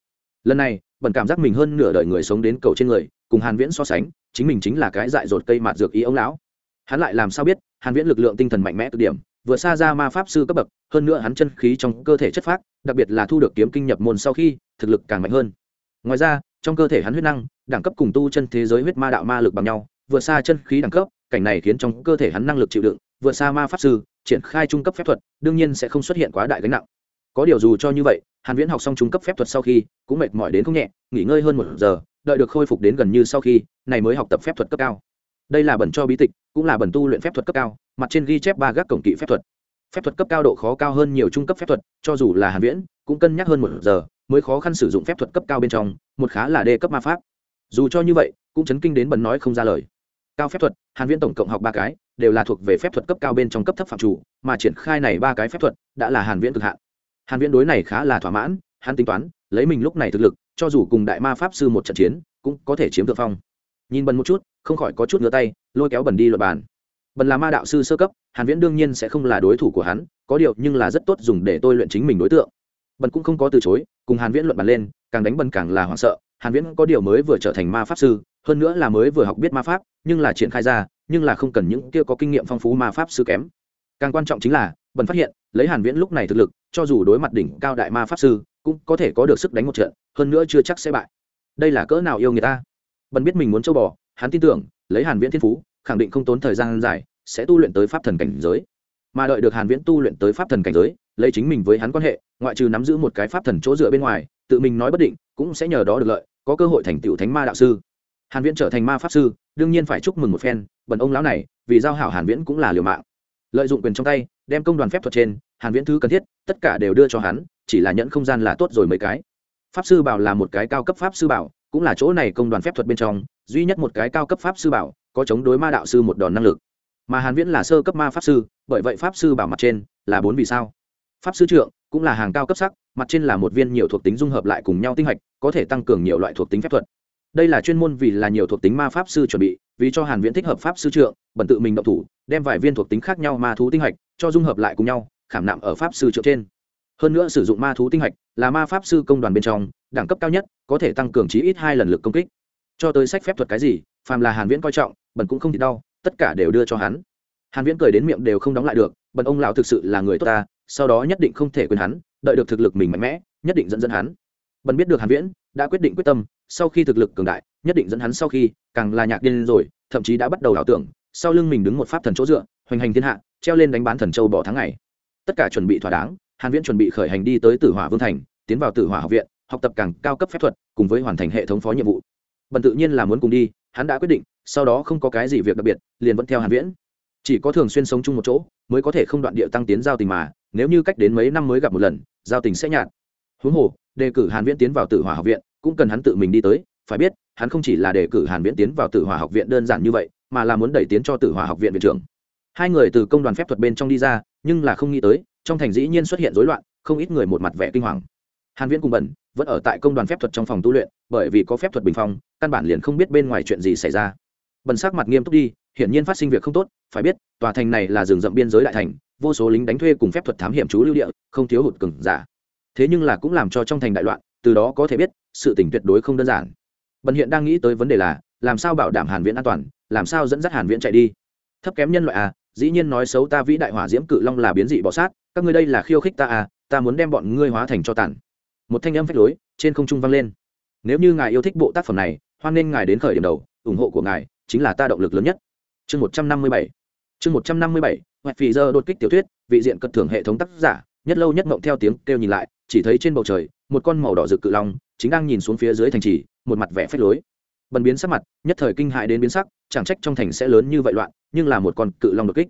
Lần này, bẩn cảm giác mình hơn nửa đời người sống đến cầu trên người, cùng hàn viễn so sánh, chính mình chính là cái dại dột cây mạt dược ý ông lão. Hắn lại làm sao biết, hàn viễn lực lượng tinh thần mạnh mẽ cực điểm, vừa xa ra ma pháp sư cấp bậc, hơn nữa hắn chân khí trong cơ thể chất phát đặc biệt là thu được kiếm kinh nhập môn sau khi thực lực càng mạnh hơn. Ngoài ra, trong cơ thể hắn huyết năng, đẳng cấp cùng tu chân thế giới huyết ma đạo ma lực bằng nhau, vượt xa chân khí đẳng cấp, cảnh này khiến trong cơ thể hắn năng lực chịu đựng, vượt xa ma pháp sư, triển khai trung cấp phép thuật, đương nhiên sẽ không xuất hiện quá đại gánh nặng. Có điều dù cho như vậy, hàn viễn học xong trung cấp phép thuật sau khi, cũng mệt mỏi đến không nhẹ, nghỉ ngơi hơn một giờ, đợi được khôi phục đến gần như sau khi, này mới học tập phép thuật cấp cao. Đây là bẩn cho bí tịch, cũng là bẩn tu luyện phép thuật cấp cao, mặt trên ghi chép ba gác cổng kỵ phép thuật. Phép thuật cấp cao độ khó cao hơn nhiều trung cấp phép thuật, cho dù là hàn viễn, cũng cân nhắc hơn một giờ mới khó khăn sử dụng phép thuật cấp cao bên trong, một khá là đê cấp ma pháp. Dù cho như vậy, cũng chấn kinh đến bần nói không ra lời. Cao phép thuật, hàn viễn tổng cộng học ba cái, đều là thuộc về phép thuật cấp cao bên trong cấp thấp phạm chủ, mà triển khai này ba cái phép thuật đã là hàn viễn cực hạn. Hàn viễn đối này khá là thỏa mãn, hắn tính toán, lấy mình lúc này thực lực, cho dù cùng đại ma pháp sư một trận chiến, cũng có thể chiếm thượng phong. Nhìn bần một chút, không khỏi có chút ngửa tay, lôi kéo bần đi luật bàn. Bần là ma đạo sư sơ cấp, hàn viễn đương nhiên sẽ không là đối thủ của hắn, có điều nhưng là rất tốt dùng để tôi luyện chính mình đối tượng bần cũng không có từ chối, cùng hàn viễn luận bàn lên, càng đánh bần càng là hoảng sợ, hàn viễn có điều mới vừa trở thành ma pháp sư, hơn nữa là mới vừa học biết ma pháp, nhưng là triển khai ra, nhưng là không cần những kia có kinh nghiệm phong phú ma pháp sư kém. Càng quan trọng chính là, bần phát hiện, lấy hàn viễn lúc này thực lực, cho dù đối mặt đỉnh cao đại ma pháp sư, cũng có thể có được sức đánh một trận, hơn nữa chưa chắc sẽ bại. Đây là cỡ nào yêu người ta? Bần biết mình muốn châu bò, hắn tin tưởng, lấy hàn viễn thiên phú, khẳng định không tốn thời gian dài, sẽ tu luyện tới pháp thần cảnh giới. Mà đợi được hàn viễn tu luyện tới pháp thần cảnh giới, lấy chính mình với hắn quan hệ ngoại trừ nắm giữ một cái pháp thần chỗ dựa bên ngoài, tự mình nói bất định, cũng sẽ nhờ đó được lợi, có cơ hội thành tựu thánh ma đạo sư. Hàn viễn trở thành ma pháp sư, đương nhiên phải chúc mừng một phen, bần ông lão này, vì giao hảo hàn viễn cũng là liều mạng. Lợi dụng quyền trong tay, đem công đoàn phép thuật trên, hàn viễn thứ cần thiết, tất cả đều đưa cho hắn, chỉ là nhẫn không gian là tốt rồi mấy cái. Pháp sư bảo là một cái cao cấp pháp sư bảo, cũng là chỗ này công đoàn phép thuật bên trong, duy nhất một cái cao cấp pháp sư bảo, có chống đối ma đạo sư một đòn năng lực. Mà hàn viễn là sơ cấp ma pháp sư, bởi vậy pháp sư bảo mặt trên là bốn vì sao pháp sư trưởng cũng là hàng cao cấp sắc, mặt trên là một viên nhiều thuộc tính dung hợp lại cùng nhau tinh hạch, có thể tăng cường nhiều loại thuộc tính phép thuật. Đây là chuyên môn vì là nhiều thuộc tính ma pháp sư chuẩn bị, vì cho hàn viễn thích hợp pháp sư trưởng bẩn tự mình động thủ, đem vài viên thuộc tính khác nhau ma thú tinh hạch cho dung hợp lại cùng nhau, khảm nạm ở pháp sư trưởng trên. Hơn nữa sử dụng ma thú tinh hạch là ma pháp sư công đoàn bên trong, đẳng cấp cao nhất, có thể tăng cường chí ít hai lần lực công kích. Cho tới sách phép thuật cái gì, phàm là hàn viễn coi trọng, bẩn cũng không thì đau, tất cả đều đưa cho hắn. Hàn viễn cười đến miệng đều không đóng lại được, bẩn ông lão thực sự là người tốt ta sau đó nhất định không thể quên hắn, đợi được thực lực mình mạnh mẽ, nhất định dẫn dẫn hắn. Bần biết được hàn viễn đã quyết định quyết tâm, sau khi thực lực cường đại, nhất định dẫn hắn sau khi, càng là nhạc điên rồi, thậm chí đã bắt đầu đảo tưởng, sau lưng mình đứng một pháp thần chỗ dựa, hoành hành thiên hạ, treo lên đánh bán thần châu bỏ tháng ngày. Tất cả chuẩn bị thỏa đáng, hàn viễn chuẩn bị khởi hành đi tới tử hỏa vương thành, tiến vào tử hỏa học viện, học tập càng cao cấp phép thuật, cùng với hoàn thành hệ thống phó nhiệm vụ. Bần tự nhiên là muốn cùng đi, hắn đã quyết định, sau đó không có cái gì việc đặc biệt, liền vẫn theo hàn viễn. Chỉ có thường xuyên sống chung một chỗ, mới có thể không đoạn địa tăng tiến giao tình mà nếu như cách đến mấy năm mới gặp một lần, giao tình sẽ nhạt. Huống hồ, đề cử hàn viễn tiến vào tử hỏa học viện, cũng cần hắn tự mình đi tới, phải biết, hắn không chỉ là đề cử hàn viễn tiến vào tử hỏa học viện đơn giản như vậy, mà là muốn đẩy tiến cho tử hỏa học viện viện trưởng. Hai người từ công đoàn phép thuật bên trong đi ra, nhưng là không nghĩ tới, trong thành dĩ nhiên xuất hiện rối loạn, không ít người một mặt vẻ kinh hoàng. Hàn viễn cùng bẩn, vẫn ở tại công đoàn phép thuật trong phòng tu luyện, bởi vì có phép thuật bình phong, căn bản liền không biết bên ngoài chuyện gì xảy ra. Bẩn sắc mặt nghiêm túc đi, hiển nhiên phát sinh việc không tốt, phải biết, tòa thành này là rừng rậm biên giới đại thành vô số lính đánh thuê cùng phép thuật thám hiểm chú lưu địa, không thiếu hụt cừng giả. Thế nhưng là cũng làm cho trong thành đại loạn, từ đó có thể biết, sự tình tuyệt đối không đơn giản. Bần hiện đang nghĩ tới vấn đề là, làm sao bảo đảm hàn viễn an toàn, làm sao dẫn dắt hàn viễn chạy đi? Thấp kém nhân loại à dĩ nhiên nói xấu ta vĩ đại hỏa diễm cự long là biến dị bọ sát, các ngươi đây là khiêu khích ta à ta muốn đem bọn ngươi hóa thành cho tàn. Một thanh âm phách lối, trên không trung vang lên. Nếu như ngài yêu thích bộ tác phẩm này, hoan nên ngài đến khởi điểm đầu, ủng hộ của ngài chính là ta động lực lớn nhất. Chương một trăm năm mươi bảy chương một trăm năm mươi bảy hoạch phì giờ đột kích tiểu thuyết, vị diện cất thưởng hệ thống tác giả, nhất lâu nhất mộng theo tiếng kêu nhìn lại, chỉ thấy trên bầu trời, một con màu đỏ rực cự long, chính đang nhìn xuống phía dưới thành trì, một mặt vẻ phách lối. Bần biến sắc mặt, nhất thời kinh hại đến biến sắc, chẳng trách trong thành sẽ lớn như vậy loạn, nhưng là một con cự long đột kích.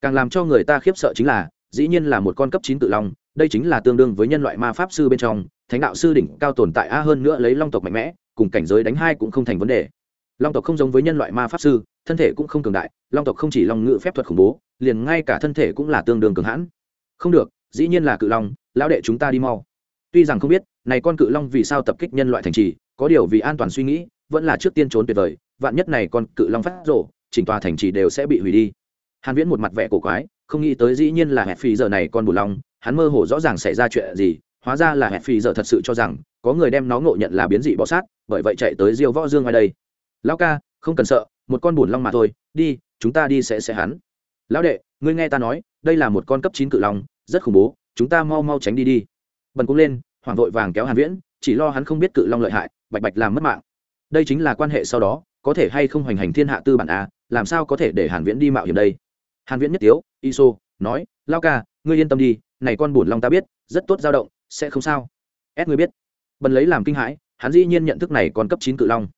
Càng làm cho người ta khiếp sợ chính là, dĩ nhiên là một con cấp chín cự long, đây chính là tương đương với nhân loại ma pháp sư bên trong, thánh đạo sư đỉnh cao tồn tại a hơn nữa lấy long tộc mạnh mẽ, cùng cảnh giới đánh hai cũng không thành vấn đề. Long tộc không giống với nhân loại ma pháp sư thân thể cũng không cường đại, long tộc không chỉ long ngự phép thuật khủng bố, liền ngay cả thân thể cũng là tương đương cường hãn. Không được, dĩ nhiên là cự long, lão đệ chúng ta đi mau. Tuy rằng không biết, này con cự long vì sao tập kích nhân loại thành trì, có điều vì an toàn suy nghĩ, vẫn là trước tiên trốn tuyệt vời, vạn nhất này con cự long phát rổ chỉnh tòa thành trì đều sẽ bị hủy đi. Hàn viễn một mặt vẻ cổ quái, không nghĩ tới dĩ nhiên là hẹp phi giờ này con bù long, hắn mơ hồ rõ ràng xảy ra chuyện gì, hóa ra là hẹp phi giờ thật sự cho rằng, có người đem nó ngộ nhận là biến dị bọ sát, bởi vậy chạy tới diêu võ dương ngoài đây. Lão ca, không cần sợ một con bùn long mà thôi, đi, chúng ta đi sẽ sẽ hắn. Lão đệ, ngươi nghe ta nói, đây là một con cấp chín cự long, rất khủng bố, chúng ta mau mau tránh đi đi. Bần cũng lên hoàng vội vàng kéo hàn viễn, chỉ lo hắn không biết cự long lợi hại, bạch bạch làm mất mạng. Đây chính là quan hệ sau đó, có thể hay không hoành hành thiên hạ tư bản a, làm sao có thể để hàn viễn đi mạo hiểm đây? Hàn viễn nhất tiếu, iso, nói lao ca, ngươi yên tâm đi, này con buồn long ta biết, rất tốt dao động, sẽ không sao. Ép ngươi biết. Bần lấy làm kinh hãi, hắn dĩ nhiên nhận thức này còn cấp chín cự long.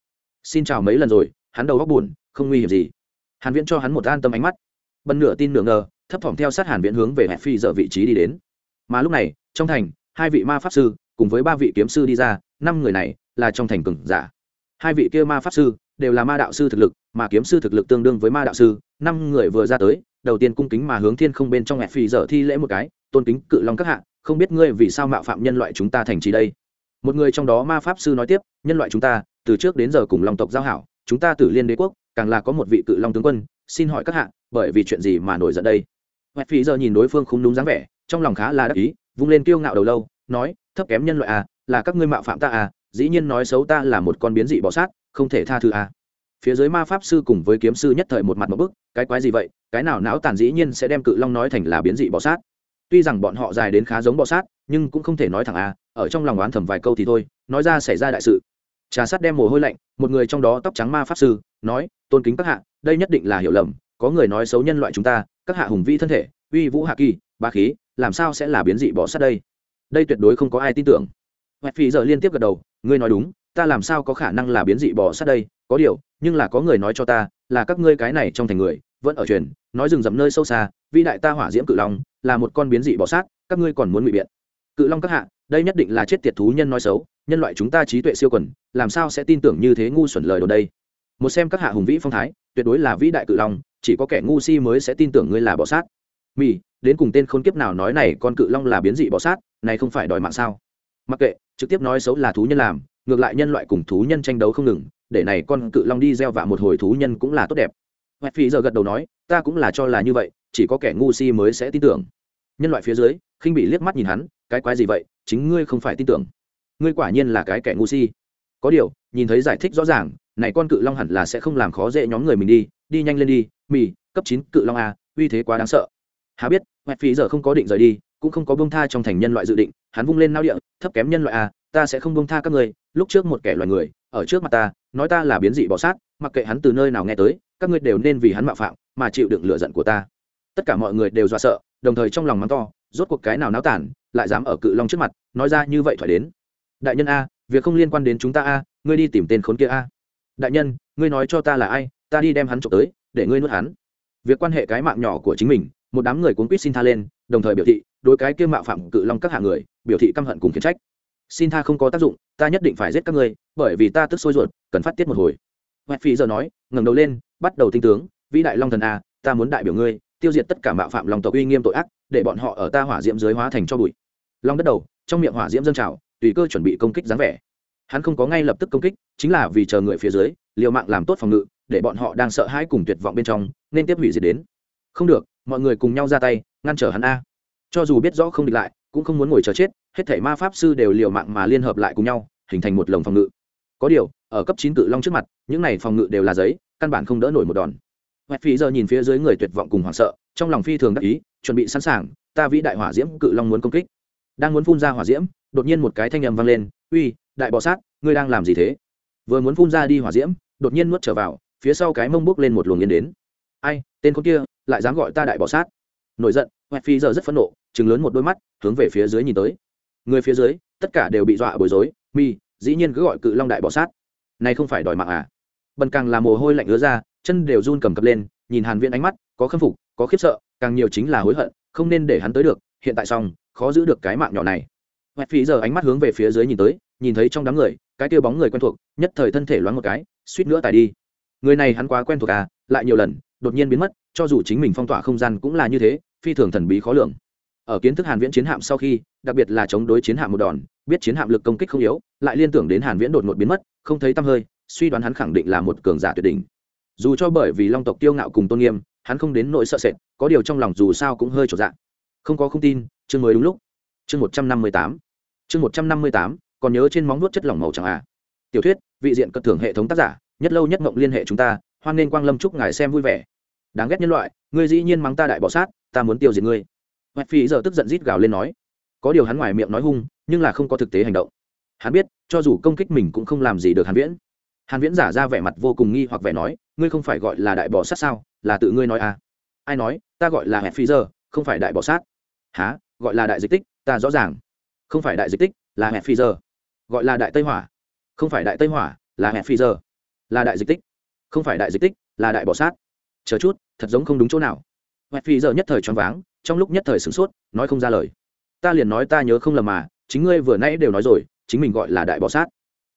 Xin chào mấy lần rồi, hắn đầu góc buồn không nguy hiểm gì. Hàn viễn cho hắn một an tâm ánh mắt. Bần nửa tin nửa ngờ, thấp thỏm theo sát hàn viễn hướng về hẹp phi dở vị trí đi đến. Mà lúc này, trong thành, hai vị ma pháp sư cùng với ba vị kiếm sư đi ra, năm người này là trong thành cường giả. Hai vị kia ma pháp sư đều là ma đạo sư thực lực, mà kiếm sư thực lực tương đương với ma đạo sư. Năm người vừa ra tới, đầu tiên cung kính mà hướng thiên không bên trong hẹp phi dở thi lễ một cái, tôn kính cự long các hạ, không biết ngươi vì sao mạo phạm nhân loại chúng ta thành trì đây? Một người trong đó ma pháp sư nói tiếp, nhân loại chúng ta, từ trước đến giờ cùng long tộc giao hảo, chúng ta tử liên đế quốc càng là có một vị cự long tướng quân, xin hỏi các hạ, bởi vì chuyện gì mà nổi giận đây? Hẹp phi giờ nhìn đối phương không đúng dáng vẻ, trong lòng khá là đắc ý, vung lên kiêu ngạo đầu lâu, nói, thấp kém nhân loại à là các ngươi mạo phạm ta à dĩ nhiên nói xấu ta là một con biến dị bọ sát, không thể tha thứ à. Phía dưới ma pháp sư cùng với kiếm sư nhất thời một mặt một bức, cái quái gì vậy? Cái nào não tàn dĩ nhiên sẽ đem cự long nói thành là biến dị bọ sát? Tuy rằng bọn họ dài đến khá giống bọ sát, nhưng cũng không thể nói thẳng à ở trong lòng oán thầm vài câu thì thôi, nói ra xảy ra đại sự. Trà sát đem mồ hôi lạnh, một người trong đó tóc trắng ma pháp sư nói, tôn kính các hạ, đây nhất định là hiểu lầm, có người nói xấu nhân loại chúng ta, các hạ hùng vi thân thể, uy vũ hạ kỳ ba khí, làm sao sẽ là biến dị bọ sát đây? Đây tuyệt đối không có ai tin tưởng. Hoẹt phi giờ liên tiếp gật đầu, ngươi nói đúng, ta làm sao có khả năng là biến dị bọ sát đây? Có điều, nhưng là có người nói cho ta, là các ngươi cái này trong thành người, vẫn ở truyền, nói rừng rậm nơi sâu xa, vĩ đại ta hỏa diễm cự long, là một con biến dị bọ sát, các ngươi còn muốn ngụy biện. Cự long các hạ, đây nhất định là chết tiệt thú nhân nói xấu, nhân loại chúng ta trí tuệ siêu quần, làm sao sẽ tin tưởng như thế ngu xuẩn lời đồn đây? Một xem các hạ hùng vĩ phong thái, tuyệt đối là vĩ đại cự long, chỉ có kẻ ngu si mới sẽ tin tưởng ngươi là bọ sát. Mỹ đến cùng tên khốn kiếp nào nói này con cự long là biến dị bọ sát, này không phải đòi mạng sao? Mặc kệ, trực tiếp nói xấu là thú nhân làm, ngược lại nhân loại cùng thú nhân tranh đấu không ngừng, để này con cự long đi gieo vạ một hồi thú nhân cũng là tốt đẹp. Hoẹt phi giờ gật đầu nói, ta cũng là cho là như vậy, chỉ có kẻ ngu si mới sẽ tin tưởng. Nhân loại phía dưới, khinh bị liếc mắt nhìn hắn, cái quái gì vậy, chính ngươi không phải tin tưởng. Ngươi quả nhiên là cái kẻ ngu si. Có điều nhìn thấy giải thích rõ ràng, này con cự long hẳn là sẽ không làm khó dễ nhóm người mình đi đi nhanh lên đi, mì, cấp chín cự long a, uy thế quá đáng sợ hà biết hoẹt phí giờ không có định rời đi, cũng không có bông tha trong thành nhân loại dự định, hắn vung lên nao địa, thấp kém nhân loại a, ta sẽ không bông tha các người. lúc trước một kẻ loài người, ở trước mặt ta, nói ta là biến dị bọ sát, mặc kệ hắn từ nơi nào nghe tới, các ngươi đều nên vì hắn mạo phạm, mà chịu đựng lửa giận của ta tất cả mọi người đều dọa sợ, đồng thời trong lòng mắng to, rốt cuộc cái nào náo tản, lại dám ở cự long trước mặt, nói ra như vậy thoải đến đại nhân a việc không liên quan đến chúng ta a, ngươi đi tìm tên khốn kia a. Đại nhân, ngươi nói cho ta là ai, ta đi đem hắn trộm tới, để ngươi nuốt hắn. Việc quan hệ cái mạng nhỏ của chính mình, một đám người cuốn quýt xin tha lên, đồng thời biểu thị, đối cái kia mạo phạm cự long các hạ người, biểu thị căm hận cùng khiển trách. Xin tha không có tác dụng, ta nhất định phải giết các ngươi, bởi vì ta tức sôi ruột, cần phát tiết một hồi. Hoẹt phi giờ nói, ngẩng đầu lên, bắt đầu tinh tướng, vĩ đại long thần a ta muốn đại biểu ngươi, tiêu diệt tất cả mạo phạm lòng tộc uy nghiêm tội ác, để bọn họ ở ta hỏa diễm dưới hóa thành cho bụi. Long đất đầu, trong miệng hỏa diễm dâng trào tùy cơ chuẩn bị công kích dáng vẻ. Hắn không có ngay lập tức công kích, chính là vì chờ người phía dưới, liều mạng làm tốt phòng ngự, để bọn họ đang sợ hãi cùng tuyệt vọng bên trong, nên tiếp hủy diệt đến. Không được, mọi người cùng nhau ra tay, ngăn trở hắn a. Cho dù biết rõ không địch lại, cũng không muốn ngồi chờ chết, hết thảy ma pháp sư đều liều mạng mà liên hợp lại cùng nhau, hình thành một lồng phòng ngự. Có điều, ở cấp chín cự long trước mặt, những này phòng ngự đều là giấy, căn bản không đỡ nổi một đòn. Hoẹt phi giờ nhìn phía dưới người tuyệt vọng cùng hoảng sợ, trong lòng phi thường đắc ý, chuẩn bị sẵn sàng, ta vĩ đại hỏa diễm cự long muốn công kích. Đang muốn phun ra hỏa diễm đột nhiên một cái thanh âm vang lên, uy, đại bọ sát, ngươi đang làm gì thế? Vừa muốn phun ra đi hỏa diễm, đột nhiên nuốt trở vào, phía sau cái mông bốc lên một luồng yên đến. Ai, tên con kia, lại dám gọi ta đại bọ sát? Nổi giận, hoẹt phi giờ rất phẫn nộ chừng lớn một đôi mắt, hướng về phía dưới nhìn tới. Người phía dưới, tất cả đều bị dọa bối rối, mi, dĩ nhiên cứ gọi cự long đại bọ sát. Này không phải đòi mạng à? Bần càng là mồ hôi lạnh ứa ra, chân đều run cầm cập lên, nhìn hàn viễn ánh mắt, có khâm phục, có khiếp sợ, càng nhiều chính là hối hận, không nên để hắn tới được, hiện tại xong, khó giữ được cái mạng nhỏ này hoẹt phí giờ ánh mắt hướng về phía dưới nhìn tới, nhìn thấy trong đám người, cái kia bóng người quen thuộc, nhất thời thân thể loáng một cái, suýt nữa tài đi. Người này hắn quá quen thuộc à lại nhiều lần, đột nhiên biến mất, cho dù chính mình phong tỏa không gian cũng là như thế, phi thường thần bí khó lường. Ở kiến thức hàn viễn chiến hạm sau khi, đặc biệt là chống đối chiến hạm một đòn, biết chiến hạm lực công kích không yếu, lại liên tưởng đến hàn viễn đột ngột biến mất, không thấy tâm hơi, suy đoán hắn khẳng định là một cường giả tuyệt đỉnh. Dù cho bởi vì long tộc tiêu ngạo cùng tôn nghiêm, hắn không đến nỗi sợ sệt, có điều trong lòng dù sao cũng hơi trột dạ. Không có không tin, chương mới đúng lúc chương 158 chương 158 còn nhớ trên móng nuốt chất lỏng màu trắng à? Tiểu thuyết, vị diện cất thưởng hệ thống tác giả, nhất lâu nhất mộng liên hệ chúng ta, hoan nên quang lâm chúc ngài xem vui vẻ. Đáng ghét nhân loại, ngươi dĩ nhiên mắng ta đại bọ sát, ta muốn tiêu diệt ngươi. Hoẹt phi giờ tức giận rít gào lên nói. Có điều hắn ngoài miệng nói hung, nhưng là không có thực tế hành động. Hắn biết, cho dù công kích mình cũng không làm gì được hàn viễn. Hàn viễn giả ra vẻ mặt vô cùng nghi hoặc vẻ nói, ngươi không phải gọi là đại bọ sát sao, là tự ngươi nói à? Ai nói, ta gọi là hẹn phi giờ, không phải đại bọ sát. Há gọi là đại dịch tích ta rõ ràng. Không phải đại dịch tích, là hẹn phi giờ. Gọi là đại tây hỏa. Không phải đại tây hỏa, là hẹn phi giờ. Là đại dịch tích. Không phải đại dịch tích, là đại bỏ sát. Chờ chút, thật giống không đúng chỗ nào. Hẹn phi giờ nhất thời choáng váng, trong lúc nhất thời sửng sốt, nói không ra lời. Ta liền nói ta nhớ không lầm mà, chính ngươi vừa nãy đều nói rồi, chính mình gọi là đại bỏ sát.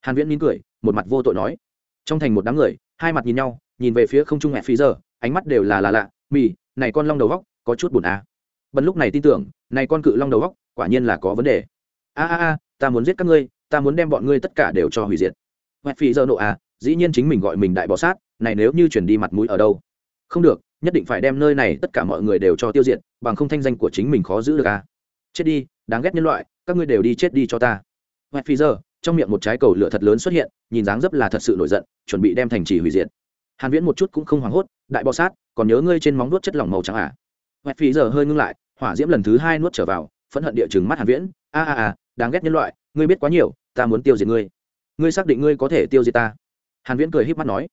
Hàn viễn mỉm cười, một mặt vô tội nói. Trong thành một đám người, hai mặt nhìn nhau, nhìn về phía không trung hẹn phi giờ, ánh mắt đều là là lạ. Mì, này con long đầu góc, có chút buồn à. bần lúc này tin tưởng, này con cự long đầu góc quả nhiên là có vấn đề. A a a, ta muốn giết các ngươi, ta muốn đem bọn ngươi tất cả đều cho hủy diệt. Hẹn phi giờ nộ à dĩ nhiên chính mình gọi mình đại bọ sát, này nếu như chuyển đi mặt mũi ở đâu? Không được, nhất định phải đem nơi này tất cả mọi người đều cho tiêu diệt, bằng không thanh danh của chính mình khó giữ được à. Chết đi, đáng ghét nhân loại, các ngươi đều đi chết đi cho ta. Hẹn phi giờ, trong miệng một trái cầu lửa thật lớn xuất hiện, nhìn dáng dấp là thật sự nổi giận, chuẩn bị đem thành trì hủy diệt. Hàn viễn một chút cũng không hoảng hốt, đại bọ sát, còn nhớ ngươi trên móng nuốt chất lỏng màu trắng à. Hoẹt phi giờ hơi ngưng lại, hỏa diễm lần thứ hai nuốt trở vào phẫn hận địa chừng mắt hàn viễn. A a a, đáng ghét nhân loại, ngươi biết quá nhiều, ta muốn tiêu diệt ngươi. Ngươi xác định ngươi có thể tiêu diệt ta? Hàn viễn cười híp mắt nói.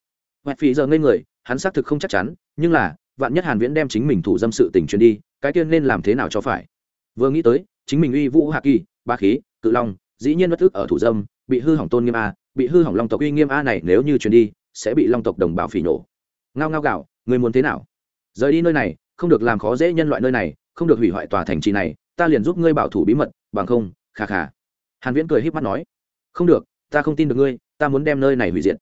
Hoẹt phí giờ ngây người, hắn xác thực không chắc chắn, nhưng là, vạn nhất hàn viễn đem chính mình thủ dâm sự tình truyền đi, cái tiên nên làm thế nào cho phải? Vừa nghĩ tới, chính mình uy vũ hạ kỳ, ba khí, cự long, dĩ nhiên bất thức ở thủ dâm, bị hư hỏng tôn nghiêm a, bị hư hỏng long tộc uy nghiêm a này nếu như truyền đi, sẽ bị long tộc đồng bào phỉ nổ. Ngao ngao gạo người muốn thế nào? Rời đi nơi này, không được làm khó dễ nhân loại nơi này, không được hủy hoại tòa thành trì này ta liền giúp ngươi bảo thủ bí mật, bằng không, khà khà. Hàn viễn cười híp mắt nói, không được, ta không tin được ngươi, ta muốn đem nơi này hủy diệt.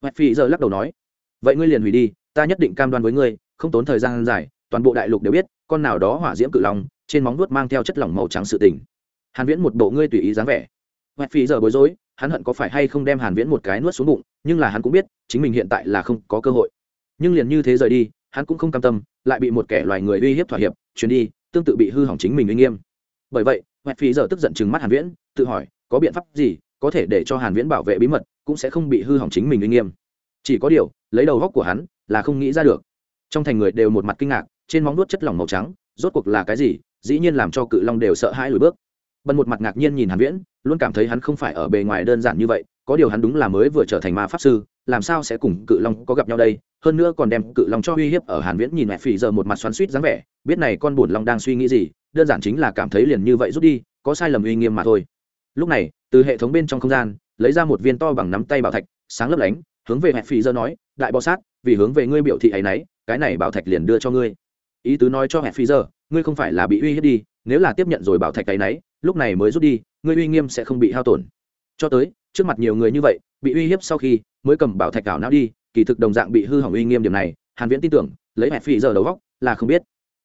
Hoạch phi giờ lắc đầu nói, vậy ngươi liền hủy đi, ta nhất định cam đoan với ngươi, không tốn thời gian dài, toàn bộ đại lục đều biết, con nào đó hỏa diễm cự long, trên móng vuốt mang theo chất lỏng màu trắng sự tình. Hàn viễn một bộ ngươi tùy ý dáng vẻ. Hoạch phi giờ bối rối, hắn hận có phải hay không đem hàn viễn một cái nuốt xuống bụng, nhưng là hắn cũng biết, chính mình hiện tại là không có cơ hội. Nhưng liền như thế rời đi, hắn cũng không cam tâm, lại bị một kẻ loài người uy hiếp thỏa hiệp, chuyến đi tương tự bị hư hỏng chính mình uy nghiêm. Bởi vậy, hoẹt phi giờ tức giận chừng mắt hàn viễn, tự hỏi, có biện pháp gì có thể để cho hàn viễn bảo vệ bí mật cũng sẽ không bị hư hỏng chính mình uy nghiêm. Chỉ có điều, lấy đầu góc của hắn là không nghĩ ra được. Trong thành người đều một mặt kinh ngạc, trên móng nuốt chất lỏng màu trắng, rốt cuộc là cái gì, dĩ nhiên làm cho cự long đều sợ hãi lùi bước. Bần một mặt ngạc nhiên nhìn hàn viễn, luôn cảm thấy hắn không phải ở bề ngoài đơn giản như vậy, có điều hắn đúng là mới vừa trở thành ma pháp sư làm sao sẽ cùng cự long có gặp nhau đây? Hơn nữa còn đem cự long cho uy hiếp ở hàn viễn nhìn mẹ phì giờ một mặt xoắn xuýt dáng vẻ, biết này con buồn long đang suy nghĩ gì, đơn giản chính là cảm thấy liền như vậy rút đi, có sai lầm uy nghiêm mà thôi. Lúc này, từ hệ thống bên trong không gian, lấy ra một viên to bằng nắm tay bảo thạch, sáng lấp lánh, hướng về mẹ phì giờ nói, đại bò sát, vì hướng về ngươi biểu thị ấy nấy, cái này bảo thạch liền đưa cho ngươi. Ý tứ nói cho mẹ phì giờ, ngươi không phải là bị uy hiếp đi, nếu là tiếp nhận rồi bảo thạch ấy nấy, lúc này mới rút đi, ngươi uy nghiêm sẽ không bị hao tổn. Cho tới trước mặt nhiều người như vậy, bị uy hiếp sau khi mới cầm bảo thạch cảo não đi, kỳ thực đồng dạng bị hư hỏng uy nghiêm điểm này, hàn viễn tin tưởng, lấy mẹ phi giờ đầu góc là không biết.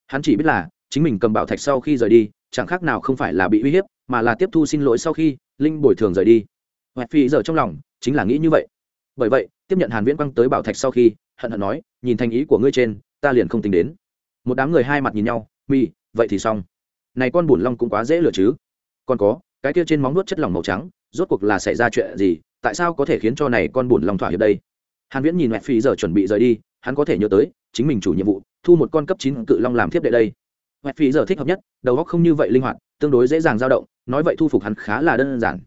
Hắn chỉ biết là, chính mình cầm bảo thạch sau khi rời đi, chẳng khác nào không phải là bị uy hiếp, mà là tiếp thu xin lỗi sau khi linh bồi thường rời đi. Mẹ phi giờ trong lòng chính là nghĩ như vậy. Bởi vậy, tiếp nhận hàn viễn quăng tới bảo thạch sau khi, hận hận nói, nhìn thành ý của ngươi trên, ta liền không tính đến. Một đám người hai mặt nhìn nhau, mi, vậy thì xong. Này con bùn long cũng quá dễ lừa chứ. Còn có, cái kia trên móng nuốt chất lỏng màu trắng rốt cuộc là xảy ra chuyện gì, tại sao có thể khiến cho này con bùn long thỏa hiệp đây? Hàn viễn nhìn mẹ phi giờ chuẩn bị rời đi, hắn có thể nhớ tới, chính mình chủ nhiệm vụ, thu một con cấp chín cự long làm thiếp đệ đây. Mẹ phi giờ thích hợp nhất, đầu óc không như vậy linh hoạt, tương đối dễ dàng dao động, nói vậy thu phục hắn khá là đơn giản.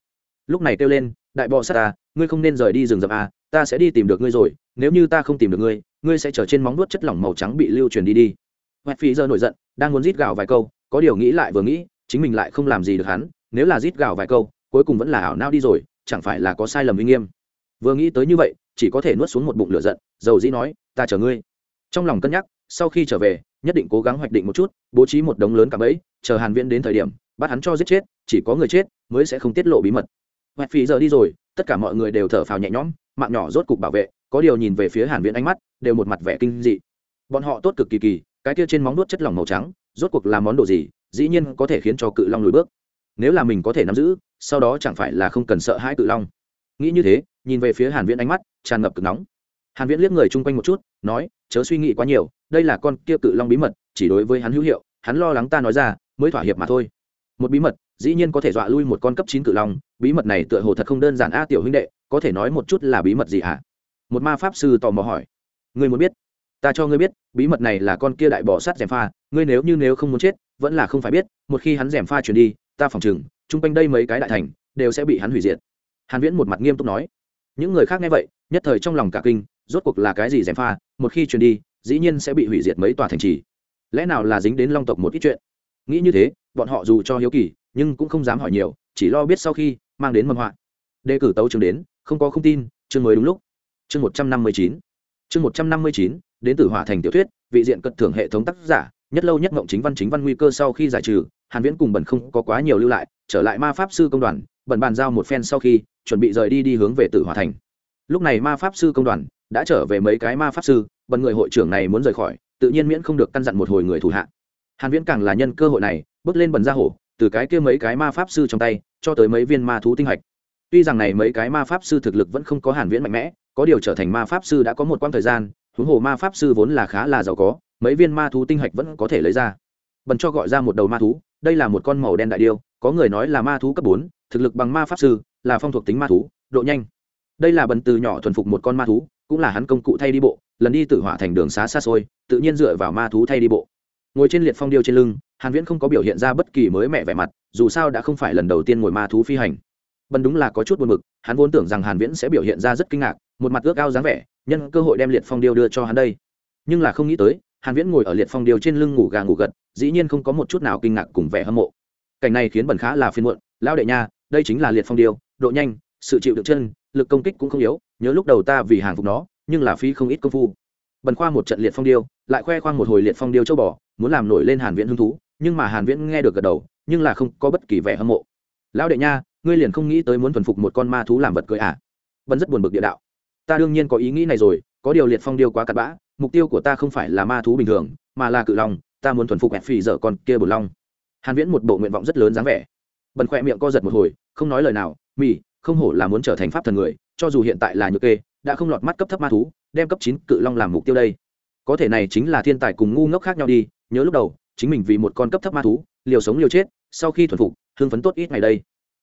Lúc này kêu lên, đại bọ sát ta ngươi không nên rời đi rừng rậm a ta sẽ đi tìm được ngươi rồi, nếu như ta không tìm được ngươi ngươi sẽ trở trên móng nuốt chất lỏng màu trắng bị lưu truyền đi đi. Mẹ phi giờ nổi giận, đang muốn rít gào vài câu, có điều nghĩ lại vừa nghĩ, chính mình lại không làm gì được hắn, nếu là rít gào vài câu cuối cùng vẫn là ảo nao đi rồi, chẳng phải là có sai lầm uy nghiêm. Vừa nghĩ tới như vậy, chỉ có thể nuốt xuống một bụng lửa giận, dầu dĩ nói, ta chờ ngươi. Trong lòng cân nhắc, sau khi trở về, nhất định cố gắng hoạch định một chút, bố trí một đống lớn cả bẫy, chờ hàn viễn đến thời điểm, bắt hắn cho giết chết, chỉ có người chết mới sẽ không tiết lộ bí mật. Hoạch phí giờ đi rồi, tất cả mọi người đều thở phào nhẹ nhõm, mạng nhỏ rốt cục bảo vệ, có điều nhìn về phía hàn viễn ánh mắt, đều một mặt vẻ kinh dị. Bọn họ tốt cực kỳ kỳ, cái kia trên móng nuốt chất lỏng màu trắng, rốt cuộc là món đồ gì, dĩ nhiên có thể khiến cho cự long lùi bước nếu là mình có thể nắm giữ, sau đó chẳng phải là không cần sợ hãi cự long. Nghĩ như thế, nhìn về phía hàn viễn ánh mắt tràn ngập cực nóng. Hàn viễn liếc người chung quanh một chút, nói, chớ suy nghĩ quá nhiều, đây là con kia cự long bí mật, chỉ đối với hắn hữu hiệu, hắn lo lắng ta nói ra, mới thỏa hiệp mà thôi. Một bí mật, dĩ nhiên có thể dọa lui một con cấp chín cự long, bí mật này tựa hồ thật không đơn giản a, tiểu huynh đệ, có thể nói một chút là bí mật gì hả một ma pháp sư tò mò hỏi. Ngươi muốn biết? Ta cho ngươi biết, bí mật này là con kia đại bò sát rèm pha, ngươi nếu như nếu không muốn chết, vẫn là không phải biết, một khi hắn rèm pha chuyển đi ta phòng chừng, chung quanh đây mấy cái đại thành, đều sẽ bị hắn hủy diệt. Hàn viễn một mặt nghiêm túc nói. Những người khác nghe vậy, nhất thời trong lòng cả kinh, rốt cuộc là cái gì dèm pha, một khi truyền đi, dĩ nhiên sẽ bị hủy diệt mấy tòa thành trì. Lẽ nào là dính đến long tộc một ít chuyện? Nghĩ như thế, bọn họ dù cho hiếu kỳ, nhưng cũng không dám hỏi nhiều, chỉ lo biết sau khi mang đến mầm họa. Đề cử tấu chương đến, không có không tin, chương mới đúng lúc. Chương một trăm năm mươi chín. Chương một trăm năm mươi chín, đến từ hỏa thành tiểu thuyết, vị diện cận thưởng hệ thống tác giả, nhất lâu nhất ngộng chính văn chính văn nguy cơ sau khi giải trừ hàn viễn cùng bẩn không có quá nhiều lưu lại, trở lại ma pháp sư công đoàn bẩn bàn giao một phen sau khi, chuẩn bị rời đi đi hướng về tử hỏa thành. Lúc này ma pháp sư công đoàn đã trở về mấy cái ma pháp sư bẩn người hội trưởng này muốn rời khỏi, tự nhiên miễn không được căn dặn một hồi người thủ hạ. Hàn viễn càng là nhân cơ hội này, bước lên bẩn ra hổ, từ cái kia mấy cái ma pháp sư trong tay, cho tới mấy viên ma thú tinh hạch. Tuy rằng này mấy cái ma pháp sư thực lực vẫn không có hàn viễn mạnh mẽ, có điều trở thành ma pháp sư đã có một quãng thời gian, huống hồ ma pháp sư vốn là khá là giàu có, mấy viên ma thú tinh hạch vẫn có thể lấy ra. Bần cho gọi ra một đầu ma thú đây là một con màu đen đại điêu có người nói là ma thú cấp bốn, thực lực bằng ma pháp sư là phong thuộc tính ma thú độ nhanh. Đây là bần từ nhỏ thuần phục một con ma thú cũng là hắn công cụ thay đi bộ lần đi tự hỏa thành đường xá xa xôi tự nhiên dựa vào ma thú thay đi bộ. Ngồi trên liệt phong điêu trên lưng hàn viễn không có biểu hiện ra bất kỳ mới mẹ vẻ mặt dù sao đã không phải lần đầu tiên ngồi ma thú phi hành. Bần đúng là có chút buồn bực hắn vốn tưởng rằng hàn viễn sẽ biểu hiện ra rất kinh ngạc một mặt ước ao dáng vẻ nhân cơ hội đem liệt phong điêu đưa cho hắn đây. Nhưng là không nghĩ tới hàn viễn ngồi ở liệt phong điêu trên lưng ngủ gà ngủ gật, dĩ nhiên không có một chút nào kinh ngạc cùng vẻ hâm mộ. Cảnh này khiến bẩn khá là phiền muộn, lão đệ nha, đây chính là liệt phong điêu, độ nhanh, sự chịu đựng chân, lực công kích cũng không yếu, nhớ lúc đầu ta vì hàng phục nó, nhưng là phí không ít công phu. Bần khoa một trận liệt phong điêu, lại khoe khoang một hồi liệt phong điêu châu bò, muốn làm nổi lên hàn viễn hứng thú, nhưng mà hàn viễn nghe được gật đầu, nhưng là không có bất kỳ vẻ hâm mộ. Lão đệ nha, ngươi liền không nghĩ tới muốn thuần phục một con ma thú làm vật cưỡi à? Bần rất buồn bực địa đạo. Ta đương nhiên có ý nghĩ này rồi, có điều liệt phong điêu quá cặn bã mục tiêu của ta không phải là ma thú bình thường, mà là cự long, ta muốn thuần phục hẹp phì dở con kia bồn long. Hàn viễn một bộ nguyện vọng rất lớn dáng vẻ. Bần khoe miệng co giật một hồi, không nói lời nào mỹ không hổ là muốn trở thành pháp thần người, cho dù hiện tại là nhược kê, đã không lọt mắt cấp thấp ma thú, đem cấp chín cự long làm mục tiêu đây. Có thể này chính là thiên tài cùng ngu ngốc khác nhau đi, nhớ lúc đầu, chính mình vì một con cấp thấp ma thú, liều sống liều chết, sau khi thuần phục hương phấn tốt ít ngày đây.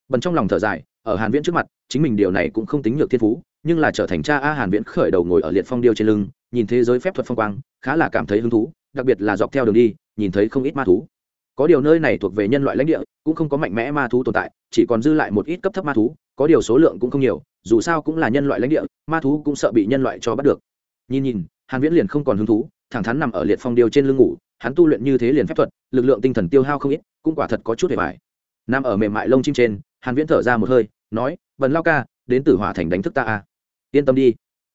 Bần trong lòng thở dài, ở hàn viễn trước mặt, chính mình điều này cũng không tính nhược thiên phú, nhưng là trở thành cha a hàn viễn khởi đầu ngồi ở liệt phong điêu trên lưng nhìn thế giới phép thuật phong quang, khá là cảm thấy hứng thú, đặc biệt là dọc theo đường đi, nhìn thấy không ít ma thú. Có điều nơi này thuộc về nhân loại lãnh địa, cũng không có mạnh mẽ ma thú tồn tại, chỉ còn dư lại một ít cấp thấp ma thú, có điều số lượng cũng không nhiều, dù sao cũng là nhân loại lãnh địa, ma thú cũng sợ bị nhân loại cho bắt được. Nhìn nhìn, hàn viễn liền không còn hứng thú, thẳng thắn nằm ở liệt phong điêu trên lưng ngủ, hắn tu luyện như thế liền phép thuật, lực lượng tinh thần tiêu hao không ít, cũng quả thật có chút hề bại. Nằm ở mềm mại lông chim trên, hàn viễn thở ra một hơi, nói, bần lao ca, đến tử hỏa thành đánh thức ta a. Yên tâm đi.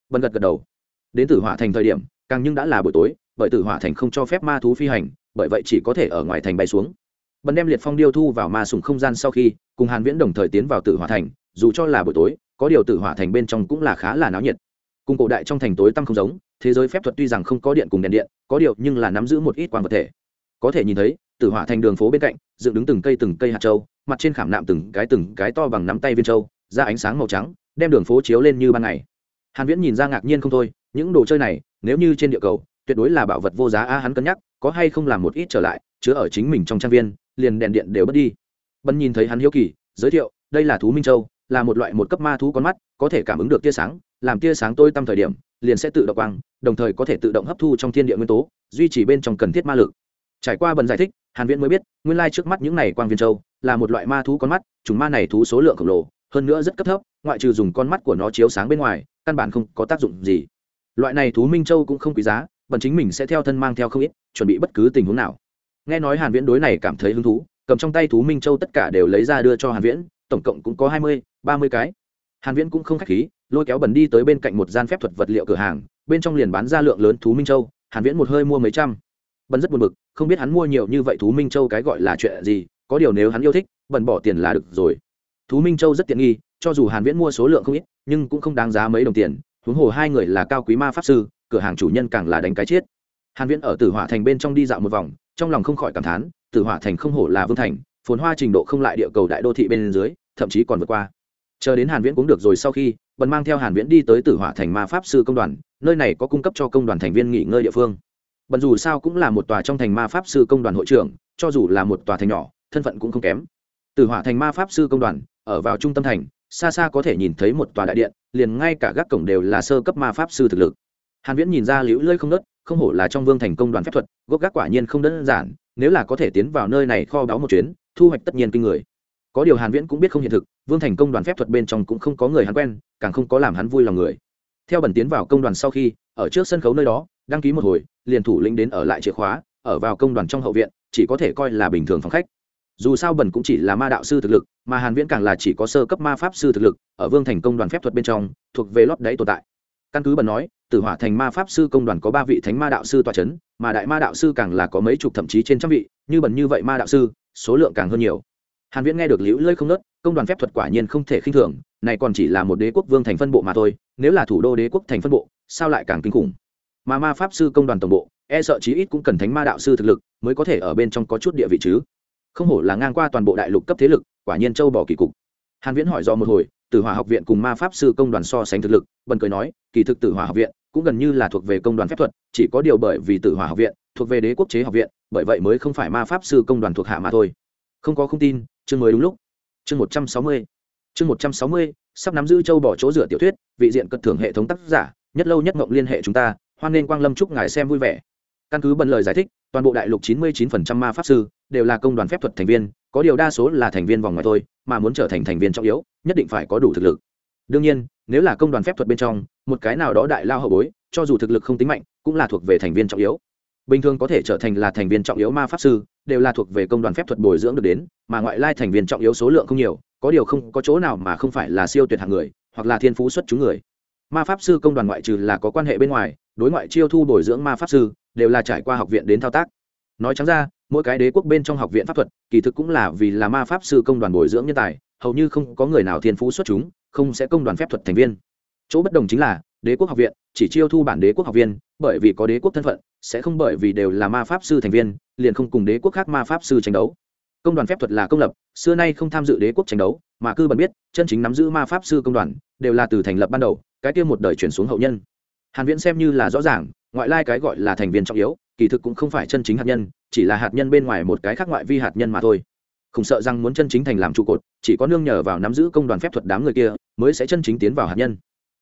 Bần gật gật đầu đến tử hỏa thành thời điểm, càng nhưng đã là buổi tối, bởi tử hỏa thành không cho phép ma thú phi hành, bởi vậy chỉ có thể ở ngoài thành bay xuống. Bần đem liệt phong điêu thu vào ma sùng không gian sau khi, cùng hàn viễn đồng thời tiến vào tử hỏa thành, dù cho là buổi tối, có điều tử hỏa thành bên trong cũng là khá là náo nhiệt. Cùng cổ đại trong thành tối tăm không giống, thế giới phép thuật tuy rằng không có điện cùng đèn điện, có điều nhưng là nắm giữ một ít quan vật thể. Có thể nhìn thấy, tử hỏa thành đường phố bên cạnh, dựng đứng từng cây từng cây hạt châu, mặt trên khảm nạm từng cái từng cái to bằng nắm tay viên châu, ra ánh sáng màu trắng, đem đường phố chiếu lên như ban ngày hàn viễn nhìn ra ngạc nhiên không thôi, những đồ chơi này, nếu như trên địa cầu, tuyệt đối là bảo vật vô giá, a, hắn cân nhắc, có hay không làm một ít trở lại, chứa ở chính mình trong trang viên, liền đèn điện đều mất đi. Bân nhìn thấy hắn hiếu kỳ, giới thiệu, đây là thú minh châu, là một loại một cấp ma thú con mắt, có thể cảm ứng được tia sáng, làm tia sáng tôi tăm thời điểm, liền sẽ tự động quang, đồng thời có thể tự động hấp thu trong thiên địa nguyên tố, duy trì bên trong cần thiết ma lực. Trải qua bần giải thích, hàn viễn mới biết, nguyên lai trước mắt những này quang viên châu, là một loại ma thú con mắt, chúng ma này thú số lượng khổng lồ, hơn nữa rất cấp thấp, ngoại trừ dùng con mắt của nó chiếu sáng bên ngoài căn bản không có tác dụng gì. Loại này thú minh châu cũng không quý giá bần chính mình sẽ theo thân mang theo không ít chuẩn bị bất cứ tình huống nào. Nghe nói hàn viễn đối này cảm thấy hứng thú cầm trong tay thú minh châu tất cả đều lấy ra đưa cho hàn viễn tổng cộng cũng có hai mươi, ba mươi cái. Hàn viễn cũng không khách khí lôi kéo bần đi tới bên cạnh một gian phép thuật vật liệu cửa hàng bên trong liền bán ra lượng lớn thú minh châu hàn viễn một hơi mua mấy trăm. Bần rất buồn bực không biết hắn mua nhiều như vậy thú minh châu cái gọi là chuyện gì có điều nếu hắn yêu thích bần bỏ tiền là được rồi. Thú minh châu rất tiện nghi cho dù hàn viễn mua số lượng không ít nhưng cũng không đáng giá mấy đồng tiền, huống hồ hai người là cao quý ma pháp sư, cửa hàng chủ nhân càng là đánh cái chết. Hàn viễn ở tử hỏa thành bên trong đi dạo một vòng, trong lòng không khỏi cảm thán, tử hỏa thành không hổ là vương thành, phồn hoa trình độ không lại địa cầu đại đô thị bên dưới, thậm chí còn vượt qua. Chờ đến hàn viễn cũng được rồi sau khi bần mang theo hàn viễn đi tới tử hỏa thành ma pháp sư công đoàn, nơi này có cung cấp cho công đoàn thành viên nghỉ ngơi địa phương. Bần dù sao cũng là một tòa trong thành ma pháp sư công đoàn hội trưởng, cho dù là một tòa thành nhỏ, thân phận cũng không kém. Tử hỏa thành ma pháp sư công đoàn, ở vào trung tâm thành xa xa có thể nhìn thấy một tòa đại điện, liền ngay cả gác cổng đều là sơ cấp ma pháp sư thực lực. Hàn viễn nhìn ra liễu lơi không nớt, không hổ là trong vương thành công đoàn phép thuật, gốc gác quả nhiên không đơn giản, nếu là có thể tiến vào nơi này kho báu một chuyến, thu hoạch tất nhiên kinh người. Có điều hàn viễn cũng biết không hiện thực, vương thành công đoàn phép thuật bên trong cũng không có người hắn quen, càng không có làm hắn vui lòng người. Theo bẩn tiến vào công đoàn sau khi, ở trước sân khấu nơi đó, đăng ký một hồi, liền thủ lĩnh đến ở lại chìa khóa, ở vào công đoàn trong hậu viện, chỉ có thể coi là bình thường phòng khách dù sao bẩn cũng chỉ là ma đạo sư thực lực, mà hàn viễn càng là chỉ có sơ cấp ma pháp sư thực lực, ở vương thành công đoàn phép thuật bên trong, thuộc về lót đáy tồn tại. Căn cứ bẩn nói, tử hỏa thành ma pháp sư công đoàn có ba vị thánh ma đạo sư tòa chấn, mà đại ma đạo sư càng là có mấy chục thậm chí trên trăm vị, như bẩn như vậy ma đạo sư, số lượng càng hơn nhiều. Hàn viễn nghe được liễu lơi không nớt, công đoàn phép thuật quả nhiên không thể khinh thường, này còn chỉ là một đế quốc vương thành phân bộ mà thôi, nếu là thủ đô đế quốc thành phân bộ, sao lại càng kinh khủng? Mà ma pháp sư công đoàn tổng bộ e sợ chí ít cũng cần thánh ma đạo sư thực lực mới có thể ở bên trong có chút địa vị chứ không hổ là ngang qua toàn bộ đại lục cấp thế lực, quả nhiên châu bỏ kỳ cục. Hàn viễn hỏi do một hồi, tử hỏa học viện cùng ma pháp sư công đoàn so sánh thực lực, bần cười nói, kỳ thực tử hỏa học viện cũng gần như là thuộc về công đoàn phép thuật, chỉ có điều bởi vì tử hỏa học viện thuộc về đế quốc chế học viện, bởi vậy mới không phải ma pháp sư công đoàn thuộc hạ mà thôi. Không có không tin, chương mới đúng lúc. Chương một trăm sáu mươi. Chương một trăm sáu mươi, sắp nắm giữ châu bỏ chỗ rửa tiểu thuyết, vị diện cất thưởng hệ thống tác giả, nhất lâu nhất ngọng liên hệ chúng ta, hoan nên quang lâm chúc ngài xem vui vẻ. Căn cứ bần lời giải thích, toàn bộ đại lục chín mươi 99% ma pháp sư đều là công đoàn phép thuật thành viên, có điều đa số là thành viên vòng ngoài thôi, mà muốn trở thành thành viên trọng yếu, nhất định phải có đủ thực lực. Đương nhiên, nếu là công đoàn phép thuật bên trong, một cái nào đó đại lao hậu bối, cho dù thực lực không tính mạnh, cũng là thuộc về thành viên trọng yếu. Bình thường có thể trở thành là thành viên trọng yếu ma pháp sư, đều là thuộc về công đoàn phép thuật bồi dưỡng được đến, mà ngoại lai thành viên trọng yếu số lượng không nhiều, có điều không có chỗ nào mà không phải là siêu tuyệt hạng người, hoặc là thiên phú xuất chúng người. Ma pháp sư công đoàn ngoại trừ là có quan hệ bên ngoài, đối ngoại chiêu thu bồi dưỡng ma pháp sư, đều là trải qua học viện đến thao tác nói trắng ra, mỗi cái đế quốc bên trong học viện pháp thuật, kỳ thực cũng là vì là ma pháp sư công đoàn bồi dưỡng nhân tài, hầu như không có người nào thiên phú xuất chúng, không sẽ công đoàn phép thuật thành viên. Chỗ bất đồng chính là, đế quốc học viện chỉ chiêu thu bản đế quốc học viên, bởi vì có đế quốc thân phận, sẽ không bởi vì đều là ma pháp sư thành viên, liền không cùng đế quốc khác ma pháp sư tranh đấu. Công đoàn phép thuật là công lập, xưa nay không tham dự đế quốc tranh đấu, mà cư bần biết, chân chính nắm giữ ma pháp sư công đoàn, đều là từ thành lập ban đầu, cái kia một đời chuyển xuống hậu nhân. Hàn viễn xem như là rõ ràng ngoại lai cái gọi là thành viên trọng yếu, kỳ thực cũng không phải chân chính hạt nhân, chỉ là hạt nhân bên ngoài một cái khác ngoại vi hạt nhân mà thôi. Không sợ rằng muốn chân chính thành làm trụ cột, chỉ có nương nhờ vào nắm giữ công đoàn phép thuật đám người kia, mới sẽ chân chính tiến vào hạt nhân.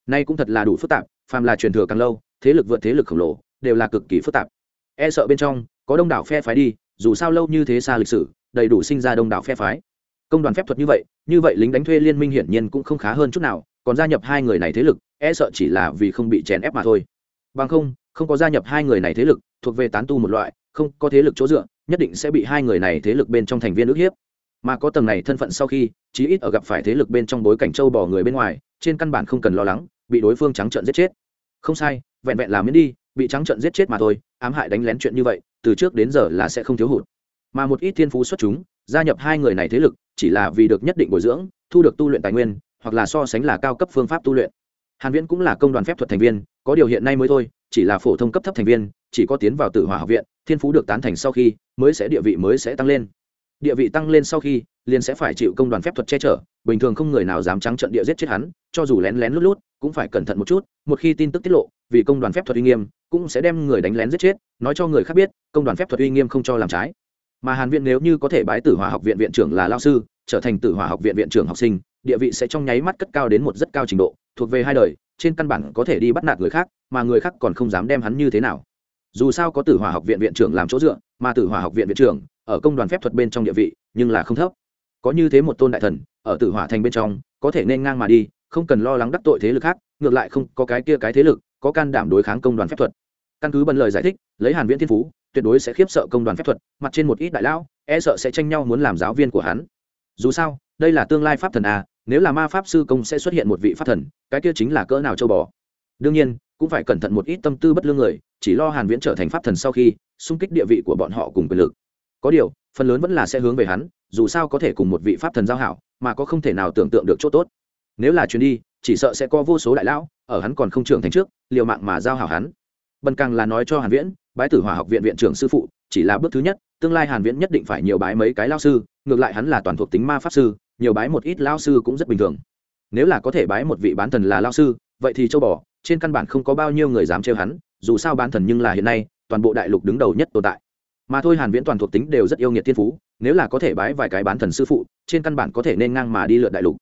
Nay cũng thật là đủ phức tạp, phàm là truyền thừa càng lâu, thế lực vượt thế lực khổng lồ, đều là cực kỳ phức tạp. E sợ bên trong, có đông đảo phe phái đi, dù sao lâu như thế xa lịch sử, đầy đủ sinh ra đông đảo phe phái. Công đoàn phép thuật như vậy như vậy lính đánh thuê liên minh hiển nhiên cũng không khá hơn chút nào, còn gia nhập hai người này thế lực e sợ chỉ là vì không bị chèn ép mà thôi. Bằng không không có gia nhập hai người này thế lực, thuộc về tán tu một loại, không có thế lực chỗ dựa, nhất định sẽ bị hai người này thế lực bên trong thành viên ức hiếp. Mà có tầng này thân phận sau khi, chí ít ở gặp phải thế lực bên trong bối cảnh châu bò người bên ngoài, trên căn bản không cần lo lắng, bị đối phương trắng trợn giết chết. Không sai, vẹn vẹn làm miễn đi, bị trắng trợn giết chết mà thôi, ám hại đánh lén chuyện như vậy, từ trước đến giờ là sẽ không thiếu hụt. Mà một ít thiên phú xuất chúng, gia nhập hai người này thế lực, chỉ là vì được nhất định bồi dưỡng, thu được tu luyện tài nguyên, hoặc là so sánh là cao cấp phương pháp tu luyện. Hàn viễn cũng là công đoàn phép thuật thành viên, có điều hiện nay mới thôi chỉ là phổ thông cấp thấp thành viên, chỉ có tiến vào tử hỏa học viện, thiên phú được tán thành sau khi mới sẽ địa vị mới sẽ tăng lên. Địa vị tăng lên sau khi, liền sẽ phải chịu công đoàn phép thuật che chở, bình thường không người nào dám trắng trận địa giết chết hắn, cho dù lén lén lút lút, cũng phải cẩn thận một chút, một khi tin tức tiết lộ, vì công đoàn phép thuật uy nghiêm, cũng sẽ đem người đánh lén giết chết, nói cho người khác biết, công đoàn phép thuật uy nghiêm không cho làm trái. Mà hàn viện nếu như có thể bái tử hỏa học viện viện trưởng là lao sư, trở thành tử hỏa học viện viện trưởng học sinh, địa vị sẽ trong nháy mắt cất cao đến một rất cao trình độ thuộc về hai đời, trên căn bản có thể đi bắt nạt người khác, mà người khác còn không dám đem hắn như thế nào. Dù sao có tử hòa học viện viện trưởng làm chỗ dựa, mà tử hòa học viện viện trưởng ở công đoàn phép thuật bên trong địa vị, nhưng là không thấp. Có như thế một tôn đại thần, ở tử hỏa thành bên trong, có thể nên ngang mà đi, không cần lo lắng đắc tội thế lực khác, ngược lại không có cái kia cái thế lực, có can đảm đối kháng công đoàn phép thuật. Căn cứ bần lời giải thích, lấy hàn viễn thiên phú, tuyệt đối sẽ khiếp sợ công đoàn phép thuật, mặt trên một ít đại lão e sợ sẽ tranh nhau muốn làm giáo viên của hắn. Dù sao, đây là tương lai pháp thần a nếu là ma pháp sư công sẽ xuất hiện một vị pháp thần, cái kia chính là cỡ nào châu bò? Đương nhiên, cũng phải cẩn thận một ít tâm tư bất lương người, chỉ lo hàn viễn trở thành pháp thần sau khi, xung kích địa vị của bọn họ cùng quyền lực. Có điều, phần lớn vẫn là sẽ hướng về hắn, dù sao có thể cùng một vị pháp thần giao hảo, mà có không thể nào tưởng tượng được chỗ tốt. Nếu là chuyến đi, chỉ sợ sẽ có vô số đại lão, ở hắn còn không trưởng thành trước, liều mạng mà giao hảo hắn. Bần càng là nói cho hàn viễn, bái tử hỏa học viện viện trưởng sư phụ, chỉ là bước thứ nhất, tương lai hàn viễn nhất định phải nhiều bái mấy cái lao sư, ngược lại hắn là toàn thuộc tính ma pháp sư nhiều bái một ít lao sư cũng rất bình thường. Nếu là có thể bái một vị bán thần là lao sư, vậy thì châu bò, trên căn bản không có bao nhiêu người dám trêu hắn, dù sao bán thần nhưng là hiện nay, toàn bộ đại lục đứng đầu nhất tồn tại. Mà thôi hàn viễn toàn thuộc tính đều rất yêu nghiệt thiên phú, nếu là có thể bái vài cái bán thần sư phụ, trên căn bản có thể nên ngang mà đi lượt đại lục.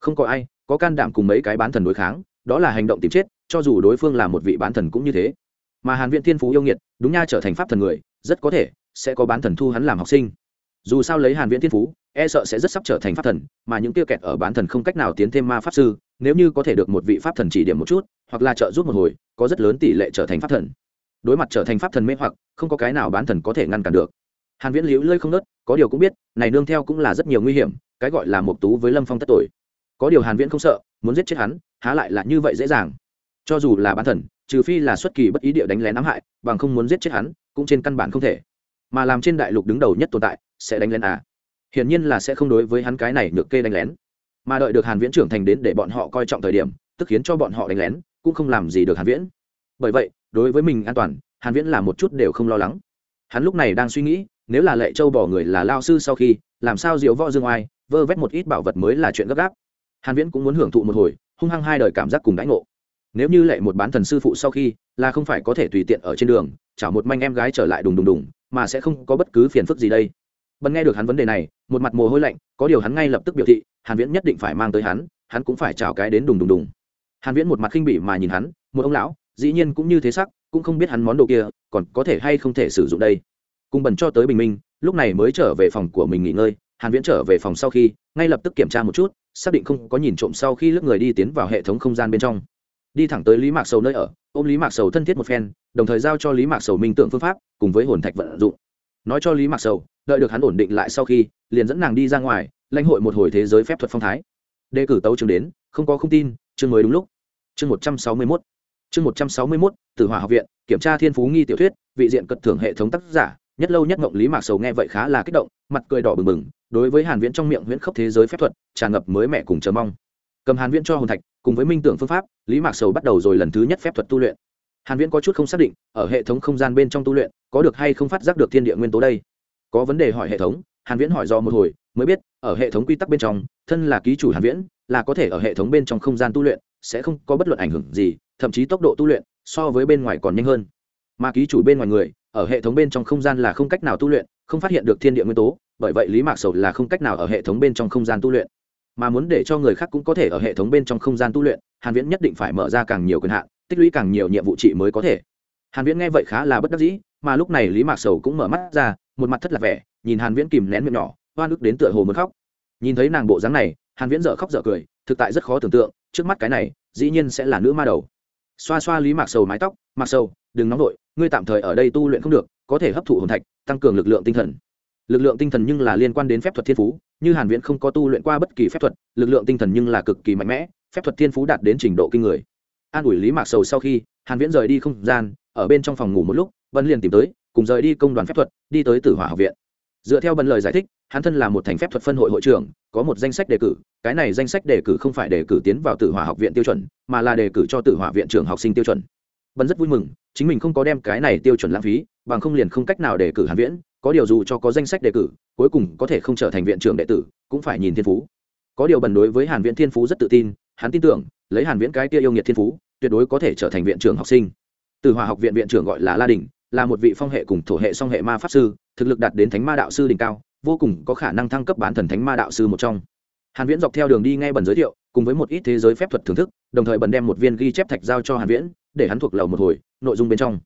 Không có ai, có can đảm cùng mấy cái bán thần đối kháng, đó là hành động tìm chết, cho dù đối phương là một vị bán thần cũng như thế. Mà hàn viễn thiên phú yêu nghiệt, đúng nha trở thành pháp thần người, rất có thể sẽ có bán thần thu hắn làm học sinh. Dù sao lấy hàn viễn thiên phú e sợ sẽ rất sắp trở thành pháp thần, mà những tiêu kẹt ở bán thần không cách nào tiến thêm ma pháp sư, nếu như có thể được một vị pháp thần chỉ điểm một chút, hoặc là trợ giúp một hồi, có rất lớn tỷ lệ trở thành pháp thần. Đối mặt trở thành pháp thần mê hoặc, không có cái nào bán thần có thể ngăn cản được. Hàn viễn liễu lơi không nớt, có điều cũng biết, này nương theo cũng là rất nhiều nguy hiểm, cái gọi là một tú với lâm phong tất tội. Có điều hàn viễn không sợ, muốn giết chết hắn, há lại là như vậy dễ dàng. Cho dù là bán thần, trừ phi là xuất kỳ bất ý địa đánh lén ám hại, bằng không muốn giết chết hắn, cũng trên căn bản không thể. Mà làm trên đại lục đứng đầu nhất tồn tại, sẽ đánh lén à? Hiển nhiên là sẽ không đối với hắn cái này được kê đánh lén. Mà đợi được hàn viễn trưởng thành đến để bọn họ coi trọng thời điểm, tức khiến cho bọn họ đánh lén, cũng không làm gì được hàn viễn. Bởi vậy, đối với mình an toàn, hàn viễn là một chút đều không lo lắng. Hắn lúc này đang suy nghĩ, nếu là lệ châu bỏ người là lao sư sau khi, làm sao diệu võ dương oai, vơ vét một ít bảo vật mới là chuyện gấp gáp. Hàn viễn cũng muốn hưởng thụ một hồi, hung hăng hai đời cảm giác cùng đãi ngộ. Nếu như lệ một bán thần sư phụ sau khi, là không phải có thể tùy tiện ở trên đường, chảo một manh em gái trở lại đùng đùng đùng, mà sẽ không có bất cứ phiền phức gì đây bần nghe được hắn vấn đề này, một mặt mồ hôi lạnh, có điều hắn ngay lập tức biểu thị, hàn viễn nhất định phải mang tới hắn hắn cũng phải chào cái đến đùng đùng đùng. Hàn viễn một mặt khinh bỉ mà nhìn hắn, một ông lão, dĩ nhiên cũng như thế sắc, cũng không biết hắn món đồ kia, còn có thể hay không thể sử dụng đây. Cùng bần cho tới bình minh, lúc này mới trở về phòng của mình nghỉ ngơi, hàn viễn trở về phòng sau khi, ngay lập tức kiểm tra một chút, xác định không có nhìn trộm sau khi lướt người đi tiến vào hệ thống không gian bên trong. Đi thẳng tới lý mạc sầu nơi ở, ôm lý mạc sầu thân thiết một phen, đồng thời giao cho lý mạc sầu minh tượng phương pháp, cùng với hồn thạch vận dụng. Nói cho lý mạc sầu đợi được hắn ổn định lại sau khi, liền dẫn nàng đi ra ngoài, lãnh hội một hồi thế giới phép thuật phong thái. Đề cử tấu chương đến, không có không tin, chương mới đúng lúc. Chương một trăm sáu mươi mốt. Chương một trăm sáu mươi mốt từ hỏa học viện, kiểm tra thiên phú nghi tiểu thuyết, vị diện cật thưởng hệ thống tác giả, nhất lâu nhất ngộng lý mạc sầu nghe vậy khá là kích động, mặt cười đỏ bừng bừng, đối với hàn viễn trong miệng huyễn khốc thế giới phép thuật, tràn ngập mới mẹ cùng chờ mong. Cầm hàn viễn cho hồn thạch, cùng với minh tưởng phương pháp, lý mạc sầu bắt đầu rồi lần thứ nhất phép thuật tu luyện. Hàn viễn có chút không xác định, ở hệ thống không gian bên trong tu luyện, có được hay không phát giác được thiên địa nguyên tố đây có vấn đề hỏi hệ thống, hàn viễn hỏi do một hồi, mới biết, ở hệ thống quy tắc bên trong, thân là ký chủ hàn viễn, là có thể ở hệ thống bên trong không gian tu luyện, sẽ không có bất luận ảnh hưởng gì, thậm chí tốc độ tu luyện so với bên ngoài còn nhanh hơn. Mà ký chủ bên ngoài người, ở hệ thống bên trong không gian là không cách nào tu luyện, không phát hiện được thiên địa nguyên tố, bởi vậy lý mạc sầu là không cách nào ở hệ thống bên trong không gian tu luyện. Mà muốn để cho người khác cũng có thể ở hệ thống bên trong không gian tu luyện, hàn viễn nhất định phải mở ra càng nhiều quyền hạn, tích lũy càng nhiều nhiệm vụ trị mới có thể hàn viễn nghe vậy khá là bất đắc dĩ, mà lúc này lý mạc sầu cũng mở mắt ra, một mặt thất lạc vẻ, nhìn hàn viễn kìm nén miệng nhỏ hoan nước đến tựa hồ muốn khóc. Nhìn thấy nàng bộ dáng này, hàn viễn dở khóc dở cười, thực tại rất khó tưởng tượng, trước mắt cái này, dĩ nhiên sẽ là nữ ma đầu. Xoa xoa lý mạc sầu mái tóc, mạc sầu, đừng nóng nổi ngươi tạm thời ở đây tu luyện không được, có thể hấp thụ hồn thạch, tăng cường lực lượng tinh thần. Lực lượng tinh thần nhưng là liên quan đến phép thuật thiên phú, như hàn viễn không có tu luyện qua bất kỳ phép thuật, lực lượng tinh thần nhưng là cực kỳ mạnh mẽ, phép thuật thiên phú đạt đến trình độ kinh người. An ủi lý mạc sầu sau khi, hàn viễn rời đi không gian ở bên trong phòng ngủ một lúc, vân liền tìm tới, cùng rời đi công đoàn phép thuật, đi tới tử hỏa học viện. Dựa theo bần lời giải thích, hắn thân là một thành phép thuật phân hội hội trưởng, có một danh sách đề cử, cái này danh sách đề cử không phải đề cử tiến vào tử hỏa học viện tiêu chuẩn, mà là đề cử cho tử hỏa viện trưởng học sinh tiêu chuẩn. Bần rất vui mừng, chính mình không có đem cái này tiêu chuẩn lãng phí, bằng không liền không cách nào đề cử hàn viễn, có điều dù cho có danh sách đề cử, cuối cùng có thể không trở thành viện trưởng đệ tử, cũng phải nhìn thiên phú. Có điều bần đối với hàn viễn thiên phú rất tự tin, hắn tin tưởng, lấy hàn viễn cái kia yêu nghiệt thiên phú, tuyệt đối có thể trở thành viện trưởng học sinh từ hòa học viện viện trưởng gọi là la đình, là một vị phong hệ cùng thổ hệ song hệ ma pháp sư, thực lực đạt đến thánh ma đạo sư đỉnh cao, vô cùng có khả năng thăng cấp bán thần thánh ma đạo sư một trong. Hàn viễn dọc theo đường đi ngay bần giới thiệu, cùng với một ít thế giới phép thuật thưởng thức, đồng thời bần đem một viên ghi chép thạch giao cho hàn viễn, để hắn thuộc lầu một hồi, nội dung bên trong.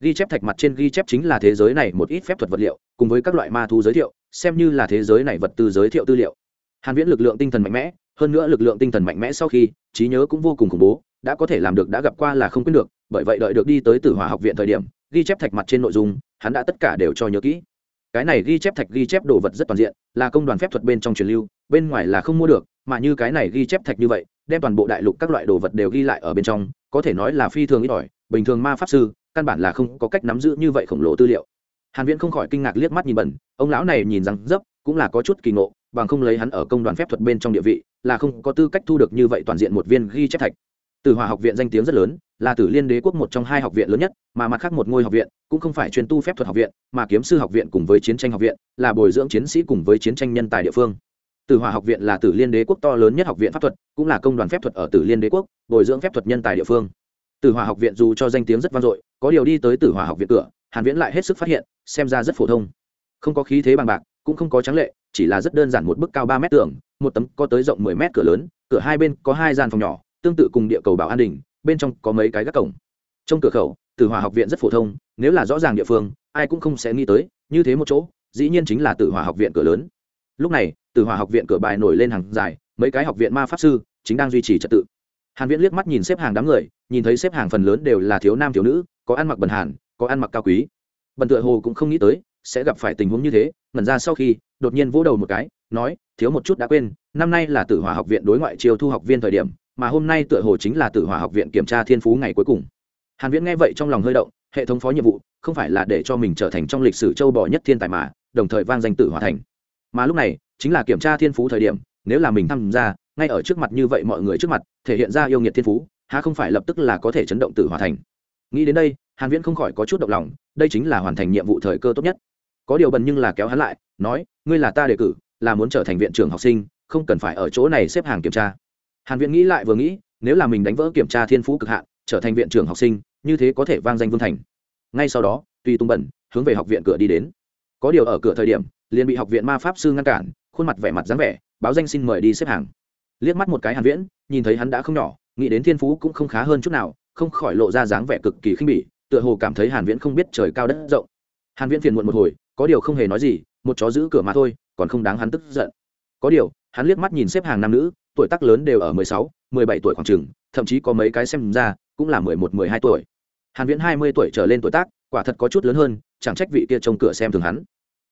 Ghi chép thạch mặt trên ghi chép chính là thế giới này một ít phép thuật vật liệu, cùng với các loại ma thú giới thiệu, xem như là thế giới này vật tư giới thiệu tư liệu. Hàn viễn lực lượng tinh thần mạnh mẽ, hơn nữa lực lượng tinh thần mạnh mẽ sau khi, trí nhớ cũng vô cùng khủng bố, đã có thể làm được đã gặp qua là không quên được bởi vậy đợi được đi tới tử hỏa học viện thời điểm, ghi chép thạch mặt trên nội dung, hắn đã tất cả đều cho nhớ kỹ. Cái này ghi chép thạch ghi chép đồ vật rất toàn diện, là công đoàn phép thuật bên trong truyền lưu, bên ngoài là không mua được, mà như cái này ghi chép thạch như vậy, đem toàn bộ đại lục các loại đồ vật đều ghi lại ở bên trong, có thể nói là phi thường ít ỏi, bình thường ma pháp sư, căn bản là không có cách nắm giữ như vậy khổng lồ tư liệu. Hàn viễn không khỏi kinh ngạc liếc mắt nhìn bẩn, ông lão này nhìn rằng dấp, cũng là có chút kỳ ngộ, bằng không lấy hắn ở công đoàn phép thuật bên trong địa vị, là không có tư cách thu được như vậy toàn diện một viên ghi chép thạch. Tử hòa học viện danh tiếng rất lớn, là tử liên đế quốc một trong hai học viện lớn nhất, mà mặt khác một ngôi học viện, cũng không phải chuyên tu phép thuật học viện, mà kiếm sư học viện cùng với chiến tranh học viện, là bồi dưỡng chiến sĩ cùng với chiến tranh nhân tài địa phương. Tử hòa học viện là tử liên đế quốc to lớn nhất học viện pháp thuật, cũng là công đoàn phép thuật ở tử liên đế quốc, bồi dưỡng phép thuật nhân tài địa phương. Tử hòa học viện dù cho danh tiếng rất vang dội, có điều đi tới tử hòa học viện cửa, hàn viễn lại hết sức phát hiện, xem ra rất phổ thông. Không có khí thế bằng bạc, cũng không có trắng lệ, chỉ là rất đơn giản một bức cao ba mét tường, một tấm có tới rộng 10 mét cửa lớn, cửa hai bên có hai gian phòng nhỏ tương tự cùng địa cầu bảo an đình, bên trong có mấy cái gác cổng. Trong cửa khẩu tử hòa học viện rất phổ thông, nếu là rõ ràng địa phương, ai cũng không sẽ nghĩ tới, như thế một chỗ, dĩ nhiên chính là tử hòa học viện cửa lớn. Lúc này tử hòa học viện cửa bài nổi lên hàng dài, mấy cái học viện ma pháp sư chính đang duy trì trật tự. Hàn viễn liếc mắt nhìn xếp hàng đám người, nhìn thấy xếp hàng phần lớn đều là thiếu nam thiếu nữ, có ăn mặc bần hàn, có ăn mặc cao quý. Bần tựa hồ cũng không nghĩ tới sẽ gặp phải tình huống như thế, ngẩn ra sau khi, đột nhiên vỗ đầu một cái, nói, thiếu một chút đã quên, năm nay là tử hòa học viện đối ngoại chiêu thu học viên thời điểm, mà hôm nay tựa hồ chính là tử hòa học viện kiểm tra thiên phú ngày cuối cùng. Hàn viễn nghe vậy trong lòng hơi động, hệ thống phó nhiệm vụ, không phải là để cho mình trở thành trong lịch sử châu bò nhất thiên tài mà, đồng thời vang danh tử hòa thành. Mà lúc này, chính là kiểm tra thiên phú thời điểm, nếu là mình tham gia, ngay ở trước mặt như vậy mọi người trước mặt, thể hiện ra yêu nghiệt thiên phú, há không phải lập tức là có thể chấn động tử hòa thành? Nghĩ đến đây, hàn viễn không khỏi có chút động lòng, đây chính là hoàn thành nhiệm vụ thời cơ tốt nhất có điều bần nhưng là kéo hắn lại, nói, ngươi là ta đề cử, là muốn trở thành viện trưởng học sinh, không cần phải ở chỗ này xếp hàng kiểm tra. Hàn viện nghĩ lại vừa nghĩ, nếu là mình đánh vỡ kiểm tra thiên phú cực hạn, trở thành viện trưởng học sinh, như thế có thể vang danh vương thành. Ngay sau đó, tùy tung bẩn hướng về học viện cửa đi đến. Có điều ở cửa thời điểm, liền bị học viện ma pháp sư ngăn cản, khuôn mặt vẻ mặt dáng vẻ, báo danh xin mời đi xếp hàng. Liếc mắt một cái hàn viễn, nhìn thấy hắn đã không nhỏ, nghĩ đến thiên phú cũng không khá hơn chút nào, không khỏi lộ ra dáng vẻ cực kỳ khinh bỉ, tựa hồ cảm thấy hàn viễn không biết trời cao đất rộng. Hàn viễn phiền muộn một hồi có điều không hề nói gì một chó giữ cửa mà thôi còn không đáng hắn tức giận. Có điều hắn liếc mắt nhìn xếp hàng nam nữ tuổi tác lớn đều ở 16, 17 tuổi khoảng chừng thậm chí có mấy cái xem ra cũng là 11, 12 tuổi. Hàn viễn 20 tuổi trở lên tuổi tác quả thật có chút lớn hơn chẳng trách vị kia trông cửa xem thường hắn.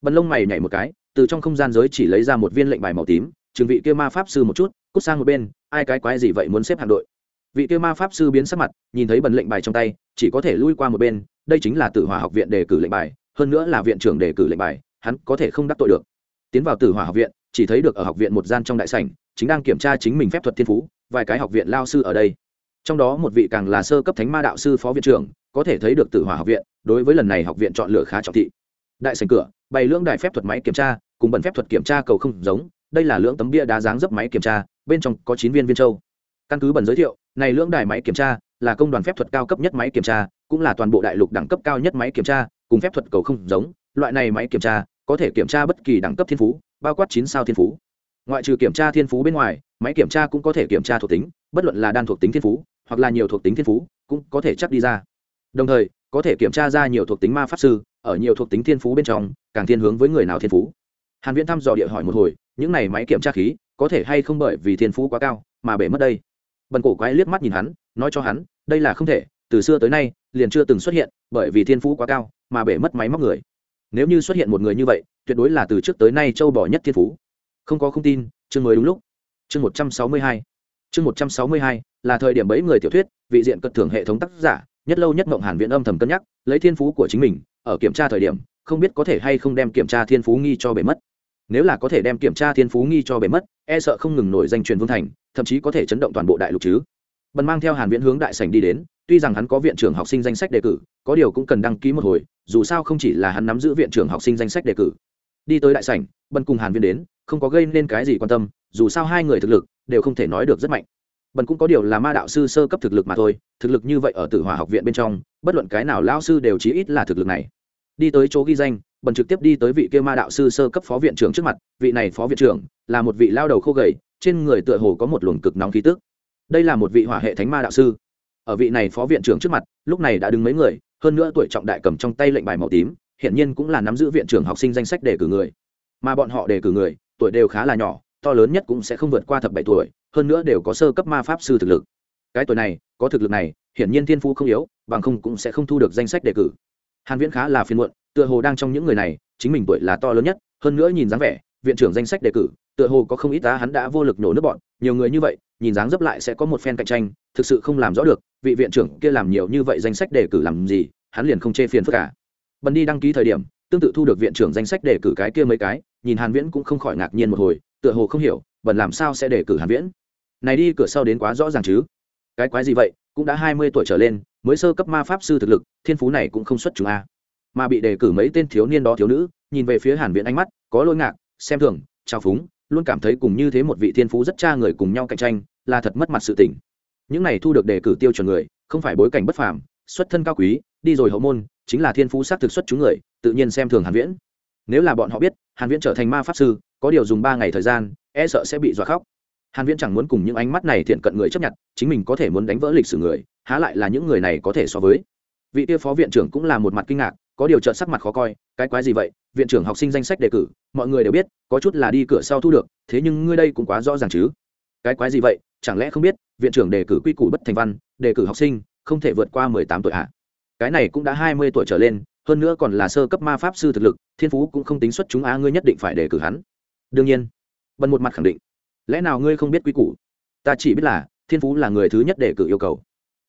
Bần lông mày nhảy một cái từ trong không gian giới chỉ lấy ra một viên lệnh bài màu tím chừng vị kia ma pháp sư một chút cút sang một bên ai cái quái gì vậy muốn xếp hàng đội. Vị kia ma pháp sư biến sắc mặt nhìn thấy bần lệnh bài trong tay chỉ có thể lui qua một bên đây chính là tử hòa học viện đề cử lệnh bài hơn nữa là viện trưởng đề cử lệnh bài, hắn có thể không đắc tội được. Tiến vào tử hỏa học viện, chỉ thấy được ở học viện một gian trong đại sảnh, chính đang kiểm tra chính mình phép thuật thiên phú, vài cái học viện lao sư ở đây. Trong đó một vị càng là sơ cấp thánh ma đạo sư phó viện trưởng, có thể thấy được tử hỏa học viện, đối với lần này học viện chọn lựa khá trọng thị. Đại sảnh cửa, bày lưỡng đại phép thuật máy kiểm tra, cùng bẩn phép thuật kiểm tra cầu không giống, đây là lưỡng tấm bia đá dáng dấp máy kiểm tra, bên trong có chín viên viên châu. Căn cứ bẩn giới thiệu, này lưỡng đài máy kiểm tra là công đoàn phép thuật cao cấp nhất máy kiểm tra, cũng là toàn bộ đại lục đẳng cấp cao nhất máy kiểm tra cùng phép thuật cầu không giống, loại này máy kiểm tra có thể kiểm tra bất kỳ đẳng cấp thiên phú, bao quát chín sao thiên phú. Ngoại trừ kiểm tra thiên phú bên ngoài, máy kiểm tra cũng có thể kiểm tra thuộc tính, bất luận là đan thuộc tính thiên phú, hoặc là nhiều thuộc tính thiên phú, cũng có thể chắc đi ra. Đồng thời, có thể kiểm tra ra nhiều thuộc tính ma pháp sư, ở nhiều thuộc tính thiên phú bên trong, càng thiên hướng với người nào thiên phú. Hàn viễn thăm dò địa hỏi một hồi, những này máy kiểm tra khí, có thể hay không bởi vì thiên phú quá cao, mà bể mất đây? Bần cổ quái liếc mắt nhìn hắn, nói cho hắn, đây là không thể, từ xưa tới nay, liền chưa từng xuất hiện, bởi vì thiên phú quá cao mà bể mất máy móc người. Nếu như xuất hiện một người như vậy, tuyệt đối là từ trước tới nay châu bỏ nhất thiên phú. Không có không tin, chương mới đúng lúc. Chương một trăm sáu mươi hai. Chương một trăm sáu mươi hai là thời điểm bấy người tiểu thuyết, vị diện cận thưởng hệ thống tác giả, nhất lâu nhất mộng hàn viện âm thầm cân nhắc, lấy thiên phú của chính mình, ở kiểm tra thời điểm, không biết có thể hay không đem kiểm tra thiên phú nghi cho bể mất. Nếu là có thể đem kiểm tra thiên phú nghi cho bể mất e sợ không ngừng nổi danh truyền vương thành, thậm chí có thể chấn động toàn bộ đại lục chứ bần mang theo hàn viễn hướng đại sảnh đi đến, tuy rằng hắn có viện trưởng học sinh danh sách đề cử, có điều cũng cần đăng ký một hồi, dù sao không chỉ là hắn nắm giữ viện trưởng học sinh danh sách đề cử. Đi tới đại sảnh, bần cùng hàn viễn đến, không có gây nên cái gì quan tâm, dù sao hai người thực lực đều không thể nói được rất mạnh. Bần cũng có điều là ma đạo sư sơ cấp thực lực mà thôi, thực lực như vậy ở tử hòa học viện bên trong, bất luận cái nào lao sư đều chí ít là thực lực này. Đi tới chỗ ghi danh, bần trực tiếp đi tới vị kia ma đạo sư sơ cấp phó viện trưởng trước mặt, vị này phó viện trưởng là một vị lao đầu khô gầy, trên người tựa hồ có một luồng cực nóng khí tức đây là một vị hỏa hệ thánh ma đạo sư. Ở vị này phó viện trưởng trước mặt, lúc này đã đứng mấy người, hơn nữa tuổi trọng đại cầm trong tay lệnh bài màu tím, hiển nhiên cũng là nắm giữ viện trưởng học sinh danh sách đề cử người. Mà bọn họ đề cử người, tuổi đều khá là nhỏ, to lớn nhất cũng sẽ không vượt qua thập bảy tuổi, hơn nữa đều có sơ cấp ma pháp sư thực lực. Cái tuổi này, có thực lực này, hiển nhiên thiên phú không yếu, bằng không cũng sẽ không thu được danh sách đề cử. Hàn viễn khá là phiền muộn, tựa hồ đang trong những người này, chính mình tuổi là to lớn nhất, hơn nữa nhìn dáng vẻ, viện trưởng danh sách đề cử, tựa hồ có không ít ta hắn đã vô lực nổ nước bọn, nhiều người như vậy nhìn dáng dấp lại sẽ có một phen cạnh tranh, thực sự không làm rõ được, vị viện trưởng kia làm nhiều như vậy danh sách đề cử làm gì, hắn liền không chê phiền phức cả. Bần đi đăng ký thời điểm, tương tự thu được viện trưởng danh sách đề cử cái kia mấy cái, nhìn hàn viễn cũng không khỏi ngạc nhiên một hồi, tựa hồ không hiểu, bần làm sao sẽ đề cử hàn viễn? Này đi, cửa sau đến quá rõ ràng chứ? Cái quái gì vậy, cũng đã 20 tuổi trở lên, mới sơ cấp ma pháp sư thực lực, thiên phú này cũng không xuất chúng a. Mà bị đề cử mấy tên thiếu niên đó thiếu nữ, nhìn về phía hàn viễn ánh mắt, có lôi ngạc, xem thường trao phúng luôn cảm thấy cùng như thế một vị thiên phú rất cha người cùng nhau cạnh tranh, là thật mất mặt sự tình. Những này thu được đề cử tiêu chuẩn người, không phải bối cảnh bất phàm, xuất thân cao quý, đi rồi hậu môn, chính là thiên phú sát thực xuất chúng người, tự nhiên xem thường hàn viễn. Nếu là bọn họ biết, hàn viễn trở thành ma pháp sư, có điều dùng ba ngày thời gian e sợ sẽ bị dọa khóc. Hàn viễn chẳng muốn cùng những ánh mắt này thiện cận người chấp nhận, chính mình có thể muốn đánh vỡ lịch sử người, há lại là những người này có thể so với. Vị kia phó viện trưởng cũng là một mặt kinh ngạc có điều trợ sắc mặt khó coi, cái quái gì vậy? Viện trưởng học sinh danh sách đề cử, mọi người đều biết, có chút là đi cửa sau thu được, thế nhưng ngươi đây cũng quá rõ ràng chứ. Cái quái gì vậy? Chẳng lẽ không biết, viện trưởng đề cử quy củ bất thành văn, đề cử học sinh, không thể vượt qua mười tám tuổi ạ à? cái này cũng đã hai mươi tuổi trở lên, hơn nữa còn là sơ cấp ma pháp sư thực lực, thiên phú cũng không tính xuất chúng á, ngươi nhất định phải đề cử hắn. Đương nhiên. Bần một mặt khẳng định. Lẽ nào ngươi không biết quy củ? Ta chỉ biết là, thiên phú là người thứ nhất đề cử yêu cầu.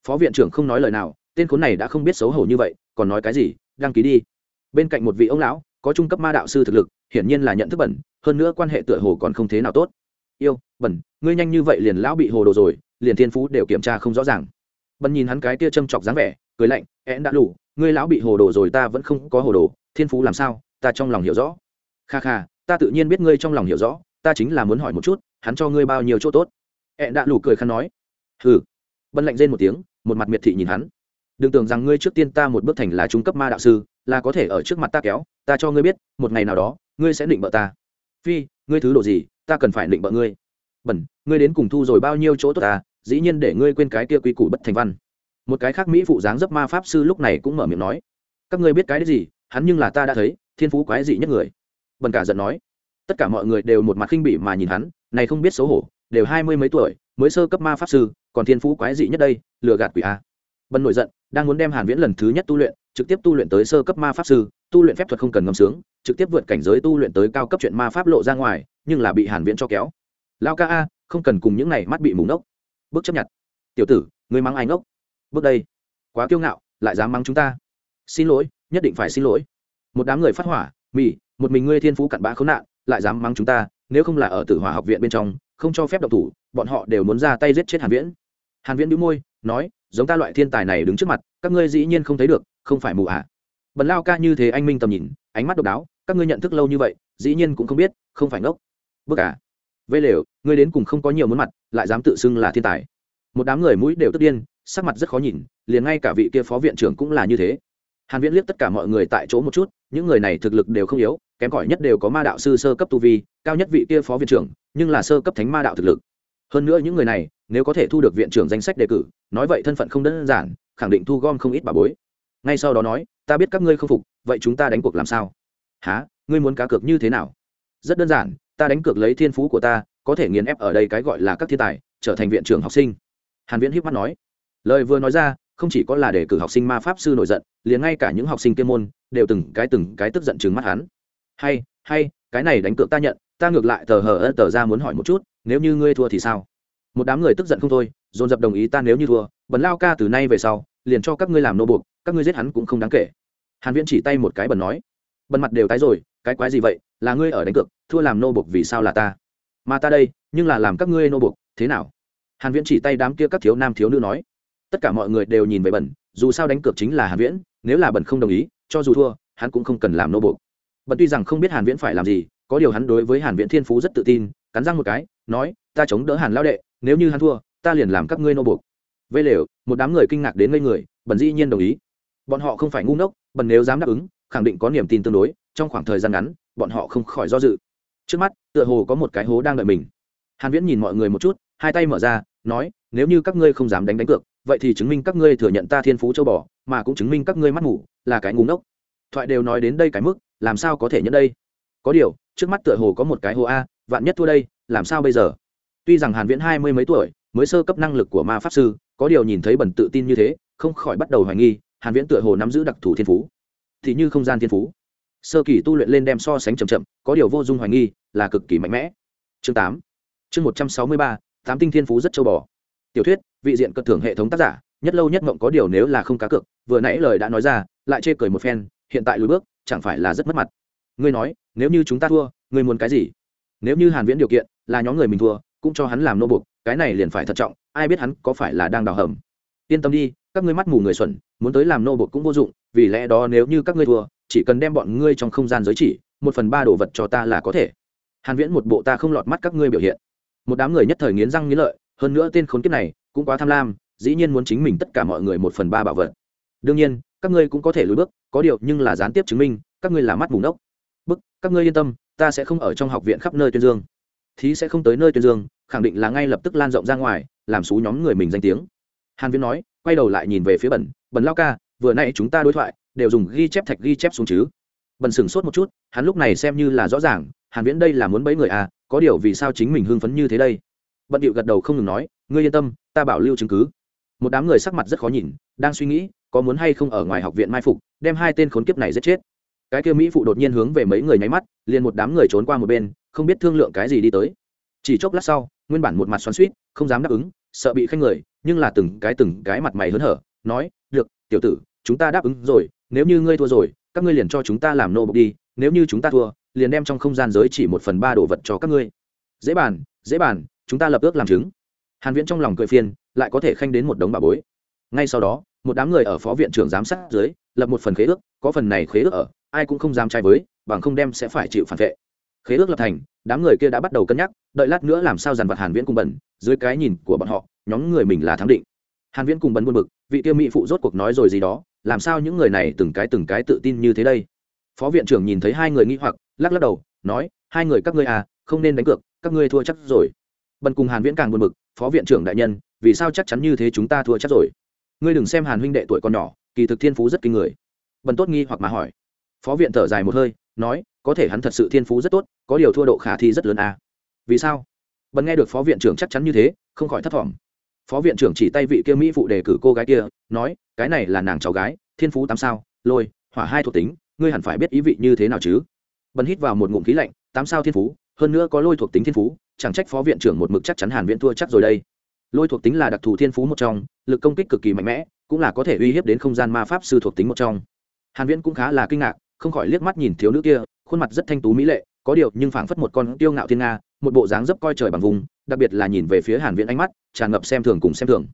Phó viện trưởng không nói lời nào, tên khốn này đã không biết xấu hổ như vậy, còn nói cái gì? Đăng ký đi. Bên cạnh một vị ông lão, có trung cấp ma đạo sư thực lực, hiển nhiên là nhận thức bẩn, hơn nữa quan hệ tựa hồ còn không thế nào tốt. Yêu, bẩn, ngươi nhanh như vậy liền lão bị hồ đồ rồi, liền thiên phú đều kiểm tra không rõ ràng. Bẩn nhìn hắn cái kia châm chọc dáng vẻ, cười lạnh, én đã đủ, ngươi lão bị hồ đồ rồi ta vẫn không có hồ đồ, thiên phú làm sao, ta trong lòng hiểu rõ. Kha kha, ta tự nhiên biết ngươi trong lòng hiểu rõ, ta chính là muốn hỏi một chút, hắn cho ngươi bao nhiêu chỗ tốt? Ẹn đã lủ cười khăn nói. Hừ. Bẩn lạnh rên một tiếng, một mặt miệt thị nhìn hắn đừng tưởng rằng ngươi trước tiên ta một bước thành là trung cấp ma đạo sư, là có thể ở trước mặt ta kéo, ta cho ngươi biết, một ngày nào đó, ngươi sẽ định bợ ta. Phi, ngươi thứ độ gì, ta cần phải định bợ ngươi. Bẩn, ngươi đến cùng thu rồi bao nhiêu chỗ tốt ta dĩ nhiên để ngươi quên cái kia quy củ bất thành văn. Một cái khác mỹ phụ dáng dấp ma pháp sư lúc này cũng mở miệng nói. Các ngươi biết cái đấy gì, hắn nhưng là ta đã thấy, thiên phú quái dị nhất người. Bần cả giận nói. Tất cả mọi người đều một mặt khinh bỉ mà nhìn hắn, này không biết xấu hổ, đều hai mươi mấy tuổi, mới sơ cấp ma pháp sư, còn thiên phú quái dị nhất đây, lừa gạt quỷ à. a bần nổi giận đang muốn đem hàn viễn lần thứ nhất tu luyện, trực tiếp tu luyện tới sơ cấp ma pháp sư, tu luyện phép thuật không cần ngâm sướng, trực tiếp vượt cảnh giới tu luyện tới cao cấp chuyện ma pháp lộ ra ngoài, nhưng là bị hàn viễn cho kéo. Lao ca a, không cần cùng những này mắt bị mù ngốc. Bước chấp nhận. Tiểu tử ngươi mắng ai ngốc? Bước đây. Quá kiêu ngạo, lại dám mắng chúng ta. Xin lỗi, nhất định phải xin lỗi. Một đám người phát hỏa mỉ một mình ngươi thiên phú cặn bã khốn nạn, lại dám mắng chúng ta, nếu không là ở tử hỏa học viện bên trong, không cho phép động thủ, bọn họ đều muốn ra tay giết chết hàn viễn. Hàn viễn đĩu môi, nói giống ta loại thiên tài này đứng trước mặt, các ngươi dĩ nhiên không thấy được, không phải mù à. Bần lao ca như thế anh minh tầm nhìn, ánh mắt độc đáo, các ngươi nhận thức lâu như vậy, dĩ nhiên cũng không biết, không phải ngốc. Bước à. Vây lều, ngươi đến cùng không có nhiều muốn mặt, lại dám tự xưng là thiên tài. Một đám người mũi đều tức điên, sắc mặt rất khó nhìn, liền ngay cả vị kia phó viện trưởng cũng là như thế. Hàn viễn liếc tất cả mọi người tại chỗ một chút, những người này thực lực đều không yếu, kém cỏi nhất đều có ma đạo sư sơ cấp tu vi, cao nhất vị kia phó viện trưởng, nhưng là sơ cấp thánh ma đạo thực lực hơn nữa những người này, nếu có thể thu được viện trưởng danh sách đề cử, nói vậy thân phận không đơn giản, khẳng định thu gom không ít bà bối. Ngay sau đó nói, ta biết các ngươi không phục, vậy chúng ta đánh cuộc làm sao? Há ngươi muốn cá cược như thế nào? Rất đơn giản, ta đánh cược lấy thiên phú của ta, có thể nghiền ép ở đây cái gọi là các thiên tài, trở thành viện trưởng học sinh. Hàn viễn hiếp mắt nói. Lời vừa nói ra, không chỉ có là để cử học sinh ma pháp sư nổi giận, liền ngay cả những học sinh kiên môn, đều từng cái từng cái tức giận chừng mắt hắn. Hay hay, cái này đánh cược ta nhận, ta ngược lại tờ hờ ơ tờ ra muốn hỏi một chút nếu như ngươi thua thì sao? Một đám người tức giận không thôi, dồn dập đồng ý ta nếu như thua, bần lao ca từ nay về sau, liền cho các ngươi làm nô buộc, các ngươi giết hắn cũng không đáng kể. Hàn viễn chỉ tay một cái bần nói, bần mặt đều tái rồi, cái quái gì vậy, là ngươi ở đánh cược, thua làm nô buộc vì sao là ta? Mà ta đây, nhưng là làm các ngươi nô buộc, thế nào? Hàn viễn chỉ tay đám kia các thiếu nam thiếu nữ nói, tất cả mọi người đều nhìn về bần, dù sao đánh cược chính là hàn viễn, nếu là bần không đồng ý, cho dù thua, hắn cũng không cần làm nô buộc. Bần tuy rằng không biết hàn viễn phải làm gì, có điều hắn đối với hàn viễn thiên phú rất tự tin, cắn răng một cái nói, ta chống đỡ hàn lao đệ, nếu như hắn thua, ta liền làm các ngươi nô buộc. Vây lều, một đám người kinh ngạc đến ngây người, bần dĩ nhiên đồng ý. Bọn họ không phải ngu ngốc, bần nếu dám đáp ứng, khẳng định có niềm tin tương đối, trong khoảng thời gian ngắn, bọn họ không khỏi do dự. Trước mắt, tựa hồ có một cái hố đang đợi mình. Hàn viễn nhìn mọi người một chút, hai tay mở ra, nói, nếu như các ngươi không dám đánh đánh cược, vậy thì chứng minh các ngươi thừa nhận ta thiên phú châu bò, mà cũng chứng minh các ngươi mắt ngủ là cái ngu ngốc. Thoại đều nói đến đây cái mức, làm sao có thể nhận đây? Có điều, trước mắt tựa hồ có một cái hố a, vạn nhất thua đây làm sao bây giờ? Tuy rằng hàn viễn hai mươi mấy tuổi, mới sơ cấp năng lực của ma pháp sư, có điều nhìn thấy bẩn tự tin như thế, không khỏi bắt đầu hoài nghi, hàn viễn tựa hồ nắm giữ đặc thù thiên phú. Thì như không gian thiên phú. Sơ kỳ tu luyện lên đem so sánh chậm chậm, có điều vô dung hoài nghi, là cực kỳ mạnh mẽ. Chương 8 chương 163 tám tinh thiên phú rất châu bò. Tiểu thuyết, vị diện cất thưởng hệ thống tác giả, nhất lâu nhất mộng có điều nếu là không cá cược, vừa nãy lời đã nói ra, lại chê cười một phen, hiện tại lùi bước, chẳng phải là rất mất mặt. Ngươi nói, nếu như chúng ta thua, ngươi muốn cái gì? Nếu như hàn viễn điều kiện là nhóm người mình thua, cũng cho hắn làm nô buộc, cái này liền phải thận trọng, ai biết hắn có phải là đang đào hầm. Yên tâm đi, các ngươi mắt mù người xuẩn, muốn tới làm nô buộc cũng vô dụng, vì lẽ đó nếu như các ngươi thua, chỉ cần đem bọn ngươi trong không gian giới chỉ, một phần ba đồ vật cho ta là có thể. Hàn viễn một bộ ta không lọt mắt các ngươi biểu hiện. Một đám người nhất thời nghiến răng nghiến lợi, hơn nữa tên khốn kiếp này cũng quá tham lam, dĩ nhiên muốn chính mình tất cả mọi người một phần ba bảo vật. Đương nhiên, các ngươi cũng có thể lùi bước, có điều nhưng là gián tiếp chứng minh, các ngươi là mắt mù nốc bức, các ngươi yên tâm ta sẽ không ở trong học viện khắp nơi tuyên dương. Thí sẽ không tới nơi tuyên dương, khẳng định là ngay lập tức lan rộng ra ngoài, làm xú nhóm người mình danh tiếng. Hàn viễn nói, quay đầu lại nhìn về phía bẩn. Bẩn lao ca, vừa nãy chúng ta đối thoại, đều dùng ghi chép thạch ghi chép xuống chứ? Bẩn sừng sốt một chút, hắn lúc này xem như là rõ ràng, hàn viễn đây là muốn bấy người à có điều vì sao chính mình hưng phấn như thế đây? Bận điệu gật đầu không ngừng nói, ngươi yên tâm, ta bảo lưu chứng cứ. Một đám người sắc mặt rất khó nhìn, đang suy nghĩ, có muốn hay không ở ngoài học viện mai phục, đem hai tên khốn kiếp này giết chết cái kia mỹ phụ đột nhiên hướng về mấy người nháy mắt, liền một đám người trốn qua một bên, không biết thương lượng cái gì đi tới. Chỉ chốc lát sau, nguyên bản một mặt xoắn suýt không dám đáp ứng, sợ bị khanh người, nhưng là từng cái từng cái mặt mày hớn hở, nói, được, tiểu tử, chúng ta đáp ứng rồi, nếu như ngươi thua rồi, các ngươi liền cho chúng ta làm nô bộc đi, nếu như chúng ta thua, liền đem trong không gian giới chỉ một phần ba đồ vật cho các ngươi. Dễ bàn dễ bàn, chúng ta lập ước làm chứng. Hàn viễn trong lòng cười phiền, lại có thể khanh đến một đống bà bối. Ngay sau đó, một đám người ở phó viện trưởng giám sát dưới, lập một phần khế ước, có phần này khế ước ở ai cũng không dám trái với, bằng không đem sẽ phải chịu phản vệ. Khế ước lập thành, đám người kia đã bắt đầu cân nhắc, đợi lát nữa làm sao dàn vật hàn viễn cùng bẩn, dưới cái nhìn của bọn họ, nhóm người mình là thắng định. Hàn viễn cùng bẩn buồn bực, vị tiêu mỹ phụ rốt cuộc nói rồi gì đó, làm sao những người này từng cái từng cái tự tin như thế đây? Phó viện trưởng nhìn thấy hai người nghi hoặc, lắc lắc đầu, nói, hai người các ngươi à không nên đánh cược, các ngươi thua chắc rồi. Bần cùng hàn viễn càng buồn bực, phó viện trưởng đại nhân, vì sao chắc chắn như thế chúng ta thua chắc rồi? Ngươi đừng xem hàn huynh đệ tuổi còn nhỏ, kỳ thực thiên phú rất kinh người. Bần tốt nghi hoặc mà hỏi phó viện thở dài một hơi, nói, có thể hắn thật sự thiên phú rất tốt, có điều thua độ khả thi rất lớn à. vì sao? Bần nghe được phó viện trưởng chắc chắn như thế, không khỏi thất vọng phó viện trưởng chỉ tay vị kia mỹ phụ đề cử cô gái kia, nói, cái này là nàng cháu gái, thiên phú tám sao, lôi, hỏa hai thuộc tính, ngươi hẳn phải biết ý vị như thế nào chứ? Bần hít vào một ngụm khí lạnh, tám sao thiên phú, hơn nữa có lôi thuộc tính thiên phú, chẳng trách phó viện trưởng một mực chắc chắn hàn viễn thua chắc rồi đây. Lôi thuộc tính là đặc thù thiên phú một trong, lực công kích cực kỳ mạnh mẽ, cũng là có thể uy hiếp đến không gian ma pháp sư thuộc tính một trong. Hàn viễn cũng khá là kinh ngạc không khỏi liếc mắt nhìn thiếu nữ kia, khuôn mặt rất thanh tú mỹ lệ, có điều nhưng phảng phất một con tiêu ngạo thiên nga, một bộ dáng dấp coi trời bằng vùng, đặc biệt là nhìn về phía hàn viễn ánh mắt, tràn ngập xem thường cùng xem thường.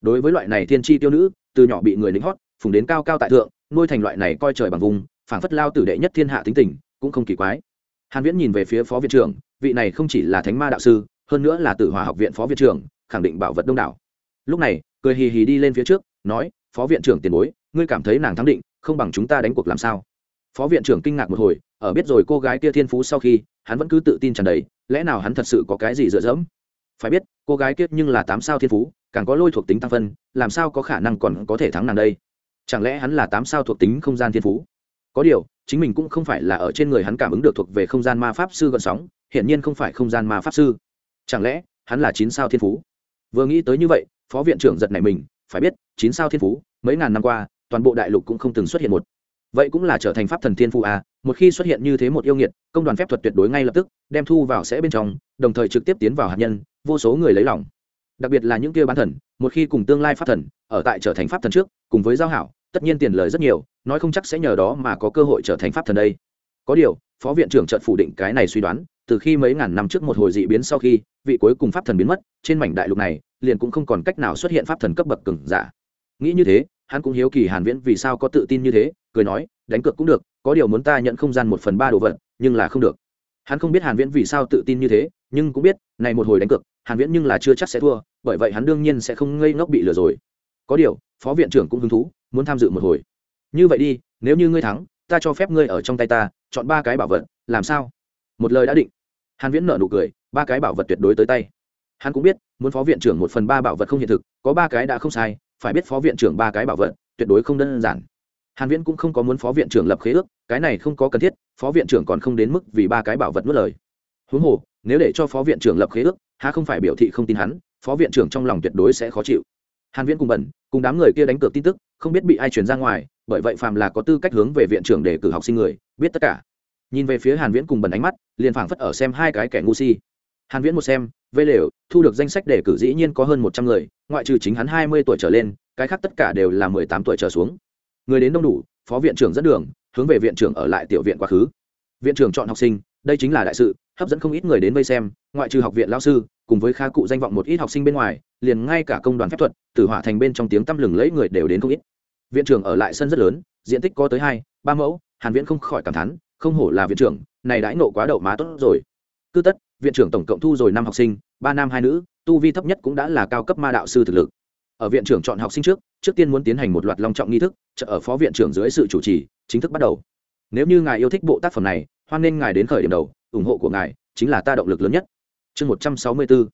Đối với loại này thiên chi tiêu nữ, từ nhỏ bị người lính hót, phùng đến cao cao tại thượng, nuôi thành loại này coi trời bằng vùng, phảng phất lao tử đệ nhất thiên hạ tính tình, cũng không kỳ quái. Hàn viễn nhìn về phía phó viện trưởng, vị này không chỉ là thánh ma đạo sư, hơn nữa là tử hòa học viện phó viện trưởng, khẳng định bảo vật đông đảo. Lúc này, cười hì hì đi lên phía trước, nói, phó viện trưởng tiền bối, ngươi cảm thấy nàng thắng định, không bằng chúng ta đánh cuộc làm sao? Phó viện trưởng kinh ngạc một hồi, ở biết rồi cô gái kia thiên phú sau khi, hắn vẫn cứ tự tin tràn đầy, lẽ nào hắn thật sự có cái gì dựa dẫm? Phải biết, cô gái kia nhưng là tám sao thiên phú, càng có lôi thuộc tính tăng phân, làm sao có khả năng còn có thể thắng nàng đây? Chẳng lẽ hắn là tám sao thuộc tính không gian thiên phú? Có điều, chính mình cũng không phải là ở trên người hắn cảm ứng được thuộc về không gian ma pháp sư gợn sóng, hiển nhiên không phải không gian ma pháp sư. Chẳng lẽ, hắn là chín sao thiên phú? Vừa nghĩ tới như vậy, phó viện trưởng giật này mình, phải biết, chín sao thiên phú, mấy ngàn năm qua, toàn bộ đại lục cũng không từng xuất hiện một vậy cũng là trở thành pháp thần thiên phụ à một khi xuất hiện như thế một yêu nghiệt, công đoàn phép thuật tuyệt đối ngay lập tức, đem thu vào sẽ bên trong, đồng thời trực tiếp tiến vào hạt nhân, vô số người lấy lòng. Đặc biệt là những kia bán thần, một khi cùng tương lai pháp thần, ở tại trở thành pháp thần trước, cùng với giao hảo, tất nhiên tiền lời rất nhiều, nói không chắc sẽ nhờ đó mà có cơ hội trở thành pháp thần đây. Có điều, phó viện trưởng trận phủ định cái này suy đoán, từ khi mấy ngàn năm trước một hồi dị biến sau khi, vị cuối cùng pháp thần biến mất, trên mảnh đại lục này, liền cũng không còn cách nào xuất hiện pháp thần cấp bậc cường giả. Nghĩ như thế, hắn cũng hiếu kỳ hàn viễn vì sao có tự tin như thế cười nói, đánh cược cũng được, có điều muốn ta nhận không gian một phần ba đồ vật, nhưng là không được. Hắn không biết hàn viễn vì sao tự tin như thế, nhưng cũng biết, này một hồi đánh cược, hàn viễn nhưng là chưa chắc sẽ thua, bởi vậy hắn đương nhiên sẽ không ngây ngốc bị lừa rồi. Có điều, phó viện trưởng cũng hứng thú, muốn tham dự một hồi. Như vậy đi, nếu như ngươi thắng, ta cho phép ngươi ở trong tay ta, chọn ba cái bảo vật, làm sao? Một lời đã định. Hàn viễn nở nụ cười, ba cái bảo vật tuyệt đối tới tay. Hắn cũng biết, muốn phó viện trưởng một phần ba bảo vật không hiện thực, có ba cái đã không sai, phải biết phó viện trưởng ba cái bảo vật, tuyệt đối không đơn giản hàn viễn cũng không có muốn phó viện trưởng lập khế ước, cái này không có cần thiết, phó viện trưởng còn không đến mức vì ba cái bảo vật nuốt lời. Huống hồ, nếu để cho phó viện trưởng lập khế ước, há không phải biểu thị không tin hắn, phó viện trưởng trong lòng tuyệt đối sẽ khó chịu. Hàn viễn cùng bẩn, cùng đám người kia đánh cược tin tức, không biết bị ai truyền ra ngoài, bởi vậy phàm là có tư cách hướng về viện trưởng để cử học sinh người, biết tất cả. Nhìn về phía hàn viễn cùng bẩn ánh mắt, liền phảng phất ở xem hai cái kẻ ngu si. Hàn viễn một xem vây lều, thu được danh sách đề cử dĩ nhiên có hơn 100 người, ngoại trừ chính hắn 20 tuổi trở lên, cái khác tất cả đều là 18 tuổi trở xuống người đến đông đủ, phó viện trưởng dẫn đường, hướng về viện trưởng ở lại tiểu viện quá khứ. Viện trưởng chọn học sinh, đây chính là đại sự, hấp dẫn không ít người đến vây xem, ngoại trừ học viện lao sư, cùng với kha cụ danh vọng một ít học sinh bên ngoài, liền ngay cả công đoàn phép thuật, tử hỏa thành bên trong tiếng tăm lừng lẫy người đều đến không ít. Viện trưởng ở lại sân rất lớn, diện tích có tới hai, ba mẫu, hàn viễn không khỏi cảm thán, không hổ là viện trưởng, này đãi nộ quá đậu má tốt rồi. Cứ tất, viện trưởng tổng cộng thu rồi năm học sinh, ba nam hai nữ, tu vi thấp nhất cũng đã là cao cấp ma đạo sư thực lực ở viện trưởng chọn học sinh trước trước tiên muốn tiến hành một loạt long trọng nghi thức, chợ ở phó viện trưởng dưới sự chủ trì, chính thức bắt đầu. Nếu như ngài yêu thích bộ tác phẩm này, hoan nên ngài đến khởi điểm đầu, ủng hộ của ngài chính là ta động lực lớn nhất. Chương một trăm sáu mươi bốn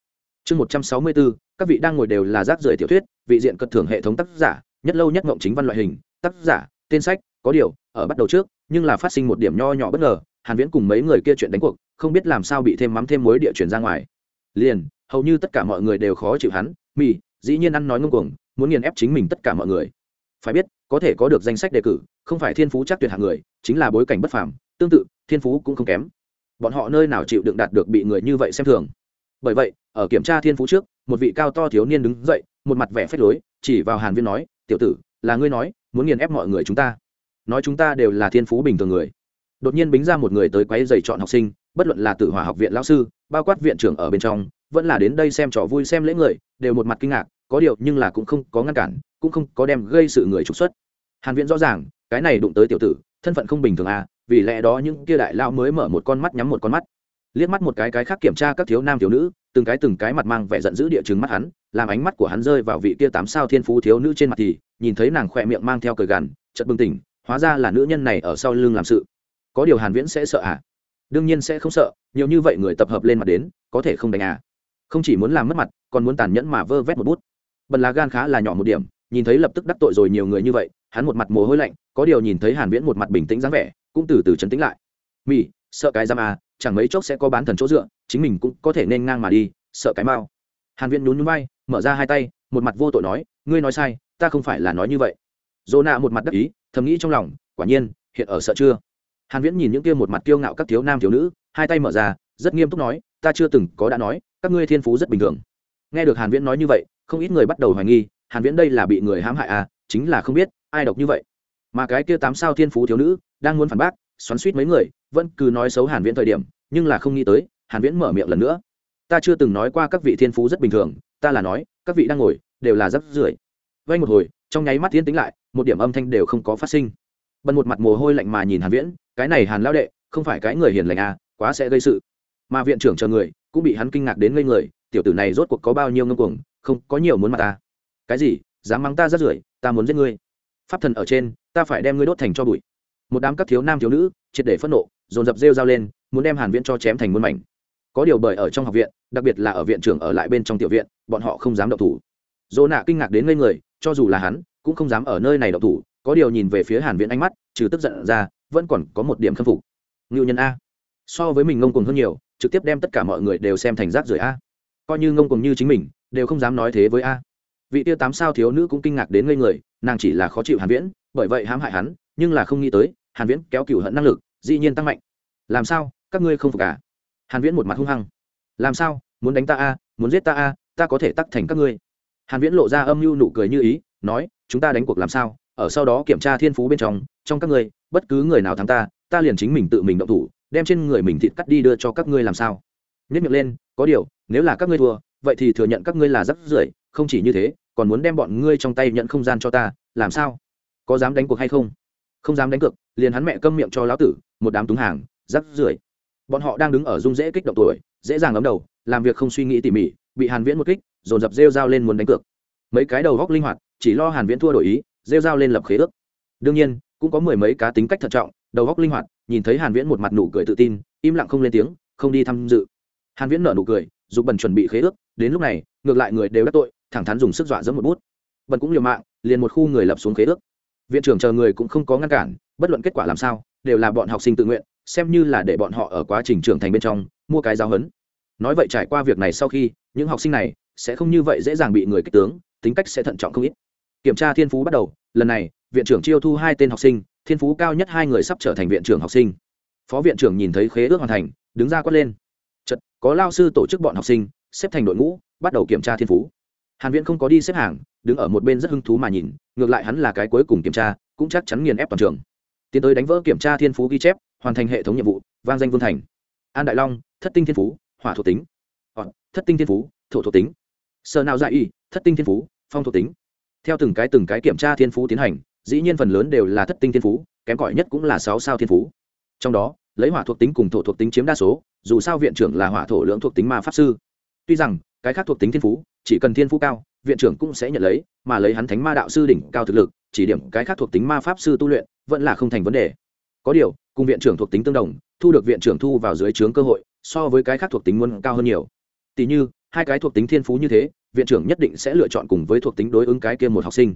chương một trăm sáu mươi bốn các vị đang ngồi đều là rác rưởi tiểu thuyết, vị diện cất thưởng hệ thống tác giả, nhất lâu nhất ngộng chính văn loại hình, tác giả, tên sách, có điều, ở bắt đầu trước, nhưng là phát sinh một điểm nho nhỏ bất ngờ, hàn viễn cùng mấy người kia chuyện đánh cuộc, không biết làm sao bị thêm mắm thêm muối địa chuyển ra ngoài. Liền, hầu như tất cả mọi người đều khó chịu hắn, mì dĩ nhiên ăn nói ngông cuồng, muốn nghiền ép chính mình tất cả mọi người. Phải biết, có thể có được danh sách đề cử, không phải thiên phú chắc tuyệt hạng người, chính là bối cảnh bất phàm, tương tự, thiên phú cũng không kém. Bọn họ nơi nào chịu đựng đạt được bị người như vậy xem thường. Bởi vậy, ở kiểm tra thiên phú trước, một vị cao to thiếu niên đứng dậy, một mặt vẻ phách lối, chỉ vào hàn viên nói, tiểu tử, là ngươi nói, muốn nghiền ép mọi người chúng ta. Nói chúng ta đều là thiên phú bình thường người. Đột nhiên bính ra một người tới quấy dày chọn học sinh, bất luận là tử hòa học viện lão sư, bao quát viện trưởng ở bên trong vẫn là đến đây xem trò vui xem lễ người, đều một mặt kinh ngạc, có điều nhưng là cũng không có ngăn cản, cũng không có đem gây sự người trục xuất. Hàn viễn rõ ràng, cái này đụng tới tiểu tử, thân phận không bình thường à vì lẽ đó những kia đại lao mới mở một con mắt nhắm một con mắt. Liếc mắt một cái cái khác kiểm tra các thiếu nam thiếu nữ, từng cái từng cái mặt mang vẻ giận dữ địa chứng mắt hắn, làm ánh mắt của hắn rơi vào vị kia tám sao thiên phú thiếu nữ trên mặt thì, nhìn thấy nàng khỏe miệng mang theo cười gằn, chợt bừng tỉnh, hóa ra là nữ nhân này ở sau lưng làm sự. Có điều hàn viễn sẽ sợ à? Đương nhiên sẽ không sợ, nhiều như vậy người tập hợp lên mặt đến, có thể không đánh à? Không chỉ muốn làm mất mặt, còn muốn tàn nhẫn mà vơ vét một bút. Bần lá gan khá là nhỏ một điểm, nhìn thấy lập tức đắc tội rồi nhiều người như vậy, hắn một mặt mồ hôi lạnh, có điều nhìn thấy hàn viễn một mặt bình tĩnh dáng vẻ, cũng từ từ chấn tĩnh lại. Mỉ sợ cái giam à chẳng mấy chốc sẽ có bán thần chỗ dựa, chính mình cũng có thể nên ngang mà đi, sợ cái mau. Hàn viễn nhún nhún vai, mở ra hai tay, một mặt vô tội nói, ngươi nói sai, ta không phải là nói như vậy. Dỗ nạ một mặt đắc ý, thầm nghĩ trong lòng, quả nhiên, hiện ở sợ chưa? Hàn viễn nhìn những kia một mặt kiêu ngạo các thiếu nam thiếu nữ, hai tay mở ra, rất nghiêm túc nói, ta chưa từng có đã nói các ngươi thiên phú rất bình thường. Nghe được hàn viễn nói như vậy, không ít người bắt đầu hoài nghi, hàn viễn đây là bị người hãm hại à chính là không biết, ai độc như vậy. Mà cái kia tám sao thiên phú thiếu nữ, đang muốn phản bác, xoắn suýt mấy người, vẫn cứ nói xấu hàn viễn thời điểm, nhưng là không nghĩ tới, hàn viễn mở miệng lần nữa. Ta chưa từng nói qua các vị thiên phú rất bình thường, ta là nói, các vị đang ngồi, đều là rất rưởi. Vay một hồi, trong nháy mắt tiến tính lại, một điểm âm thanh đều không có phát sinh. Bần một mặt mồ hôi lạnh mà nhìn hàn viễn, cái này hàn lao đệ, không phải cái người hiền lành à quá sẽ gây sự mà viện trưởng chờ người cũng bị hắn kinh ngạc đến ngây người, tiểu tử này rốt cuộc có bao nhiêu ngông cuồng, không có nhiều muốn mặt ta. Cái gì? Dám mắng ta rất rưởi, ta muốn giết ngươi. Pháp thần ở trên, ta phải đem ngươi đốt thành cho bụi. Một đám các thiếu nam thiếu nữ, triệt để phẫn nộ, dồn dập rêu dao lên, muốn đem hàn viễn cho chém thành muôn mảnh. Có điều bởi ở trong học viện, đặc biệt là ở viện trưởng ở lại bên trong tiểu viện, bọn họ không dám động thủ. Dỗ nạ kinh ngạc đến ngây người, cho dù là hắn, cũng không dám ở nơi này động thủ. Có điều nhìn về phía hàn viễn ánh mắt, trừ tức giận ra, vẫn còn có một điểm khâm phục. Ngưu nhân a. So với mình ngông cuồng hơn nhiều trực tiếp đem tất cả mọi người đều xem thành rác rưởi a. Coi như ngông cuồng như chính mình, đều không dám nói thế với a. Vị tiêu tám sao thiếu nữ cũng kinh ngạc đến ngây người, nàng chỉ là khó chịu hàn viễn, bởi vậy hãm hại hắn, nhưng là không nghĩ tới, hàn viễn kéo cửu hận năng lực, dĩ nhiên tăng mạnh. Làm sao, các ngươi không phục cả à? hàn viễn một mặt hung hăng. Làm sao, muốn đánh ta a, muốn giết ta a, ta có thể tắc thành các ngươi. Hàn viễn lộ ra âm mưu nụ cười như ý, nói, chúng ta đánh cuộc làm sao? Ở sau đó kiểm tra thiên phú bên trong trong các ngươi, bất cứ người nào thắng ta ta liền chính mình tự mình động thủ đem trên người mình thịt cắt đi đưa cho các ngươi làm sao? Nhất miệng lên, có điều, nếu là các ngươi thua, vậy thì thừa nhận các ngươi là rắc rưởi, không chỉ như thế, còn muốn đem bọn ngươi trong tay nhận không gian cho ta, làm sao? Có dám đánh cuộc hay không? Không dám đánh cược, liền hắn mẹ câm miệng cho lão tử, một đám túng hàng, rắc rưởi. Bọn họ đang đứng ở dung dễ kích động tuổi, dễ dàng ấm đầu, làm việc không suy nghĩ tỉ mỉ, bị hàn viễn một kích, dồn dập rêu dao lên muốn đánh cược. Mấy cái đầu góc linh hoạt, chỉ lo hàn viễn thua đổi ý, rêu dao lên lập khế ước. Đương nhiên, cũng có mười mấy cá tính cách thận trọng, đầu góc linh hoạt nhìn thấy hàn viễn một mặt nụ cười tự tin, im lặng không lên tiếng, không đi tham dự. Hàn viễn nở nụ cười, dục bần chuẩn bị khế ước, đến lúc này, ngược lại người đều đắc tội, thẳng thắn dùng sức dọa dẫm một bút. Bần cũng liều mạng, liền một khu người lập xuống khế ước. Viện trưởng chờ người cũng không có ngăn cản, bất luận kết quả làm sao, đều là bọn học sinh tự nguyện, xem như là để bọn họ ở quá trình trưởng thành bên trong, mua cái giáo hấn nói vậy trải qua việc này sau khi, những học sinh này sẽ không như vậy dễ dàng bị người kích tướng, tính cách sẽ thận trọng không ít. Kiểm tra thiên phú bắt đầu, lần này, viện trưởng chiêu thu hai tên học sinh thiên phú cao nhất hai người sắp trở thành viện trưởng học sinh. Phó viện trưởng nhìn thấy khế ước hoàn thành đứng ra quát lên. Chật có lao sư tổ chức bọn học sinh xếp thành đội ngũ bắt đầu kiểm tra thiên phú. Hàn viễn không có đi xếp hàng đứng ở một bên rất hứng thú mà nhìn ngược lại hắn là cái cuối cùng kiểm tra cũng chắc chắn nghiền ép toàn trường. Tiến tới đánh vỡ kiểm tra thiên phú ghi chép hoàn thành hệ thống nhiệm vụ vang danh vương thành. An đại long thất tinh thiên phú hỏa thuộc tính. Hoặc, thất tinh thiên phú thổ thuộc tính. Sơ nào dại y thất tinh thiên phú phong thuộc tính. Theo từng cái từng cái kiểm tra thiên phú tiến hành dĩ nhiên phần lớn đều là thất tinh thiên phú, kém cỏi nhất cũng là sáu sao thiên phú. Trong đó, lấy hỏa thuộc tính cùng thổ thuộc tính chiếm đa số, dù sao viện trưởng là hỏa thổ lượng thuộc tính ma pháp sư. Tuy rằng, cái khác thuộc tính thiên phú, chỉ cần thiên phú cao, viện trưởng cũng sẽ nhận lấy, mà lấy hắn thánh ma đạo sư đỉnh cao thực lực, chỉ điểm cái khác thuộc tính ma pháp sư tu luyện, vẫn là không thành vấn đề. Có điều, cùng viện trưởng thuộc tính tương đồng, thu được viện trưởng thu vào dưới trướng cơ hội, so với cái khác thuộc tính muốn cao hơn nhiều. Tỷ như, hai cái thuộc tính thiên phú như thế, viện trưởng nhất định sẽ lựa chọn cùng với thuộc tính đối ứng cái kia một học sinh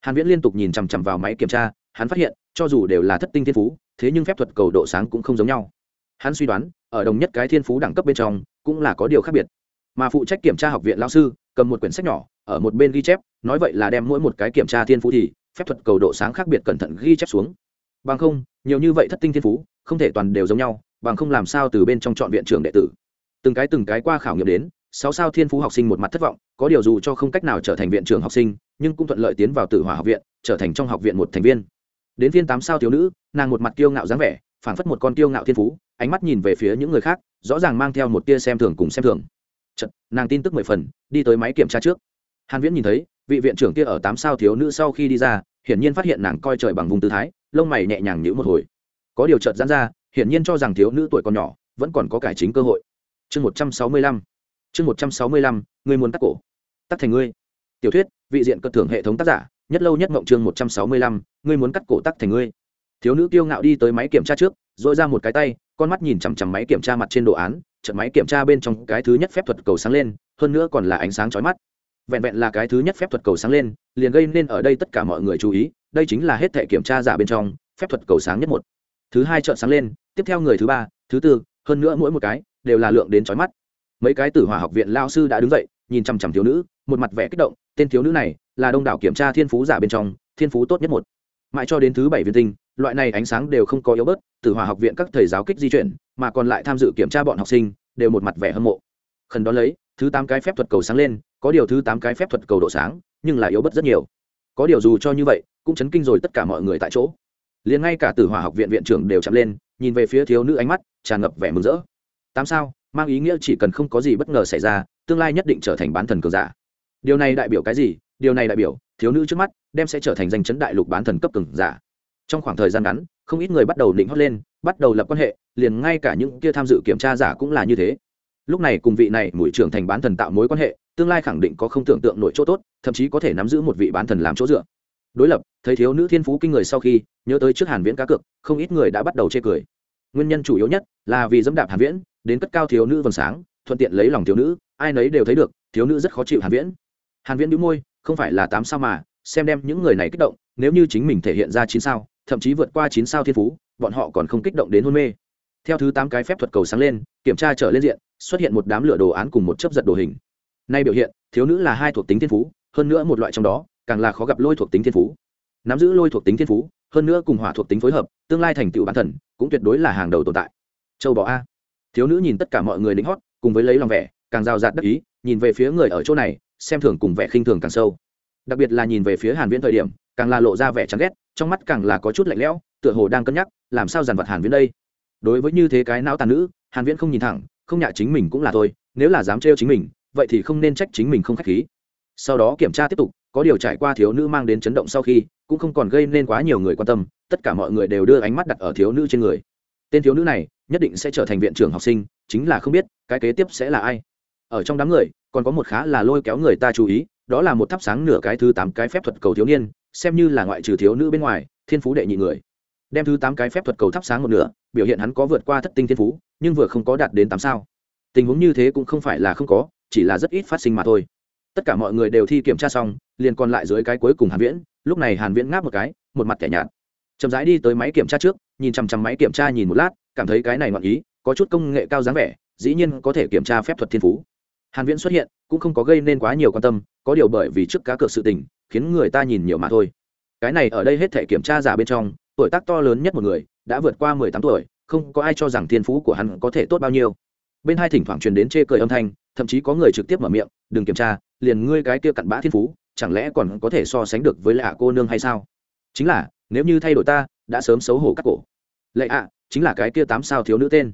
hàn viễn liên tục nhìn chằm chằm vào máy kiểm tra, hắn phát hiện, cho dù đều là thất tinh thiên phú, thế nhưng phép thuật cầu độ sáng cũng không giống nhau. Hắn suy đoán, ở đồng nhất cái thiên phú đẳng cấp bên trong, cũng là có điều khác biệt. Mà phụ trách kiểm tra học viện lão sư, cầm một quyển sách nhỏ, ở một bên ghi chép, nói vậy là đem mỗi một cái kiểm tra thiên phú thì, phép thuật cầu độ sáng khác biệt cẩn thận ghi chép xuống. Bằng không, nhiều như vậy thất tinh thiên phú, không thể toàn đều giống nhau, bằng không làm sao từ bên trong chọn viện trưởng đệ tử. Từng cái từng cái qua khảo nghiệm đến sáu sao thiên phú học sinh một mặt thất vọng có điều dù cho không cách nào trở thành viện trưởng học sinh nhưng cũng thuận lợi tiến vào tử hỏa học viện trở thành trong học viện một thành viên. Đến viên tám sao thiếu nữ nàng một mặt kiêu ngạo dáng vẻ phảng phất một con kiêu ngạo thiên phú ánh mắt nhìn về phía những người khác rõ ràng mang theo một tia xem thường cùng xem thường. Chật, nàng tin tức mười phần đi tới máy kiểm tra trước. Hàn viễn nhìn thấy vị viện trưởng kia ở tám sao thiếu nữ sau khi đi ra hiển nhiên phát hiện nàng coi trời bằng vùng tư thái lông mày nhẹ nhàng nhíu một hồi. Có điều chợt giãn ra hiển nhiên cho rằng thiếu nữ tuổi còn nhỏ vẫn còn có cải chính cơ hội. Chương một trăm sáu mươi lăm chương một trăm sáu mươi lăm, ngươi muốn cắt cổ. Tắc thành ngươi. Tiểu thuyết, vị diện cận thưởng hệ thống tác giả, nhất lâu nhất mộng chương một trăm sáu mươi lăm, ngươi muốn cắt cổ tắc thành ngươi. Thiếu nữ kiêu ngạo đi tới máy kiểm tra trước dội ra một cái tay, con mắt nhìn chằm chằm máy kiểm tra mặt trên đồ án trận máy kiểm tra bên trong cái thứ nhất phép thuật cầu sáng lên, hơn nữa còn là ánh sáng chói mắt. Vẹn vẹn là cái thứ nhất phép thuật cầu sáng lên, liền gây nên ở đây tất cả mọi người chú ý, đây chính là hết thể kiểm tra giả bên trong, phép thuật cầu sáng nhất một. Thứ hai trợn sáng lên, tiếp theo người thứ ba, thứ tư, hơn nữa mỗi một cái, đều là lượng đến chói mắt mấy cái tử hỏa học viện lao sư đã đứng dậy, nhìn chằm chằm thiếu nữ, một mặt vẻ kích động, tên thiếu nữ này là đông đảo kiểm tra thiên phú giả bên trong, thiên phú tốt nhất một. Mãi cho đến thứ bảy viên tinh, loại này ánh sáng đều không có yếu bớt, tử hỏa học viện các thầy giáo kích di chuyển, mà còn lại tham dự kiểm tra bọn học sinh, đều một mặt vẻ hâm mộ. Khẩn đón lấy, thứ tám cái phép thuật cầu sáng lên, có điều thứ tám cái phép thuật cầu độ sáng, nhưng là yếu bớt rất nhiều. Có điều dù cho như vậy, cũng chấn kinh rồi tất cả mọi người tại chỗ. Liền ngay cả tử hỏa học viện viện trưởng đều chạm lên, nhìn về phía thiếu nữ ánh mắt tràn ngập vẻ mừng rỡ. Tám sao? Mang ý nghĩa chỉ cần không có gì bất ngờ xảy ra, tương lai nhất định trở thành bán thần cường giả. Điều này đại biểu cái gì? Điều này đại biểu, thiếu nữ trước mắt đem sẽ trở thành danh chấn đại lục bán thần cấp cường giả. Trong khoảng thời gian ngắn, không ít người bắt đầu định hót lên, bắt đầu lập quan hệ, liền ngay cả những kia tham dự kiểm tra giả cũng là như thế. Lúc này cùng vị này mũi trưởng thành bán thần tạo mối quan hệ, tương lai khẳng định có không tưởng tượng nổi chỗ tốt, thậm chí có thể nắm giữ một vị bán thần làm chỗ dựa. Đối lập, thấy thiếu nữ thiên phú kinh người sau khi, nhớ tới trước hàn viễn cá cược, không ít người đã bắt đầu chê cười. Nguyên nhân chủ yếu nhất là vì dẫm đạp hàn viễn đến cất cao thiếu nữ vầng sáng, thuận tiện lấy lòng thiếu nữ, ai nấy đều thấy được, thiếu nữ rất khó chịu hàn viễn. Hàn viễn đĩu môi, không phải là tám sao mà, xem đem những người này kích động, nếu như chính mình thể hiện ra chín sao, thậm chí vượt qua chín sao thiên phú, bọn họ còn không kích động đến hôn mê. Theo thứ tám cái phép thuật cầu sáng lên, kiểm tra trở lên diện, xuất hiện một đám lửa đồ án cùng một chấp giật đồ hình. Nay biểu hiện, thiếu nữ là hai thuộc tính thiên phú, hơn nữa một loại trong đó, càng là khó gặp lôi thuộc tính thiên phú. Nắm giữ lôi thuộc tính thiên phú, hơn nữa cùng hỏa thuộc tính phối hợp, tương lai thành tựu bản thần cũng tuyệt đối là hàng đầu tồn tại. Châu bò a thiếu nữ nhìn tất cả mọi người lính hót, cùng với lấy lòng vẻ, càng rào rạt đắc ý, nhìn về phía người ở chỗ này, xem thường cùng vẻ khinh thường càng sâu. Đặc biệt là nhìn về phía hàn viễn thời điểm, càng là lộ ra vẻ chán ghét, trong mắt càng là có chút lạnh lẽo, tựa hồ đang cân nhắc, làm sao dàn vật hàn viễn đây. Đối với như thế cái não tàn nữ, hàn viễn không nhìn thẳng, không nhạ chính mình cũng là thôi, nếu là dám trêu chính mình, vậy thì không nên trách chính mình không khách khí. Sau đó kiểm tra tiếp tục, có điều trải qua thiếu nữ mang đến chấn động sau khi, cũng không còn gây nên quá nhiều người quan tâm, tất cả mọi người đều đưa ánh mắt đặt ở thiếu nữ trên người tên thiếu nữ này nhất định sẽ trở thành viện trưởng học sinh, chính là không biết cái kế tiếp sẽ là ai. Ở trong đám người, còn có một khá là lôi kéo người ta chú ý, đó là một thắp sáng nửa cái thứ tám cái phép thuật cầu thiếu niên, xem như là ngoại trừ thiếu nữ bên ngoài, thiên phú đệ nhị người. Đem thứ tám cái phép thuật cầu thắp sáng một nửa, biểu hiện hắn có vượt qua thất tinh thiên phú, nhưng vừa không có đạt đến tám sao. Tình huống như thế cũng không phải là không có, chỉ là rất ít phát sinh mà thôi. Tất cả mọi người đều thi kiểm tra xong, liền còn lại dưới cái cuối cùng hàn viễn, lúc này hàn viễn ngáp một cái, một mặt kẻ nhạt. Chậm rãi đi tới máy kiểm tra trước nhìn chằm chằm máy kiểm tra nhìn một lát, cảm thấy cái này ngọn ý, có chút công nghệ cao dáng vẻ, dĩ nhiên có thể kiểm tra phép thuật thiên phú. Hàn viễn xuất hiện, cũng không có gây nên quá nhiều quan tâm, có điều bởi vì trước cá cược sự tình, khiến người ta nhìn nhiều mà thôi. Cái này ở đây hết thể kiểm tra giả bên trong, tuổi tác to lớn nhất một người, đã vượt qua 18 tuổi, không có ai cho rằng thiên phú của hắn có thể tốt bao nhiêu. Bên hai thỉnh thoảng truyền đến chê cười âm thanh, thậm chí có người trực tiếp mở miệng, đừng kiểm tra, liền ngươi cái kia cặn bã thiên phú, chẳng lẽ còn có thể so sánh được với lạ cô nương hay sao? Chính là, nếu như thay đổi ta đã sớm xấu hổ cắt cổ. Lệ ạ, chính là cái kia tám sao thiếu nữ tên.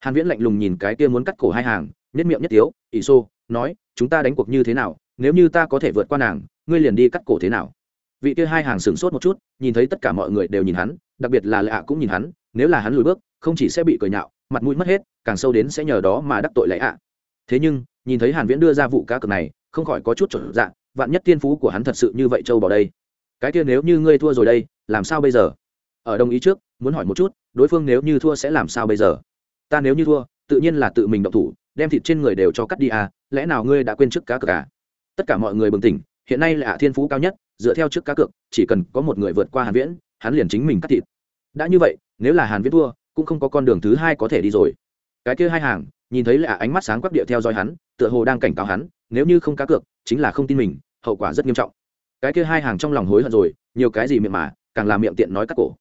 Hàn viễn lạnh lùng nhìn cái kia muốn cắt cổ hai hàng, nhất miệng nhất tiếu, ỷ xô nói, chúng ta đánh cuộc như thế nào? Nếu như ta có thể vượt qua nàng, ngươi liền đi cắt cổ thế nào? Vị kia hai hàng sửng sốt một chút, nhìn thấy tất cả mọi người đều nhìn hắn, đặc biệt là lệ ạ cũng nhìn hắn, nếu là hắn lùi bước, không chỉ sẽ bị cười nhạo, mặt mũi mất hết, càng sâu đến sẽ nhờ đó mà đắc tội lệ ạ. Thế nhưng, nhìn thấy hàn viễn đưa ra vụ cá cược này, không khỏi có chút trở dạng vạn nhất tiên phú của hắn thật sự như vậy châu bỏ đây. Cái kia nếu như ngươi thua rồi đây, làm sao bây giờ? Ở đồng ý trước, muốn hỏi một chút, đối phương nếu như thua sẽ làm sao bây giờ? Ta nếu như thua, tự nhiên là tự mình động thủ, đem thịt trên người đều cho cắt đi à lẽ nào ngươi đã quên trước cá cược à? Tất cả mọi người bừng tỉnh, hiện nay là thiên phú cao nhất, dựa theo trước cá cược, chỉ cần có một người vượt qua hàn viễn, hắn liền chính mình cắt thịt. Đã như vậy, nếu là hàn viễn thua, cũng không có con đường thứ hai có thể đi rồi. Cái kia hai hàng, nhìn thấy là ánh mắt sáng quắc địa theo dõi hắn, tựa hồ đang cảnh cáo hắn, nếu như không cá cược, chính là không tin mình, hậu quả rất nghiêm trọng. Cái kia hai hàng trong lòng hối hận rồi, nhiều cái gì miệng mà, càng làm miệng tiện nói cắt cổ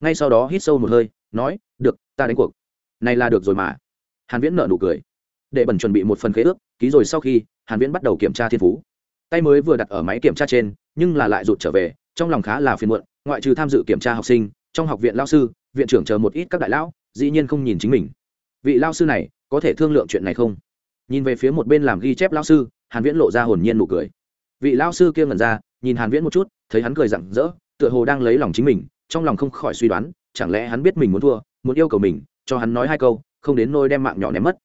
ngay sau đó hít sâu một hơi, nói, được, ta đánh cuộc. Này là được rồi mà. Hàn viễn nở nụ cười. Để bẩn chuẩn bị một phần khế ước, ký rồi sau khi, hàn viễn bắt đầu kiểm tra thiên phú. Tay mới vừa đặt ở máy kiểm tra trên, nhưng là lại rụt trở về, trong lòng khá là phiền muộn, ngoại trừ tham dự kiểm tra học sinh, trong học viện lao sư, viện trưởng chờ một ít các đại lão, dĩ nhiên không nhìn chính mình. Vị lao sư này, có thể thương lượng chuyện này không? Nhìn về phía một bên làm ghi chép lao sư, hàn viễn lộ ra hồn nhiên nụ cười. Vị lao sư kia ngẩn ra, nhìn hàn viễn một chút, thấy hắn cười rạng rỡ, tựa hồ đang lấy lòng chính mình trong lòng không khỏi suy đoán, chẳng lẽ hắn biết mình muốn thua, muốn yêu cầu mình, cho hắn nói hai câu, không đến nôi đem mạng nhỏ ném mất.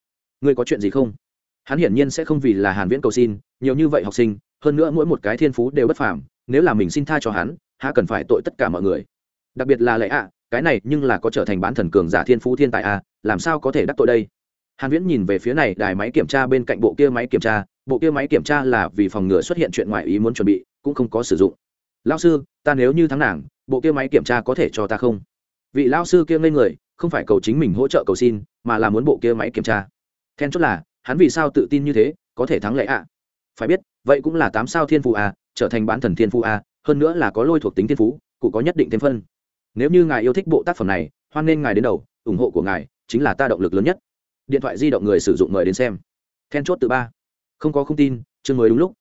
Ngươi có chuyện gì không? Hắn hiển nhiên sẽ không vì là hàn viễn cầu xin, nhiều như vậy học sinh, hơn nữa mỗi một cái thiên phú đều bất phàm, nếu là mình xin tha cho hắn, há cần phải tội tất cả mọi người. Đặc biệt là lệ ạ, cái này nhưng là có trở thành bán thần cường giả thiên phú thiên tài a làm sao có thể đắc tội đây? Hàn viễn nhìn về phía này, đài máy kiểm tra bên cạnh bộ kia máy kiểm tra, bộ kia máy kiểm tra là vì phòng ngừa xuất hiện chuyện ngoài ý muốn chuẩn bị, cũng không có sử dụng. Lão sư, ta nếu như thắng nàng bộ kia máy kiểm tra có thể cho ta không? Vị lão sư kia ngây người, không phải cầu chính mình hỗ trợ cầu xin, mà là muốn bộ kia máy kiểm tra. Then chốt là, hắn vì sao tự tin như thế, có thể thắng lệ ạ? Phải biết, vậy cũng là tám sao thiên phú a trở thành bán thần thiên phú a hơn nữa là có lôi thuộc tính thiên phú, cụ có nhất định thêm phân. Nếu như ngài yêu thích bộ tác phẩm này, hoan nên ngài đến đầu, ủng hộ của ngài chính là ta động lực lớn nhất. Điện thoại di động người sử dụng mời đến xem. Then chốt từ ba. Không có không tin, chương mới đúng lúc.